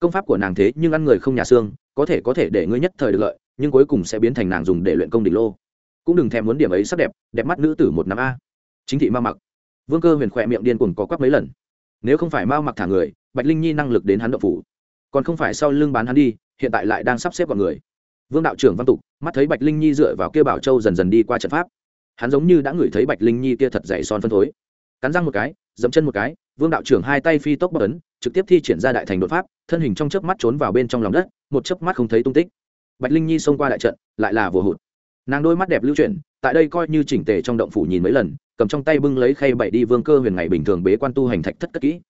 Speaker 1: Công pháp của nàng thế nhưng ăn người không nhà xương, có thể có thể để ngươi nhất thời được lợi, nhưng cuối cùng sẽ biến thành nàng dùng để luyện công đỉnh lô. Cũng đừng thèm muốn điểm ấy sắc đẹp đẹp mắt nữ tử một năm a. Chính thị ma mặc. Vương cơ huyền khỏe miệng điên cuồng có quắc mấy lần nếu không phải mao mặc thả người, bạch linh nhi năng lực đến hắn đậu phủ. Còn không phải sau lưng bán hắn đi, hiện tại lại đang sắp xếp vào người. Vương đạo trưởng văn tục, mắt thấy bạch linh nhi dựa vào kia bảo châu dần dần đi qua trận pháp. Hắn giống như đã ngửi thấy bạch linh nhi kia thật dày son phân thối. Cắn răng một cái, dẫm chân một cái, vương đạo trưởng hai tay phi tốc bất ấn, trực tiếp thi triển ra đại thành đột pháp, thân hình trong chớp mắt trốn vào bên trong lòng đất, một chớp mắt không thấy tung tích. Bạch linh nhi xông qua đại trận, lại là vừa hụt. Nàng đôi mắt đẹp lưu chuyển, tại đây coi như chỉnh tề trong động phủ nhìn mấy lần cầm trong tay bưng lấy khay bảy đi vương cơ huyền ngày bình thường bế quan tu hành thạch thất cất kỹ.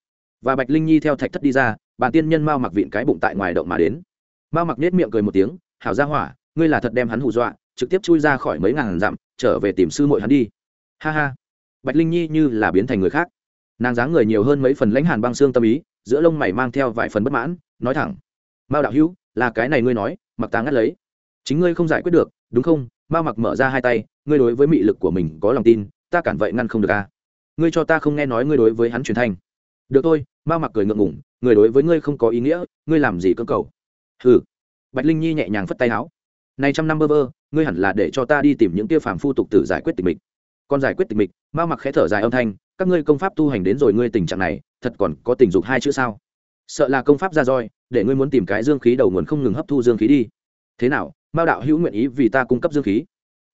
Speaker 1: Và bạch linh nhi theo thạch thất đi ra bàn tiên nhân mao mặc vịn cái bụng tại ngoài động mà đến. Mao mặc nết miệng cười một tiếng, hảo ra hỏa, ngươi là thật đem hắn hù dọa, trực tiếp chui ra khỏi mấy ngàn dặm, trở về tìm sư muội hắn đi. Ha ha. Bạch linh nhi như là biến thành người khác. Nàng dáng người nhiều hơn mấy phần lãnh hàn băng xương tâm ý, giữa lông mày mang theo vài phần bất mãn, nói thẳng, mao đạo hữu, là cái này ngươi nói, mặc ta ngắt lấy. Chính ngươi không giải quyết được, đúng không? Mao mặc mở ra hai tay, ngươi đối với mị lực của mình có lòng tin ta cản vậy ngăn không được à? Ngươi cho ta không nghe nói ngươi đối với hắn truyền thanh. Được thôi mao mặc cười ngượng ngủng người đối với ngươi không có ý nghĩa, ngươi làm gì cơ cầu hừ. Bạch linh nhi nhẹ nhàng phất tay áo. Này trăm năm bơ vơ, ngươi hẳn là để cho ta đi tìm những tiêu phàm phu tục tử giải quyết tình mịch. Còn giải quyết tình mịch mao mặc khẽ thở dài âm thanh, các ngươi công pháp tu hành đến rồi ngươi tình trạng này, thật còn có tình dục hai chữ sao? Sợ là công pháp ra roi, để ngươi muốn tìm cái dương khí đầu nguồn không ngừng hấp thu dương khí đi. Thế nào mao đạo hữu nguyện ý vì ta cung cấp dương khí?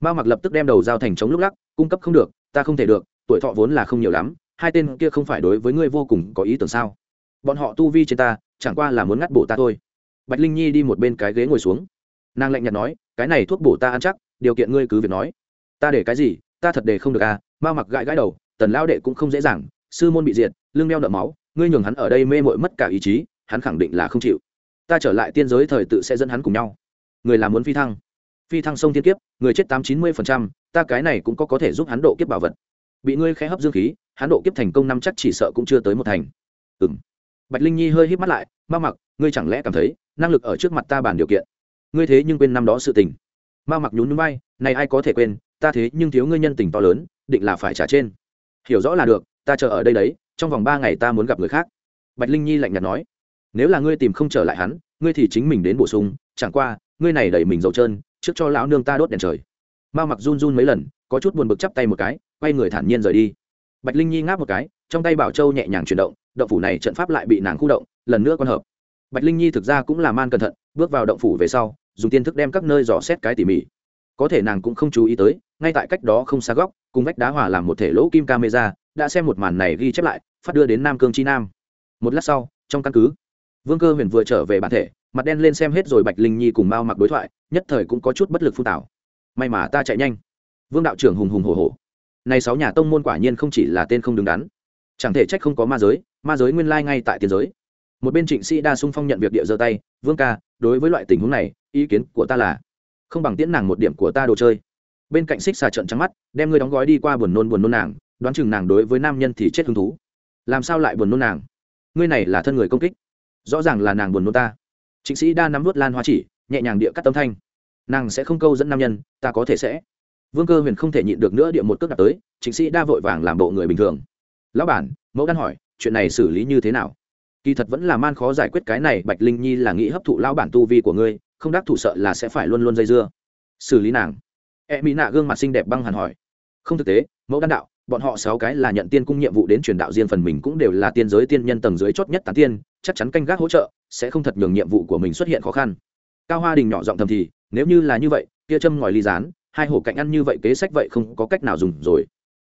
Speaker 1: Mao mặc lập tức đem đầu giao thành chống lúc lắc, cung cấp không được ta không thể được, tuổi thọ vốn là không nhiều lắm, hai tên kia không phải đối với ngươi vô cùng có ý tưởng sao? Bọn họ tu vi trên ta, chẳng qua là muốn ngắt bổ ta thôi. Bạch linh nhi đi một bên cái ghế ngồi xuống. Nàng lạnh nhạt nói, cái này thuốc bổ ta ăn chắc, điều kiện ngươi cứ việc nói. Ta để cái gì, ta thật để không được à ma mặc gãi gãi đầu, tần lao đệ cũng không dễ dàng, sư môn bị diệt, lưng đeo nợ máu, ngươi nhường hắn ở đây mê mội mất cả ý chí, hắn khẳng định là không chịu. Ta trở lại tiên giới thời tự sẽ dẫn hắn cùng nhau. Người làm muốn phi thăng. Phi thăng sông thiên kiếp, người chết tám chín mươi phần trăm ta cái này cũng có có thể giúp hắn độ kiếp bảo vật. Bị ngươi khẽ hấp dương khí, hắn độ kiếp thành công năm chắc chỉ sợ cũng chưa tới một thành. Ừ bạch linh nhi hơi hít mắt lại, ma mặc, ngươi chẳng lẽ cảm thấy, năng lực ở trước mặt ta bàn điều kiện? Ngươi thế nhưng quên năm đó sự tình. Ma mặc nhún núi bay này ai có thể quên, ta thế nhưng thiếu ngươi nhân tình to lớn, định là phải trả trên. Hiểu rõ là được, ta chờ ở đây đấy, trong vòng ba ngày ta muốn gặp người khác. Bạch linh nhi lạnh nhạt nói, nếu là ngươi tìm không trở lại hắn, ngươi thì chính mình đến bổ sung, chẳng qua, ngươi này đẩy mình dầu trơn, trước cho lão nương ta đốt đèn trời ma mặc run run mấy lần, có chút buồn bực chắp tay một cái, quay người thản nhiên rời đi. Bạch linh nhi ngáp một cái, trong tay bảo châu nhẹ nhàng chuyển động động phủ này trận pháp lại bị nàng khu động, lần nữa quan hợp. Bạch linh nhi thực ra cũng là man cẩn thận, bước vào động phủ về sau, dùng tiên thức đem các nơi dò xét cái tỉ mỉ. Có thể nàng cũng không chú ý tới, ngay tại cách đó không xa góc, cùng vách đá hòa làm một thể lỗ kim camera, đã xem một màn này ghi chép lại, phát đưa đến nam cương chi nam. Một lát sau, trong căn cứ, vương cơ huyền vừa trở về bản thể, mặt đen lên xem hết rồi bạch linh nhi cùng mao mặc đối thoại, nhất thời cũng có chút bất lực phun tảo may mà ta chạy nhanh. Vương đạo trưởng hùng hùng hổ hổ. Này sáu nhà tông môn quả nhiên không chỉ là tên không đứng đắn. Chẳng thể trách không có ma giới ma giới nguyên lai ngay tại tiền giới. Một bên trịnh sĩ đa sung phong nhận việc địa giơ tay, vương ca, đối với loại tình huống này, ý kiến của ta là, không bằng tiễn nàng một điểm của ta đồ chơi. Bên cạnh xích xà trận trắng mắt, đem ngươi đóng gói đi qua buồn nôn buồn nôn nàng, đoán chừng nàng đối với nam nhân thì chết hứng thú. Làm sao lại buồn nôn nàng? Ngươi này là thân người công kích, rõ ràng là nàng buồn nôn ta. Trịnh sĩ đa nắm vút lan hoa chỉ, nhẹ nhàng địa cắt tâm thanh nàng sẽ không câu dẫn nam nhân, ta có thể sẽ. Vương cơ huyền không thể nhịn được nữa địa một cước đặt tới chính sĩ đa vội vàng làm bộ người bình thường. Lão bản, mẫu đan hỏi, chuyện này xử lý như thế nào? Kỳ thật vẫn là man khó giải quyết cái này, bạch linh nhi là nghĩ hấp thụ lão bản tu vi của ngươi, không đắc thủ sợ là sẽ phải luôn luôn dây dưa. Xử lý nàng? E mỹ nạ gương mặt xinh đẹp băng hẳn hỏi. Không thực tế, mẫu đan đạo, bọn họ sáu cái là nhận tiên cung nhiệm vụ đến truyền đạo riêng phần mình cũng đều là tiên giới tiên nhân tầng dưới chót nhất tán tiên, chắc chắn canh gác hỗ trợ, sẽ không thật nhường nhiệm vụ của mình xuất hiện khó khăn. Cao hoa đình nhỏ giọng thầm thì nếu như là như vậy, kia châm ngòi ly rán, hai hổ cạnh ăn như vậy kế sách vậy không có cách nào dùng rồi.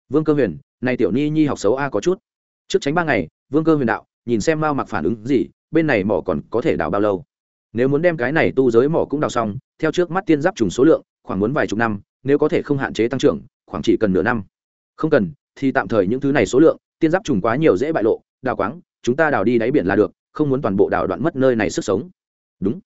Speaker 1: Vương cơ huyền, này tiểu ni nhi học xấu a có chút. Trước tránh ba ngày, vương cơ huyền đạo, nhìn xem mao mặc phản ứng gì, bên này mỏ còn có thể đào bao lâu? Nếu muốn đem cái này tu giới mỏ cũng đào xong, theo trước mắt tiên giáp trùng số lượng, khoảng muốn vài chục năm, nếu có thể không hạn chế tăng trưởng, khoảng chỉ cần nửa năm. Không cần, thì tạm thời những thứ này số lượng, tiên giáp trùng quá nhiều dễ bại lộ, đào quáng, chúng ta đào đi đáy biển là được, không muốn toàn bộ đào đoạn mất nơi này sức sống. Đúng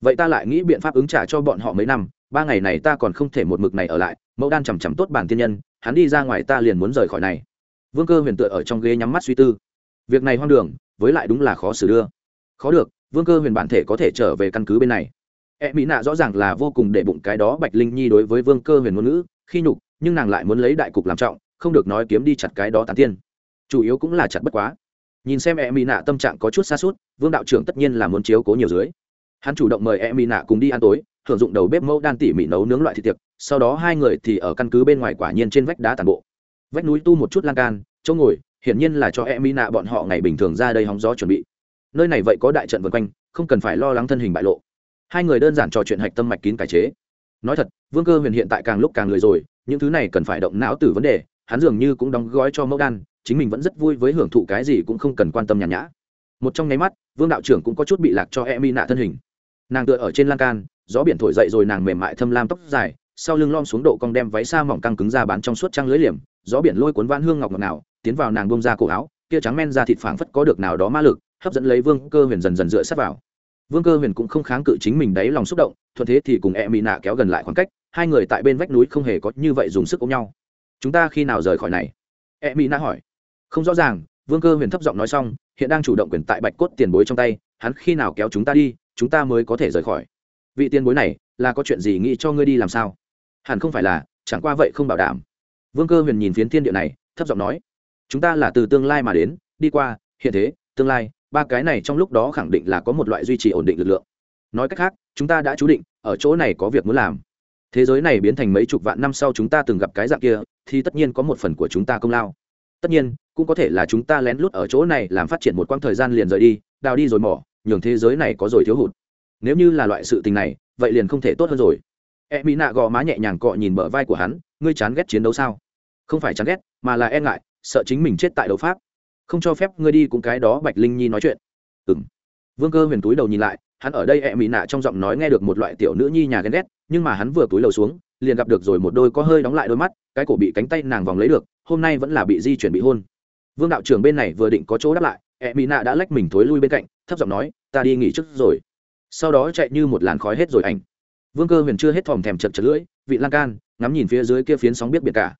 Speaker 1: vậy ta lại nghĩ biện pháp ứng trả cho bọn họ mấy năm, ba ngày này ta còn không thể một mực này ở lại, mẫu đan chằm chằm tốt bản tiên nhân, hắn đi ra ngoài ta liền muốn rời khỏi này. Vương cơ huyền tựa ở trong ghế nhắm mắt suy tư. Việc này hoang đường, với lại đúng là khó xử đưa. Khó được, vương cơ huyền bản thể có thể trở về căn cứ bên này. E mỹ nạ rõ ràng là vô cùng để bụng cái đó bạch linh nhi đối với vương cơ huyền ngôn ngữ, khi nhục, nhưng nàng lại muốn lấy đại cục làm trọng, không được nói kiếm đi chặt cái đó tán tiên. Chủ yếu cũng là chặt bất quá. Nhìn xem e mỹ nạ tâm trạng có chút xa suốt vương đạo trưởng tất nhiên là muốn chiếu cố nhiều dưới hắn chủ động mời em mỹ nạ cùng đi ăn tối hưởng dụng đầu bếp mẫu đan tỉ mỉ nấu nướng loại thịt tiệc, sau đó hai người thì ở căn cứ bên ngoài quả nhiên trên vách đá tàn bộ. Vách núi tu một chút lan can, chỗ ngồi, hiển nhiên là cho em mỹ nạ bọn họ ngày bình thường ra đây hóng gió chuẩn bị. Nơi này vậy có đại trận vân quanh, không cần phải lo lắng thân hình bại lộ. Hai người đơn giản trò chuyện hạch tâm mạch kín cải chế. Nói thật, vương cơ huyền hiện tại càng lúc càng lười rồi, những thứ này cần phải động não từ vấn đề, hắn dường như cũng đóng gói cho mẫu đan, chính mình vẫn rất vui với hưởng thụ cái gì cũng không cần quan tâm nhàn nhã. Một trong nháy mắt, vương đạo trưởng cũng có chút bị lạc cho em mi nạ thân hình nàng tựa ở trên lan can, gió biển thổi dậy rồi nàng mềm mại thâm lam tóc dài, sau lưng lom xuống độ cong đem váy xa mỏng căng cứng ra bán trong suốt trăng lưới liềm, gió biển lôi cuốn vãn hương ngọc ngọt nào tiến vào nàng bông ra cổ áo, kia trắng men ra thịt phảng phất có được nào đó ma lực, hấp dẫn lấy vương cơ huyền dần dần dựa sát vào. Vương cơ huyền cũng không kháng cự chính mình đáy lòng xúc động, thuận thế thì cùng e mỹ nạ kéo gần lại khoảng cách, hai người tại bên vách núi không hề có như vậy dùng sức ôm nhau. Chúng ta khi nào rời khỏi này? E mỹ nạ hỏi. Không rõ ràng, vương cơ huyền thấp giọng nói xong, hiện đang chủ động quyền tại bạch cốt tiền bối trong tay, hắn khi nào kéo chúng ta đi? Chúng ta mới có thể rời khỏi. Vị tiền bối này, là có chuyện gì nghĩ cho ngươi đi làm sao? Hẳn không phải là, chẳng qua vậy không bảo đảm. Vương cơ huyền nhìn phiến thiên địa này, thấp giọng nói, chúng ta là từ tương lai mà đến, đi qua, hiện thế, tương lai, ba cái này trong lúc đó khẳng định là có một loại duy trì ổn định lực lượng. Nói cách khác, chúng ta đã chú định, ở chỗ này có việc muốn làm. Thế giới này biến thành mấy chục vạn năm sau chúng ta từng gặp cái dạng kia, thì tất nhiên có một phần của chúng ta công lao. Tất nhiên, cũng có thể là chúng ta lén lút ở chỗ này làm phát triển một quãng thời gian liền rời đi, đào đi rồi mỏ nhường thế giới này có rồi thiếu hụt. Nếu như là loại sự tình này, vậy liền không thể tốt hơn rồi. E mỹ nạ gò má nhẹ nhàng cọ nhìn bờ vai của hắn, ngươi chán ghét chiến đấu sao? Không phải chán ghét, mà là e ngại, sợ chính mình chết tại đấu pháp. Không cho phép ngươi đi cũng cái đó, bạch linh nhi nói chuyện. Ừng vương cơ huyền túi đầu nhìn lại, hắn ở đây e mỹ nạ trong giọng nói nghe được một loại tiểu nữ nhi nhà ghen ghét, nhưng mà hắn vừa túi đầu xuống, liền gặp được rồi một đôi có hơi đóng lại đôi mắt, cái cổ bị cánh tay nàng vòng lấy được, hôm nay vẫn là bị di chuyển bị hôn. Vương đạo trưởng bên này vừa định có chỗ đáp lại e mỹ nạ đã lách mình thối lui bên cạnh, thấp giọng nói, ta đi nghỉ trước rồi. Sau đó chạy như một làn khói hết rồi ảnh. Vương cơ huyền chưa hết thòm thèm chật chật lưỡi, vị lan can, ngắm nhìn phía dưới kia phiến sóng biết biệt cả.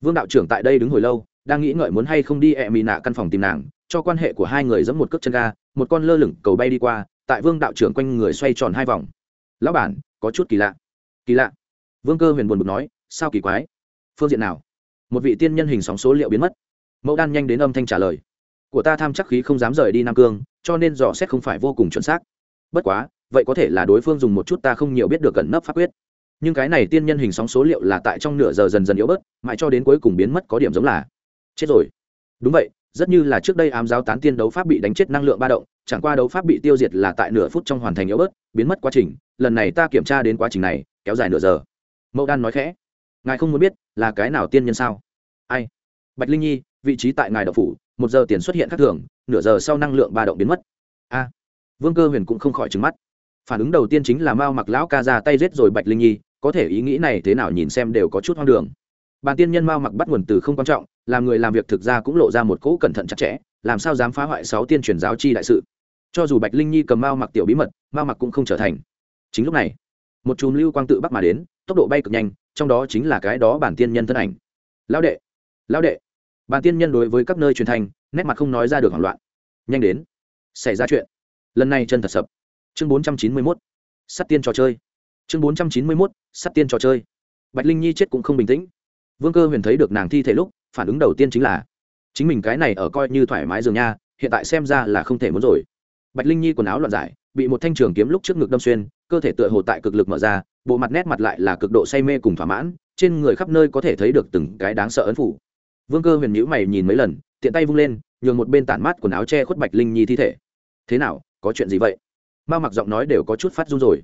Speaker 1: Vương đạo trưởng tại đây đứng hồi lâu, đang nghĩ ngợi muốn hay không đi e ẹ mì nạ căn phòng tìm nàng, cho quan hệ của hai người giống một cước chân ga, một con lơ lửng cầu bay đi qua, tại vương đạo trưởng quanh người xoay tròn hai vòng. Lão bản, có chút kỳ lạ. Kỳ lạ? Vương cơ huyền buồn bực nói, sao kỳ quái? Phương diện nào? Một vị tiên nhân hình sóng số liệu biến mất. Mẫu đan nhanh đến âm thanh trả lời của ta tham chắc khí không dám rời đi nam cương, cho nên dò xét không phải vô cùng chuẩn xác. Bất quá, vậy có thể là đối phương dùng một chút ta không nhiều biết được cẩn nấp pháp quyết. Nhưng cái này tiên nhân hình sóng số liệu là tại trong nửa giờ dần dần yếu bớt, mãi cho đến cuối cùng biến mất có điểm giống là chết rồi. Đúng vậy, rất như là trước đây ám giáo tán tiên đấu pháp bị đánh chết năng lượng ba động, chẳng qua đấu pháp bị tiêu diệt là tại nửa phút trong hoàn thành yếu bớt, biến mất quá trình, lần này ta kiểm tra đến quá trình này, kéo dài nửa giờ. Mẫu đan nói khẽ, ngài không muốn biết là cái nào tiên nhân sao? Ai? Bạch linh nhi, vị trí tại ngài đậu phủ một giờ tiền xuất hiện khác thường, nửa giờ sau năng lượng ba động biến mất. A, vương cơ huyền cũng không khỏi trứng mắt. Phản ứng đầu tiên chính là mao mặc lão ca ra tay giết rồi bạch linh nhi, có thể ý nghĩ này thế nào nhìn xem đều có chút hoang đường. Bàn tiên nhân mao mặc bắt nguồn từ không quan trọng, làm người làm việc thực ra cũng lộ ra một cỗ cẩn thận chặt chẽ, làm sao dám phá hoại sáu tiên truyền giáo chi đại sự. Cho dù bạch linh nhi cầm mao mặc tiểu bí mật, mao mặc cũng không trở thành. Chính lúc này, một chùm lưu quang tự bắc mà đến, tốc độ bay cực nhanh, trong đó chính là cái đó bản tiên nhân thân ảnh. Lão đệ lão đệ bàn tiên nhân đối với các nơi truyền thành nét mặt không nói ra được hoảng loạn. Nhanh đến, xảy ra chuyện. Lần này chân thật sập. Chương bốn trăm chín mươi mốt sắt tiên trò chơi. Chương bốn trăm chín mươi mốt sắt tiên trò chơi. Bạch linh nhi chết cũng không bình tĩnh. Vương cơ huyền thấy được nàng thi thể lúc, phản ứng đầu tiên chính là, chính mình cái này ở coi như thoải mái dường nha, hiện tại xem ra là không thể muốn rồi. Bạch linh nhi quần áo loạn giải, bị một thanh trường kiếm lúc trước ngực đâm xuyên, cơ thể tựa hồ tại cực lực mở ra, bộ mặt nét mặt lại là cực độ say mê cùng thỏa mãn, trên người khắp nơi có thể thấy được từng cái đáng sợ ấn phủ vương cơ huyền nhữ mày nhìn mấy lần, tiện tay vung lên, nhường một bên tản mát quần áo che khuất bạch linh nhi thi thể. Thế nào, có chuyện gì vậy? Ma mặc giọng nói đều có chút phát run rồi.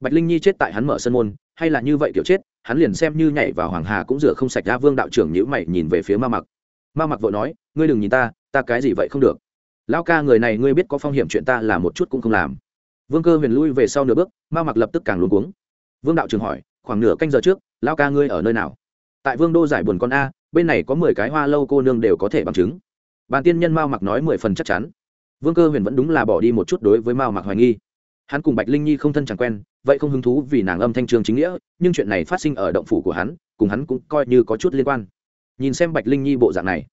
Speaker 1: Bạch linh nhi chết tại hắn mở sân môn, hay là như vậy kiểu chết, hắn liền xem như nhảy vào hoàng hà cũng rửa không sạch ra vương đạo trưởng nhữ mày nhìn về phía ma mặc. Ma mặc vội nói, ngươi đừng nhìn ta ta cái gì vậy không được. Lao ca người này ngươi biết có phong hiểm chuyện ta là một chút cũng không làm. Vương cơ huyền lui về sau nửa bước ma mặc lập tức càng luống cuống. Vương đạo trưởng hỏi, khoảng nửa canh giờ trước lao ca ngươi ở nơi nào? Tại vương đô giải buồn con a bên này có mười cái hoa lâu cô nương đều có thể bằng chứng. Bàn tiên nhân mao mặc nói mười phần chắc chắn. Vương cơ huyền vẫn đúng là bỏ đi một chút đối với mao mặc hoài nghi. Hắn cùng bạch linh nhi không thân chẳng quen, vậy không hứng thú vì nàng âm thanh trường chính nghĩa, nhưng chuyện này phát sinh ở động phủ của hắn, cùng hắn cũng coi như có chút liên quan. Nhìn xem bạch linh nhi bộ dạng này,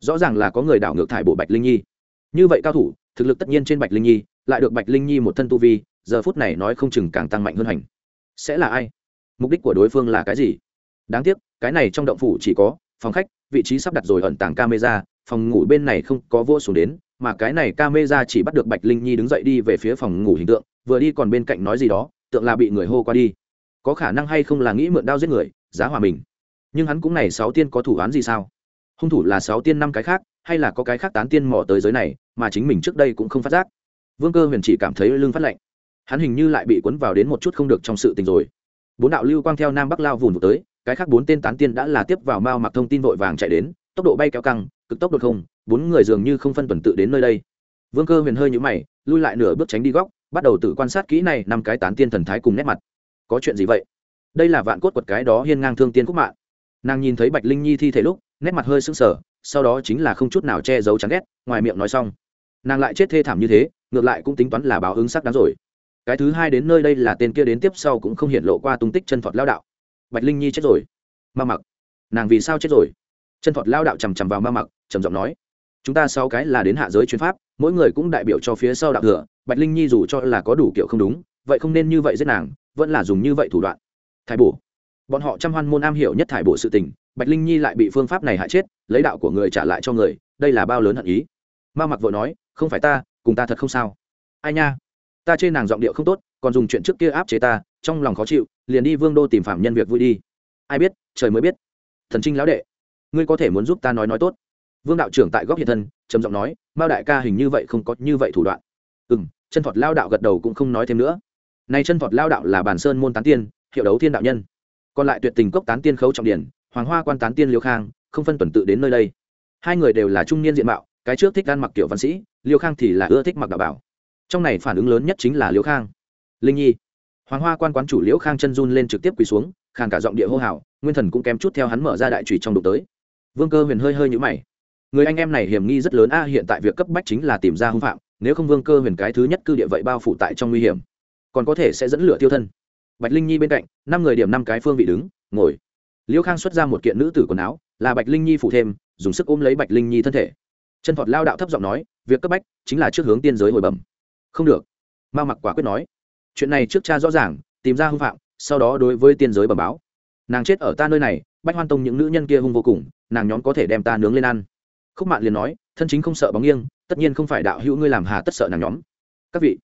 Speaker 1: rõ ràng là có người đảo ngược thải bộ bạch linh nhi. Như vậy cao thủ, thực lực tất nhiên trên bạch linh nhi, lại được bạch linh nhi một thân tu vi, giờ phút này nói không chừng càng tăng mạnh hơn hành. Sẽ là ai? Mục đích của đối phương là cái gì? Đáng tiếc, cái này trong động phủ chỉ có phòng khách, vị trí sắp đặt rồi ẩn tàng camera, phòng ngủ bên này không có vô xuống đến, mà cái này camera chỉ bắt được bạch linh nhi đứng dậy đi về phía phòng ngủ hình tượng, vừa đi còn bên cạnh nói gì đó, tượng là bị người hô qua đi. Có khả năng hay không là nghĩ mượn đao giết người, giá hòa mình. Nhưng hắn cũng này sáu tiên có thủ án gì sao? Hung thủ là sáu tiên năm cái khác, hay là có cái khác tán tiên mò tới giới này, mà chính mình trước đây cũng không phát giác. Vương cơ huyền chỉ cảm thấy lưng phát lạnh. Hắn hình như lại bị cuốn vào đến một chút không được trong sự tình rồi. Bốn đạo lưu quang theo nam bắc lao vùn vụt tới cái khác bốn tên tán tiên đã là tiếp vào mao mặc thông tin vội vàng chạy đến, tốc độ bay kéo căng, cực tốc đột không, bốn người dường như không phân tuần tự đến nơi đây. Vương cơ huyền hơi nhũ mày, lui lại nửa bước tránh đi góc, bắt đầu tự quan sát kỹ này năm cái tán tiên thần thái cùng nét mặt. Có chuyện gì vậy? Đây là vạn cốt quật cái đó hiên ngang thương tiên khúc mạng. Nàng nhìn thấy bạch linh nhi thi thể lúc, nét mặt hơi sưng sờ, sau đó chính là không chút nào che giấu chán ghét, ngoài miệng nói xong. Nàng lại chết thê thảm như thế, ngược lại cũng tính toán là báo ứng sắc đáng rồi. Cái thứ hai đến nơi đây là tên kia đến tiếp sau cũng không hiện lộ qua tung tích chân phật lao đạo bạch linh nhi chết rồi. Ma mặc. Nàng vì sao chết rồi? Chân phật lao đạo chằm chằm vào ma mặc, trầm giọng nói. Chúng ta sáu cái là đến hạ giới chuyên pháp, mỗi người cũng đại biểu cho phía sau đạo thừa. Bạch linh nhi dù cho là có đủ kiểu không đúng, vậy không nên như vậy giết nàng, vẫn là dùng như vậy thủ đoạn. Thái bổ. Bọn họ trăm hoan môn am hiểu nhất thải bổ sự tình, bạch linh nhi lại bị phương pháp này hại chết, lấy đạo của người trả lại cho người, đây là bao lớn hận ý. Ma mặc vội nói, không phải ta, cùng ta thật không sao. Ai nha, ta chê nàng giọng điệu không tốt, còn dùng chuyện trước kia áp chế ta, trong lòng khó chịu liền đi vương đô tìm phạm nhân việc vui đi. Ai biết, trời mới biết. Thần trinh lão đệ, ngươi có thể muốn giúp ta nói nói tốt. Vương đạo trưởng tại góc hiện thân, trầm giọng nói, mao đại ca hình như vậy không có như vậy thủ đoạn. Ừ m chân thuật lao đạo gật đầu cũng không nói thêm nữa. Nay chân thuật lao đạo là bản sơn môn tán tiên, hiệu đấu thiên đạo nhân. Còn lại tuyệt tình cốc tán tiên khấu trọng điển, hoàng hoa quan tán tiên liêu khang, không phân tuần tự đến nơi đây. Hai người đều là trung niên diện mạo, cái trước thích ăn mặc kiểu văn sĩ, liêu khang thì là ưa thích mặc đạo bảo. Trong này phản ứng lớn nhất chính là liêu khang. Linh nhi hoàng hoa quan quán chủ liễu khang chân run lên trực tiếp quỳ xuống, khàn cả giọng địa hô hào, nguyên thần cũng kém chút theo hắn mở ra đại trùy trong đục tới. Vương cơ huyền hơi hơi nhũ mày. Người anh em này hiểm nghi rất lớn a, hiện tại việc cấp bách chính là tìm ra hung phạm, nếu không vương cơ huyền cái thứ nhất cư địa vậy bao phủ tại trong nguy hiểm, còn có thể sẽ dẫn lửa tiêu thân. Bạch linh nhi bên cạnh, năm người điểm năm cái phương vị đứng, ngồi. Liễu khang xuất ra một kiện nữ tử quần áo, là bạch linh nhi phủ thêm, dùng sức ôm lấy bạch linh nhi thân thể. Chân thọt lao đạo thấp giọng nói, việc cấp bách chính là trước hướng tiên giới hồi bẩm. Không được. Ma mặc quả quyết nói chuyện này trước cha rõ ràng, tìm ra hung phạm, sau đó đối với tiên giới bẩm báo. Nàng chết ở ta nơi này, bách hoan tông những nữ nhân kia hung vô cùng, nàng nhóm có thể đem ta nướng lên ăn. Khúc mạn liền nói, thân chính không sợ bóng nghiêng, tất nhiên không phải đạo hữu ngươi làm hà tất sợ nàng nhóm. Các vị,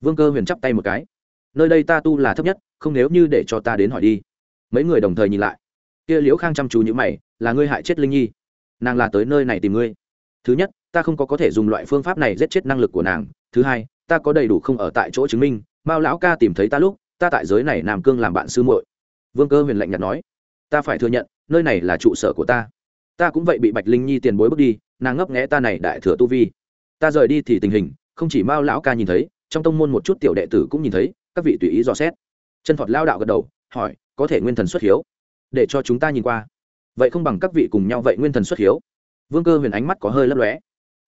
Speaker 1: vương cơ huyền chắp tay một cái. Nơi đây ta tu là thấp nhất, không nếu như để cho ta đến hỏi đi. Mấy người đồng thời nhìn lại. Kia liễu khang chăm chú như mày, là ngươi hại chết linh nhi. Nàng là tới nơi này tìm ngươi. Thứ nhất, ta không có có thể dùng loại phương pháp này giết chết năng lực của nàng. Thứ hai, ta có đầy đủ không ở tại chỗ chứng minh mao lão ca tìm thấy ta lúc, ta tại giới này nam cương làm bạn sư muội. Vương cơ huyền lạnh nhạt nói, ta phải thừa nhận, nơi này là trụ sở của ta. Ta cũng vậy bị bạch linh nhi tiền bối bước đi, nàng ngấp nghẽ ta này đại thừa tu vi. Ta rời đi thì tình hình, không chỉ mao lão ca nhìn thấy, trong tông môn một chút tiểu đệ tử cũng nhìn thấy, các vị tùy ý dò xét. Chân phật lao đạo gật đầu, hỏi, có thể nguyên thần xuất hiếu? Để cho chúng ta nhìn qua. Vậy không bằng các vị cùng nhau vậy nguyên thần xuất hiếu. Vương cơ huyền ánh mắt có hơi lấp lóe.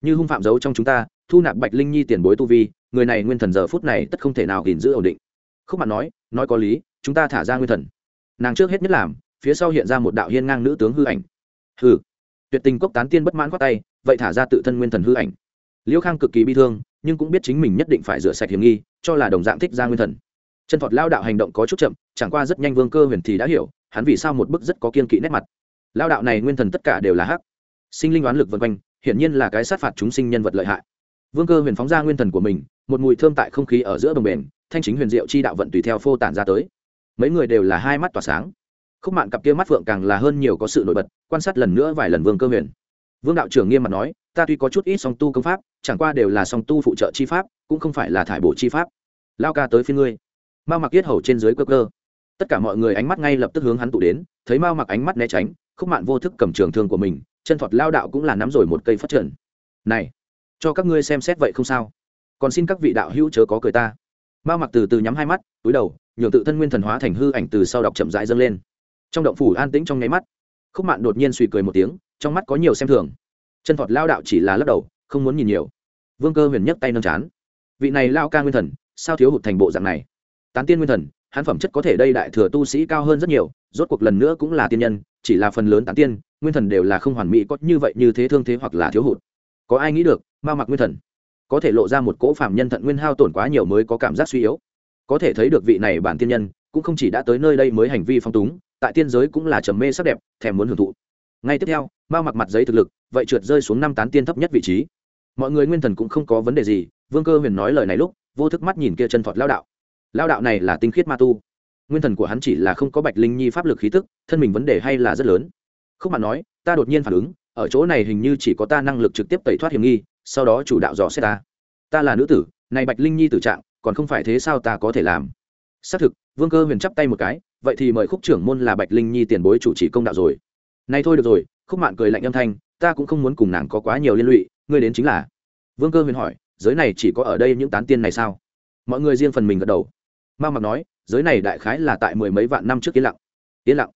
Speaker 1: Như hung phạm giấu trong chúng ta thu nạp bạch linh nhi tiền bối tu vi, người này nguyên thần giờ phút này tất không thể nào gìn giữ ổn định. Khúc mặt nói nói có lý, chúng ta thả ra nguyên thần. Nàng trước hết nhất làm, phía sau hiện ra một đạo hiên ngang nữ tướng hư ảnh. Hư tuyệt tình cốc tán tiên bất mãn khoát tay, vậy thả ra tự thân nguyên thần hư ảnh. Liễu khang cực kỳ bi thương, nhưng cũng biết chính mình nhất định phải rửa sạch hiểm nghi, cho là đồng dạng thích ra nguyên thần. Chân phật lao đạo hành động có chút chậm, chẳng qua rất nhanh vương cơ huyền thì đã hiểu, hắn vì sao một bức rất có kiên kỵ nét mặt. Lao đạo này nguyên thần tất cả đều là hắc. Sinh linh đoán lực vân quanh, hiển nhiên là cái sát phạt chúng sinh nhân vật lợi hại vương cơ huyền phóng ra nguyên thần của mình, một mùi thơm tại không khí ở giữa bồng bền thanh chính huyền diệu chi đạo vận tùy theo phô tản ra tới. Mấy người đều là hai mắt tỏa sáng. Khúc mạn cặp kia mắt phượng càng là hơn nhiều có sự nổi bật, quan sát lần nữa vài lần vương cơ huyền. Vương đạo trưởng nghiêm mặt nói, ta tuy có chút ít song tu công pháp, chẳng qua đều là song tu phụ trợ chi pháp, cũng không phải là thải bổ chi pháp. Lao ca tới phía ngươi. Mao mặc yết hầu trên dưới cơ cơ. Tất cả mọi người ánh mắt ngay lập tức hướng hắn tụ đến, thấy mao mặc ánh mắt né tránh, khúc mạn vô thức cầm trường thương của mình, chân thuật lao đạo cũng là nắm rồi một cây phát triển. này cho các ngươi xem xét vậy không sao. Còn xin các vị đạo hữu chớ có cười ta. Mao mặc từ từ nhắm hai mắt, túi đầu, nhường tự thân nguyên thần hóa thành hư ảnh từ sau đọc chậm rãi dâng lên. Trong động phủ an tĩnh trong nháy mắt, khúc mạn đột nhiên suy cười một tiếng, trong mắt có nhiều xem thường. Chân thọt lao đạo chỉ là lắc đầu, không muốn nhìn nhiều. Vương cơ huyền nhấc tay nâng chán. Vị này lao ca nguyên thần, sao thiếu hụt thành bộ dạng này? Tán tiên nguyên thần, hắn phẩm chất có thể đây đại thừa tu sĩ cao hơn rất nhiều, rốt cuộc lần nữa cũng là tiên nhân, chỉ là phần lớn tán tiên, nguyên thần đều là không hoàn mỹ, có như vậy như thế thương thế hoặc là thiếu hụt. Có ai nghĩ được ma mặc nguyên thần. Có thể lộ ra một cỗ phạm nhân thận nguyên hao tổn quá nhiều mới có cảm giác suy yếu. Có thể thấy được vị này bản tiên nhân, cũng không chỉ đã tới nơi đây mới hành vi phong túng, tại tiên giới cũng là trầm mê sắc đẹp, thèm muốn hưởng thụ. Ngay tiếp theo, ma mặc mặt giấy thực lực, vậy trượt rơi xuống năm tán tiên thấp nhất vị trí. Mọi người nguyên thần cũng không có vấn đề gì, vương cơ huyền nói lời này lúc, vô thức mắt nhìn kia chân thọt lao đạo. Lao đạo này là tinh khiết ma tu. Nguyên thần của hắn chỉ là không có bạch linh nhi pháp lực khí tức, thân mình vấn đề hay là rất lớn. Không mà nói, ta đột nhiên phản ứng, ở chỗ này hình như chỉ có ta năng lực trực tiếp tẩy thoát hiểm nghi sau đó chủ đạo dò xét ta. Ta là nữ tử, này bạch linh nhi tử trạng, còn không phải thế sao ta có thể làm? Xác thực, vương cơ huyền chắp tay một cái, vậy thì mời khúc trưởng môn là bạch linh nhi tiền bối chủ trì công đạo rồi. Nay thôi được rồi, khúc mạn cười lạnh âm thanh, ta cũng không muốn cùng nàng có quá nhiều liên lụy, ngươi đến chính là. Vương cơ huyền hỏi, giới này chỉ có ở đây những tán tiên này sao? Mọi người riêng phần mình gật đầu. Ma mặc nói, giới này đại khái là tại mười mấy vạn năm trước yên lặng. Yên lặng.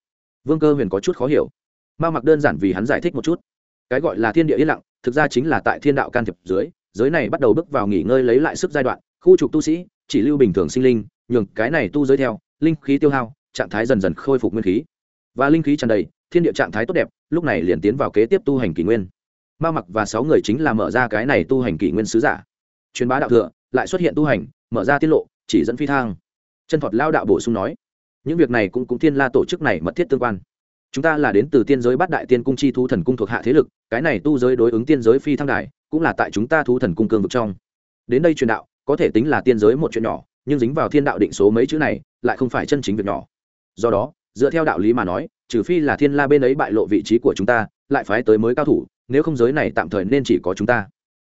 Speaker 1: Vương cơ huyền có chút khó hiểu. Ma mặc đơn giản vì hắn giải thích một chút. Cái gọi là thiên địa yên lặng thực ra chính là tại thiên đạo can thiệp dưới, giới này bắt đầu bước vào nghỉ ngơi lấy lại sức giai đoạn, khu trục tu sĩ, chỉ lưu bình thường sinh linh, nhường cái này tu giới theo, linh khí tiêu hao, trạng thái dần dần khôi phục nguyên khí. Và linh khí tràn đầy, thiên địa trạng thái tốt đẹp, lúc này liền tiến vào kế tiếp tu hành kỷ nguyên. Ma mặc và sáu người chính là mở ra cái này tu hành kỷ nguyên sứ giả. Truyền bá đạo thừa, lại xuất hiện tu hành, mở ra tiết lộ, chỉ dẫn phi thang. Chân thuật lao đạo bổ sung nói, những việc này cũng cũng thiên la tổ chức này mật thiết tương quan chúng ta là đến từ tiên giới bát đại tiên cung chi thú thần cung thuộc hạ thế lực, cái này tu giới đối ứng tiên giới phi thăng đài, cũng là tại chúng ta thú thần cung cương vực trong. Đến đây truyền đạo, có thể tính là tiên giới một chuyện nhỏ, nhưng dính vào thiên đạo định số mấy chữ này, lại không phải chân chính việc nhỏ. Do đó, dựa theo đạo lý mà nói, trừ phi là thiên la bên ấy bại lộ vị trí của chúng ta, lại phái tới mới cao thủ, nếu không giới này tạm thời nên chỉ có chúng ta.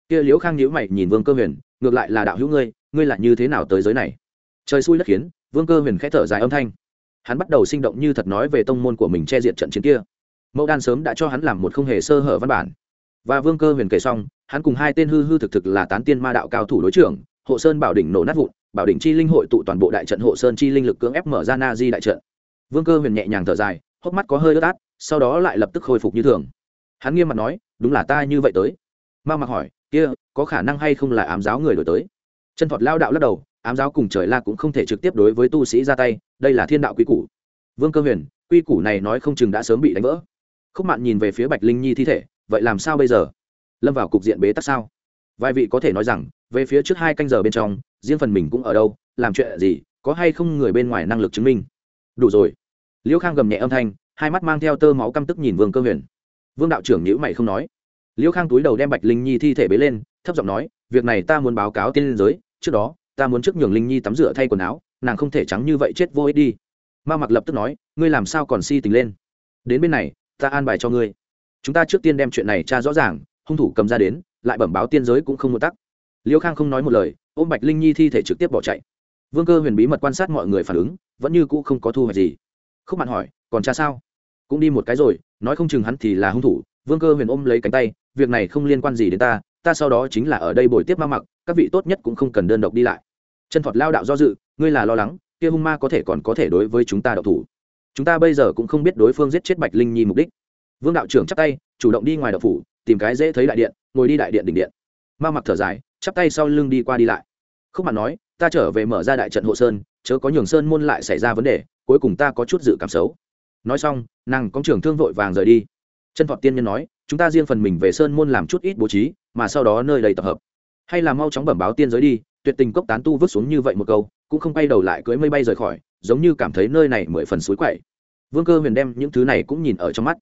Speaker 1: Kia liễu khang nhíu mày nhìn vương cơ huyền, ngược lại là đạo hữu ngươi ngươi là như thế nào tới giới này? Trời xui đất khiến, vương cơ huyền khẽ thở dài âm thanh hắn bắt đầu sinh động như thật nói về tông môn của mình che diện trận chiến kia. Mẫu đan sớm đã cho hắn làm một không hề sơ hở văn bản. Và vương cơ huyền kể xong, hắn cùng hai tên hư hư thực thực là tán tiên ma đạo cao thủ đối trưởng, hộ sơn bảo đỉnh nổ nát vụn, bảo đỉnh chi linh hội tụ toàn bộ đại trận hộ sơn chi linh lực cưỡng ép mở ra na di đại trận. Vương cơ huyền nhẹ nhàng thở dài, hốc mắt có hơi ướt át, sau đó lại lập tức khôi phục như thường. Hắn nghiêm mặt nói, đúng là ta như vậy tới. Ma mặc hỏi, kia, có khả năng hay không là ám giáo người đổi tới? Chân thọt lao đạo lắc đầu ám giáo cùng trời la cũng không thể trực tiếp đối với tu sĩ ra tay, đây là thiên đạo quy củ. Vương cơ huyền, quy củ này nói không chừng đã sớm bị đánh vỡ. Khúc mạn nhìn về phía bạch linh nhi thi thể, vậy làm sao bây giờ? Lâm vào cục diện bế tắc sao? Vài vị có thể nói rằng, về phía trước hai canh giờ bên trong, riêng phần mình cũng ở đâu, làm chuyện gì, có hay không người bên ngoài năng lực chứng minh? Đủ rồi. Liễu khang gầm nhẹ âm thanh, hai mắt mang theo tơ máu căm tức nhìn vương cơ huyền. Vương đạo trưởng nhữ mày không nói. Liễu khang túi đầu đem bạch linh nhi thi thể bế lên, thấp giọng nói, việc này ta muốn báo cáo tiên liên giới, trước đó ta muốn trước nhường linh nhi tắm rửa thay quần áo, nàng không thể trắng như vậy chết vô ích đi. Ma mặc lập tức nói, ngươi làm sao còn si tình lên? Đến bên này, ta an bài cho ngươi. Chúng ta trước tiên đem chuyện này tra rõ ràng, hung thủ cầm ra đến, lại bẩm báo tiên giới cũng không muốn tắc. Liễu khang không nói một lời, ôm bạch linh nhi thi thể trực tiếp bỏ chạy. Vương cơ huyền bí mật quan sát mọi người phản ứng, vẫn như cũ không có thu hoạch gì. Khúc mạn hỏi, còn cha sao? Cũng đi một cái rồi, nói không chừng hắn thì là hung thủ. Vương cơ huyền ôm lấy cánh tay, việc này không liên quan gì đến ta ta sau đó chính là ở đây bồi tiếp ma mặc, các vị tốt nhất cũng không cần đơn độc đi lại chân thọt lao đạo do dự, ngươi là lo lắng, kia hung ma có thể còn có thể đối với chúng ta độc thủ. Chúng ta bây giờ cũng không biết đối phương giết chết bạch linh nhi mục đích. Vương đạo trưởng chắp tay, chủ động đi ngoài đậu phủ, tìm cái dễ thấy đại điện, ngồi đi đại điện đỉnh điện. Ma mặc thở dài, chắp tay sau lưng đi qua đi lại. Không mặt nói, ta trở về mở ra đại trận hộ sơn, chớ có nhường sơn môn lại xảy ra vấn đề, cuối cùng ta có chút dự cảm xấu. Nói xong, nàng có trưởng thương vội vàng rời đi. Chân thọ tiên nhân nói, chúng ta riêng phần mình về sơn môn làm chút ít bố trí, mà sau đó nơi đầy tập hợp. Hay là mau chóng bẩm báo tiên giới đi tuyệt tình cốc tán tu vứt xuống như vậy một câu, cũng không bay đầu lại cưỡi mây bay rời khỏi, giống như cảm thấy nơi này mười phần suối quậy. Vương cơ huyền đem những thứ này cũng nhìn ở trong mắt.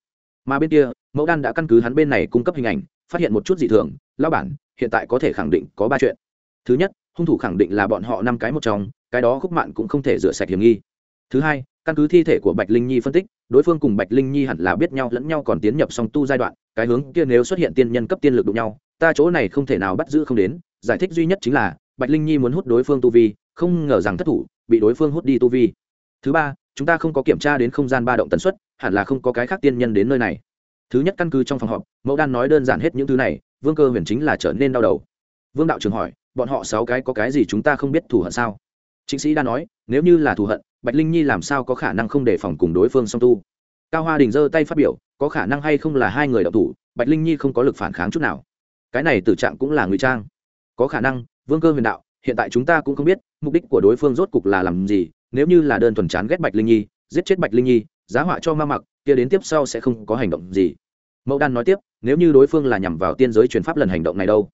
Speaker 1: Mà bên kia, mẫu đan đã căn cứ hắn bên này cung cấp hình ảnh, phát hiện một chút dị thường lao bản, hiện tại có thể khẳng định có ba chuyện. Thứ nhất, hung thủ khẳng định là bọn họ năm cái một trong, cái đó khúc mạn cũng không thể rửa sạch hiểm nghi. Thứ hai, căn cứ thi thể của bạch linh nhi phân tích, đối phương cùng bạch linh nhi hẳn là biết nhau, lẫn nhau còn tiến nhập song tu giai đoạn, cái hướng kia nếu xuất hiện tiên nhân cấp tiên lực đụng nhau, ta chỗ này không thể nào bắt giữ không đến, giải thích duy nhất chính là bạch linh nhi muốn hút đối phương tu vi, không ngờ rằng thất thủ, bị đối phương hút đi tu vi. Thứ ba, chúng ta không có kiểm tra đến không gian ba động tần suất, hẳn là không có cái khác tiên nhân đến nơi này. Thứ nhất căn cứ trong phòng họp, mẫu đan nói đơn giản hết những thứ này, vương cơ huyền chính là trở nên đau đầu. Vương đạo trường hỏi, bọn họ sáu cái có cái gì chúng ta không biết thù hận sao? Chính sĩ đã nói, nếu như là thù hận, bạch linh nhi làm sao có khả năng không đề phòng cùng đối phương song tu? Cao hoa đình giơ tay phát biểu, có khả năng hay không là hai người đạo thủ, bạch linh nhi không có lực phản kháng chút nào. Cái này tử trạng cũng là ngụy trang. Có khả năng vương cơ huyền đạo, hiện tại chúng ta cũng không biết, mục đích của đối phương rốt cục là làm gì, nếu như là đơn thuần chán ghét bạch linh nhi, giết chết bạch linh nhi, giá họa cho ma mặc, kia đến tiếp sau sẽ không có hành động gì. Mẫu đan nói tiếp, nếu như đối phương là nhằm vào tiên giới truyền pháp lần hành động này đâu,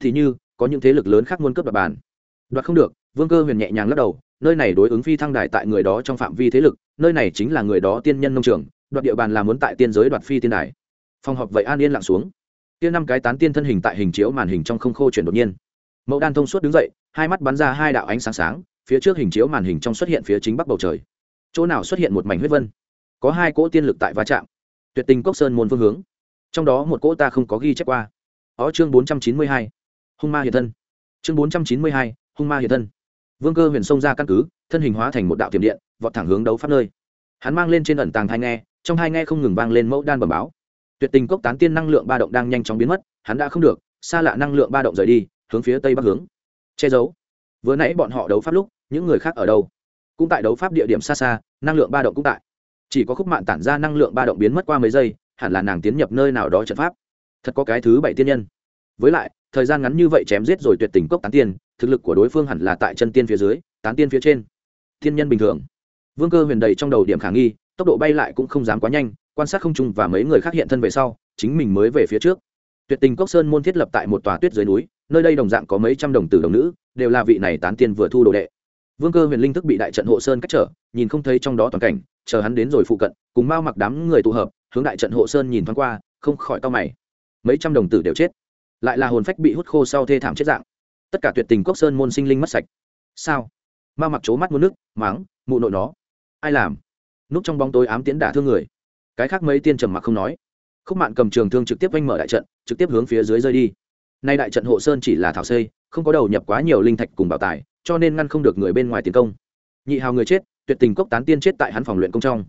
Speaker 1: thì như, có những thế lực lớn khác muốn cướp đoạt bàn. Đoạt không được, vương cơ huyền nhẹ nhàng lắc đầu, nơi này đối ứng phi thăng đài tại người đó trong phạm vi thế lực, nơi này chính là người đó tiên nhân nông trường, đoạt địa bàn là muốn tại tiên giới đoạt phi tiên đài. Phòng họp vậy an yên lặng xuống. Kia năm cái tán tiên thân hình tại hình chiếu màn hình trong không khô chuyển đột nhiên mẫu đan thông suốt đứng dậy, hai mắt bắn ra hai đạo ánh sáng sáng, phía trước hình chiếu màn hình trong xuất hiện phía chính bắc bầu trời. Chỗ nào xuất hiện một mảnh huyết vân? Có hai cỗ tiên lực tại va chạm. Tuyệt tình cốc sơn môn phương hướng. Trong đó một cỗ ta không có ghi chép qua. Ó chương bốn trăm chín mươi hai, hung ma hiện thân. Chương bốn trăm chín mươi hai, hung ma hiện thân. Vương cơ huyền sông ra căn cứ, thân hình hóa thành một đạo tiềm điện, vọt thẳng hướng đấu pháp nơi. Hắn mang lên trên ẩn tàng thai nghe, trong hai nghe không ngừng vang lên mẫu đan bẩm báo. Tuyệt tình cốc tán tiên năng lượng ba động đang nhanh chóng biến mất, hắn đã không được, xa lạ năng lượng ba động rời đi hướng phía tây bắc hướng. Che giấu. Vừa nãy bọn họ đấu pháp lúc, những người khác ở đâu? Cũng tại đấu pháp địa điểm xa xa, năng lượng ba động cũng tại. Chỉ có khúc mạng tản ra năng lượng ba động biến mất qua mấy giây, hẳn là nàng tiến nhập nơi nào đó trận pháp. Thật có cái thứ bảy tiên nhân. Với lại, thời gian ngắn như vậy chém giết rồi tuyệt tình cốc tán tiên, thực lực của đối phương hẳn là tại chân tiên phía dưới, tán tiên phía trên. Tiên nhân bình thường. Vương cơ huyền đầy trong đầu điểm khả nghi, tốc độ bay lại cũng không dám quá nhanh, quan sát không trung và mấy người khác hiện thân về sau, chính mình mới về phía trước. Tuyệt tình cốc sơn môn thiết lập tại một tòa tuyết dưới núi nơi đây đồng dạng có mấy trăm đồng tử đồng nữ, đều là vị này tán tiên vừa thu đồ đệ. Vương cơ huyền linh thức bị đại trận hộ sơn cách trở, nhìn không thấy trong đó toàn cảnh, chờ hắn đến rồi phụ cận, cùng mau mặc đám người tụ hợp, hướng đại trận hộ sơn nhìn thoáng qua, không khỏi to mày. Mấy trăm đồng tử đều chết, lại là hồn phách bị hút khô sau thê thảm chết dạng. Tất cả tuyệt tình quốc sơn môn sinh linh mất sạch. Sao? Mau mặc c mắt muốn nước máng mụ nội nó. Ai làm? Núp trong bóng tối ám tiễn đả thương người. Cái khác mấy tiên trầm mặc không nói. Khúc mạn cầm trường thương trực tiếp oanh mở đại trận, trực tiếp hướng phía dưới rơi đi nay đại trận hộ sơn chỉ là thảo xây, không có đầu nhập quá nhiều linh thạch cùng bảo tài, cho nên ngăn không được người bên ngoài tiến công. Nhị hào người chết, tuyệt tình cốc tán tiên chết tại hắn phòng luyện công trong.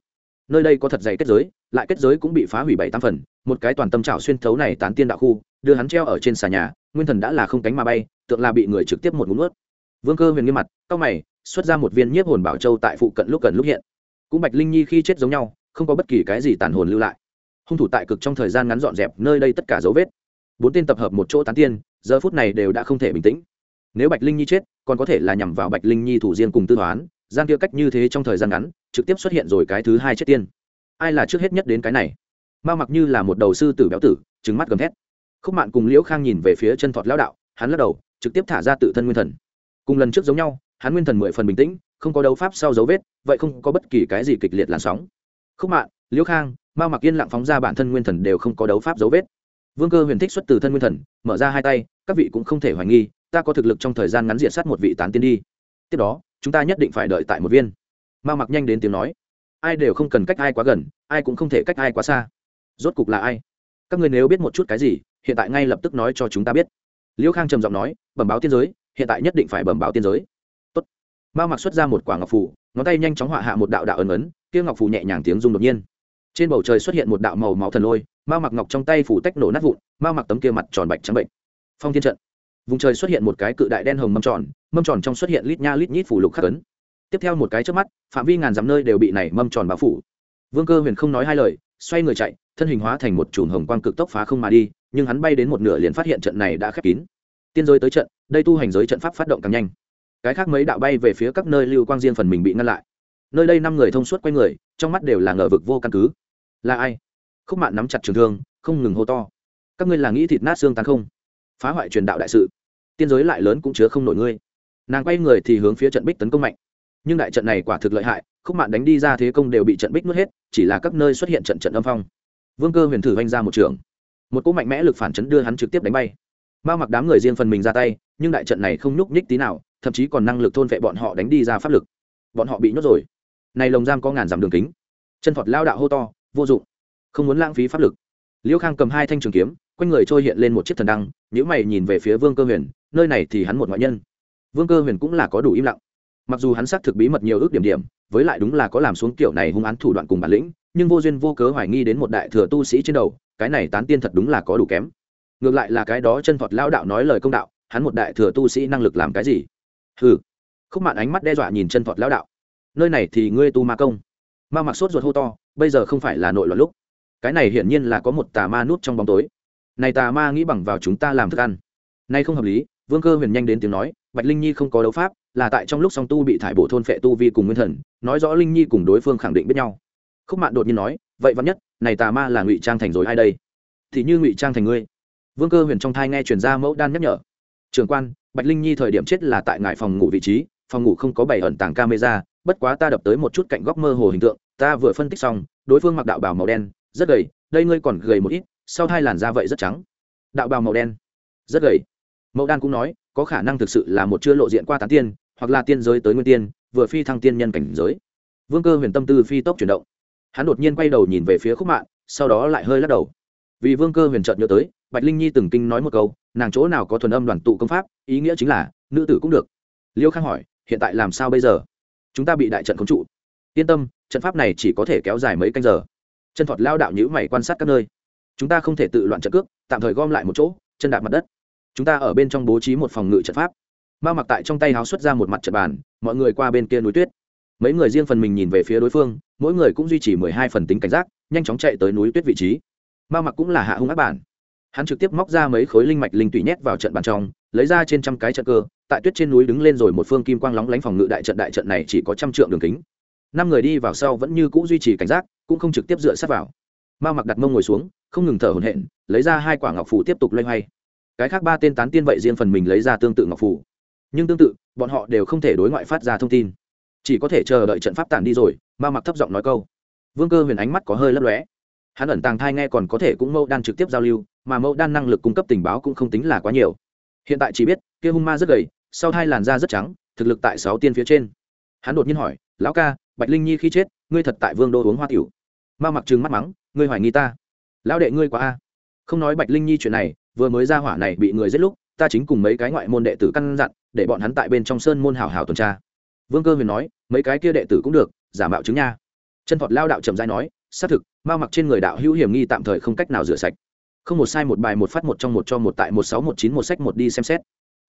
Speaker 1: Nơi đây có thật dày kết giới, lại kết giới cũng bị phá hủy bảy tam phần, một cái toàn tâm trào xuyên thấu này tán tiên đạo khu, đưa hắn treo ở trên xà nhà, nguyên thần đã là không cánh mà bay, tượng là bị người trực tiếp một ngụm ướt vương cơ huyền nghiêm mặt cao mày, xuất ra một viên nhiếp hồn bảo châu tại phụ cận lúc cần lúc hiện. Cũng bạch linh nhi khi chết giống nhau, không có bất kỳ cái gì tàn hồn lưu lại. Hung thủ tại cực trong thời gian ngắn dọn dẹp, nơi đây tất cả dấu vết bốn tên tập hợp một chỗ tán tiên, giờ phút này đều đã không thể bình tĩnh. Nếu bạch linh nhi chết, còn có thể là nhằm vào bạch linh nhi thủ riêng cùng tư toán, gian kia cách như thế trong thời gian ngắn, trực tiếp xuất hiện rồi cái thứ hai chết tiên. Ai là trước hết nhất đến cái này? Ma mặc như là một đầu sư tử béo tử trứng mắt gầm thét. Khúc mạn cùng liễu khang nhìn về phía chân thọt lão đạo, hắn lắc đầu, trực tiếp thả ra tự thân nguyên thần. Cùng lần trước giống nhau, hắn nguyên thần mười phần bình tĩnh, không có đấu pháp sau dấu vết, vậy không có bất kỳ cái gì kịch liệt làn sóng. Khúc mạn, liễu khang ma mặc yên lặng phóng ra bản thân nguyên thần đều không có đấu pháp dấu vết vương cơ huyền thích xuất từ thân nguyên thần, mở ra hai tay, các vị cũng không thể hoài nghi, ta có thực lực trong thời gian ngắn diện sát một vị tán tiên đi. Tiếp đó, chúng ta nhất định phải đợi tại một viên. Ma mặc nhanh đến tiếng nói. Ai đều không cần cách ai quá gần, ai cũng không thể cách ai quá xa. Rốt cục là ai? Các người nếu biết một chút cái gì, hiện tại ngay lập tức nói cho chúng ta biết. Liễu khang trầm giọng nói, bẩm báo tiên giới, hiện tại nhất định phải bẩm báo tiên giới. Tốt. ma mặc xuất ra một quả ngọc phủ ngón tay nhanh chóng họa hạ một đạo đạo ấn ấn, kia ngọc phủ nhẹ nhàng tiếng rung đột nhiên. Trên bầu trời xuất hiện một đạo màu máu thần lôi mao mặc ngọc trong tay phủ tách nổ nát vụn, mao mặc tấm kia mặt tròn bạch trắng bệnh. Phong thiên trận. Vùng trời xuất hiện một cái cự đại đen hồng mâm tròn mâm tròn trong xuất hiện lít nha lít nhít phủ lục khắc ấn. Tiếp theo một cái trước mắt, phạm vi ngàn dặm nơi đều bị này mâm tròn bao phủ. Vương cơ huyền không nói hai lời, xoay người chạy, thân hình hóa thành một chùm hồng quang cực tốc phá không mà đi, nhưng hắn bay đến một nửa liền phát hiện trận này đã khép kín. Tiên giới tới trận, đây tu hành giới trận pháp phát động càng nhanh. Cái khác mấy đạo bay về phía các nơi lưu quang riêng phần mình bị ngăn lại. Nơi đây năm người thông suốt quay người, trong mắt đều là ngờ vực vô căn cứ. Là ai? Khúc mạn nắm chặt trường thương, không ngừng hô to. Các ngươi là nghĩ thịt nát xương tán không? Phá hoại truyền đạo đại sự. Tiên giới lại lớn cũng chứa không nổi ngươi. Nàng quay người thì hướng phía trận bích tấn công mạnh. Nhưng đại trận này quả thực lợi hại, khúc mạn đánh đi ra thế công đều bị trận bích nuốt hết, chỉ là các nơi xuất hiện trận trận âm phong. Vương cơ huyền thử vanh ra một trường. Một cỗ mạnh mẽ lực phản chấn đưa hắn trực tiếp đánh bay. Mao mặc đám người riêng phần mình ra tay, nhưng đại trận này không nhúc nhích tí nào, thậm chí còn năng lực thôn vệ bọn họ đánh đi ra pháp lực. Bọn họ bị nhốt rồi. Này lồng giam có ngàn dặm đường kính. Chân thuật lao đạo hô to, vô dụng không muốn lãng phí pháp lực. Liễu khang cầm hai thanh trường kiếm, quanh người trôi hiện lên một chiếc thần đăng nhữ mày nhìn về phía vương cơ huyền, nơi này thì hắn một ngoại nhân. Vương cơ huyền cũng là có đủ im lặng. Mặc dù hắn xác thực bí mật nhiều ước điểm điểm, với lại đúng là có làm xuống kiểu này hung án thủ đoạn cùng bản lĩnh, nhưng vô duyên vô cớ hoài nghi đến một đại thừa tu sĩ trên đầu, cái này tán tiên thật đúng là có đủ kém. Ngược lại là cái đó chân phật lao đạo nói lời công đạo, hắn một đại thừa tu sĩ năng lực làm cái gì? Hừ. Khúc mạn ánh mắt đe dọa nhìn chân phật lao đạo. Nơi này thì ngươi tu ma công. Ma mặc sốt ruột hô to, bây giờ không phải là nội loạn lúc cái này hiển nhiên là có một tà ma nút trong bóng tối. Này tà ma nghĩ bằng vào chúng ta làm thức ăn. Nay không hợp lý, vương cơ huyền nhanh đến tiếng nói, bạch linh nhi không có đấu pháp, là tại trong lúc song tu bị thải bổ thôn phệ tu vi cùng nguyên thần, nói rõ linh nhi cùng đối phương khẳng định biết nhau. Khúc mạn đột nhiên nói, vậy vắn nhất, này tà ma là ngụy trang thành rồi ai đây? Thì như ngụy trang thành ngươi. Vương cơ huyền trong thai nghe truyền ra mẫu đan nhắc nhở. Trường quan, bạch linh nhi thời điểm chết là tại ngại phòng ngủ vị trí, phòng ngủ không có bảy ẩn tàng camera, bất quá ta đập tới một chút cạnh góc mơ hồ hình tượng, ta vừa phân tích xong, đối phương mặc đạo bào màu đen rất gầy, đây ngươi còn gầy một ít, sau hai làn da vậy rất trắng. Đạo bào màu đen. Rất gầy. Mẫu đan cũng nói, có khả năng thực sự là một chưa lộ diện qua tán tiên, hoặc là tiên giới tới nguyên tiên, vừa phi thăng tiên nhân cảnh giới. Vương cơ huyền tâm tư phi tốc chuyển động. Hắn đột nhiên quay đầu nhìn về phía khúc mạng sau đó lại hơi lắc đầu. Vì vương cơ huyền trợt nhớ tới, bạch linh nhi từng kinh nói một câu, nàng chỗ nào có thuần âm đoàn tụ công pháp, ý nghĩa chính là, nữ tử cũng được. Liêu khang hỏi, hiện tại làm sao bây giờ? Chúng ta bị đại trận khống trụ. Yên tâm, trận pháp này chỉ có thể kéo dài mấy canh giờ chân thọt lao đạo nhữ mày quan sát các nơi. Chúng ta không thể tự loạn trận cước, tạm thời gom lại một chỗ, chân đạp mặt đất. Chúng ta ở bên trong bố trí một phòng ngự trận pháp. Mao mặc tại trong tay háo xuất ra một mặt trận bàn, mọi người qua bên kia núi tuyết. Mấy người riêng phần mình nhìn về phía đối phương, mỗi người cũng duy trì mười hai phần tính cảnh giác, nhanh chóng chạy tới núi tuyết vị trí. Mao mặc cũng là hạ hung ác bản. Hắn trực tiếp móc ra mấy khối linh mạch linh tùy nhét vào trận bàn trong, lấy ra trên trăm cái trận cơ, tại tuyết trên núi đứng lên rồi một phương kim quang lóng lánh phòng ngự đại trận đại trận này chỉ có trăm trượng đường kính. Năm người đi vào sau vẫn như c ũ duy trì cảnh giác cũng không trực tiếp dựa sát vào. Mao mặc đặt mông ngồi xuống, không ngừng thở hổn hển, lấy ra hai quả ngọc phủ tiếp tục loay hoay. Cái khác ba tên tán tiên vậy riêng phần mình lấy ra tương tự ngọc phủ nhưng tương tự, bọn họ đều không thể đối ngoại phát ra thông tin. Chỉ có thể chờ đợi trận pháp tản đi rồi, mao mặc thấp giọng nói câu. Vương cơ huyền ánh mắt có hơi lấp lóe. Hắn ẩn tàng thai nghe còn có thể cũng mâu đan trực tiếp giao lưu, mà mâu đan năng lực cung cấp tình báo cũng không tính là quá nhiều. Hiện tại chỉ biết, kia hung ma rất gầy, sau thai làn da rất trắng, thực lực tại sáu tiên phía trên. Hắn đột nhiên hỏi, lão ca, bạch linh nhi khi chết, ngươi thật tại vương đô uống hoa tiểu? Ma mặc trừng mắt mắng, ngươi hoài nghi ta? Lão đệ ngươi quá a. Không nói bạch linh nhi chuyện này, vừa mới ra hỏa này bị người giết lúc, ta chính cùng mấy cái ngoại môn đệ tử căn dặn, để bọn hắn tại bên trong sơn môn hào hào tuần tra. Vương cơ huyền nói, mấy cái kia đệ tử cũng được, giả mạo chứng nha. Chân thọt lao đạo trầm dai nói, xác thực, ma mặc trên người đạo hữu hiểm nghi tạm thời không cách nào rửa sạch. Không một sai một bài một phát một trong một cho một tại một sáu một chín một sách một đi xem xét.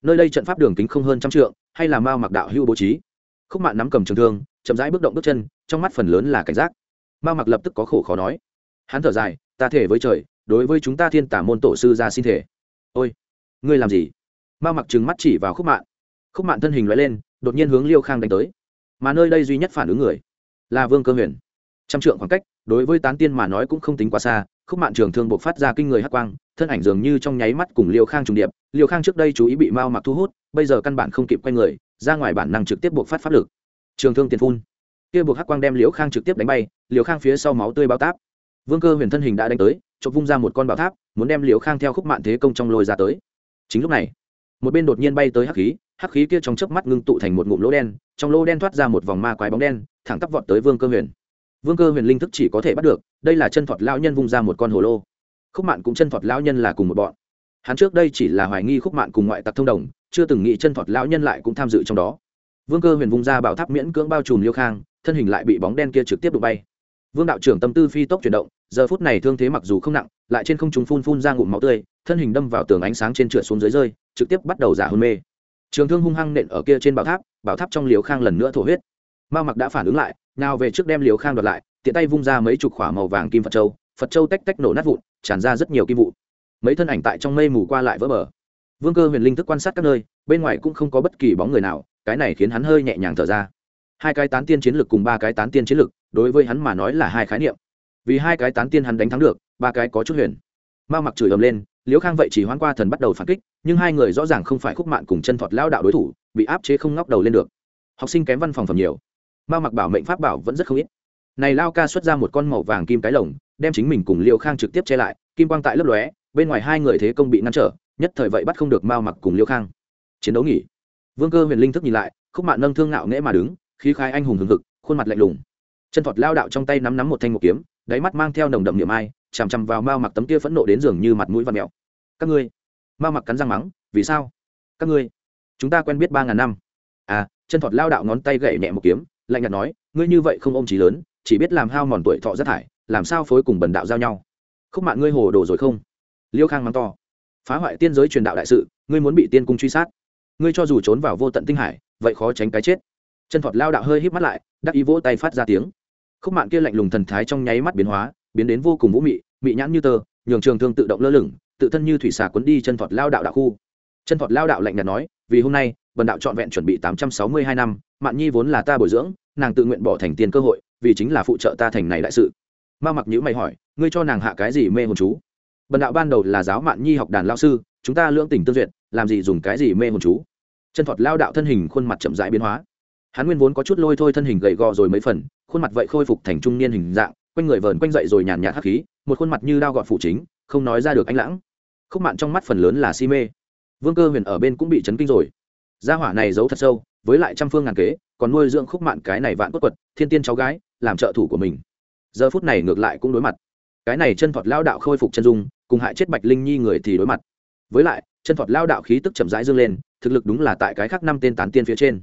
Speaker 1: Nơi đây trận pháp đường kính không hơn trăm trượng, hay là ma mặc đạo hữu bố trí? Khúc mạn nắm cầm trường thương, chậm rãi bước động bước chân, trong mắt phần lớn là cảnh giác ma mặc lập tức có khổ khó nói. Hắn thở dài, ta thể với trời, đối với chúng ta thiên tả môn tổ sư ra xin thể. Ôi, ngươi làm gì? Ma mặc trừng mắt chỉ vào khúc mạn. Khúc mạn thân hình loại lên, đột nhiên hướng liêu khang đánh tới. Mà nơi đây duy nhất phản ứng người là vương cơ huyền. Trăm trượng khoảng cách, đối với tán tiên mà nói cũng không tính quá xa, khúc mạn trường thương buộc phát ra kinh người hắc quang, thân ảnh dường như trong nháy mắt cùng liêu khang trùng điệp. Liêu khang trước đây chú ý bị mao mặc thu hút, bây giờ căn bản không kịp quay người, ra ngoài bản năng trực tiếp buộc phát pháp lực. Trường thương tiền phun. Kia buộc hắc quang đem liêu khang trực tiếp đánh bay liều khang phía sau máu tươi bao táp. Vương cơ huyền thân hình đã đánh tới, chộp vung ra một con bảo tháp, muốn đem liều khang theo khúc mạn thế công trong lôi ra tới. Chính lúc này, một bên đột nhiên bay tới hắc khí hắc khí kia trong chớp mắt ngưng tụ thành một ngụm lỗ đen, trong lỗ đen thoát ra một vòng ma quái bóng đen, thẳng tắp vọt tới vương cơ huyền. Vương cơ huyền linh thức chỉ có thể bắt được, đây là chân thuật lão nhân vung ra một con hồ lô. Khúc mạn cũng chân thuật lão nhân là cùng một bọn. Hắn trước đây chỉ là hoài nghi khúc mạn cùng ngoại tặc thông đồng, chưa từng nghĩ chân thuật lão nhân lại cũng tham dự trong đó. Vương cơ huyền vung ra bảo tháp miễn cưỡng bao trùm liêu khang, thân hình lại bị bóng đen kia trực tiếp đụng bay vương đạo trưởng tâm tư phi tốc chuyển động, giờ phút này thương thế mặc dù không nặng, lại trên không trung phun phun ra ngụm máu tươi, thân hình đâm vào tường ánh sáng trên trượt xuống dưới rơi, trực tiếp bắt đầu giả hôn mê. Trường thương hung hăng nện ở kia trên bảo tháp bảo tháp trong liều khang lần nữa thổ huyết. Mao mặc đã phản ứng lại, nào về trước đem liều khang đoạt lại, tiện tay vung ra mấy chục khỏa màu vàng kim phật châu phật châu tách tách nổ nát vụn, tràn ra rất nhiều kim vụ. Mấy thân ảnh tại trong mây mù qua lại vỡ bờ. Vương cơ huyền linh thức quan sát các nơi, bên ngoài cũng không có bất kỳ bóng người nào, cái này khiến hắn hơi nhẹ nhàng thở ra. Hai cái tán tiên chiến lực cùng ba cái tán tiên chiến lực đối với hắn mà nói là hai khái niệm. Vì hai cái tán tiên hắn đánh thắng được, ba cái có chút huyền. Ma mặc chửi ầm lên, liễu khang vậy chỉ hoãn qua thần bắt đầu phản kích, nhưng hai người rõ ràng không phải khúc mạn cùng chân thọt lao đạo đối thủ, bị áp chế không ngóc đầu lên được. Học sinh kém văn phòng phẩm nhiều. Ma mặc bảo mệnh pháp bảo vẫn rất không ít. Này lao ca xuất ra một con màu vàng kim cái lồng, đem chính mình cùng liễu khang trực tiếp che lại, kim quang tại lấp lóe, bên ngoài hai người thế công bị ngăn trở, nhất thời vậy bắt không được ma mặc cùng liễu khang. Chiến đấu nghỉ. Vương cơ huyền linh thức nhìn lại, khúc mạn nâng thương ngạo nghễ mà đứng, khí khai anh hùng hừng hực, khuôn mặt lạnh lùng chân thọt lao đạo trong tay nắm nắm một thanh một kiếm, đáy mắt mang theo nồng đậm niệm ai, chằm chằm vào mao mặc tấm kia phẫn nộ đến giường như mặt mũi và mẹo các ngươi? Mao mặc cắn răng mắng, vì sao? Các ngươi? Chúng ta quen biết ba ngàn năm. À chân thọt lao đạo ngón tay gậy nhẹ một kiếm, lạnh nhạt nói, ngươi như vậy không ôm trí lớn, chỉ biết làm hao mòn tuổi thọ rất thải, làm sao phối cùng bần đạo giao nhau? Không mạng ngươi hồ đồ rồi không? Liêu khang mắng to, phá hoại tiên giới truyền đạo đại sự, ngươi muốn bị tiên cung truy sát. Ngươi cho dù trốn vào vô tận tinh hải, vậy khó tránh cái chết. Chân thọt lao đạo hơi híp mắt lại, đắc ý vỗ tay phát ra tiếng khúc mạng kia lạnh lùng thần thái trong nháy mắt biến hóa, biến đến vô cùng vũ mị mị nhãn như tơ, nhường trường thương tự động lơ lửng, tự thân như thủy xà cuốn đi chân thuật lao đạo đạo khu. Chân thuật lao đạo lạnh nhạt nói, vì hôm nay, bần đạo trọn vẹn chuẩn bị tám trăm sáu mươi hai năm, mạn nhi vốn là ta bồi dưỡng, nàng tự nguyện bỏ thành tiền cơ hội, vì chính là phụ trợ ta thành này đại sự. Ma mặc nhữ mày hỏi, ngươi cho nàng hạ cái gì mê hồn chú? Bần đạo ban đầu là giáo mạn nhi học đàn lao sư, chúng ta lưỡng tình tương duyệt, làm gì dùng cái gì mê hồn chú? Chân thuật lao đạo thân hình khuôn mặt chậm rãi biến hóa. Hắn nguyên vốn có chút lôi thôi thân hình gầy gò rồi mấy phần khuôn mặt vậy khôi phục thành trung niên hình dạng, quanh người vờn quanh dậy rồi nhàn nhạt hắc khí, một khuôn mặt như đao gọn phủ chính, không nói ra được ánh lãng. Khúc mạn trong mắt phần lớn là si mê. Vương cơ huyền ở bên cũng bị chấn kinh rồi. Gia hỏa này giấu thật sâu, với lại trăm phương ngàn kế, còn nuôi dưỡng khúc mạn cái này vạn quất quật, thiên tiên cháu gái, làm trợ thủ của mình. Giờ phút này ngược lại cũng đối mặt. Cái này chân thuật lao đạo khôi phục chân dung, cùng hại chết bạch linh nhi người thì đối mặt. Với lại, chân thuật lao đạo khí tức chậm rãi dương lên, thực lực đúng là tại cái khác năm tên tán tiên phía trên.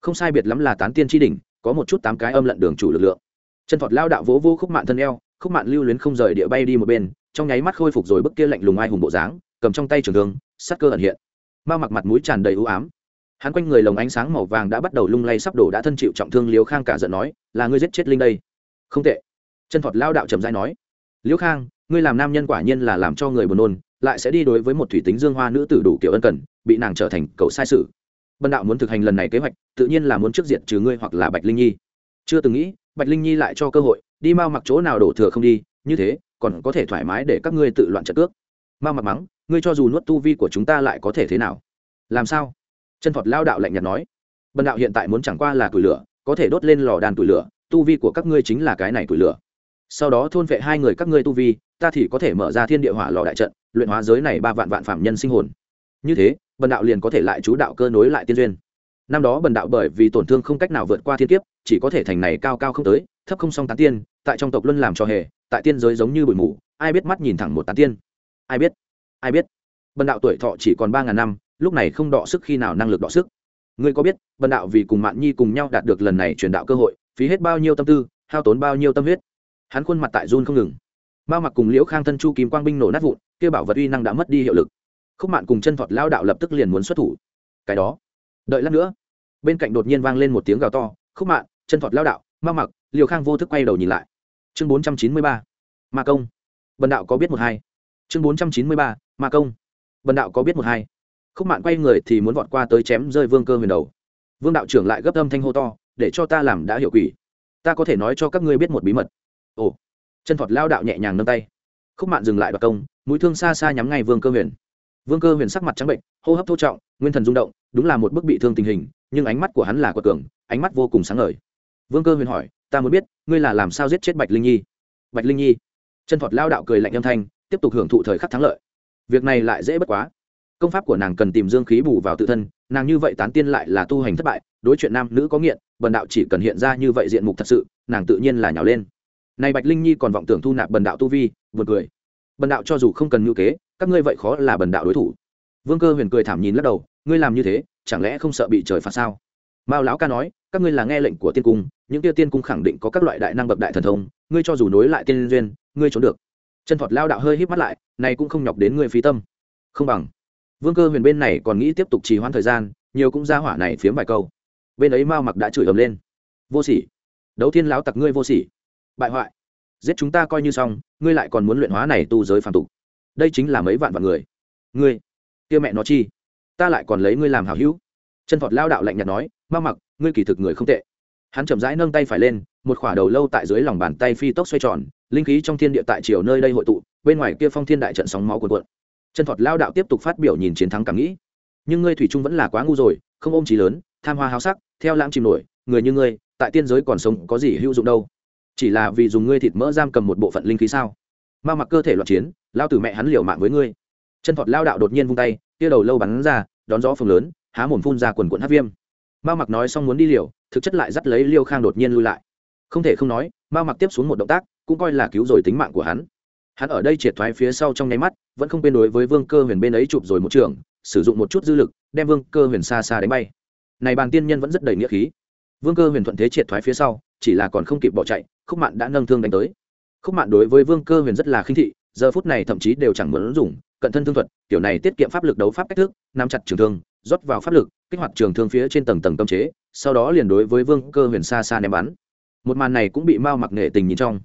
Speaker 1: Không sai biệt lắm là tán tiên tri đỉnh có một chút tám cái âm lận đường chủ lực lượng. Chân thọt lao đạo vỗ vô khúc mạn thân eo, khúc mạn lưu luyến không rời địa bay đi một bên, trong nháy mắt khôi phục rồi bức kia lạnh lùng ai hùng bộ dáng, cầm trong tay trường thương, sắc cơ ẩn hiện. Ma mặc mặt mũi tràn đầy ưu ám. Hắn quanh người lồng ánh sáng màu vàng đã bắt đầu lung lay sắp đổ đã thân chịu trọng thương liễu khang cả giận nói, là ngươi giết chết linh đây. Không tệ. Chân thọt lao đạo trầm dai nói liễu khang, ngươi làm nam nhân quả nhiên là làm cho người buồn nôn, lại sẽ đi đối với một thủy tính dương hoa nữ tử đủ kiểu ân cần, bị nàng trở thành cậu sai sự bần đạo muốn thực hành lần này kế hoạch, tự nhiên là muốn trước diện trừ ngươi hoặc là bạch linh nhi. Chưa từng nghĩ, bạch linh nhi lại cho cơ hội, đi mau mặc chỗ nào đổ thừa không đi, như thế, còn có thể thoải mái để các ngươi tự loạn trận cước. Mau mặc mắng, ngươi cho dù nuốt tu vi của chúng ta lại có thể thế nào? Làm sao? Chân thọt lao đạo lạnh nhạt nói. Bần đạo hiện tại muốn chẳng qua là tủi lửa, có thể đốt lên lò đàn tủi lửa, tu vi của các ngươi chính là cái này tủi lửa. Sau đó thôn vệ hai người các ngươi tu vi, ta thì có thể mở ra thiên địa hỏa lò đại trận, luyện hóa giới này ba vạn vạn phạm nhân sinh hồn. Như thế bần đạo liền có thể lại chú đạo cơ nối lại tiên duyên. Năm đó bần đạo bởi vì tổn thương không cách nào vượt qua thiên kiếp, chỉ có thể thành này cao cao không tới, thấp không song tán tiên, tại trong tộc luân làm cho hề, tại tiên giới giống như bụi mù, ai biết mắt nhìn thẳng một tán tiên. Ai biết? Ai biết? Bần đạo tuổi thọ chỉ còn ba ngàn năm, lúc này không đọ sức khi nào năng lực đọ sức. Ngươi có biết, bần đạo vì cùng mạn nhi cùng nhau đạt được lần này truyền đạo cơ hội, phí hết bao nhiêu tâm tư, hao tốn bao nhiêu tâm huyết? Hắn khuôn mặt tại run không ngừng. Bao mặc cùng liễu khang thân chu kim quang binh nổ nát vụn kêu bảo vật uy năng đã mất đi hiệu lực khúc mạn cùng chân thọt lao đạo lập tức liền muốn xuất thủ. Cái đó. Đợi lát nữa. Bên cạnh đột nhiên vang lên một tiếng gào to. Khúc mạn, chân thọt lao đạo ma mặc liều khang vô thức quay đầu nhìn lại. Chương bốn trăm chín mươi ba, ma công. Bần đạo có biết một hai? Chương bốn trăm chín mươi ba, ma công. Bần đạo có biết một hai? Khúc mạn quay người thì muốn vọt qua tới chém rơi vương cơ huyền đầu. Vương đạo trưởng lại gấp âm thanh hô to, để cho ta làm đã hiểu quỷ. Ta có thể nói cho các ngươi biết một bí mật. Ồ. Chân thọt lao đạo nhẹ nhàng nâng tay. Khúc mạn dừng lại đoạt công, mũi thương xa xa nhắm ngay vương cơ huyền vương cơ huyền sắc mặt trắng bệnh, hô hấp thô trọng, nguyên thần rung động, đúng là một bức bị thương tình hình, nhưng ánh mắt của hắn là quật cường, ánh mắt vô cùng sáng ngời. Vương cơ huyền hỏi, ta muốn biết, ngươi là làm sao giết chết bạch linh nhi? Bạch linh nhi? Chân thuật lao đạo cười lạnh âm thanh, tiếp tục hưởng thụ thời khắc thắng lợi. Việc này lại dễ bất quá. Công pháp của nàng cần tìm dương khí bù vào tự thân, nàng như vậy tán tiên lại là tu hành thất bại, đối chuyện nam nữ có nghiện, bần đạo chỉ cần hiện ra như vậy diện mục thật sự, nàng tự nhiên là nhào lên. Này bạch linh nhi còn vọng tưởng thu nạp bần đạo tu vi, buồn cười. Bần đạo cho dù không cần ngữ kế các ngươi vậy khó là bần đạo đối thủ. Vương cơ huyền cười thảm nhìn lắc đầu, ngươi làm như thế, chẳng lẽ không sợ bị trời phạt sao? Mao lão ca nói, các ngươi là nghe lệnh của tiên cung, những kia tiên cung khẳng định có các loại đại năng bậc đại thần thông, ngươi cho dù nối lại tiên duyên, ngươi trốn được. Chân thuật lao đạo hơi híp mắt lại, này cũng không nhọc đến ngươi phí tâm. Không bằng. Vương cơ huyền bên này còn nghĩ tiếp tục trì hoãn thời gian, nhiều cũng ra hỏa này phiếm vài câu. Bên ấy mao mặc đã chửi ầm lên. Vô sỉ. Đấu thiên lão tặc ngươi vô sỉ. Bại hoại. Giết chúng ta coi như xong, ngươi lại còn muốn luyện hóa này tu giới phàm tục đây chính là mấy vạn vạn người. Ngươi, kia mẹ nó chi, ta lại còn lấy ngươi làm hảo hữu. Chân phọt lao đạo lạnh nhạt nói, ma mặc, ngươi kỳ thực người không tệ. Hắn chậm rãi nâng tay phải lên, một khỏa đầu lâu tại dưới lòng bàn tay phi tốc xoay tròn, linh khí trong thiên địa tại chiều nơi đây hội tụ, bên ngoài kia phong thiên đại trận sóng máu cuồn cuộn. Chân phọt lao đạo tiếp tục phát biểu nhìn chiến thắng cảm nghĩ. Nhưng ngươi thủy trung vẫn là quá ngu rồi, không ôm trí lớn, tham hoa háo sắc, theo lãng chìm nổi, người như ngươi, tại tiên giới còn sống có gì hữu dụng đâu? Chỉ là vì dùng ngươi thịt mỡ giam cầm một bộ phận linh khí sao? Ma mặc cơ thể loạn chiến, lao từ mẹ hắn liều mạng với ngươi. Chân thọt lao đạo đột nhiên vung tay tia đầu lâu bắn ra, đón gió phường lớn, há mồm phun ra quần quận hát viêm. Ma mặc nói xong muốn đi liều, thực chất lại dắt lấy liêu khang đột nhiên lui lại. Không thể không nói, ma mặc tiếp xuống một động tác, cũng coi là cứu rồi tính mạng của hắn. Hắn ở đây triệt thoái phía sau trong nháy mắt, vẫn không quên đối với vương cơ huyền bên ấy chụp rồi một trường, sử dụng một chút dư lực, đem vương cơ huyền xa xa đánh bay. Này bàn tiên nhân vẫn rất đầy nghĩa khí. Vương cơ huyền thuận thế triệt thoái phía sau, chỉ là còn không kịp bỏ chạy, khúc mạn đã nâng thương đánh tới khúc mạn đối với vương cơ huyền rất là khinh thị, giờ phút này thậm chí đều chẳng muốn dùng, cận thân thương thuật, kiểu này tiết kiệm pháp lực đấu pháp cách thức, nắm chặt trường thương, rót vào pháp lực, kích hoạt trường thương phía trên tầng tầng tâm chế, sau đó liền đối với vương cơ huyền xa xa ném bắn. Một màn này cũng bị mao mặc nghệ tình nhìn trong.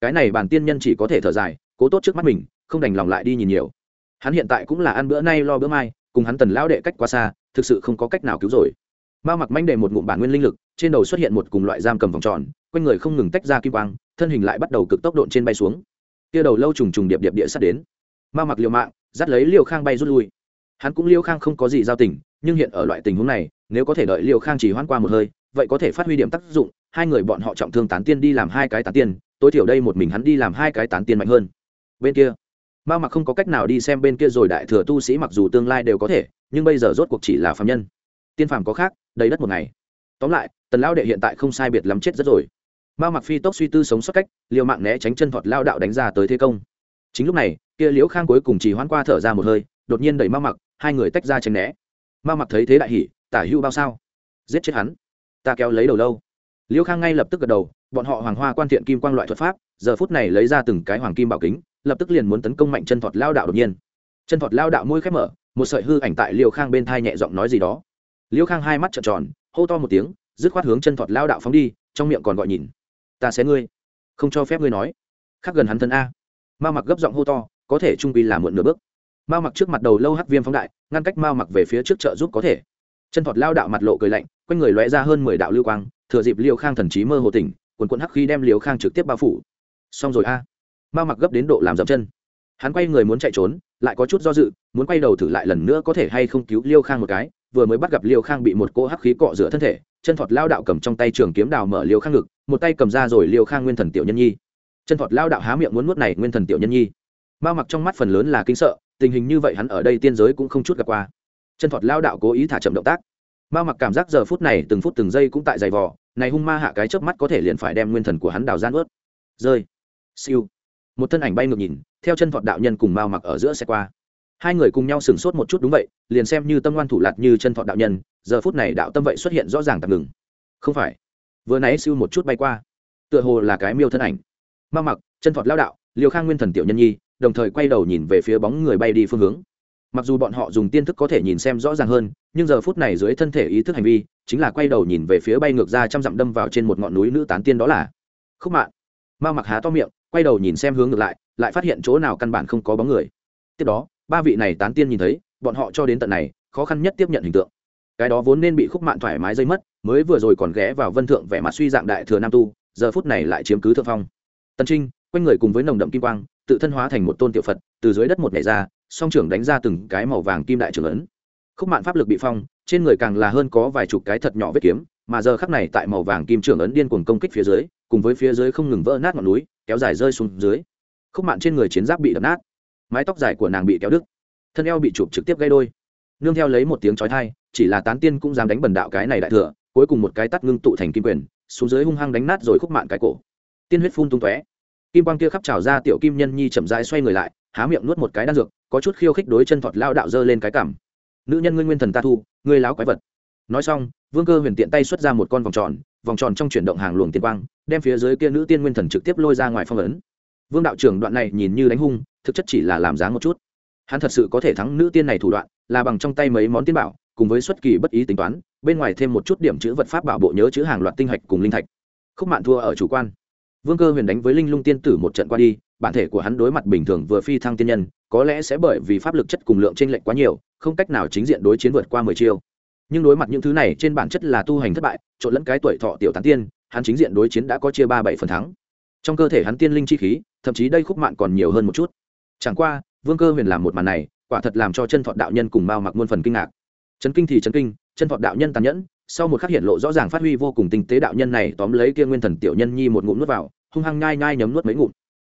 Speaker 1: Cái này bản tiên nhân chỉ có thể thở dài, cố tốt trước mắt mình, không đành lòng lại đi nhìn nhiều. Hắn hiện tại cũng là ăn bữa nay lo bữa mai, cùng hắn tần lão đệ cách quá xa, thực sự không có cách nào cứu rồi. Mao mặc manh đệ một ngụm bản nguyên linh lực, trên đầu xuất hiện một cùng loại giam cầm vòng tròn, quanh người không ngừng tách ra kim quang thân hình lại bắt đầu cực tốc độn trên bay xuống. Kia đầu lâu trùng trùng điệp điệp địa sắt đến. Ma mặc liều mạng, dắt lấy liều khang bay rút lui. Hắn cũng liêu khang không có gì giao tình, nhưng hiện ở loại tình huống này, nếu có thể đợi liều khang chỉ hoãn qua một hơi, vậy có thể phát huy điểm tác dụng, hai người bọn họ trọng thương tán tiên đi làm hai cái tán tiên, tối thiểu đây một mình hắn đi làm hai cái tán tiên mạnh hơn. Bên kia, ma mặc không có cách nào đi xem bên kia rồi đại thừa tu sĩ mặc dù tương lai đều có thể, nhưng bây giờ rốt cuộc chỉ là phạm nhân. Tiên phàm có khác, đầy đất một ngày. Tóm lại, tần lão đệ hiện tại không sai biệt lắm chết rất rồi mao mặc phi tốc suy tư sống sót cách, liều mạng né tránh chân thọt lao đạo đánh ra tới thế công. Chính lúc này, kia liễu khang cuối cùng chỉ hoãn qua thở ra một hơi, đột nhiên đẩy mao mặc hai người tách ra tránh né. Mao mặc thấy thế đại hỉ, tả Hưu bao sao? Giết chết hắn. Ta kéo lấy đầu lâu. Liễu khang ngay lập tức gật đầu, bọn họ hoàng hoa quan thiện kim quang loại thuật pháp, giờ phút này lấy ra từng cái hoàng kim bảo kính, lập tức liền muốn tấn công mạnh chân thọt lao đạo đột nhiên. Chân thọt lao đạo môi khép mở, một sợi hư ảnh tại liêu khang bên thai nhẹ giọng nói gì đó. Liêu khang hai mắt trợn tròn, hô to một tiếng, dứt khoát hướng chân thọt lao đạo phóng đi, trong miệng còn gọi nhìn ta sẽ ngươi. Không cho phép ngươi nói. Khác gần hắn thân a. Mao mặc gấp giọng hô to, có thể trung quy là muộn nửa bước. Mao mặc trước mặt đầu lâu hắc viêm phóng đại, ngăn cách mao mặc về phía trước trợ giúp có thể. Chân thọt lao đạo mặt lộ cười lạnh, quanh người lóe ra hơn mười đạo lưu quang, thừa dịp liêu khang thần trí mơ hồ tỉnh, quần quận hắc khi đem liêu khang trực tiếp bao phủ. Xong rồi a. Mao mặc gấp đến độ làm dậm chân. Hắn quay người muốn chạy trốn, lại có chút do dự, muốn quay đầu thử lại lần nữa có thể hay không cứu liêu khang một cái vừa mới bắt gặp liêu khang bị một cỗ hắc khí cọ rửa thân thể, chân thọt lao đạo cầm trong tay trường kiếm đào mở liêu khang ngực, một tay cầm ra rồi liêu khang nguyên thần tiểu nhân nhi. Chân thọt lao đạo há miệng muốn nuốt này nguyên thần tiểu nhân nhi. Ma mặc trong mắt phần lớn là kinh sợ, tình hình như vậy hắn ở đây tiên giới cũng không chút gặp qua. Chân thọt lao đạo cố ý thả chậm động tác. Ma mặc cảm giác giờ phút này từng phút từng giây cũng tại giày vò, này hung ma hạ cái chớp mắt có thể liền phải đem nguyên thần của hắn đào gian ướt rơi. Siêu. Một thân ảnh bay ngược nhìn, theo chân thọt đạo nhân cùng mao mặc ở giữa xe qua hai người cùng nhau sửng sốt một chút đúng vậy, liền xem như tâm ngoan thủ lạt như chân thọ đạo nhân, giờ phút này đạo tâm vậy xuất hiện rõ ràng tạm ngừng. Không phải. Vừa nãy siêu một chút bay qua. Tựa hồ là cái miêu thân ảnh. Ma mặc, chân thọt lao đạo liều khang nguyên thần tiểu nhân nhi, đồng thời quay đầu nhìn về phía bóng người bay đi phương hướng. Mặc dù bọn họ dùng tiên thức có thể nhìn xem rõ ràng hơn, nhưng giờ phút này dưới thân thể ý thức hành vi, chính là quay đầu nhìn về phía bay ngược ra trăm dặm đâm vào trên một ngọn núi nữ tán tiên đó là. Khúc mạn. Ma mặc há to miệng, quay đầu nhìn xem hướng ngược lại lại phát hiện chỗ nào căn bản không có bóng người. Tiếp đó ba vị này tán tiên nhìn thấy, bọn họ cho đến tận này, khó khăn nhất tiếp nhận hình tượng. Cái đó vốn nên bị khúc mạn thoải mái dây mất, mới vừa rồi còn ghé vào vân thượng vẻ mặt suy dạng đại thừa nam tu, giờ phút này lại chiếm cứ thượng phong. Tân trinh, quanh người cùng với nồng đậm kim quang, tự thân hóa thành một tôn tiểu phật, từ dưới đất một ngày ra, song trưởng đánh ra từng cái màu vàng kim đại trưởng ấn. Khúc mạn pháp lực bị phong, trên người càng là hơn có vài chục cái thật nhỏ vết kiếm, mà giờ khắc này tại màu vàng kim trưởng ấn điên cuồng công kích phía dưới, cùng với phía dưới không ngừng vỡ nát ngọn núi, kéo dài rơi xuống dưới. Khúc mạn trên người chiến giáp bị đập nát mái tóc dài của nàng bị kéo đứt. Thân eo bị chụp trực tiếp gây đôi. Nương theo lấy một tiếng chói thai chỉ là tán tiên cũng dám đánh bần đạo cái này đại thừa, cuối cùng một cái tắt ngưng tụ thành kim quyền, xuống dưới hung hăng đánh nát rồi khúc mạn cái cổ. Tiên huyết phun tung tóe. Kim quang kia khắp trào ra, tiểu kim nhân nhi chậm rãi xoay người lại, há miệng nuốt một cái đan dược, có chút khiêu khích đối chân thọt lao đạo dơ lên cái cảm nữ nhân ngươi nguyên thần ta thu, ngươi láo quái vật. Nói xong, vương cơ huyền tiện tay xuất ra một con vòng tròn vòng tròn trong chuyển động hàng luồng tiên quang, đem phía dưới kia nữ tiên nguyên thần trực tiếp lôi ra ngoài phong ấn vương đạo trưởng đoạn này nhìn như đánh hung, thực chất chỉ là làm dáng một chút. Hắn thật sự có thể thắng nữ tiên này thủ đoạn, là bằng trong tay mấy món tiên bảo, cùng với xuất kỳ bất ý tính toán, bên ngoài thêm một chút điểm chữ vật pháp bảo bộ nhớ chữ hàng loạt tinh hạch cùng linh thạch. Khúc mạn thua ở chủ quan. Vương cơ huyền đánh với linh lung tiên tử một trận qua đi, bản thể của hắn đối mặt bình thường vừa phi thăng tiên nhân, có lẽ sẽ bởi vì pháp lực chất cùng lượng t r ê n lệch quá nhiều, không cách nào chính diện đối chiến vượt qua mười chiêu. Nhưng đối mặt những thứ này trên bản chất là tu hành thất bại, trộn lẫn cái tuổi thọ tiểu tán tiên, hắn chính diện đối chiến đã có chia ba bảy phần thắng trong cơ thể hắn tiên linh chi khí, thậm chí đây khúc mạng còn nhiều hơn một chút. Chẳng qua, vương cơ huyền làm một màn này, quả thật làm cho chân thọ đạo nhân cùng mao mặc muôn phần kinh ngạc. Chấn kinh thì chấn kinh, chân thọ đạo nhân tàn nhẫn, sau một khắc hiện lộ rõ ràng phát huy vô cùng tinh tế đạo nhân này tóm lấy kia nguyên thần tiểu nhân nhi một ngụm nuốt vào, hung hăng nhai nhai nhấm nuốt mấy ngụm.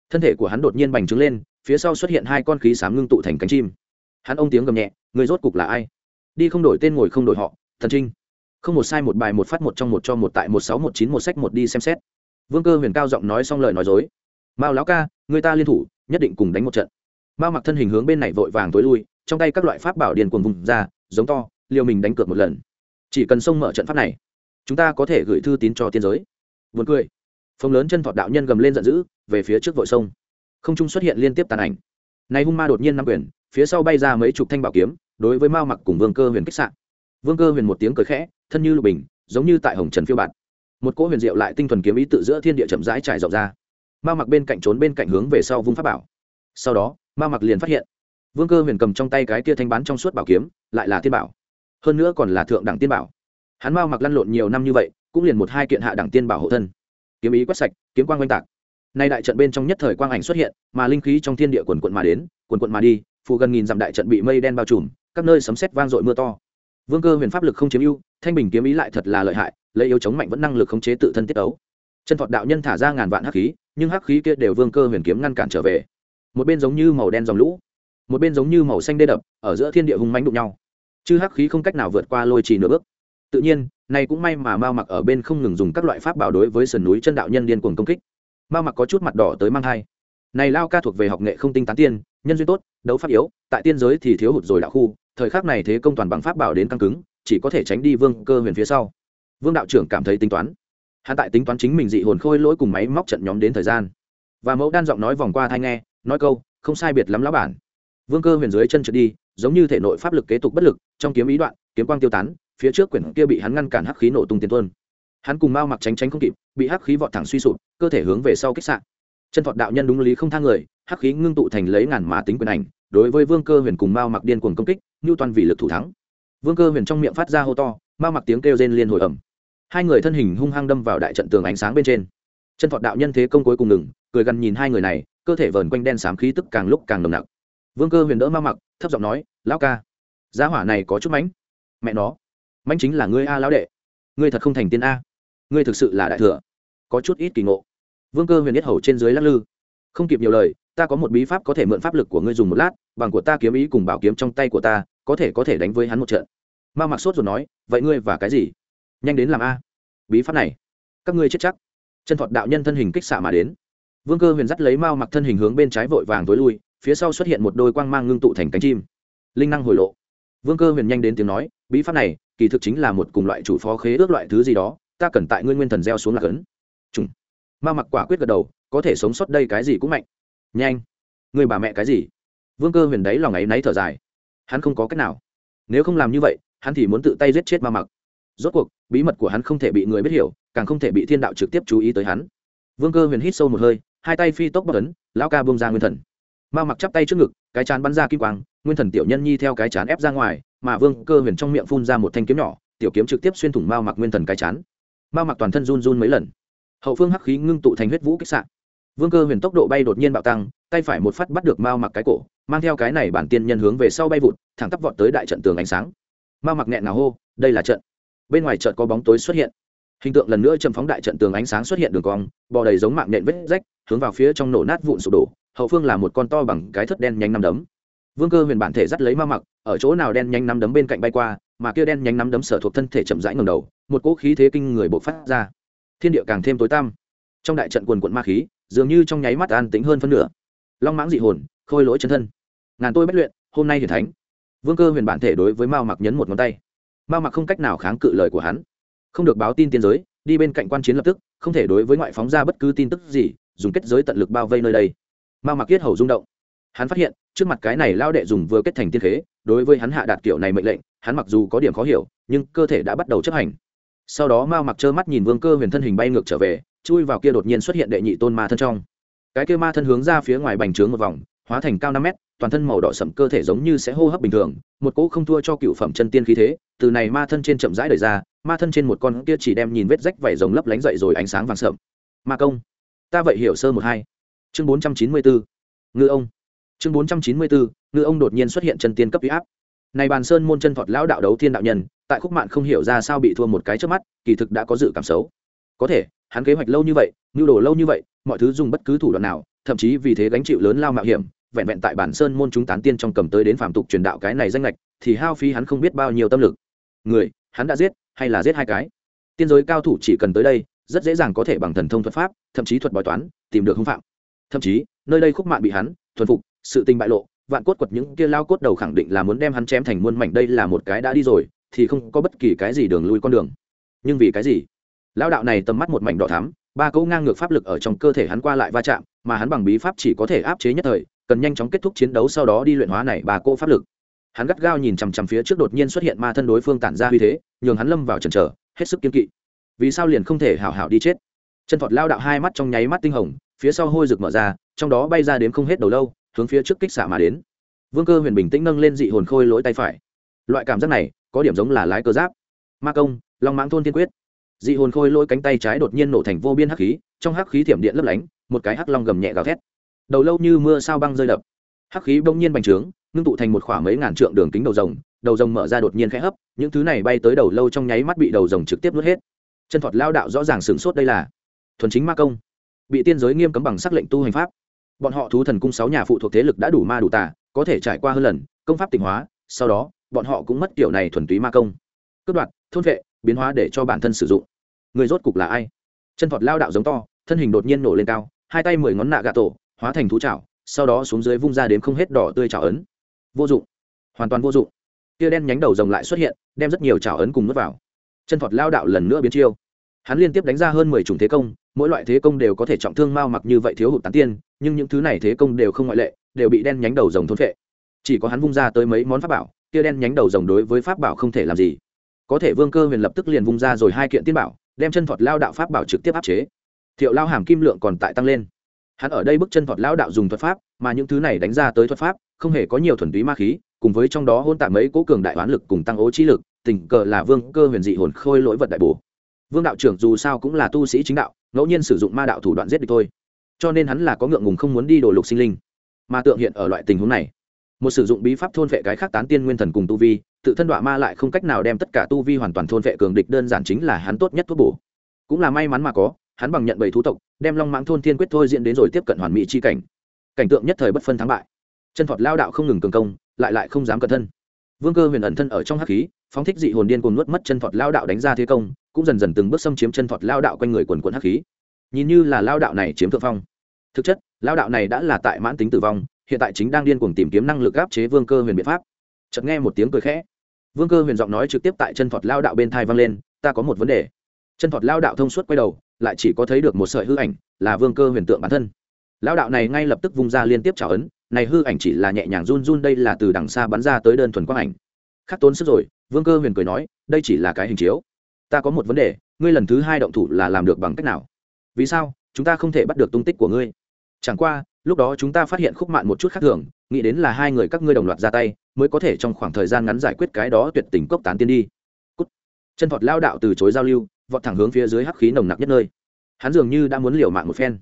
Speaker 1: Thân thể của hắn đột nhiên bành trướng lên, phía sau xuất hiện hai con khí sám ngưng tụ thành cánh chim. Hắn ông tiếng gầm nhẹ người rốt cục là ai? Đi không đổi tên ngồi không đổi họ, thần trinh. Không một sai một bài, một phát một trong một cho một tại một sáu một chín một sách một đi xem xét vương cơ huyền cao giọng nói xong lời nói dối. Mao lão ca, người ta liên thủ, nhất định cùng đánh một trận. Mao mặc thân hình hướng bên này vội vàng tối lui, trong tay các loại pháp bảo điền cuồng vùng ra, giống to, liều mình đánh cược một lần. Chỉ cần xông mở trận pháp này, chúng ta có thể gửi thư tín cho tiên giới. Vượt cười. Phông lớn chân thọt đạo nhân gầm lên giận dữ, về phía trước vội sông không trung xuất hiện liên tiếp tàn ảnh. Này hung ma đột nhiên nắm quyền, phía sau bay ra mấy chục thanh bảo kiếm, đối với mao mặc cùng vương cơ huyền kích sạn vương cơ huyền một tiếng cười khẽ, thân như lục bình, giống như tại hồng trần phiêu bạt một cỗ huyền diệu lại tinh thuần kiếm ý tự giữa thiên địa chậm rãi trải rộng ra. Ma mặc bên cạnh trốn bên cạnh hướng về sau vung pháp bảo. Sau đó, ma mặc liền phát hiện, vương cơ huyền cầm trong tay cái kia thanh bán trong suốt bảo kiếm, lại là tiên bảo. Hơn nữa còn là thượng đẳng tiên bảo. Hắn ma mặc lăn lộn nhiều năm như vậy, cũng liền một hai kiện hạ đẳng tiên bảo hộ thân. Kiếm ý quét sạch, kiếm quang oanh tạc. Nay đại trận bên trong nhất thời quang ảnh xuất hiện, mà linh khí trong thiên địa quần quận mà đến, quần quận mà đi phụ gần nghìn dặm đại trận bị mây đen bao trùm, các nơi sấm sét vang dội mưa to. Vương cơ huyền pháp lực không chiếm ưu, thanh bình kiếm ý lại thật là lợi hại lấy yếu chống mạnh vẫn năng lực khống chế tự thân tiết ấu chân thọt đạo nhân thả ra ngàn vạn hắc khí, nhưng hắc khí kia đều vương cơ huyền kiếm ngăn cản trở về. Một bên giống như màu đen dòng lũ, một bên giống như màu xanh đê đập, ở giữa thiên địa hung mánh đụng nhau. Chứ hắc khí không cách nào vượt qua lôi trì nửa bước. Tự nhiên, này cũng may mà mao mặc ở bên không ngừng dùng các loại pháp bảo đối với sườn núi chân đạo nhân điên cuồng công kích. Mao mặc có chút mặt đỏ tới mang thai. Này lao ca thuộc về học nghệ không tinh tán tiên, nhân duyên tốt, đấu pháp yếu, tại tiên giới thì thiếu hụt rồi đạo khu, thời khắc này thế công toàn bằng pháp bảo đến căng cứng, chỉ có thể tránh đi vương cơ huyền phía sau vương đạo trưởng cảm thấy tính toán. Hắn tại tính toán chính mình dị hồn khôi lỗi cùng máy móc trận nhóm đến thời gian. Và mẫu đan giọng nói vòng qua thai nghe, nói câu, không sai biệt lắm lão bản. Vương cơ huyền dưới chân trượt đi, giống như thể nội pháp lực kế tục bất lực, trong kiếm ý đoạn, kiếm quang tiêu tán, phía trước quyển kia bị hắn ngăn cản hắc khí nổ tung tiền tuôn. Hắn cùng mao mặc tránh tránh không kịp, bị hắc khí vọt thẳng suy sụp, cơ thể hướng về sau kích sạn chân thọt đạo nhân đúng lý không thang người, hắc khí ngưng tụ thành lấy ngàn mà tính quyền ảnh, đối với vương cơ huyền cùng mao mặc điên cuồng công kích, như toàn vì lực thủ thắng. Vương cơ huyền trong miệng phát ra hô to, mao mặc tiếng kêu rên liên hồi ẩm hai người thân hình hung hăng đâm vào đại trận tường ánh sáng bên trên. Chân thọt đạo nhân thế công cuối cùng ngừng, cười gần nhìn hai người này, cơ thể vờn quanh đen xám khí tức càng lúc càng nồng nặc. Vương cơ huyền đỡ ma mặc, thấp giọng nói, lão ca giá hỏa này có chút mánh mẹ nó mánh chính là ngươi a, lão đệ. Ngươi thật không thành tiên a. Ngươi thực sự là đại thừa. Có chút ít kỳ ngộ. Vương cơ huyền nhất hầu trên dưới lắc lư. Không kịp nhiều lời, ta có một bí pháp có thể mượn pháp lực của ngươi dùng một lát, bằng của ta kiếm ý cùng bảo kiếm trong tay của ta, có thể có thể đánh với hắn một trận. Ma mặc sốt rồi nói, vậy ngươi và cái gì? Nhanh đến làm a. Bí pháp này, các ngươi chết chắc. Chân thọt đạo nhân thân hình kích xạ mà đến. Vương cơ huyền dắt lấy mao mặc thân hình hướng bên trái vội vàng tối lui, phía sau xuất hiện một đôi quang mang ngưng tụ thành cánh chim. Linh năng hồi lộ. Vương cơ huyền nhanh đến tiếng nói, bí pháp này, kỳ thực chính là một cùng loại chủ phó khế ước loại thứ gì đó, ta cần tại ngươi nguyên thần gieo xuống lạc ấn trùng ma mặc quả quyết gật đầu, có thể sống sót đây cái gì cũng mạnh. Nhanh. Người bà mẹ cái gì? Vương cơ huyền đấy lòng ấy náy thở dài. Hắn không có cách nào. Nếu không làm như vậy, hắn thì muốn tự tay giết chết ma mặc rốt cuộc, bí mật của hắn không thể bị người biết hiểu, càng không thể bị thiên đạo trực tiếp chú ý tới hắn. Vương cơ huyền hít sâu một hơi, hai tay phi tốc bất ấn, lão ca bông ra nguyên thần. Ma mặc chắp tay trước ngực, cái chán bắn ra kim quang, nguyên thần tiểu nhân nhi theo cái chán ép ra ngoài, mà vương cơ huyền trong miệng phun ra một thanh kiếm nhỏ, tiểu kiếm trực tiếp xuyên thủng Ma mặc nguyên thần cái chán. Ma mặc toàn thân run run mấy lần. Hậu phương hắc khí ngưng tụ thành huyết vũ kích sạn vương cơ huyền tốc độ bay đột nhiên bạo tăng, tay phải một phát bắt được Ma mặc cái cổ, mang theo cái này bản tiên nhân hướng về sau bay vụt, thẳng tắp vọt tới đại trận tường ánh sáng. Ma mặc nghẹn ngào hô, đây là trận bên ngoài chợt có bóng tối xuất hiện. Hình tượng lần nữa châm phóng đại trận tường ánh sáng xuất hiện đường cong, bò đầy giống mạng nện vết rách, hướng vào phía trong nổ nát vụn sụp đổ. Hậu phương là một con to bằng cái thất đen nhánh năm đấm. Vương cơ huyền bản thể dắt lấy ma mặc, ở chỗ nào đen nhánh năm đấm bên cạnh bay qua, mà kia đen nhánh năm đấm sở thuộc thân thể chậm rãi ngầm đầu, một cỗ khí thế kinh người bộc phát ra. Thiên địa càng thêm tối tăm. Trong đại trận quần quận ma khí, dường như trong nháy mắt an tính hơn phân nửa. Long mãng dị hồn, khôi lỗi chân thân. Ngàn tôi bất luyện, hôm nay hiển thánh. Vương cơ huyền bản thể đối với mao mặc nhấn một ngón tay mao mặc không cách nào kháng cự lời của hắn. Không được báo tin tiên giới, đi bên cạnh quan chiến lập tức, không thể đối với ngoại phóng ra bất cứ tin tức gì, dùng kết giới tận lực bao vây nơi đây. Mao mặc yết hầu rung động. Hắn phát hiện, trước mặt cái này lao đệ dùng vừa kết thành tiên khế, đối với hắn hạ đạt kiểu này mệnh lệnh, hắn mặc dù có điểm khó hiểu, nhưng cơ thể đã bắt đầu chấp hành. Sau đó mao mặc trơ mắt nhìn vương cơ huyền thân hình bay ngược trở về, chui vào kia đột nhiên xuất hiện đệ nhị tôn ma thân trong. Cái kia ma thân hướng ra phía ngoài bành trướng một vòng hóa thành cao năm mét, toàn thân màu đỏ sậm cơ thể giống như sẽ hô hấp bình thường, một cỗ không thua cho cựu phẩm chân tiên khí thế, từ này ma thân trên chậm rãi đời ra, ma thân trên một con kia chỉ đem nhìn vết rách vảy rồng lấp lánh dậy rồi ánh sáng vàng sậm. Ma công, ta vậy hiểu sơ một hai. Chương bốn trăm chín mươi bốn ngư ông. Chương bốn trăm chín mươi bốn ngư ông đột nhiên xuất hiện chân tiên cấp huy áp. Này bàn sơn môn chân thọt lão đạo đấu thiên đạo nhân, tại khúc mạn không hiểu ra sao bị thua một cái trước mắt, kỳ thực đã có dự cảm xấu. Có thể, hắn kế hoạch lâu như vậy, mưu đồ lâu như vậy, mọi thứ dùng bất cứ thủ đoạn nào thậm chí vì thế gánh chịu lớn lao mạo hiểm, vẹn vẹn tại bản sơn môn chúng tán tiên trong cầm tới đến phạm tục truyền đạo cái này danh lệch thì hao phí hắn không biết bao nhiêu tâm lực. Người, hắn đã giết, hay là giết hai cái? Tiên giới cao thủ chỉ cần tới đây, rất dễ dàng có thể bằng thần thông thuật pháp, thậm chí thuật bói toán, tìm được hung phạm. Thậm chí, nơi đây khúc mạng bị hắn, thuần phục, sự tình bại lộ, vạn cốt quật những kia lao cốt đầu khẳng định là muốn đem hắn chém thành muôn mảnh đây là một cái đã đi rồi, thì không có bất kỳ cái gì đường lui con đường. Nhưng vì cái gì? Lao đạo này tầm mắt một mảnh đỏ thắm, ba cỗ ngang ngược pháp lực ở trong cơ thể hắn qua lại va chạm mà hắn bằng bí pháp chỉ có thể áp chế nhất thời, cần nhanh chóng kết thúc chiến đấu sau đó đi luyện hóa này bà cô pháp lực. Hắn gắt gao nhìn chằm chằm phía trước đột nhiên xuất hiện ma thân đối phương tản ra uy thế, nhường hắn lâm vào trần trở hết sức kiên kỵ. Vì sao liền không thể hảo hảo đi chết? Chân thọt lao đạo hai mắt trong nháy mắt tinh hồng, phía sau hôi rực mở ra, trong đó bay ra đến không hết đầu lâu, hướng phía trước kích xạ mà đến. Vương cơ huyền bình tĩnh nâng lên dị hồn khôi lỗi tay phải. Loại cảm giác này, có điểm giống là lái cơ giáp. Ma công, long mãng thôn tiên quyết. Dị hồn khôi lỗi cánh tay trái đột nhiên nổ thành vô biên hắc khí, trong hắc khí thiểm điện lấp lánh một cái hắc long gầm nhẹ gào thét. Đầu lâu như mưa sao băng rơi đập. Hắc khí bỗng nhiên bành trướng, ngưng tụ thành một khoảng mấy ngàn trượng đường kính đầu rồng đầu rồng mở ra đột nhiên khẽ hấp, những thứ này bay tới đầu lâu trong nháy mắt bị đầu rồng trực tiếp nuốt hết. Chân thuật lao đạo rõ ràng sửng sốt đây là thuần chính ma công. Bị tiên giới nghiêm cấm bằng sắc lệnh tu hành pháp. Bọn họ thú thần cung sáu nhà phụ thuộc thế lực đã đủ ma đủ tà, có thể trải qua hơn lần, công pháp tịnh hóa, sau đó, bọn họ cũng mất kiểu này thuần túy ma công. Cướp đoạt, thôn vệ, biến hóa để cho bản thân sử dụng. Người rốt cục là ai? Chân thuật lao đạo giống to thân hình đột nhiên nổ lên cao, hai tay mười ngón nạ gà tổ, hóa thành thú chảo, sau đó xuống dưới vung ra đến không hết đỏ tươi chảo ấn. Vô dụng. Hoàn toàn vô dụng. Tia đen nhánh đầu rồng lại xuất hiện, đem rất nhiều chảo ấn cùng nuốt vào. Chân thuật lao đạo lần nữa biến chiêu. Hắn liên tiếp đánh ra hơn mười chủng thế công, mỗi loại thế công đều có thể trọng thương mao mặc như vậy thiếu hụt tán tiên, nhưng những thứ này thế công đều không ngoại lệ, đều bị đen nhánh đầu rồng thôn phệ. Chỉ có hắn vung ra tới mấy món pháp bảo tia đen nhánh đầu rồng đối với pháp bảo không thể làm gì. Có thể vương cơ huyền lập tức liền vung ra rồi hai kiện tiên bảo, đem chân thuật lao đạo pháp bảo trực tiếp áp chế thiệu lao hàm kim lượng còn tại tăng lên. Hắn ở đây bước chân thuật lao đạo dùng thuật pháp, mà những thứ này đánh ra tới thuật pháp, không hề có nhiều thuần túy ma khí, cùng với trong đó hôn tạm mấy cố cường đại oán lực cùng tăng ố trí lực, tình cờ là vương cơ huyền dị hồn khôi lỗi vật đại bổ. Vương đạo trưởng dù sao cũng là tu sĩ chính đạo, ngẫu nhiên sử dụng ma đạo thủ đoạn giết địch thôi. Cho nên hắn là có ngượng ngùng không muốn đi đổ lục sinh linh. Mà tượng hiện ở loại tình huống này. Một sử dụng bí pháp thôn vệ cái khác tán tiên nguyên thần cùng tu vi, tự thân đọa ma lại không cách nào đem tất cả tu vi hoàn toàn thôn vệ cường địch, đơn giản chính là hắn tốt nhất thuốc bổ. Cũng là may mắn mà có hắn bằng nhận bảy thú tộc, đem long mãng thôn thiên quyết thôi diễn đến rồi tiếp cận hoàn mỹ chi cảnh. Cảnh tượng nhất thời bất phân thắng bại. Chân Phật lao đạo không ngừng cường công, lại lại không dám cẩn thân. Vương cơ huyền ẩn thân ở trong hắc khí, phóng thích dị hồn điên cuồng nuốt mất chân Phật lao đạo đánh ra thế công, cũng dần dần từng bước xâm chiếm chân Phật lao đạo quanh người quần quần hắc khí. Nhìn như là lao đạo này chiếm thượng phong. Thực chất, lao đạo này đã là tại mãn tính tử vong, hiện tại chính đang điên cuồng tìm kiếm năng lực áp chế vương cơ huyền biện pháp. Chợt nghe một tiếng cười khẽ. Vương cơ huyền giọng nói trực tiếp tại chân Phật lao đạo bên thai vang lên, ta có một vấn đề. Chân Phật lao đạo thông suốt quay đầu lại chỉ có thấy được một sợi hư ảnh, là vương cơ huyền tượng bản thân. Lão đạo này ngay lập tức vung ra liên tiếp trả ấn, này hư ảnh chỉ là nhẹ nhàng run run đây là từ đằng xa bắn ra tới đơn thuần quang ảnh. Khắc tốn sức rồi, vương cơ huyền cười nói, đây chỉ là cái hình chiếu. Ta có một vấn đề, ngươi lần thứ hai động thủ là làm được bằng cách nào? Vì sao? Chúng ta không thể bắt được tung tích của ngươi. Chẳng qua, lúc đó chúng ta phát hiện khúc mạn một chút khác thường, nghĩ đến là hai người các ngươi đồng loạt ra tay, mới có thể trong khoảng thời gian ngắn giải quyết cái đó tuyệt tình cốc tán tiên đi. Cút. chân thọt lao đạo từ chối giao lưu vọt thẳng hướng phía dưới hắc khí nồng nặc nhất nơi. Hắn dường như đã muốn liều mạng một phen.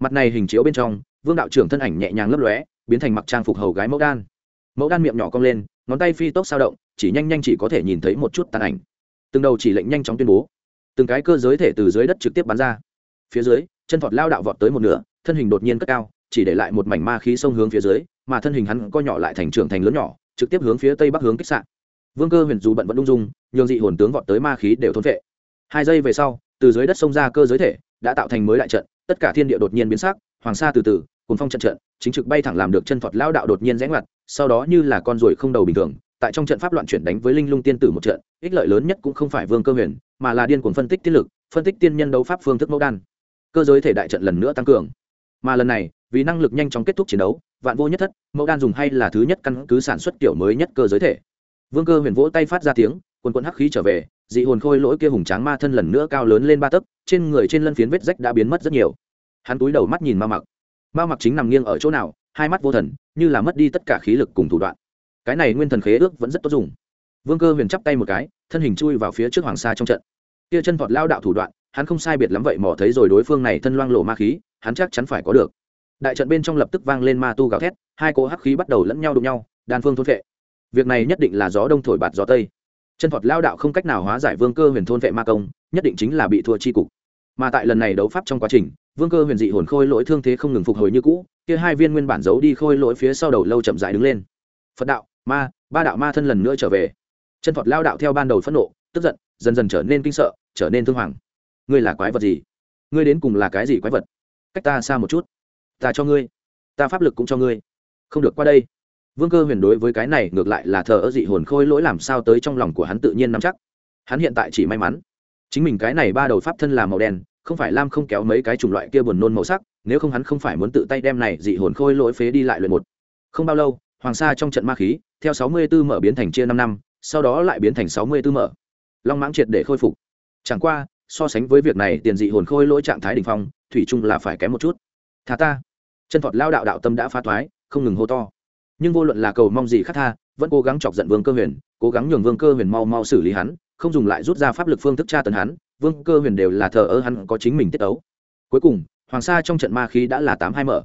Speaker 1: Mặt này hình chiếu bên trong, vương đạo trưởng thân ảnh nhẹ nhàng lấp lóe, biến thành mặc trang phục hầu gái mẫu đan. Mẫu đan miệng nhỏ cong lên, ngón tay phi tốc sao động, chỉ nhanh nhanh chỉ có thể nhìn thấy một chút tàn ảnh. Từng đầu chỉ lệnh nhanh chóng tuyên bố. Từng cái cơ giới thể từ dưới đất trực tiếp bắn ra. Phía dưới, chân thọt lao đạo vọt tới một nửa, thân hình đột nhiên cất cao, chỉ để lại một mảnh ma khí sông hướng phía dưới, mà thân hình hắn co nhỏ lại thành trưởng thành lớn nhỏ, trực tiếp hướng phía tây bắc hướng kích sạn. Vương cơ huyền dù bận vẫn ung dung, nhường dị hồn tướng vọt tới ma khí đều thôn vệ hai giây về sau, từ dưới đất sông ra cơ giới thể, đã tạo thành mới đại trận, tất cả thiên địa đột nhiên biến sắc, hoàng sa từ từ cùng phong trận trận, chính trực bay thẳng làm được chân phật lao đạo đột nhiên rẽ ngoặt, sau đó như là con ruồi không đầu bình thường, tại trong trận pháp loạn chuyển đánh với linh lung tiên tử một trận, ích lợi lớn nhất cũng không phải vương cơ huyền, mà là điên cuồng phân tích tiết lực, phân tích tiên nhân đấu pháp phương thức mẫu đan. Cơ giới thể đại trận lần nữa tăng cường. Mà lần này, vì năng lực nhanh chóng kết thúc chiến đấu, vạn vô nhất thất, mẫu đan dùng hay là thứ nhất căn cứ sản xuất kiểu mới nhất cơ giới thể. Vương cơ huyền vỗ tay phát ra tiếng quần quần hắc khí trở về, dị hồn khôi lỗi kia hùng tráng ma thân lần nữa cao lớn lên ba tấc, trên người trên lân phiến vết rách đã biến mất rất nhiều. Hắn túi đầu mắt nhìn ma mặc. Ma mặc chính nằm nghiêng ở chỗ nào, hai mắt vô thần, như là mất đi tất cả khí lực cùng thủ đoạn. Cái này nguyên thần khế ước vẫn rất tốt dùng. Vương cơ huyền chắp tay một cái, thân hình chui vào phía trước hoàng sa trong trận. Kia chân vọt lao đạo thủ đoạn, hắn không sai biệt lắm vậy mò thấy rồi đối phương này thân loang lộ ma khí, hắn chắc chắn phải có được. Đại trận bên trong lập tức vang lên ma tu gào thét, hai cỗ hắc khí bắt đầu lẫn nhau đụng nhau, đan phương thôn vệ việc này nhất định là gió đông thổi bạt gió tây chân thuật lao đạo không cách nào hóa giải vương cơ huyền thôn vệ ma công, nhất định chính là bị thua chi cục. Mà tại lần này đấu pháp trong quá trình, vương cơ huyền dị hồn khôi lỗi thương thế không ngừng phục hồi như cũ, kia hai viên nguyên bản giấu đi khôi lỗi phía sau đầu lâu chậm dại đứng lên. Phật đạo, ma, ba đạo ma thân lần nữa trở về. Chân thuật lao đạo theo ban đầu phẫn nộ, tức giận, dần dần trở nên kinh sợ, trở nên thương hoàng. Ngươi là quái vật gì? Ngươi đến cùng là cái gì quái vật? Cách ta xa một chút. Ta cho ngươi. Ta pháp lực cũng cho ngươi. Không được qua đây vương cơ huyền đối với cái này ngược lại là thờ ơ dị hồn khôi lỗi làm sao tới trong lòng của hắn tự nhiên nắm chắc. Hắn hiện tại chỉ may mắn, chính mình cái này ba đầu pháp thân là màu đen, không phải lam không kéo mấy cái chủng loại kia buồn nôn màu sắc, nếu không hắn không phải muốn tự tay đem này dị hồn khôi lỗi phế đi lại luyện một. Không bao lâu, hoàng sa trong trận ma khí, theo sáu mươi 64 mở biến thành chia năm năm, sau đó lại biến thành sáu mươi 64 mở. Long mãng triệt để khôi phục. Chẳng qua, so sánh với việc này tiền dị hồn khôi lỗi trạng thái đ ỉ n h phong, thủy chung là phải kém một chút. Thà ta. Chân thọt lao đạo đạo tâm đã phá thoái, không ngừng hô to nhưng vô luận là cầu mong gì khác tha, vẫn cố gắng chọc giận vương cơ huyền, cố gắng nhường vương cơ huyền mau mau xử lý hắn, không dùng lại rút ra pháp lực phương thức tra tấn hắn, vương cơ huyền đều là thờ ơ hắn có chính mình tiết tấu. Cuối cùng, hoàng sa trong trận ma khí đã là tám hai mở.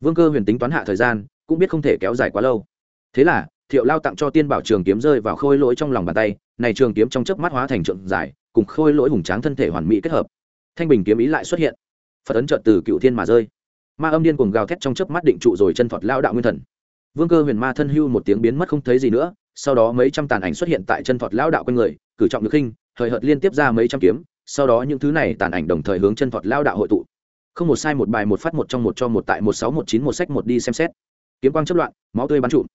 Speaker 1: Vương cơ huyền tính toán hạ thời gian, cũng biết không thể kéo dài quá lâu. Thế là, thiệu lao tặng cho tiên bảo trường kiếm rơi vào khôi lỗi trong lòng bàn tay, này trường kiếm trong chớp mắt hóa thành trượng dài, cùng khôi lỗi hùng tráng thân thể hoàn mỹ kết hợp. Thanh bình kiếm ý lại xuất hiện. Phật ấn trợt từ cựu thiên mà rơi. Ma âm điên cuồng gào thét trong chớp mắt định trụ rồi chân phật lao đạo nguyên thần vương cơ huyền ma thân hưu một tiếng biến mất không thấy gì nữa, sau đó mấy trăm tàn ảnh xuất hiện tại chân phật lao đạo quanh người, cử trọng được khinh hời hợt liên tiếp ra mấy trăm kiếm, sau đó những thứ này tàn ảnh đồng thời hướng chân phật lao đạo hội tụ. Không một sai một bài, một phát, một trong, một cho, một tại, một sáu, một chín, một sách, một đi xem xét. Kiếm quang chất loạn, máu tươi bắn trụm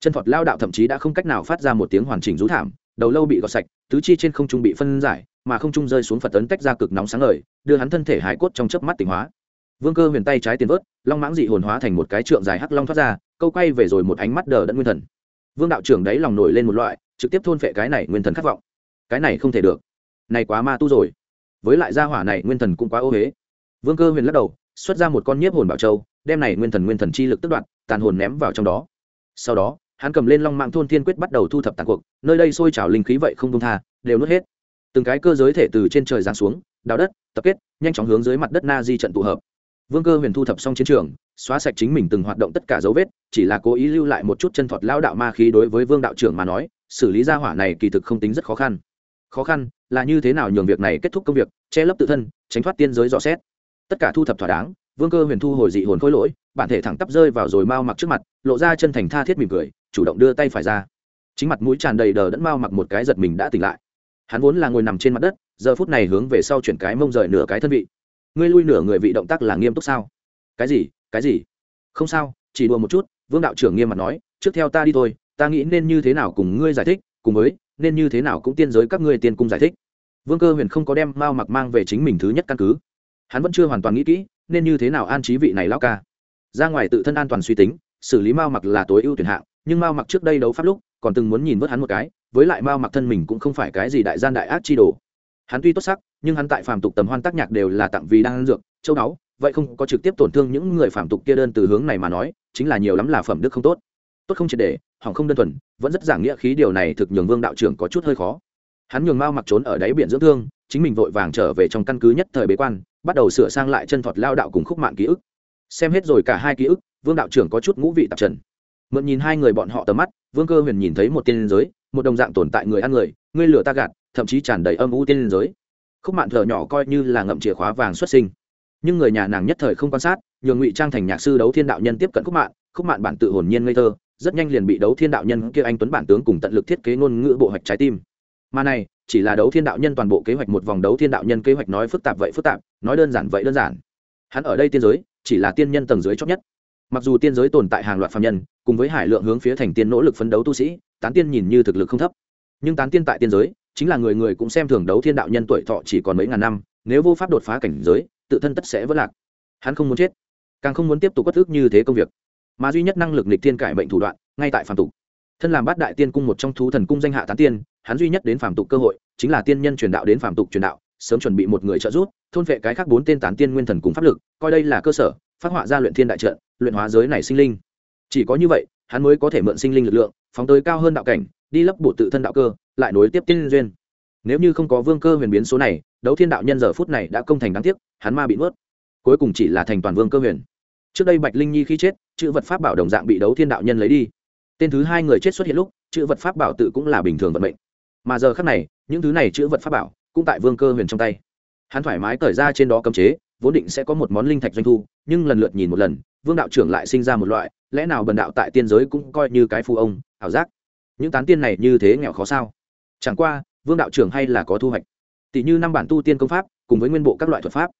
Speaker 1: chân phật lao đạo thậm chí đã không cách nào phát ra một tiếng hoàn chỉnh rú thảm, đầu lâu bị gọt sạch, tứ chi trên không trung bị phân giải, mà không trung rơi xuống phật tấn tách ra cực nóng sáng ngời, đưa hắn thân thể hải cốt trong chớp mắt tỉnh hóa. Vương cơ huyền tay trái tiền vớt, long mãng dị hồn hóa thành một cái trượng dài hắc long thoát ra câu quay về rồi một ánh mắt đờ đẫn nguyên thần. Vương đạo trưởng đấy lòng nổi lên một loại, trực tiếp thôn phệ cái này nguyên thần khát vọng. Cái này không thể được. Này quá ma tu rồi. Với lại gia hỏa này nguyên thần cũng quá ô huế vương cơ huyền lắc đầu, xuất ra một con nhiếp hồn bảo châu, đem này nguyên thần nguyên thần chi lực tức đoạn tàn hồn ném vào trong đó. Sau đó, hắn cầm lên long mạng thôn thiên quyết bắt đầu thu thập tàn cuộc, nơi đây sôi trào linh khí vậy không công tha, đều nuốt hết. Từng cái cơ giới thể từ trên trời giáng xuống, đào đất, tập kết, nhanh chóng hướng dưới mặt đất na di trận tụ hợp vương cơ huyền thu thập xong chiến trường, xóa sạch chính mình từng hoạt động tất cả dấu vết, chỉ là cố ý lưu lại một chút chân thuật lao đạo ma khí đối với vương đạo trưởng mà nói, xử lý gia hỏa này kỳ thực không tính rất khó khăn. Khó khăn là như thế nào nhường việc này kết thúc công việc, che lấp tự thân, tránh thoát tiên giới dò xét. Tất cả thu thập thỏa đáng, vương cơ huyền thu hồi dị hồn khối lỗi, bản thể thẳng tắp rơi vào rồi mau mặc trước mặt, lộ ra chân thành tha thiết mỉm cười, chủ động đưa tay phải ra. Chính mặt mũi tràn đầy đờ đẫn mau mặc một cái giật mình đã tỉnh lại. Hắn vốn là ngồi nằm trên mặt đất, giờ phút này hướng về sau chuyển cái mông rời nửa cái thân vị ngươi lui nửa người vị động tác là nghiêm túc sao? Cái gì? Cái gì? Không sao, chỉ đùa một chút, vương đạo trưởng nghiêm mặt nói, trước theo ta đi thôi, ta nghĩ nên như thế nào cùng ngươi giải thích, cùng với, nên như thế nào cũng tiên giới các ngươi tiên cung giải thích. Vương cơ huyền không có đem mao mặc mang về chính mình thứ nhất căn cứ. Hắn vẫn chưa hoàn toàn nghĩ kỹ, nên như thế nào an trí vị này lao ca. Ra ngoài tự thân an toàn suy tính, xử lý mao mặc là tối ưu tuyển hạng, nhưng mao mặc trước đây đấu pháp lúc, còn từng muốn nhìn vớt hắn một cái, với lại mao mặc thân mình cũng không phải cái gì đại gian đại ác chi đồ hắn tuy tốt sắc, nhưng hắn tại phàm tục tầm hoan tác nhạc đều là tặng vì đang ăn dược, châu đáo vậy không có trực tiếp tổn thương những người phàm tục kia đơn từ hướng này mà nói, chính là nhiều lắm là phẩm đức không tốt. Tốt không triệt để, hỏng không đơn thuần, vẫn rất giảng nghĩa khí điều này thực nhường vương đạo trưởng có chút hơi khó. Hắn nhường mao mặc trốn ở đáy biển dưỡng thương, chính mình vội vàng trở về trong căn cứ nhất thời bế quan, bắt đầu sửa sang lại chân thuật lao đạo cùng khúc mạng ký ức. Xem hết rồi cả hai ký ức, vương đạo trưởng có chút ngũ vị tạp trần. Mượn nhìn hai người bọn họ tầm mắt, vương cơ huyền nhìn thấy một tiên giới, một đồng dạng tồn tại người ăn người, ngươi lửa ta gạt thậm chí tràn đầy âm u tiên giới. Khúc mạn thở nhỏ coi như là ngậm chìa khóa vàng xuất sinh. Nhưng người nhà nàng nhất thời không quan sát, nhường ngụy trang thành nhạc sư đấu thiên đạo nhân tiếp cận khúc mạn khúc mạn bản tự hồn nhiên ngây thơ, rất nhanh liền bị đấu thiên đạo nhân kia anh tuấn bản tướng cùng tận lực thiết kế ngôn ngữ bộ hoạch trái tim. Mà này, chỉ là đấu thiên đạo nhân toàn bộ kế hoạch một vòng đấu thiên đạo nhân kế hoạch nói phức tạp vậy phức tạp, nói đơn giản vậy đơn giản. Hắn ở đây tiên giới, chỉ là tiên nhân tầng dưới chót nhất. Mặc dù tiên giới tồn tại hàng loạt phạm nhân, cùng với hải lượng hướng phía thành tiên nỗ lực phấn đấu tu sĩ, tán tiên nhìn như thực lực không thấp. Nhưng tán tiên tại tiên giới chính là người người cũng xem thường đấu thiên đạo nhân tuổi thọ chỉ còn mấy ngàn năm, nếu vô pháp đột phá cảnh giới, tự thân tất sẽ vỡ lạc. Hắn không muốn chết, càng không muốn tiếp tục bất thức như thế công việc. Mà duy nhất năng lực nịch thiên cải bệnh thủ đoạn, ngay tại phàm tục. Thân làm bát đại tiên cung một trong thú thần cung danh hạ tán tiên, hắn duy nhất đến phàm tục cơ hội, chính là tiên nhân truyền đạo đến phàm tục truyền đạo, sớm chuẩn bị một người trợ giúp, thôn vệ cái khác bốn tên tán tiên nguyên thần cùng pháp lực, coi đây là cơ sở, phát họa ra luyện thiên đại trận, luyện hóa giới này sinh linh. Chỉ có như vậy, hắn mới có thể mượn sinh linh lực lượng, phóng tới cao hơn đạo cảnh đi lấp bộ tự thân đạo cơ, lại nối tiếp tiên duyên. Nếu như không có vương cơ huyền biến số này, đấu thiên đạo nhân giờ phút này đã công thành đáng tiếc, hắn ma bị nuốt. Cuối cùng chỉ là thành toàn vương cơ huyền. Trước đây bạch linh nhi khi chết, chữ vật pháp bảo đồng dạng bị đấu thiên đạo nhân lấy đi. Tên thứ hai người chết xuất hiện lúc, chữ vật pháp bảo tự cũng là bình thường vận mệnh. Mà giờ khác này, những thứ này chữ vật pháp bảo cũng tại vương cơ huyền trong tay. Hắn thoải mái cởi ra trên đó cấm chế, vốn định sẽ có một món linh thạch doanh thu, nhưng lần lượt nhìn một lần, vương đạo trưởng lại sinh ra một loại, lẽ nào bần đạo tại tiên giới cũng coi như cái phu ông, ảo giác những tán tiên này như thế nghèo khó sao? Chẳng qua, vương đạo trưởng hay là có thu hoạch. Tỷ như năm bản tu tiên công pháp, cùng với nguyên bộ các loại thuật pháp.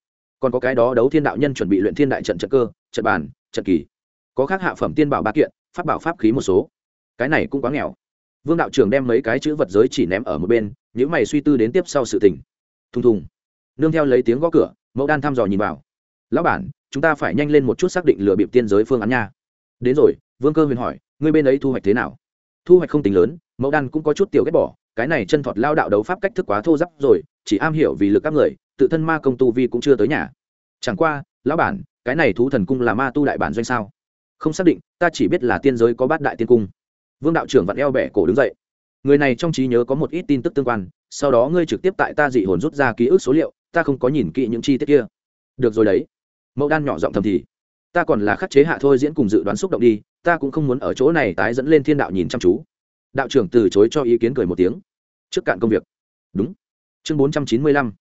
Speaker 1: Còn có cái đó đấu thiên đạo nhân chuẩn bị luyện thiên đại trận trận cơ, trận bàn, trận kỳ. Có khác hạ phẩm tiên bảo ba kiện, pháp bảo pháp khí một số. Cái này cũng quá nghèo. Vương đạo trưởng đem mấy cái chữ vật giới chỉ ném ở một bên những mày suy tư đến tiếp sau sự tình. Thùng thùng. Nương theo lấy tiếng gõ cửa, mẫu đan thăm dò nhìn vào. Lão bản, chúng ta phải nhanh lên một chút xác định lừa bịp tiên giới phương án nha. Đến rồi, vương cơ huyền hỏi, ngươi bên ấy thu hoạch thế nào? Thu hoạch không tính lớn, mẫu đan cũng có chút tiểu ghét bỏ, cái này chân thọt lao đạo đấu pháp cách thức quá thô giáp rồi, chỉ am hiểu vì lực các người, tự thân ma công tu vi cũng chưa tới nhà. Chẳng qua, lão bản, cái này thú thần cung là ma tu đại bản doanh sao? Không xác định, ta chỉ biết là tiên giới có bát đại tiên cung. Vương đạo trưởng vặn eo bẻ cổ đứng dậy. Người này trong trí nhớ có một ít tin tức tương quan, sau đó ngươi trực tiếp tại ta dị hồn rút ra ký ức số liệu, ta không có nhìn kỹ những chi tiết kia. Được rồi đấy. Mẫu đan nhỏ giọng thầm thì. Ta còn là khắc chế hạ thôi diễn cùng dự đoán xúc động đi ta cũng không muốn ở chỗ này tái dẫn lên thiên đạo nhìn chăm chú. Đạo trưởng từ chối cho ý kiến cười một tiếng. Trước cạn công việc. Đúng. Chương bốn trăm chín mươi lăm.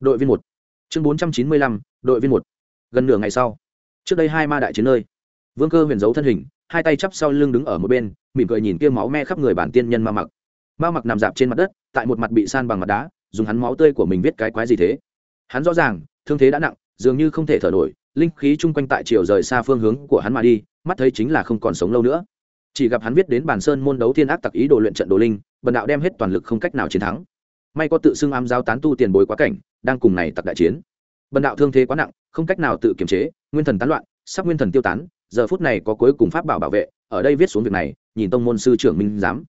Speaker 1: Đội viên một. Chương bốn trăm chín mươi lăm, đội viên một. Gần nửa ngày sau. Trước đây hai ma đại chiến nơi. Vương cơ huyền giấu thân hình, hai tay chắp sau lưng đứng ở một bên, mỉm cười nhìn kia máu me khắp người bản tiên nhân ma mặc. Ma mặc nằm dạp trên mặt đất, tại một mặt bị san bằng mặt đá, dùng hắn máu tươi của mình viết cái quái gì thế. Hắn rõ ràng, thương thế đã nặng, dường như không thể thở nổi, linh khí chung quanh tại chiều rời xa phương hướng của hắn mà đi mắt thấy chính là không còn sống lâu nữa. Chỉ gặp hắn viết đến bản sơn môn đấu thiên ác tặc ý đồ luyện trận đồ linh, bần đạo đem hết toàn lực không cách nào chiến thắng. May có tự xưng ám giao tán tu tiền bối quá cảnh, đang cùng này tặc đại chiến. Bần đạo thương thế quá nặng, không cách nào tự kiềm chế, nguyên thần tán loạn, sắp nguyên thần tiêu tán, giờ phút này có cuối cùng pháp bảo bảo vệ, ở đây viết xuống việc này, nhìn tông môn sư trưởng minh giám.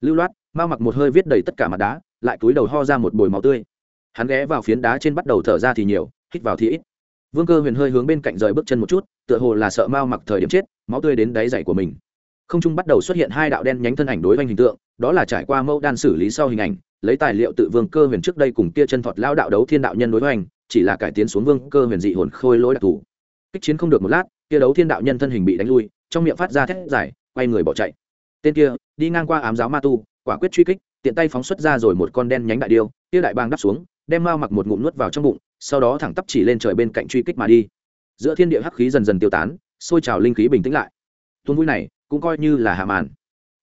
Speaker 1: Lưu loát mao mặc một hơi viết đầy tất cả mặt đá, lại cúi đầu ho ra một bồi máu tươi. Hắn ghé vào phiến đá trên bắt đầu thở ra thì nhiều, hít vào thì ít. Vương cơ huyền hơi hướng bên cạnh rời bước chân một chút, tựa hồ là sợ mao mặc thời điểm chết máu tươi đến đáy dày của mình. Không trung bắt đầu xuất hiện hai đạo đen nhánh thân ảnh đối với hình tượng, đó là trải qua mẫu đan xử lý sau hình ảnh, lấy tài liệu tự vương cơ huyền trước đây cùng tia chân thọt lao đạo đấu thiên đạo nhân đối với hành chỉ là cải tiến xuống vương cơ huyền dị hồn khôi lỗi đặc thù. Kích chiến không được một lát tia đấu thiên đạo nhân thân hình bị đánh lui, trong miệng phát ra thét giải quay người bỏ chạy. Tên kia, đi ngang qua ám giáo ma tu, quả quyết truy kích, tiện tay phóng xuất ra rồi một con đen nhánh đại điêu tia đại bang đắp xuống, đem mao mặc một ngụm nuốt vào trong bụng, sau đó thẳng tắp chỉ lên trời bên cạnh truy kích mà đi. Giữa thiên địa hắc khí dần dần tiêu tán xôi trào linh khí bình tĩnh lại. Tuôn vui này cũng coi như là hạ màn.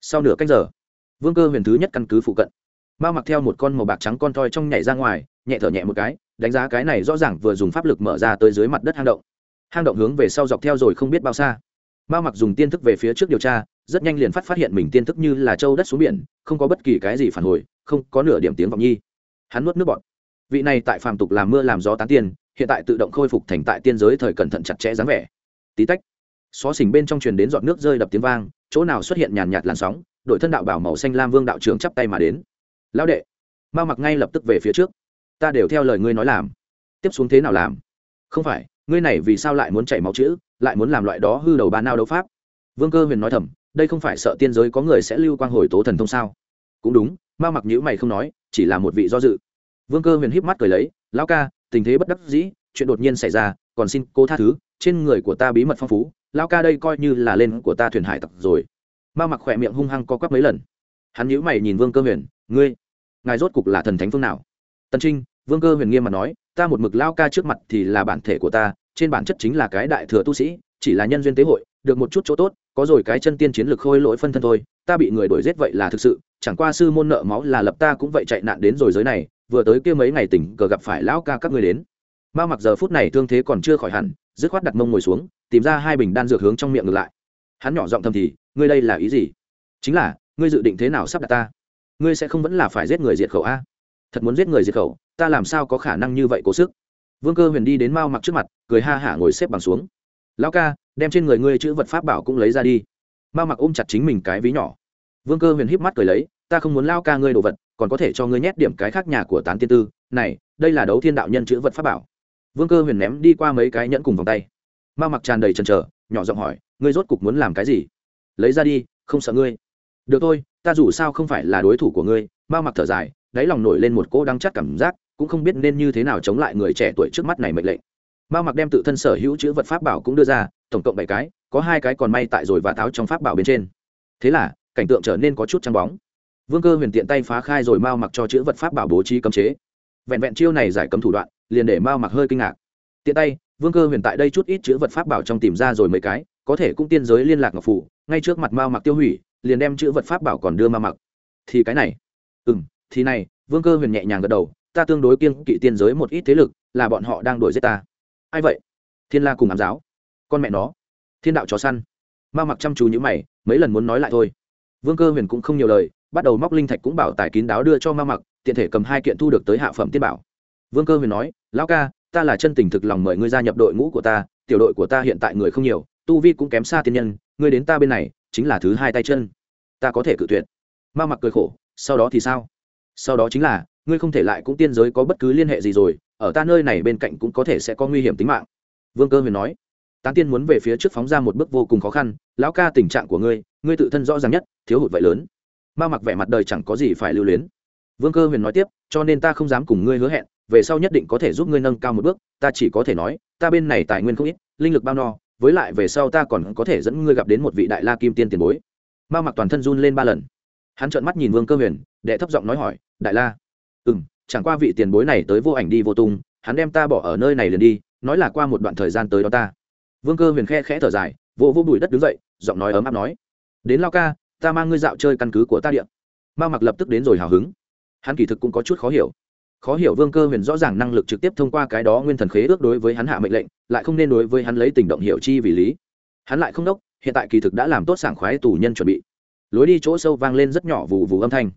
Speaker 1: Sau nửa canh giờ, vương cơ huyền thứ nhất căn cứ phụ cận. Mao mặc theo một con màu bạc trắng con toi trong nhảy ra ngoài, nhẹ thở nhẹ một cái, đánh giá cái này rõ ràng vừa dùng pháp lực mở ra tới dưới mặt đất hang động. Hang động hướng về sau dọc theo rồi không biết bao xa. Mao mặc dùng tiên thức về phía trước điều tra, rất nhanh liền phát phát hiện mình tiên thức như là châu đất xuống biển, không có bất kỳ cái gì phản hồi, không có nửa điểm tiếng vọng nhi. Hắn nuốt nước bọt. Vị này tại phàm tục làm mưa làm gió tán tiên, hiện tại tự động khôi phục thành tại tiên giới thời cẩn thận chặt chẽ dáng vẻ. Tí tách xó xỉnh bên trong truyền đến giọt nước rơi đập tiếng vang, chỗ nào xuất hiện nhàn nhạt làn sóng, đội thân đạo bảo màu xanh lam vương đạo trưởng chắp tay mà đến. Lão đệ. Mao mặc ngay lập tức về phía trước. Ta đều theo lời ngươi nói làm. Tiếp xuống thế nào làm? Không phải, ngươi này vì sao lại muốn chảy máu chữ, lại muốn làm loại đó hư đầu ba nao đấu pháp? Vương cơ huyền nói thầm, đây không phải sợ tiên giới có người sẽ lưu quang hồi tố thần thông sao? Cũng đúng. Ma mặc nhữ mày không nói, chỉ là một vị do dự. Vương cơ huyền híp mắt cười lấy, lão ca, tình thế bất đắc dĩ, chuyện đột nhiên xảy ra, còn xin cô tha thứ, trên người của ta bí mật phong phú lão ca đây coi như là lên của ta thuyền hải tặc rồi. Ma mặc khỏe miệng hung hăng co quắp mấy lần. Hắn nhữ mày nhìn vương cơ huyền, ngươi, ngài rốt cục là thần thánh phương nào? Tân trinh, vương cơ huyền nghiêm mặt nói, ta một mực lao ca trước mặt thì là bản thể của ta, trên bản chất chính là cái đại thừa tu sĩ, chỉ là nhân duyên tế hội, được một chút chỗ tốt, có rồi cái chân tiên chiến lực khôi lỗi phân thân thôi, ta bị người đuổi giết vậy là thực sự, chẳng qua sư môn nợ máu là lập ta cũng vậy chạy nạn đến rồi giới này, vừa tới kia mấy ngày tỉnh cờ gặp phải lão ca các người đến. Mao mặc giờ phút này thương thế còn chưa khỏi hẳn dứt khoát đặt mông ngồi xuống, tìm ra hai bình đan dược hướng trong miệng ngược lại. Hắn nhỏ giọng thầm thì, ngươi đây là ý gì? Chính là, ngươi dự định thế nào sắp đặt ta? Ngươi sẽ không vẫn là phải giết người diệt khẩu a? Thật muốn giết người diệt khẩu, ta làm sao có khả năng như vậy cố sức? Vương cơ huyền đi đến mao mặc trước mặt, cười ha hả ngồi xếp bằng xuống. Lão ca, đem trên người ngươi chữ vật pháp bảo cũng lấy ra đi. Mao mặc ôm chặt chính mình cái ví nhỏ. Vương cơ huyền híp mắt cười lấy, ta không muốn lao ca ngươi đồ vật, còn có thể cho ngươi nhét điểm cái khác nhà của tán tiên tư. Này, đây là đấu thiên đạo nhân chữ vật pháp bảo vương cơ huyền ném đi qua mấy cái nhẫn cùng vòng tay. Ma mặc tràn đầy trần trờ nhỏ giọng hỏi, ngươi rốt cục muốn làm cái gì? Lấy ra đi, không sợ ngươi. Được thôi, ta dù sao không phải là đối thủ của ngươi. Ma mặc thở dài, đáy lòng nổi lên một cỗ đắng chắc cảm giác, cũng không biết nên như thế nào chống lại người trẻ tuổi trước mắt này mệnh lệnh. Ma mặc đem tự thân sở hữu chữ vật pháp bảo cũng đưa ra, tổng cộng bảy cái, có hai cái còn may tại rồi và tháo trong pháp bảo bên trên. Thế là, cảnh tượng trở nên có chút trắng bóng. Vương cơ huyền tiện tay phá khai rồi mao mặc cho chữ vật pháp bảo bố trí cấm chế vẹn vẹn chiêu này giải cấm thủ đoạn, liền để mao mặc hơi kinh ngạc. Tiện tay, vương cơ huyền tại đây chút ít chữ vật pháp bảo trong tìm ra rồi mấy cái, có thể cũng tiên giới liên lạc ngọc phủ, ngay trước mặt mao mặc tiêu hủy, liền đem chữ vật pháp bảo còn đưa mao mặc. Thì cái này. Ừ m thì này, vương cơ huyền nhẹ nhàng gật đầu, ta tương đối kiêng kỵ tiên giới một ít thế lực, là bọn họ đang đuổi giết ta. Ai vậy? Thiên la cùng ám giáo. Con mẹ nó. Thiên đạo chó săn. Ma mặc chăm chú như mày, mấy lần muốn nói lại thôi. Vương cơ huyền cũng không nhiều lời, bắt đầu móc linh thạch cũng bảo tài kín đáo đưa cho ma mặc tiện thể cầm hai kiện thu được tới hạ phẩm tiên bảo. Vương cơ huyền nói, lão ca, ta là chân tình thực lòng mời ngươi gia nhập đội ngũ của ta, tiểu đội của ta hiện tại người không nhiều, tu vi cũng kém xa tiên nhân, ngươi đến ta bên này, chính là thứ hai tay chân. Ta có thể cự tuyệt. Ma mặc cười khổ, sau đó thì sao? Sau đó chính là, ngươi không thể lại cũng tiên giới có bất cứ liên hệ gì rồi, ở ta nơi này bên cạnh cũng có thể sẽ có nguy hiểm tính mạng. Vương cơ huyền nói, tán tiên muốn về phía trước phóng ra một bước vô cùng khó khăn, lão ca, tình trạng của ngươi ngươi tự thân rõ ràng nhất, thiếu hụt vậy lớn. Ma mặc vẻ mặt đời chẳng có gì phải lưu luyến vương cơ huyền nói tiếp, cho nên ta không dám cùng ngươi hứa hẹn, về sau nhất định có thể giúp ngươi nâng cao một bước, ta chỉ có thể nói, ta bên này tài nguyên không ít, linh lực bao no, với lại về sau ta còn có thể dẫn ngươi gặp đến một vị đại la kim tiên tiền bối. Ma mặc toàn thân run lên ba lần. Hắn trợn mắt nhìn vương cơ huyền, đệ thấp giọng nói hỏi, đại la ừ m chẳng qua vị tiền bối này tới vô ảnh đi vô tung, hắn đem ta bỏ ở nơi này liền đi, nói là qua một đoạn thời gian tới đó ta. Vương cơ huyền khe khẽ thở dài, vỗ vỗ bụi đất đứng dậy, giọng nói ấm áp nói, đến lao ca, ta mang ngươi dạo chơi căn cứ của ta điện ma mặc lập tức đến rồi hào hứng hắn kỳ thực cũng có chút khó hiểu. Khó hiểu vương cơ huyền rõ ràng năng lực trực tiếp thông qua cái đó nguyên thần khế ước đối với hắn hạ mệnh lệnh, lại không nên đối với hắn lấy tình động hiệu chi vì lý. Hắn lại không đốc, hiện tại kỳ thực đã làm tốt sảng khoái tù nhân chuẩn bị. Lối đi chỗ sâu vang lên rất nhỏ vù vù âm thanh.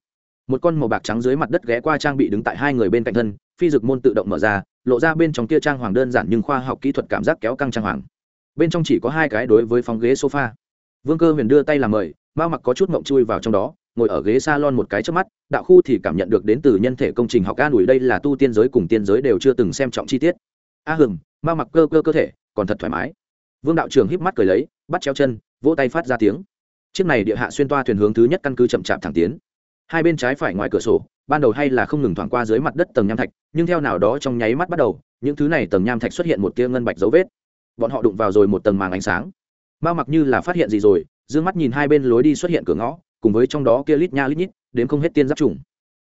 Speaker 1: Một con màu bạc trắng dưới mặt đất ghé qua trang bị đứng tại hai người bên cạnh thân, phi dực môn tự động mở ra, lộ ra bên trong kia trang hoàng đơn giản nhưng khoa học kỹ thuật cảm giác kéo căng trang hoàng. Bên trong chỉ có hai cái đối với phòng ghế sofa. Vương cơ huyền đưa tay làm mời bao mặc có chút ngộng chui vào trong đó ngồi ở ghế salon một cái trước mắt đạo khu thì cảm nhận được đến từ nhân thể công trình học ca nổi đây là tu tiên giới cùng tiên giới đều chưa từng xem trọng chi tiết. A à hừm, ma mặc cơ cơ cơ thể còn thật thoải mái. Vương đạo trường híp mắt cười lấy bắt treo chân vỗ tay phát ra tiếng. Chiếc này địa hạ xuyên toa thuyền hướng thứ nhất căn cứ chậm chạp thẳng tiến. Hai bên trái phải ngoài cửa sổ ban đầu hay là không ngừng thoảng qua dưới mặt đất tầng nham thạch nhưng theo nào đó trong nháy mắt bắt đầu những thứ này tầng nham thạch xuất hiện một tia ngân bạch dấu vết. Bọn họ đụng vào rồi một tầng màng ánh sáng. Ma mặc như là phát hiện gì rồi dương mắt nhìn hai bên lối đi xuất hiện cửa ngõ cùng với trong đó kia lít nha lít nhít đến không hết tiên giáp trùng.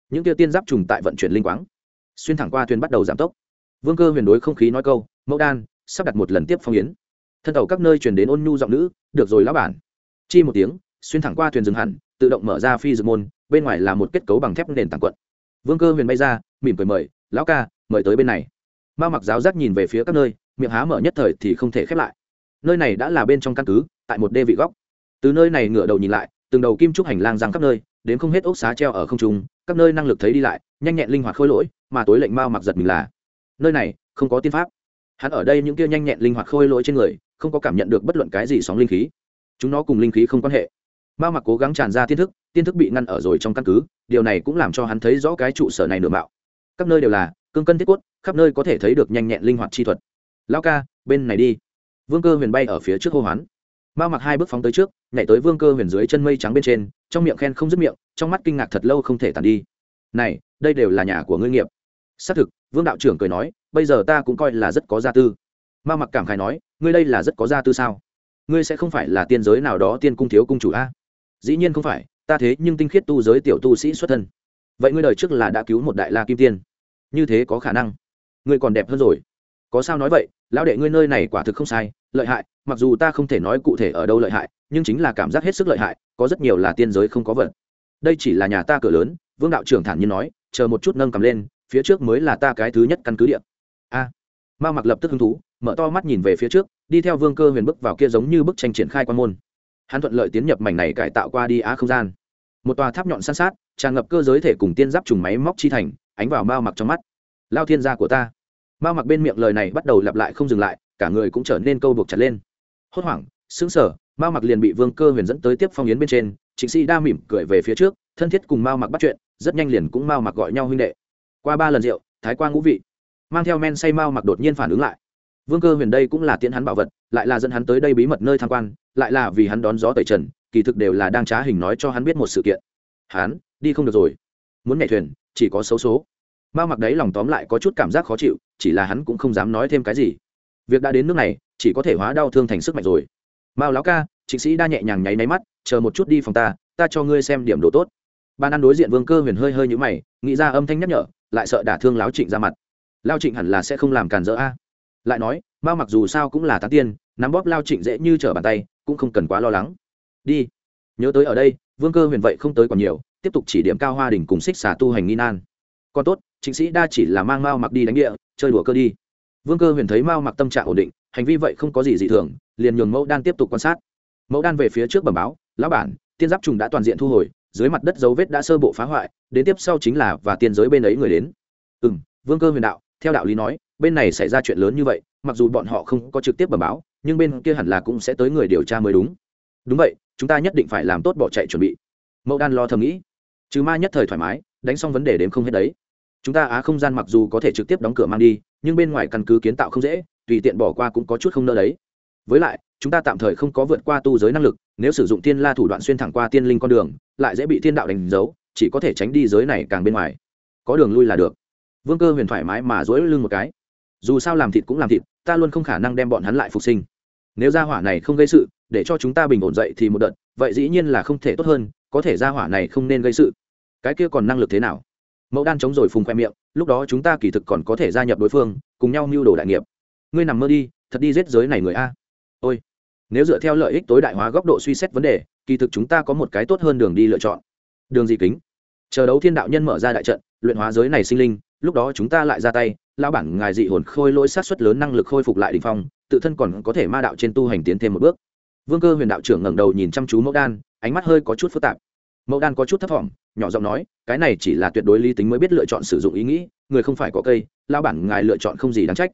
Speaker 1: Những kia tiên giáp trùng tại vận chuyển linh quáng, xuyên thẳng qua thuyền bắt đầu giảm tốc. Vương cơ huyền đối không khí nói câu, mẫu đan, sắp đặt một lần tiếp phong yến. Thân tàu các nơi chuyển đến ôn nhu giọng nữ, được rồi lão bản. Chi một tiếng, xuyên thẳng qua thuyền dừng hẳn, tự động mở ra phi dược môn, bên ngoài là một kết cấu bằng thép nền tảng quận. Vương cơ huyền bay ra, mỉm cười mời, lão ca, mời tới bên này. Ma mặc giáo giác nhìn về phía các nơi, miệng há mở nhất thời thì không thể khép lại. Nơi này đã là bên trong căn cứ, tại một đê vị góc. Từ nơi này ngửa đầu nhìn lại từng đầu kim trúc hành lang giang khắp nơi, đến không hết ốc xá treo ở không trung, các nơi năng lực thấy đi lại, nhanh nhẹn linh hoạt khôi lỗi, mà tối lệnh mao mặc giật mình là, nơi này, không có tiên pháp. Hắn ở đây những kia nhanh nhẹn linh hoạt khôi lỗi trên người, không có cảm nhận được bất luận cái gì sóng linh khí. Chúng nó cùng linh khí không quan hệ. Mao mặc cố gắng tràn ra tiên thức tiên thức bị ngăn ở rồi trong căn cứ, điều này cũng làm cho hắn thấy rõ cái trụ sở này nửa mạo. Các nơi đều là, cương cân thiết quất khắp nơi có thể thấy được nhanh nhẹn linh hoạt chi thuật. Lao ca, bên này đi. Vương cơ huyền bay ở phía trước hô hoán mao mặc hai bước phóng tới trước, nhảy tới vương cơ huyền dưới chân mây trắng bên trên, trong miệng khen không dứt miệng, trong mắt kinh ngạc thật lâu không thể tàn đi. Này, đây đều là nhà của ngươi nghiệp. Xác thực, vương đạo trưởng cười nói, bây giờ ta cũng coi là rất có gia tư. Mao mặc cảm khai nói, ngươi đây là rất có gia tư sao? Ngươi sẽ không phải là tiên giới nào đó tiên cung thiếu cung chủ a? Dĩ nhiên không phải, ta thế nhưng tinh khiết tu giới tiểu tu sĩ xuất thân. Vậy ngươi đời trước là đã cứu một đại la kim tiên. Như thế có khả năng. Ngươi còn đẹp hơn rồi. Có sao nói vậy? Lão đệ ngươi nơi này quả thực không sai lợi hại mặc dù ta không thể nói cụ thể ở đâu lợi hại nhưng chính là cảm giác hết sức lợi hại có rất nhiều là tiên giới không có vật. Đây chỉ là nhà ta cửa lớn vương đạo trưởng thản nhiên nói chờ một chút nâng cầm lên phía trước mới là ta cái thứ nhất căn cứ điện a. À, ma mặc lập tức hứng thú mở to mắt nhìn về phía trước đi theo vương cơ huyền bước vào kia giống như bức tranh triển khai quan môn. Hắn thuận lợi tiến nhập mảnh này cải tạo qua đi á không gian. Một tòa tháp nhọn san sát tràn ngập cơ giới thể cùng tiên giáp trùng máy móc chi thành ánh vào mao mặc trong mắt. Lao thiên gia của ta mao mặc bên miệng lời này bắt đầu lặp lại không dừng lại, cả người cũng trở nên câu buộc chặt lên. Hốt hoảng, sững sờ, mao mặc liền bị vương cơ huyền dẫn tới tiếp phong yến bên trên chính sĩ đa mỉm cười về phía trước, thân thiết cùng mao mặc bắt chuyện, rất nhanh liền cũng mao mặc gọi nhau huynh đệ. Qua ba lần rượu, thái qua ngũ vị. Mang theo men say mao mặc đột nhiên phản ứng lại. Vương cơ huyền đây cũng là tiễn hắn bảo vật, lại là dẫn hắn tới đây bí mật nơi tham quan, lại là vì hắn đón gió tẩy trần, kỳ thực đều là đang trá hình nói cho hắn biết một sự kiện. Hắn, đi không được rồi. Muốn nhảy thuyền, chỉ có xấu số. Mao mặc đấy lòng tóm lại có chút cảm giác khó chịu chỉ là hắn cũng không dám nói thêm cái gì. Việc đã đến nước này, chỉ có thể hóa đau thương thành sức mạnh rồi. Mao lão ca, trịnh sĩ đa nhẹ nhàng nháy máy mắt, chờ một chút đi phòng ta ta cho ngươi xem điểm độ tốt. Ban ăn đối diện vương cơ huyền hơi hơi nhũ mày, nghĩ ra âm thanh nhắc nhở, lại sợ đả thương láo trịnh ra mặt. Lao trịnh hẳn là sẽ không làm càn rỡ a. Lại nói, mao mặc dù sao cũng là tán tiên, nắm bóp lao trịnh dễ như trở bàn tay, cũng không cần quá lo lắng. Đi. Nhớ tới ở đây, vương cơ huyền vậy không tới còn nhiều, tiếp tục chỉ điểm cao hoa đình cùng xích xả tu hành nghi nan. Còn tốt chính sĩ đa chỉ là mang mao mặc đi đánh địa chơi đùa cơ đi. Vương cơ huyền thấy mao mặc tâm trạng ổn định, hành vi vậy không có gì dị thường, liền nhường mẫu đan tiếp tục quan sát. Mẫu đan về phía trước bẩm báo, lão bản, tiên giáp trùng đã toàn diện thu hồi, dưới mặt đất dấu vết đã sơ bộ phá hoại, đến tiếp sau chính là và tiên giới bên ấy người đến. Ừ m vương cơ huyền đạo, theo đạo lý nói, bên này xảy ra chuyện lớn như vậy, mặc dù bọn họ không có trực tiếp bẩm báo, nhưng bên kia hẳn là cũng sẽ tới người điều tra mới đúng. Đúng vậy, chúng ta nhất định phải làm tốt bỏ chạy chuẩn bị. Mẫu đan lo thầm nghĩ. Chứ ma nhất thời thoải mái, đánh xong vấn đề đếm không hết đấy chúng ta á không gian mặc dù có thể trực tiếp đóng cửa mang đi, nhưng bên ngoài căn cứ kiến tạo không dễ, tùy tiện bỏ qua cũng có chút không nỡ đấy. Với lại, chúng ta tạm thời không có vượt qua tu giới năng lực, nếu sử dụng tiên la thủ đoạn xuyên thẳng qua tiên linh con đường, lại dễ bị thiên đạo đánh dấu, chỉ có thể tránh đi giới này càng bên ngoài. Có đường lui là được. Vương cơ huyền thoải mái mà dối lưng một cái. Dù sao làm thịt cũng làm thịt, ta luôn không khả năng đem bọn hắn lại phục sinh. Nếu gia hỏa này không gây sự, để cho chúng ta bình ổn dậy thì một đợt, vậy dĩ nhiên là không thể tốt hơn, có thể gia hỏa này không nên gây sự. Cái kia còn năng lực thế nào? Mẫu đan chống rồi phùng khoe miệng, lúc đó chúng ta kỳ thực còn có thể gia nhập đối phương, cùng nhau mưu đồ đại nghiệp. Ngươi nằm mơ đi, thật đi giết giới này người a. Ôi, nếu dựa theo lợi ích tối đại hóa góc độ suy xét vấn đề, kỳ thực chúng ta có một cái tốt hơn đường đi lựa chọn. Đường gì kính? Chờ đấu thiên đạo nhân mở ra đại trận, luyện hóa giới này sinh linh, lúc đó chúng ta lại ra tay lao bản ngài dị hồn khôi lỗi sát xuất lớn năng lực khôi phục lại đình phong, tự thân còn có thể ma đạo trên tu hành tiến thêm một bước. Vương cơ huyền đạo trưởng ngẩng đầu nhìn chăm chú mẫu đan, ánh mắt hơi có chút phức tạp. Mẫu đan có chút thấp t nhỏ giọng nói, cái này chỉ là tuyệt đối lý tính mới biết lựa chọn sử dụng ý nghĩ, người không phải có cây lao bản ngài lựa chọn không gì đáng trách.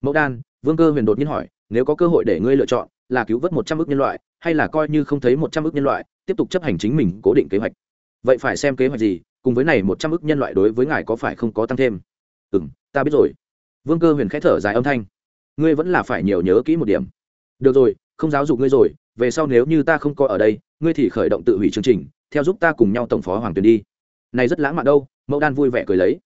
Speaker 1: Mẫu đan, vương cơ huyền đột nhiên hỏi, nếu có cơ hội để ngươi lựa chọn, là cứu vớt một trăm ước nhân loại, hay là coi như không thấy một trăm ước nhân loại, tiếp tục chấp hành chính mình cố định kế hoạch? Vậy phải xem kế hoạch gì, cùng với này một trăm ước nhân loại đối với ngài có phải không có tăng thêm? Ừ m ta biết rồi. Vương cơ huyền k h ẽ thở dài âm thanh. Ngươi vẫn là phải nhiều nhớ kỹ một điểm. Được rồi, không giáo dục ngươi rồi, về sau nếu như ta không có ở đây, ngươi thì khởi động tự hủy chương trình theo giúp ta cùng nhau tổng phó hoàng tuyền đi. Này rất lãng mạn đâu, mẫu đan vui vẻ cười lấy.